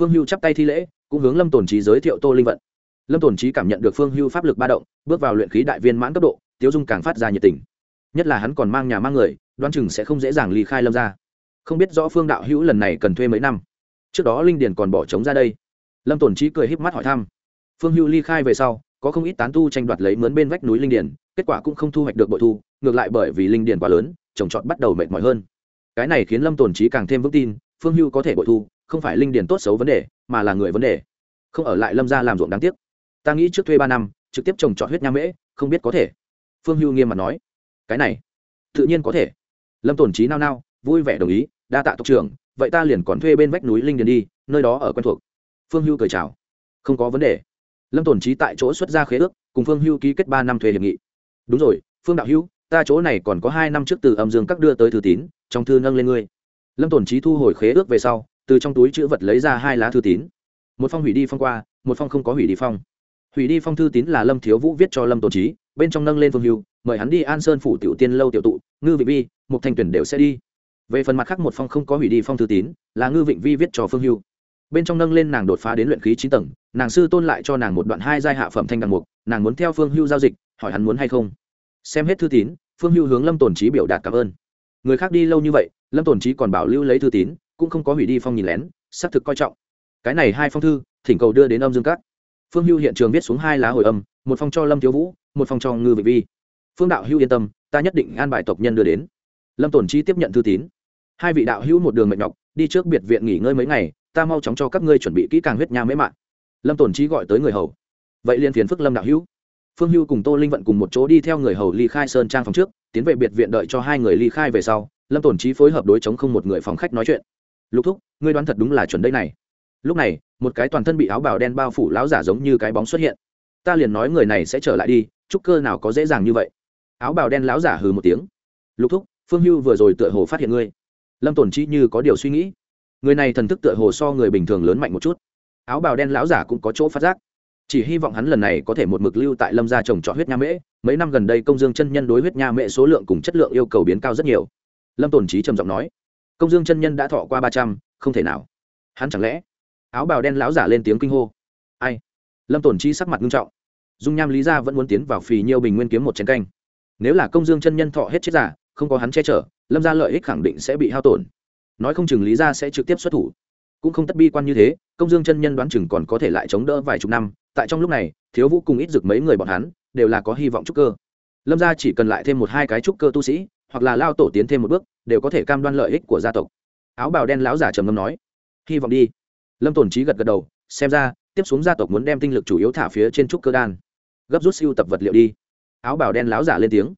Phương hưu chắp tay thi lễ, cũng hướng lâm tồn trí giới thiệu tô linh vận lâm tổn trí cảm nhận được phương hưu pháp lực ba động, bước vào luyện khí đại viên mãn cấp độ, tiếu dung càng phát ra nhiệt tình. Nhất là hắn còn mang nhà mang người đoan chừng sẽ không dễ dàng ly khai lâm ra không biết rõ phương đạo hữu lần này cần thuê mấy năm. Trước đó linh điền còn bỏ trống ra đây. Lâm tổn trí cười híp mắt hỏi thăm. Phương Hưu ly khai về sau, có không ít tán tu tranh đoạt lấy mướn bên vách núi linh điền, kết quả cũng không thu hoạch được bội thu, ngược lại bởi vì linh điền quá lớn, trồng trọt bắt đầu mệt mỏi hơn. Cái này khiến lâm tổn trí càng thêm vững tin, phương Hưu có thể bội thu, không phải linh điền tốt xấu vấn đề, mà là người vấn đề. Không ở lại lâm ra làm ruộng đáng tiếc ta nghĩ trước thuê ba năm, trực tiếp trồng trọt huyết nha mễ, không biết có thể. Phương hưu nghiêm mặt nói. Cái này, tự nhiên có thể. Lâm tổn trí nao nao, vui vẻ đồng ý, đa tạ tộc trưởng, vậy ta liền còn thuê bên vách núi linh điền đi, nơi đó ở quen thuộc. Phương hưu cười chào. Không có vấn đề. Lâm tổn trí tại chỗ xuất ra khế ước, cùng phương hưu ký kết ba năm thuê hiệp nghị. Đúng rồi, phương đạo hưu ta chỗ này còn có hai năm trước từ âm dương các đưa tới thư tín, trong thư nâng lên ngươi. Lâm tổn trí thu hồi khế ước về sau, từ trong túi chữ vật lấy ra hai lá thư tín. Một phong hủy đi phong qua, một phong không có hủy đi phong hủy đi phong thư tín là lâm thiếu vũ viết cho lâm tổ trí bên trong nâng lên phương hưu, mời hắn đi an sơn phủ tiểu tiên lâu tiểu tụ, ngư vị vi một thanh tuyển đều sẽ đi. Về phần mặt khác một phong không có hủy đi phong thư tín, là ngư vịnh vi viết cho phương hưu. Bên trong nâng lên nàng đột phá đến luyện khí chín tầng, nàng sư tôn lại cho nàng một đoạn hai giai hạ phẩm thanh đàn mục, nàng muốn theo phương hưu giao dịch, hỏi hắn muốn hay không. Xem hết thư tín, phương hưu hướng lâm tổn trí biểu đạt cảm ơn. Người khác đi lâu như vậy, lâm tổn trí còn bảo lưu lấy thư tín, cũng không có hủy đi phong nhìn lén, xác thực coi trọng. Cái này hai phong thư, thỉnh cầu đưa đến âm dương cát phương hưu hiện trường viết xuống hai lá hồi âm, một phong cho lâm thiếu vũ, một phong cho ngư vị vi. Phương đạo hưu yên tâm, ta nhất định an bài tộc nhân đưa đến. Lâm tổn chi tiếp nhận thư tín. Hai vị đạo hữu một đường mệt nhọc, đi trước biệt viện nghỉ ngơi mấy ngày, ta mau chóng cho các ngươi chuẩn bị kỹ càng huyết nha mễ mạng lâm tổn chi gọi tới người hầu. Vậy liền phiền phức lâm đạo hữu. Phương hưu cùng tô linh vận cùng một chỗ đi theo người hầu ly khai sơn trang phòng trước, tiến về biệt viện đợi cho hai người ly khai về sau, lâm tổn chi phối hợp đối chống không một người phòng khách nói chuyện. Lục thúc, ngươi đoán thật đúng là chuẩn đây này. Lúc này một cái toàn thân bị áo bào đen bao phủ lão giả giống như cái bóng xuất hiện. Ta liền nói người này sẽ trở lại đi trúc cơ nào có dễ dàng như vậy. Áo bào đen lão giả hừ một tiếng. Lục thúc, phương hưu vừa rồi tựa hồ phát hiện ngươi. Lâm tổn chi như có điều suy nghĩ. Người này thần thức tựa hồ so người bình thường lớn mạnh một chút. Áo bào đen lão giả cũng có chỗ phát giác. Chỉ hy vọng hắn lần này có thể một mực lưu tại lâm gia trồng trọt huyết nha mễ. Mấy năm gần đây công dương chân nhân đối huyết nha mễ số lượng cùng chất lượng yêu cầu biến cao rất nhiều. Lâm tổn trí trầm giọng nói. Công dương chân nhân đã thọ qua ba trăm, không thể nào. Hắn chẳng lẽ áo bào đen lão giả lên tiếng kinh hô. Ai? Lâm tổn Chi sắc mặt nghiêm trọng. Dung nham lý gia vẫn muốn tiến vào phì nhiêu bình nguyên kiếm một chén canh. Nếu là công dương chân nhân thọ hết chết giả, không có hắn che chở, lâm gia lợi ích khẳng định sẽ bị hao tổn. Nói không chừng lý gia sẽ trực tiếp xuất thủ. Cũng không tất bi quan như thế, công dương chân nhân đoán chừng còn có thể lại chống đỡ vài chục năm, tại trong lúc này, thiếu vũ cùng ít dực mấy người bọn hắn đều là có hy vọng trúc cơ. Lâm gia chỉ cần lại thêm một hai cái trúc cơ tu sĩ, hoặc là lao tổ tiến thêm một bước, đều có thể cam đoan lợi ích của gia tộc. Áo bào đen lão giả trầm ngâm nói, hy vọng đi lâm tổn trí gật gật đầu, xem ra, tiếp xuống gia tộc muốn đem tinh lực chủ yếu thả phía trên trúc cơ đan. Gấp rút siêu tập vật liệu đi. Áo bào đen láo giả lên tiếng.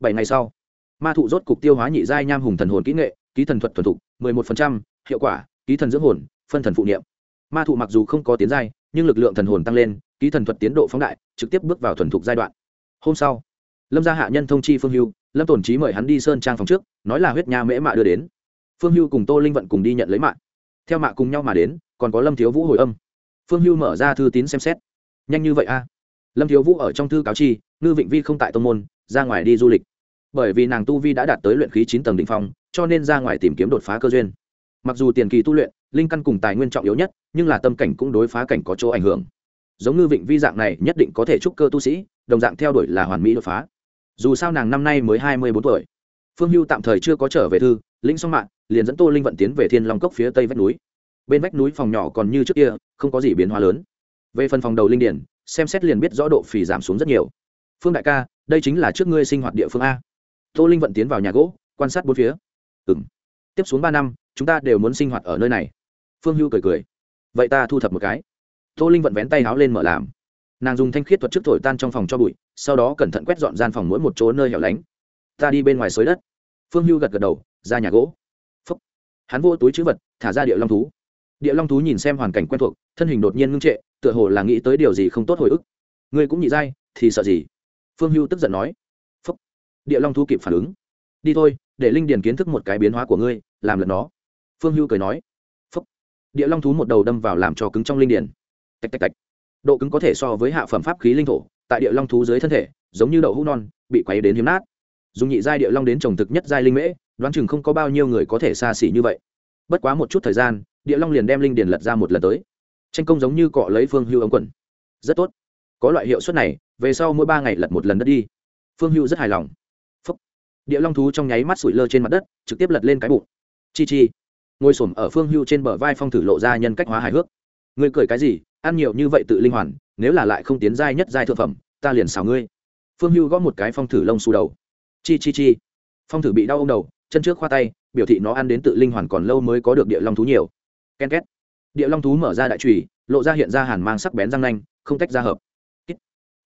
Bảy ngày sau, ma thụ rốt cục tiêu hóa nhị giai nham hùng thần hồn kỹ nghệ, ký thần thuật thuần thục, mười một phần trăm, hiệu quả, ký thần dưỡng hồn, phân thần phụ niệm. Ma thụ mặc dù không có tiến giai, nhưng lực lượng thần hồn tăng lên, ký thần thuật tiến độ phóng đại, trực tiếp bước vào thuần thục giai đoạn. Hôm sau, lâm gia hạ nhân thông chi phương hưu, lâm tổn trí mời hắn đi sơn trang phòng trước, nói là huyết nha mễ mạ đưa đến. Phương hưu cùng tô linh vận cùng đi nhận lấy mạ theo mạ cùng nhau mà đến, còn có lâm thiếu vũ hồi âm. Phương hưu mở ra thư tín xem xét. Nhanh như vậy a lâm thiếu vũ ở trong thư cáo chi, ngư vịnh vi không tại tô môn, ra ngoài đi du lịch. Bởi vì nàng tu vi đã đạt tới luyện khí chín tầng đ ỉ n h phong, cho nên ra ngoài tìm kiếm đột phá cơ duyên. Mặc dù tiền kỳ tu luyện, linh căn cùng tài nguyên trọng yếu nhất, nhưng là tâm cảnh cũng đối phá cảnh có chỗ ảnh hưởng. Giống ngư vịnh vi dạng này, nhất định có thể trúc cơ tu sĩ, đồng dạng theo đuổi là hoàn mỹ đột phá. Dù sao nàng năm nay mới hai mươi bốn tuổi phương hưu tạm thời chưa có trở về thư, lĩnh xong mạng, liền dẫn tô linh vận tiến về thiên long cốc phía tây vách núi. Bên vách núi phòng nhỏ còn như trước kia, không có gì biến hóa lớn. Về phần phòng đầu linh điển, xem xét liền biết rõ độ phì giảm xuống rất nhiều. Phương đại ca, đây chính là trước ngươi sinh hoạt địa phương a. Tô linh vận tiến vào nhà gỗ, quan sát bốn phía. Ừ m tiếp xuống ba năm, chúng ta đều muốn sinh hoạt ở nơi này. Phương hưu cười cười. Vậy ta thu thập một cái. Tô linh vận vén tay háo lên mở làm. Nàng dùng thanh khiết thuật trước thổi tan trong phòng cho bụi, sau đó cẩn thận quét dọn gian phòng mỗi một chỗ nơi hẻo lánh. Ta đi bên ngoài xới đất phương hưu gật gật đầu, ra nhà gỗ. Phúc. hắn vô túi chữ vật, thả ra địa long thú. Địa long thú nhìn xem hoàn cảnh quen thuộc, thân hình đột nhiên ngưng trệ, tựa hồ là nghĩ tới điều gì không tốt hồi ức. Ngươi cũng nhị dai thì sợ gì? Phương hưu tức giận nói. Phúc. địa long thú kịp phản ứng. Đi thôi, để linh điền kiến thức một cái biến hóa của ngươi, làm lần nó. Phương hưu cười nói. Phúc. địa long thú một đầu đâm vào làm cho cứng trong linh điền. Tạch tạch tạch. Độ cứng có thể so với hạ phẩm pháp khí linh thổ, tại địa long thú dưới thân thể, giống như đậu hũ non, bị quấy đến hiếm nát dùng nhị giai địa long đến trồng thực nhất giai linh mễ, đoán chừng không có bao nhiêu người có thể xa xỉ như vậy. Bất quá một chút thời gian, địa long liền đem linh điền lật ra một lần tới. Tranh công giống như cọ lấy phương hưu ống quần. Rất tốt. Có loại hiệu suất này, về sau mỗi ba ngày lật một lần đất đi. Phương hưu rất hài lòng. Phúc. địa long thú trong nháy mắt sủi lơ trên mặt đất, trực tiếp lật lên cái bụng. Chi chi. Ngồi s ở phương hưu trên bờ vai phong thử lộ ra nhân cách hóa hài hước. Ngươi cười cái gì? Ăn nhiều như vậy tự linh hoàn, nếu là lại không tiến giai nhất giai thượng phẩm, ta liền xào ngươi. Phương hưu gõ một cái phong thử lông xù đầu chi chi chi. Phong thử bị đau ô m đầu, chân trước khoa tay, biểu thị nó ăn đến tự linh hoàn còn lâu mới có được địa long thú nhiều. Ken két. Địa long thú mở ra đại trùy, lộ ra hiện ra hàn mang sắc bén răng nanh, không tách ra hợp.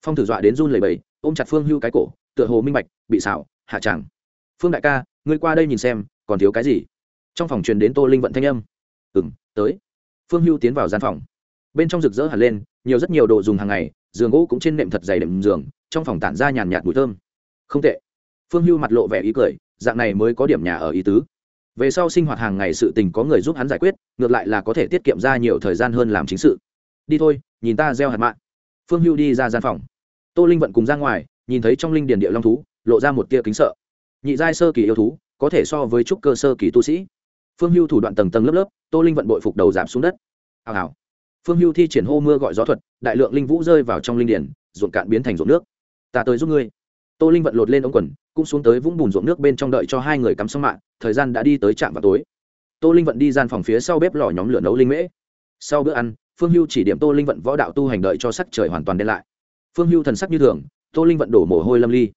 Phong thử dọa đến run lầy bầy ôm chặt phương hưu cái cổ, tựa hồ minh bạch, bị xảo, hạ tràng phương đại ca, ngươi qua đây nhìn xem, còn thiếu cái gì? Trong phòng truyền đến tô linh vận thanh âm. Ừ m tới. Phương hưu tiến vào gian phòng. Bên trong rực rỡ hẳn lên, nhiều rất nhiều đồ dùng hàng ngày, giường gỗ cũng trên nệm thật dày đệm giường, trong phòng tản ra nhàn nhạt mùi thơm. Không tệ phương hưu mặt lộ vẻ ý cười, dạng này mới có điểm nhà ở ý tứ. Về sau sinh hoạt hàng ngày sự tình có người giúp hắn giải quyết, ngược lại là có thể tiết kiệm ra nhiều thời gian hơn làm chính sự. Đi thôi, nhìn ta gieo hạt mạng phương hưu đi ra gian phòng. Tô linh vận cùng ra ngoài, nhìn thấy trong linh điền địa long thú, lộ ra một tia kính sợ. Nhị giai sơ kỳ yêu thú, có thể so với trúc cơ sơ kỳ tu sĩ. Phương hưu thủ đoạn tầng tầng lớp lớp, tô linh vận bội phục đầu giảm xuống đất. Hào hào. Phương hưu thi triển hô mưa gọi gió thuật, đại lượng linh vũ rơi vào trong linh điển ruộng cạn biến thành ruộng nước. Ta tới giúp ngươi. Tô linh vận lột lên ống quần cũng xuống tới vũng bùn ruộng nước bên trong đợi cho hai người cắm xong mạng, thời gian đã đi tới trạm vào tối. Tô linh vận đi gian phòng phía sau bếp lò nhóm lửa nấu linh mễ. Sau bữa ăn, phương hưu chỉ điểm tô linh vận võ đạo tu hành đợi cho sắc trời hoàn toàn đen lại. Phương hưu thần sắc như thường, tô linh vận đổ mồ hôi lâm ly.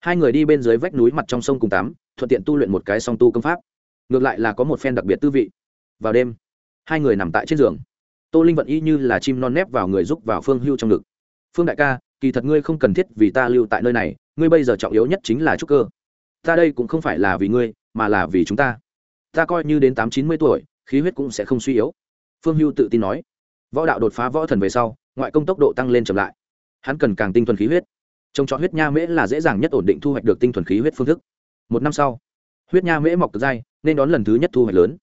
Hai người đi bên dưới vách núi mặt trong sông cùng tắm, thuận tiện tu luyện một cái song tu công pháp. Ngược lại là có một phen đặc biệt tư vị. Vào đêm, hai người nằm tại trên giường. Tô linh vận y như là chim non nép vào người giúp vào phương hưu trong ngực. Phương đại ca, kỳ thật ngươi không cần thiết vì ta lưu tại nơi này ngươi bây giờ trọng yếu nhất chính là trúc cơ. Ta đây cũng không phải là vì ngươi, mà là vì chúng ta. Ta coi như đến tám chín mươi tuổi, khí huyết cũng sẽ không suy yếu. Phương hưu tự tin nói. Võ đạo đột phá võ thần về sau, ngoại công tốc độ tăng lên chậm lại. Hắn cần càng tinh thuần khí huyết. Trồng trọt huyết nha mễ là dễ dàng nhất ổn định thu hoạch được tinh thuần khí huyết phương thức. Một năm sau, huyết nha mễ mọc cực dai, nên đón lần thứ nhất thu hoạch lớn.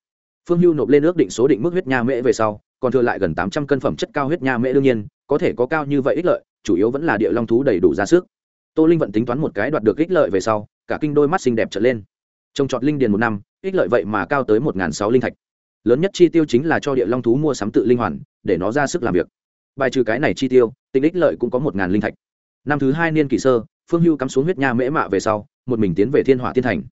Phương hưu nộp lên ước định số định mức huyết nha mễ về sau, còn thừa lại gần tám trăm cân phẩm chất cao huyết nha mễ đương nhiên, có thể có cao như vậy ích lợi, chủ yếu vẫn là địa long thú đầy đủ ra sức tô linh vận tính toán một cái đoạt được ích lợi về sau, cả kinh đôi mắt xinh đẹp trở lên. Trồng trọt linh điền một năm, ích lợi vậy mà cao tới một sáu linh thạch. Lớn nhất chi tiêu chính là cho địa long thú mua sắm tự linh hoàn, để nó ra sức làm việc. Bài trừ cái này chi tiêu, tính ích lợi cũng có một linh thạch. Năm thứ hai niên kỷ sơ, phương hưu cắm xuống huyết nha mễ mạ về sau, một mình tiến về thiên hỏa tiên thành.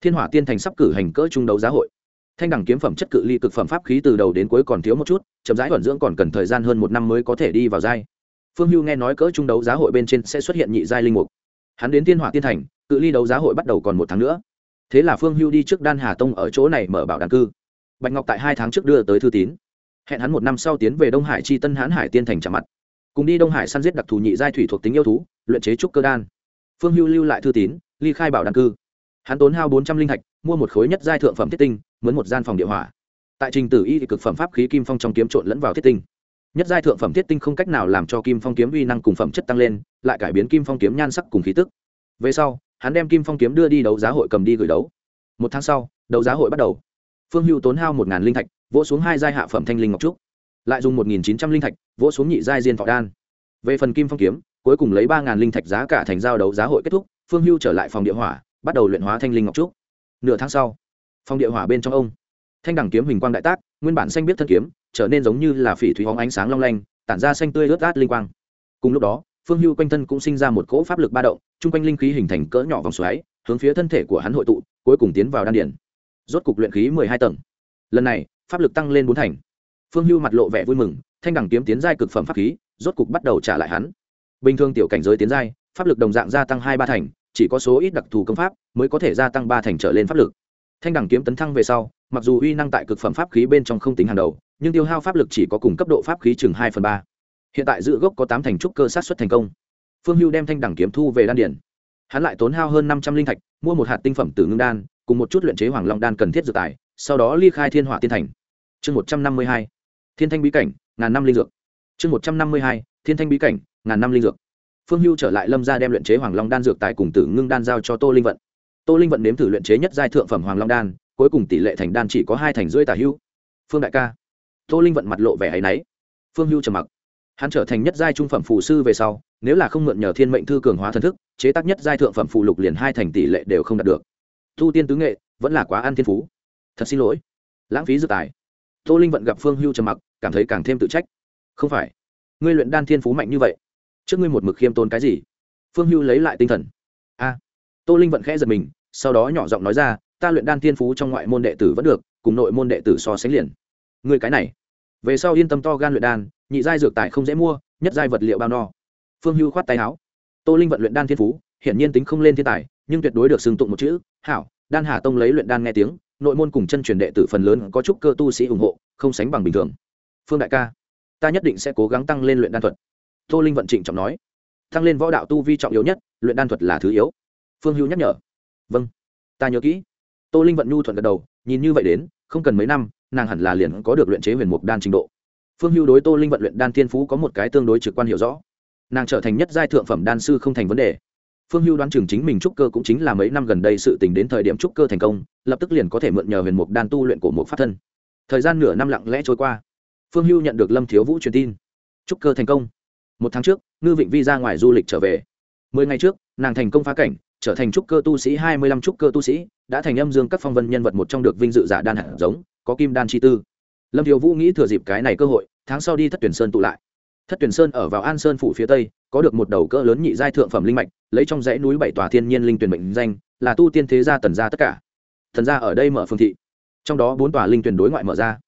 Thiên hỏa tiên thành sắp cử hành cỡ trung đấu giá hội. Thanh đẳng kiếm phẩm chất cự ly cực phẩm pháp khí từ đầu đến cuối còn thiếu một chút, chậm rãi thuận dưỡng còn cần thời gian hơn một năm mới có thể đi vào giai phương hưu nghe nói cỡ trung đấu giá hội bên trên sẽ xuất hiện nhị giai linh mục. Hắn đến tiên hỏa tiên thành, cự ly đấu giá hội bắt đầu còn một tháng nữa. Thế là phương hưu đi trước đan hà tông ở chỗ này mở bảo đàn cư. Bạch ngọc tại hai tháng trước đưa tới thư tín. Hẹn hắn một năm sau tiến về đông hải chi tân hãn hải tiên thành trả mặt. Cùng đi đông hải săn giết đặc thù nhị giai thủy thuộc tính yêu thú, luyện chế trúc cơ đan. Phương hưu lưu lại thư tín, ly khai bảo đàn cư. Hắn tốn hao bốn trăm linh thạch mua một khối nhất giai thượng phẩm thiết tinh, mướn một gian phòng địa hỏa. Tại trình tử y thì cực phẩm pháp khí kim phong trong kiếm trộn lẫn vào thiết tinh nhất giai thượng phẩm thiết tinh không cách nào làm cho kim phong kiếm uy năng cùng phẩm chất tăng lên, lại cải biến kim phong kiếm nhan sắc cùng khí tức. Về sau, hắn đem kim phong kiếm đưa đi đấu giá hội cầm đi gửi đấu. Một tháng sau, đấu giá hội bắt đầu. Phương hữu tốn hao một linh thạch, vỗ xuống hai giai hạ phẩm thanh linh ngọc trúc. Lại dùng một chín trăm linh thạch, vỗ xuống nhị giai diên thọ đan. Về phần kim phong kiếm, cuối cùng lấy ba linh thạch giá cả thành giao đấu giá hội kết thúc, phương hưu trở lại phòng địa hỏa, bắt đầu luyện hóa thanh linh ngọc trúc. Nửa tháng sau, phòng địa hỏa bên trong ông, thanh đẳng kiếm huỳnh quang đại tác, nguyên bản xanh biết thân kiếm trở nên giống như là phỉ thủy hóng ánh sáng long lanh, tản ra xanh tươi ướt át linh quang. Cùng lúc đó, phương hưu quanh thân cũng sinh ra một cỗ pháp lực ba động, chung quanh linh khí hình thành cỡ nhỏ vòng xoáy, hướng phía thân thể của hắn hội tụ, cuối cùng tiến vào đan điển rốt cục luyện khí mười hai tầng. Lần này, pháp lực tăng lên bốn thành. Phương hưu mặt lộ vẻ vui mừng, thanh đẳng kiếm tiến giai cực phẩm pháp khí, rốt cục bắt đầu trả lại hắn. Bình thường tiểu cảnh giới tiến giai, pháp lực đồng dạng gia tăng hai ba thành, chỉ có số ít đặc thù công pháp mới có thể gia tăng ba thành trở lên pháp lực. Thanh đẳng kiếm tấn thăng về sau, mặc dù uy năng tại cực phẩm pháp khí bên trong không tính hàng đầu nhưng tiêu hao pháp lực chỉ có cùng cấp độ pháp khí chừng hai phần ba. Hiện tại dự gốc có tám thành trúc cơ sát xuất thành công. Phương hưu đem thanh đẳng kiếm thu về đan điển hắn lại tốn hao hơn năm trăm linh thạch, mua một hạt tinh phẩm từ ngưng đan, cùng một chút luyện chế hoàng long đan cần thiết dự tài, sau đó ly khai thiên hỏa tiên thành. Chương một trăm năm mươi hai, thiên thanh bí cảnh, ngàn năm linh dược. Chương một trăm năm mươi hai, thiên thanh bí cảnh, ngàn năm linh dược. Phương hưu trở lại lâm ra đem luyện chế hoàng long đan dược tài cùng tử ngưng đan giao cho tô linh vận. Tô linh vận nếm thử luyện chế nhất giai thượng phẩm hoàng long đan, cuối cùng tỷ lệ thành đan chỉ có hai thành rưỡi tả hưu. Phương đại ca tô linh vận mặt lộ vẻ áy náy. Phương hưu trầm mặc. Hắn trở thành nhất giai trung phẩm phù sư về sau, nếu là không mượn nhờ thiên mệnh thư cường hóa thần thức, chế tác nhất giai thượng phẩm phụ lục liền hai thành tỷ lệ đều không đạt được. Thu tiên tứ nghệ, vẫn là quá ăn thiên phú. Thật xin lỗi. Lãng phí dự tài. Tô linh vận gặp phương hưu trầm mặc, cảm thấy càng thêm tự trách. Không phải. Ngươi luyện đan thiên phú mạnh như vậy. Trước ngươi một mực khiêm tôn cái gì? Phương hưu lấy lại tinh thần. A. Tô linh vận khẽ giật mình, sau đó nhỏ giọng nói ra, ta luyện đan thiên phú trong ngoại môn đệ tử vẫn được, cùng nội môn đệ tử so sánh liền ngươi cái này. Về sau yên tâm to gan luyện đan, nhị giai dược tài không dễ mua, nhất giai vật liệu bao no. Phương hưu khoát tay áo. Tô linh vận luyện đan thiên phú, hiển nhiên tính không lên thiên tài, nhưng tuyệt đối được xưng tụng một chữ, hảo, đan hà tông lấy luyện đan nghe tiếng, nội môn cùng chân truyền đệ tử phần lớn có chút cơ tu sĩ ủng hộ, không sánh bằng bình thường. Phương đại ca, ta nhất định sẽ cố gắng tăng lên luyện đan thuật. Tô linh vận trịnh trọng nói. Tăng lên võ đạo tu vi trọng yếu nhất, luyện đan thuật là thứ yếu. Phương hữu nhắc nhở. Vâng ta nhớ kỹ. Tô linh vận nhu thuận gật đầu, nhìn như vậy đến, không cần mấy năm nàng hẳn là liền có được luyện chế huyền mục đan trình độ. Phương hưu đối tô linh vận luyện đan thiên phú có một cái tương đối trực quan hiểu rõ. Nàng trở thành nhất giai thượng phẩm đan sư không thành vấn đề. Phương hưu đoán chừng chính mình trúc cơ cũng chính là mấy năm gần đây sự tình đến thời điểm trúc cơ thành công, lập tức liền có thể mượn nhờ huyền mục đan tu luyện của một pháp thân. Thời gian nửa năm lặng lẽ trôi qua. Phương hưu nhận được lâm thiếu vũ truyền tin. Trúc cơ thành công. Một tháng trước, ngư vịnh vi ra ngoài du lịch trở về. Mười ngày trước, nàng thành công phá cảnh, trở thành trúc cơ tu sĩ hai mươi lăm trúc cơ tu sĩ, đã thành âm dương các phong vân nhân vật một trong được vinh dự giả đan hạt giống có kim đan chi tư. Lâm thiếu vũ nghĩ thừa dịp cái này cơ hội, tháng sau đi thất tuyển sơn tụ lại. Thất tuyển sơn ở vào an sơn phủ phía tây, có được một đầu cỡ lớn nhị giai thượng phẩm linh mạch, lấy trong dãy núi bảy tòa thiên nhiên linh tuyển mệnh danh, là tu tiên thế gia tần gia tất cả. Thần gia ở đây mở phương thị. Trong đó bốn tòa linh tuyển đối ngoại mở ra.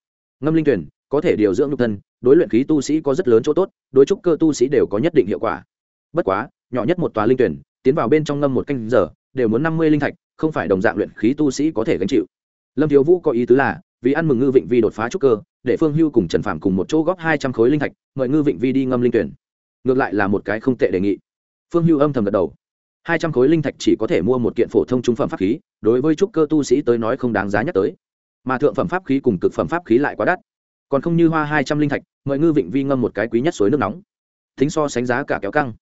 Ngâm linh tuyển, có thể điều dưỡng nhục thân, đối luyện khí tu sĩ có rất lớn chỗ tốt, đối trúc cơ tu sĩ đều có nhất định hiệu quả. Bất quá, nhỏ nhất một tòa linh tuyển, tiến vào bên trong ngâm một canh giờ, đều muốn năm mươi linh thạch, không phải đồng dạng luyện khí tu sĩ có thể gánh chịu. Lâm thiếu vũ có ý tứ là vì ăn mừng ngư vịnh vi đột phá trúc cơ, để phương hưu cùng trần phạm cùng một chỗ góp hai trăm khối linh thạch, mời ngư vịnh vi đi ngâm linh tuyển. Ngược lại là một cái không tệ đề nghị. Phương hưu âm thầm gật đầu. Hai trăm khối linh thạch chỉ có thể mua một kiện phổ thông trung phẩm pháp khí, đối với trúc cơ tu sĩ tới nói không đáng giá nhắc tới. Mà thượng phẩm pháp khí cùng cực phẩm pháp khí lại quá đắt. Còn không như hoa hai trăm linh thạch, mời ngư vịnh vi ngâm một cái quý nhất suối nước nóng. Thính so sánh giá cả kéo căng.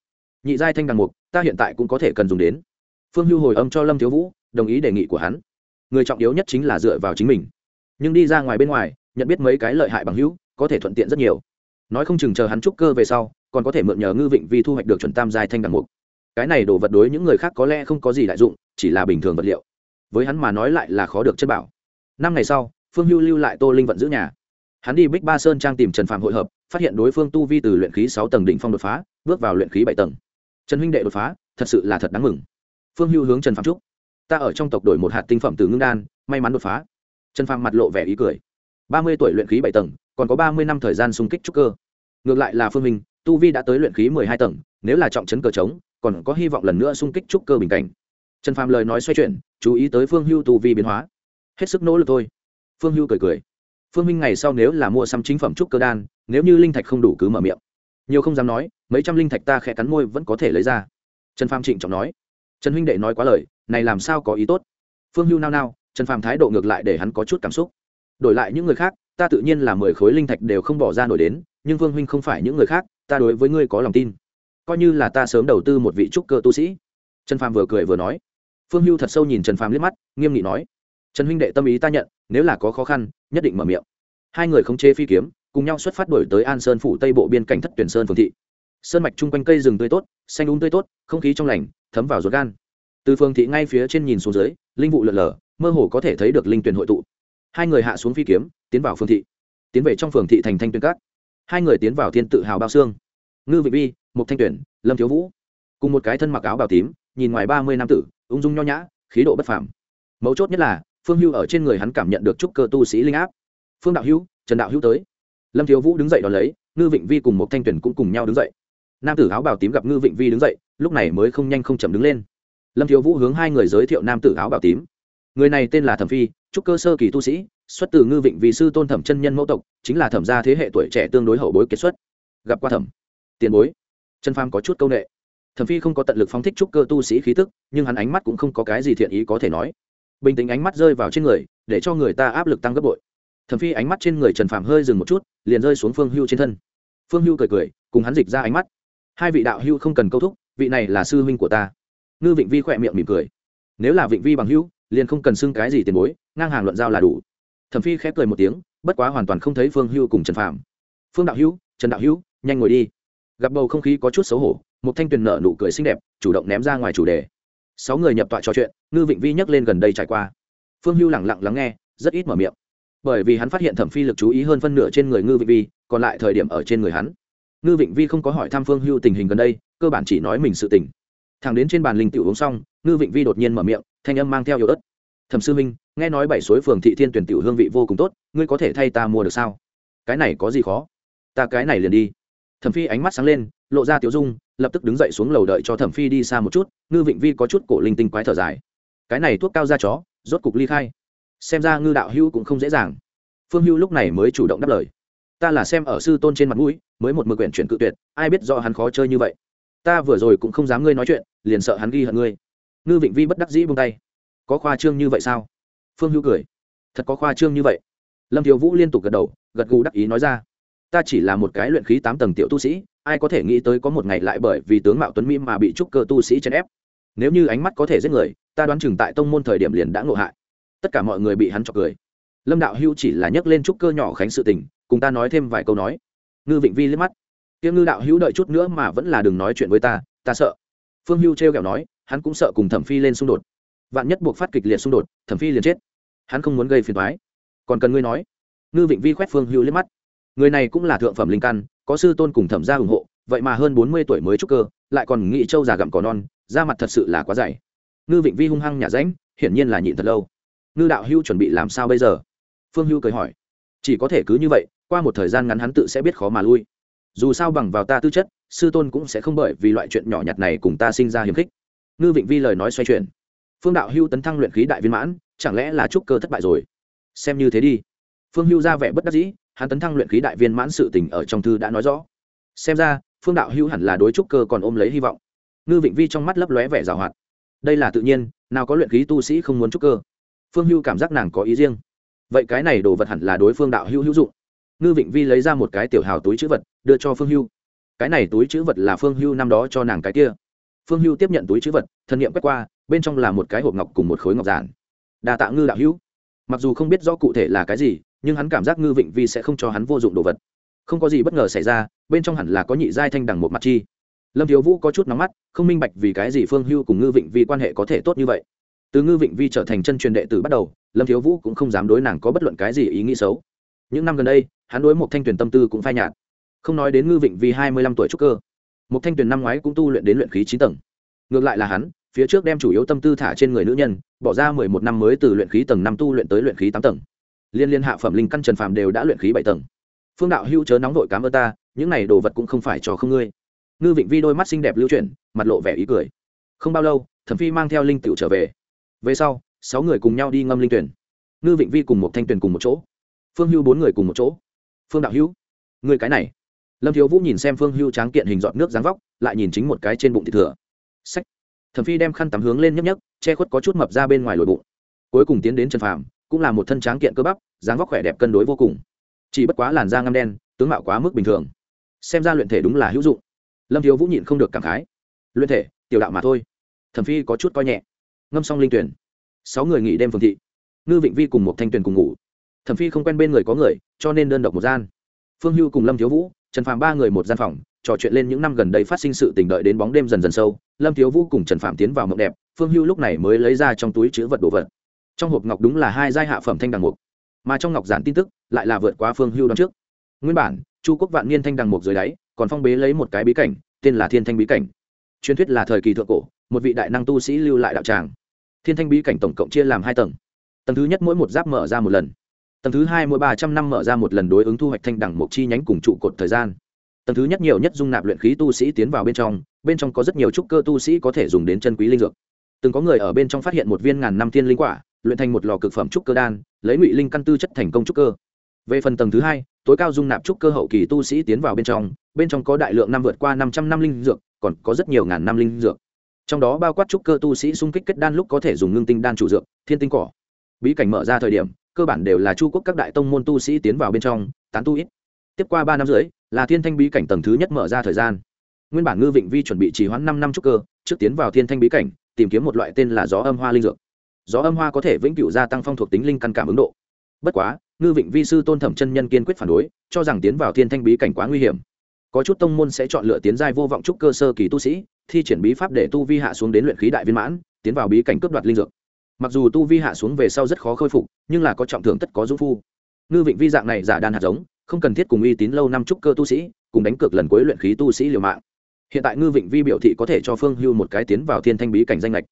Nhị giai thanh đằng mục, ta hiện tại cũng có thể cần dùng đến. Phương hưu hồi âm cho lâm thiếu vũ, đồng ý đề nghị của hắn. Người trọng yếu nhất chính là dựa vào chính mình nhưng đi ra ngoài bên ngoài, nhận biết mấy cái lợi hại bằng hữu, có thể thuận tiện rất nhiều. Nói không chừng chờ hắn trúc cơ về sau, còn có thể mượn nhờ ngư vịnh vì thu hoạch được chuẩn tam giai thanh đằng mục. Cái này đổ vật đối những người khác có lẽ không có gì đại dụng, chỉ là bình thường vật liệu. Với hắn mà nói lại là khó được chất bảo. Năm ngày sau, phương hưu lưu lại tô linh vận giữ nhà. Hắn đi bích ba sơn trang tìm trần phạm hội hợp, phát hiện đối phương tu vi từ luyện khí sáu tầng đỉnh phong đột phá, bước vào luyện khí bảy tầng. Trần huynh đệ đột phá, thật sự là thật đáng mừng. Phương hưu hướng trần phạm trúc ta ở trong tộc đổi một hạt tinh phẩm từ ngưng đan, may mắn đột phá trần phàm mặt lộ vẻ ý cười. Ba mươi tuổi luyện khí bảy tầng, còn có ba mươi năm thời gian xung kích trúc cơ. Ngược lại là phương minh, tu vi đã tới luyện khí mười hai tầng, nếu là trọng chấn cờ trống, còn có hy vọng lần nữa xung kích trúc cơ bình cảnh. Trần phàm lời nói xoay chuyển, chú ý tới phương hưu tu vi biến hóa. Hết sức nỗ lực thôi. Phương hưu cười cười. Phương minh ngày sau nếu là mua xăm chính phẩm trúc cơ đan, nếu như linh thạch không đủ cứ mở miệng. Nhiều không dám nói, mấy trăm linh thạch ta khẽ cắn môi vẫn có thể lấy ra. Trần phàm trịnh trọng nói. Trần huynh đệ nói quá lời, này làm sao có ý tốt? Phương hưu nao nao trần phàm thái độ ngược lại để hắn có chút cảm xúc. Đổi lại những người khác, ta tự nhiên là mười khối linh thạch đều không bỏ ra nổi đến, nhưng vương huynh không phải những người khác, ta đối với ngươi có lòng tin. Coi như là ta sớm đầu tư một vị trúc cơ tu sĩ. Trần phàm vừa cười vừa nói. Phương hưu thật sâu nhìn trần phàm liếc mắt, nghiêm nghị nói. Trần huynh đệ tâm ý ta nhận, nếu là có khó khăn, nhất định mở miệng. Hai người không chế phi kiếm, cùng nhau xuất phát đổi tới an sơn phủ tây bộ biên cảnh thất tuyển sơn phường thị. Sơn mạch chung quanh cây rừng tươi tốt, xanh úng um tươi tốt, không khí trong lành, thấm vào ruột gan. Từ phường thị ngay phía trên nhìn xuống dưới, linh vụ lợn lờ mơ hồ có thể thấy được linh tuyển hội tụ. Hai người hạ xuống phi kiếm tiến vào phường thị. Tiến về trong phường thị thành thanh tuyển cát hai người tiến vào thiên tự hào bao xương. Ngư vị vi mục thanh tuyển lâm thiếu vũ. Cùng một cái thân mặc áo bào tím nhìn ngoài ba mươi nam tử ung dung nho nhã khí độ bất phàm. Mấu chốt nhất là phương hưu ở trên người hắn cảm nhận được trúc cơ tu sĩ linh áp. Phương đạo Hưu, trần đạo Hưu tới. Lâm thiếu vũ đứng dậy đón lấy ngư vịnh vi cùng một thanh tuyển cũng cùng nhau đứng dậy. Nam tử áo bào tím gặp ngư vịnh vi đứng dậy lúc này mới không nhanh không chậm đứng lên. Lâm thiếu vũ hướng hai người giới thiệu nam tử áo bào tím người này tên là thẩm phi, trúc cơ sơ kỳ tu sĩ, xuất từ ngư vịnh vì sư tôn thẩm chân nhân mẫu tộc, chính là thẩm gia thế hệ tuổi trẻ tương đối hậu bối kết xuất. Gặp qua thẩm, tiền bối. Chân pham có chút câu nệ. Thẩm phi không có tận lực phóng thích trúc cơ tu sĩ khí tức, nhưng hắn ánh mắt cũng không có cái gì thiện ý có thể nói. Bình tĩnh ánh mắt rơi vào trên người, để cho người ta áp lực tăng gấp bội. Thẩm phi ánh mắt trên người trần Phàm hơi dừng một chút, liền rơi xuống phương hưu trên thân. Phương hưu cười cười, cùng hắn dịch ra ánh mắt. Hai vị đạo hưu không cần câu thúc, vị này là sư huynh của ta. Ngư vịnh vi khỏe miệng mỉm cười. Nếu là vịnh vi bằng hưu liền không cần xưng cái gì tiền bối, ngang hàng luận giao là đủ. Thẩm phi khép cười một tiếng, bất quá hoàn toàn không thấy phương hưu cùng trần phạm phương đạo hưu trần đạo hưu nhanh ngồi đi. Gặp bầu không khí có chút xấu hổ, một thanh tuyền nợ nụ cười xinh đẹp, chủ động ném ra ngoài chủ đề. Sáu người nhập tọa trò chuyện, ngư vịnh vi nhắc lên gần đây trải qua. Phương hưu lẳng lặng lắng nghe, rất ít mở miệng. Bởi vì hắn phát hiện thẩm phi lực chú ý hơn phân nửa trên người ngư vịnh vi, còn lại thời điểm ở trên người hắn. Ngư vịnh vi không có hỏi thăm phương hưu tình hình gần đây, cơ bản chỉ nói mình sự tình. Thằng đến trên bàn linh tiểu uống xong ngư vịnh vi đột nhiên mở miệng, thanh âm mang theo yếu ớt. Thẩm sư minh nghe nói bảy suối phường thị thiên tuyển tiểu hương vị vô cùng tốt, ngươi có thể thay ta mua được sao? Cái này có gì khó? Ta cái này liền đi. Thẩm phi ánh mắt sáng lên, lộ ra tiểu dung, lập tức đứng dậy xuống lầu đợi cho thẩm phi đi xa một chút, ngư vịnh vi có chút cổ linh tinh quái thở dài. Cái này thuốc cao da chó, rốt cục ly khai. Xem ra ngư đạo hữu cũng không dễ dàng. Phương hữu lúc này mới chủ động đáp lời. Ta là xem ở sư tôn trên mặt mũi, mới một mực quyển chuyển cự tuyệt, ai biết do hắn khó chơi như vậy. Ta vừa rồi cũng không dám ngươi nói chuyện, liền sợ hắn ghi hận ngươi ngư vịnh vi bất đắc dĩ buông tay. Có khoa trương như vậy sao? Phương hữu cười. Thật có khoa trương như vậy. Lâm thiếu vũ liên tục gật đầu, gật gù đắc ý nói ra. Ta chỉ là một cái luyện khí tám tầng tiểu tu sĩ, ai có thể nghĩ tới có một ngày lại bởi vì tướng mạo tuấn mỹ mà bị trúc cơ tu sĩ chèn ép. Nếu như ánh mắt có thể giết người, ta đoán chừng tại tông môn thời điểm liền đã ngộ hại. Tất cả mọi người bị hắn chọc cười. Lâm đạo hưu chỉ là nhấc lên trúc cơ nhỏ khánh sự tình, cùng ta nói thêm vài câu nói. Ngư vịnh vi liếc mắt. Tiếng ngư đạo hữu đợi chút nữa mà vẫn là đừng nói chuyện với ta ta sợ. Phương hưu trêu kẹo nói hắn cũng sợ cùng thẩm phi lên xung đột. Vạn nhất buộc phát kịch liệt xung đột, thẩm phi liền chết. Hắn không muốn gây phiền thoái còn cần ngươi nói. Ngư vịnh vi khoét phương hưu liếc mắt. Người này cũng là thượng phẩm linh căn, có sư tôn cùng thẩm gia ủng hộ, vậy mà hơn bốn mươi tuổi mới trúc cơ, lại còn nghĩ châu già gặm cỏ non, da mặt thật sự là quá dày. Ngư vịnh vi hung hăng nhà ránh hiển nhiên là nhịn thật lâu. Ngư đạo hưu chuẩn bị làm sao bây giờ? Phương hưu cười hỏi. Chỉ có thể cứ như vậy, qua một thời gian ngắn hắn tự sẽ biết khó mà lui. Dù sao bằng vào ta tư chất, sư tôn cũng sẽ không bởi vì loại chuyện nhỏ nhặt này cùng ta sinh ra hiềm khích ngư vịnh vi lời nói xoay chuyển. Phương đạo hưu tấn thăng luyện khí đại viên mãn, chẳng lẽ là trúc cơ thất bại rồi? Xem như thế đi. Phương hưu ra vẻ bất đắc dĩ, hắn tấn thăng luyện khí đại viên mãn sự tình ở trong thư đã nói rõ. Xem ra, phương đạo hưu hẳn là đối trúc cơ còn ôm lấy hy vọng. Ngư vịnh vi trong mắt lấp lóe vẻ g à o hoạt. Đây là tự nhiên, nào có luyện khí tu sĩ không muốn trúc cơ? Phương hưu cảm giác nàng có ý riêng. Vậy cái này đồ vật hẳn là đối phương đạo Hưu hữu dụng. Ngư vịnh vi lấy ra một cái tiểu hào túi chữ vật, đưa cho phương hưu. Cái này túi chữ vật là phương hưu năm đó cho nàng cái kia phương hưu tiếp nhận túi chữ vật, thân nhiệm quét qua, bên trong là một cái hộp ngọc cùng một khối ngọc giản. Đa tạ ngư đạo hữu. Mặc dù không biết rõ cụ thể là cái gì, nhưng hắn cảm giác ngư vịnh vi sẽ không cho hắn vô dụng đồ vật. Không có gì bất ngờ xảy ra, bên trong hẳn là có nhị giai thanh đằng một mặt chi. Lâm thiếu vũ có chút nóng mắt, không minh bạch vì cái gì phương hưu cùng ngư vịnh vi quan hệ có thể tốt như vậy. Từ ngư vịnh vi trở thành chân truyền đệ tử bắt đầu, lâm thiếu vũ cũng không dám đối nàng có bất luận cái gì ý nghĩ xấu. Những năm gần đây, hắn đối một thanh tuyển tâm tư cũng phai nhạt. Không nói đến ngư vịnh vi hai mươi lăm tuổi trúc cơ một thanh Tuyền năm ngoái cũng tu luyện đến luyện khí chín tầng. Ngược lại là hắn, phía trước đem chủ yếu tâm tư thả trên người nữ nhân, bỏ ra mười một năm mới từ luyện khí tầng năm tu luyện tới luyện khí tám tầng. Liên liên hạ phẩm linh căn trần phàm đều đã luyện khí bảy tầng. Phương đạo hưu chớ nóng vội cám ơn ta, những này đồ vật cũng không phải cho không ngươi. Ngư vịnh vi đôi mắt xinh đẹp lưu chuyển, mặt lộ vẻ ý cười. Không bao lâu, thẩm phi mang theo linh tựu trở về. Về sau, sáu người cùng nhau đi ngâm linh tuyển. Ngư vịnh vi cùng một thanh tuyển cùng một chỗ. Phương hưu bốn người cùng một chỗ. Phương đạo hữu người cái này lâm thiếu vũ nhìn xem phương hưu tráng kiện hình dọn nước dáng vóc, lại nhìn chính một cái trên bụng thịt thừa. Sách. Thẩm phi đem khăn tắm hướng lên nhấp nhấp che khuất có chút mập ra bên ngoài lồi bụng. Cuối cùng tiến đến trần phàm, cũng là một thân tráng kiện cơ bắp, dáng vóc khỏe đẹp cân đối vô cùng. Chỉ bất quá làn da ngăm đen, tướng mạo quá mức bình thường. Xem ra luyện thể đúng là hữu dụng. Lâm thiếu vũ nhịn không được cảm khái. Luyện thể, tiểu đạo mà thôi. Thẩm phi có chút coi nhẹ. Ngâm xong linh tuyển. Sáu người nghỉ đêm phường thị. Ngư vịnh vi cùng một thanh tuyển cùng ngủ. Thẩm phi không quen bên người có người, cho nên đơn độc một gian. Phương hưu cùng lâm thiếu vũ trần phàm ba người một gian phòng, trò chuyện lên những năm gần đây phát sinh sự tình đợi đến bóng đêm dần dần sâu, lâm thiếu vũ cùng trần phạm tiến vào mộng đẹp, phương hưu lúc này mới lấy ra trong túi chữ vật đồ vật. Trong hộp ngọc đúng là hai giai hạ phẩm thanh đằng mục, mà trong ngọc giản tin tức lại là vượt quá phương hưu đón trước. Nguyên bản, chu quốc vạn niên thanh đằng mục dưới đáy, còn phong bế lấy một cái bí cảnh, tên là thiên thanh bí cảnh. Truyền thuyết là thời kỳ thượng cổ, một vị đại năng tu sĩ lưu lại đạo tràng. Thiên thanh bí cảnh tổng cộng chia làm hai tầng. Tầng thứ nhất mỗi một giáp mở ra một lần tầng thứ hai mỗi ba trăm năm mở ra một lần đối ứng thu hoạch thanh đẳng một chi nhánh cùng trụ cột thời gian. Tầng thứ nhất nhiều nhất dung nạp luyện khí tu sĩ tiến vào bên trong bên trong có rất nhiều trúc cơ tu sĩ có thể dùng đến chân quý linh dược. Từng có người ở bên trong phát hiện một viên ngàn năm thiên linh quả, luyện thành một lò cực phẩm trúc cơ đan, lấy ngụy linh căn tư chất thành công trúc cơ. Về phần tầng thứ hai, tối cao dung nạp trúc cơ hậu kỳ tu sĩ tiến vào bên trong bên trong có đại lượng năm vượt qua năm trăm năm linh dược, còn có rất nhiều ngàn năm linh dược. Trong đó bao quát trúc cơ tu sĩ xung kích kết đan lúc có thể dùng ngưng tinh đan chủ dược, thiên tinh cỏ. Bí cảnh mở ra thời điểm cơ bản đều là chu quốc các đại tông môn tu sĩ tiến vào bên trong, tán tu ít. Tiếp qua ba năm rưỡi, là thiên thanh bí cảnh tầng thứ nhất mở ra thời gian. Nguyên bản ngư vịnh vi chuẩn bị trì hoãn năm năm trúc cơ, trước tiến vào thiên thanh bí cảnh, tìm kiếm một loại tên là gió âm hoa linh dược. Gió âm hoa có thể vĩnh cửu gia tăng phong thuộc tính linh căn cảm ứng độ. Bất quá, ngư vịnh vi sư tôn thẩm chân nhân kiên quyết phản đối, cho rằng tiến vào thiên thanh bí cảnh quá nguy hiểm. Có chút tông môn sẽ chọn lựa tiến giai vô vọng trúc cơ sơ kỳ tu sĩ, thi triển bí pháp để tu vi hạ xuống đến luyện khí đại viên mãn, tiến vào bí cảnh cướp đoạt linh dược mặc dù tu vi hạ xuống về sau rất khó khôi phục, nhưng là có trọng thưởng tất có dũng phu. Ngư vịnh vi dạng này giả đan hạt giống, không cần thiết cùng uy tín lâu năm trúc cơ tu sĩ, cùng đánh cược lần cuối luyện khí tu sĩ liều mạng. Hiện tại ngư vịnh vi biểu thị có thể cho phương hưu một cái tiến vào thiên thanh bí cảnh danh lệch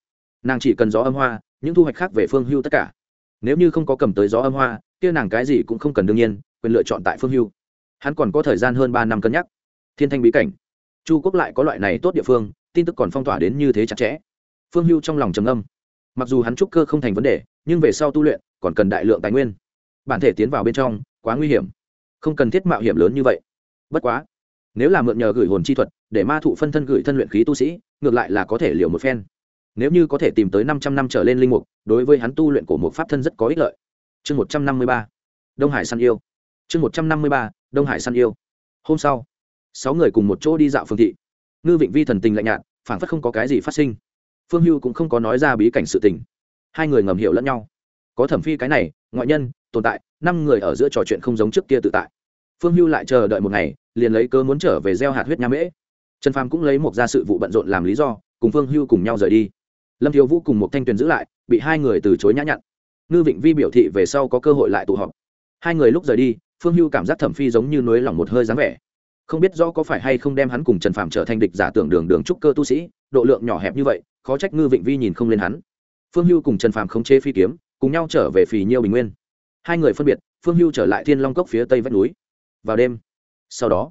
nàng chỉ cần gió âm hoa, những thu hoạch khác về phương hưu tất cả. Nếu như không có cầm tới gió âm hoa, kia nàng cái gì cũng không cần đương nhiên, quyền lựa chọn tại phương hưu. Hắn còn có thời gian hơn ba năm cân nhắc. Thiên thanh bí cảnh. Chu quốc lại có loại này tốt địa phương, tin tức còn phong tỏa đến như thế chặt chẽ. Phương hưu trong lòng trầm âm mặc dù hắn trúc cơ không thành vấn đề, nhưng về sau tu luyện, còn cần đại lượng tài nguyên. Bản thể tiến vào bên trong, quá nguy hiểm. Không cần thiết mạo hiểm lớn như vậy. Bất quá, nếu là mượn nhờ gửi hồn chi thuật, để ma thụ phân thân gửi thân luyện khí tu sĩ, ngược lại là có thể liều một phen. Nếu như có thể tìm tới năm trăm năm trở lên linh mục, đối với hắn tu luyện của một pháp thân rất có ích lợi. Chương một trăm năm mươi ba. Đông hải săn yêu. Chương một trăm năm mươi ba. Đông hải săn yêu. Hôm sau, sáu người cùng một chỗ đi dạo phương thị. Ngư vịnh vi thần tình lạnh nhạt, phảng phất không có cái gì phát sinh phương hưu cũng không có nói ra bí cảnh sự tình. Hai người ngầm hiểu lẫn nhau. Có thẩm phi cái này, ngoại nhân, tồn tại, năm người ở giữa trò chuyện không giống trước kia tự tại. Phương hưu lại chờ đợi một ngày, liền lấy cớ muốn trở về gieo hạt huyết nham mễ. Trần phàm cũng lấy một gia sự vụ bận rộn làm lý do, cùng phương hưu cùng nhau rời đi. Lâm thiếu vũ cùng một thanh tuyền giữ lại, bị hai người từ chối nhã nhặn. Ngư vịnh vi biểu thị về sau có cơ hội lại tụ họp. Hai người lúc rời đi, phương hưu cảm giác thẩm phi giống như núi lòng một hơi dáng vẻ. Không biết rõ có phải hay không đem hắn cùng trần Phàm trở thành địch giả tưởng đường đường trúc cơ tu sĩ, độ lượng nhỏ hẹp như vậy khó trách ngư vịnh vi nhìn không lên hắn. Phương hưu cùng trần phạm không chế phi kiếm, cùng nhau trở về phì nhiêu bình nguyên. Hai người phân biệt, phương hưu trở lại thiên long cốc phía tây vách núi. Vào đêm, sau đó,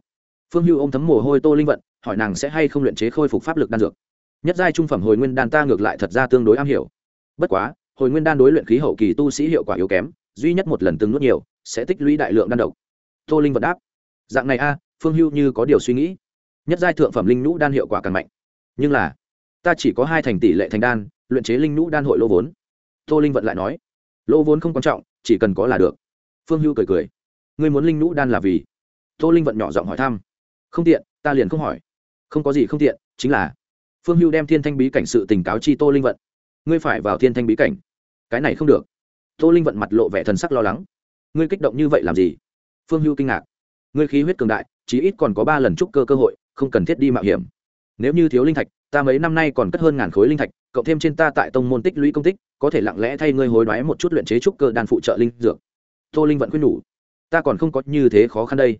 phương hưu ô m thấm mồ hôi tô linh vận, hỏi nàng sẽ hay không luyện chế khôi phục pháp lực đan dược. Nhất giai trung phẩm hồi nguyên đan ta ngược lại thật ra tương đối am hiểu. Bất quá, hồi nguyên đan đối luyện khí hậu kỳ tu sĩ hiệu quả yếu kém, duy nhất một lần từng nuốt nhiều, sẽ tích lũy đại lượng đan độc. Tô linh vận đáp, dạng này a, phương hưu như có điều suy nghĩ. Nhất giai thượng phẩm linh nhũ đan hiệu quả càng mạnh. Nhưng là ta chỉ có hai thành tỷ lệ thành đan, luyện chế linh nhũ đan hội lô vốn. Tô linh vận lại nói, lô vốn không quan trọng, chỉ cần có là được. Phương hưu cười cười, ngươi muốn linh nhũ đan là vì? Tô linh vận nhỏ giọng hỏi thăm, không tiện, ta liền không hỏi. Không có gì không tiện, chính là, phương hưu đem thiên thanh bí cảnh sự tình cáo chi tô linh vận. Ngươi phải vào thiên thanh bí cảnh. Cái này không được. Tô linh vận mặt lộ vẻ thần sắc lo lắng. Ngươi kích động như vậy làm gì? Phương hưu kinh ngạc. Ngươi khí huyết cường đại, chí ít còn có ba lần trúc cơ cơ hội, không cần thiết đi mạo hiểm. Nếu như thiếu linh thạch ta mấy năm nay còn cất hơn ngàn khối linh thạch, cộng thêm trên ta tại tông môn tích lũy công tích, có thể lặng lẽ thay ngươi hối đoái một chút luyện chế trúc cơ đan phụ trợ linh dược. Tô linh vẫn khuyên nhủ, ta còn không có như thế khó khăn đây.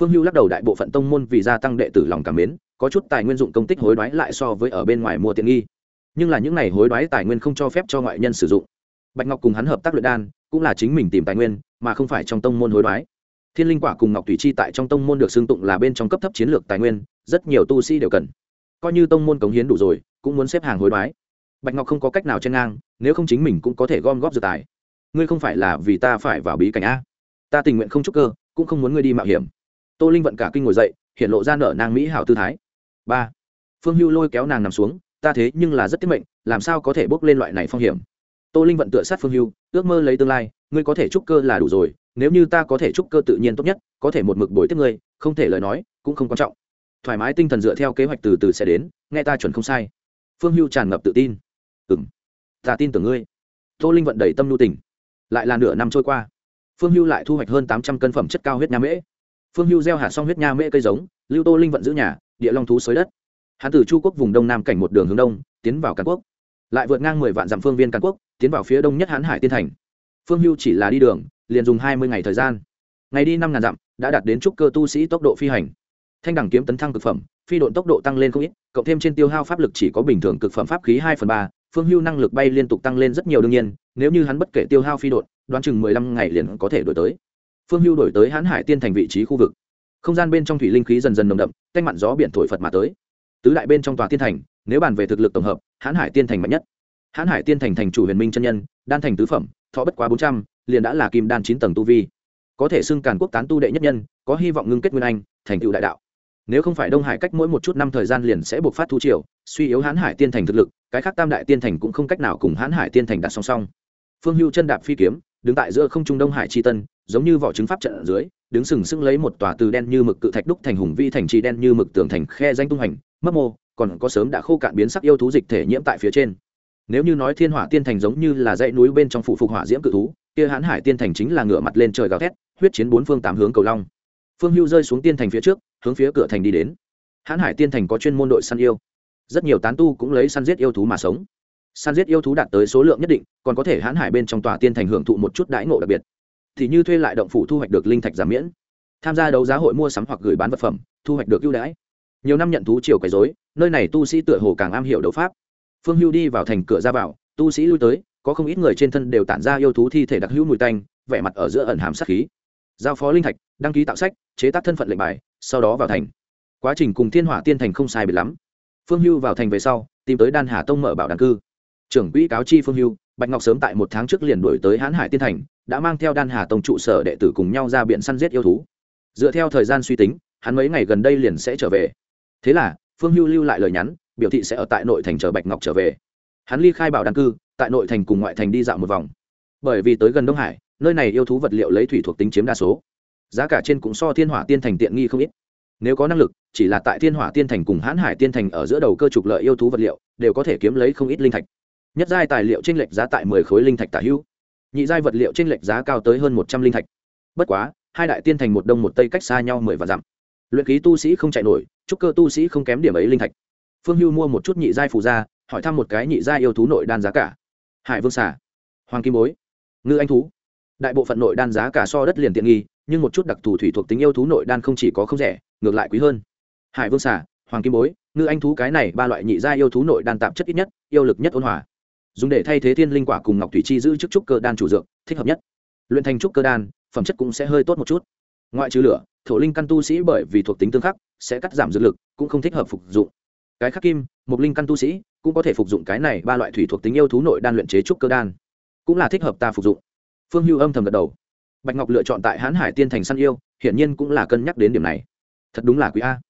Phương hưu lắc đầu đại bộ phận tông môn vì gia tăng đệ tử lòng cảm mến, có chút tài nguyên dụng công tích hối đoái lại so với ở bên ngoài mua tiện nghi. Nhưng là những này hối đoái tài nguyên không cho phép cho ngoại nhân sử dụng. Bạch ngọc cùng hắn hợp tác luyện đan, cũng là chính mình tìm tài nguyên, mà không phải trong tông môn hối đoái. Thiên linh quả cùng ngọc thủy chi tại trong tông môn được xưng tụng là bên trong cấp thấp chiến lược tài nguyên, rất nhiều tu sĩ đều cần coi như tông môn cống hiến đủ rồi, cũng muốn xếp hàng hối đoái. Bạch ngọc không có cách nào chen ngang, nếu không chính mình cũng có thể gom góp dự tài. Ngươi không phải là vì ta phải vào bí cảnh a. Ta tình nguyện không chúc cơ, cũng không muốn ngươi đi mạo hiểm. Tô linh vận cả kinh ngồi dậy, hiện lộ ra nở nàng mỹ hảo tư thái. Ba. Phương hưu lôi kéo nàng nằm xuống, ta thế nhưng là rất tiết mệnh, làm sao có thể bốc lên loại này phong hiểm? Tô linh vận tựa sát phương hưu, ước mơ lấy tương lai, ngươi có thể trúc cơ là đủ rồi, nếu như ta có thể trúc cơ tự nhiên tốt nhất, có thể một mực bồi tiếp ngươi, không thể lời nói, cũng không quan trọng thoải mái tinh thần dựa theo kế hoạch từ từ sẽ đến, nghe ta chuẩn không sai. Phương hưu tràn ngập tự tin. Ừ m ta tin tưởng ngươi. Tô linh vận đầy tâm nhu tình. Lại là nửa năm trôi qua. Phương hưu lại thu hoạch hơn tám trăm cân phẩm chất cao huyết nha mễ. Phương hưu gieo hạt xong huyết nha mễ cây giống, lưu tô linh vận giữ nhà, địa long thú xới đất. Hán tử chu quốc vùng đông nam cảnh một đường hướng đông, tiến vào càn quốc. Lại vượt ngang mười vạn dặm phương viên càn quốc, tiến vào phía đông nhất hán hải tiên thành. Phương hưu chỉ là đi đường, liền dùng hai mươi ngày thời gian. Ngày đi năm ngàn dặm, đã đạt đến trúc cơ tu sĩ tốc độ phi hành thanh đẳng kiếm tấn thăng cực phẩm, phi độn tốc độ tăng lên không ít, cộng thêm trên tiêu hao pháp lực chỉ có bình thường cực phẩm pháp khí hai phần ba, phương hưu năng lực bay liên tục tăng lên rất nhiều đương nhiên, nếu như hắn bất kể tiêu hao phi độn, đoán chừng mười lăm ngày liền có thể đổi tới. Phương hưu đổi tới hãn hải tiên thành vị trí khu vực. Không gian bên trong thủy linh khí dần dần nồng đậm, canh mặn gió biển thổi phật mà tới. Tứ đại bên trong tòa tiên thành, nếu bàn về thực lực tổng hợp hãn hải tiên thành mạnh nhất. Hãn hải tiên thành thành chủ huyền minh chân nhân, đan thành tứ phẩm, thọ bất quá bốn trăm, liền đã là kim đan chín tầng tu vi. Có thể xưng càn quốc tán tu đệ nhất nhân, có hy vọng ngưng kết nguyên anh, thành tựu đại đạo nếu không phải đông hải cách mỗi một chút năm thời gian liền sẽ buộc phát thu triều, suy yếu hãn hải tiên thành thực lực, cái khác tam đại tiên thành cũng không cách nào cùng hãn hải tiên thành đặt song song. Phương hưu chân đạp phi kiếm, đứng tại giữa không trung đông hải tri tân, giống như vỏ trứng pháp trận ở dưới, đứng sừng sững lấy một tòa từ đen như mực cự thạch đúc thành hùng vi thành trì đen như mực tường thành khe danh tung hành mấp mô, còn có sớm đã khô cạn biến sắc yêu thú dịch thể nhiễm tại phía trên. Nếu như nói thiên hỏa tiên thành giống như là dãy núi bên trong phụ phục hỏa diễm cự thú, kia hãn hải tiên thành chính là ngựa mặt lên trời gào thét, huyết chiến bốn phương tám hướng cầu long phương hưu rơi xuống tiên thành phía trước, hướng phía cửa thành đi đến. Hãn hải tiên thành có chuyên môn đội săn yêu. Rất nhiều tán tu cũng lấy săn giết yêu thú mà sống. Săn giết yêu thú đạt tới số lượng nhất định, còn có thể hãn hải bên trong tòa tiên thành hưởng thụ một chút đãi ngộ đặc biệt. Thì như thuê lại động phủ thu hoạch được linh thạch giảm miễn. Tham gia đấu giá hội mua sắm hoặc gửi bán vật phẩm, thu hoạch được ưu đãi. Nhiều năm nhận thú chiều quấy dối nơi này tu sĩ tựa hồ càng am hiểu đấu pháp. Phương hưu đi vào thành cửa ra vào, tu sĩ lui tới, có không ít người trên thân đều tản ra yêu thú thi thể đặc hữu mùi tanh, vẻ mặt ở giữa ẩn hàm sát khí giao phó linh thạch, đăng ký tạo sách, chế tác thân phận lệnh bài, sau đó vào thành. Quá trình cùng thiên hỏa tiên thành không sai biệt lắm. Phương hưu vào thành về sau, tìm tới đan hà tông mở bảo đàn cư. Trưởng quỹ cáo chi phương hưu, bạch ngọc sớm tại một tháng trước liền đổi tới hãn hải tiên thành, đã mang theo đan hà tông trụ sở đệ tử cùng nhau ra biển săn giết yêu thú. Dựa theo thời gian suy tính, hắn mấy ngày gần đây liền sẽ trở về. Thế là, phương hưu lưu lại lời nhắn, biểu thị sẽ ở tại nội thành chờ bạch ngọc trở về. Hắn ly khai bảo đăng cư, tại nội thành cùng ngoại thành đi dạo một vòng. Bởi vì tới gần đông hải nơi này yêu thú vật liệu lấy thủy thuộc tính chiếm đa số. Giá cả trên cũng so thiên hỏa tiên thành tiện nghi không ít. Nếu có năng lực, chỉ là tại thiên hỏa tiên thành cùng hãn hải tiên thành ở giữa đầu cơ trục lợi yêu thú vật liệu, đều có thể kiếm lấy không ít linh thạch. Nhất giai tài liệu t r ê n lệch giá tại mười khối linh thạch tả hữu nhị giai vật liệu t r ê n lệch giá cao tới hơn một trăm linh thạch. Bất quá, hai đại tiên thành một đông một tây cách xa nhau mười và dặm. Luyện ký tu sĩ không chạy nổi, trúc cơ tu sĩ không kém điểm ấy linh thạch. Phương hưu mua một chút nhị giai phù ra hỏi thăm một cái nhị giai yêu thú nội đan giá cả. Hải vương xả hoàng kim bối, ngư anh thú đại bộ phận nội đan giá cả so đất liền tiện nghi, nhưng một chút đặc thù thủy thuộc tính yêu thú nội đan không chỉ có không rẻ, ngược lại quý hơn. Hải vương xả hoàng kim bối, ngư anh thú cái này ba loại nhị gia yêu thú nội đan tạp chất ít nhất, yêu lực nhất ôn hòa. Dùng để thay thế thiên linh quả cùng ngọc thủy chi giữ chức trúc cơ đan chủ dược, thích hợp nhất. Luyện thành trúc cơ đan, phẩm chất cũng sẽ hơi tốt một chút. Ngoại trừ lửa, thổ linh căn tu sĩ bởi vì thuộc tính tương khắc, sẽ cắt giảm dược lực, cũng không thích hợp phục dụng. Cái khắc kim mục linh căn tu sĩ cũng có thể phục dụng cái này ba loại thủy thuộc tính yêu thú nội đan luyện chế trúc cơ đan, cũng là thích hợp ta phục dụng phương hưu âm thầm gật đầu. Bạch ngọc lựa chọn tại hãn hải tiên thành săn yêu, hiển nhiên cũng là cân nhắc đến điểm này. Thật đúng là quý a.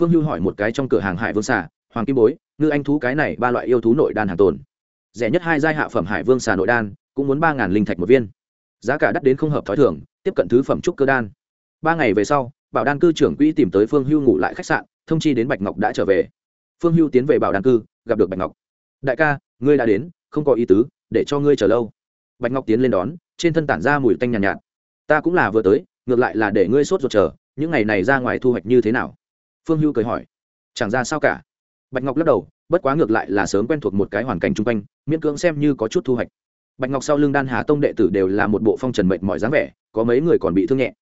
Phương hưu hỏi một cái trong cửa hàng hải vương xà, hoàng kim bối, ngư anh thú cái này ba loại yêu thú nội đan hàng tồn. Rẻ nhất hai giai hạ phẩm hải vương xà nội đan, cũng muốn ba ngàn linh thạch một viên. Giá cả đắt đến không hợp t h ó i thưởng tiếp cận thứ phẩm trúc cơ đan. Ba ngày về sau, bảo đan cư trưởng quỹ tìm tới phương hưu ngủ lại khách sạn, thông chi đến bạch ngọc đã trở về. Phương hưu tiến về bảo đan cư, gặp được bạch ngọc. Đại ca, ngươi đã đến, không có ý tứ, để cho ngươi chờ lâu. Bạch ngọc tiến lên đón trên thân tản ra mùi tanh nhàn nhạt, nhạt. Ta cũng là vừa tới ngược lại là để ngươi sốt ruột chờ những ngày này ra ngoài thu hoạch như thế nào? Phương hưu cười hỏi. Chẳng ra sao cả. Bạch ngọc lắc đầu bất quá ngược lại là sớm quen thuộc một cái hoàn cảnh chung quanh miễn cưỡng xem như có chút thu hoạch. Bạch ngọc sau lưng đan hà tông đệ tử đều là một bộ phong trần mệnh mọi dáng vẻ có mấy người còn bị thương nhẹ.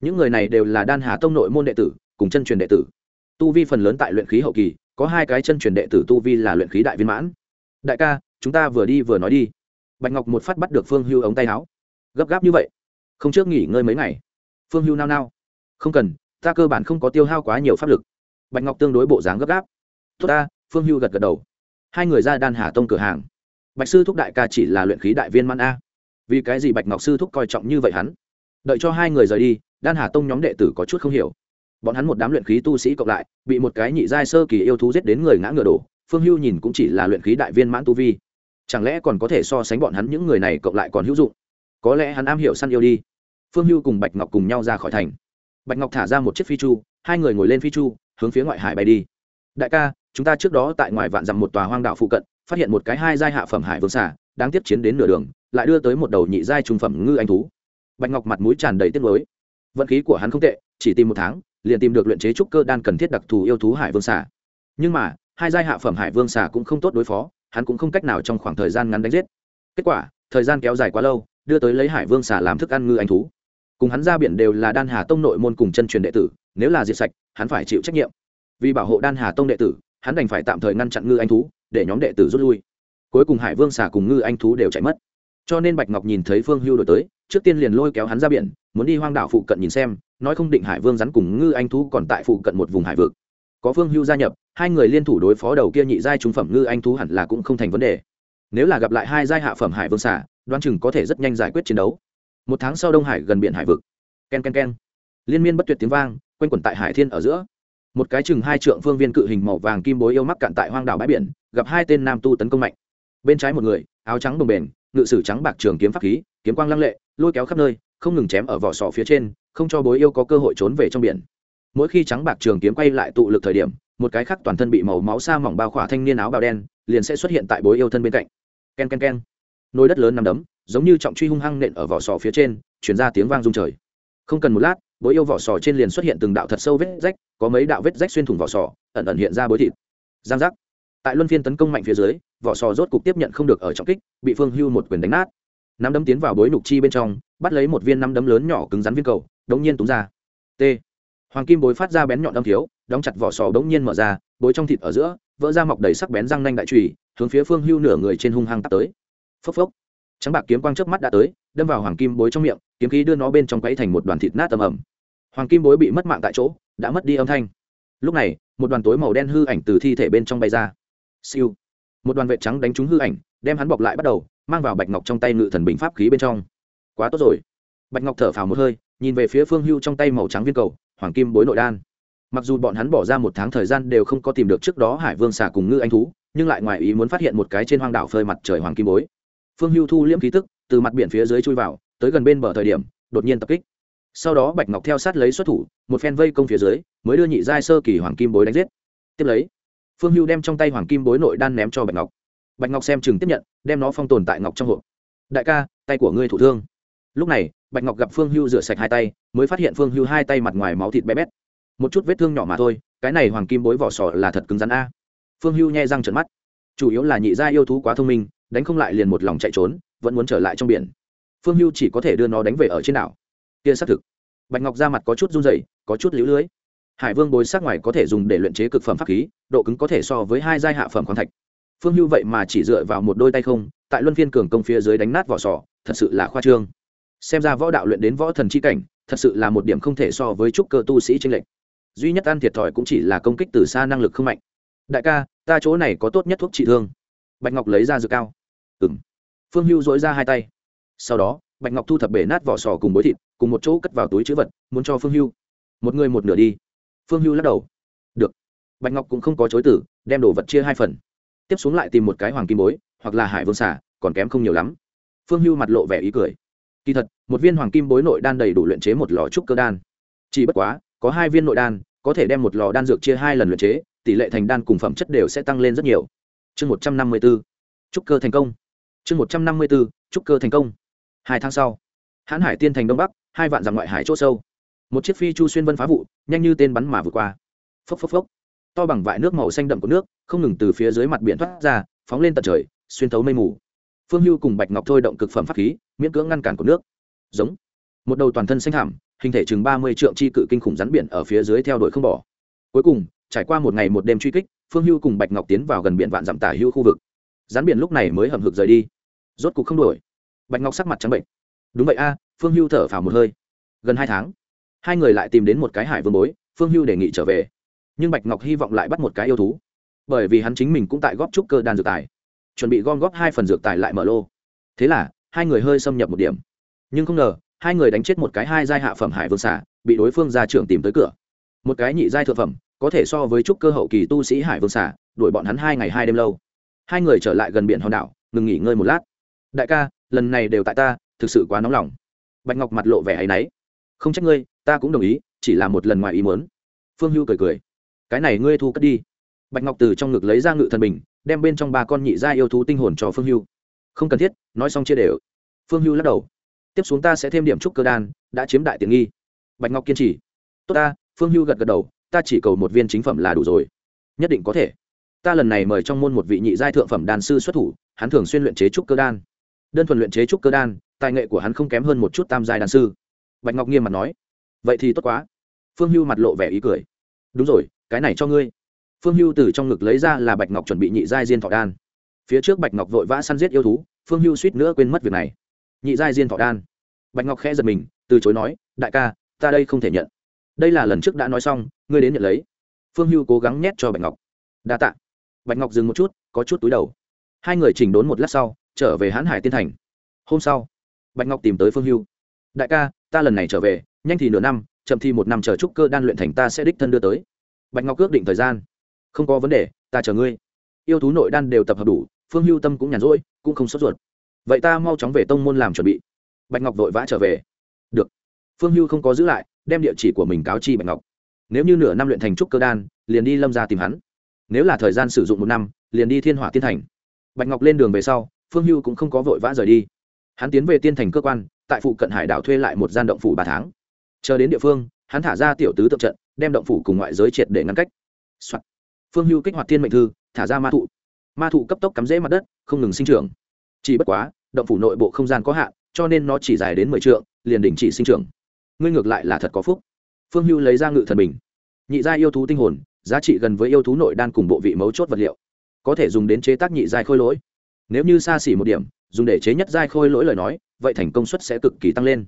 Những người này đều là đan hà tông nội môn đệ tử cùng chân truyền đệ tử. Tu vi phần lớn tại luyện khí hậu kỳ có hai cái chân truyền đệ tử tu vi là luyện khí đại viên mãn. Đại ca chúng ta vừa đi vừa nói đi. Bạch ngọc một phát bắt được phương hưu ống tay áo gấp gáp như vậy? Không trước nghỉ ngơi mấy ngày. Phương hưu nao nao. Không cần, ta cơ bản không có tiêu hao quá nhiều pháp lực. Bạch ngọc tương đối bộ dáng gấp gáp. Tốt ta, phương hưu gật gật đầu. Hai người ra đan hà tông cửa hàng. Bạch sư thúc đại ca chỉ là luyện khí đại viên man a. Vì cái gì bạch ngọc sư thúc coi trọng như vậy hắn? Đợi cho hai người rời đi, đan hà tông nhóm đệ tử có chút không hiểu. Bọn hắn một đám luyện khí tu sĩ cộng lại, bị một cái nhị giai sơ kỳ yêu thú giết đến người ngã ngựa đổ, phương hưu nhìn cũng chỉ là luyện khí đại viên mãn tu vi. Chẳng lẽ còn có thể so sánh bọn hắn những người này cộng lại còn hữu dụng? Có lẽ hắn am hiểu săn yêu đi. Phương hưu cùng bạch ngọc cùng nhau ra khỏi thành. Bạch ngọc thả ra một chiếc phi chu, hai người ngồi lên phi chu, hướng phía ngoại hải bay đi. Đại ca, chúng ta trước đó tại ngoài vạn dặm một tòa hoang đạo phụ cận, phát hiện một cái hai giai hạ phẩm hải vương xà đang tiếp chiến đến nửa đường, lại đưa tới một đầu nhị giai trung phẩm ngư anh thú. Bạch ngọc mặt mũi tràn đầy tiếc mới vận khí của hắn không tệ, chỉ tìm một tháng, liền tìm được luyện chế trúc cơ đan cần thiết đặc thù yêu thú hải vương xà. Nhưng mà, hai giai hạ phẩm hải vương xà cũng không tốt đối phó, hắn cũng không cách nào trong khoảng thời gian ngắn đánh giết. Kết quả, thời gian kéo dài quá lâu đưa tới lấy hải vương xà làm thức ăn ngư anh thú. Cùng hắn ra biển đều là đan hà tông nội môn cùng chân truyền đệ tử, nếu là diệt sạch, hắn phải chịu trách nhiệm. Vì bảo hộ đan hà tông đệ tử, hắn đành phải tạm thời ngăn chặn ngư anh thú, để nhóm đệ tử rút lui. Cuối cùng hải vương xà cùng ngư anh thú đều chạy mất. Cho nên bạch ngọc nhìn thấy phương hưu đổi tới, trước tiên liền lôi kéo hắn ra biển, muốn đi hoang đảo phụ cận nhìn xem, nói không định hải vương rắn cùng ngư anh thú còn tại phụ cận một vùng hải vực. Có phương hưu gia nhập, hai người liên thủ đối phó đầu kia nhị giai trung phẩm ngư anh thú hẳn là cũng không thành vấn đề. Nếu là gặp lại hai giai hạ phẩm hải vương xả Đoán chừng có thể rất nhanh giải quyết chiến đấu. Một tháng sau đông hải gần biển hải vực. K e n k e n k e n liên miên bất tuyệt tiếng vang quanh quẩn tại hải thiên ở giữa. Một cái chừng hai trượng phương viên cự hình màu vàng kim bối yêu mắc cạn tại hoang đảo bãi biển gặp hai tên nam tu tấn công mạnh. Bên trái một người áo trắng bồng bềnh, ngự sử trắng bạc trường kiếm pháp khí kiếm quang lăng lệ lôi kéo khắp nơi không ngừng chém ở vỏ sò phía trên không cho bối yêu có cơ hội trốn về trong biển. Mỗi khi trắng bạc trường kiếm quay lại tụ lực thời điểm một cái khác toàn thân bị màu máu sa mỏng bao khỏa thanh niên áo bào đen liền sẽ xuất hiện tại bối yêu thân bên cạnh. K e n k e n k e n nồi đất lớn nằm đấm, giống như trọng truy hung hăng nện ở vỏ sò phía trên chuyển ra tiếng vang rung trời. Không cần một lát, bối yêu vỏ sò trên liền xuất hiện từng đạo thật sâu vết rách, có mấy đạo vết rách xuyên thủng vỏ sò, ẩn ẩn hiện ra bối thịt. Giang giác. Tại luân phiên tấn công mạnh phía dưới, vỏ sò rốt cục tiếp nhận không được ở trọng kích, bị phương hưu một quyền đánh nát. Nắm đấm tiến vào bối nục chi bên trong, bắt lấy một viên năm đấm lớn nhỏ cứng rắn viên cầu, đống nhiên túng ra. T. Hoàng kim bối phát ra bén nhọn đâm thiếu, đóng chặt vỏ sò đống nhiên mở ra, bối trong thịt ở giữa, vỡ ra mọc đầy sắc bén răng nanh đại trùy, hướng phía phương hưu nửa người trên hung hăng tắt tới phốc phốc. Trắng bạc kiếm quang chớp mắt đã tới, đâm vào hoàng kim bối trong miệng, kiếm khí đưa nó bên trong quấy thành một đoàn thịt nát tầm ẩm hoàng kim bối bị mất mạng tại chỗ, đã mất đi âm thanh. Lúc này, một đoàn tối màu đen hư ảnh từ thi thể bên trong bay ra. Siêu. Một đoàn vệ trắng đánh trúng hư ảnh, đem hắn bọc lại bắt đầu, mang vào bạch ngọc trong tay ngự thần bình pháp khí bên trong. Quá tốt rồi. Bạch ngọc thở phào một hơi, nhìn về phía phương hưu trong tay màu trắng viên cầu, hoàng kim bối nội đan. Mặc dù bọn hắn bỏ ra một tháng thời gian đều không có tìm được trước đó hải vương xà cùng ngư anh thú, nhưng lại ngoài ý muốn phát hiện một cái trên hoang đảo phơi mặt trời hoàng kim bối phương hưu thu liễm khí tức, từ mặt biển phía dưới chui vào, tới gần bên bờ thời điểm, đột nhiên tập kích. Sau đó bạch ngọc theo sát lấy xuất thủ, một phen vây công phía dưới, mới đưa nhị giai sơ kỳ hoàng kim bối đánh giết. Tiếp lấy, phương hưu đem trong tay hoàng kim bối nội đan ném cho bạch ngọc. Bạch ngọc xem chừng tiếp nhận, đem nó phong tồn tại ngọc trong hộp. Đại ca, tay của ngươi thủ thương. Lúc này, bạch ngọc gặp phương hưu rửa sạch hai tay, mới phát hiện phương hưu hai tay mặt ngoài máu thịt bé bét. Một chút vết thương nhỏ mà thôi, cái này hoàng kim bối vỏ sò là thật cứng rắn a. Phương hưu nhai răng trận mắt. Chủ yếu là nhị gia yêu thú quá thông minh đánh không lại liền một lòng chạy trốn, vẫn muốn trở lại trong biển. Phương hưu chỉ có thể đưa nó đánh về ở trên đảo. Kia xác thực. Bạch ngọc ra mặt có chút run dày có chút lũ lưới. Hải vương bối sát ngoài có thể dùng để luyện chế cực phẩm pháp khí, độ cứng có thể so với hai giai hạ phẩm khoáng thạch. Phương hưu vậy mà chỉ dựa vào một đôi tay không, tại luân phiên cường công phía dưới đánh nát vỏ sò, thật sự là khoa trương. Xem ra võ đạo luyện đến võ thần c h i cảnh, thật sự là một điểm không thể so với trúc cơ tu sĩ tranh lệch. Duy nhất ăn thiệt thòi cũng chỉ là công kích từ xa năng lực không mạnh. Đại ca, ta chỗ này có tốt nhất thuốc trị thương. Bạch ngọc lấy ra dược cao ừng phương hưu dối ra hai tay. Sau đó, bạch ngọc thu thập bể nát vỏ sò cùng bối thịt, cùng một chỗ cất vào túi chữ vật, muốn cho phương hưu. Một người một nửa đi. Phương hưu lắc đầu. Được. Bạch ngọc cũng không có chối tử đem đồ vật chia hai phần. Tiếp xuống lại tìm một cái hoàng kim bối, hoặc là hải vương xả còn kém không nhiều lắm. Phương hưu mặt lộ vẻ ý cười. Kỳ thật, một viên hoàng kim bối nội đan đầy đủ luyện chế một lò trúc cơ đan. Chỉ bất quá, có hai viên nội đan, có thể đem một lò đan dược chia hai lần luyện chế, tỷ lệ thành đan cùng phẩm chất đều sẽ tăng lên rất nhiều. Chương một trăm năm mươi b ố trúc cơ thành công chương một trăm năm mươi bốn trúc cơ thành công. Hai tháng sau, hãn hải tiên thành đông bắc, hai vạn dặm ngoại hải c h ỗ sâu. Một chiếc phi chu xuyên vân phá vụ, nhanh như tên bắn mà vượt qua. Phốc phốc phốc. To bằng vại nước màu xanh đậm của nước, không ngừng từ phía dưới mặt biển thoát ra, phóng lên tận trời, xuyên thấu mây mù. Phương hưu cùng bạch ngọc thôi động cực phẩm pháp khí, miễn cưỡng ngăn cản của nước. Giống. Một đầu toàn thân xanh thảm hình thể chừng ba mươi trượng chi cự kinh khủng rắn biển ở phía dưới theo đuổi không bỏ. Cuối cùng, trải qua một ngày một đêm truy kích, phương hưu cùng bạch ngọc tiến vào gần biển vạn dặm tả hưu khu vực gián biển lúc này mới hầm hực rời đi. Rốt cục không đổi. Bạch ngọc sắc mặt trắng bệnh. Đúng vậy a, phương hưu thở phào một hơi. Gần hai tháng, hai người lại tìm đến một cái hải vương bối, phương hưu đề nghị trở về. Nhưng bạch ngọc hy vọng lại bắt một cái yêu thú. Bởi vì hắn chính mình cũng tại góp trúc cơ đan dược tài. Chuẩn bị gom góp hai phần dược tài lại mở lô. Thế là, hai người hơi xâm nhập một điểm. Nhưng không ngờ, hai người đánh chết một cái hai giai hạ phẩm hải vương xả bị đối phương gia trưởng tìm tới cửa. Một cái nhị giai thượng phẩm, có thể so với trúc cơ hậu kỳ tu sĩ hải vương xả đuổi bọn hắn hai ngày hai đêm lâu hai người trở lại gần biển hòn đảo, ngừng nghỉ ngơi một lát. Đại ca, lần này đều tại ta, thực sự quá nóng lòng. Bạch ngọc mặt lộ vẻ áy náy. Không trách ngươi, ta cũng đồng ý, chỉ là một lần ngoài ý muốn. Phương hưu cười cười. Cái này ngươi thu cất đi. Bạch ngọc từ trong ngực lấy ra ngự thần bình, đem bên trong ba con nhị gia yêu thú tinh hồn cho phương hưu. Không cần thiết, nói xong chia đều. Phương hưu lắc đầu. Tiếp xuống ta sẽ thêm điểm trúc cơ đan, đã chiếm đại tiện nghi. Bạch ngọc kiên trì. Tốt ta, phương hưu gật gật đầu, ta chỉ cầu một viên chính phẩm là đủ rồi. Nhất định có thể ta lần này mời trong môn một vị nhị giai thượng phẩm đan sư xuất thủ, hắn thường xuyên luyện chế trúc cơ đan. Đơn thuần luyện chế trúc cơ đan, tài nghệ của hắn không kém hơn một chút tam giai đan sư. Bạch ngọc nghiêm mặt nói. Vậy thì tốt quá. Phương hưu mặt lộ vẻ ý cười. Đúng rồi, cái này cho ngươi. Phương hưu từ trong ngực lấy ra là bạch ngọc chuẩn bị nhị giai diên thọ đan. Phía trước bạch ngọc vội vã săn giết yêu thú, phương hưu suýt nữa quên mất việc này. Nhị giai diên thọ đan. Bạch ngọc khẽ giật mình, từ chối nói, đại ca, ta đây không thể nhận. Đây là lần trước đã nói xong, ngươi đến nhận lấy. Phương hưu cố gắng nhét cho bạch ngọc. Đa tạ bạch ngọc dừng một chút, có chút túi đầu. Hai người chỉnh đốn một lát sau, trở về hãn hải tiên thành. Hôm sau, bạch ngọc tìm tới phương hưu. Đại ca, ta lần này trở về, nhanh thì nửa năm, chậm thì một năm chờ trúc cơ đan luyện thành ta sẽ đích thân đưa tới. Bạch ngọc ước định thời gian. Không có vấn đề, ta chờ ngươi. Yêu thú nội đan đều tập hợp đủ, phương hưu tâm cũng nhàn rỗi, cũng không sốt ruột. Vậy ta mau chóng về tông môn làm chuẩn bị. Bạch ngọc vội vã trở về. Được. Phương hưu không có giữ lại, đem địa chỉ của mình cáo chi bạch ngọc. Nếu như nửa năm luyện thành trúc cơ đan, liền đi lâm ra tìm hắn nếu là thời gian sử dụng một năm, liền đi thiên hỏa tiên thành. Bạch ngọc lên đường về sau, phương hưu cũng không có vội vã rời đi. Hắn tiến về tiên thành cơ quan, tại phụ cận hải đảo thuê lại một gian động phủ ba tháng. Chờ đến địa phương, hắn thả ra tiểu tứ tượng trận, đem động phủ cùng ngoại giới triệt để ngăn cách、Soạn. phương hưu kích hoạt thiên mệnh thư, thả ra ma thụ. Ma thụ cấp tốc cắm rễ mặt đất, không ngừng sinh trưởng. Chỉ bất quá, động phủ nội bộ không gian có hạn, cho nên nó chỉ dài đến mười t liền đình chỉ sinh trưởng. Ngươi ngược lại là thật có phúc. Phương hưu lấy ra ngự thần bình. Nhị gia yêu thú tinh hồn giá trị gần với yêu thú nội đan cùng bộ vị mấu chốt vật liệu, có thể dùng đến chế tác nhị giai khôi lỗi. Nếu như xa xỉ một điểm, dùng để chế nhất giai khôi lỗi lời nói, vậy thành công suất sẽ cực kỳ tăng lên.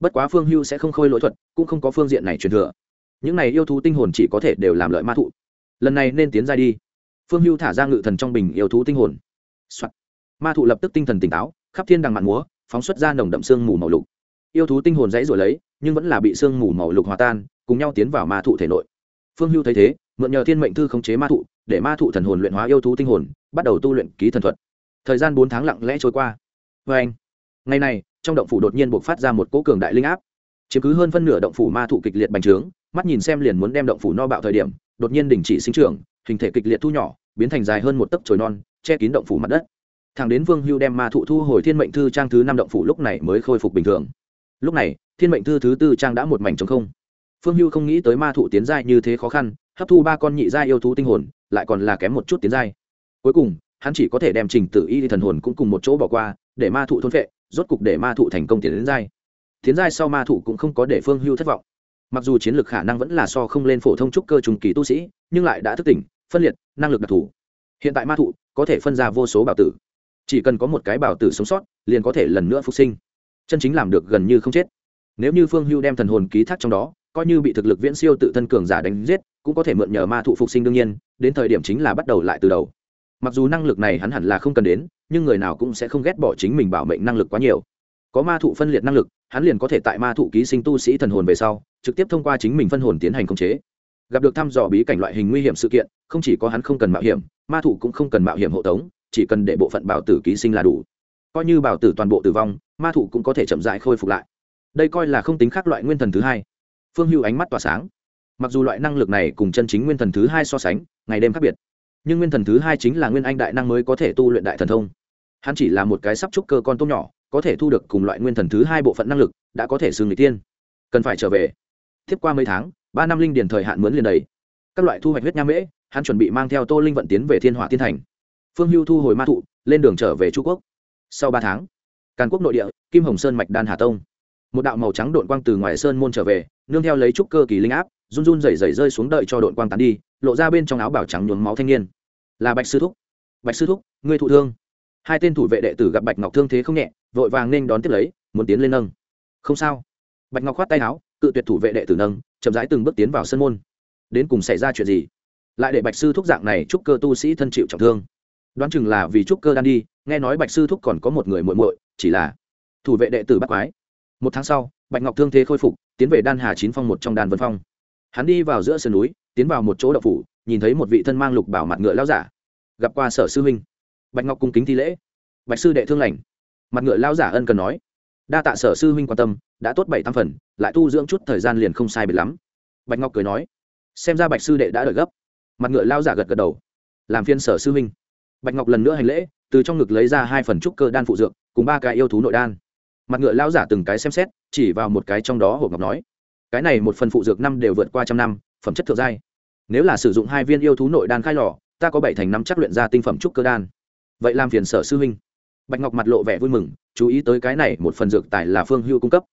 Bất quá phương hưu sẽ không khôi lỗi thuật, cũng không có phương diện này truyền thừa. Những này yêu thú tinh hồn chỉ có thể đều làm lợi ma thụ. Lần này nên tiến giai đi. Phương hưu thả ra ngự thần trong bình yêu thú tinh hồn、Soạn. ma thụ lập tức tinh thần tỉnh táo, khắp thiên đằng mạn múa, phóng xuất ra nồng đậm sương mù màu lục. Yêu thú tinh hồn dãy rồi lấy, nhưng vẫn là bị sương mù màu lục hòa tan, cùng nhau tiến vào ma thụ thể nội. Phương hưu thấy thế mượn nhờ thiên mệnh thư khống chế ma thụ, để ma thụ thần hồn luyện hóa yêu thú tinh hồn, bắt đầu tu luyện ký thần thuật. Thời gian bốn tháng lặng lẽ trôi qua. Vê anh, ngày này, trong động phủ đột nhiên buộc phát ra một cỗ cường đại linh áp. Chiếm cứ hơn phân nửa động phủ ma thụ kịch liệt bành trướng, mắt nhìn xem liền muốn đem động phủ no bạo thời điểm, đột nhiên đình chỉ sinh trưởng, hình thể kịch liệt thu nhỏ, biến thành dài hơn một tấc chồi non, che kín động phủ mặt đất. Thằng đến vương hưu đem ma thụ thu hồi thiên mệnh thư trang thứ năm động phủ lúc này mới khôi phục bình thường. Lúc này, thiên mệnh thư thứ tư trang đã một mảnh trống không. Phương hưu không nghĩ tới ma thụ tiến giai như thế khó khăn hấp thu ba con nhị giai yêu thú tinh hồn, lại còn là kém một chút tiến giai. Cuối cùng, hắn chỉ có thể đem trình tử y thần hồn cũng cùng một chỗ bỏ qua, để ma thụ thôn vệ rốt cục để ma thụ thành công tiến đến giai. Tiến giai sau ma thụ cũng không có để phương hưu thất vọng. Mặc dù chiến lược khả năng vẫn là so không lên phổ thông trúc cơ trùng kỳ tu sĩ, nhưng lại đã thức tỉnh, phân liệt, năng lực đặc thù. Hiện tại ma thụ có thể phân ra vô số bảo tử. Chỉ cần có một cái bảo tử sống sót, liền có thể lần nữa phục sinh. Chân chính làm được gần như không chết. Nếu như phương hưu đem thần hồn ký thác trong đó, coi như bị thực lực viễn siêu tự thân cường giả đánh giết cũng có thể mượn nhờ ma thụ phục sinh đương nhiên, đến thời điểm chính là bắt đầu lại từ đầu. Mặc dù năng lực này hắn hẳn là không cần đến, nhưng người nào cũng sẽ không ghét bỏ chính mình bảo mệnh năng lực quá nhiều. Có ma thụ phân liệt năng lực, hắn liền có thể tại ma thụ ký sinh tu sĩ thần hồn về sau, trực tiếp thông qua chính mình phân hồn tiến hành khống chế. Gặp được thăm dò bí cảnh loại hình nguy hiểm sự kiện, không chỉ có hắn không cần mạo hiểm, ma thụ cũng không cần mạo hiểm hộ tống, chỉ cần để bộ phận bảo tử ký sinh là đủ. Coi như bảo tử toàn bộ tử vong, ma thụ cũng có thể chậm dại khôi phục lại. Đây coi là không tính khác loại nguyên thần thứ hai. Phương hưu ánh mắt tỏa sáng mặc dù loại năng lực này cùng chân chính nguyên thần thứ hai so sánh, ngày đêm khác biệt. Nhưng nguyên thần thứ hai chính là nguyên anh đại năng mới có thể tu luyện đại thần thông. Hắn chỉ là một cái sắp trúc cơ con tôm nhỏ, có thể thu được cùng loại nguyên thần thứ hai bộ phận năng lực, đã có thể xưng người tiên. Cần phải trở về. Tiếp qua mấy tháng, ba năm linh điền thời hạn mướn liền đầy. Các loại thu hoạch huyết nha mễ, hắn chuẩn bị mang theo tô linh vận tiến về thiên hỏa thiên thành. Phương hưu thu hồi ma thụ, lên đường trở về trung quốc. Sau ba tháng, càn quốc nội địa, kim hồng sơn mạch đan hà tông. Một đạo màu trắng đội quang từ ngoài sơn môn trở về, nương theo lấy trúc cơ kỳ linh áp run run rẩy rẩy rơi xuống đợi cho đội quang tán đi, lộ ra bên trong áo bảo trắng nhuốm máu thanh niên. Là bạch sư thúc. Bạch sư thúc, ngươi thụ thương. Hai tên thủ vệ đệ tử gặp bạch ngọc thương thế không nhẹ, vội vàng nên đón tiếp lấy, muốn tiến lên nâng. Không sao. Bạch ngọc khoát tay áo, cự tuyệt thủ vệ đệ tử nâng, chậm rãi từng bước tiến vào sân môn. Đến cùng xảy ra chuyện gì? Lại để bạch sư thúc dạng này chúc cơ tu sĩ thân chịu trọng thương. Đoán chừng là vì chúc cơ đan đi, nghe nói bạch sư thúc còn có một người muội muội, chỉ là thủ vệ đệ tử bắt quái. Một tháng sau, bạch ngọc thương thế khôi phục, tiến về đan hà chín phong một trong đàn vân phong hắn đi vào giữa sườn núi, tiến vào một chỗ đậu phủ, nhìn thấy một vị thân mang lục bảo mặt ngựa lao giả. Gặp qua sở sư huynh. Bạch ngọc cung kính thi lễ. Bạch sư đệ thương lành. Mặt ngựa lao giả ân cần nói. Đa tạ sở sư huynh quan tâm, đã tốt bảy tam phần, lại tu dưỡng chút thời gian liền không sai biệt lắm. Bạch ngọc cười nói. Xem ra bạch sư đệ đã đợi gấp. Mặt ngựa lao giả gật gật đầu. Làm phiên sở sư huynh. Bạch ngọc lần nữa hành lễ, từ trong ngực lấy ra hai phần trúc cơ đan phụ dược, cùng ba cái yêu thú nội đan. Mặt ngựa lao giả từng cái xem xét, chỉ vào một cái trong đó hộp ngọc nói cái này một phần phụ dược năm đều vượt qua trăm năm, phẩm chất thượng giai. Nếu là sử dụng hai viên yêu thú nội đan khai lò, ta có bảy thành năm chắc luyện ra tinh phẩm trúc cơ đan. Vậy làm phiền sở sư huynh. Bạch ngọc mặt lộ vẻ vui mừng, chú ý tới cái này một phần dược tài là phương hưu cung cấp.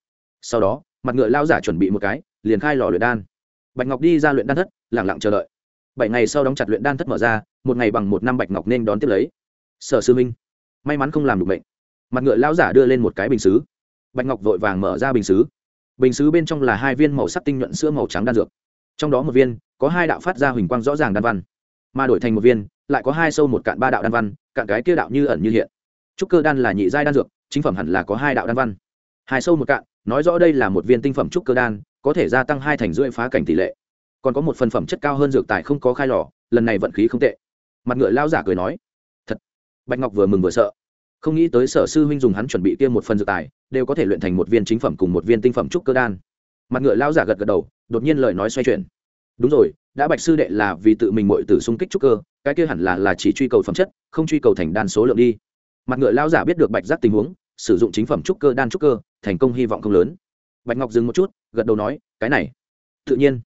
Sau đó, mặt ngựa lao giả chuẩn bị một cái, liền khai lò luyện đan. Bạch ngọc đi ra luyện đan thất lẳng lặng chờ đợi. Bảy ngày sau đóng chặt luyện đan thất mở ra, một ngày bằng một năm bạch ngọc nên đón tiếp lấy. Sở sư minh may mắn không làm được bệnh. Mặt ngựa lão giả đưa lên một cái bình xứ. Bạch ngọc vội vàng mở ra bình xứ bình xứ bên trong là hai viên màu sắc tinh nhuận sữa màu trắng đan dược. Trong đó một viên, có hai đạo phát ra huỳnh quang rõ ràng đan văn. Mà đổi thành một viên, lại có hai sâu một cạn ba đạo đan văn, cạn cái kia đạo như ẩn như hiện. Trúc cơ đan là nhị giai đan dược, chính phẩm hẳn là có hai đạo đan văn. Hai sâu một cạn, nói rõ đây là một viên tinh phẩm trúc cơ đan, có thể gia tăng hai thành rưỡi phá cảnh tỷ lệ. Còn có một phần phẩm chất cao hơn dược tài không có khai lò, lần này vận khí không tệ. Mặt ngựa lao giả cười nói, thật. Bạch ngọc vừa mừng vừa sợ không nghĩ tới sở sư huynh dùng hắn chuẩn bị kia một phần dược tài, đều có thể luyện thành một viên chính phẩm cùng một viên tinh phẩm trúc cơ đan. Mặt ngựa lao giả gật gật đầu, đột nhiên lời nói xoay chuyển. Đúng rồi, đã bạch sư đệ là vì tự mình mội tử xung kích trúc cơ, cái kia hẳn là là chỉ truy cầu phẩm chất, không truy cầu thành đan số lượng đi. Mặt ngựa lao giả biết được bạch giác tình huống, sử dụng chính phẩm trúc cơ đan trúc cơ, thành công hy vọng không lớn. Bạch ngọc dừng một chút, gật đầu nói, cái này, tự nhiên.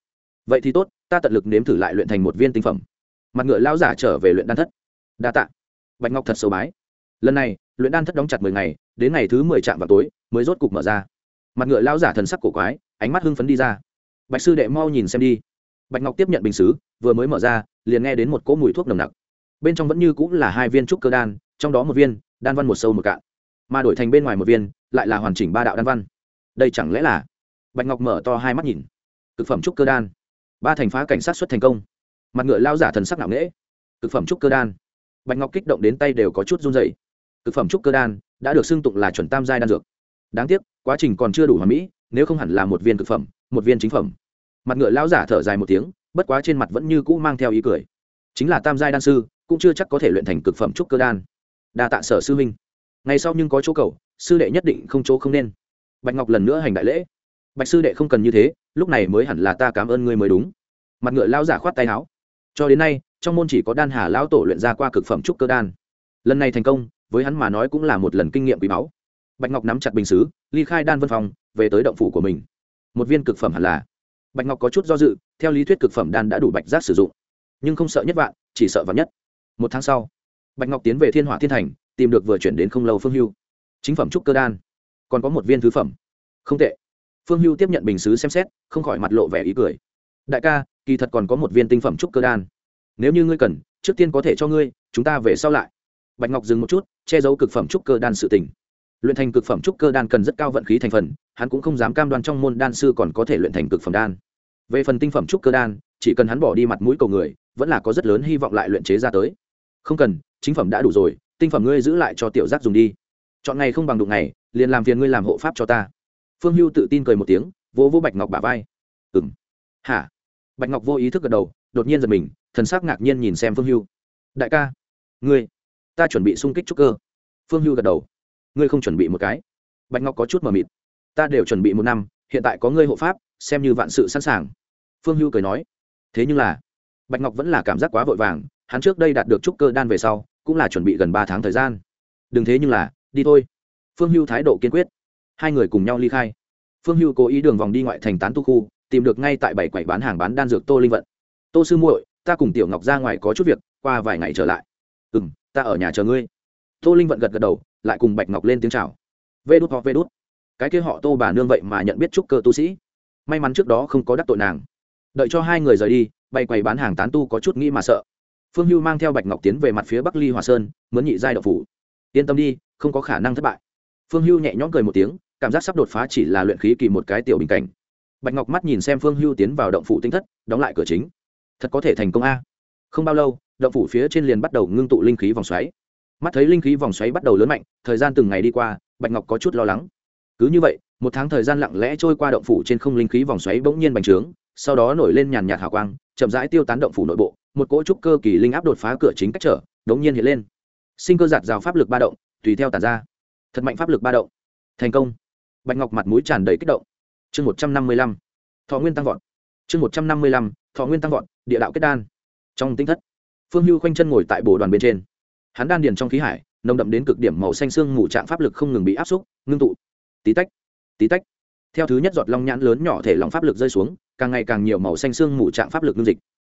Vậy thì tốt, ta tận lực nếm thử lại luyện thành một viên tinh phẩm. Mặt ngựa lao giả trở về luyện đan thất. Đa tạ. Bạch ngọc thật sâu bái. Lần này luyện đan thất đóng chặt mười ngày, đến ngày thứ mười trạm vào tối, mới rốt cục mở ra. Mặt ngựa lao giả thần sắc cổ quái, ánh mắt hưng phấn đi ra. Bạch sư đệ mau nhìn xem đi. Bạch ngọc tiếp nhận bình xứ, vừa mới mở ra, liền nghe đến một cỗ mùi thuốc nồng nặc. Bên trong vẫn như cũng là hai viên trúc cơ đan, trong đó một viên, đan văn một sâu một cạn. Mà đổi thành bên ngoài một viên, lại là hoàn chỉnh ba đạo đan văn. Đây chẳng lẽ là? Bạch ngọc mở to hai mắt nhìn. Cực phẩm trúc cơ đan. Ba thành phá cảnh sát xuất thành công. Mặt ngựa lao giả thần sắc nặng nễ Cực phẩm trúc cơ đan. Bạch ngọc kích động đến tay đều có chút run dày thực phẩm trúc cơ đan đã được xưng tụng là chuẩn tam giai đan dược. Đáng tiếc, quá trình còn chưa đủ hoàn mỹ, nếu không hẳn là một viên thực phẩm, một viên chính phẩm. Mặt ngựa lao giả thở dài một tiếng, bất quá trên mặt vẫn như cũ mang theo ý cười. Chính là tam giai đan sư, cũng chưa chắc có thể luyện thành cực phẩm trúc cơ đan. Đa tạ sở sư huynh. Ngày sau nhưng có chỗ cầu, sư đệ nhất định không chỗ không nên. Bạch ngọc lần nữa hành đại lễ. Bạch sư đệ không cần như thế, lúc này mới hẳn là ta cảm ơn ngươi mới đúng. Mặt ngựa lao giả khoát tay áo. Cho đến nay, trong môn chỉ có đan hà lão tổ luyện ra qua cực phẩm trúc cơ đan. Lần này thành công với hắn mà nói cũng là một lần kinh nghiệm quý báu. Bạch ngọc nắm chặt bình xứ, ly khai đan vân phòng về tới động phủ của mình. Một viên cực phẩm hẳn là. Bạch ngọc có chút do dự, theo lý thuyết cực phẩm đan đã đủ bạch giác sử dụng. Nhưng không sợ nhất vạn, chỉ sợ vạn nhất. Một tháng sau, bạch ngọc tiến về thiên hỏa thiên thành, tìm được vừa chuyển đến không lâu phương hưu. Chính phẩm trúc cơ đan. Còn có một viên thứ phẩm. Không tệ. Phương hưu tiếp nhận bình xứ xem xét, không khỏi mặt lộ vẻ ý cười. Đại ca, kỳ thật còn có một viên tinh phẩm trúc cơ đan. Nếu như ngươi cần, trước tiên có thể cho ngươi, chúng ta về sau lại bạch ngọc dừng một chút, che giấu cực phẩm trúc cơ đan sự tình. Luyện thành cực phẩm trúc cơ đan cần rất cao vận khí thành phần, hắn cũng không dám cam đoan trong môn đan sư còn có thể luyện thành cực phẩm đan. Về phần tinh phẩm trúc cơ đan, chỉ cần hắn bỏ đi mặt mũi cầu người, vẫn là có rất lớn hy vọng lại luyện chế ra tới. Không cần, chính phẩm đã đủ rồi, tinh phẩm ngươi giữ lại cho tiểu giác dùng đi. Chọn ngày không bằng đụng ngày, liền làm phiền ngươi làm hộ pháp cho ta. Phương hưu tự tin cười một tiếng, vỗ vỗ bạch ngọc bả vai. Ừng hả? Bạch ngọc vô ý thức gật đầu, đột nhiên giật mình, thần sắc ngạc nhiên nhìn xem phương hưu. Đại ca, ngươi ta chuẩn bị xung kích trúc cơ. Phương hưu gật đầu. Ngươi không chuẩn bị một cái. Bạch ngọc có chút mờ mịt. Ta đều chuẩn bị một năm, hiện tại có ngươi hộ pháp, xem như vạn sự sẵn sàng. Phương hưu cười nói. Thế nhưng là, bạch ngọc vẫn là cảm giác quá vội vàng, hắn trước đây đạt được trúc cơ đan về sau, cũng là chuẩn bị gần ba tháng thời gian. Đừng thế nhưng là, đi thôi. Phương hưu thái độ kiên quyết. Hai người cùng nhau ly khai. Phương hưu cố ý đường vòng đi ngoại thành tán tu khu, tìm được ngay tại bảy quầy bán hàng bán đan dược tô linh vận. Tô sư muội, ta cùng tiểu ngọc ra ngoài có chút việc, qua vài ngày trở lại. Ừ m ta ở nhà chờ ngươi. Tô linh vận gật gật đầu, lại cùng bạch ngọc lên tiếng c h à o vê đút họ vê đút. Cái kia họ tô bà nương vậy mà nhận biết trúc cơ tu sĩ. May mắn trước đó không có đắc tội nàng. Đợi cho hai người rời đi, bay quầy bán hàng tán tu có chút nghĩ mà sợ. Phương hưu mang theo bạch ngọc tiến về mặt phía bắc ly hòa sơn, mướn nhị giai đậu phủ. Yên tâm đi, không có khả năng thất bại. Phương hưu nhẹ nhõm cười một tiếng, cảm giác sắp đột phá chỉ là luyện khí kỳ một cái tiểu bình cảnh. Bạch ngọc mắt nhìn xem phương hưu tiến vào động phủ tinh thất, đóng lại cửa chính. Thật có thể thành công a. Không bao lâu động phủ phía trên liền bắt đầu ngưng tụ linh khí vòng xoáy. Mắt thấy linh khí vòng xoáy bắt đầu lớn mạnh, thời gian từng ngày đi qua, bạch ngọc có chút lo lắng. Cứ như vậy, một tháng thời gian lặng lẽ trôi qua động phủ trên không linh khí vòng xoáy bỗng nhiên bành trướng, sau đó nổi lên nhàn nhạt hào quang, chậm rãi tiêu tán động phủ nội bộ, một cỗ trúc cơ kỳ linh áp đột phá cửa chính cách trở, đống nhiên hiện lên. Sinh cơ giạt rào pháp lực ba động, tùy theo tàn ra. Thật mạnh pháp lực ba động. Thành công. Bạch ngọc mặt mũi tràn đầy kích động. Chương một trăm năm mươi lăm. Thọ nguyên tăng vọt. Chương một trăm năm mươi lăm. Thọ nguyên tăng vọt. Địa đạo kết đan. Trong tinh thất phương hưu khoanh chân ngồi tại bồ đoàn bên trên. Hắn đan điền trong khí hải, nồng đậm đến cực điểm màu xanh xương mù trạng pháp lực không ngừng bị áp xúc, ngưng tụ. Tí tách tí tách. Theo thứ nhất giọt long nhãn lớn nhỏ thể lòng pháp lực rơi xuống, càng ngày càng nhiều màu xanh xương mù trạng pháp lực ngưng dịch.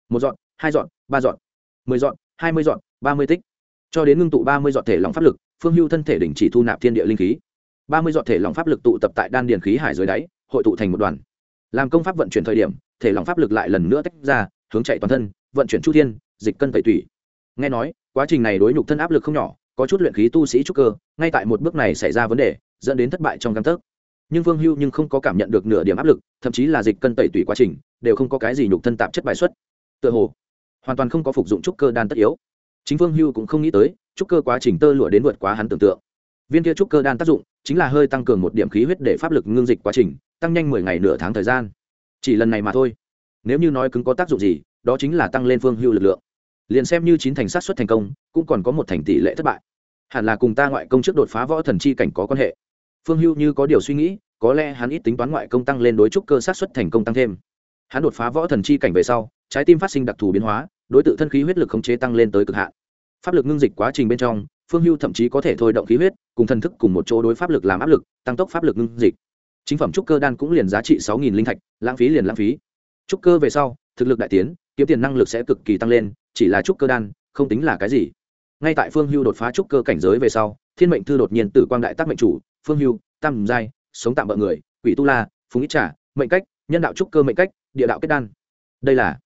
Một giọt, hai giọt, ba giọt, mười giọt, hai mươi giọt, ba mươi tích. Cho đến ngưng tụ ba mươi giọt thể lòng pháp lực, phương hưu thân thể đình chỉ thu nạp thiên địa linh khí. Ba mươi giọt thể lòng pháp lực tụ tập tại đan điền khí hải dưới đáy, hội tụ thành một đoàn. Làm công pháp vận chuyển thời điểm, thể lòng pháp lực lại lần nữa tách ra hướng chạy toàn thân, vận chuyển chu thiên, dịch cân tẩy tủy. Nghe nói, quá trình này đối nhục thân áp lực không nhỏ, có chút luyện khí tu sĩ trúc cơ, ngay tại một bước này xảy ra vấn đề, dẫn đến thất bại trong căn tấc. Nhưng vương hưu nhưng không có cảm nhận được nửa điểm áp lực, thậm chí là dịch cân tẩy tủy quá trình, đều không có cái gì nhục thân tạp chất bài xuất. Tựa hồ, hoàn toàn không có phục dụng trúc cơ đan tất yếu. Chính vương hưu cũng không nghĩ tới, trúc cơ quá trình tơ lụa đến vượt quá hắn tưởng tượng. Viên kia trúc cơ đan tác dụng, chính là hơi tăng cường một điểm khí huyết để pháp lực ngưng dịch quá trình, tăng nhanh mười ngày nửa tháng thời gian. Chỉ lần này mà thôi nếu như nói cứng có tác dụng gì, đó chính là tăng lên phương hưu lực lượng. Liền xem như chín thành sát xuất thành công, cũng còn có một thành tỷ lệ thất bại. Hẳn là cùng ta ngoại công trước đột phá võ thần chi cảnh có quan hệ. Phương hưu như có điều suy nghĩ, có lẽ hắn ít tính toán ngoại công tăng lên đối trúc cơ sát xuất thành công tăng thêm. Hắn đột phá võ thần chi cảnh về sau, trái tim phát sinh đặc thù biến hóa, đối t thân khí huyết lực khống chế tăng lên tới cực hạn. Pháp lực ngưng dịch quá trình bên trong, phương hưu thậm chí có thể thôi động khí huyết, cùng thần thức cùng một chỗ đối pháp lực làm áp lực, tăng tốc pháp lực ngưng dịch. Chính phẩm trúc cơ đan cũng liền giá trị sáu linh thạch, lãng phí liền lãng phí trúc cơ về sau, thực lực đại tiến, kiếm tiền năng lực sẽ cực kỳ tăng lên, chỉ là trúc cơ đan, không tính là cái gì. Ngay tại phương hưu đột phá trúc cơ cảnh giới về sau, thiên mệnh thư đột nhiên tử quang đại tác mệnh chủ, phương hưu, tam giai, sống tạm bợ người, quỷ tu la, phùng ít trả mệnh cách, nhân đạo trúc cơ mệnh cách, địa đạo kết đan. Đây là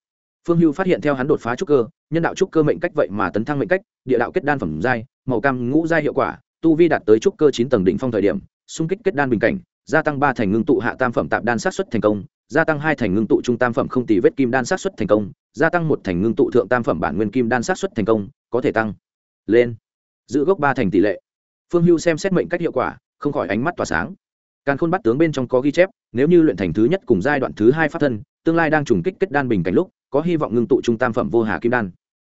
phương hưu phát hiện theo hắn đột phá trúc cơ, nhân đạo trúc cơ mệnh cách vậy mà tấn thăng mệnh cách, địa đạo kết đan phẩm giai, màu cam ngũ giai hiệu quả, tu vi đạt tới trúc cơ chín tầng đỉnh phong thời điểm, xung kích kết đan bình cảnh, gia tăng ba thành ngưng tụ hạ tam phẩm tạp đan sát xuất thành công gia tăng hai thành ngưng tụ trung tam phẩm không tỷ vết kim đan sát xuất thành công, gia tăng một thành ngưng tụ thượng tam phẩm bản nguyên kim đan sát xuất thành công, có thể tăng lên, giữ gốc ba thành tỷ lệ. Phương hưu xem xét mệnh cách hiệu quả, không khỏi ánh mắt tỏa sáng. Càng khôn bắt tướng bên trong có ghi chép, nếu như luyện thành thứ nhất cùng giai đoạn thứ hai phát thân, tương lai đang trùng kích kết đan bình cảnh lúc, có hy vọng ngưng tụ trung tam phẩm vô hà kim đan.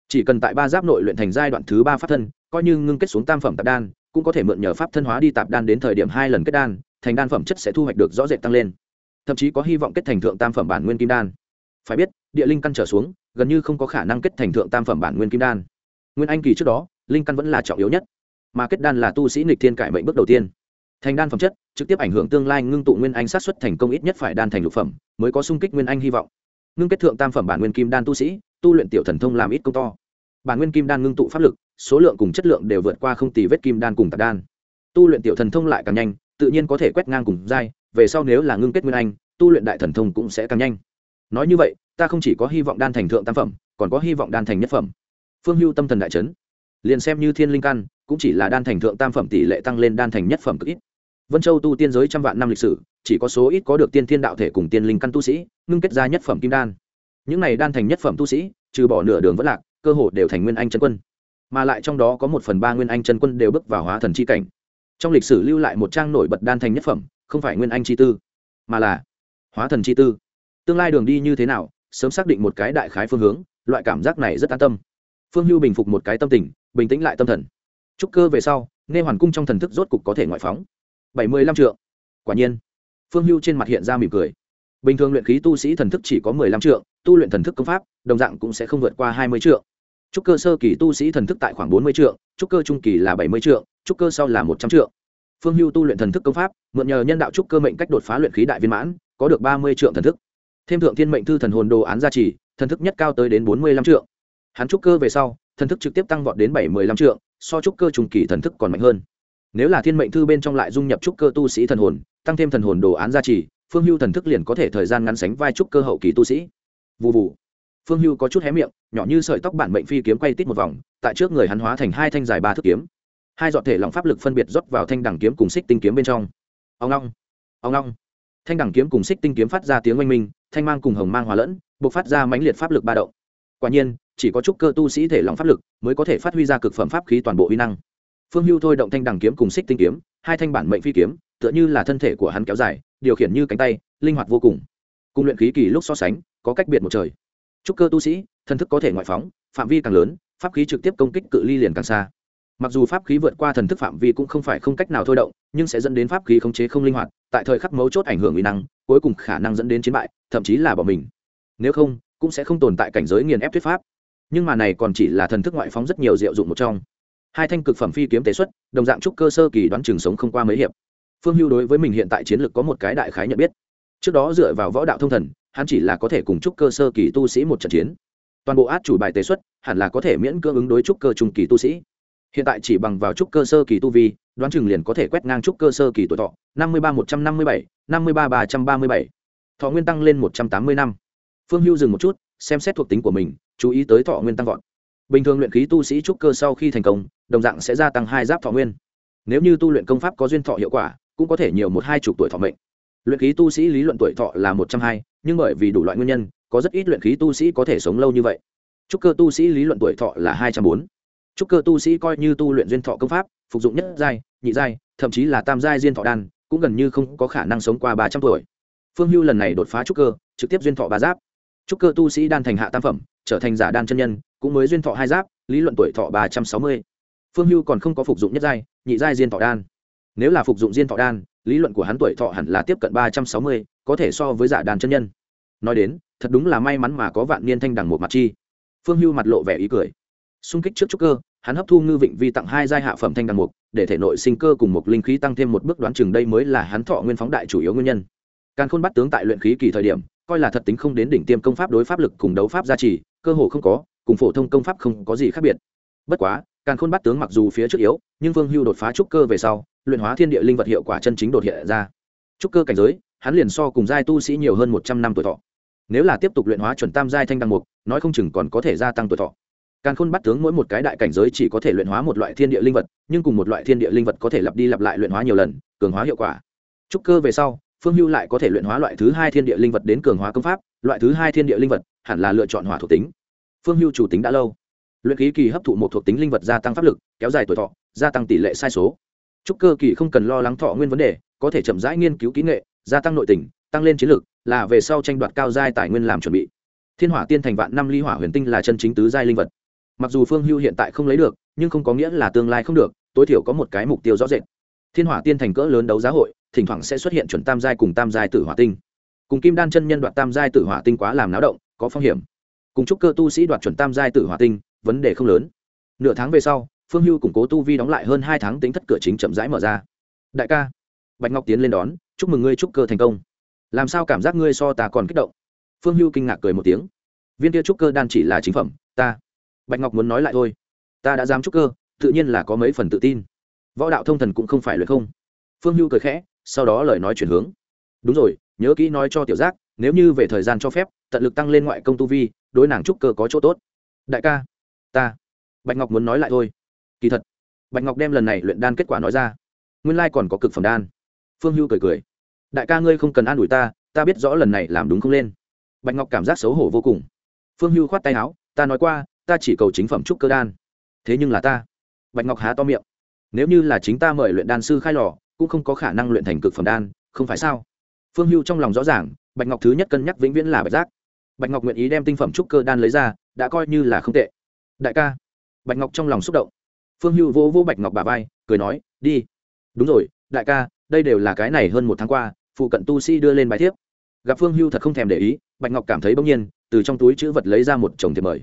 Chỉ cần tại ba giáp nội luyện thành giai đoạn thứ ba phát thân, coi như ngưng kết xuống tam phẩm tạp đan, cũng có thể mượn nhờ pháp thân hóa đi tạp đan đến thời điểm hai lần kết đan, thành đan phẩm chất sẽ thu hoạch được rõ rệt tăng lên thậm chí có hy vọng kết thành thượng tam phẩm bản nguyên kim đan. Phải biết, địa linh căn trở xuống, gần như không có khả năng kết thành thượng tam phẩm bản nguyên kim đan. Nguyên anh kỳ trước đó, linh căn vẫn là trọng yếu nhất, mà kết đan là tu sĩ nghịch thiên cải mệnh bước đầu tiên. Thành đan phẩm chất, trực tiếp ảnh hưởng tương lai ngưng tụ nguyên anh sát xuất thành công ít nhất phải đan thành lục phẩm, mới có sung kích nguyên anh hy vọng. Ngưng kết thượng tam phẩm bản nguyên kim đan tu sĩ, tu luyện tiểu thần thông làm ít công to. Bản nguyên kim đan ngưng tụ pháp lực, số lượng cùng chất lượng đều vượt qua không tỷ vết kim đan cùng tạc đan. Tu luyện tiểu thần thông lại càng nhanh, tự nhiên có thể quét ngang cùng giai về sau nếu là ngưng kết nguyên anh, tu luyện đại thần thông cũng sẽ càng nhanh. Nói như vậy, ta không chỉ có hy vọng đan thành thượng tam phẩm, còn có hy vọng đan thành nhất phẩm. Phương hưu tâm thần đại trấn liền xem như thiên linh căn, cũng chỉ là đan thành thượng tam phẩm tỷ lệ tăng lên đan thành nhất phẩm cực ít. Vân châu tu tiên giới trăm vạn năm lịch sử, chỉ có số ít có được tiên thiên đạo thể cùng tiên linh căn tu sĩ, ngưng kết ra nhất phẩm kim đan. Những này đan thành nhất phẩm tu sĩ, trừ bỏ nửa đường vẫn lạc, cơ hội đều thành nguyên anh chân quân. Mà lại trong đó có một phần ba nguyên anh chân quân đều bước vào hóa thần c h i cảnh. Trong lịch sử lưu lại một trang nổi bật đan thành nhất phẩm không phải nguyên anh chi tư, mà là hóa thần chi tư. Tương lai đường đi như thế nào, sớm xác định một cái đại khái phương hướng, loại cảm giác này rất an tâm. Phương hưu bình phục một cái tâm tình, bình tĩnh lại tâm thần. Trúc cơ về sau, nghe hoàn cung trong thần thức rốt cục có thể ngoại phóng. Bảy mươi lăm trượng. Quả nhiên, phương hưu trên mặt hiện ra mỉm cười. Bình thường luyện khí tu sĩ thần thức chỉ có mười lăm trượng, tu luyện thần thức công pháp, đồng dạng cũng sẽ không vượt qua hai mươi trượng. Trúc cơ sơ kỳ tu sĩ thần thức tại khoảng bốn mươi trượng, trúc cơ trung kỳ là bảy mươi trượng, trúc cơ sau là một trăm trượng phương hưu tu luyện thần thức công pháp, mượn nhờ nhân đạo trúc cơ mệnh cách đột phá luyện khí đại viên mãn, có được ba mươi trượng thần thức. Thêm thượng thiên mệnh thư thần hồn đồ án gia trì, thần thức nhất cao tới đến bốn mươi lăm trượng. Hắn trúc cơ về sau, thần thức trực tiếp tăng vọt đến bảy mươi lăm trượng, so trúc cơ trung kỳ thần thức còn mạnh hơn. Nếu là thiên mệnh thư bên trong lại dung nhập trúc cơ tu sĩ thần hồn, tăng thêm thần hồn đồ án gia trì, phương hưu thần thức liền có thể thời gian ngắn sánh vai trúc cơ hậu kỳ tu sĩ. Vụ vụ phương hưu có chút hé miệng, nhỏ như sợi tóc bản mệnh phi kiếm quay tít một vòng, tại trước người hắn hóa thành hai thanh dài ba thước kiếm hai dọn thể lòng pháp lực phân biệt rót vào thanh đẳng kiếm cùng xích tinh kiếm bên trong. Ông long ông long. Thanh đẳng kiếm cùng xích tinh kiếm phát ra tiếng oanh minh, thanh mang cùng hồng mang hòa lẫn buộc phát ra mãnh liệt pháp lực ba động. Quả nhiên, chỉ có trúc cơ tu sĩ thể lòng pháp lực mới có thể phát huy ra cực phẩm pháp khí toàn bộ uy năng. Phương hưu thôi động thanh đẳng kiếm cùng xích tinh kiếm, hai thanh bản mệnh phi kiếm, tựa như là thân thể của hắn kéo dài, điều khiển như cánh tay, linh hoạt vô cùng. Cùng luyện khí kỳ lúc so sánh, có cách biệt một trời. Trúc cơ tu sĩ thân thức có thể ngoại phóng, phạm vi càng lớn, pháp khí trực tiếp công kích cự ly liền càng xa mặc dù pháp khí vượt qua thần thức phạm vi cũng không phải không cách nào thôi động, nhưng sẽ dẫn đến pháp khí khống chế không linh hoạt, tại thời khắc mấu chốt ảnh hưởng uy năng, cuối cùng khả năng dẫn đến chiến bại, thậm chí là bỏ mình. Nếu không, cũng sẽ không tồn tại cảnh giới nghiền ép thuyết pháp. Nhưng mà này còn chỉ là thần thức ngoại phóng rất nhiều diệu dụng một trong. Hai thanh cực phẩm phi kiếm tế xuất, đồng dạng trúc cơ sơ kỳ đoán trường sống không qua mấy hiệp. Phương hưu đối với mình hiện tại chiến lược có một cái đại khái nhận biết. Trước đó dựa vào võ đạo thông thần, hắn chỉ là có thể cùng trúc cơ sơ kỳ tu sĩ một trận chiến. Toàn bộ át chủ bài tế xuất, hẳn là có thể miễn cưỡng ứng đối trúc cơ trung kỳ tu sĩ hiện tại chỉ bằng vào trúc cơ sơ kỳ tu vi, đoán chừng liền có thể quét ngang trúc cơ sơ kỳ tuổi thọ. năm mươi ba một trăm năm mươi bảy, năm mươi ba ba trăm ba mươi bảy. Thọ nguyên tăng lên một trăm tám mươi năm. Phương hưu dừng một chút, xem xét thuộc tính của mình, chú ý tới thọ nguyên tăng vọt. Bình thường luyện khí tu sĩ trúc cơ sau khi thành công, đồng dạng sẽ gia tăng hai giáp thọ nguyên. Nếu như tu luyện công pháp có duyên thọ hiệu quả, cũng có thể nhiều một hai chục tuổi thọ mệnh. Luyện khí tu sĩ lý luận tuổi thọ là một trăm hai, nhưng bởi vì đủ loại nguyên nhân, có rất ít luyện khí tu sĩ có thể sống lâu như vậy. Trúc cơ tu sĩ lý luận tuổi thọ là hai trăm bốn trúc cơ tu sĩ coi như tu luyện duyên thọ công pháp, phục dụng nhất giai, nhị giai, thậm chí là tam giai diên thọ đan, cũng gần như không có khả năng sống qua ba trăm tuổi. Phương hưu lần này đột phá trúc cơ, trực tiếp duyên thọ ba giáp. Trúc cơ tu sĩ đan thành hạ tam phẩm, trở thành giả đan chân nhân, cũng mới duyên thọ hai giáp, lý luận tuổi thọ ba trăm sáu mươi. Phương hưu còn không có phục dụng nhất giai, nhị giai diên thọ đan. Nếu là phục dụng diên thọ đan, lý luận của hắn tuổi thọ hẳn là tiếp cận ba trăm sáu mươi, có thể so với giả đan chân nhân. Nói đến, thật đúng là may mắn mà có vạn niên thanh đằng một mặt chi. Phương hưu mặt lộ vẻ ý cười xung kích trước trúc cơ, hắn hấp thu ngư vịnh vi tặng hai giai hạ phẩm thanh đằng mục, để thể nội sinh cơ cùng một linh khí tăng thêm một bước đoán chừng đây mới là hắn thọ nguyên phóng đại chủ yếu nguyên nhân. Càng khôn bắt tướng tại luyện khí kỳ thời điểm, coi là thật tính không đến đỉnh tiêm công pháp đối pháp lực cùng đấu pháp gia trì, cơ hồ không có, cùng phổ thông công pháp không có gì khác biệt. Bất quá càng khôn bắt tướng mặc dù phía trước yếu, nhưng vương hưu đột phá trúc cơ về sau, luyện hóa thiên địa linh vật hiệu quả chân chính đột hiện ra. Trúc cơ cảnh giới, hắn liền so cùng giai tu sĩ nhiều hơn một trăm năm tuổi thọ. Nếu là tiếp tục luyện hóa chuẩn tam giai thanh đăng mục, nói không chừng còn có thể gia tăng tuổi thọ. Càn Khôn bắt tướng mỗi một cái đại cảnh giới chỉ có thể luyện hóa một loại thiên địa linh vật, nhưng cùng một loại thiên địa linh vật có thể lặp đi lặp lại luyện hóa nhiều lần, cường hóa hiệu quả. Trúc cơ về sau, Phương Hưu lại có thể luyện hóa loại thứ hai thiên địa linh vật đến cường hóa công pháp, loại thứ hai thiên địa linh vật hẳn là lựa chọn hỏa thuộc tính. Phương Hưu chủ tính đã lâu. Luyện khí kỳ hấp thụ một thuộc tính linh vật gia tăng pháp lực, kéo dài tuổi thọ, gia tăng tỷ lệ sai số. Trúc cơ kỳ không cần lo lắng thọ nguyên vấn đề, có thể chậm rãi nghiên cứu kỹ nghệ, gia tăng nội tình, tăng lên chiến lực, là về sau tranh đoạt cao giai tài nguyên làm chuẩn bị. Thiên Hỏa Tiên Thành vạn năm ly hỏa huyền tinh là chân chính tứ giai linh vật mặc dù phương hưu hiện tại không lấy được, nhưng không có nghĩa là tương lai không được, tối thiểu có một cái mục tiêu rõ rệt. Thiên hỏa tiên thành cỡ lớn đấu giá hội, thỉnh thoảng sẽ xuất hiện chuẩn tam giai cùng tam giai tử hỏa tinh. Cùng kim đan chân nhân đoạt tam giai tử hỏa tinh quá làm náo động, có phong hiểm. Cùng chúc cơ tu sĩ đoạt chuẩn tam giai tử hỏa tinh, vấn đề không lớn. Nửa tháng về sau, phương hưu củng cố tu vi đóng lại hơn hai tháng tính thất cửa chính chậm rãi mở ra. Đại ca, bạch ngọc tiến lên đón, chúc mừng ngươi chúc cơ thành công. Làm sao cảm giác ngươi so ta còn kích động? Phương hưu kinh ngạc cười một tiếng. Viên kia trúc cơ đan chỉ là chính phẩm, ta bạch ngọc muốn nói lại thôi. Ta đã dám chúc cơ, tự nhiên là có mấy phần tự tin. Võ đạo thông thần cũng không phải luyện không. Phương hưu cười khẽ, sau đó lời nói chuyển hướng. Đúng rồi, nhớ kỹ nói cho tiểu giác, nếu như về thời gian cho phép, tận lực tăng lên ngoại công tu vi, đối nàng trúc cơ có chỗ tốt. Đại ca, ta. Bạch ngọc muốn nói lại thôi. Kỳ thật, bạch ngọc đem lần này luyện đan kết quả nói ra. Nguyên lai còn có cực phẩm đan. Phương hưu cười cười. Đại ca ngươi không cần an ủi ta ta biết rõ lần này làm đúng không lên. Bạch ngọc cảm giác xấu hổ vô cùng. Phương hưu khoát tay áo, ta nói qua ta chỉ cầu chính phẩm trúc cơ đan. Thế nhưng là ta, bạch ngọc há to miệng. Nếu như là chính ta mời luyện đan sư khai lò, cũng không có khả năng luyện thành cực phẩm đan, không phải sao? Phương hưu trong lòng rõ ràng, bạch ngọc thứ nhất cân nhắc vĩnh viễn là bạch giác. Bạch ngọc nguyện ý đem tinh phẩm trúc cơ đan lấy ra, đã coi như là không tệ. Đại ca, bạch ngọc trong lòng xúc động. Phương hưu vô vô bạch ngọc bà vai, cười nói, đi. Đúng rồi, đại ca, đây đều là cái này hơn một tháng qua, phụ cận tu sĩ đưa lên bài thiếp. Gặp phương hưu thật không thèm để ý, bạch ngọc cảm thấy bỗng nhiên, từ trong túi chữ vật lấy ra một chồng thiệp mời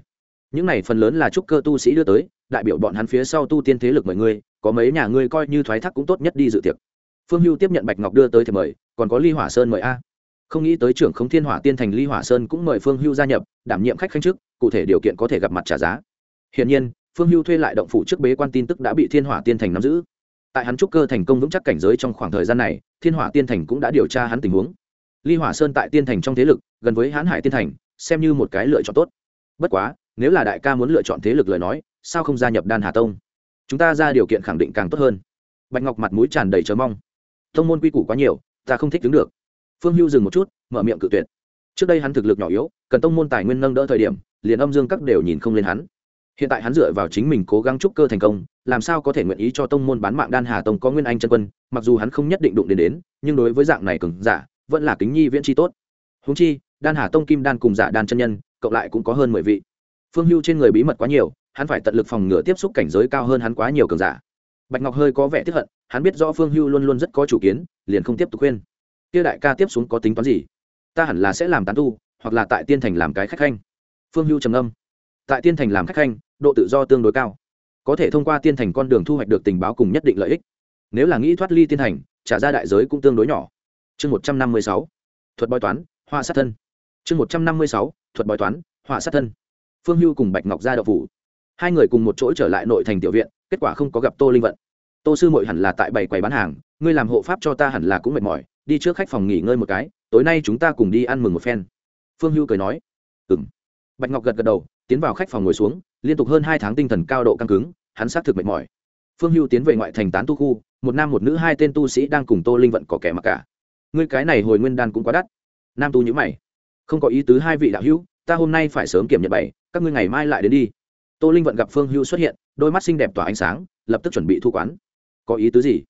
những này phần lớn là trúc cơ tu sĩ đưa tới, đại biểu bọn hắn phía sau tu tiên thế lực mời ngươi, có mấy nhà ngươi coi như thoái thác cũng tốt nhất đi dự tiệc. Phương hưu tiếp nhận bạch ngọc đưa tới thì mời, còn có ly hỏa sơn mời a. Không nghĩ tới trưởng khống thiên hỏa tiên thành ly hỏa sơn cũng mời phương hưu gia nhập, đảm nhiệm khách khanh chức, cụ thể điều kiện có thể gặp mặt trả giá. Hiện nhiên, phương hưu thuê lại động phủ trước bế quan tin tức đã bị thiên hỏa tiên thành nắm giữ. Tại hắn trúc cơ thành công vững chắc cảnh giới trong khoảng thời gian này, thiên hỏa tiên thành cũng đã điều tra hắn tình huống. Ly hỏa sơn tại tiên thành trong thế lực, gần với hãn hải tiên thành, xem như một cái lựa chọn tốt. Bất quá nếu là đại ca muốn lựa chọn thế lực lời nói, sao không gia nhập đan hà tông? Chúng ta ra điều kiện khẳng định càng tốt hơn. Bạch ngọc mặt mũi tràn đầy chờ mong. Tông môn quy củ quá nhiều, ta không thích đứng được. Phương hưu dừng một chút, mở miệng cự tuyệt. Trước đây hắn thực lực nhỏ yếu, cần tông môn tài nguyên nâng đỡ thời điểm, liền âm dương các đều nhìn không lên hắn. Hiện tại hắn dựa vào chính mình cố gắng trúc cơ thành công, làm sao có thể nguyện ý cho tông môn bán mạng đan hà tông có nguyên anh chân quân, mặc dù hắn không nhất định đụng đến đến, nhưng đối với dạng này cường giả, vẫn là kính nhi viễn chi tốt. Húng chi, đan hà tông kim đan cùng giả đan chân nhân cộng lại cũng có hơn mười vị phương hưu trên người bí mật quá nhiều, hắn phải tận lực phòng ngừa tiếp xúc cảnh giới cao hơn hắn quá nhiều cường giả. Bạch ngọc hơi có vẻ tiếp hận, hắn biết rõ phương hưu luôn luôn rất có chủ kiến, liền không tiếp tục khuyên. Kia đại ca tiếp xuống có tính toán gì? Ta hẳn là sẽ làm tán tu, hoặc là tại tiên thành làm cái khách khanh. Phương hưu trầm âm tại tiên thành làm khách khanh, độ tự do tương đối cao. Có thể thông qua tiên thành con đường thu hoạch được tình báo cùng nhất định lợi ích. Nếu là nghĩ thoát ly tiên thành, trả ra đại giới cũng tương đối nhỏ. Chương một trăm năm mươi sáu, thuật bói toán, họa sát thân. Chương một trăm năm mươi sáu, thuật bói toán, họa sát thân phương hưu cùng bạch ngọc ra đậu phủ. Hai người cùng một chỗ trở lại nội thành tiểu viện, kết quả không có gặp tô linh vận. Tô sư mội hẳn là tại bảy quầy bán hàng, ngươi làm hộ pháp cho ta hẳn là cũng mệt mỏi, đi trước khách phòng nghỉ ngơi một cái, tối nay chúng ta cùng đi ăn mừng một phen. Phương hưu cười nói. Ừ m bạch ngọc gật gật đầu, tiến vào khách phòng ngồi xuống, liên tục hơn hai tháng tinh thần cao độ căng cứng, hắn xác thực mệt mỏi. Phương hưu tiến về ngoại thành tán tu khu, một nam một nữ hai tên tu sĩ đang cùng tô linh vận có kẻ mặc cả. Ngươi cái này hồi nguyên đan cũng quá đắt. Nam tu nhữ mày. Không có ý tứ hai vị đạo hữu ta hôm nay phải sớm kiểm nhận bảy các ngươi ngày mai lại đến đi. Tô linh vận gặp phương hưu xuất hiện, đôi mắt xinh đẹp tỏa ánh sáng, lập tức chuẩn bị thu quán. Có ý tứ gì?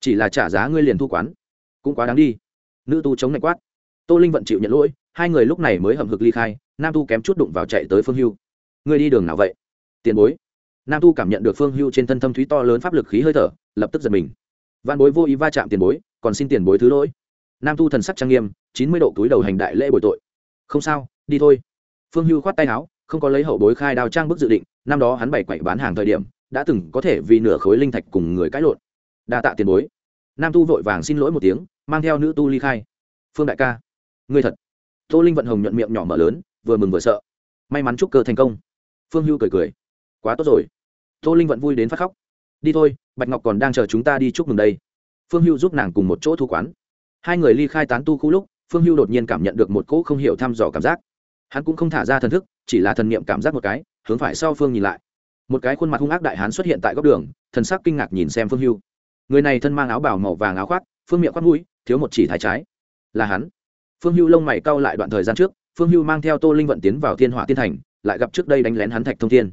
Chỉ là trả giá ngươi liền thu quán. Cũng quá đáng đi. Nữ tu chống lạnh quát. Tô linh vận chịu nhận lỗi, hai người lúc này mới hầm hực ly khai, nam tu kém chút đụng vào chạy tới phương hưu. Ngươi đi đường nào vậy? Tiền bối. Nam tu cảm nhận được phương hưu trên thân thâm thúy to lớn pháp lực khí hơi thở, lập tức giật mình. Văn bối vô ý va chạm tiền bối, còn xin tiền bối thứ lỗi. Nam tu thần sắc trang nghiêm, chín mươi độ túi đầu hành đại lễ bồi tội. Không sao, đi thôi phương hưu khoát tay áo, không có lấy hậu bối khai đao trang bức dự định, năm đó hắn bày quậy bán hàng thời điểm, đã từng có thể vì nửa khối linh thạch cùng người cãi lộn. Đa tạ tiền bối. Nam tu vội vàng xin lỗi một tiếng, mang theo nữ tu ly khai. Phương đại ca, ngươi thật. Tô linh vận hồng nhuận miệng nhỏ mở lớn, vừa mừng vừa sợ. May mắn chúc cơ thành công. Phương hưu cười cười. Quá tốt rồi. Tô linh vận vui đến phát khóc. Đi thôi, bạch ngọc còn đang chờ chúng ta đi chúc mừng đây. Phương hưu giúp nàng cùng một chỗ thu quán. Hai người ly khai tán tu khu lúc, phương hưu đột nhiên cảm nhận được một cỗ không hiểu thăm dò cảm giác hắn cũng không thả ra thần thức, chỉ là thần niệm cảm giác một cái, hướng phải sau phương nhìn lại. Một cái khuôn mặt hung ác đại hán xuất hiện tại góc đường, thần sắc kinh ngạc nhìn xem phương hưu. Người này thân mang áo bảo màu vàng áo khoác, phương miệng khoác mũi, thiếu một chỉ thái trái. Là hắn. Phương hưu lông mày cau lại đoạn thời gian trước, phương hưu mang theo tô linh vận tiến vào thiên hỏa tiên thành, lại gặp trước đây đánh lén hắn thạch thông thiên.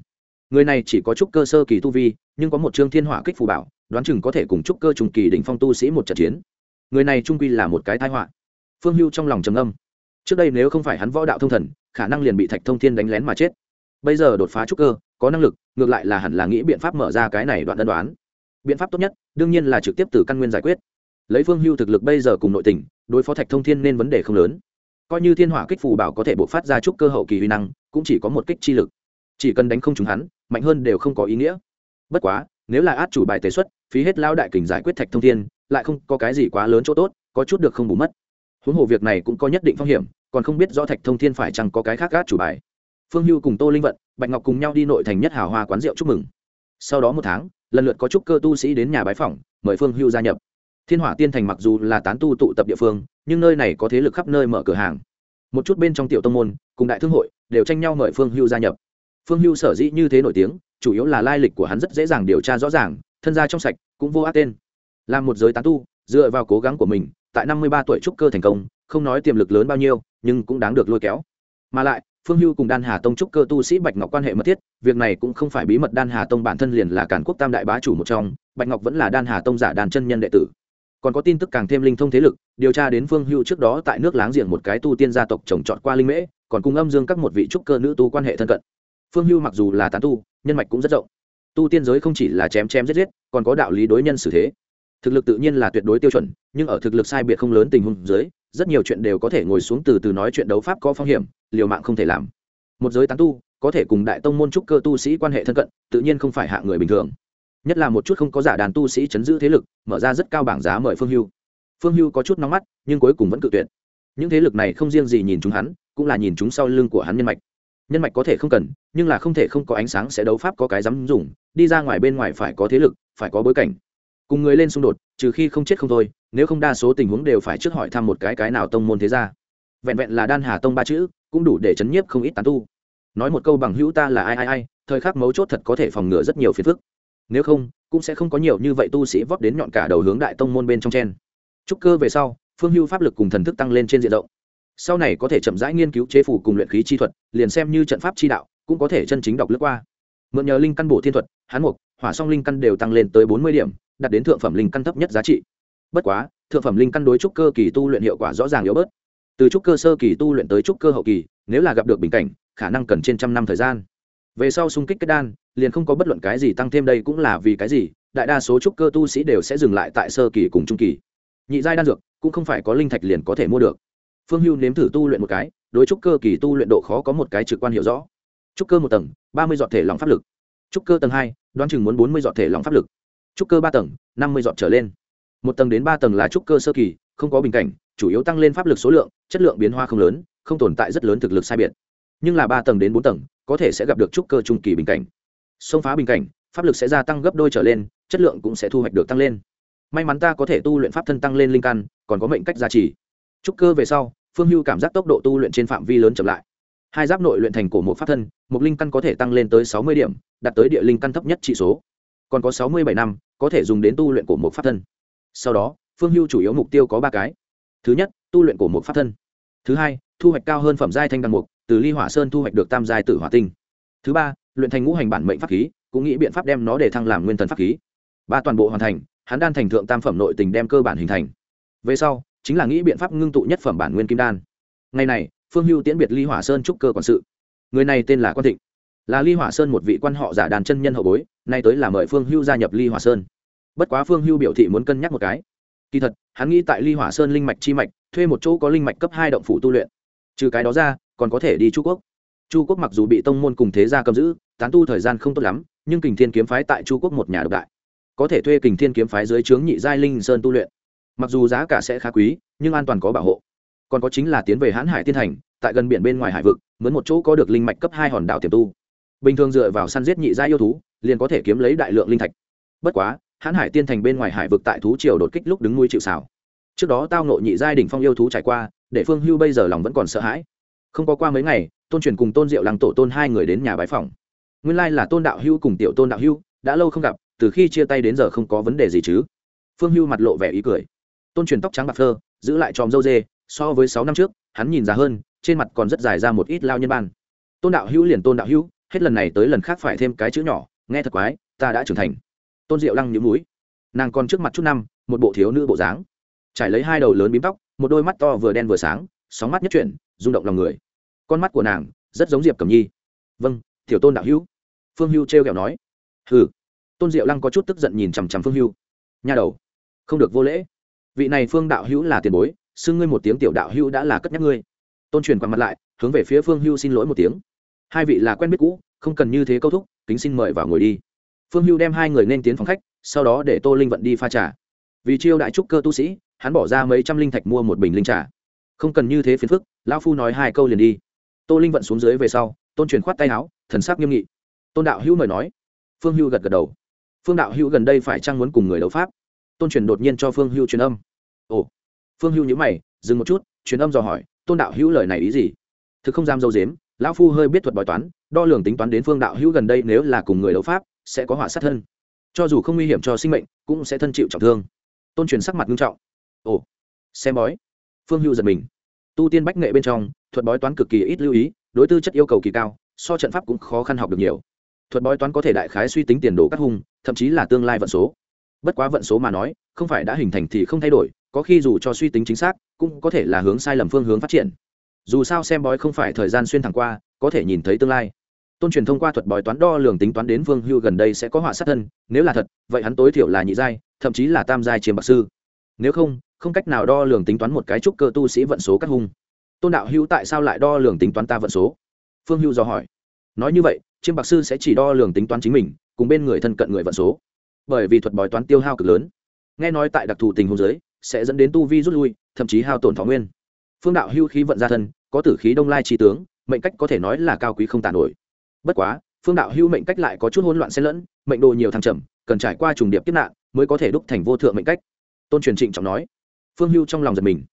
Người này chỉ có chút cơ sơ kỳ tu vi, nhưng có một chương thiên hỏa kích phù bảo, đoán chừng có thể cùng trúc cơ trùng kỳ đỉnh phong tu sĩ một trận chiến. Người này trung quy là một cái tai họa. Phương hưu trong lòng trầm âm trước đây nếu không phải hắn võ đạo thông thần, khả năng liền bị thạch thông thiên đánh lén mà chết. Bây giờ đột phá trúc cơ, có năng lực, ngược lại là hẳn là nghĩ biện pháp mở ra cái này đoạn đơn đoán. Biện pháp tốt nhất, đương nhiên là trực tiếp từ căn nguyên giải quyết. Lấy phương hưu thực lực bây giờ cùng nội tình, đối phó thạch thông thiên nên vấn đề không lớn. Coi như thiên hỏa kích phù bảo có thể bộc phát ra trúc cơ hậu kỳ huy năng, cũng chỉ có một kích chi lực. Chỉ cần đánh không trúng hắn, mạnh hơn đều không có ý nghĩa. Bất quá, nếu là át chủ bài tế xuất, phí hết lao đại kình giải quyết thạch thông thiên, lại không có cái gì quá lớn chỗ tốt, có chút được không bù mất. Huống hồ việc này cũng có nhất định phong hiểm còn không biết rõ thạch thông thiên phải chăng có cái khác gác chủ bài. Phương hưu cùng tô linh vận, bạch ngọc cùng nhau đi nội thành nhất hào hoa quán rượu chúc mừng. Sau đó một tháng, lần lượt có chúc cơ tu sĩ đến nhà bái phỏng, mời phương hưu gia nhập. Thiên hỏa tiên thành mặc dù là tán tu tụ tập địa phương, nhưng nơi này có thế lực khắp nơi mở cửa hàng. Một chút bên trong tiểu tông môn, cùng đại thương hội, đều tranh nhau mời phương hưu gia nhập. Phương hưu sở dĩ như thế nổi tiếng, chủ yếu là lai lịch của hắn rất dễ dàng điều tra rõ ràng, thân gia trong sạch, cũng vô ác tên. Làm một giới tán tu, dựa vào cố gắng của mình, tại năm mươi ba tuổi trúc cơ thành công không nói tiềm lực lớn bao nhiêu, nhưng cũng đáng được lôi kéo. Mà lại, phương hưu cùng đan hà tông trúc cơ tu sĩ bạch ngọc quan hệ mật thiết, việc này cũng không phải bí mật đan hà tông bản thân liền là cản quốc tam đại bá chủ một trong, bạch ngọc vẫn là đan hà tông giả đàn chân nhân đệ tử. Còn có tin tức càng thêm linh thông thế lực, điều tra đến phương hưu trước đó tại nước láng giềng một cái tu tiên gia tộc trồng trọt qua linh mễ, còn cùng âm dương các một vị trúc cơ nữ tu quan hệ thân cận. Phương hưu mặc dù là tán tu, nhân mạch cũng rất rộng. Tu tiên giới không chỉ là chém chém giết giết, còn có đạo lý đối nhân xử thế. Thực lực tự nhiên là tuyệt đối tiêu chuẩn, nhưng ở thực lực sai biệt không lớn tình huống dưới rất nhiều chuyện đều có thể ngồi xuống từ từ nói chuyện đấu pháp có phong hiểm, liều mạng không thể làm. Một giới tán tu, có thể cùng đại tông môn trúc cơ tu sĩ quan hệ thân cận, tự nhiên không phải hạ người bình thường. Nhất là một chút không có giả đàn tu sĩ chấn giữ thế lực, mở ra rất cao bảng giá mời phương hưu. Phương hưu có chút nóng mắt, nhưng cuối cùng vẫn cự tuyệt. Những thế lực này không riêng gì nhìn chúng hắn, cũng là nhìn chúng sau lưng của hắn nhân mạch. Nhân mạch có thể không cần, nhưng là không thể không có ánh sáng sẽ đấu pháp có cái dám dùng, đi ra ngoài bên ngoài phải có thế lực, phải có bối cảnh cùng người lên xung đột, trừ khi không chết không thôi, nếu không đa số tình huống đều phải trước hỏi thăm một cái cái nào tông môn thế ra vẹn vẹn là đan hà tông ba chữ, cũng đủ để chấn nhiếp không ít tán tu. Nói một câu bằng hữu ta là ai ai ai, thời khắc mấu chốt thật có thể phòng ngừa rất nhiều phiền phức. Nếu không, cũng sẽ không có nhiều như vậy tu sĩ vóp đến nhọn cả đầu hướng đại tông môn bên trong chen. Trúc cơ về sau, phương hưu pháp lực cùng thần thức tăng lên trên diện rộng. Sau này có thể chậm rãi nghiên cứu chế phủ cùng luyện khí chi thuật, liền xem như trận pháp chi đạo, cũng có thể chân chính đọc lướt qua. Mượn nhờ linh căn bổ thiên thuật, hán mục, hỏa song linh căn đều tăng lên tới bốn mươi điểm đạt đến thượng phẩm linh căn thấp nhất giá trị. Bất quá, thượng phẩm linh căn đối trúc cơ kỳ tu luyện hiệu quả rõ ràng yếu bớt. Từ trúc cơ sơ kỳ tu luyện tới trúc cơ hậu kỳ, nếu là gặp được bình cảnh, khả năng cần trên trăm năm thời gian. Về sau xung kích kết đan, liền không có bất luận cái gì tăng thêm đây cũng là vì cái gì, đại đa số trúc cơ tu sĩ đều sẽ dừng lại tại sơ kỳ cùng trung kỳ. Nhị giai đan dược cũng không phải có linh thạch liền có thể mua được. Phương hưu nếm thử tu luyện một cái, đối trúc cơ kỳ tu luyện độ khó có một cái trực quan hiểu rõ. Trúc cơ một tầng, ba mươi dọn thể lòng pháp lực. Trúc cơ tầng hai, đoán chừng muốn bốn mươi dọn thể lòng pháp lực trúc cơ ba tầng, năm mươi dọn trở lên. Một tầng đến ba tầng là trúc cơ sơ kỳ, không có bình cảnh, chủ yếu tăng lên pháp lực số lượng, chất lượng biến hoa không lớn, không tồn tại rất lớn thực lực sai biệt. Nhưng là ba tầng đến bốn tầng, có thể sẽ gặp được trúc cơ trung kỳ bình cảnh. Xông phá bình cảnh, pháp lực sẽ gia tăng gấp đôi trở lên, chất lượng cũng sẽ thu hoạch được tăng lên. May mắn ta có thể tu luyện pháp thân tăng lên linh căn, còn có mệnh cách gia trì. Trúc cơ về sau, phương hưu cảm giác tốc độ tu luyện trên phạm vi lớn chậm lại. Hai giáp nội luyện thành cổ một pháp thân, một linh căn có thể tăng lên tới sáu mươi điểm, đạt tới địa linh căn thấp nhất trị số. Còn có sáu mươi bảy năm có thể dùng đến tu luyện của một pháp thân. Sau đó, phương hưu chủ yếu mục tiêu có ba cái. Thứ nhất, tu luyện của một pháp thân. Thứ hai, thu hoạch cao hơn phẩm giai thanh đăng mục, từ ly hỏa sơn thu hoạch được tam giai tử hỏa tinh. Thứ ba, luyện thành ngũ hành bản mệnh pháp khí, cũng nghĩ biện pháp đem nó để thăng làm nguyên thần pháp khí. Ba, toàn bộ hoàn thành, hắn đan thành thượng tam phẩm nội tình đem cơ bản hình thành. Về sau, chính là nghĩ biện pháp ngưng tụ nhất phẩm bản nguyên kim đan. Ngày này, phương hưu tiễn biệt ly hỏa sơn trúc cơ quản sự. Người này tên là quan thịnh. Là ly hỏa sơn một vị quan họ giả đàn chân nhân hậu bối nay tới là mời phương hưu gia nhập ly hỏa sơn bất quá phương hưu biểu thị muốn cân nhắc một cái kỳ thật hắn nghĩ tại ly hỏa sơn linh mạch chi mạch thuê một chỗ có linh mạch cấp hai động phủ tu luyện trừ cái đó ra còn có thể đi chu quốc chu quốc mặc dù bị tông môn cùng thế gia cầm giữ tán tu thời gian không tốt lắm nhưng kình thiên kiếm phái tại chu quốc một nhà độc đại có thể thuê kình thiên kiếm phái dưới trướng nhị giai linh sơn tu luyện mặc dù giá cả sẽ khá quý nhưng an toàn có bảo hộ còn có chính là tiến về hãn hải tiên thành tại gần biển bên ngoài hải vực mướn một chỗ có được linh mạch cấp hai hòn đảo tiềm tu bình thường dựa vào săn giết nhị gia yêu thú, liền có thể kiếm lấy đại lượng linh thạch. Bất quá, hãn hải tiên thành bên ngoài hải vực tại thú triều đột kích lúc đứng nuôi chịu xảo trước đó tao nộ nhị giai đỉnh phong yêu thú trải qua, để phương hưu bây giờ lòng vẫn còn sợ hãi. Không có qua mấy ngày, tôn truyền cùng tôn diệu lăng tổ tôn hai người đến nhà bái phòng nguyên lai là tôn đạo hưu cùng tiểu tôn đạo hưu, đã lâu không gặp, từ khi chia tay đến giờ không có vấn đề gì chứ. Phương hưu mặt lộ vẻ ý cười. Tôn truyền tóc trắng bạc phơ, giữ lại tròm dâu dê, so với sáu năm trước, hắn nhìn già hơn, trên mặt còn rất dài ra một ít lao nhân ban. Tôn đạo hữu liền tôn đạo hữu hết lần này tới lần khác phải thêm cái chữ nhỏ, nghe thật quái, ta đã trưởng thành. Tôn diệu lăng nhũ mũi. Nàng còn trước mặt chút năm, một bộ thiếu nữ bộ dáng. Trải lấy hai đầu lớn bím tóc, một đôi mắt to vừa đen vừa sáng, sóng mắt nhất chuyển, rung động lòng người. Con mắt của nàng rất giống diệp cẩm nhi. Vâng tiểu tôn đạo hữu. Phương hưu t r kẹo nói. Hừ. Tôn diệu lăng có chút tức giận nhìn chằm chằm phương hưu. Nhà đầu, không được vô lễ. Vị này phương đạo hữu là tiền bối, xưng ngươi một tiếng tiểu đạo hữu đã là cất nhắc ngươi. Tôn truyền quằn mặt lại, hướng về phía phương hưu xin lỗi một tiếng hai vị là quen biết cũ, không cần như thế câu thúc, kính xin mời vào ngồi đi. Phương hưu đem hai người nên tiến phòng khách, sau đó để tô linh vận đi pha trà. Vì chiêu đại trúc cơ tu sĩ, hắn bỏ ra mấy trăm linh thạch mua một bình linh trà. Không cần như thế phiền phức, lão phu nói hai câu liền đi. Tô linh vận xuống dưới về sau, tôn truyền khoát tay áo, thần sắc nghiêm nghị. Tôn đạo hữu mời nói. Phương hưu gật gật đầu. Phương đạo hữu gần đây phải chăng muốn cùng người đấu pháp? Tôn truyền đột nhiên cho phương hưu truyền âm. Ồ. Phương hưu nhữ mày, dừng một chút, truyền âm dò hỏi, tôn đạo hữu lời này ý gì? Thực không dám dâu dếm lão phu hơi biết thuật bói toán, đo lường tính toán đến phương đạo hữu gần đây nếu là cùng người đấu pháp, sẽ có họa sát thân. Cho dù không nguy hiểm cho sinh mệnh, cũng sẽ thân chịu trọng thương. Tôn truyền sắc mặt nghiêm trọng. Ồ, xem bói. Phương hưu giật mình. Tu tiên bách nghệ bên trong, thuật bói toán cực kỳ ít lưu ý, đối tư chất yêu cầu kỳ cao, so trận pháp cũng khó khăn học được nhiều. Thuật bói toán có thể đại khái suy tính tiền đồ các hung, thậm chí là tương lai vận số. Bất quá vận số mà nói, không phải đã hình thành thì không thay đổi, có khi dù cho suy tính chính xác, cũng có thể là hướng sai lầm phương hướng phát triển dù sao xem bói không phải thời gian xuyên thẳng qua, có thể nhìn thấy tương lai. Tôn truyền thông qua thuật bói toán đo lường tính toán đến vương hưu gần đây sẽ có họa sát thân, nếu là thật, vậy hắn tối thiểu là nhị giai, thậm chí là tam giai chiếm bạc sư. Nếu không không cách nào đo lường tính toán một cái trúc cơ tu sĩ vận số cắt hung. Tôn đạo hữu tại sao lại đo lường tính toán ta vận số? Phương hưu do hỏi. Nói như vậy, chiêm bạc sư sẽ chỉ đo lường tính toán chính mình, cùng bên người thân cận người vận số. Bởi vì thuật bói toán tiêu hao cực lớn. Nghe nói tại đặc thù tình huống giới sẽ dẫn đến tu vi rút lui, thậm chí hao tổn thọ nguyên. Phương đạo hưu khí vận ra thân có tử khí đông lai trí tướng, mệnh cách có thể nói là cao quý không tàn nổi. Bất quá, phương đạo hưu mệnh cách lại có chút hỗn loạn xen lẫn, mệnh đồ nhiều thăng trầm, cần trải qua trùng điệp kiếp nạn mới có thể đúc thành vô thượng mệnh cách. Tôn truyền trịnh trọng nói. Phương hưu trong lòng giật mình.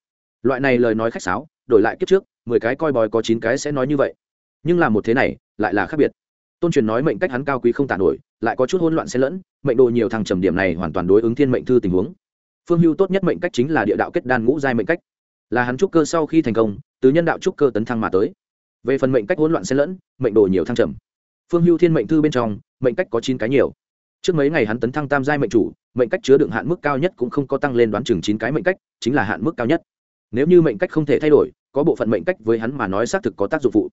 Loại này lời nói khách sáo, đổi lại kiếp trước, mười cái coi bòi có chín cái sẽ nói như vậy. Nhưng làm một thế này, lại là khác biệt. Tôn truyền nói mệnh cách hắn cao quý không tàn nổi, lại có chút hỗn loạn xen lẫn, mệnh đồ nhiều thăng trầm điểm này hoàn toàn đối ứng thiên mệnh thư tình huống. Phương hưu tốt nhất mệnh cách chính là địa đạo kết đan ngũ giai mệnh cách là hắn trúc cơ sau khi thành công, từ nhân đạo trúc cơ tấn thăng mà tới. Về phần mệnh cách hỗn loạn xen lẫn, mệnh đồ nhiều thăng trầm. Phương hưu thiên mệnh thư bên trong, mệnh cách có chín cái nhiều. Trước mấy ngày hắn tấn thăng tam giai mệnh chủ, mệnh cách chứa đựng hạn mức cao nhất cũng không có tăng lên đoán chừng chín cái mệnh cách, chính là hạn mức cao nhất. Nếu như mệnh cách không thể thay đổi, có bộ phận mệnh cách với hắn mà nói xác thực có tác dụng phụ.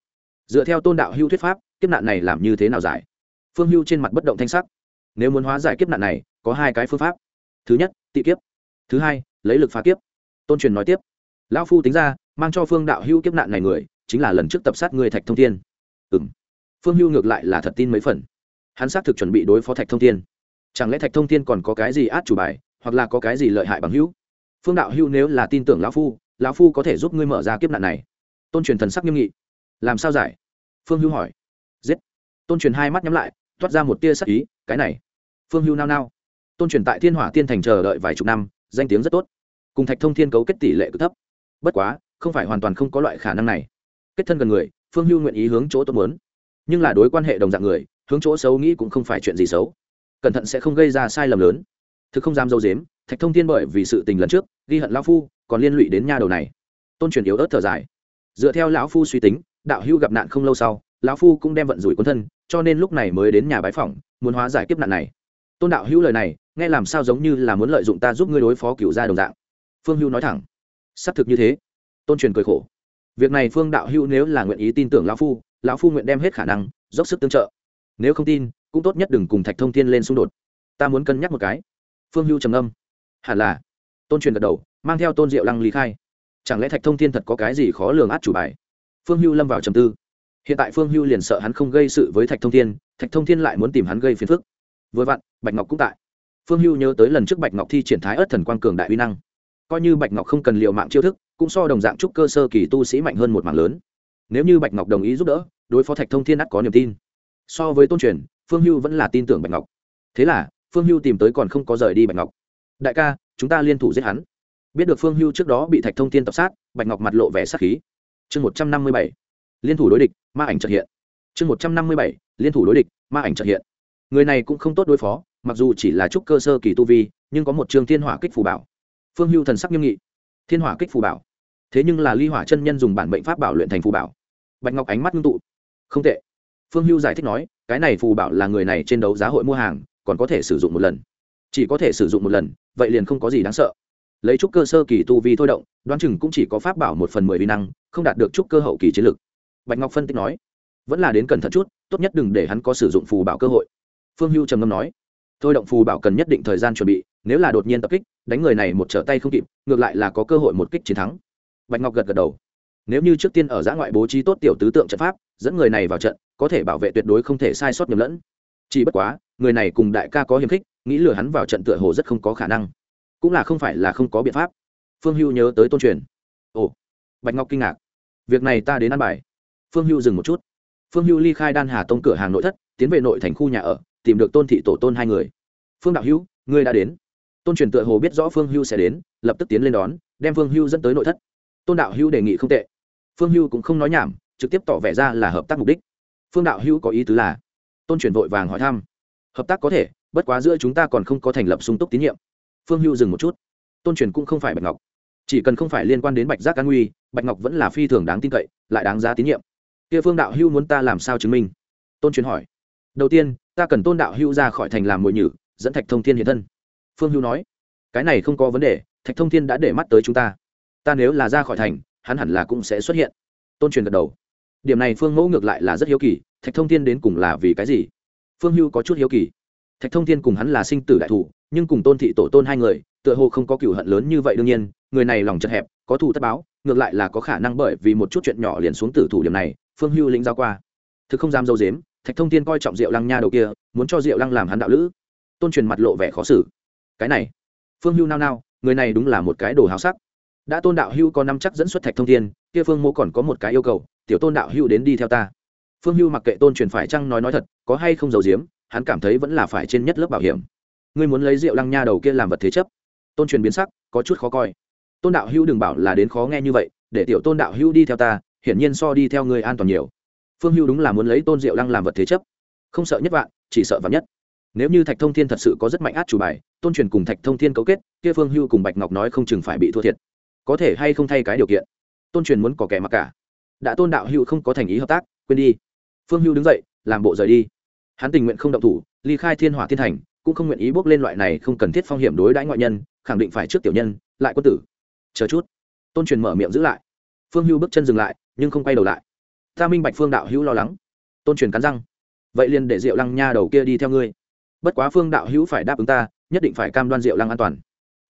Dựa theo tôn đạo hưu thuyết pháp, kiếp nạn này làm như thế nào giải? Phương hưu trên mặt bất động thanh sắc. Nếu muốn hóa giải kiếp nạn này, có hai cái phương pháp. Thứ nhất, tị kiếp. Thứ hai, lấy lực phá kiếp. Tôn truyền nói tiếp lão phu tính ra, mang cho phương đạo hưu kiếp nạn này người, chính là lần trước tập sát người thạch thông thiên. Ừ m phương hưu ngược lại là thật tin mấy phần. Hắn xác thực chuẩn bị đối phó thạch thông thiên. Chẳng lẽ thạch thông thiên còn có cái gì át chủ bài, hoặc là có cái gì lợi hại bằng hữu? Phương đạo hưu nếu là tin tưởng lão phu lão phu có thể giúp ngươi mở ra kiếp nạn này. Tôn truyền thần sắc nghiêm nghị. Làm sao giải? Phương hưu hỏi. Giết. Tôn truyền hai mắt nhắm lại, toát ra một tia sắc ý, cái này. Phương hưu nao nao. Tôn truyền tại thiên hỏa tiên thành chờ đợi vài chục năm, danh tiếng rất tốt. Cùng thạch thông thiên cấu kết tỷ lệ cực thấp bất quá, không phải hoàn toàn không có loại khả năng này. Kết thân gần người, phương hưu nguyện ý hướng chỗ tốt muốn. Nhưng là đối quan hệ đồng dạng người, hướng chỗ xấu nghĩ cũng không phải chuyện gì xấu. Cẩn thận sẽ không gây ra sai lầm lớn. Thực không dám dâu dếm, thạch thông thiên bởi vì sự tình lần trước, ghi hận lão phu, còn liên lụy đến nha đầu này. Tôn truyền yếu ớt thở dài. Dựa theo lão phu suy tính, đạo hưu gặp nạn không lâu sau, lão phu cũng đem vận rủi quân thân, cho nên lúc này mới đến nhà bái phỏng, muốn hóa giải kiếp nạn này. Tôn đạo hữu lời này, nghe làm sao giống như là muốn lợi dụng ta giúp ngươi đối phó cựu gia đồng dạng. Phương hưu nói thẳng xác thực như thế. Tôn truyền cười khổ. Việc này phương đạo hữu nếu là nguyện ý tin tưởng lão phu lão phu nguyện đem hết khả năng, dốc sức tương trợ. Nếu không tin, cũng tốt nhất đừng cùng thạch thông thiên lên xung đột. Ta muốn cân nhắc một cái. Phương hưu trầm âm hẳn là. Tôn truyền gật đầu, mang theo tôn diệu lăng lý khai. Chẳng lẽ thạch thông thiên thật có cái gì khó lường át chủ bài? Phương hưu lâm vào trầm tư. Hiện tại phương hưu liền sợ hắn không gây sự với thạch thông thiên, thạch thông thiên lại muốn tìm hắn gây phiền phức. Vừa vặn, bạch ngọc cũng tại. Phương hưu nhớ tới lần trước bạch ngọc thi triển thái ớt thần quang cường đại uy năng coi như bạch ngọc không cần liệu mạng chiêu thức, cũng so đồng dạng trúc cơ sơ kỳ tu sĩ mạnh hơn một mạng lớn. Nếu như bạch ngọc đồng ý giúp đỡ, đối phó thạch thông thiên ắt có niềm tin. So với tôn truyền, phương hưu vẫn là tin tưởng bạch ngọc. Thế là, phương hưu tìm tới còn không có rời đi bạch ngọc. Đại ca, chúng ta liên thủ giết hắn. Biết được phương hưu trước đó bị thạch thông thiên tập sát, bạch ngọc mặt lộ vẻ sát khí. Chương một trăm năm mươi bảy, liên thủ đối địch, ma ảnh trợ hiện. Chương một trăm năm mươi bảy, liên thủ đối địch, ma ảnh trợ hiện. Người này cũng không tốt đối phó, mặc dù chỉ là trúc cơ sơ kỳ tu vi, nhưng có một trường thiên hỏa kích phù bảo phương hưu thần sắc nghiêm nghị. Thiên hỏa kích phù bảo. Thế nhưng là ly hỏa chân nhân dùng bản bệnh pháp bảo luyện thành phù bảo. Bạch ngọc ánh mắt ngưng tụ. Không tệ. Phương hưu giải thích nói, cái này phù bảo là người này trên đấu giá hội mua hàng, còn có thể sử dụng một lần. Chỉ có thể sử dụng một lần, vậy liền không có gì đáng sợ. Lấy trúc cơ sơ kỳ tu vi thôi động, đoán chừng cũng chỉ có pháp bảo một phần mười vi năng, không đạt được trúc cơ hậu kỳ chiến lực. Bạch ngọc phân tích nói, vẫn là đến cẩn thận chút, tốt nhất đừng để hắn có sử dụng phù bảo cơ hội. Phương hưu trầm ngâm nói, thôi động phù bảo cần nhất định thời gian chuẩn bị nếu là đột nhiên tập kích, đánh người này một trở tay không kịp, ngược lại là có cơ hội một kích chiến thắng. Bạch ngọc gật gật đầu. Nếu như trước tiên ở giã ngoại bố trí tốt tiểu tứ tượng trận pháp, dẫn người này vào trận, có thể bảo vệ tuyệt đối không thể sai sót nhầm lẫn. Chỉ bất quá, người này cùng đại ca có hiềm khích, nghĩ lừa hắn vào trận tựa hồ rất không có khả năng. Cũng là không phải là không có biện pháp. Phương hưu nhớ tới tôn truyền. Ồ, bạch ngọc kinh ngạc. Việc này ta đến ăn bài. Phương hưu dừng một chút. Phương hưu ly khai đan hà tông cửa hàng nội thất, tiến về nội thành khu nhà ở, tìm được tôn thị tổ tôn hai người. Phương đạo hữu, ngươi đã đến tôn truyền tựa hồ biết rõ phương hưu sẽ đến lập tức tiến lên đón đem phương hưu dẫn tới nội thất tôn đạo Hưu đề nghị không tệ phương hưu cũng không nói nhảm trực tiếp tỏ vẻ ra là hợp tác mục đích phương đạo Hưu có ý tứ là tôn truyền vội vàng hỏi thăm hợp tác có thể bất quá giữa chúng ta còn không có thành lập sung túc tín nhiệm phương hưu dừng một chút tôn truyền cũng không phải bạch ngọc chỉ cần không phải liên quan đến bạch giác an nguy bạch ngọc vẫn là phi thường đáng tin cậy lại đáng giá tín nhiệm kia phương đạo hưu muốn ta làm sao chứng minh tôn truyền hỏi đầu tiên ta cần tôn đạo hưu ra khỏi thành làm mồi nhử dẫn thạch thông thiên hiện thân phương hưu nói, cái này không có vấn đề, thạch thông thiên đã để mắt tới chúng ta. Ta nếu là ra khỏi thành, hắn hẳn là cũng sẽ xuất hiện. Tôn truyền gật đầu. Điểm này phương mẫu ngược lại là rất hiếu kỳ, thạch thông thiên đến cùng là vì cái gì? Phương hưu có chút hiếu kỳ. Thạch thông thiên cùng hắn là sinh tử đại thủ, nhưng cùng tôn thị tổ tôn hai người, tựa hồ không có cựu hận lớn như vậy đương nhiên, người này lòng chật hẹp, có thù tất báo, ngược lại là có khả năng bởi vì một chút chuyện nhỏ liền xuống tử thủ điểm này, phương hưu lĩnh giao qua. Thực không dám dâu dếm, thạch thông thiên coi trọng diệu lăng nha đầu kia, muốn cho diệu lăng làm hắn đạo lữ. Tôn truyền mặt lộ vẻ khó xử cái này. Phương hưu nao nao, người này đúng là một cái đồ háo sắc. Đã tôn đạo hưu có năm chắc dẫn xuất thạch thông thiên, kia phương mô còn có một cái yêu cầu, tiểu tôn đạo hưu đến đi theo ta. Phương hưu mặc kệ tôn truyền phải chăng nói nói thật, có hay không giấu giếm, hắn cảm thấy vẫn là phải trên nhất lớp bảo hiểm. Ngươi muốn lấy rượu lăng nha đầu kia làm vật thế chấp. Tôn truyền biến sắc, có chút khó coi. Tôn đạo hưu đừng bảo là đến khó nghe như vậy, để tiểu tôn đạo hưu đi theo ta, hiển nhiên so đi theo ngươi an toàn nhiều. Phương hưu đúng là muốn lấy tôn diệu lăng làm vật thế chấp. Không sợ nhất vạn, chỉ sợ vạn nhất nếu như thạch thông thiên thật sự có rất mạnh át chủ bài, tôn truyền cùng thạch thông thiên cấu kết, kia phương hưu cùng bạch ngọc nói không chừng phải bị thua thiệt. Có thể hay không thay cái điều kiện? Tôn truyền muốn có kẻ mặc cả. Đã tôn đạo hưu không có thành ý hợp tác, quên đi. Phương hưu đứng dậy, làm bộ rời đi. Hắn tình nguyện không động thủ, ly khai thiên hỏa thiên thành, cũng không nguyện ý bước lên loại này không cần thiết phong hiểm đối đãi ngoại nhân, khẳng định phải trước tiểu nhân, lại quân tử. Chờ chút. Tôn truyền mở miệng giữ lại. Phương hưu bước chân dừng lại, nhưng không quay đầu lại. Ta minh bạch phương đạo hữu lo lắng. Tôn truyền cắn răng. Vậy liền để diệu lăng nha đầu kia đi theo ngươi bất quá phương đạo hữu phải đáp ứng ta, nhất định phải cam đoan diệu lăng an toàn.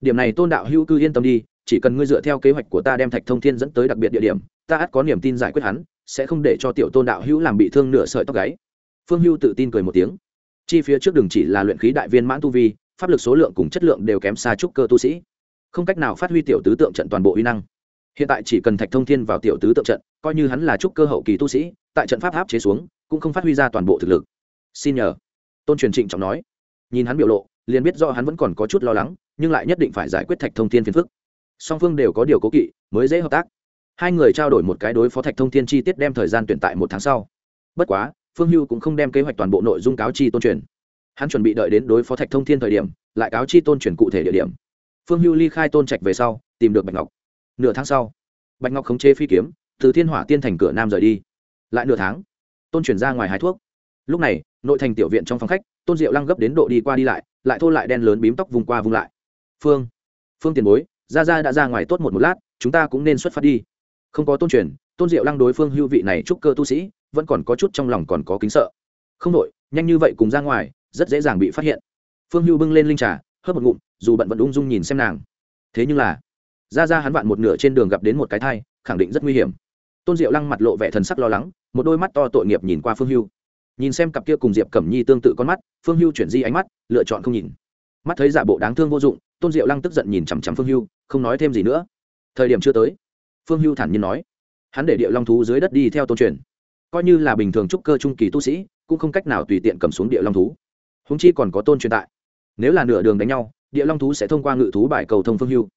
Điểm này tôn đạo hữu cứ yên tâm đi, chỉ cần ngươi dựa theo kế hoạch của ta đem thạch thông thiên dẫn tới đặc biệt địa điểm, ta ắt có niềm tin giải quyết hắn, sẽ không để cho tiểu tôn đạo hữu làm bị thương nửa sợi tóc gáy. Phương hưu tự tin cười một tiếng. Chi phía trước đường chỉ là luyện khí đại viên mãn tu vi, pháp lực số lượng cùng chất lượng đều kém xa trúc cơ tu sĩ. Không cách nào phát huy tiểu tứ tượng trận toàn bộ uy năng. Hiện tại chỉ cần thạch thông thiên vào tiểu tứ tượng trận, coi như hắn là trúc cơ hậu kỳ tu sĩ, tại trận pháp áp chế xuống, cũng không phát huy ra toàn bộ thực lực. Xin nhờ tôn truyền trịnh trọng nói, nhìn hắn biểu lộ, liền biết do hắn vẫn còn có chút lo lắng, nhưng lại nhất định phải giải quyết thạch thông thiên phiền phức. Song phương đều có điều cố kỵ, mới dễ hợp tác. Hai người trao đổi một cái đối phó thạch thông thiên chi tiết đem thời gian tuyển tại một tháng sau. Bất quá, phương hưu cũng không đem kế hoạch toàn bộ nội dung cáo chi tôn truyền. Hắn chuẩn bị đợi đến đối phó thạch thông thiên thời điểm, lại cáo chi tôn truyền cụ thể địa điểm. Phương hưu ly khai tôn trạch về sau, tìm được bạch ngọc. Nửa tháng sau, bạch ngọc khống chế phi kiếm, từ thiên hỏa tiên thành cửa nam rời đi. Lại nửa tháng, tôn chuyển ra ngoài hái thuốc. Lúc này nội thành tiểu viện trong phòng khách, tôn diệu lăng gấp đến độ đi qua đi lại lại thô lại đen lớn bím tóc vùng qua vùng lại. Phương phương tiền bối ra ra đã ra ngoài tốt một một lát, chúng ta cũng nên xuất phát đi. Không có tôn truyền, tôn diệu lăng đối phương hưu vị này trúc cơ tu sĩ, vẫn còn có chút trong lòng còn có kính sợ. Không đội nhanh như vậy cùng ra ngoài, rất dễ dàng bị phát hiện. Phương hưu bưng lên linh trà, hớp một ngụm, dù bận vẫn ung dung nhìn xem nàng. Thế nhưng là ra ra hắn vạn một nửa trên đường gặp đến một cái thai, khẳng định rất nguy hiểm. Tôn diệu lăng mặt lộ vẻ thần sắc lo lắng, một đôi mắt to tội nghiệp nhìn qua phương hưu nhìn xem cặp kia cùng diệp cẩm nhi tương tự con mắt, phương hưu chuyển di ánh mắt, lựa chọn không nhìn. Mắt thấy giả bộ đáng thương vô dụng, tôn diệu lăng tức giận nhìn chằm chằm phương hưu, không nói thêm gì nữa. Thời điểm chưa tới, phương hưu thản nhiên nói, hắn để điệu long thú dưới đất đi theo tôn truyền. Coi như là bình thường trúc cơ trung kỳ tu sĩ, cũng không cách nào tùy tiện cầm xuống điệu long thú. Húng chi còn có tôn truyền tại. Nếu là nửa đường đánh nhau, địa long thú sẽ thông qua ngự thú bài cầu thông phương hưu.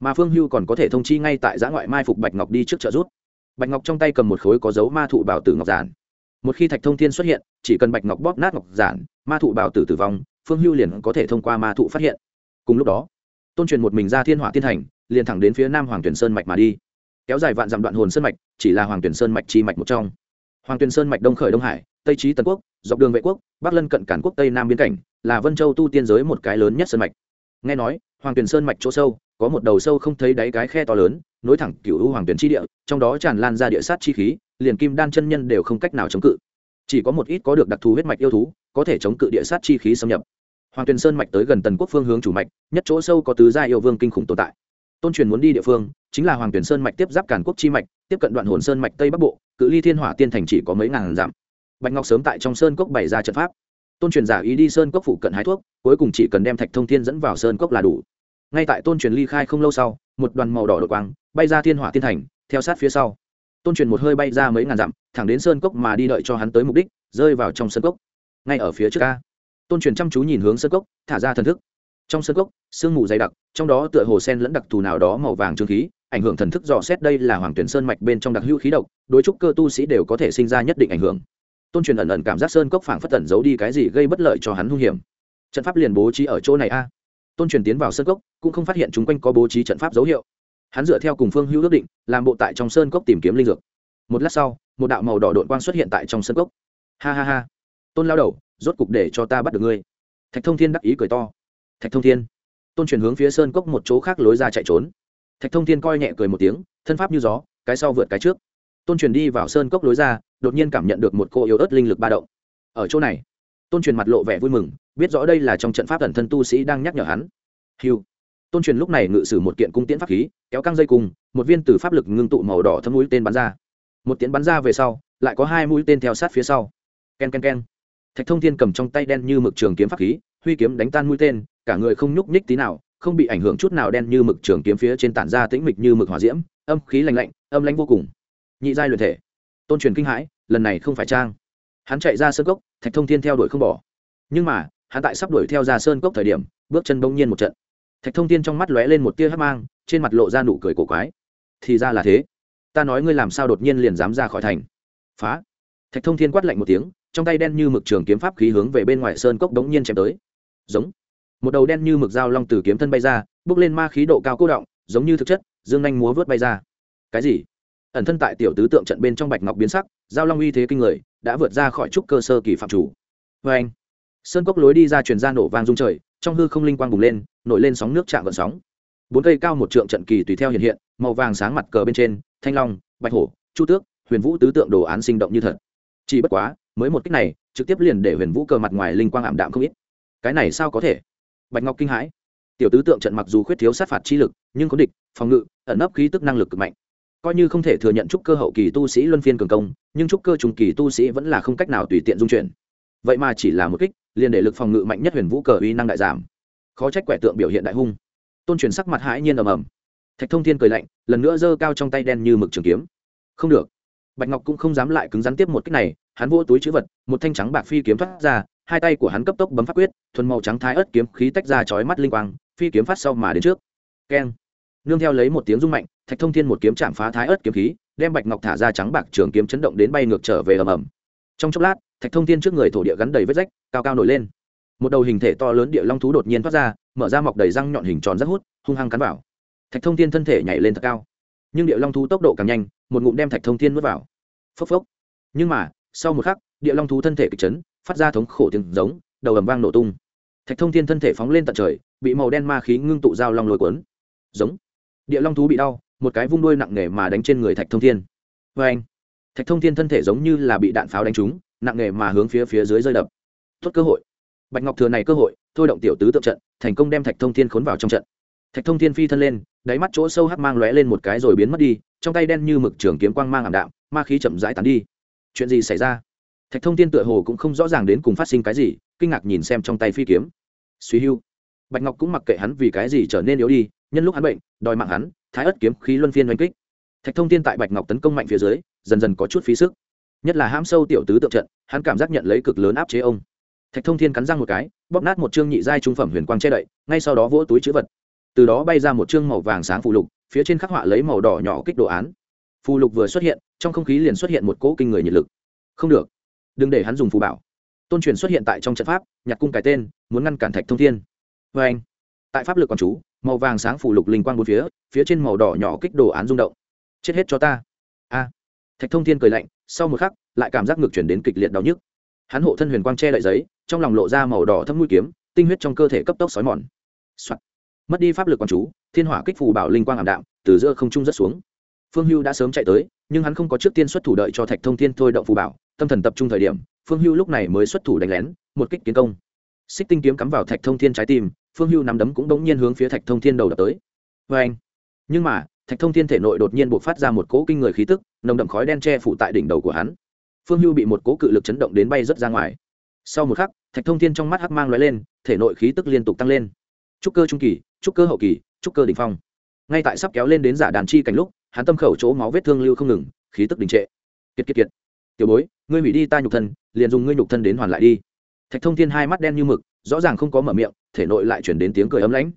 Mà phương hưu còn có thể thông chi ngay tại giã ngoại mai phục bạch ngọc đi trước trợ rút bạch ngọc trong tay cầm một khối có dấu ma thụ bảo tử ngọc giản một khi thạch thông thiên xuất hiện, chỉ cần bạch ngọc bóp nát ngọc giản, ma thụ bảo tử tử vong, phương hưu liền có thể thông qua ma thụ phát hiện. Cùng lúc đó, tôn truyền một mình ra thiên hỏa thiên thành, liền thẳng đến phía nam hoàng tuyển sơn mạch mà đi. Kéo dài vạn dặm đoạn hồn sơn mạch, chỉ là hoàng tuyển sơn mạch chi mạch một trong. Hoàng tuyển sơn mạch đông khởi đông hải, tây trí tần quốc, dọc đường vệ quốc, bắc lân cận cản quốc, tây nam biên cảnh, là vân châu tu tiên giới một cái lớn nhất sơn mạch. Nghe nói, hoàng tuyển sơn mạch chỗ sâu, có một đầu sâu không thấy đáy cái khe to lớn nối thẳng cựu u hoàng tuyển chi địa, trong đó tràn lan ra địa sát chi khí, liền kim đan chân nhân đều không cách nào chống cự. Chỉ có một ít có được đặc thù huyết mạch yêu thú, có thể chống cự địa sát chi khí xâm nhập. Hoàng tuyền sơn mạch tới gần tần quốc phương hướng chủ mạch, nhất chỗ sâu có tứ gia yêu vương kinh khủng tồn tại. Tôn truyền muốn đi địa phương, chính là hoàng tuyền sơn mạch tiếp giáp cản quốc chi mạch, tiếp cận đoạn hồn sơn mạch tây bắc bộ, cự ly thiên hỏa tiên thành chỉ có mấy ngàn dặm. Bạch ngọc sớm tại trong sơn cốc bày ra trận pháp. Tôn truyền giả ý đi sơn cốc phụ cận hái thuốc, cuối cùng chỉ cần đem thạch thông thiên dẫn vào sơn cốc là đủ. Ngay tại tôn truyền ly khai không lâu sau một đoàn màu đỏ đột quang bay ra thiên hỏa thiên thành, theo sát phía sau. Tôn truyền một hơi bay ra mấy ngàn dặm, thẳng đến sơn cốc mà đi đợi cho hắn tới mục đích, rơi vào trong sơn cốc. Ngay ở phía trước ca tôn truyền chăm chú nhìn hướng sơn cốc, thả ra thần thức. Trong sơn cốc, sương mù dày đặc, trong đó tựa hồ sen lẫn đặc thù nào đó màu vàng trương khí, ảnh hưởng thần thức dò xét đây là hoàng tuyển sơn mạch bên trong đặc hữu khí độc, đối trúc cơ tu sĩ đều có thể sinh ra nhất định ảnh hưởng. Tôn truyền ẩn ẩn cảm giác sơn cốc phảng phất tẩn giấu đi cái gì gây bất lợi cho hắn hung hiểm. Trận pháp liền bố trí ở chỗ này a tôn truyền tiến vào sơn cốc, cũng không phát hiện chúng quanh có bố trí trận pháp dấu hiệu. Hắn dựa theo cùng phương hữu ước định, làm bộ tại trong sơn cốc tìm kiếm linh dược. Một lát sau, một đạo màu đỏ đội quang xuất hiện tại trong sơn cốc. Ha ha ha. Tôn lao đầu, rốt cục để cho ta bắt được ngươi. Thạch thông thiên đắc ý cười to. Thạch thông thiên. Tôn Truyền hướng phía sơn cốc một chỗ khác lối ra chạy trốn. Thạch thông thiên coi nhẹ cười một tiếng, thân pháp như gió, cái sau vượt cái trước. Tôn truyền đi vào sơn cốc lối ra, đột nhiên cảm nhận được một cô yếu ớt linh lực ba động. Ở chỗ này, tôn truyền mặt lộ vẻ vui mừng biết rõ đây là trong trận pháp thần thân tu sĩ đang nhắc nhở hắn. Hiu tôn truyền lúc này ngự sử một kiện cung tiễn pháp khí, kéo căng dây cùng một viên từ pháp lực ngưng tụ màu đỏ thâm mũi tên bắn ra. Một tiễn bắn ra về sau, lại có hai mũi tên theo sát phía sau. K e n k e n k e n thạch thông thiên cầm trong tay đen như mực trường kiếm pháp khí, huy kiếm đánh tan mũi tên, cả người không nhúc nhích tí nào, không bị ảnh hưởng chút nào đen như mực trường kiếm phía trên tản ra tĩnh mịch như mực hỏa diễm, âm khí lành lạnh, âm lãnh vô cùng. Nhị giai luyện thể. Tôn truyền kinh hãi, lần này không phải trang. Hắn chạy ra sơn cốc thạch thông thiên theo đuổi không bỏ. Nhưng mà hắn tại sắp đuổi theo ra sơn cốc thời điểm, bước chân bỗng nhiên một trận. Thạch thông thiên trong mắt lóe lên một tia hấp mang, trên mặt lộ ra nụ cười cổ quái. Thì ra là thế. Ta nói ngươi làm sao đột nhiên liền dám ra khỏi thành? Phá. Thạch thông thiên quát lạnh một tiếng, trong tay đen như mực trường kiếm pháp khí hướng về bên ngoài sơn cốc đống nhiên chém tới. Giống. Một đầu đen như mực dao long từ kiếm thân bay ra bước lên ma khí độ cao cố động, giống như thực chất, dương nhanh múa vớt bay ra. Cái gì? Ẩn thân tại tiểu tứ tượng trận bên trong bạch ngọc biến sắc giao long uy thế kinh người, đã vượt ra khỏi trúc cơ sơ kỳ phạm chủ. Vê anh sơn cốc lối đi ra truyền ra nổ vang rung trời, trong hư không linh quang bùng lên, nổi lên sóng nước chạm vận sóng. Bốn cây cao một trượng trận kỳ tùy theo hiện hiện, màu vàng sáng mặt cờ bên trên, thanh long, bạch hổ, chu tước, huyền vũ tứ tượng đồ án sinh động như thật. Chỉ bất quá, mới một cách này, trực tiếp liền để huyền vũ cờ mặt ngoài linh quang ảm đạm không ít. Cái này sao có thể? Bạch ngọc kinh hãi. Tiểu tứ tượng trận mặc dù khuyết thiếu sát phạt chi lực, nhưng có địch, phòng ngự, ẩn nấp khí tức năng lực cực mạnh. Coi như không thể thừa nhận trúc cơ hậu kỳ tu sĩ luân phiên cường công, nhưng trúc cơ trùng kỳ tu sĩ vẫn là không cách nào tùy tiện dung chuyển. Vậy mà chỉ là một kích liền để lực phòng ngự mạnh nhất huyền vũ cờ uy năng đại giảm. Khó trách quẻ tượng biểu hiện đại hung. Tôn truyền sắc mặt hãi nhiên ầm ầm. Thạch thông thiên cười lạnh, lần nữa giơ cao trong tay đen như mực trường kiếm. Không được. Bạch ngọc cũng không dám lại cứng rắn tiếp một cách này, hắn vô túi chữ vật, một thanh trắng bạc phi kiếm thoát ra, hai tay của hắn cấp tốc bấm phát quyết, thuần màu trắng thái ớt kiếm khí tách ra chói mắt linh quang, phi kiếm phát sau mà đến trước. Keng. Nương theo lấy một tiếng rung mạnh, thạch thông thiên một kiếm chạm phá thái ớt kiếm khí, đem bạch ngọc thả ra trắng bạc trường kiếm chấn động đến bay ngược trở về ầm ầm. Trong chốc lát thạch thông thiên trước người thổ địa gắn đầy vết rách, cao cao nổi lên. Một đầu hình thể to lớn địa long thú đột nhiên thoát ra, mở ra mọc đầy răng nhọn hình tròn rất hút, hung hăng cắn vào. Thạch thông thiên thân thể nhảy lên thật cao. Nhưng địa long thú tốc độ càng nhanh, một ngụm đem thạch thông thiên nuốt vào. Phốc phốc. Nhưng mà, sau một khắc, địa long thú thân thể kịch chấn, phát ra thống khổ tiếng giống, đầu ầm vang nổ tung. Thạch thông thiên thân thể phóng lên tận trời, bị màu đen ma khí ngưng tụ dao long lôi cuốn. Giống. Địa long thú bị đau, một cái vung đuôi nặng nề mà đánh trên người thạch thông thiên. Vê anh thạch thông thiên thân thể giống như là bị đạn pháo đánh trúng nặng nề mà hướng phía phía dưới rơi đập. Tốt cơ hội. Bạch ngọc thừa này cơ hội, thôi động tiểu tứ tượng trận, thành công đem thạch thông thiên khốn vào trong trận. Thạch thông thiên phi thân lên, đáy mắt chỗ sâu hắc mang lóe lên một cái rồi biến mất đi, trong tay đen như mực trường kiếm quang mang ảm đạm, ma khí chậm rãi tán đi. Chuyện gì xảy ra? Thạch thông thiên tựa hồ cũng không rõ ràng đến cùng phát sinh cái gì, kinh ngạc nhìn xem trong tay phi kiếm. Suy hưu. Bạch ngọc cũng mặc kệ hắn vì cái gì trở nên yếu đi, nhân lúc hắn bệnh, đòi mạng hắn, thái ất kiếm khí luân phiên oanh kích. Thạch thông thiên tại bạch ngọc tấn công mạnh phía dưới, dần dần có chút phí sức nhất là ham sâu tiểu tứ tượng trận, hắn cảm giác nhận lấy cực lớn áp chế ông. Thạch thông thiên cắn răng một cái, bóp nát một chương nhị giai trung phẩm huyền quang che đậy, ngay sau đó vỗ túi chữ vật. Từ đó bay ra một chương màu vàng sáng phù lục, phía trên khắc họa lấy màu đỏ nhỏ kích đồ án. Phù lục vừa xuất hiện, trong không khí liền xuất hiện một cỗ kinh người nhiệt lực. Không được. Đừng để hắn dùng phù bảo. Tôn truyền xuất hiện tại trong trận pháp, nhặt cung cái tên, muốn ngăn cản thạch thông thiên. Vê anh, tại pháp lực còn chú, màu vàng sáng phù lục linh quang bốn phía phía trên màu đỏ nhỏ kích đồ án rung động. Chết hết cho ta. A. Thạch thông thiên cười lạnh sau một khắc, lại cảm giác ngược chuyển đến kịch liệt đau nhức. Hắn hộ thân huyền quang che đậy giấy, trong lòng lộ ra màu đỏ thâm mũi kiếm, tinh huyết trong cơ thể cấp tốc xói mòn、Soạn. mất đi pháp lực quán chú, thiên hỏa kích phù bảo linh quang ảm đạm, từ giữa không trung rất xuống. Phương hưu đã sớm chạy tới, nhưng hắn không có trước tiên xuất thủ đợi cho thạch thông thiên thôi động phù bảo, tâm thần tập trung thời điểm, phương hưu lúc này mới xuất thủ đánh lén, một kích kiến công. Xích tinh kiếm cắm vào thạch thông thiên trái tim, phương hưu nắm đấm cũng đống nhiên hướng phía thạch thông thiên đầu đập tới. Vê anh nhưng mà thạch thông thiên thể nội đột nhiên buộc phát ra một cỗ kinh người khí tức, nồng đậm khói đen che phủ tại đỉnh đầu của hắn. Phương hưu bị một cỗ cự lực chấn động đến bay rất ra ngoài. Sau một khắc, thạch thông thiên trong mắt hắc mang l lên, thể nội khí tức liên tục tăng lên. Trúc cơ trung kỳ, trúc cơ hậu kỳ, trúc cơ đ ỉ n h phong. Ngay tại sắp kéo lên đến giả đàn chi cảnh lúc, hắn tâm khẩu chỗ máu vết thương lưu không ngừng, khí tức đình trệ. Kiệt kiệt kiệt. Tiểu bối, ngươi hủy đi ta nhục thân, liền dùng ngươi nhục thân đến hoàn lại đi. Thạch thông thiên hai mắt đen như mực, rõ ràng không có mở miệng, thể nội lại chuyển đến tiếng cười ấm lãnh.